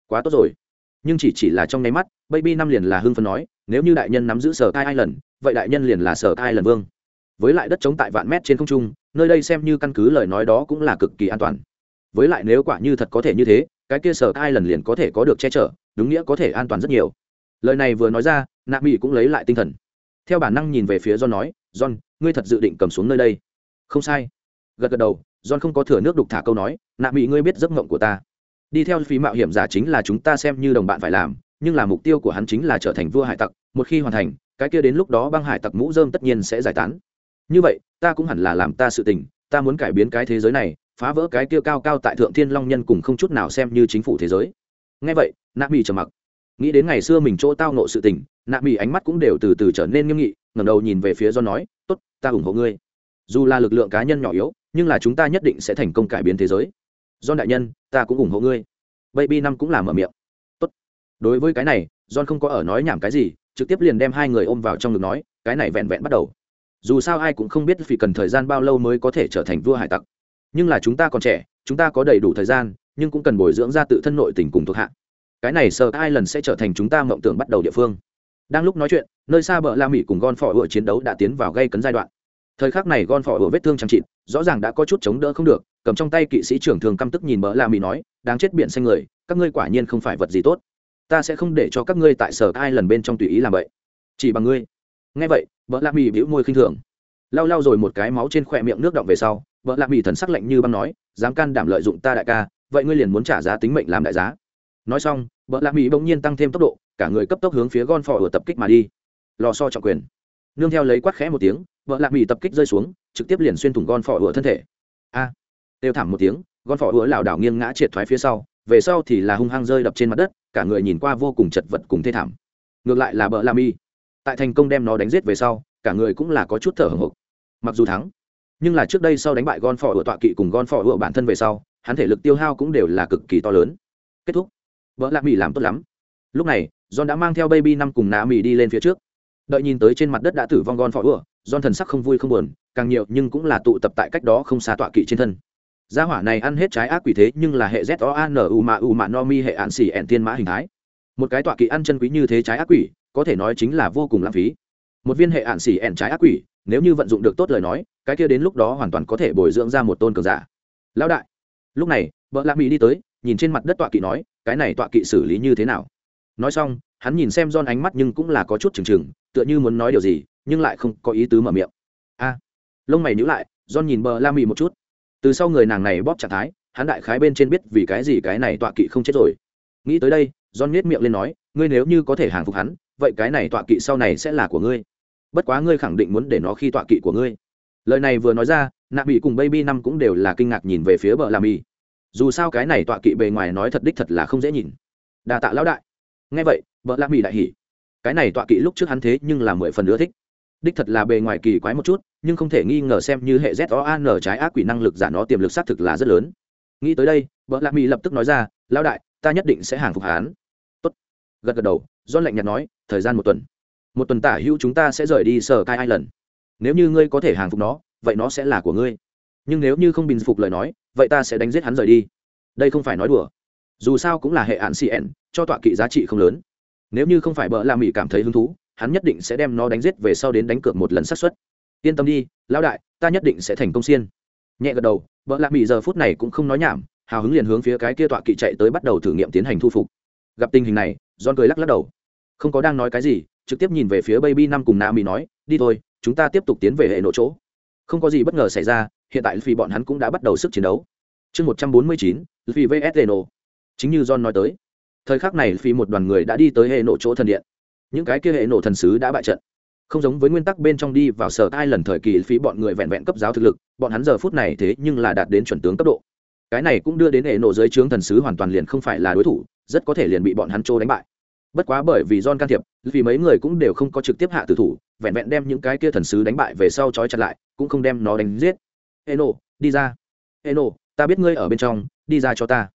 [SPEAKER 1] Quá tốt rồi. Nhưng chỉ chỉ là trong nháy mắt baby năm liền là hưng phấn nói nếu như đại nhân nắm giữ sở cai island vậy đại nhân liền là sở cai island vương. Với lại đất chống tại vạn mét trên không trung nơi đây xem như căn cứ lời nói đó cũng là cực kỳ an toàn. Với lại nếu quả như thật có thể như thế cái kia sở cai lần liền có thể có được che chở đúng nghĩa có thể an toàn rất nhiều. Lời này vừa nói ra nạ mỹ cũng lấy lại tinh thần. Theo bản năng nhìn về phía do nói john, ngươi thật dự định cầm xuống nơi đây? Không sai. Gật gật đầu, john không có thừa nước đục thả câu nói, nạ mỹ ngươi biết giấc mộng của ta. Đi theo phí mạo hiểm giả chính là chúng ta xem như đồng bạn phải làm, nhưng là mục tiêu của hắn chính là trở thành vua hải tặc, một khi hoàn thành, cái kia đến lúc đó băng hải tặc mũ dơm tất nhiên sẽ giải tán. Như vậy, ta cũng hẳn là làm ta sự tình, ta muốn cải biến cái thế giới này, phá vỡ cái kia cao cao tại thượng thiên long nhân cùng không chút nào xem như chính phủ thế giới. Ngay vậy, nạ mỹ trầm mặc. Nghĩ đến ngày xưa mình chỗ tao nộ sự tình, nạ mỹ ánh mắt cũng đều từ từ trở nên nghiêm nghị ngẩng đầu nhìn về phía John nói, tốt, ta ủng hộ ngươi. Dù là lực lượng cá nhân nhỏ yếu, nhưng là chúng ta nhất định sẽ thành công cải biến thế giới. John đại nhân, ta cũng ủng hộ ngươi. Baby năm cũng là mở miệng. Tốt. Đối với cái này, john không có ở nói nhảm cái gì, trực tiếp liền đem hai người ôm vào trong ngực nói, cái này vẹn vẹn bắt đầu. Dù sao ai cũng không biết vì cần thời gian bao lâu mới có thể trở thành vua hải tặc. Nhưng là chúng ta còn trẻ, chúng ta có đầy đủ thời gian, nhưng cũng cần bồi dưỡng ra tự thân nội tình cùng thuộc hạ. Cái này sợ ai lần sẽ trở thành chúng ta mộng tưởng bắt đầu địa phương đang lúc nói chuyện, nơi xa bờ la mỹ cùng gon phỏ hựa chiến đấu đã tiến vào gây cấn giai đoạn. Thời khắc này gon phỏ hựa vết thương chẳng trịt rõ ràng đã có chút chống đỡ không được, cầm trong tay kỵ sĩ trưởng thường căm tức nhìn bờ la mỹ nói, đáng chết biển xanh người, các ngươi quả nhiên không phải vật gì tốt. Ta sẽ không để cho các ngươi tại sở ai lần bên trong tùy ý làm vậy. Chỉ bằng ngươi. Nghe vậy, bờ La mỹ bĩu môi khinh thường. Lau lau rồi một cái máu trên khỏe miệng nước động về sau vợ La mỹ thần sắc lạnh như băng nói, dám can đảm lợi dụng ta đại ca, vậy ngươi liền muốn trả giá tính mệnh làm đại giá. Nói xong vợ La mỹ bỗng nhiên tăng thêm tốc độ cả người cấp tốc hướng phía gon phò ở tập kích mà đi. Lò so trọng quyền. Nương theo lấy quát khẽ một tiếng vợ lạc mỹ tập kích rơi xuống trực tiếp liền xuyên thủng gon phò ở thân thể. A! À, đều thảm một tiếng gon phò ở lảo đảo nghiêng ngã triệt thoái phía sau về sau thì là hung hăng rơi đập trên mặt đất cả người nhìn qua vô cùng chật vật cùng thê thảm. Ngược lại là bợ la mi tại thành công đem nó đánh giết về sau cả người cũng là có chút thở hồng hộc. Mặc dù thắng nhưng là trước đây sau đánh bại gon phò ở tọa kỵ cùng gon phò ở bản thân về sau hắn thể lực tiêu hao cũng đều là cực kỳ to lớn. Kết thúc. Vợ lạc mỹ làm tốt lắm. Lúc này john đã mang theo baby năm cùng nạ mỹ đi lên phía trước. Đợi nhìn tới trên mặt đất đã tử vong gon phò ựa john thần sắc không vui không buồn, càng nhiều nhưng cũng là tụ tập tại cách đó không xa tọa kỵ trên thân. Gia hỏa này ăn hết trái ác quỷ thế nhưng là hệ z o a n u ma u ma no mi hệ ạn xỉ ẹn tiên mã hình thái. Một cái tọa kỵ ăn chân quý như thế trái ác quỷ, có thể nói chính là vô cùng lãng phí. Một viên hệ ạn xỉ ẹn trái ác quỷ, nếu như vận dụng được tốt lời nói, cái kia đến lúc đó hoàn toàn có thể bồi dưỡng ra một tôn cường giả. Lão đại, lúc này vợ lạ mỹ đi tới, nhìn trên mặt đất tọa kỵ nói, cái này tọa kỵ xử lý như thế nào? Nói xong, hắn nhìn xem don ánh mắt nhưng cũng là có chút chừng chừng, tựa như muốn nói điều gì, nhưng lại không có ý tứ mở miệng. A, lông mày nhíu lại don nhìn bờ la mỹ một chút. Từ sau người nàng này bóp trạng thái, hắn đại khái bên trên biết vì cái gì cái này tọa kỵ không chết rồi. Nghĩ tới đây don nhét miệng lên nói, ngươi nếu như có thể hàng phục hắn, vậy cái này tọa kỵ sau này sẽ là của ngươi. Bất quá ngươi khẳng định muốn để nó khi tọa kỵ của ngươi. Lời này vừa nói ra, nạ bị cùng baby năm cũng đều là kinh ngạc nhìn về phía bờ la y dù sao cái này tọa kỵ bề ngoài nói thật đích thật là không dễ nhìn. Đà tạ lão đại nghe vậy, vợ lạ mỹ đại hỉ. Cái này tọa kỵ lúc trước hắn thế nhưng là mười phần ưa thích. Đích thật là bề ngoài kỳ quái một chút, nhưng không thể nghi ngờ xem như hệ z o an trái ác quỷ năng lực giả nó tiềm lực xác thực là rất lớn. Nghĩ tới đây, vợ lạ mỹ lập tức nói ra, lão đại, ta nhất định sẽ hàng phục hán tốt. Gật gật đầu do lạnh nhạt nói, thời gian một tuần. Một tuần tả hữu chúng ta sẽ rời đi sở cai ai lần nếu như ngươi có thể hàng phục nó, vậy nó sẽ là của ngươi. Nhưng nếu như không bình phục lời nói, vậy ta sẽ đánh giết hắn rời đi. Đây không phải nói đùa dù sao cũng là hệ hạn cn, cho tọa kỵ giá trị không lớn. Nếu như không phải bợ la mỹ cảm thấy hứng thú, hắn nhất định sẽ đem nó đánh giết về sau đến đánh cược một lần xác suất. Yên tâm đi, lão đại, ta nhất định sẽ thành công xiên. Nhẹ gật đầu, bợ la mỹ giờ phút này cũng không nói nhảm, hào hứng liền hướng phía cái kia tọa kỵ chạy tới bắt đầu thử nghiệm tiến hành thu phục. Gặp tình hình này Don cười lắc lắc đầu. Không có đang nói cái gì, trực tiếp nhìn về phía baby năm cùng na mỹ nói, đi thôi, chúng ta tiếp tục tiến về hệ nội chỗ. Không có gì bất ngờ xảy ra, hiện tại vì bọn hắn cũng đã bắt đầu sức chiến đấu. Chương một trăm bốn mươi chín vì vs chính như john nói tới, thời khắc này phi một đoàn người đã đi tới hệ nổ chỗ thần điện. Những cái kia hệ nổ thần sứ đã bại trận. Không giống với nguyên tắc bên trong đi vào sở ai lần thời kỳ, phí bọn người vẹn vẹn cấp giáo thực lực, bọn hắn giờ phút này thế nhưng là đạt đến chuẩn tướng cấp độ. Cái này cũng đưa đến hệ nổ dưới trướng thần sứ hoàn toàn liền không phải là đối thủ, rất có thể liền bị bọn hắn trô đánh bại. Bất quá bởi vì john can thiệp, vì mấy người cũng đều không có trực tiếp hạ tử thủ, vẹn vẹn đem những cái kia thần sứ đánh bại về sau trói chặt lại, cũng không đem nó đánh giết. Eno, đi ra. Eno, ta biết ngươi ở bên trong, đi ra cho ta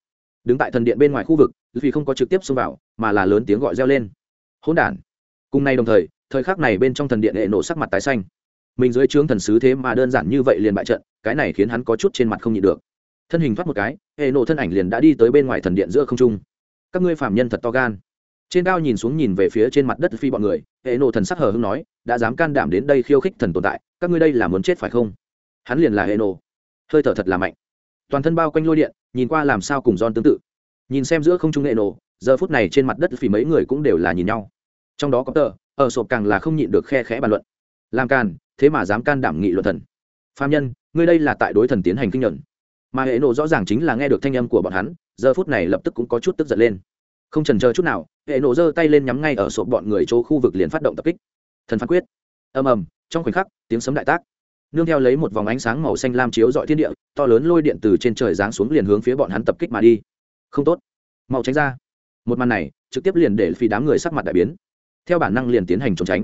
[SPEAKER 1] đứng tại thần điện bên ngoài khu vực, vì không có trực tiếp xông vào, mà là lớn tiếng gọi reo lên. Hỗn đản. Cùng nay đồng thời thời khắc này bên trong thần điện hệ nổ sắc mặt tái xanh. Mình dưới trướng thần sứ thế mà đơn giản như vậy liền bại trận, cái này khiến hắn có chút trên mặt không nhịn được. Thân hình thoát một cái, hệ nổ thân ảnh liền đã đi tới bên ngoài thần điện giữa không trung. Các ngươi phạm nhân thật to gan. Trên cao nhìn xuống nhìn về phía trên mặt đất phi bọn người, hệ nổ thần sắc hờ hưng nói, đã dám can đảm đến đây khiêu khích thần tồn tại, các ngươi đây là muốn chết phải không? Hắn liền là hệ nổ. Hơi thở thật là mạnh. Toàn thân bao quanh lôi điện nhìn qua làm sao cùng don tương tự. Nhìn xem giữa không trung nghệ nổ, giờ phút này trên mặt đất phỉ mấy người cũng đều là nhìn nhau. Trong đó có tờ, ở sộp càng là không nhịn được khe khẽ bàn luận. Làm can thế mà dám can đảm nghị luận thần. Phạm nhân, ngươi đây là tại đối thần tiến hành kinh nhuận mà hệ nổ rõ ràng chính là nghe được thanh âm của bọn hắn, giờ phút này lập tức cũng có chút tức giận lên. Không trần chờ chút nào, hệ nổ giơ tay lên nhắm ngay ở sộp bọn người chỗ khu vực liền phát động tập kích. Thần phán quyết. Ầm ầm, trong khoảnh khắc, tiếng sấm đại tác nương theo lấy một vòng ánh sáng màu xanh lam chiếu dọi thiên địa, to lớn lôi điện từ trên trời giáng xuống liền hướng phía bọn hắn tập kích mà đi. Không tốt. Mau tránh ra. Một màn này, trực tiếp liền để phi đám người sắc mặt đại biến. Theo bản năng liền tiến hành trốn tránh.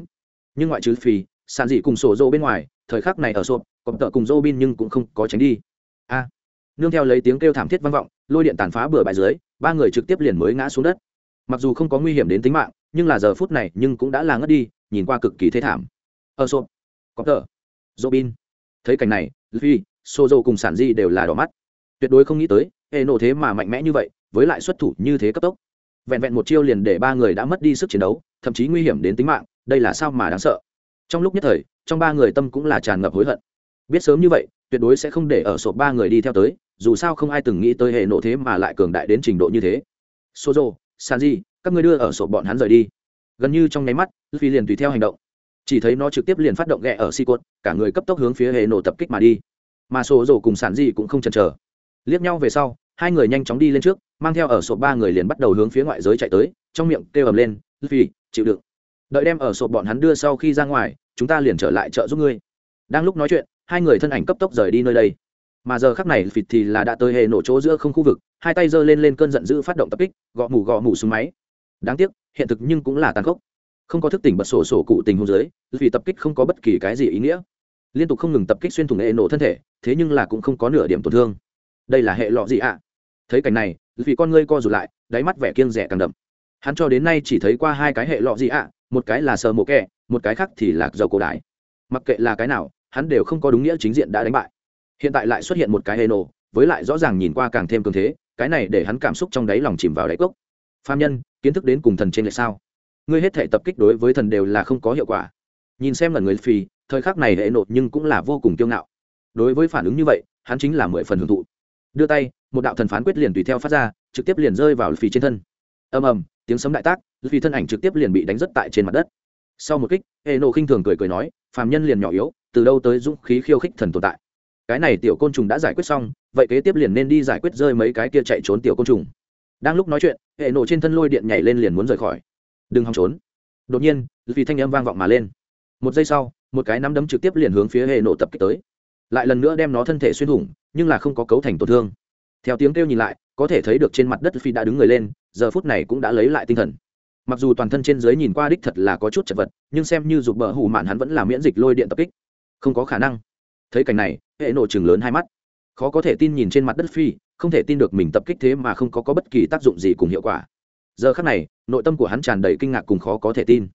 [SPEAKER 1] Nhưng ngoại trừ phi sàn dị cùng sổ rô bên ngoài, thời khắc này ở sộp còn tợ cùng rô bin nhưng cũng không có tránh đi. A. Nương theo lấy tiếng kêu thảm thiết vang vọng, lôi điện tàn phá bừa bãi dưới, ba người trực tiếp liền mới ngã xuống đất. Mặc dù không có nguy hiểm đến tính mạng, nhưng là giờ phút này nhưng cũng đã là ngất đi, nhìn qua cực kỳ thế thảm. Ở sộp có tợ rô bin thấy cảnh này, luffy, sozo cùng sản di đều là đỏ mắt. Tuyệt đối không nghĩ tới hệ nộ thế mà mạnh mẽ như vậy, với lại xuất thủ như thế cấp tốc. Vẹn vẹn một chiêu liền để ba người đã mất đi sức chiến đấu, thậm chí nguy hiểm đến tính mạng, đây là sao mà đáng sợ. Trong lúc nhất thời, trong ba người tâm cũng là tràn ngập hối hận. Biết sớm như vậy, tuyệt đối sẽ không để ở sổ ba người đi theo tới, dù sao không ai từng nghĩ tới hệ nộ thế mà lại cường đại đến trình độ như thế. Sozo sanji các ngươi đưa ở sổ bọn hắn rời đi. Gần như trong nháy mắt, Luffy liền tùy theo hành động chỉ thấy nó trực tiếp liền phát động ghẹ ở si cốt cả người cấp tốc hướng phía hệ nổ tập kích mà đi. Mà sổ rổ cùng sản di cũng không chần chờ. Liếc nhau về sau, hai người nhanh chóng đi lên trước, mang theo ở sổ ba người liền bắt đầu hướng phía ngoại giới chạy tới, trong miệng kêu ầm lên phi chịu đựng. Đợi đem ở sổ bọn hắn đưa sau khi ra ngoài, chúng ta liền trở lại chợ giúp ngươi. Đang lúc nói chuyện, hai người thân ảnh cấp tốc rời đi nơi đây. Mà giờ khắc này phịt thì là đã tới hệ nổ chỗ giữa không khu vực, hai tay giơ lên lên cơn giận dữ phát động tập kích gõ mủ gõ mủ xuống máy. Đáng tiếc, hiện thực nhưng cũng là tàn khốc không có thức tỉnh bật sổ sổ cụ tình hôn giới vì tập kích không có bất kỳ cái gì ý nghĩa. Liên tục không ngừng tập kích xuyên thủng hệ nổ thân thể, thế nhưng là cũng không có nửa điểm tổn thương. Đây là hệ lọ gì ạ? À? thấy cảnh này, vì con ngươi co rụt lại, đáy mắt vẻ kiêng rẻ càng đậm. Hắn cho đến nay chỉ thấy qua hai cái hệ lọ gì ạ à? một cái là sờ mộ kẹ, một cái khác thì là dầu cổ đại. Mặc kệ là cái nào, hắn đều không có đúng nghĩa chính diện đã đánh bại. Hiện tại lại xuất hiện một cái hệ nổ, với lại rõ ràng nhìn qua càng thêm cường thế, cái này để hắn cảm xúc trong đáy lòng chìm vào đáy cốc. Phàm nhân, kiến thức đến cùng thần trên lệ sao? Ngươi hết thể tập kích đối với thần đều là không có hiệu quả. Nhìn xem là người phì, thời khắc này hệ nộ nhưng cũng là vô cùng kiêu ngạo. Đối với phản ứng như vậy, hắn chính là mười phần hưởng thụ. Đưa tay, một đạo thần phán quyết liền tùy theo phát ra, trực tiếp liền rơi vào phì trên thân. Ầm ầm, tiếng sấm đại tác, phì thân ảnh trực tiếp liền bị đánh rất tại trên mặt đất. Sau một kích, hệ nộ khinh thường cười cười nói, phàm nhân liền nhỏ yếu, từ đâu tới dũng khí khiêu khích thần tồn tại? Cái này tiểu côn trùng đã giải quyết xong, vậy kế tiếp liền nên đi giải quyết rơi mấy cái kia chạy trốn tiểu côn trùng. Đang lúc nói chuyện, hệ nộ trên thân lôi điện nhảy lên liền muốn rời khỏi đừng hòng trốn. Đột nhiên vì thanh âm vang vọng mà lên. Một giây sau một cái nắm đấm trực tiếp liền hướng phía hệ nổ tập kích tới. Lại lần nữa đem nó thân thể xuyên thủng nhưng là không có cấu thành tổn thương. Theo tiếng kêu nhìn lại có thể thấy được trên mặt đất phi đã đứng người lên giờ phút này cũng đã lấy lại tinh thần. Mặc dù toàn thân trên dưới nhìn qua đích thật là có chút chật vật nhưng xem như dục bờ hủ mạn hắn vẫn là miễn dịch lôi điện tập kích. Không có khả năng. Thấy cảnh này hệ nổ chừng lớn hai mắt. Khó có thể tin nhìn trên mặt đất phi không thể tin được mình tập kích thế mà không có, có bất kỳ tác dụng gì cùng hiệu quả giờ khắc này, nội tâm của hắn tràn đầy kinh ngạc cùng khó có thể tin.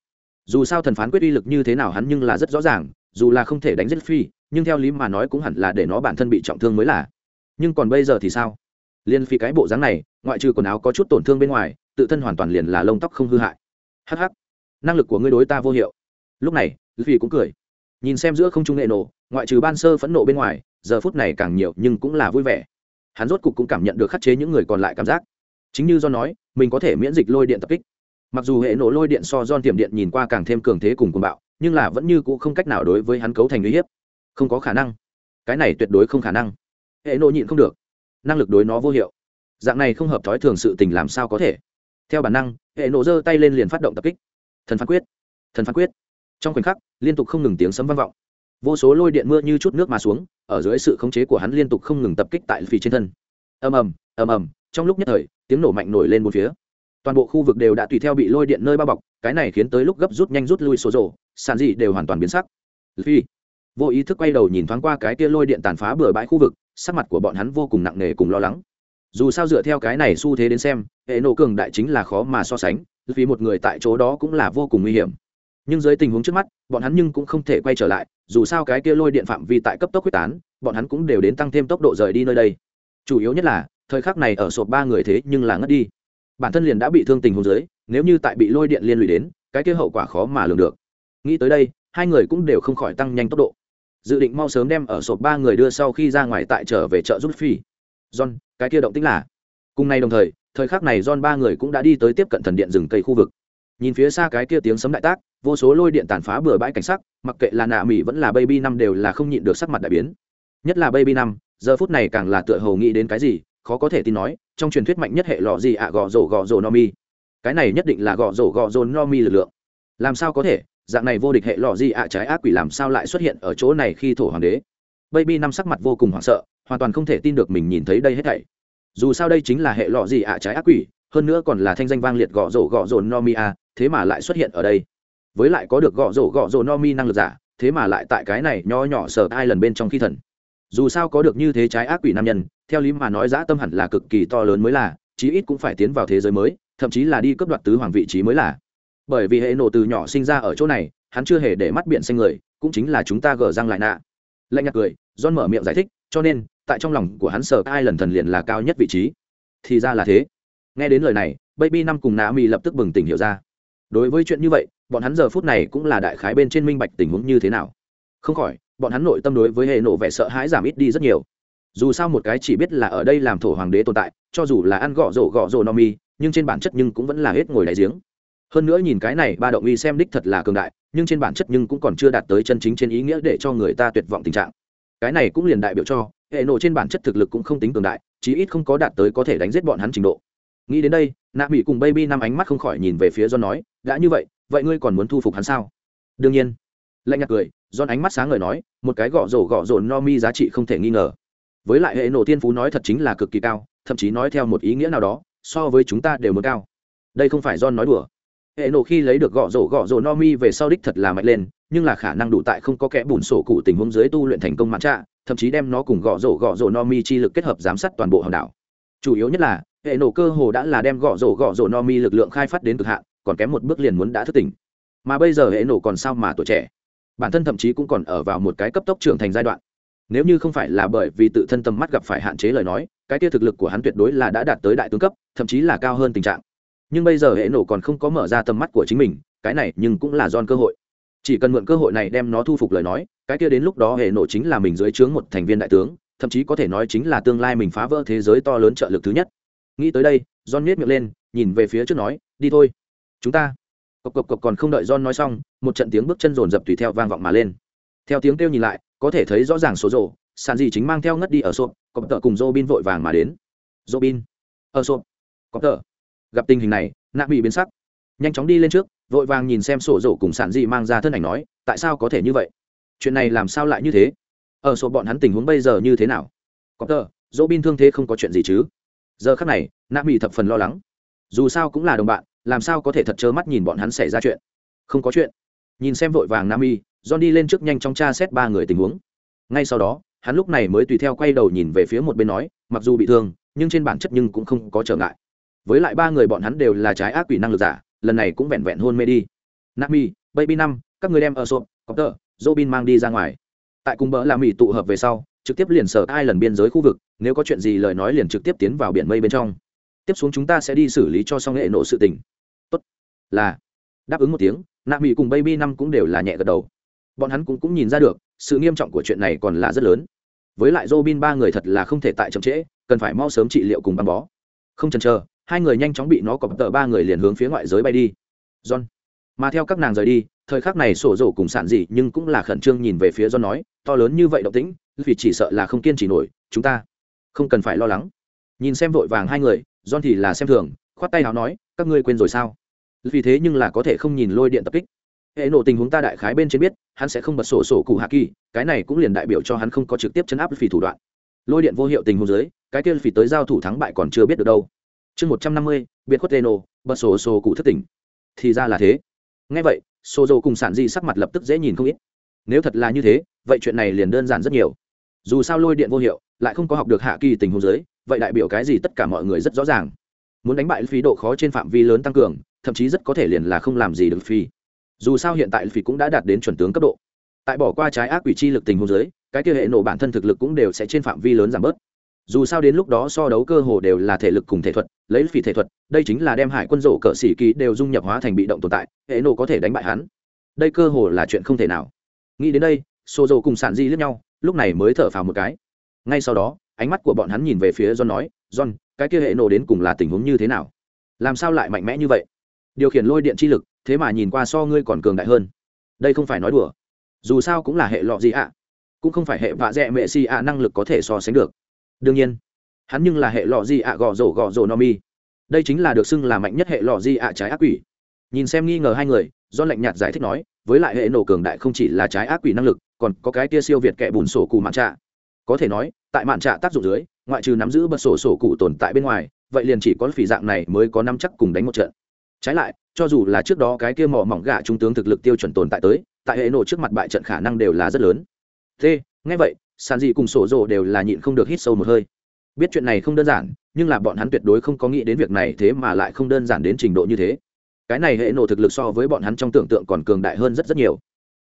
[SPEAKER 1] Dù sao thần phán quyết uy lực như thế nào hắn nhưng là rất rõ ràng, dù là không thể đánh giết phi, nhưng theo lý mà nói cũng hẳn là để nó bản thân bị trọng thương mới là. Nhưng còn bây giờ thì sao? Liên phi cái bộ dáng này, ngoại trừ quần áo có chút tổn thương bên ngoài, tự thân hoàn toàn liền là lông tóc không hư hại. Hh năng lực của ngươi đối ta vô hiệu. Lúc này phi cũng cười. Nhìn xem giữa không trung nghệ nổ, ngoại trừ ban sơ phẫn nộ bên ngoài, giờ phút này càng nhiều nhưng cũng là vui vẻ. Hắn rốt cục cũng cảm nhận được khắc chế những người còn lại cảm giác chính như do nói, mình có thể miễn dịch lôi điện tập kích. Mặc dù hệ nổ lôi điện so don tiềm điện nhìn qua càng thêm cường thế cùng cuồng bạo, nhưng là vẫn như cũ không cách nào đối với hắn cấu thành uy hiếp. Không có khả năng. Cái này tuyệt đối không khả năng. Hệ nổ nhịn không được. Năng lực đối nó vô hiệu. Dạng này không hợp thói thường sự tình làm sao có thể? Theo bản năng, hệ nổ giơ tay lên liền phát động tập kích. Thần phán quyết. Thần phán quyết. Trong khoảnh khắc, liên tục không ngừng tiếng sấm vang vọng. Vô số lôi điện mưa như chút nước mà xuống, ở dưới sự khống chế của hắn liên tục không ngừng tập kích tại phi trên thân. Ầm ầm ầm ầm, trong lúc nhất thời tiếng nổ mạnh nổi lên một phía. Toàn bộ khu vực đều đã tùy theo bị lôi điện nơi bao bọc, cái này khiến tới lúc gấp rút nhanh rút lui số rổ sàn dị đều hoàn toàn biến sắc. Phi. Vô ý thức quay đầu nhìn thoáng qua cái kia lôi điện tàn phá bừa bãi khu vực, sắc mặt của bọn hắn vô cùng nặng nề cùng lo lắng. Dù sao dựa theo cái này xu thế đến xem, hệ nổ cường đại chính là khó mà so sánh, vì một người tại chỗ đó cũng là vô cùng nguy hiểm. Nhưng dưới tình huống trước mắt, bọn hắn nhưng cũng không thể quay trở lại, dù sao cái kia lôi điện phạm vi tại cấp tốc quyết tán, bọn hắn cũng đều đến tăng thêm tốc độ rời đi nơi đây. Chủ yếu nhất là thời khắc này ở sộp ba người thế nhưng là ngất đi. Bản thân liền đã bị thương tình huống dưới, nếu như tại bị lôi điện liên lụy đến, cái kia hậu quả khó mà lường được. Nghĩ tới đây, hai người cũng đều không khỏi tăng nhanh tốc độ. Dự định mau sớm đem ở sộp ba người đưa sau khi ra ngoài tại trở về chợ rút phi. John, cái kia động tính là? Cùng nay đồng thời thời khắc này john ba người cũng đã đi tới tiếp cận thần điện rừng cây khu vực. Nhìn phía xa cái kia tiếng sấm đại tác, vô số lôi điện tàn phá bừa bãi cảnh sắc, mặc kệ là nạ mỹ vẫn là baby năm đều là không nhịn được sắc mặt đại biến. Nhất là baby năm, giờ phút này càng là tựa hồ nghĩ đến cái gì khó có thể tin nói, trong truyền thuyết mạnh nhất hệ lọ gì ạ gõ rổ gõ rổ no mi. Cái này nhất định là gõ rổ gõ rổ no mi lực lượng. Làm sao có thể? Dạng này vô địch hệ lọ gì ạ, trái ác quỷ làm sao lại xuất hiện ở chỗ này khi thổ hoàng đế? Baby năm sắc mặt vô cùng hoảng sợ, hoàn toàn không thể tin được mình nhìn thấy đây hết thảy. Dù sao đây chính là hệ lọ gì ạ, trái ác quỷ, hơn nữa còn là thanh danh vang liệt gõ rổ gõ rổ no mi a, thế mà lại xuất hiện ở đây. Với lại có được gõ rổ gõ rổ no mi năng lực giả, thế mà lại tại cái này nho nhỏ sợ ai lần bên trong khi thần. Dù sao có được như thế trái ác quỷ nam nhân theo lý mà nói dã tâm hẳn là cực kỳ to lớn mới là, chí ít cũng phải tiến vào thế giới mới, thậm chí là đi cấp đoạt tứ hoàng vị trí mới là. Bởi vì hệ nổ từ nhỏ sinh ra ở chỗ này, hắn chưa hề để mắt biển xanh người, cũng chính là chúng ta gờ răng lại nạ. Lạnh nhạt cười, john mở miệng giải thích, cho nên, tại trong lòng của hắn sợ ai lần thần liền là cao nhất vị trí. Thì ra là thế. Nghe đến lời này, baby năm cùng nạ mi lập tức bừng tỉnh hiểu ra. Đối với chuyện như vậy, bọn hắn giờ phút này cũng là đại khái bên trên minh bạch tình huống như thế nào. Không khỏi, bọn hắn nội tâm đối với hệ nổ vẻ sợ hãi giảm ít đi rất nhiều dù sao một cái chỉ biết là ở đây làm thổ hoàng đế tồn tại, cho dù là ăn gõ rổ gõ rổ no mi, nhưng trên bản chất nhưng cũng vẫn là hết ngồi đại giếng. Hơn nữa nhìn cái này, ba động uy xem đích thật là cường đại, nhưng trên bản chất nhưng cũng còn chưa đạt tới chân chính trên ý nghĩa để cho người ta tuyệt vọng tình trạng. Cái này cũng liền đại biểu cho, hệ nộ trên bản chất thực lực cũng không tính cường đại, chí ít không có đạt tới có thể đánh giết bọn hắn trình độ. Nghĩ đến đây, nạ mỹ cùng baby năm ánh mắt không khỏi nhìn về phía do nói, đã như vậy vậy ngươi còn muốn thu phục hắn sao? Đương nhiên. Lạnh nhạt cười don ánh mắt sáng ngời nói, một cái gõ rổ gõ rổ no mi giá trị không thể nghi ngờ với lại hệ nổ tiên phú nói thật chính là cực kỳ cao, thậm chí nói theo một ý nghĩa nào đó, so với chúng ta đều muốn cao. Đây không phải don nói đùa. Hệ nổ khi lấy được gõ rổ gõ rổ no mi về sau đích thật là mạnh lên, nhưng là khả năng đủ tại không có kẽ bùn sổ cụ tình huống dưới tu luyện thành công mãn trạ, thậm chí đem nó cùng gõ rổ gõ rổ no mi chi lực kết hợp giám sát toàn bộ hòn đảo. Chủ yếu nhất là, hệ nổ cơ hồ đã là đem gõ rổ gõ rổ no mi lực lượng khai phát đến cực hạn, còn kém một bước liền muốn đã thức tỉnh. Mà bây giờ hệ nổ còn sao mà tuổi trẻ? Bản thân thậm chí cũng còn ở vào một cái cấp tốc trưởng thành giai đoạn nếu như không phải là bởi vì tự thân tầm mắt gặp phải hạn chế lời nói, cái kia thực lực của hắn tuyệt đối là đã đạt tới đại tướng cấp, thậm chí là cao hơn tình trạng. Nhưng bây giờ hệ nổ còn không có mở ra tầm mắt của chính mình, cái này nhưng cũng là don cơ hội. Chỉ cần mượn cơ hội này đem nó thu phục lời nói, cái kia đến lúc đó hệ nổ chính là mình dưới trướng một thành viên đại tướng, thậm chí có thể nói chính là tương lai mình phá vỡ thế giới to lớn trợ lực thứ nhất. Nghĩ tới đây, john nhét miệng lên, nhìn về phía trước nói, đi thôi. Chúng ta. Cộc cộc cộc còn không đợi john nói xong, một trận tiếng bước chân rồn rập tùy theo vang vọng mà lên. Theo tiếng kêu nhìn lại có thể thấy rõ ràng số rộ, sàn gì chính mang theo ngất đi ở sộp, cọp tợ cùng dô bin vội vàng mà đến. Dô bin ở sộp, cọp tợ. Gặp tình hình này, nạ bị biến sắc. Nhanh chóng đi lên trước, vội vàng nhìn xem sổ rổ cùng sản dị mang ra thân ảnh nói, tại sao có thể như vậy? Chuyện này làm sao lại như thế? Ở sổ bọn hắn tình huống bây giờ như thế nào? Có tờ dỗ bin thương thế không có chuyện gì chứ? Giờ khắc này, nạ mỹ thập phần lo lắng. Dù sao cũng là đồng bạn, làm sao có thể thật trơ mắt nhìn bọn hắn xảy ra chuyện? Không có chuyện. Nhìn xem vội vàng nam y john đi lên trước nhanh chóng tra xét ba người tình huống. Ngay sau đó hắn lúc này mới tùy theo quay đầu nhìn về phía một bên nói mặc dù bị thương nhưng trên bản chất nhưng cũng không có trở ngại. Với lại ba người bọn hắn đều là trái ác quỷ năng lực giả lần này cũng vẹn vẹn hôn mê đi. Nami baby năm các người đem ở sộp Copter, robin mang đi ra ngoài. Tại cùng bỡ là mỹ tụ hợp về sau trực tiếp liền sở ai lần biên giới khu vực nếu có chuyện gì lời nói liền trực tiếp tiến vào biển mây bên trong. Tiếp xuống chúng ta sẽ đi xử lý cho xong nghệ nộ sự tình. Tốt. Là. Đáp ứng một tiếng Nami cùng baby năm cũng đều là nhẹ gật đầu bọn hắn cũng cũng nhìn ra được, sự nghiêm trọng của chuyện này còn là rất lớn. Với lại Robin ba người thật là không thể tại chậm trễ, cần phải mau sớm trị liệu cùng băng bó. Không chần chờ, hai người nhanh chóng bị nó cọp tợ ba người liền hướng phía ngoại giới bay đi. John, mà theo các nàng rời đi, thời khắc này sổ rổ cùng sản dị nhưng cũng là khẩn trương nhìn về phía john nói, to lớn như vậy động tĩnh, vì chỉ sợ là không kiên trì nổi, chúng ta không cần phải lo lắng. Nhìn xem vội vàng hai người, john thì là xem thường, khoát tay nào nói, các ngươi quên rồi sao? Vì thế nhưng là có thể không nhìn lôi điện tập kích hệ nộ tình huống ta đại khái bên trên biết, hắn sẽ không bật sổ sổ cụ hạ kỳ, cái này cũng liền đại biểu cho hắn không có trực tiếp chấn áp phỉ thủ đoạn. Lôi điện vô hiệu tình huống dưới, cái kia phỉ tới giao thủ thắng bại còn chưa biết được đâu. Chương một trăm năm mươi, biệt khuất nổ, bật sổ sổ cụ thất tỉnh. Thì ra là thế. Ngay vậy sổ dầu cùng sản di sắc mặt lập tức dễ nhìn không ít. Nếu thật là như thế, vậy chuyện này liền đơn giản rất nhiều. Dù sao lôi điện vô hiệu, lại không có học được hạ kỳ tình huống dưới, vậy đại biểu cái gì tất cả mọi người rất rõ ràng. Muốn đánh bại phí độ khó trên phạm vi lớn tăng cường, thậm chí rất có thể liền là không làm gì được phi dù sao hiện tại phỉ cũng đã đạt đến chuẩn tướng cấp độ. Tại bỏ qua trái ác quỷ chi lực tình hôn dưới, cái kia hệ nổ bản thân thực lực cũng đều sẽ trên phạm vi lớn giảm bớt. Dù sao đến lúc đó so đấu cơ hồ đều là thể lực cùng thể thuật, lấy phỉ thể thuật, đây chính là đem hải quân rổ cỡ xỉ ký đều dung nhập hóa thành bị động tồn tại, hệ nổ có thể đánh bại hắn. Đây cơ hồ là chuyện không thể nào. Nghĩ đến đây xô dầu cùng sản di lướt nhau, lúc này mới thở phào một cái. Ngay sau đó, ánh mắt của bọn hắn nhìn về phía john nói, john, cái kia hệ nổ đến cùng là tình huống như thế nào? Làm sao lại mạnh mẽ như vậy? Điều khiển lôi điện chi lực thế mà nhìn qua so ngươi còn cường đại hơn. Đây không phải nói đùa. Dù sao cũng là hệ lọ gì ạ? Cũng không phải hệ vạ dẹ mẹ si ạ năng lực có thể so sánh được. Đương nhiên, hắn nhưng là hệ lọ gì ạ gò rổ gò rổ no mi. Đây chính là được xưng là mạnh nhất hệ lọ gì ạ trái ác quỷ. Nhìn xem nghi ngờ hai người, do lạnh nhạt giải thích nói, với lại hệ nổ cường đại không chỉ là trái ác quỷ năng lực, còn có cái tia siêu việt kẻ bùn sổ cụ mạn trạ. Có thể nói, tại mạn trạ tác dụng dưới, ngoại trừ nắm giữ bật sổ sổ cụ tồn tại bên ngoài, vậy liền chỉ có phỉ dạng này mới có năm chắc cùng đánh một trận. Trái lại cho dù là trước đó cái kia mỏ mỏng gạ trung tướng thực lực tiêu chuẩn tồn tại tới, tại hệ nổ trước mặt bại trận khả năng đều là rất lớn. T ngay vậy sàn dị cùng sổ rồ đều là nhịn không được hít sâu một hơi. Biết chuyện này không đơn giản, nhưng là bọn hắn tuyệt đối không có nghĩ đến việc này thế mà lại không đơn giản đến trình độ như thế. Cái này hệ nổ thực lực so với bọn hắn trong tưởng tượng còn cường đại hơn rất rất nhiều.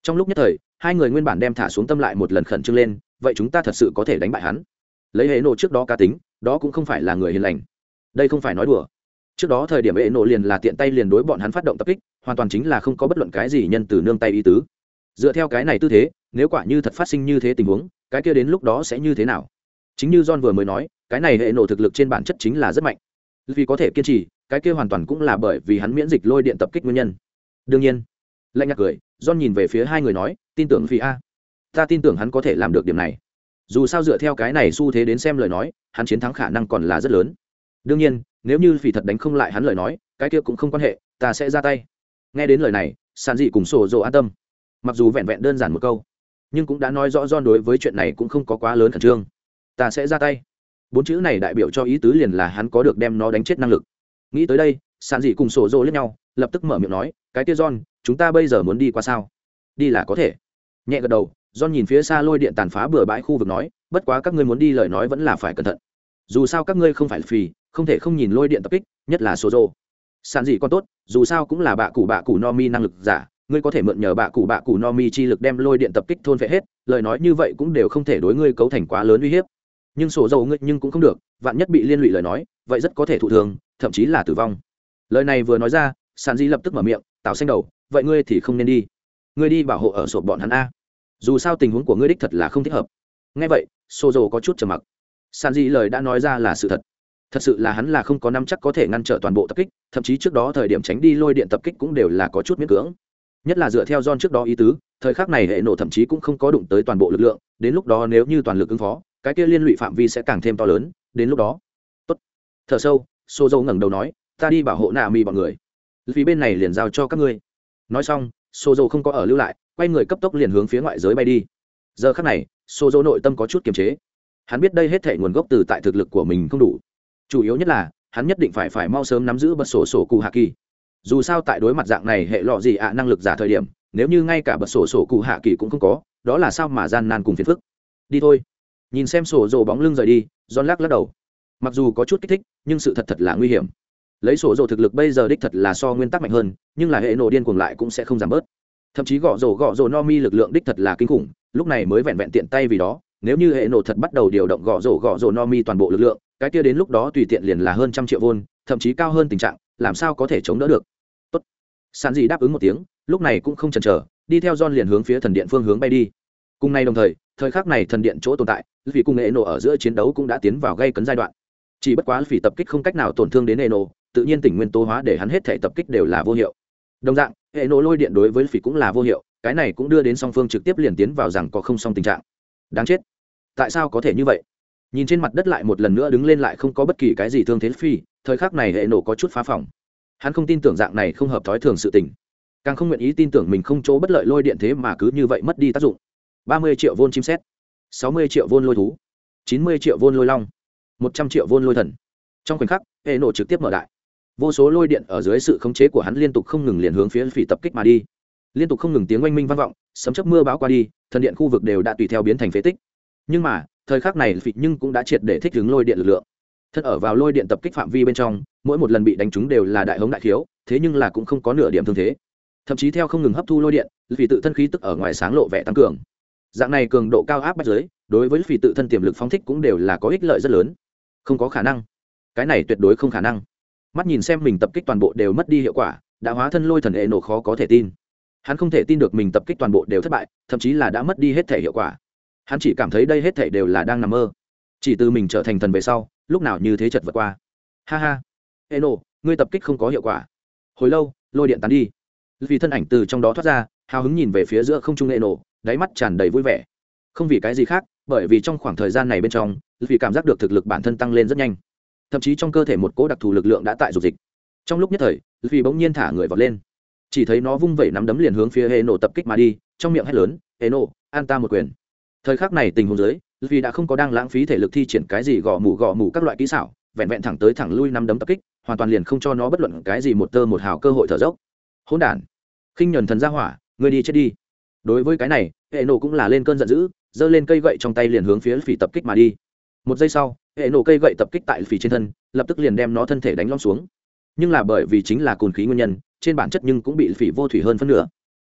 [SPEAKER 1] Trong lúc nhất thời, hai người nguyên bản đem thả xuống tâm lại một lần khẩn trương lên, vậy chúng ta thật sự có thể đánh bại hắn? Lấy hệ nổ trước đó cá tính, đó cũng không phải là người hiền lành. Đây không phải nói đùa trước đó thời điểm hệ nổ liền là tiện tay liền đối bọn hắn phát động tập kích, hoàn toàn chính là không có bất luận cái gì nhân từ nương tay ý tứ. Dựa theo cái này tư thế, nếu quả như thật phát sinh như thế tình huống, cái kia đến lúc đó sẽ như thế nào? Chính như john vừa mới nói, cái này hệ nổ thực lực trên bản chất chính là rất mạnh. Vì có thể kiên trì, cái kia hoàn toàn cũng là bởi vì hắn miễn dịch lôi điện tập kích nguyên nhân. Đương nhiên, lạnh nhạt cười, john nhìn về phía hai người nói, tin tưởng vì a. Ta tin tưởng hắn có thể làm được điểm này. Dù sao dựa theo cái này xu thế đến xem lời nói, hắn chiến thắng khả năng còn là rất lớn. Đương nhiên nếu như phỉ thật đánh không lại hắn lời nói, cái kia cũng không quan hệ, ta sẽ ra tay. Nghe đến lời này, sàn dị cùng sổ dồ an tâm. Mặc dù vẹn vẹn đơn giản một câu, nhưng cũng đã nói rõ John đối với chuyện này cũng không có quá lớn khẩn trương. Ta sẽ ra tay. Bốn chữ này đại biểu cho ý tứ liền là hắn có được đem nó đánh chết năng lực. Nghĩ tới đây, sàn dị cùng sổ dồ lẫn nhau, lập tức mở miệng nói, cái kia John, chúng ta bây giờ muốn đi qua sao? Đi là có thể. Nhẹ gật đầu, John nhìn phía xa lôi điện tàn phá bừa bãi khu vực nói, bất quá các ngươi muốn đi lời nói vẫn là phải cẩn thận dù sao các ngươi không phải phì, không thể không nhìn lôi điện tập kích, nhất là số rô sàn gì còn tốt, dù sao cũng là bạ cụ bạ cụ no mi năng lực giả, ngươi có thể mượn nhờ bạ cụ bạ cụ no mi chi lực đem lôi điện tập kích thôn vệ hết, lời nói như vậy cũng đều không thể đối ngươi cấu thành quá lớn uy hiếp. Nhưng sổ dầu ngươi nhưng cũng không được, vạn nhất bị liên lụy lời nói, vậy rất có thể thụ thường, thậm chí là tử vong. Lời này vừa nói ra, sàn di lập tức mở miệng tạo xanh đầu, vậy ngươi thì không nên đi. Ngươi đi bảo hộ ở sổ bọn hắn a. Dù sao tình huống của ngươi đích thật là không thích hợp. Ngay vậy sổ dầu có chút trầm mặc san di lời đã nói ra là sự thật. Thật sự là hắn là không có năm chắc có thể ngăn trở toàn bộ tập kích, thậm chí trước đó thời điểm tránh đi lôi điện tập kích cũng đều là có chút miễn cưỡng. Nhất là dựa theo john trước đó ý tứ, thời khắc này hệ nổ thậm chí cũng không có đụng tới toàn bộ lực lượng, đến lúc đó nếu như toàn lực ứng phó, cái kia liên lụy phạm vi sẽ càng thêm to lớn, đến lúc đó. Tốt. Thở sâu xô dâu ngẩng đầu nói, ta đi bảo hộ nạ mi bọn người. Vì bên này liền giao cho các ngươi. Nói xong xô dâu không có ở lưu lại, quay người cấp tốc liền hướng phía ngoại giới bay đi. Giờ khắc này xô dâu nội tâm có chút kiềm chế hắn biết đây hết thể nguồn gốc từ tại thực lực của mình không đủ. Chủ yếu nhất là, hắn nhất định phải phải mau sớm nắm giữ bật sổ sổ cụ hạ kỳ. Dù sao tại đối mặt dạng này hệ lọ gì ạ, năng lực giả thời điểm, nếu như ngay cả bật sổ sổ cụ hạ kỳ cũng không có, đó là sao mà gian nan cùng phiền phức. Đi thôi. Nhìn xem sổ rồ bóng lưng rời đi, john lắc lắc đầu. Mặc dù có chút kích thích, nhưng sự thật thật là nguy hiểm. Lấy sổ rồ thực lực bây giờ đích thật là so nguyên tắc mạnh hơn, nhưng là hệ nổ điên cuồng lại cũng sẽ không giảm bớt. Thậm chí gõ rổ gõ rổ no mi lực lượng đích thật là kinh khủng, lúc này mới vẹn vẹn tiện tay vì đó nếu như hệ nổ thật bắt đầu điều động gõ rổ gõ rổ no mi toàn bộ lực lượng, cái kia đến lúc đó tùy tiện liền là hơn trăm triệu vôn, thậm chí cao hơn tình trạng, làm sao có thể chống đỡ được? Tốt. Sàn dị đáp ứng một tiếng, lúc này cũng không chần chờ, đi theo John liền hướng phía thần điện phương hướng bay đi. Cùng nay đồng thời thời khắc này thần điện chỗ tồn tại vì cung hệ nổ ở giữa chiến đấu cũng đã tiến vào gây cấn giai đoạn. Chỉ bất quá vì tập kích không cách nào tổn thương đến hệ nổ, tự nhiên tỉnh nguyên tố hóa để hắn hết thể tập kích đều là vô hiệu. Đồng dạng, hệ nổ lôi điện đối với phỉ cũng là vô hiệu, cái này cũng đưa đến song phương trực tiếp liền tiến vào rằng có không song tình trạng đáng chết. Tại sao có thể như vậy? Nhìn trên mặt đất lại một lần nữa đứng lên lại không có bất kỳ cái gì thương thế phi thời khắc này hệ nổ có chút phá phòng hắn không tin tưởng dạng này không hợp thói thường sự tình. Càng không nguyện ý tin tưởng mình không chỗ bất lợi lôi điện thế mà cứ như vậy mất đi tác dụng. ba mươi triệu vôn chim xét sáu mươi triệu vôn lôi thú, chín mươi triệu vôn lôi long, một trăm triệu vôn lôi thần. Trong khoảnh khắc, hệ nổ trực tiếp mở đại. Vô số lôi điện ở dưới sự khống chế của hắn liên tục không ngừng liền hướng phía phỉ tập kích mà đi. Liên tục không ngừng tiếng oanh minh vang vọng, sấm chấp mưa bão qua đi thần điện khu vực đều đã tùy theo biến thành phế tích. Nhưng mà, thời khắc này phịt nhưng cũng đã triệt để thích ứng lôi điện lực lượng. Thân ở vào lôi điện tập kích phạm vi bên trong, mỗi một lần bị đánh trúng đều là đại hống đại khiếu, thế nhưng là cũng không có nửa điểm thương thế. Thậm chí theo không ngừng hấp thu lôi điện vì tự thân khí tức ở ngoài sáng lộ vẻ tăng cường. Dạng này cường độ cao áp bách giới đối với vì tự thân tiềm lực phóng thích cũng đều là có ích lợi rất lớn. Không có khả năng. Cái này tuyệt đối không khả năng. Mắt nhìn xem mình tập kích toàn bộ đều mất đi hiệu quả, đã hóa thân lôi thần hệ nổ khó có thể tin hắn không thể tin được mình tập kích toàn bộ đều thất bại, thậm chí là đã mất đi hết thể hiệu quả. Hắn chỉ cảm thấy đây hết thể đều là đang nằm mơ. Chỉ từ mình trở thành thần về sau, lúc nào như thế chật vật qua. Ha ha. Hệ nổ ngươi tập kích không có hiệu quả. Hồi lâu, lôi điện tán đi. Vì thân ảnh từ trong đó thoát ra, hào hứng nhìn về phía giữa không trung hệ nổ đáy mắt tràn đầy vui vẻ. Không vì cái gì khác, bởi vì trong khoảng thời gian này bên trong, vì cảm giác được thực lực bản thân tăng lên rất nhanh. Thậm chí trong cơ thể một cỗ đặc thù lực lượng đã tại dục dịch. Trong lúc nhất thời, vì bỗng nhiên thả người vọt lên chỉ thấy nó vung vẩy nắm đấm liền hướng phía hệ nổ tập kích mà đi, trong miệng hét lớn hệ nổ an ta một quyền. Thời khắc này tình huống dưới vì đã không có đang lãng phí thể lực thi triển cái gì gõ mủ gõ mủ các loại kỹ xảo, vẹn vẹn thẳng tới thẳng lui nắm đấm tập kích, hoàn toàn liền không cho nó bất luận cái gì một tơ một hào cơ hội thở dốc. Hỗn đản, khinh nhuần thần ra hỏa, ngươi đi chết đi. Đối với cái này hệ nổ cũng là lên cơn giận dữ, giơ lên cây gậy trong tay liền hướng phía phỉ tập kích mà đi. Một giây sau hệ nổ cây gậy tập kích tại phỉ trên thân, lập tức liền đem nó thân thể đánh lom xuống. Nhưng là bởi vì chính là cồn khí nguyên nhân trên bản chất nhưng cũng bị phỉ vô thủy hơn phân nửa.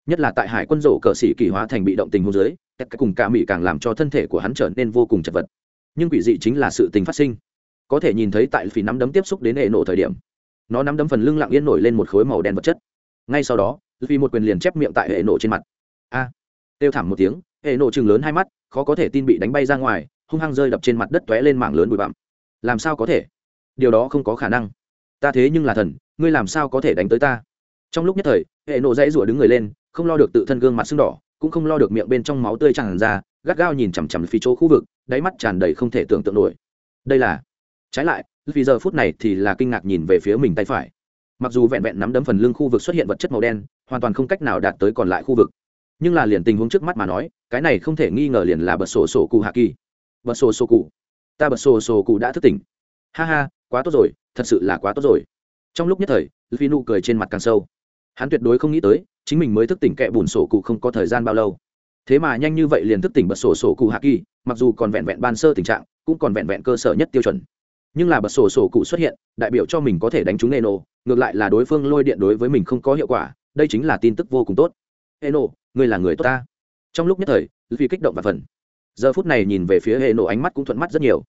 [SPEAKER 1] Nhất là tại hải quân rổ cờ sĩ kỳ hóa thành bị động tình hô dưới tất cả cùng cả mỹ càng làm cho thân thể của hắn trở nên vô cùng chật vật. Nhưng quỷ dị chính là sự tình phát sinh. Có thể nhìn thấy tại phỉ nắm đấm tiếp xúc đến hệ nổ thời điểm nó nắm đấm phần lưng lặng yên nổi lên một khối màu đen vật chất. Ngay sau đó vì một quyền liền chép miệng tại hệ nổ trên mặt. A! À, kêu thảm một tiếng hệ nổ chừng lớn hai mắt khó có thể tin bị đánh bay ra ngoài hung hăng rơi đập trên mặt đất tóe lên mảng lớn bụi bặm. Làm sao có thể? Điều đó không có khả năng. Ta thế nhưng là thần ngươi làm sao có thể đánh tới ta? Trong lúc nhất thời, hệ nổ dãy rủa đứng người lên, không lo được tự thân gương mặt sưng đỏ, cũng không lo được miệng bên trong máu tươi tràn ra, gắt gao nhìn chằm chằm phía chỗ khu vực, đáy mắt tràn đầy không thể tưởng tượng nổi. Đây là, trái lại vì giờ phút này thì là kinh ngạc nhìn về phía mình tay phải. Mặc dù vẹn vẹn nắm đấm phần lưng khu vực xuất hiện vật chất màu đen, hoàn toàn không cách nào đạt tới còn lại khu vực. Nhưng là liền tình huống trước mắt mà nói, cái này không thể nghi ngờ liền là bật sổ sổ cụ hạ kỳ bật sổ sổ cụ. Ta bật sổ sổ cụ đã thức tỉnh. Ha ha, quá tốt rồi, thật sự là quá tốt rồi. Trong lúc nhất thời phi nụ cười trên mặt càng sâu hắn tuyệt đối không nghĩ tới, chính mình mới thức tỉnh kẹ bùn sổ cụ không có thời gian bao lâu. Thế mà nhanh như vậy liền thức tỉnh bật sổ sổ cụ hạ kỳ mặc dù còn vẹn vẹn ban sơ tình trạng, cũng còn vẹn vẹn cơ sở nhất tiêu chuẩn. Nhưng là bật sổ sổ cụ xuất hiện, đại biểu cho mình có thể đánh trúng neno ngược lại là đối phương lôi điện đối với mình không có hiệu quả, đây chính là tin tức vô cùng tốt. Eno, ngươi là người tốt ta. Trong lúc nhất thời, vì kích động và phần. Giờ phút này nhìn về phía hệ nổ ánh mắt cũng thuận mắt rất nhiều.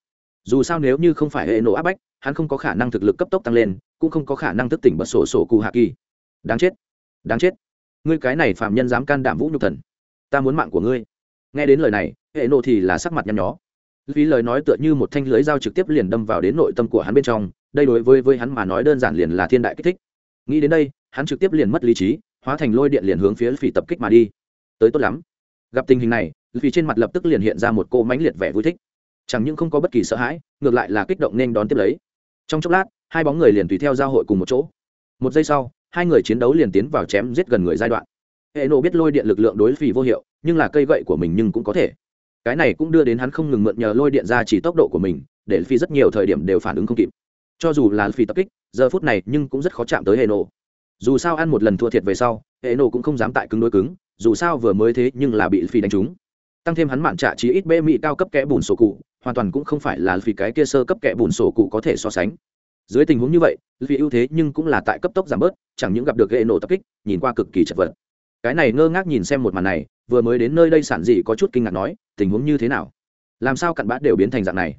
[SPEAKER 1] Dù sao nếu như không phải hệ nổ áp bách, hắn không có khả năng thực lực cấp tốc tăng lên, cũng không có khả năng thức tỉnh bật sổ sổ cụ hạ kỳ đáng chết đáng chết. Ngươi cái này phạm nhân dám can đảm vũ nhục thần, ta muốn mạng của ngươi. Nghe đến lời này, hệ nộ thì là sắc mặt nhăn nhó. Vì lời nói tựa như một thanh lưới dao trực tiếp liền đâm vào đến nội tâm của hắn bên trong, đây đối với với hắn mà nói đơn giản liền là thiên đại kích thích. Nghĩ đến đây, hắn trực tiếp liền mất lý trí, hóa thành lôi điện liền hướng phía phỉ tập kích mà đi. Tới tốt lắm. Gặp tình hình này vì trên mặt lập tức liền hiện ra một cô mãnh liệt vẻ vui thích. Chẳng những không có bất kỳ sợ hãi, ngược lại là kích động nên đón tiếp lấy. Trong chốc lát, hai bóng người liền tùy theo giao hội cùng một chỗ. Một giây sau hai người chiến đấu liền tiến vào chém giết gần người giai đoạn. Hệ nộ biết lôi điện lực lượng đối phì vô hiệu, nhưng là cây gậy của mình nhưng cũng có thể. Cái này cũng đưa đến hắn không ngừng mượn nhờ lôi điện ra chỉ tốc độ của mình, để phi rất nhiều thời điểm đều phản ứng không kịp. Cho dù là phi tập kích, giờ phút này nhưng cũng rất khó chạm tới hệ nộ dù sao ăn một lần thua thiệt về sau, hệ nộ cũng không dám tại cứng đối cứng, dù sao vừa mới thế nhưng là bị phi đánh trúng. Tăng thêm hắn mạn trả chí ít bê mỹ cao cấp kẽ bùn sổ cụ, hoàn toàn cũng không phải là phi cái kia sơ cấp kẽ bùn sổ cụ có thể so sánh dưới tình huống như vậy vì ưu thế nhưng cũng là tại cấp tốc giảm bớt, chẳng những gặp được hệ nổ tập kích, nhìn qua cực kỳ chật vật. Cái này ngơ ngác nhìn xem một màn này, vừa mới đến nơi đây sản dị có chút kinh ngạc nói, tình huống như thế nào? Làm sao cặn bã đều biến thành dạng này?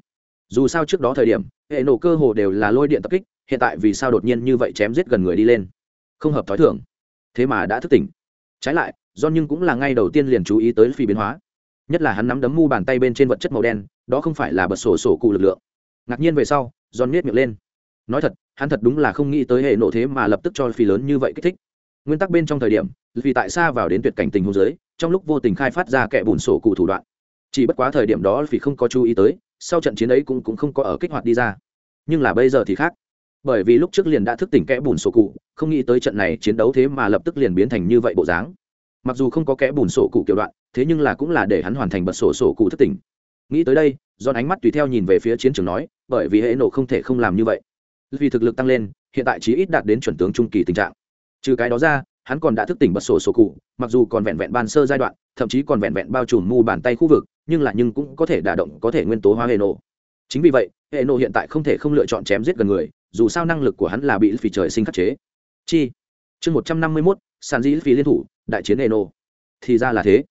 [SPEAKER 1] Dù sao trước đó thời điểm, hệ nổ cơ hồ đều là lôi điện tập kích, hiện tại vì sao đột nhiên như vậy chém giết gần người đi lên? Không hợp thói thường. Thế mà đã thức tỉnh. Trái lại do nhưng cũng là ngay đầu tiên liền chú ý tới phi biến hóa. Nhất là hắn nắm đấm mu bàn tay bên trên vật chất màu đen, đó không phải là bật sổ sổ cụ lực lượng. Ngạc nhiên về sau giòn miết miệng lên nói thật hắn thật đúng là không nghĩ tới hệ nộ thế mà lập tức cho phi lớn như vậy kích thích. Nguyên tắc bên trong thời điểm vì tại xa vào đến tuyệt cảnh tình hôn giới trong lúc vô tình khai phát ra kẻ bùn sổ cụ thủ đoạn. Chỉ bất quá thời điểm đó vì không có chú ý tới sau trận chiến ấy cũng, cũng không có ở kích hoạt đi ra. Nhưng là bây giờ thì khác. Bởi vì lúc trước liền đã thức tỉnh kẽ bùn sổ cụ không nghĩ tới trận này chiến đấu thế mà lập tức liền biến thành như vậy bộ dáng. Mặc dù không có kẽ bùn sổ cụ kiểu đoạn thế nhưng là cũng là để hắn hoàn thành bật sổ sổ cụ thức tỉnh. Nghĩ tới đây do ánh mắt tùy theo nhìn về phía chiến trường nói bởi vì hệ nộ không thể không làm như vậy vì thực lực tăng lên, hiện tại chí ít đạt đến chuẩn tướng trung kỳ tình trạng. Trừ cái đó ra, hắn còn đã thức tỉnh bật sổ sổ cụ, mặc dù còn vẹn vẹn ban sơ giai đoạn, thậm chí còn vẹn vẹn bao trùm mu bàn tay khu vực, nhưng là nhưng cũng có thể đả động, có thể nguyên tố hóa hệ nổ. Chính vì vậy, hệ nổ hiện tại không thể không lựa chọn chém giết gần người, dù sao năng lực của hắn là bị phì trời sinh khắc chế. Chi? Chương một trăm năm mươi mốt, sàn dĩ phì liên thủ, đại chiến hệ nổ. Thì ra là thế.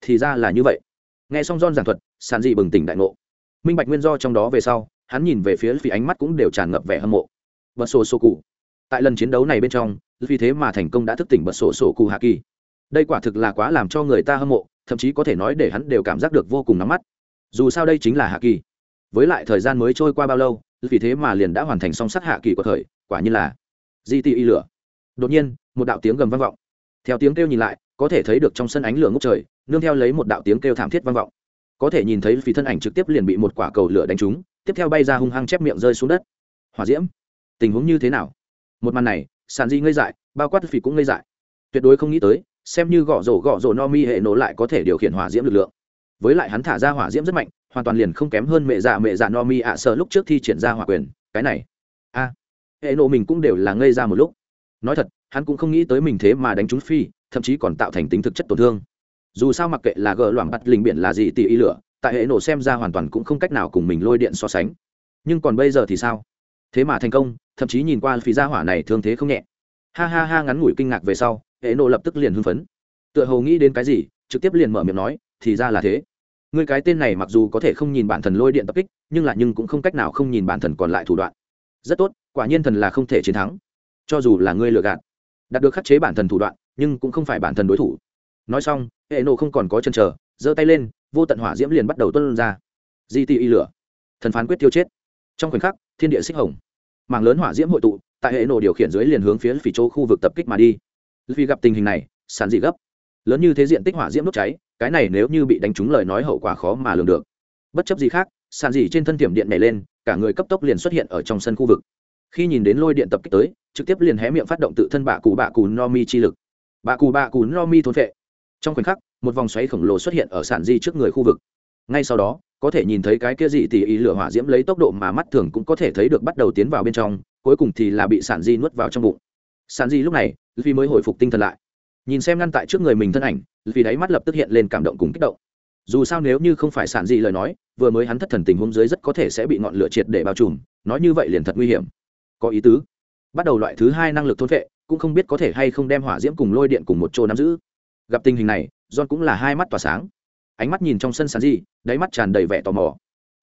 [SPEAKER 1] Thì ra là như vậy. Nghe xong don giảng thuật, sàn dị bừng tỉnh đại ngộ. Minh bạch nguyên do trong đó về sau hắn nhìn về phía phì ánh mắt cũng đều tràn ngập vẻ hâm mộ. Bật sổ sổ cụ. Tại lần chiến đấu này bên trong vì thế mà thành công đã thức tỉnh bật sổ sổ cụ hạ kỳ đây quả thực là quá làm cho người ta hâm mộ, thậm chí có thể nói để hắn đều cảm giác được vô cùng nắm mắt. Dù sao đây chính là hạ kỳ với lại thời gian mới trôi qua bao lâu vì thế mà liền đã hoàn thành song sắt hạ kỳ của thời, quả như là di y lửa. Đột nhiên, một đạo tiếng gầm vang vọng. Theo tiếng kêu nhìn lại, có thể thấy được trong sân ánh lửa ngốc trời, nương theo lấy một đạo tiếng kêu thảm thiết vang vọng. Có thể nhìn thấy vì thân ảnh trực tiếp liền bị một quả cầu lửa đánh trúng tiếp theo bay ra hung hăng chép miệng rơi xuống đất. Hỏa diễm, tình huống như thế nào? Một màn này, sàn di ngây dại, bao quát phỉ cũng ngây dại. Tuyệt đối không nghĩ tới, xem như gõ rổ gõ rổ no mi hệ nổ lại có thể điều khiển hỏa diễm lực lượng. Với lại hắn thả ra hỏa diễm rất mạnh, hoàn toàn liền không kém hơn mẹ già mẹ già no mi ạ sợ lúc trước thi triển ra hỏa quyền, cái này. A, hệ nổ mình cũng đều là ngây ra một lúc. Nói thật, hắn cũng không nghĩ tới mình thế mà đánh trúng phi thậm chí còn tạo thành tính thực chất tổn thương. Dù sao mặc kệ là gờ loảng bắt linh biển là gì tỉ y lửa tại hệ nổ xem ra hoàn toàn cũng không cách nào cùng mình lôi điện so sánh. Nhưng còn bây giờ thì sao? Thế mà thành công, thậm chí nhìn qua phí gia hỏa này thương thế không nhẹ. Ha ha ha, ngắn ngủi kinh ngạc về sau, hệ nổ lập tức liền hưng phấn. Tựa hồ nghĩ đến cái gì, trực tiếp liền mở miệng nói, thì ra là thế. Người cái tên này mặc dù có thể không nhìn bản thần lôi điện tập kích, nhưng là nhưng cũng không cách nào không nhìn bản thần còn lại thủ đoạn. Rất tốt, quả nhiên thần là không thể chiến thắng. Cho dù là ngươi lừa gạt, đạt được khắc chế bản thần thủ đoạn, nhưng cũng không phải bản thần đối thủ. Nói xong, hệ nộ không còn có chân chờ, giơ tay lên vô tận hỏa diễm liền bắt đầu tuân ra. Di ti y lửa. Thần phán quyết tiêu chết. Trong khoảnh khắc, thiên địa xích hồng. Mảng lớn hỏa diễm hội tụ, tại hệ nổ điều khiển dưới liền hướng phía phỉ chỗ khu vực tập kích mà đi. Vì gặp tình hình này, sàn dị gấp. Lớn như thế diện tích hỏa diễm đốt cháy, cái này nếu như bị đánh trúng lời nói hậu quả khó mà lường được. Bất chấp gì khác, sàn dị trên thân tiệm điện này lên, cả người cấp tốc liền xuất hiện ở trong sân khu vực. Khi nhìn đến lôi điện tập kích tới, trực tiếp liền hé miệng phát động tự thân bạ cù bạ cù no mi chi lực. Bạ cù bạ cù no mi thôn vệ trong khoảnh khắc một vòng xoáy khổng lồ xuất hiện ở sản di trước người khu vực. Ngay sau đó, có thể nhìn thấy cái kia gì thì ý lửa hỏa diễm lấy tốc độ mà mắt thường cũng có thể thấy được bắt đầu tiến vào bên trong, cuối cùng thì là bị sản di nuốt vào trong bụng. Sản di lúc này vì mới hồi phục tinh thần lại. Nhìn xem ngăn tại trước người mình thân ảnh vì đáy mắt lập tức hiện lên cảm động cùng kích động. Dù sao nếu như không phải sản di lời nói, vừa mới hắn thất thần tình huống dưới rất có thể sẽ bị ngọn lửa triệt để bao trùm, nói như vậy liền thật nguy hiểm. Có ý tứ. Bắt đầu loại thứ hai năng lực thôn vệ, cũng không biết có thể hay không đem hỏa diễm cùng lôi điện cùng một chỗ nắm giữ gặp tình hình này, john cũng là hai mắt tỏa sáng. Ánh mắt nhìn trong sân sàn di đáy mắt tràn đầy vẻ tò mò.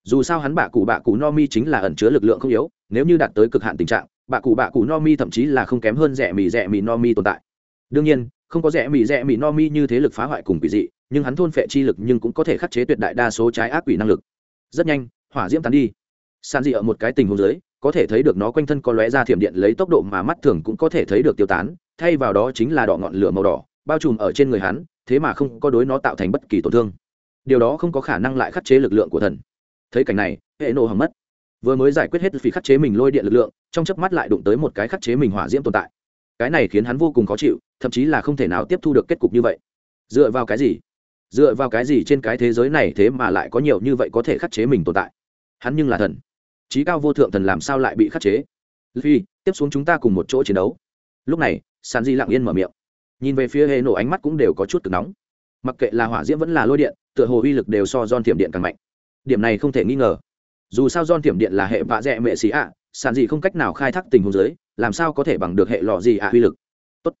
[SPEAKER 1] Dù sao hắn bạ cụ bạ cụ no mi chính là ẩn chứa lực lượng không yếu, nếu như đạt tới cực hạn tình trạng bạ cụ bạ cụ no mi thậm chí là không kém hơn rẻ mì rẻ mì no mi tồn tại. Đương nhiên, không có rẻ mì rẻ mì no mi như thế lực phá hoại cùng quỷ dị, nhưng hắn thôn phệ chi lực nhưng cũng có thể khắc chế tuyệt đại đa số trái ác quỷ năng lực. Rất nhanh, hỏa diễm tán đi. Sàn dị ở một cái tình huống dưới, có thể thấy được nó quanh thân có lóe ra thiểm điện lấy tốc độ mà mắt thường cũng có thể thấy được tiêu tán, thay vào đó chính là đỏ ngọn lửa màu đỏ bao trùm ở trên người hắn, thế mà không có đối nó tạo thành bất kỳ tổn thương. Điều đó không có khả năng lại khắc chế lực lượng của thần. Thấy cảnh này, hệ nổ hầm mất. Vừa mới giải quyết hết vì khắc chế mình lôi điện lực lượng, trong chớp mắt lại đụng tới một cái khắc chế mình hỏa diễm tồn tại. Cái này khiến hắn vô cùng khó chịu, thậm chí là không thể nào tiếp thu được kết cục như vậy. Dựa vào cái gì? Dựa vào cái gì trên cái thế giới này thế mà lại có nhiều như vậy có thể khắc chế mình tồn tại? Hắn nhưng là thần. Trí cao vô thượng thần làm sao lại bị khắc chế? Phi, tiếp xuống chúng ta cùng một chỗ chiến đấu. Lúc này sàn di lặng yên mở miệng nhìn về phía hệ nổ ánh mắt cũng đều có chút cực nóng. Mặc kệ là hỏa diễm vẫn là lôi điện, tựa hồ uy lực đều so don thiểm điện càng mạnh. Điểm này không thể nghi ngờ. Dù sao don thiểm điện là hệ vạ dẹ mệ xì ạ sàn gì không cách nào khai thác tình huống giới làm sao có thể bằng được hệ lọ gì ạ uy lực? Tốt.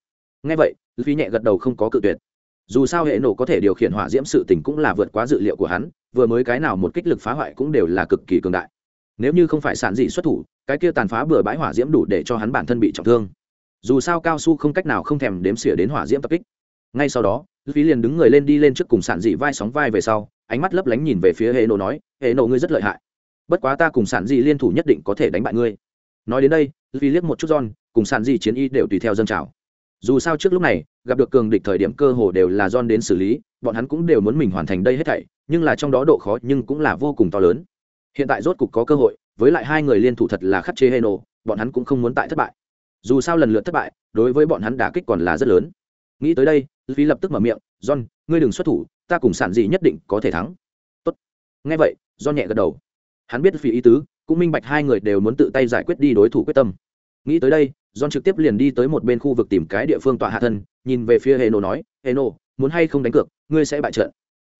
[SPEAKER 1] Ngay vậy phi nhẹ gật đầu không có cự tuyệt. Dù sao hệ nổ có thể điều khiển hỏa diễm sự tình cũng là vượt quá dự liệu của hắn, vừa mới cái nào một kích lực phá hoại cũng đều là cực kỳ cường đại. Nếu như không phải sản dị xuất thủ, cái kia tàn phá bừa bãi hỏa diễm đủ để cho hắn bản thân bị trọng thương dù sao cao su không cách nào không thèm đếm xỉa đến hỏa diễm tập kích ngay sau đó phí liền đứng người lên đi lên trước cùng sản dị vai sóng vai về sau ánh mắt lấp lánh nhìn về phía hệ nộ nói hệ nộ ngươi rất lợi hại bất quá ta cùng sản dị liên thủ nhất định có thể đánh bại ngươi nói đến đây phí liếc một chút giòn cùng sản dị chiến y đều tùy theo dân trào dù sao trước lúc này gặp được cường địch thời điểm cơ hồ đều là John đến xử lý, bọn hắn cũng đều muốn mình hoàn thành đây hết thảy, nhưng là trong đó độ khó nhưng cũng là vô cùng to lớn. Hiện tại rốt cục có cơ hội, với lại hai người liên thủ thật là khắc chế Heno, bọn hắn cũng không muốn tại thất bại. Dù sao lần lượt thất bại, đối với bọn hắn đả kích còn là rất lớn. Nghĩ tới đây, Phi lập tức mở miệng, "John, ngươi đừng xuất thủ, ta cùng sản Dị nhất định có thể thắng." "Tốt." Nghe vậy, John nhẹ gật đầu. Hắn biết Phi ý tứ, cũng minh bạch hai người đều muốn tự tay giải quyết đi đối thủ quyết tâm. Nghĩ tới đây, John trực tiếp liền đi tới một bên khu vực tìm cái địa phương tọa hạ thân, nhìn về phía Heno nói, "Heno, muốn hay không đánh cược, ngươi sẽ bại trận."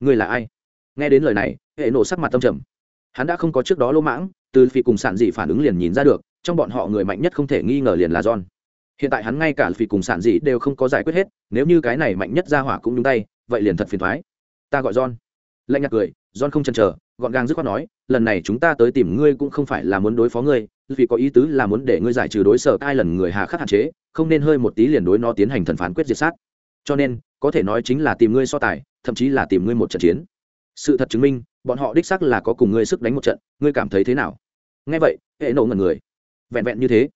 [SPEAKER 1] "Ngươi là ai?" Nghe đến lời này, Heno sắc mặt tâm trầm. Hắn đã không có trước đó lỗ mãng, từ phi cùng sản dị phản ứng liền nhìn ra được, trong bọn họ người mạnh nhất không thể nghi ngờ liền là John. Hiện tại hắn ngay cả phi cùng sản gì đều không có giải quyết hết, nếu như cái này mạnh nhất ra hỏa cũng nhúng tay, vậy liền thật phiền toái. Ta gọi John. Lạnh nhạt cười, John không chần chờ, gọn gàng dứt khoát nói, lần này chúng ta tới tìm ngươi cũng không phải là muốn đối phó ngươi, vì có ý tứ là muốn để ngươi giải trừ đối sở ai lần người hà khắc hạn chế không nên hơi một tí liền đối nó tiến hành thần phán quyết diệt sát cho nên có thể nói chính là tìm ngươi so tài thậm chí là tìm ngươi một trận chiến sự thật chứng minh bọn họ đích xác là có cùng ngươi sức đánh một trận ngươi cảm thấy thế nào nghe vậy hệ nổ ngẩn người vẹn vẹn như thế.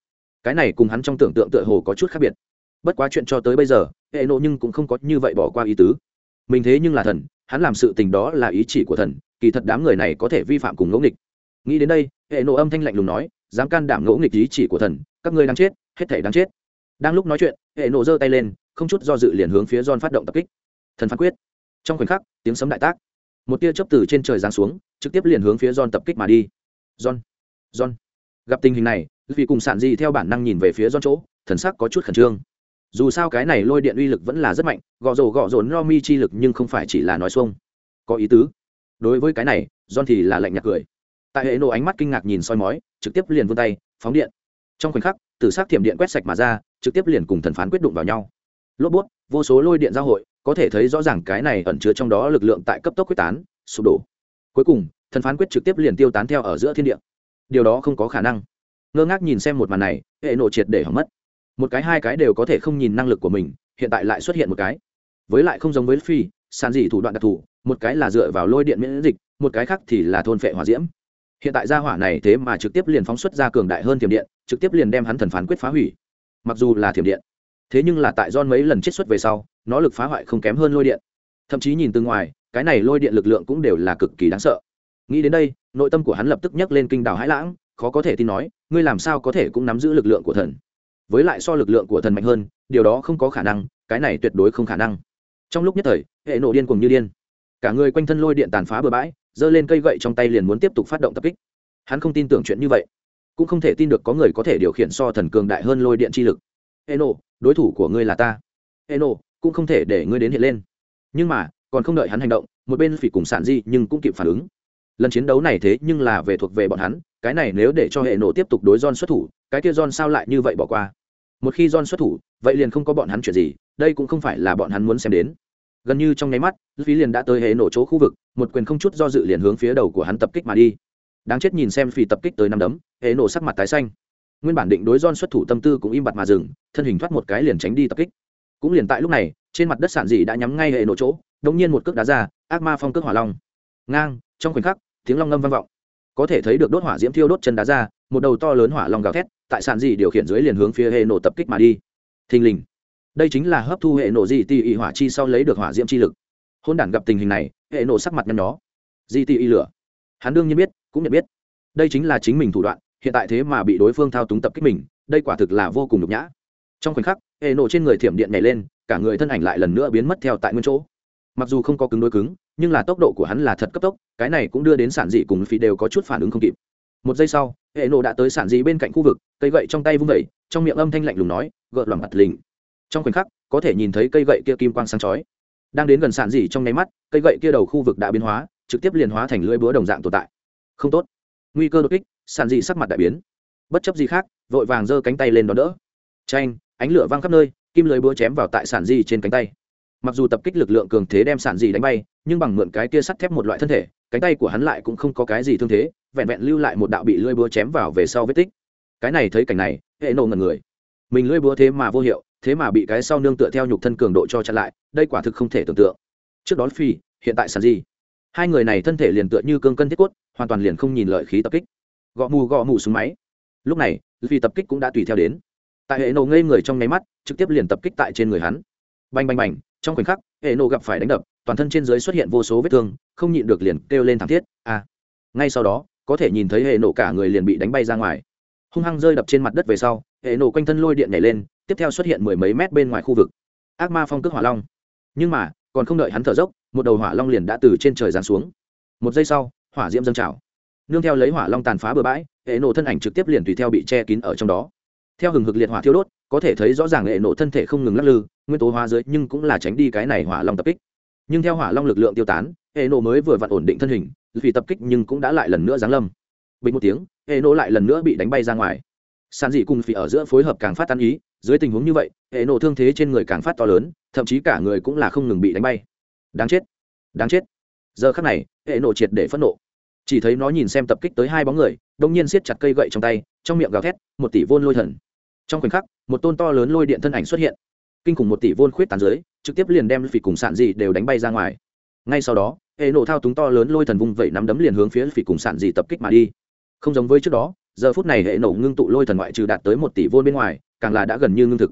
[SPEAKER 1] Cái này cùng hắn trong tưởng tượng tựa hồ có chút khác biệt. Bất quá chuyện cho tới bây giờ, hệ nộ nhưng cũng không có như vậy bỏ qua ý tứ. Mình thế nhưng là thần, hắn làm sự tình đó là ý chỉ của thần, kỳ thật đám người này có thể vi phạm cùng ngẫu nghịch. Nghĩ đến đây, hệ nộ âm thanh lạnh lùng nói, dám can đảm ngỗ nghịch ý chỉ của thần, các ngươi đang chết, hết thể đáng chết. Đang lúc nói chuyện, hệ nộ giơ tay lên, không chút do dự liền hướng phía john phát động tập kích. Thần phán quyết. Trong khoảnh khắc, tiếng sấm đại tác. Một tia chớp từ trên trời giáng xuống, trực tiếp liền hướng phía john tập kích mà đi. John john. Gặp tình hình này vì cùng sản di theo bản năng nhìn về phía john chỗ, thần sắc có chút khẩn trương. Dù sao cái này lôi điện uy lực vẫn là rất mạnh gõ rổ gõ rổ no mi chi lực nhưng không phải chỉ là nói xuông. Có ý tứ. Đối với cái này, john thì là lạnh nhạt cười. Tại hệ nổ ánh mắt kinh ngạc nhìn soi mói, trực tiếp liền vươn tay, phóng điện. Trong khoảnh khắc, tử s ắ c thiểm điện quét sạch mà ra, trực tiếp liền cùng thần phán quyết đụng vào nhau. Lốp bút, vô số lôi điện giao hội, có thể thấy rõ ràng cái này ẩn chứa trong đó lực lượng tại cấp tốc quyết tán, sụp đổ. Cuối cùng, thần phán quyết trực tiếp liền tiêu tán theo ở giữa thiên địa. Điều đó không có khả năng ngơ ngác nhìn xem một màn này, hệ nổ triệt để hỏng mất. Một cái, hai cái đều có thể không nhìn năng lực của mình, hiện tại lại xuất hiện một cái. Với lại không giống với phi, sàn dị thủ đoạn đặc thù, một cái là dựa vào lôi điện miễn dịch, một cái khác thì là thôn phệ hỏa diễm. Hiện tại gia hỏa này thế mà trực tiếp liền phóng xuất ra cường đại hơn thiểm điện, trực tiếp liền đem hắn thần phán quyết phá hủy. Mặc dù là thiểm điện, thế nhưng là tại don mấy lần chết xuất về sau, nó lực phá hoại không kém hơn lôi điện. Thậm chí nhìn từ ngoài, cái này lôi điện lực lượng cũng đều là cực kỳ đáng sợ. Nghĩ đến đây, nội tâm của hắn lập tức nhấc lên kinh đảo hãi lãng khó có thể tin nói, ngươi làm sao có thể cũng nắm giữ lực lượng của thần. Với lại so lực lượng của thần mạnh hơn, điều đó không có khả năng, cái này tuyệt đối không khả năng. Trong lúc nhất thời, hệ nổ điên cùng như điên. Cả người quanh thân lôi điện tàn phá bừa bãi, giơ lên cây gậy trong tay liền muốn tiếp tục phát động tập kích. Hắn không tin tưởng chuyện như vậy. Cũng không thể tin được có người có thể điều khiển so thần cường đại hơn lôi điện chi lực. Eno đối thủ của ngươi là ta. Eno cũng không thể để ngươi đến hiện lên. Nhưng mà, còn không đợi hắn hành động, một bên phỉ cùng sản di nhưng cũng kịp phản ứng. Lần chiến đấu này thế nhưng là về thuộc về bọn hắn cái này nếu để cho hệ nổ tiếp tục đối John xuất thủ, cái kia John sao lại như vậy bỏ qua? Một khi John xuất thủ, vậy liền không có bọn hắn chuyện gì, đây cũng không phải là bọn hắn muốn xem đến. Gần như trong nháy mắt phí liền đã tới hệ nổ chỗ khu vực, một quyền không chút do dự liền hướng phía đầu của hắn tập kích mà đi. Đáng chết nhìn xem phi tập kích tới năm đấm, hệ nổ sắc mặt tái xanh. Nguyên bản định đối John xuất thủ tâm tư cũng im bặt mà dừng, thân hình thoát một cái liền tránh đi tập kích. Cũng liền tại lúc này, trên mặt đất sản dị đã nhắm ngay hệ nổ chỗ, đột nhiên một cước đá ra, ác ma phong cước hỏa long. Ngang, trong khoảnh khắc, tiếng long ngâm vang vọng có thể thấy được đốt hỏa diễm thiêu đốt chân đá ra, một đầu to lớn hỏa long gào thét, tại sàn dị điều khiển dưới liền hướng phía hệ nổ tập kích mà đi. Thình lình, đây chính là hấp thu hệ nổ dị tỉ hỏa chi sau lấy được hỏa diễm chi lực. Hôn đản gặp tình hình này, hệ nổ sắc mặt nhăn nhó. Dị tỉ lửa. Hắn đương nhiên biết, cũng nhận biết. Đây chính là chính mình thủ đoạn, hiện tại thế mà bị đối phương thao túng tập kích mình, đây quả thực là vô cùng nhục nhã. Trong khoảnh khắc, hệ nổ trên người thiểm điện nhảy lên, cả người thân ảnh lại lần nữa biến mất theo tại nguyên chỗ mặc dù không có cứng đối cứng, nhưng là tốc độ của hắn là thật cấp tốc, cái này cũng đưa đến sản dị cùng phi đều có chút phản ứng không kịp. Một giây sau, hệ nộ đã tới sản dị bên cạnh khu vực, cây gậy trong tay vung vẩy trong miệng âm thanh lạnh lùng nói, gợn loảng mặt lình. Trong khoảnh khắc, có thể nhìn thấy cây gậy kia kim quang sáng chói. Đang đến gần sản dị trong nháy mắt, cây gậy kia đầu khu vực đã biến hóa, trực tiếp liền hóa thành lưỡi búa đồng dạng tồn tại. Không tốt. Nguy cơ đột kích, sản dị sắc mặt đại biến. Bất chấp gì khác, vội vàng giơ cánh tay lên đón đỡ. Tranh ánh lửa văng khắp nơi, kim lưới búa chém vào tại sản dị trên cánh tay mặc dù tập kích lực lượng cường thế đem sản dị đánh bay, nhưng bằng mượn cái kia sắt thép một loại thân thể, cánh tay của hắn lại cũng không có cái gì thương thế, vẹn vẹn lưu lại một đạo bị lưỡi búa chém vào về sau vết tích. Cái này thấy cảnh này, hệ nổ ngần người. Mình lưỡi búa thế mà vô hiệu, thế mà bị cái sau nương tựa theo nhục thân cường độ cho chặn lại, đây quả thực không thể tưởng tượng. Trước đó phi, hiện tại sản dị hai người này thân thể liền tựa như cương cân thiết quất hoàn toàn liền không nhìn lợi khí tập kích. Gõ mù gõ mù xuống máy. Lúc này vì tập kích cũng đã tùy theo đến. Tại hệ nổ ngây người trong nháy mắt, trực tiếp liền tập kích tại trên người hắn. Bành bành bành trong khoảnh khắc, hệ nổ gặp phải đánh đập, toàn thân trên dưới xuất hiện vô số vết thương, không nhịn được liền kêu lên thảm thiết a à. ngay sau đó, có thể nhìn thấy hệ nổ cả người liền bị đánh bay ra ngoài. Hung hăng rơi đập trên mặt đất về sau, hệ nổ quanh thân lôi điện nhảy lên, tiếp theo xuất hiện mười mấy mét bên ngoài khu vực. Ác ma phong cước hỏa long. Nhưng mà, còn không đợi hắn thở dốc, một đầu hỏa long liền đã từ trên trời giáng xuống. Một giây sau, hỏa diễm dâng trào. Nương theo lấy hỏa long tàn phá bừa bãi, hệ nổ thân ảnh trực tiếp liền tùy theo bị che kín ở trong đó. Theo hừng hực liệt hỏa thiêu đốt, có thể thấy rõ ràng hệ nổ thân thể không ngừng lắc lư nguyên tố hóa dưới nhưng cũng là tránh đi cái này hỏa long tập kích. Nhưng theo hỏa long lực lượng tiêu tán hệ nổ mới vừa vặn ổn định thân hình, vì tập kích nhưng cũng đã lại lần nữa giáng lâm. Bình một tiếng hệ nổ lại lần nữa bị đánh bay ra ngoài. Sàn dị cùng phỉ ở giữa phối hợp càng phát tan ý, dưới tình huống như vậy hệ nổ thương thế trên người càng phát to lớn, thậm chí cả người cũng là không ngừng bị đánh bay. Đáng chết đáng chết. Giờ khắc này hệ nổ triệt để phẫn nộ. Chỉ thấy nó nhìn xem tập kích tới hai bóng người đông nhiên siết chặt cây gậy trong tay, trong miệng gào thét, một tỷ vôn lôi thần. Trong khoảnh khắc, một tôn to lớn lôi điện thân ảnh xuất hiện kinh khủng một tỷ vôn khuyết tàn dưới, trực tiếp liền đem phỉ cùng sản dị đều đánh bay ra ngoài. Ngay sau đó, hệ nổ thao túng to lớn lôi thần vung vẩy nắm đấm liền hướng phía phỉ cùng sản dị tập kích mà đi. Không giống với trước đó, giờ phút này hệ nổ ngưng tụ lôi thần ngoại trừ đạt tới một tỷ vôn bên ngoài, càng là đã gần như ngưng thực.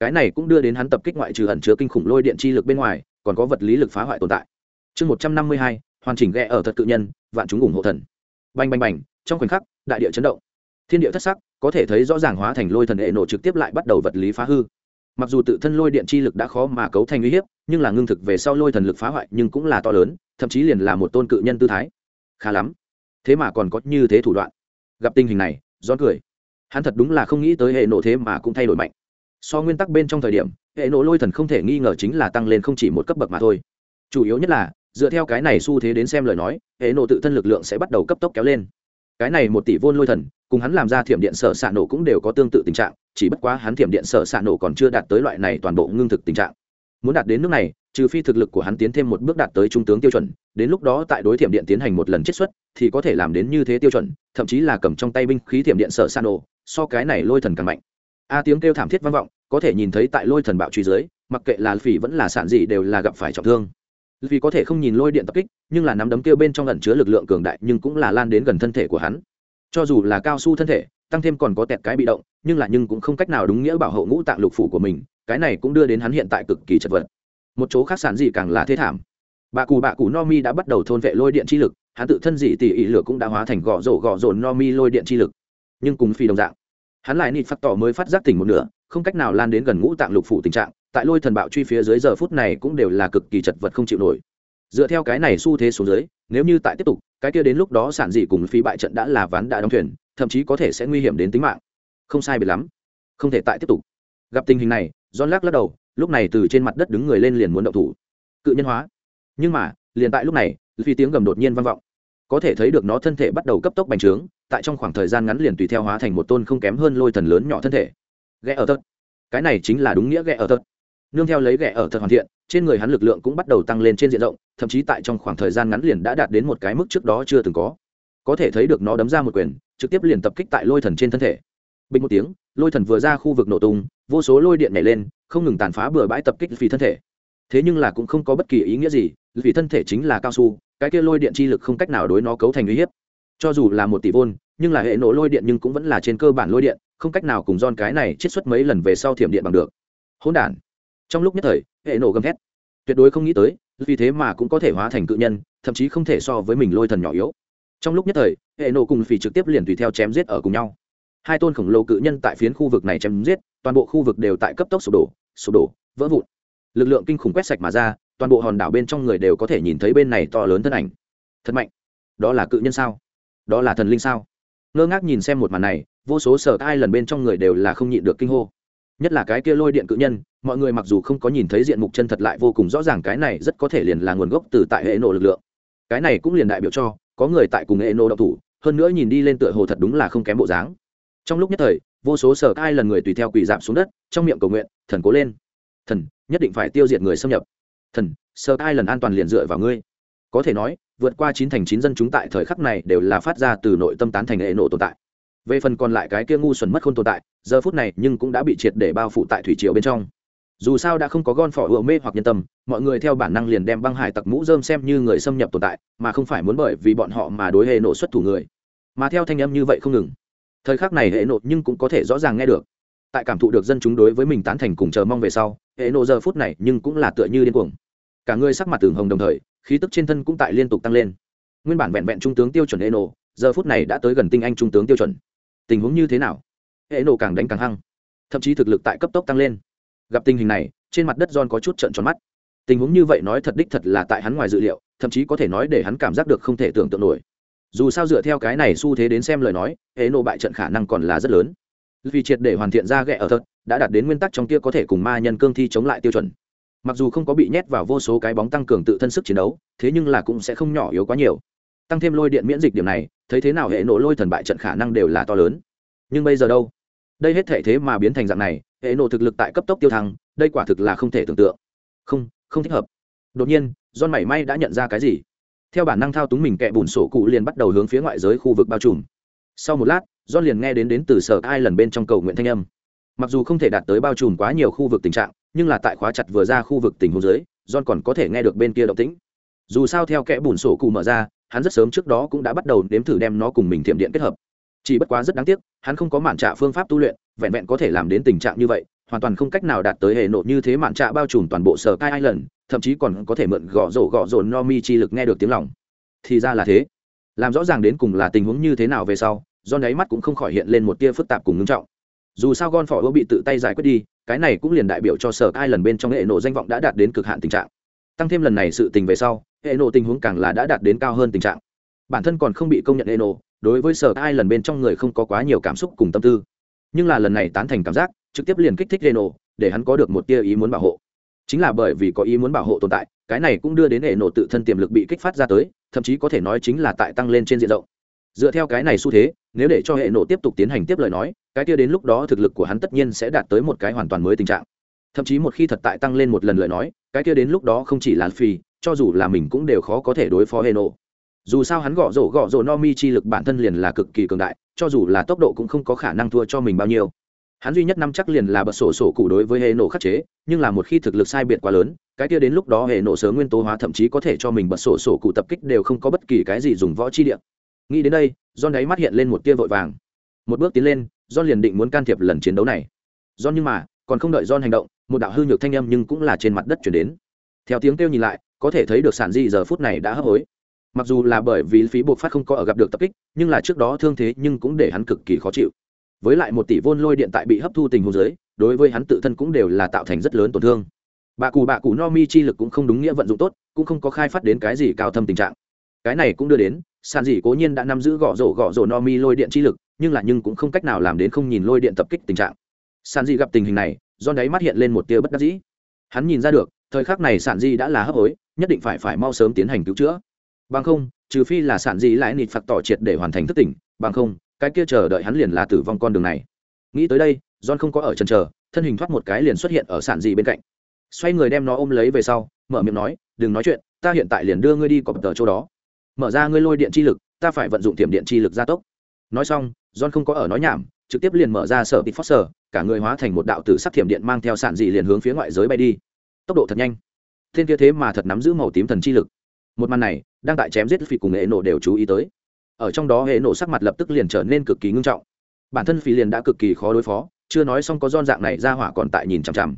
[SPEAKER 1] Cái này cũng đưa đến hắn tập kích ngoại trừ ẩn chứa kinh khủng lôi điện chi lực bên ngoài, còn có vật lý lực phá hoại tồn tại. Chương một trăm năm mươi hai, hoàn chỉnh ghẹ ở thật cự nhân, vạn chúng ủng hộ thần. Bành bành bành, trong khoảnh khắc, đại địa chấn động. Thiên địa thất sắc, có thể thấy rõ ràng hóa thành lôi thần hệ nổ trực tiếp lại bắt đầu vật lý phá hư mặc dù tự thân lôi điện chi lực đã khó mà cấu thành uy hiếp, nhưng là ngưng thực về sau lôi thần lực phá hoại nhưng cũng là to lớn, thậm chí liền là một tôn cự nhân tư thái. Khá lắm. Thế mà còn có như thế thủ đoạn. Gặp tình hình này gió cười. Hắn thật đúng là không nghĩ tới hệ nổ thế mà cũng thay đổi mạnh. So nguyên tắc bên trong thời điểm, hệ nổ lôi thần không thể nghi ngờ chính là tăng lên không chỉ một cấp bậc mà thôi. Chủ yếu nhất là, dựa theo cái này xu thế đến xem lời nói, hệ nổ tự thân lực lượng sẽ bắt đầu cấp tốc kéo lên. Cái này một tỷ vôn lôi thần cùng hắn làm ra thiểm điện sở xạ nổ cũng đều có tương tự tình trạng, chỉ bất quá hắn thiểm điện sở xạ nổ còn chưa đạt tới loại này toàn bộ ngưng thực tình trạng. Muốn đạt đến nước này, trừ phi thực lực của hắn tiến thêm một bước đạt tới trung tướng tiêu chuẩn, đến lúc đó tại đối thiểm điện tiến hành một lần chiết xuất, thì có thể làm đến như thế tiêu chuẩn, thậm chí là cầm trong tay binh khí thiểm điện sở xạ nổ, so cái này lôi thần càng mạnh. A à, tiếng kêu thảm thiết vang vọng, có thể nhìn thấy tại lôi thần bạo truy dưới, mặc kệ là phỉ vẫn là sản dị đều là gặp phải trọng thương. Vì có thể không nhìn lôi điện tập kích, nhưng là nắm đấm kêu bên trong lần chứa lực lượng cường đại, nhưng cũng là lan đến gần thân thể của hắn cho dù là cao su thân thể, tăng thêm còn có tẹt cái bị động, nhưng là nhưng cũng không cách nào đúng nghĩa bảo hộ ngũ tạng lục phủ của mình, cái này cũng đưa đến hắn hiện tại cực kỳ chật vật. Một chỗ khác sản gì càng là thế thảm. Bà cù bà cù no mi đã bắt đầu thôn vệ lôi điện chi lực, hắn tự thân dị tỷ ỉ lửa cũng đã hóa thành gõ rổ gõ rổ no mi lôi điện chi lực. Nhưng cùng phi đồng dạng, hắn lại nịt phát tỏ mới phát giác tỉnh một nửa, không cách nào lan đến gần ngũ tạng lục phủ tình trạng, tại lôi thần bạo truy phía dưới giờ phút này cũng đều là cực kỳ chật vật không chịu nổi. Dựa theo cái này xu thế xuống dưới nếu như tại tiếp tục, cái kia đến lúc đó sản dị cùng phi bại trận đã là ván đã đóng thuyền, thậm chí có thể sẽ nguy hiểm đến tính mạng. Không sai biệt lắm. Không thể tại tiếp tục. Gặp tình hình này, john lắc lắc đầu, lúc này từ trên mặt đất đứng người lên liền muốn động thủ. Cự nhân hóa. Nhưng mà, liền tại lúc này, phi tiếng gầm đột nhiên vang vọng. Có thể thấy được nó thân thể bắt đầu cấp tốc bành trướng, tại trong khoảng thời gian ngắn liền tùy theo hóa thành một tôn không kém hơn lôi thần lớn nhỏ thân thể. Ghé ở tật. Cái này chính là đúng nghĩa ghẹ ở tật nương theo lấy ghẻ ở thật hoàn thiện, trên người hắn lực lượng cũng bắt đầu tăng lên trên diện rộng, thậm chí tại trong khoảng thời gian ngắn liền đã đạt đến một cái mức trước đó chưa từng có. Có thể thấy được nó đấm ra một quyền, trực tiếp liền tập kích tại lôi thần trên thân thể. Bình một tiếng, lôi thần vừa ra khu vực nổ tung, vô số lôi điện nhảy lên, không ngừng tàn phá bừa bãi tập kích vì thân thể. Thế nhưng là cũng không có bất kỳ ý nghĩa gì vì thân thể chính là cao su, cái kia lôi điện chi lực không cách nào đối nó cấu thành uy hiếp. Cho dù là một tỷ vôn, nhưng là hệ nổ lôi điện nhưng cũng vẫn là trên cơ bản lôi điện, không cách nào cùng don cái này chiết xuất mấy lần về sau thiểm điện bằng được. Hỗn đản trong lúc nhất thời, hệ nổ gầm thét. Tuyệt đối không nghĩ tới, vì thế mà cũng có thể hóa thành cự nhân, thậm chí không thể so với mình lôi thần nhỏ yếu. Trong lúc nhất thời, hệ nổ cùng phì trực tiếp liền tùy theo chém giết ở cùng nhau. Hai tôn khổng lồ cự nhân tại phiến khu vực này chém giết, toàn bộ khu vực đều tại cấp tốc sụp đổ sụp đổ, vỡ vụn. Lực lượng kinh khủng quét sạch mà ra, toàn bộ hòn đảo bên trong người đều có thể nhìn thấy bên này to lớn thân ảnh. Thật mạnh. Đó là cự nhân sao? Đó là thần linh sao? Ngơ ngác nhìn xem một màn này, vô số sở ai lần bên trong người đều là không nhịn được kinh hô nhất là cái kia lôi điện cự nhân, mọi người mặc dù không có nhìn thấy diện mục chân thật lại vô cùng rõ ràng cái này rất có thể liền là nguồn gốc từ tại hệ nổ lực lượng. Cái này cũng liền đại biểu cho, có người tại cùng hệ nổ độc thủ, hơn nữa nhìn đi lên tựa hồ thật đúng là không kém bộ dáng. Trong lúc nhất thời, vô số sở ai lần người tùy theo quỳ giảm xuống đất, trong miệng cầu nguyện, thần cố lên. Thần, nhất định phải tiêu diệt người xâm nhập. Thần, sở ai lần an toàn liền dựa vào ngươi. Có thể nói, vượt qua chín thành chín dân chúng tại thời khắc này đều là phát ra từ nội tâm tán thành hệ nổ tồn tại. Về phần còn lại cái kia ngu xuẩn mất không tồn tại giờ phút này nhưng cũng đã bị triệt để bao phủ tại thủy triều bên trong. Dù sao đã không có gon phỏ ựa mê hoặc nhân tâm, mọi người theo bản năng liền đem băng hải tặc mũ dơm xem như người xâm nhập tồn tại, mà không phải muốn bởi vì bọn họ mà đối hệ nộ xuất thủ người. Mà theo thanh âm như vậy không ngừng, thời khắc này hệ nộ nhưng cũng có thể rõ ràng nghe được. Tại cảm thụ được dân chúng đối với mình tán thành cùng chờ mong về sau, hệ nộ giờ phút này nhưng cũng là tựa như điên cuồng. Cả người sắc mặt tường hồng đồng thời, khí tức trên thân cũng tại liên tục tăng lên. Nguyên bản vẹn vẹn trung tướng tiêu chuẩn hệ nộ, giờ phút này đã tới gần tinh anh trung tướng tiêu chuẩn. Tình huống như thế nào? Hệ nộ càng đánh càng hăng. Thậm chí thực lực tại cấp tốc tăng lên. Gặp tình hình này, trên mặt đất john có chút trận tròn mắt. Tình huống như vậy nói thật đích thật là tại hắn ngoài dự liệu, thậm chí có thể nói để hắn cảm giác được không thể tưởng tượng nổi. Dù sao dựa theo cái này xu thế đến xem lời nói, hệ nộ bại trận khả năng còn là rất lớn. Vì triệt để hoàn thiện ra ghẹ ở thật, đã đạt đến nguyên tắc trong kia có thể cùng ma nhân cương thi chống lại tiêu chuẩn. Mặc dù không có bị nhét vào vô số cái bóng tăng cường tự thân sức chiến đấu, thế nhưng là cũng sẽ không nhỏ yếu quá nhiều. Tăng thêm lôi điện miễn dịch điểm này, thấy thế nào hệ nộ lôi thần bại trận khả năng đều là to lớn. Nhưng bây giờ đâu? Đây hết thể thế mà biến thành dạng này, hệ nộ thực lực tại cấp tốc tiêu thăng, đây quả thực là không thể tưởng tượng. Không không thích hợp. Đột nhiên, john mảy may đã nhận ra cái gì? Theo bản năng thao túng mình kẹ bùn sổ cụ liền bắt đầu hướng phía ngoại giới khu vực bao trùm. Sau một lát, john liền nghe đến đến từ sở ai lần bên trong cầu nguyện thanh âm. Mặc dù không thể đạt tới bao trùm quá nhiều khu vực tình trạng, nhưng là tại khóa chặt vừa ra khu vực tình huống dưới, john còn có thể nghe được bên kia động tĩnh. Dù sao theo kẽ bùn sổ cụ mở ra, hắn rất sớm trước đó cũng đã bắt đầu nếm thử đem nó cùng mình thiểm điện kết hợp chỉ bất quá rất đáng tiếc, hắn không có mạn trạ phương pháp tu luyện, vẹn vẹn có thể làm đến tình trạng như vậy, hoàn toàn không cách nào đạt tới hệ nộ như thế mạn trạ bao trùm toàn bộ sở cai island, thậm chí còn có thể mượn gõ rổ gõ rổ no mi chi lực nghe được tiếng lòng. Thì ra là thế. Làm rõ ràng đến cùng là tình huống như thế nào về sau, do đáy mắt cũng không khỏi hiện lên một tia phức tạp cùng ngưng trọng. Dù sao gon phỏ bị tự tay giải quyết đi, cái này cũng liền đại biểu cho sở cai lần bên trong hệ nộ danh vọng đã đạt đến cực hạn tình trạng. Tăng thêm lần này sự tình về sau, hệ nộ tình huống càng là đã đạt đến cao hơn tình trạng. Bản thân còn không bị công nhận hệ nộ đối với sở ai lần bên trong người không có quá nhiều cảm xúc cùng tâm tư. Nhưng là lần này tán thành cảm giác trực tiếp liền kích thích hệ nổ, để hắn có được một tia ý muốn bảo hộ. Chính là bởi vì có ý muốn bảo hộ tồn tại cái này cũng đưa đến hệ nổ tự thân tiềm lực bị kích phát ra tới thậm chí có thể nói chính là tại tăng lên trên diện rộng. Dựa theo cái này xu thế nếu để cho hệ nổ tiếp tục tiến hành tiếp lời nói cái kia đến lúc đó thực lực của hắn tất nhiên sẽ đạt tới một cái hoàn toàn mới tình trạng. Thậm chí một khi thật tại tăng lên một lần lời nói cái kia đến lúc đó không chỉ là phi cho dù là mình cũng đều khó có thể đối phó hệ nổ dù sao hắn gõ rổ gõ rổ no mi chi lực bản thân liền là cực kỳ cường đại, cho dù là tốc độ cũng không có khả năng thua cho mình bao nhiêu. Hắn duy nhất năm chắc liền là bật sổ sổ cụ đối với hệ nổ khắc chế, nhưng là một khi thực lực sai biệt quá lớn, cái kia đến lúc đó hệ nổ sớm nguyên tố hóa thậm chí có thể cho mình bật sổ sổ cụ tập kích đều không có bất kỳ cái gì dùng võ chi điện nghĩ đến đây, john đáy mắt hiện lên một tia vội vàng. Một bước tiến lên, john liền định muốn can thiệp lần chiến đấu này. John nhưng mà, còn không đợi john hành động, một đạo hư nhược thanh âm nhưng cũng là trên mặt đất chuyển đến. Theo tiếng kêu nhìn lại, có thể thấy được sản di giờ phút này đã hấp hối mặc dù là bởi vì phí buộc phát không có ở gặp được tập kích, nhưng là trước đó thương thế nhưng cũng để hắn cực kỳ khó chịu. Với lại một tỷ vôn lôi điện tại bị hấp thu tình huống dưới, đối với hắn tự thân cũng đều là tạo thành rất lớn tổn thương. Bà cù bà cù no mi chi lực cũng không đúng nghĩa vận dụng tốt, cũng không có khai phát đến cái gì cao thâm tình trạng. Cái này cũng đưa đến sàn dỉ cố nhiên đã nắm giữ gõ rổ gõ rổ no mi lôi điện chi lực, nhưng là nhưng cũng không cách nào làm đến không nhìn lôi điện tập kích tình trạng. Sàn dỉ gặp tình hình này, do đáy mắt hiện lên một tia bất đắc dĩ. Hắn nhìn ra được, thời khắc này sản di đã là hấp hối, nhất định phải phải mau sớm tiến hành cứu chữa bằng không, trừ phi là sản di lại nịt phạt tỏ triệt để hoàn thành thức tỉnh, bằng không, cái kia chờ đợi hắn liền là tử vong con đường này. Nghĩ tới đây, john không có ở chân chờ, thân hình thoát một cái liền xuất hiện ở sản di bên cạnh. Xoay người đem nó ôm lấy về sau, mở miệng nói, đừng nói chuyện, ta hiện tại liền đưa ngươi đi cọp tờ chỗ đó. Mở ra ngươi lôi điện chi lực, ta phải vận dụng tiềm điện chi lực gia tốc. Nói xong, john không có ở nói nhảm, trực tiếp liền mở ra sở tít foster, cả người hóa thành một đạo tử sắc thiểm điện mang theo sản dị liền hướng phía ngoại giới bay đi. Tốc độ thật nhanh. Thiên kia thế mà thật nắm giữ màu tím thần chi lực một màn này đang tại chém giết phi cùng hệ nổ đều chú ý tới. Ở trong đó hệ nổ sắc mặt lập tức liền trở nên cực kỳ ngưng trọng. Bản thân phi liền đã cực kỳ khó đối phó, chưa nói xong có don dạng này ra hỏa còn tại nhìn chằm chằm.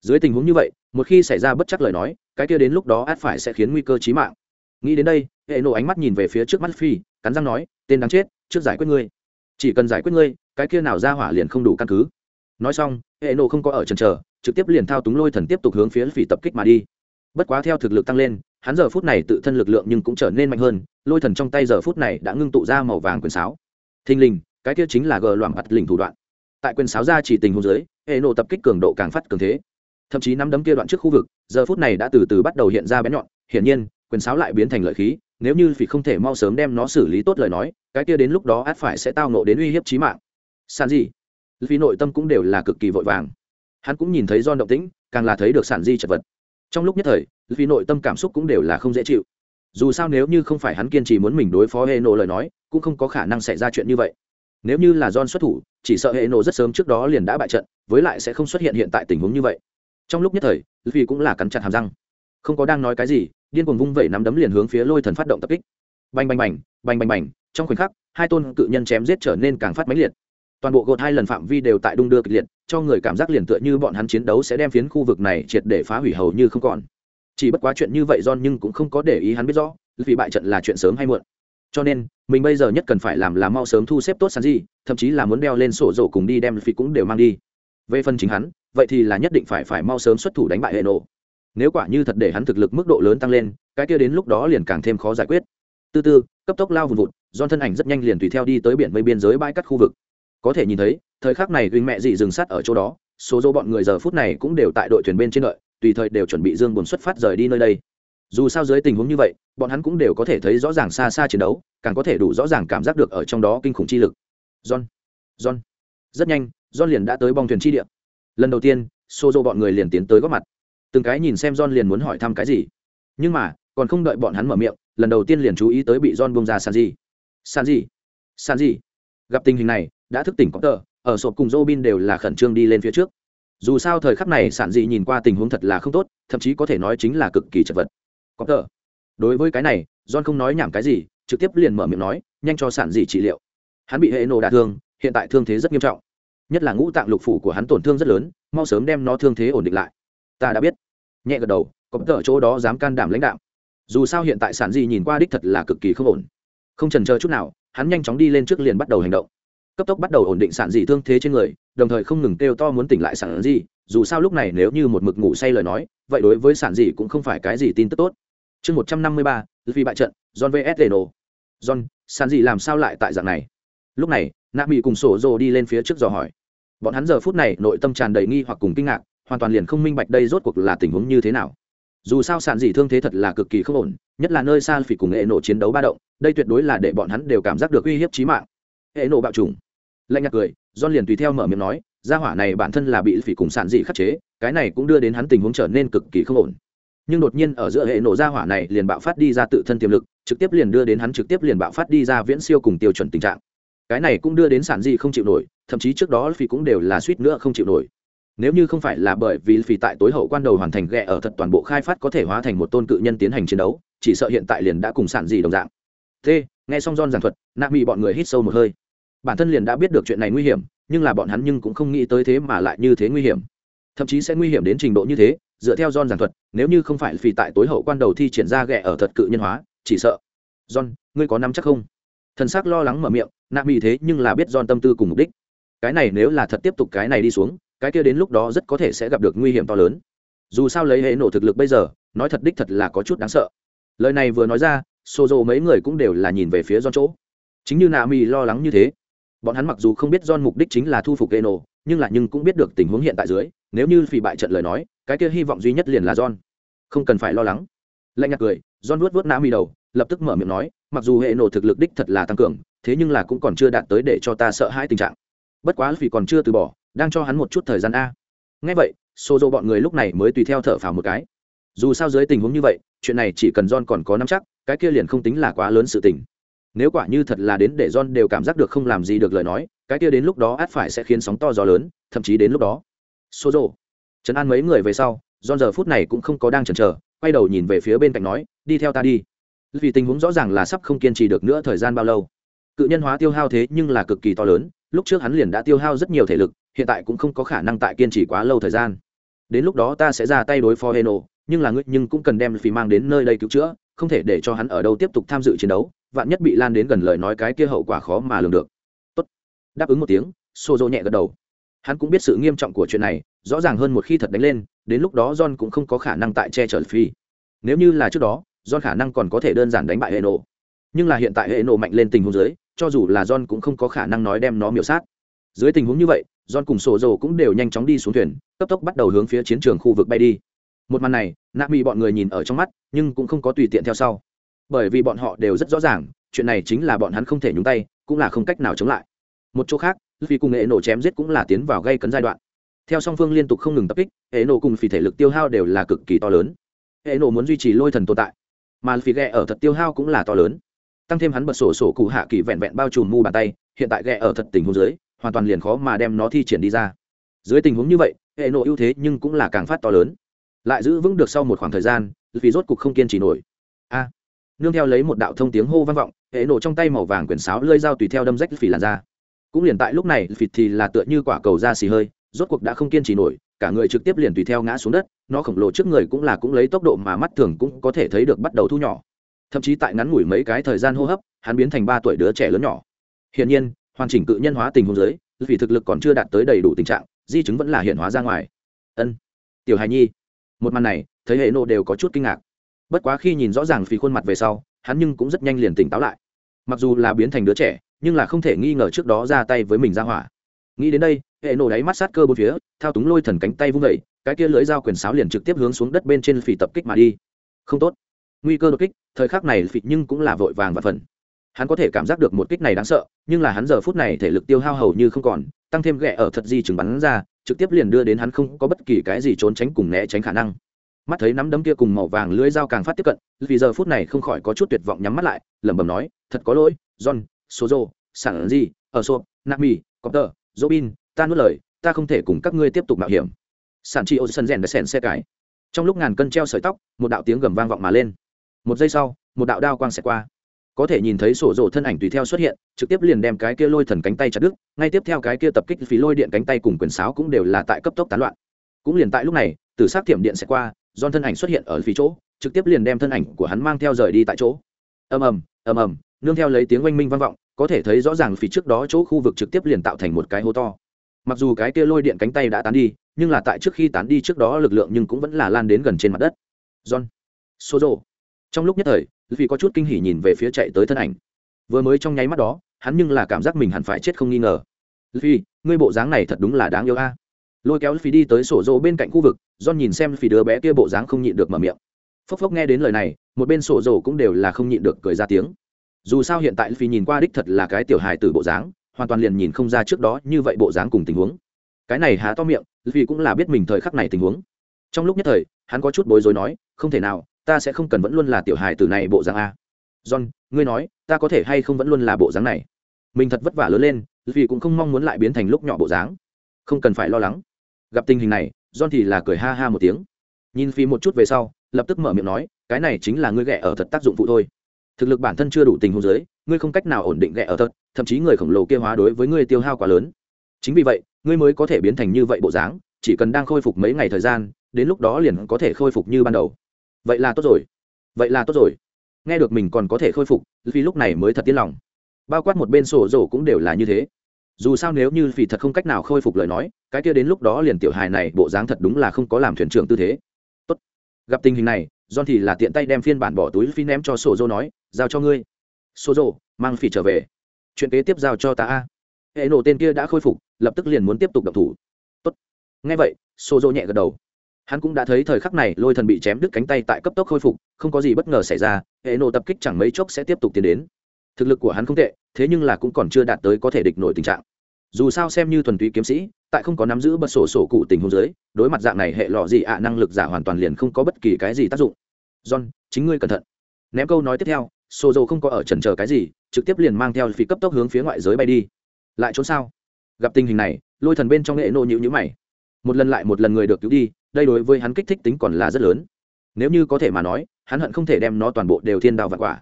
[SPEAKER 1] Dưới tình huống như vậy, một khi xảy ra bất chắc lời nói, cái kia đến lúc đó át phải sẽ khiến nguy cơ chí mạng. Nghĩ đến đây, hệ nổ ánh mắt nhìn về phía trước mắt phi, cắn răng nói, tên đáng chết, trước giải quyết ngươi. Chỉ cần giải quyết ngươi, cái kia nào ra hỏa liền không đủ căn cứ. Nói xong, hệ nổ không có ở trần trờ trực tiếp liền thao túng lôi thần tiếp tục hướng phía phi tập kích mà đi. Bất quá theo thực lực tăng lên hắn giờ phút này tự thân lực lượng nhưng cũng trở nên mạnh hơn, lôi thần trong tay giờ phút này đã ngưng tụ ra màu vàng quyền sáo. Thình lình, cái kia chính là gờ loảng mặt lình thủ đoạn. Tại quyền sáo ra chỉ tình hôn giới hệ nộ tập kích cường độ càng phát cường thế. Thậm chí năm đấm kia đoạn trước khu vực, giờ phút này đã từ từ bắt đầu hiện ra bén nhọn, hiển nhiên, quyền sáo lại biến thành lợi khí, nếu như vì không thể mau sớm đem nó xử lý tốt lời nói, cái kia đến lúc đó át phải sẽ tao nộ đến uy hiếp trí mạng. Sản gì vì nội tâm cũng đều là cực kỳ vội vàng. Hắn cũng nhìn thấy do động tĩnh, càng là thấy được sản di chật vật trong lúc nhất thời vì nội tâm cảm xúc cũng đều là không dễ chịu. Dù sao nếu như không phải hắn kiên trì muốn mình đối phó hệ nộ lời nói, cũng không có khả năng xảy ra chuyện như vậy. Nếu như là don xuất thủ, chỉ sợ hệ nộ rất sớm trước đó liền đã bại trận, với lại sẽ không xuất hiện hiện tại tình huống như vậy. Trong lúc nhất thời vì cũng là cắn chặt hàm răng. Không có đang nói cái gì, điên cuồng vung vẩy nắm đấm liền hướng phía lôi thần phát động tập kích. Bành bành bành bành bành bành, trong khoảnh khắc, hai tôn cự nhân chém giết trở nên càng phát mãnh liệt toàn bộ gột hai lần phạm vi đều tại đung đưa kịch liệt, cho người cảm giác liền tựa như bọn hắn chiến đấu sẽ đem phiến khu vực này triệt để phá hủy hầu như không còn. Chỉ bất quá chuyện như vậy John nhưng cũng không có để ý hắn biết rõ, vì bại trận là chuyện sớm hay muộn. Cho nên, mình bây giờ nhất cần phải làm là mau sớm thu xếp tốt sàn gì, thậm chí là muốn đeo lên sổ rổ cùng đi đem phi cũng đều mang đi. Về phần chính hắn, vậy thì là nhất định phải phải mau sớm xuất thủ đánh bại hệ nổ. Nếu quả như thật để hắn thực lực mức độ lớn tăng lên, cái kia đến lúc đó liền càng thêm khó giải quyết. Tư tư cấp tốc lao vùn vụt do thân ảnh rất nhanh liền tùy theo đi tới biển mây biên giới bãi cắt khu vực có thể nhìn thấy, thời khắc này gương mẹ dị dừng sát ở chỗ đó, số dô bọn người giờ phút này cũng đều tại đội thuyền bên trên đợi, tùy thời đều chuẩn bị dương buồn xuất phát rời đi nơi đây. Dù sao dưới tình huống như vậy, bọn hắn cũng đều có thể thấy rõ ràng xa xa chiến đấu, càng có thể đủ rõ ràng cảm giác được ở trong đó kinh khủng chi lực. John john. Rất nhanh, john liền đã tới bong thuyền chi địa. Lần đầu tiên xô dô bọn người liền tiến tới góp mặt. Từng cái nhìn xem john liền muốn hỏi thăm cái gì. Nhưng mà, còn không đợi bọn hắn mở miệng, lần đầu tiên liền chú ý tới bị john bông ra sàn gì sàn gì sàn gì gặp tình hình này đã thức tỉnh có tờ, ở sộp cùng Robin đều là khẩn trương đi lên phía trước. Dù sao thời khắc này sản dị nhìn qua tình huống thật là không tốt, thậm chí có thể nói chính là cực kỳ chật vật. Có tờ. Đối với cái này, john không nói nhảm cái gì, trực tiếp liền mở miệng nói, nhanh cho sản dị trị liệu. Hắn bị hệ nổ đả thương, hiện tại thương thế rất nghiêm trọng. Nhất là ngũ tạng lục phủ của hắn tổn thương rất lớn, mau sớm đem nó thương thế ổn định lại. Ta đã biết. Nhẹ gật đầu, có tờ chỗ đó dám can đảm lãnh đạo. Dù sao hiện tại sản dị nhìn qua đích thật là cực kỳ không ổn. Không trần chờ chút nào, hắn nhanh chóng đi lên trước liền bắt đầu hành động cấp tốc bắt đầu ổn định sản dị thương thế trên người, đồng thời không ngừng kêu to muốn tỉnh lại sản dị, dù sao lúc này nếu như một mực ngủ say lời nói, vậy đối với sản dị cũng không phải cái gì tin tức tốt. Chương một trăm năm mươi ba, vì bại trận, john vs reno john, sản dị làm sao lại tại dạng này? Lúc này nạ mỹ cùng sổ rồ đi lên phía trước dò hỏi. Bọn hắn giờ phút này nội tâm tràn đầy nghi hoặc cùng kinh ngạc, hoàn toàn liền không minh bạch đây rốt cuộc là tình huống như thế nào. Dù sao sản dị thương thế thật là cực kỳ không ổn, nhất là nơi xa phỉ cùng hệ nổ chiến đấu ba động, đây tuyệt đối là để bọn hắn đều cảm giác được uy hiếp trí mạng. Hệ nổ bạo trùng lạnh nhạt cười, john liền tùy theo mở miệng nói, gia hỏa này bản thân là bị phỉ cùng sản dị khắc chế, cái này cũng đưa đến hắn tình huống trở nên cực kỳ không ổn. Nhưng đột nhiên ở giữa hệ nổ gia hỏa này liền bạo phát đi ra tự thân tiềm lực, trực tiếp liền đưa đến hắn trực tiếp liền bạo phát đi ra viễn siêu cùng tiêu chuẩn tình trạng. Cái này cũng đưa đến sản dị không chịu nổi, thậm chí trước đó phỉ cũng đều là suýt nữa không chịu nổi. Nếu như không phải là bởi vì phỉ tại tối hậu quan đầu hoàn thành ghẹ ở thật toàn bộ khai phát có thể hóa thành một tôn cự nhân tiến hành chiến đấu, chỉ sợ hiện tại liền đã cùng sản dị đồng dạng. Thế, nghe xong don giảng thuật, nạ mỹ bọn người hít sâu một hơi bản thân liền đã biết được chuyện này nguy hiểm, nhưng là bọn hắn nhưng cũng không nghĩ tới thế mà lại như thế nguy hiểm. Thậm chí sẽ nguy hiểm đến trình độ như thế, dựa theo john giảng thuật, nếu như không phải vì tại tối hậu quan đầu thi triển ra ghẹ ở thật cự nhân hóa, chỉ sợ. John, ngươi có nắm chắc không? Thần s ắ c lo lắng mở miệng nạ mỹ thế nhưng là biết john tâm tư cùng mục đích. Cái này nếu là thật tiếp tục cái này đi xuống, cái kia đến lúc đó rất có thể sẽ gặp được nguy hiểm to lớn. Dù sao lấy hệ nổ thực lực bây giờ, nói thật đích thật là có chút đáng sợ. Lời này vừa nói ra xô rộ mấy người cũng đều là nhìn về phía John chỗ. Chính như nạ mỹ lo lắng như thế bọn hắn mặc dù không biết John mục đích chính là thu phục Geno, nhưng là nhưng cũng biết được tình huống hiện tại dưới, nếu như phỉ bại trận lời nói, cái kia hy vọng duy nhất liền là John. Không cần phải lo lắng. Lạnh nhạt cười, John vuốt vuốt mi đầu, lập tức mở miệng nói, mặc dù hệ nổ thực lực đích thật là tăng cường, thế nhưng là cũng còn chưa đạt tới để cho ta sợ hãi tình trạng. Bất quá vì còn chưa từ bỏ, đang cho hắn một chút thời gian a. Nghe vậy, Sozo bọn người lúc này mới tùy theo thở phào một cái. Dù sao dưới tình huống như vậy, chuyện này chỉ cần John còn có nắm chắc, cái kia liền không tính là quá lớn sự tình nếu quả như thật là đến để John đều cảm giác được không làm gì được lời nói, cái kia đến lúc đó át phải sẽ khiến sóng to gió lớn, thậm chí đến lúc đó. Sozo, trấn an mấy người về sau, John giờ phút này cũng không có đang chần chờ, quay đầu nhìn về phía bên cạnh nói, đi theo ta đi. Vì tình huống rõ ràng là sắp không kiên trì được nữa thời gian bao lâu. Cự nhân hóa tiêu hao thế nhưng là cực kỳ to lớn, lúc trước hắn liền đã tiêu hao rất nhiều thể lực, hiện tại cũng không có khả năng tại kiên trì quá lâu thời gian. Đến lúc đó ta sẽ ra tay đối phó Heno, nhưng là ngươi nhưng cũng cần đem phì mang đến nơi đây cứu chữa, không thể để cho hắn ở đâu tiếp tục tham dự chiến đấu, vạn nhất bị lan đến gần lời nói cái kia hậu quả khó mà lường được. Tốt. Đáp ứng một tiếng xô dô nhẹ gật đầu. Hắn cũng biết sự nghiêm trọng của chuyện này rõ ràng hơn một khi thật đánh lên đến lúc đó john cũng không có khả năng tại che chở phi nếu như là trước đó john khả năng còn có thể đơn giản đánh bại hệ nộ nhưng là hiện tại hệ nộ mạnh lên tình huống dưới cho dù là john cũng không có khả năng nói đem nó miểu sát. Dưới tình huống như vậy john cùng sổ dầu cũng đều nhanh chóng đi xuống thuyền cấp tốc bắt đầu hướng phía chiến trường khu vực bay đi. Một màn này nạ mỹ bọn người nhìn ở trong mắt, nhưng cũng không có tùy tiện theo sau. Bởi vì bọn họ đều rất rõ ràng, chuyện này chính là bọn hắn không thể nhúng tay, cũng là không cách nào chống lại. Một chỗ khác vì cùng hệ nổ chém giết cũng là tiến vào gây cấn giai đoạn. Theo song phương liên tục không ngừng tập kích hệ nổ cùng phi thể lực tiêu hao đều là cực kỳ to lớn. Hệ nổ muốn duy trì lôi thần tồn tại, mà phì ghẹ ở thật tiêu hao cũng là to lớn. Tăng thêm hắn bật sổ sổ cụ hạ kỳ vẹn vẹn bao trùm mu bàn tay, hiện tại ghẹ ở thật tình huống dưới, hoàn toàn liền khó mà đem nó thi triển đi ra. Dưới tình huống như vậy hệ nổ ưu thế nhưng cũng là càng phát to lớn lại giữ vững được sau một khoảng thời gian, vì rốt cục không kiên trì nổi. A, nương theo lấy một đạo thông tiếng hô vang vọng, hệ nổ trong tay màu vàng quyển sáo lơi dao tùy theo đâm rách phì làn ra cũng liền tại lúc này, phì thì là tựa như quả cầu da xì hơi, rốt cuộc đã không kiên trì nổi, cả người trực tiếp liền tùy theo ngã xuống đất, nó khổng lồ trước người cũng là cũng lấy tốc độ mà mắt thường cũng có thể thấy được bắt đầu thu nhỏ. Thậm chí tại ngắn ngủi mấy cái thời gian hô hấp, hắn biến thành ba tuổi đứa trẻ lớn nhỏ. Hiển nhiên, hoàn chỉnh cự nhân hóa tình huống giới vì thực lực còn chưa đạt tới đầy đủ tình trạng, di chứng vẫn là hiện hóa ra ngoài. Ân, tiểu hài nhi một màn này, thấy hệ nộ đều có chút kinh ngạc. Bất quá khi nhìn rõ ràng phì khuôn mặt về sau, hắn nhưng cũng rất nhanh liền tỉnh táo lại. Mặc dù là biến thành đứa trẻ, nhưng là không thể nghi ngờ trước đó ra tay với mình ra hỏa. Nghĩ đến đây, hệ nổ đáy mắt sát cơ bốn phía, thao túng lôi thần cánh tay vung vẩy cái kia lưỡi dao quyền sáo liền trực tiếp hướng xuống đất bên trên phì tập kích mà đi. Không tốt. Nguy cơ đột kích, thời khắc này phì nhưng cũng là vội vàng và phần. Hắn có thể cảm giác được một kích này đáng sợ, nhưng là hắn giờ phút này thể lực tiêu hao hầu như không còn, tăng thêm ghẹ ở thật di chừng bắn ra trực tiếp liền đưa đến hắn không có bất kỳ cái gì trốn tránh cùng né tránh khả năng. Mắt thấy nắm đấm kia cùng màu vàng lưỡi dao càng phát tiếp cận, vì giờ phút này không khỏi có chút tuyệt vọng nhắm mắt lại, lẩm bẩm nói, thật có lỗi, john số rô sản gì ở sộp nami, copter, robin, ta nuốt lời, ta không thể cùng các ngươi tiếp tục mạo hiểm. Sản chi ô sân rèn đã sèn xe cái. Trong lúc ngàn cân treo sợi tóc, một đạo tiếng gầm vang vọng mà lên. Một giây sau, một đạo đao quang xẹt qua có thể nhìn thấy sổ rộ thân ảnh tùy theo xuất hiện, trực tiếp liền đem cái kia lôi thần cánh tay chặt đứt, ngay tiếp theo cái kia tập kích phí lôi điện cánh tay cùng quyền sáo cũng đều là tại cấp tốc tán loạn. Cũng liền tại lúc này từ sát tiệm điện sẽ qua do thân ảnh xuất hiện ở phía chỗ, trực tiếp liền đem thân ảnh của hắn mang theo rời đi tại chỗ. Ầm ầm ầm ầm, nương theo lấy tiếng oanh minh vang vọng, có thể thấy rõ ràng phía trước đó chỗ khu vực trực tiếp liền tạo thành một cái hố to. Mặc dù cái kia lôi điện cánh tay đã tán đi, nhưng là tại trước khi tán đi trước đó lực lượng nhưng cũng vẫn là lan đến gần trên mặt đất. John sozo trong lúc nhất thời vì có chút kinh hỉ nhìn về phía chạy tới thân ảnh. Vừa mới trong nháy mắt đó, hắn nhưng là cảm giác mình hẳn phải chết không nghi ngờ. Vì ngươi bộ dáng này thật đúng là đáng yêu a. Lôi kéo phi đi tới sổ rỗ bên cạnh khu vực, john nhìn xem phi đứa bé kia bộ dáng không nhịn được mở miệng. Phốc phốc nghe đến lời này, một bên sổ rỗ cũng đều là không nhịn được cười ra tiếng. Dù sao hiện tại phi nhìn qua đích thật là cái tiểu hài từ bộ dáng, hoàn toàn liền nhìn không ra trước đó như vậy bộ dáng cùng tình huống. Cái này há to miệng vì cũng là biết mình thời khắc này tình huống. Trong lúc nhất thời, hắn có chút bối rối nói, không thể nào ta sẽ không cần vẫn luôn là tiểu hài từ này bộ dáng a. John, ngươi nói, ta có thể hay không vẫn luôn là bộ dáng này? Mình thật vất vả lớn lên, vì cũng không mong muốn lại biến thành lúc nhỏ bộ dáng. Không cần phải lo lắng. Gặp tình hình này, john thì là cười ha ha một tiếng. Nhìn phi một chút về sau, lập tức mở miệng nói, cái này chính là ngươi ghẻ ở thật tác dụng phụ thôi. Thực lực bản thân chưa đủ tình huống giới ngươi không cách nào ổn định ghẻ ở thật, thậm chí người khổng lồ kia hóa đối với ngươi tiêu hao quá lớn. Chính vì vậy, ngươi mới có thể biến thành như vậy bộ dáng, chỉ cần đang khôi phục mấy ngày thời gian, đến lúc đó liền có thể khôi phục như ban đầu vậy là tốt rồi. Vậy là tốt rồi. Nghe được mình còn có thể khôi phục vì lúc này mới thật yên lòng. Bao quát một bên sổ rổ cũng đều là như thế. Dù sao nếu như vì thật không cách nào khôi phục lời nói, cái kia đến lúc đó liền tiểu hài này bộ dáng thật đúng là không có làm thuyền trưởng tư thế. Tốt. gặp tình hình này, john thì là tiện tay đem phiên bản bỏ túi phi ném cho sổ rổ nói, giao cho ngươi. Sổ rổ, mang phỉ trở về. Chuyện kế tiếp giao cho ta a. Hệ nổ tên kia đã khôi phục, lập tức liền muốn tiếp tục đập thủ. Tốt. nghe vậy, sổ rổ nhẹ gật đầu hắn cũng đã thấy thời khắc này lôi thần bị chém đứt cánh tay tại cấp tốc khôi phục, không có gì bất ngờ xảy ra, hệ nổ tập kích chẳng mấy chốc sẽ tiếp tục tiến đến. Thực lực của hắn không tệ, thế nhưng là cũng còn chưa đạt tới có thể địch nổi tình trạng. Dù sao xem như thuần túy kiếm sĩ, tại không có nắm giữ bật sổ sổ cụ tình huống giới đối mặt dạng này hệ lọ gì ạ, năng lực giả hoàn toàn liền không có bất kỳ cái gì tác dụng. John, chính ngươi cẩn thận. Ném câu nói tiếp theo sô dầu không có ở trần chờ cái gì, trực tiếp liền mang theo phi cấp tốc hướng phía ngoại giới bay đi. Lại trốn sao? Gặp tình hình này, lôi thần bên trong hệ nộ nhịu nhữ mày một lần lại một lần người được cứu đi, đây đối với hắn kích thích tính còn là rất lớn. Nếu như có thể mà nói, hắn hận không thể đem nó toàn bộ đều thiên đào và quả.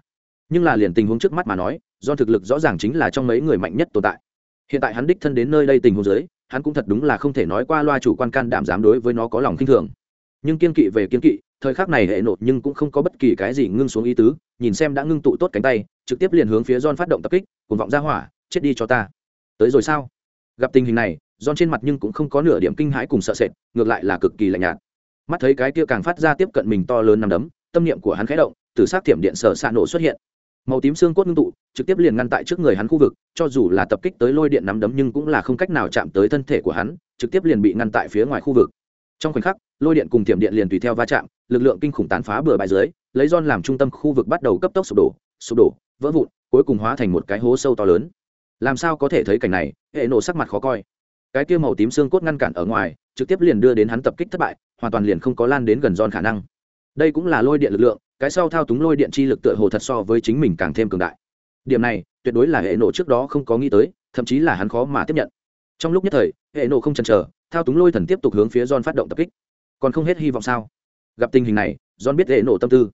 [SPEAKER 1] Nhưng là liền tình huống trước mắt mà nói, do thực lực rõ ràng chính là trong mấy người mạnh nhất tồn tại. Hiện tại hắn đích thân đến nơi đây tình huống dưới, hắn cũng thật đúng là không thể nói qua loa chủ quan can đảm dám đối với nó có lòng k i n h thường. Nhưng kiên kỵ về kiên kỵ, thời khắc này hệ nộp nhưng cũng không có bất kỳ cái gì ngưng xuống ý tứ, nhìn xem đã ngưng tụ tốt cánh tay, trực tiếp liền hướng phía John phát động tập kích cùng vọng ra hỏa, chết đi cho ta. Tới rồi sao? Gặp tình hình này Giòn trên mặt nhưng cũng không có nửa điểm kinh hãi cùng sợ sệt, ngược lại là cực kỳ lạnh nhạt. Mắt thấy cái kia càng phát ra tiếp cận mình to lớn nằm đấm, tâm niệm của hắn khẽ động, từ sát thiểm điện sở xạ nổ xuất hiện. Màu tím xương cốt ngưng tụ, trực tiếp liền ngăn tại trước người hắn khu vực, cho dù là tập kích tới lôi điện nắm đấm nhưng cũng là không cách nào chạm tới thân thể của hắn, trực tiếp liền bị ngăn tại phía ngoài khu vực. Trong khoảnh khắc, lôi điện cùng thiểm điện liền tùy theo va chạm, lực lượng kinh khủng tán phá bừa bãi dưới, lấy don làm trung tâm khu vực bắt đầu cấp tốc sụp đổ sụp đổ, vỡ vụn, cuối cùng hóa thành một cái hố sâu to lớn. Làm sao có thể thấy cảnh này? Hệ nổ sắc mặt khó coi cái kia màu tím xương cốt ngăn cản ở ngoài, trực tiếp liền đưa đến hắn tập kích thất bại, hoàn toàn liền không có lan đến gần giòn khả năng. Đây cũng là lôi điện lực lượng, cái sau thao túng lôi điện chi lực tựa hồ thật so với chính mình càng thêm cường đại. Điểm này, tuyệt đối là hệ nổ trước đó không có nghĩ tới, thậm chí là hắn khó mà tiếp nhận. Trong lúc nhất thời, hệ nổ không chần chờ, thao túng lôi thần tiếp tục hướng phía john phát động tập kích. Còn không hết hy vọng sao? Gặp tình hình này, john biết hệ nổ tâm tư.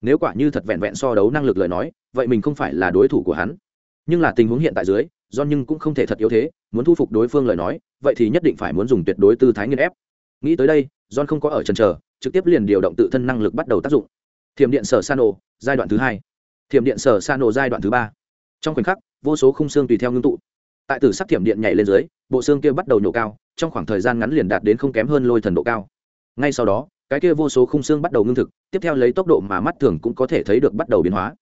[SPEAKER 1] Nếu quả như thật vẹn vẹn so đấu năng lực lời nói, vậy mình không phải là đối thủ của hắn. Nhưng là tình huống hiện tại dưới do nhưng cũng không thể thật yếu thế, muốn thu phục đối phương lời nói, vậy thì nhất định phải muốn dùng tuyệt đối tư thái nghiên ép. Nghĩ tới đây, john không có ở trần trờ trực tiếp liền điều động tự thân năng lực bắt đầu tác dụng. Thiểm điện sở sano, giai đoạn thứ hai. Thiểm điện sở sano giai đoạn thứ ba. Trong khoảnh khắc, vô số khung xương tùy theo ngưng tụ. Tại tử sắc thiểm điện nhảy lên dưới, bộ xương kia bắt đầu nhổ cao, trong khoảng thời gian ngắn liền đạt đến không kém hơn lôi thần độ cao. Ngay sau đó, cái kia vô số khung xương bắt đầu ngưng thực, tiếp theo lấy tốc độ mà mắt thường cũng có thể thấy được bắt đầu biến hóa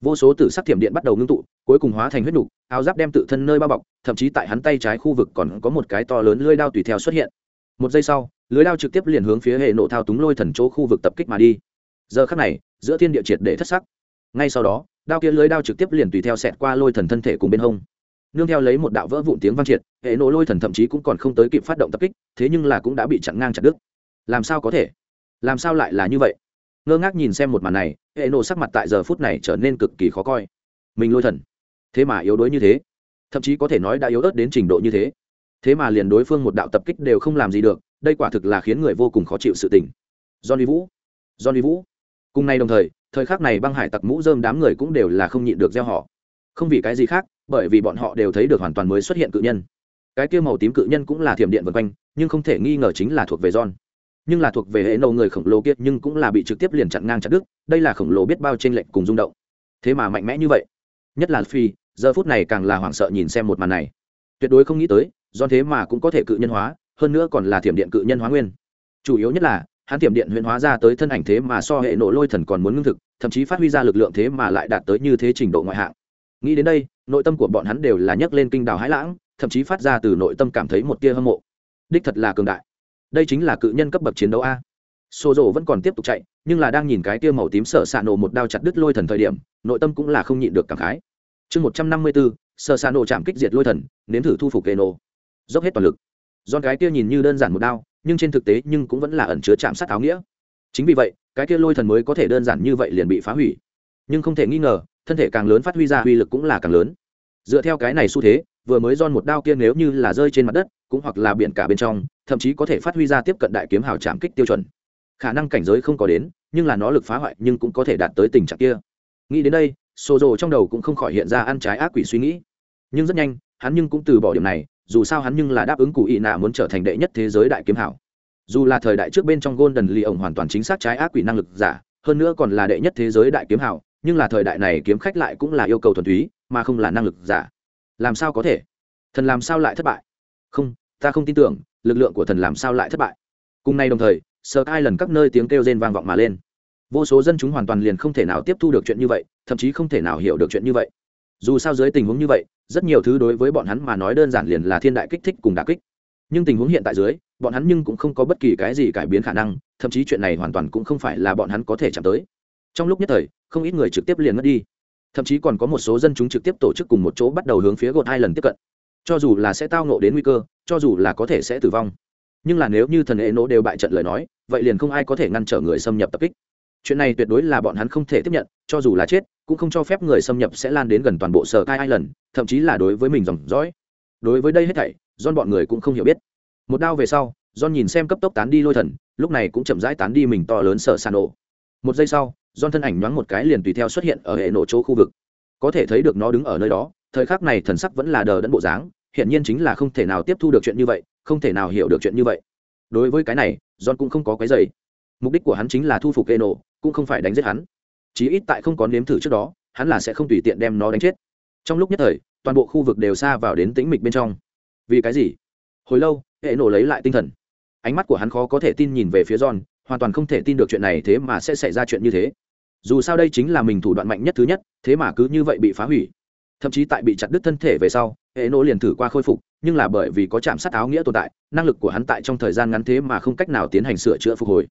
[SPEAKER 1] vô số tử sắc thiểm điện bắt đầu ngưng tụ, cuối cùng hóa thành huyết nục, áo giáp đem tự thân nơi bao bọc, thậm chí tại hắn tay trái khu vực còn có một cái to lớn lưới đao tùy theo xuất hiện. Một giây sau, lưới đao trực tiếp liền hướng phía hệ nộ thao túng lôi thần chỗ khu vực tập kích mà đi. Giờ khắc này, giữa thiên địa triệt để thất sắc. Ngay sau đó, đao kia lưới đao trực tiếp liền tùy theo xẹt qua lôi thần thân thể cùng bên hông. Nương theo lấy một đạo vỡ vụn tiếng vang triệt, hệ nộ lôi thần thậm chí cũng còn không tới kịp phát động tập kích, thế nhưng là cũng đã bị chặn ngang chặt đứt. Làm sao có thể? Làm sao lại là như vậy? Ngơ ngác nhìn xem một màn này hệ nổ sắc mặt tại giờ phút này trở nên cực kỳ khó coi. Mình lôi thần. Thế mà yếu đuối như thế. Thậm chí có thể nói đã yếu ớt đến trình độ như thế. Thế mà liền đối phương một đạo tập kích đều không làm gì được, đây quả thực là khiến người vô cùng khó chịu sự tình. Johnny vũ. Johnny vũ. Cùng nay đồng thời thời khắc này băng hải tặc mũ dơm đám người cũng đều là không nhịn được gieo họ. Không vì cái gì khác, bởi vì bọn họ đều thấy được hoàn toàn mới xuất hiện cự nhân. Cái kia màu tím cự nhân cũng là thiểm điện vân quanh, nhưng không thể nghi ngờ chính là thuộc về john nhưng là thuộc về hệ nổ người khổng lồ kia nhưng cũng là bị trực tiếp liền chặn ngang chặt đứt, đây là khổng lồ biết bao trên lệnh cùng rung động. Thế mà mạnh mẽ như vậy, nhất là phi giờ phút này càng là hoảng sợ nhìn xem một màn này. Tuyệt đối không nghĩ tới, do thế mà cũng có thể cự nhân hóa, hơn nữa còn là thiểm điện cự nhân hóa nguyên. Chủ yếu nhất là, hắn thiểm điện huyễn hóa ra tới thân ảnh thế mà so hệ nổ lôi thần còn muốn ngưng thực, thậm chí phát huy ra lực lượng thế mà lại đạt tới như thế trình độ ngoại hạng. Nghĩ đến đây, nội tâm của bọn hắn đều là nhấc lên kinh đào hãi lãng, thậm chí phát ra từ nội tâm cảm thấy một tia hâm mộ. Đích thật là cường đại đây chính là cự nhân cấp bậc chiến đấu a. Xô rộ vẫn còn tiếp tục chạy, nhưng là đang nhìn cái tiêu màu tím sở s ạ nổ một đao chặt đứt lôi thần thời điểm, nội tâm cũng là không nhịn được cảm khái. Chương một trăm năm mươi bốn sở s ạ nổ chạm kích diệt lôi thần, nếm thử thu phục kê nổ dốc hết toàn lực. Do cái kia nhìn như đơn giản một đao, nhưng trên thực tế nhưng cũng vẫn là ẩn chứa chạm sát áo nghĩa. Chính vì vậy, cái kia lôi thần mới có thể đơn giản như vậy liền bị phá hủy. Nhưng không thể nghi ngờ, thân thể càng lớn phát huy ra uy lực cũng là càng lớn. Dựa theo cái này xu thế, vừa mới don một đao kia nếu như là rơi trên mặt đất cũng hoặc là biển cả bên trong, thậm chí có thể phát huy ra tiếp cận đại kiếm hào trảm kích tiêu chuẩn. Khả năng cảnh giới không có đến, nhưng là nó lực phá hoại nhưng cũng có thể đạt tới tình trạng kia. Nghĩ đến đây xô rồ trong đầu cũng không khỏi hiện ra ăn trái ác quỷ suy nghĩ. Nhưng rất nhanh, hắn nhưng cũng từ bỏ điểm này, dù sao hắn nhưng là đáp ứng cụ ý nạ muốn trở thành đệ nhất thế giới đại kiếm hảo dù là thời đại trước bên trong golden lee ổng hoàn toàn chính xác trái ác quỷ năng lực giả, hơn nữa còn là đệ nhất thế giới đại kiếm hảo nhưng là thời đại này kiếm khách lại cũng là yêu cầu thuần túy, mà không là năng lực giả. Làm sao có thể? Thần làm sao lại thất bại? Không, ta không tin tưởng, lực lượng của thần làm sao lại thất bại. Cùng nay đồng thời sơ ai lần các nơi tiếng kêu rên vang vọng mà lên. Vô số dân chúng hoàn toàn liền không thể nào tiếp thu được chuyện như vậy, thậm chí không thể nào hiểu được chuyện như vậy. Dù sao dưới tình huống như vậy, rất nhiều thứ đối với bọn hắn mà nói đơn giản liền là thiên đại kích thích cùng đà kích. Nhưng tình huống hiện tại dưới, bọn hắn nhưng cũng không có bất kỳ cái gì cải biến khả năng, thậm chí chuyện này hoàn toàn cũng không phải là bọn hắn có thể chạm tới. Trong lúc nhất thời, không ít người trực tiếp liền mất đi. Thậm chí còn có một số dân chúng trực tiếp tổ chức cùng một chỗ bắt đầu hướng phía gột hai lần tiếp cận cho dù là sẽ tao nộ đến nguy cơ, cho dù là có thể sẽ tử vong. Nhưng là nếu như thần hệ nỗ đều bại trận lời nói, vậy liền không ai có thể ngăn trở người xâm nhập tập kích. Chuyện này tuyệt đối là bọn hắn không thể tiếp nhận, cho dù là chết, cũng không cho phép người xâm nhập sẽ lan đến gần toàn bộ sở cai hai lần thậm chí là đối với mình dòng dõi. Đối với đây hết thảy don bọn người cũng không hiểu biết. Một đao về sau don nhìn xem cấp tốc tán đi lôi thần, lúc này cũng chậm rãi tán đi mình to lớn sở sàn nổ. Một giây sau don thân ảnh nhoáng một cái liền tùy theo xuất hiện ở hệ nổ chỗ khu vực. Có thể thấy được nó đứng ở nơi đó, thời khắc này thần sắc vẫn là đờ đẫn bộ dáng hiện nhiên chính là không thể nào tiếp thu được chuyện như vậy, không thể nào hiểu được chuyện như vậy. Đối với cái này, john cũng không có cái giày mục đích của hắn chính là thu phục kê nổ cũng không phải đánh giết hắn. Chí ít tại không có nếm thử trước đó, hắn là sẽ không tùy tiện đem nó đánh chết. Trong lúc nhất thời, toàn bộ khu vực đều xa vào đến tĩnh mịch bên trong. Vì cái gì? Hồi lâu hệ nổ lấy lại tinh thần. Ánh mắt của hắn khó có thể tin nhìn về phía john, hoàn toàn không thể tin được chuyện này thế mà sẽ xảy ra chuyện như thế. Dù sao đây chính là mình thủ đoạn mạnh nhất thứ nhất, thế mà cứ như vậy bị phá hủy. Thậm chí tại bị chặt đứt thân thể về sau hệ nô liền thử qua khôi phục, nhưng là bởi vì có chạm sát áo nghĩa tồn tại, năng lực của hắn tại trong thời gian ngắn thế mà không cách nào tiến hành sửa chữa phục hồi.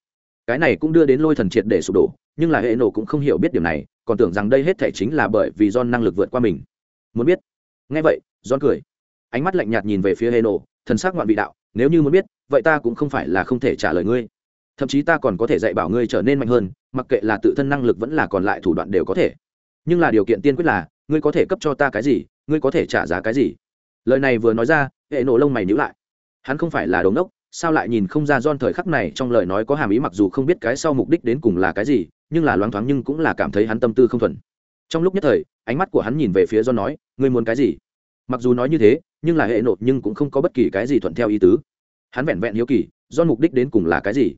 [SPEAKER 1] Cái này cũng đưa đến lôi thần triệt để sụp đổ, nhưng là hệ nổ cũng không hiểu biết điều này, còn tưởng rằng đây hết thể chính là bởi vì don năng lực vượt qua mình. Muốn biết? Nghe vậy don cười. Ánh mắt lạnh nhạt nhìn về phía hệ nổ thần sắc ngoạn vị đạo, nếu như muốn biết, vậy ta cũng không phải là không thể trả lời ngươi. Thậm chí ta còn có thể dạy bảo ngươi trở nên mạnh hơn, mặc kệ là tự thân năng lực vẫn là còn lại thủ đoạn đều có thể. Nhưng là điều kiện tiên quyết là, ngươi có thể cấp cho ta cái gì ngươi có thể trả giá cái gì? Lời này vừa nói ra, hệ nổ lông mày nhữ lại. Hắn không phải là đống đốc sao lại nhìn không ra don thời khắc này trong lời nói có hàm ý mặc dù không biết cái sau mục đích đến cùng là cái gì, nhưng là loáng thoáng nhưng cũng là cảm thấy hắn tâm tư không thuần. Trong lúc nhất thời, ánh mắt của hắn nhìn về phía don nói, ngươi muốn cái gì? Mặc dù nói như thế, nhưng là hệ nộp nhưng cũng không có bất kỳ cái gì thuận theo ý tứ. Hắn vẹn vẹn hiếu kỳ don mục đích đến cùng là cái gì?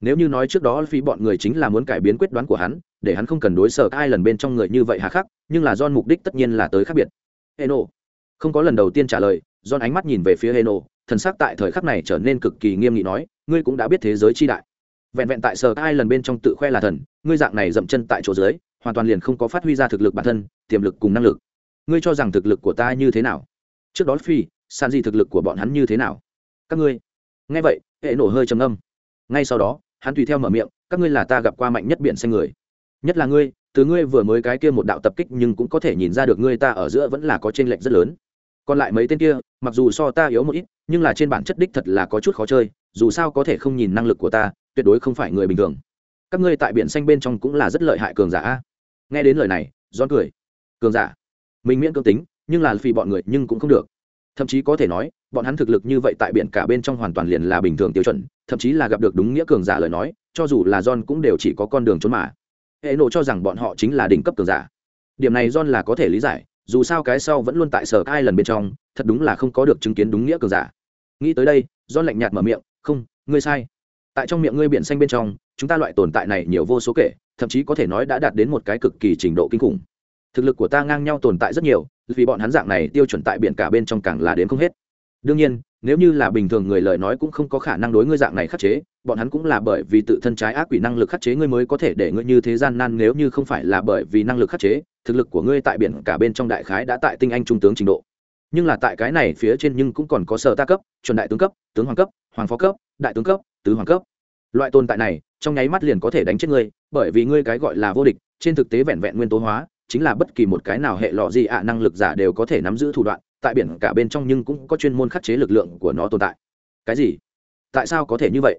[SPEAKER 1] Nếu như nói trước đó phi bọn người chính là muốn cải biến quyết đoán của hắn, để hắn không cần đối sở ai lần bên trong người như vậy hà khắc, nhưng là don mục đích tất nhiên là tới khác biệt. Heno, không có lần đầu tiên trả lời do ánh mắt nhìn về phía Heno, thần sắc tại thời khắc này trở nên cực kỳ nghiêm nghị nói ngươi cũng đã biết thế giới chi đại. Vẹn vẹn tại sở ai lần bên trong tự khoe là thần ngươi dạng này dậm chân tại chỗ dưới hoàn toàn liền không có phát huy ra thực lực bản thân tiềm lực cùng năng lực. Ngươi cho rằng thực lực của ta như thế nào? Trước đó phi san di thực lực của bọn hắn như thế nào? Các ngươi. Nghe vậy hệ nổ hơi trầm âm ngay sau đó hắn tùy theo mở miệng các ngươi là ta gặp qua mạnh nhất biển xanh người. Nhất là ngươi từ ngươi vừa mới cái kia một đạo tập kích nhưng cũng có thể nhìn ra được ngươi ta ở giữa vẫn là có t r ê n lệch rất lớn. Còn lại mấy tên kia, mặc dù so ta yếu một ít, nhưng là trên bản chất đích thật là có chút khó chơi, dù sao có thể không nhìn năng lực của ta, tuyệt đối không phải người bình thường. Các ngươi tại biển xanh bên trong cũng là rất lợi hại cường giả nghe đến lời này giòn cười. Cường giả? Mình miễn cương tính, nhưng là vì bọn người nhưng cũng không được. Thậm chí có thể nói, bọn hắn thực lực như vậy tại biển cả bên trong hoàn toàn liền là bình thường tiêu chuẩn, thậm chí là gặp được đúng nghĩa cường giả lời nói, cho dù là john cũng đều chỉ có con đường trốn mà hệ nộ cho rằng bọn họ chính là đỉnh cấp cường giả. Điểm này john là có thể lý giải, dù sao cái sau vẫn luôn tại sở ai lần bên trong, thật đúng là không có được chứng kiến đúng nghĩa cường giả. Nghĩ tới đây, john lạnh nhạt mở miệng, không, ngươi sai. Tại trong miệng ngươi biển xanh bên trong, chúng ta loại tồn tại này nhiều vô số kể, thậm chí có thể nói đã đạt đến một cái cực kỳ trình độ kinh khủng. Thực lực của ta ngang nhau tồn tại rất nhiều, vì bọn hắn dạng này tiêu chuẩn tại biển cả bên trong càng là đến không hết. Đương nhiên, nếu như là bình thường người lời nói cũng không có khả năng đối ngươi dạng này khắc chế bọn hắn cũng là bởi vì tự thân trái ác quỷ năng lực khắc chế, ngươi mới có thể để ngươi như thế gian nan nếu như không phải là bởi vì năng lực khắc chế, thực lực của ngươi tại biển cả bên trong đại khái đã tại tinh anh trung tướng trình độ. Nhưng là tại cái này phía trên nhưng cũng còn có sở ta cấp, chuẩn đại tướng cấp, tướng hoàng cấp, hoàng phó cấp, đại tướng cấp, tứ hoàng cấp. Loại tồn tại này, trong nháy mắt liền có thể đánh chết ngươi, bởi vì ngươi cái gọi là vô địch, trên thực tế vẹn vẹn nguyên tố hóa, chính là bất kỳ một cái nào hệ lọ gì ạ, năng lực giả đều có thể nắm giữ thủ đoạn, tại biển cả bên trong nhưng cũng có chuyên môn khắc chế lực lượng của nó tồn tại. Cái gì? Tại sao có thể như vậy?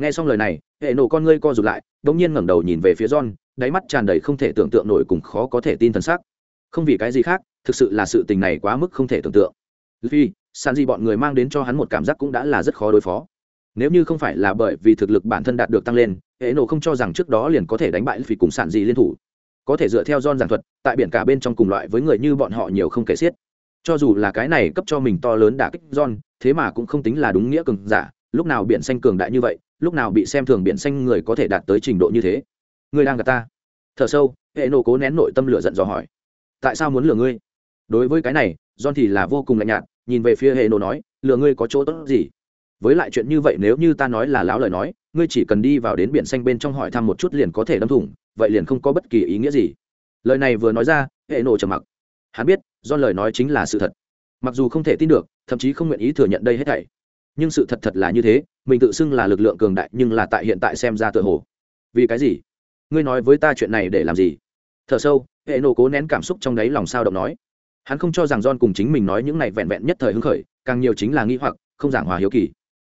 [SPEAKER 1] Nghe xong lời này hệ nổ con ngươi co rụt lại đ ỗ n g nhiên ngẩng đầu nhìn về phía john đáy mắt tràn đầy không thể tưởng tượng nổi cùng khó có thể tin thần sắc. Không vì cái gì khác thực sự là sự tình này quá mức không thể tưởng tượng. Vì sàn gì bọn người mang đến cho hắn một cảm giác cũng đã là rất khó đối phó. Nếu như không phải là bởi vì thực lực bản thân đạt được tăng lên hệ nổ không cho rằng trước đó liền có thể đánh bại vì cùng sản gì liên thủ. Có thể dựa theo John giảng thuật tại biển cả bên trong cùng loại với người như bọn họ nhiều không kể xiết. Cho dù là cái này cấp cho mình to lớn đả kích John, thế mà cũng không tính là đúng nghĩa cường giả lúc nào biển xanh cường đại như vậy, lúc nào bị xem thường biển xanh người có thể đạt tới trình độ như thế? Ngươi đang gặp ta. Thở sâu, hệ nổ cố nén nội tâm lửa giận dò hỏi. Tại sao muốn lừa ngươi? Đối với cái này, john thì là vô cùng lạnh nhạt, nhìn về phía hệ nổ nói, lừa ngươi có chỗ tốt gì? Với lại chuyện như vậy nếu như ta nói là láo lời nói, ngươi chỉ cần đi vào đến biển xanh bên trong hỏi thăm một chút liền có thể đâm thủng, vậy liền không có bất kỳ ý nghĩa gì. Lời này vừa nói ra, hệ nổ trầm mặc. Hắn biết do lời nói chính là sự thật. Mặc dù không thể tin được, thậm chí không nguyện ý thừa nhận đây hết thảy nhưng sự thật thật là như thế, mình tự xưng là lực lượng cường đại nhưng là tại hiện tại xem ra tựa hồ. Vì cái gì? Ngươi nói với ta chuyện này để làm gì? Thở sâu, hệ nổ cố nén cảm xúc trong đáy lòng sao động nói. Hắn không cho rằng john cùng chính mình nói những này vẹn vẹn nhất thời hứng khởi, càng nhiều chính là nghi hoặc, không giảng hòa hiếu kỳ.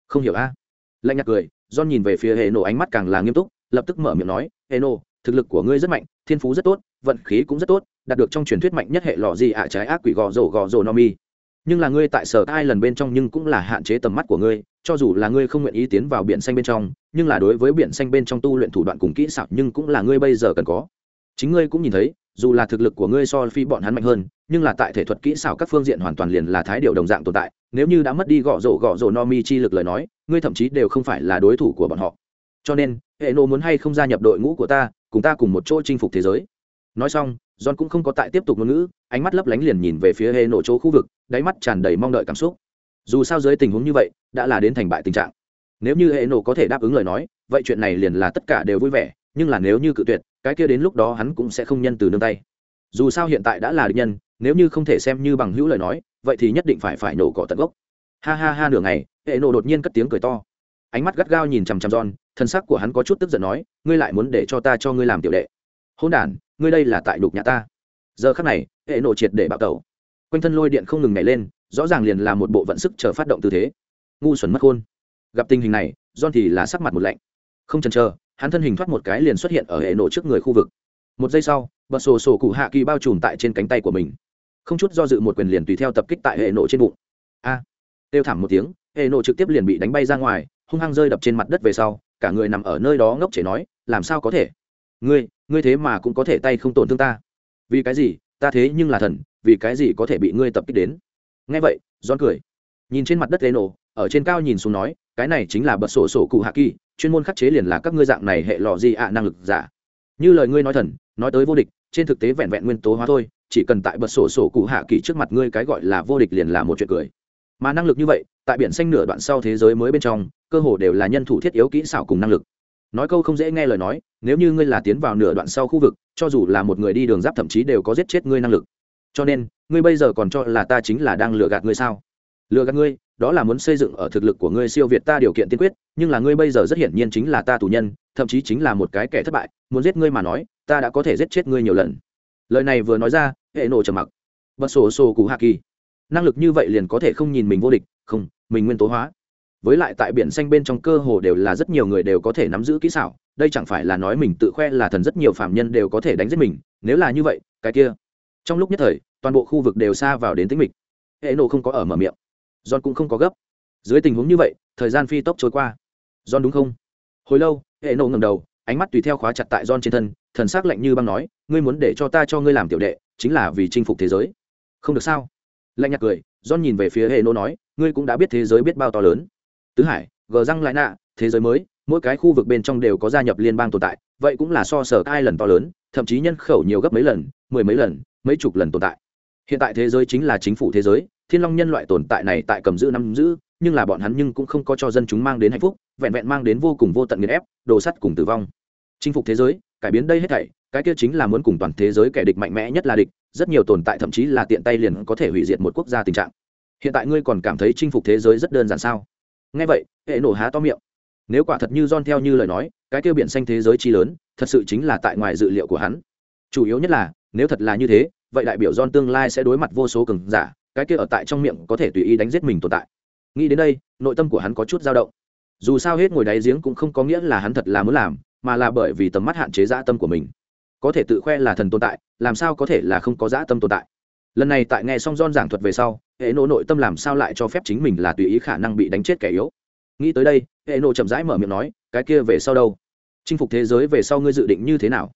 [SPEAKER 1] Không hiểu a. Lạnh nhạt cười, john nhìn về phía hệ nổ ánh mắt càng là nghiêm túc, lập tức mở miệng nói, hệ nổ, thực lực của ngươi rất mạnh, thiên phú rất tốt, vận khí cũng rất tốt, đạt được trong truyền thuyết mạnh nhất hệ lò gì ạ trái ác quỷ gò rổ gò rổ no mi nhưng là ngươi tại sở ai lần bên trong nhưng cũng là hạn chế tầm mắt của ngươi, cho dù là ngươi không nguyện ý tiến vào biển xanh bên trong, nhưng là đối với biển xanh bên trong tu luyện thủ đoạn cùng kỹ xảo nhưng cũng là ngươi bây giờ cần có. Chính ngươi cũng nhìn thấy, dù là thực lực của ngươi so phi bọn hắn mạnh hơn, nhưng là tại thể thuật kỹ xảo các phương diện hoàn toàn liền là thái điều đồng dạng tồn tại, nếu như đã mất đi gõ rổ gõ rổ no mi chi lực lời nói, ngươi thậm chí đều không phải là đối thủ của bọn họ. Cho nên hệ nộ muốn hay không gia nhập đội ngũ của ta, cùng ta cùng một chỗ chinh phục thế giới. Nói xong john cũng không có tại tiếp tục ngôn ngữ, ánh mắt lấp lánh liền nhìn về phía hệ nổ chỗ khu vực, đáy mắt tràn đầy mong đợi cảm xúc. Dù sao dưới tình huống như vậy, đã là đến thành bại tình trạng. Nếu như hệ nổ có thể đáp ứng lời nói, vậy chuyện này liền là tất cả đều vui vẻ, nhưng là nếu như cự tuyệt, cái kia đến lúc đó hắn cũng sẽ không nhân từ nương tay. Dù sao hiện tại đã là địch nhân, nếu như không thể xem như bằng hữu lời nói, vậy thì nhất định phải phải nổ cỏ tận gốc. Ha ha ha, nửa ngày, hệ nổ đột nhiên cất tiếng cười to. Ánh mắt gắt gao nhìn chằm chằm giòn thân sắc của hắn có chút tức giận nói, ngươi lại muốn để cho ta cho ngươi làm tiểu đệ. Hôn đàn ngươi đây là tại đục nhà ta. Giờ khắc này hệ nổ triệt để bạo tẩu. Quanh thân lôi điện không ngừng nhảy lên rõ ràng liền là một bộ vận sức chờ phát động tư thế. Ngu xuẩn mất khôn. Gặp tình hình này john thì là sắc mặt một lạnh. Không chần chờ hắn thân hình thoát một cái liền xuất hiện ở hệ nổ trước người khu vực. Một giây sau bật sổ sổ cụ hạ kỳ bao trùm tại trên cánh tay của mình. Không chút do dự một quyền liền tùy theo tập kích tại hệ nổ trên bụng. A! À, kêu thảm một tiếng hệ nổ trực tiếp liền bị đánh bay ra ngoài hung hăng rơi đập trên mặt đất về sau cả người nằm ở nơi đó ngốc chảy nói làm sao có thể? Ngươi ngươi thế mà cũng có thể tay không tổn thương ta. Vì cái gì? Ta thế nhưng là thần, vì cái gì có thể bị ngươi tập kích đến? Nghe vậy giòn cười. Nhìn trên mặt đất lê nổ ở trên cao nhìn xuống nói, cái này chính là bật sổ sổ cụ hạ kỳ, chuyên môn khắc chế liền là các ngươi dạng này hệ lò gì ạ, năng lực giả. Như lời ngươi nói thần, nói tới vô địch, trên thực tế vẹn vẹn nguyên tố hóa thôi, chỉ cần tại bật sổ sổ cụ hạ kỳ trước mặt ngươi cái gọi là vô địch liền là một chuyện cười. Mà năng lực như vậy, tại biển xanh nửa đoạn sau thế giới mới bên trong, cơ hồ đều là nhân thủ thiết yếu kỹ xảo cùng năng lực nói câu không dễ nghe lời nói, nếu như ngươi là tiến vào nửa đoạn sau khu vực, cho dù là một người đi đường giáp thậm chí đều có giết chết ngươi năng lực. Cho nên, ngươi bây giờ còn cho là ta chính là đang lừa gạt ngươi sao? Lừa gạt ngươi, đó là muốn xây dựng ở thực lực của ngươi siêu việt ta điều kiện tiên quyết, nhưng là ngươi bây giờ rất hiển nhiên chính là ta tù nhân, thậm chí chính là một cái kẻ thất bại, muốn giết ngươi mà nói, ta đã có thể giết chết ngươi nhiều lần. Lời này vừa nói ra, hệ nổ trầm mặc. Bật sổ sổ cụ hạ kỳ. Năng lực như vậy liền có thể không nhìn mình vô địch, không, mình nguyên tố hóa với lại tại biển xanh bên trong cơ hồ đều là rất nhiều người đều có thể nắm giữ kỹ xảo, đây chẳng phải là nói mình tự khoe là thần rất nhiều phạm nhân đều có thể đánh giết mình, nếu là như vậy, cái kia. Trong lúc nhất thời, toàn bộ khu vực đều xa vào đến tính mịch. Hệ nộ không có ở mở miệng. John cũng không có gấp. Dưới tình huống như vậy, thời gian phi tốc trôi qua. John đúng không? Hồi lâu, hệ nộ ngầm đầu, ánh mắt tùy theo khóa chặt tại john trên thân, thần s ắ c lạnh như băng nói, ngươi muốn để cho ta cho ngươi làm tiểu đệ, chính là vì chinh phục thế giới. Không được sao? Lạnh nhạt cười, john nhìn về phía hệ nộ nói, ngươi cũng đã biết thế giới biết bao to lớn tứ hải gờ răng lại nạ, thế giới mới, mỗi cái khu vực bên trong đều có gia nhập liên bang tồn tại, vậy cũng là so sở ai lần to lớn, thậm chí nhân khẩu nhiều gấp mấy lần, mười mấy lần, mấy chục lần tồn tại. Hiện tại thế giới chính là chính phủ thế giới, thiên long nhân loại tồn tại này tại cầm giữ năm giữ, nhưng là bọn hắn nhưng cũng không có cho dân chúng mang đến hạnh phúc, vẹn vẹn mang đến vô cùng vô tận nghiền ép, đồ sắt cùng tử vong. Chinh phục thế giới, cải biến đây hết thảy, cái kia chính là muốn cùng toàn thế giới kẻ địch mạnh mẽ nhất là địch, rất nhiều tồn tại thậm chí là tiện tay liền có thể hủy diệt một quốc gia tình trạng. Hiện tại ngươi còn cảm thấy chinh phục thế giới rất đơn giản sao? Nghe vậy, hệ nổ há to miệng. Nếu quả thật như don theo như lời nói, cái tiêu biển xanh thế giới chi lớn, thật sự chính là tại ngoài dự liệu của hắn. Chủ yếu nhất là, nếu thật là như thế, vậy đại biểu don tương lai sẽ đối mặt vô số cường giả, cái kia ở tại trong miệng có thể tùy ý đánh giết mình tồn tại. Nghĩ đến đây, nội tâm của hắn có chút dao động. Dù sao hết ngồi đáy giếng cũng không có nghĩa là hắn thật là muốn làm, mà là bởi vì tầm mắt hạn chế dã tâm của mình. Có thể tự khoe là thần tồn tại, làm sao có thể là không có dã tâm tồn tại? Lần này tại nghe xong don giảng thuật về sau, hệ nộ nội tâm làm sao lại cho phép chính mình là tùy ý khả năng bị đánh chết kẻ yếu? Nghĩ tới đây, hệ nộ chậm rãi mở miệng nói, cái kia về sau đâu? Chinh phục thế giới về sau ngươi dự định như thế nào?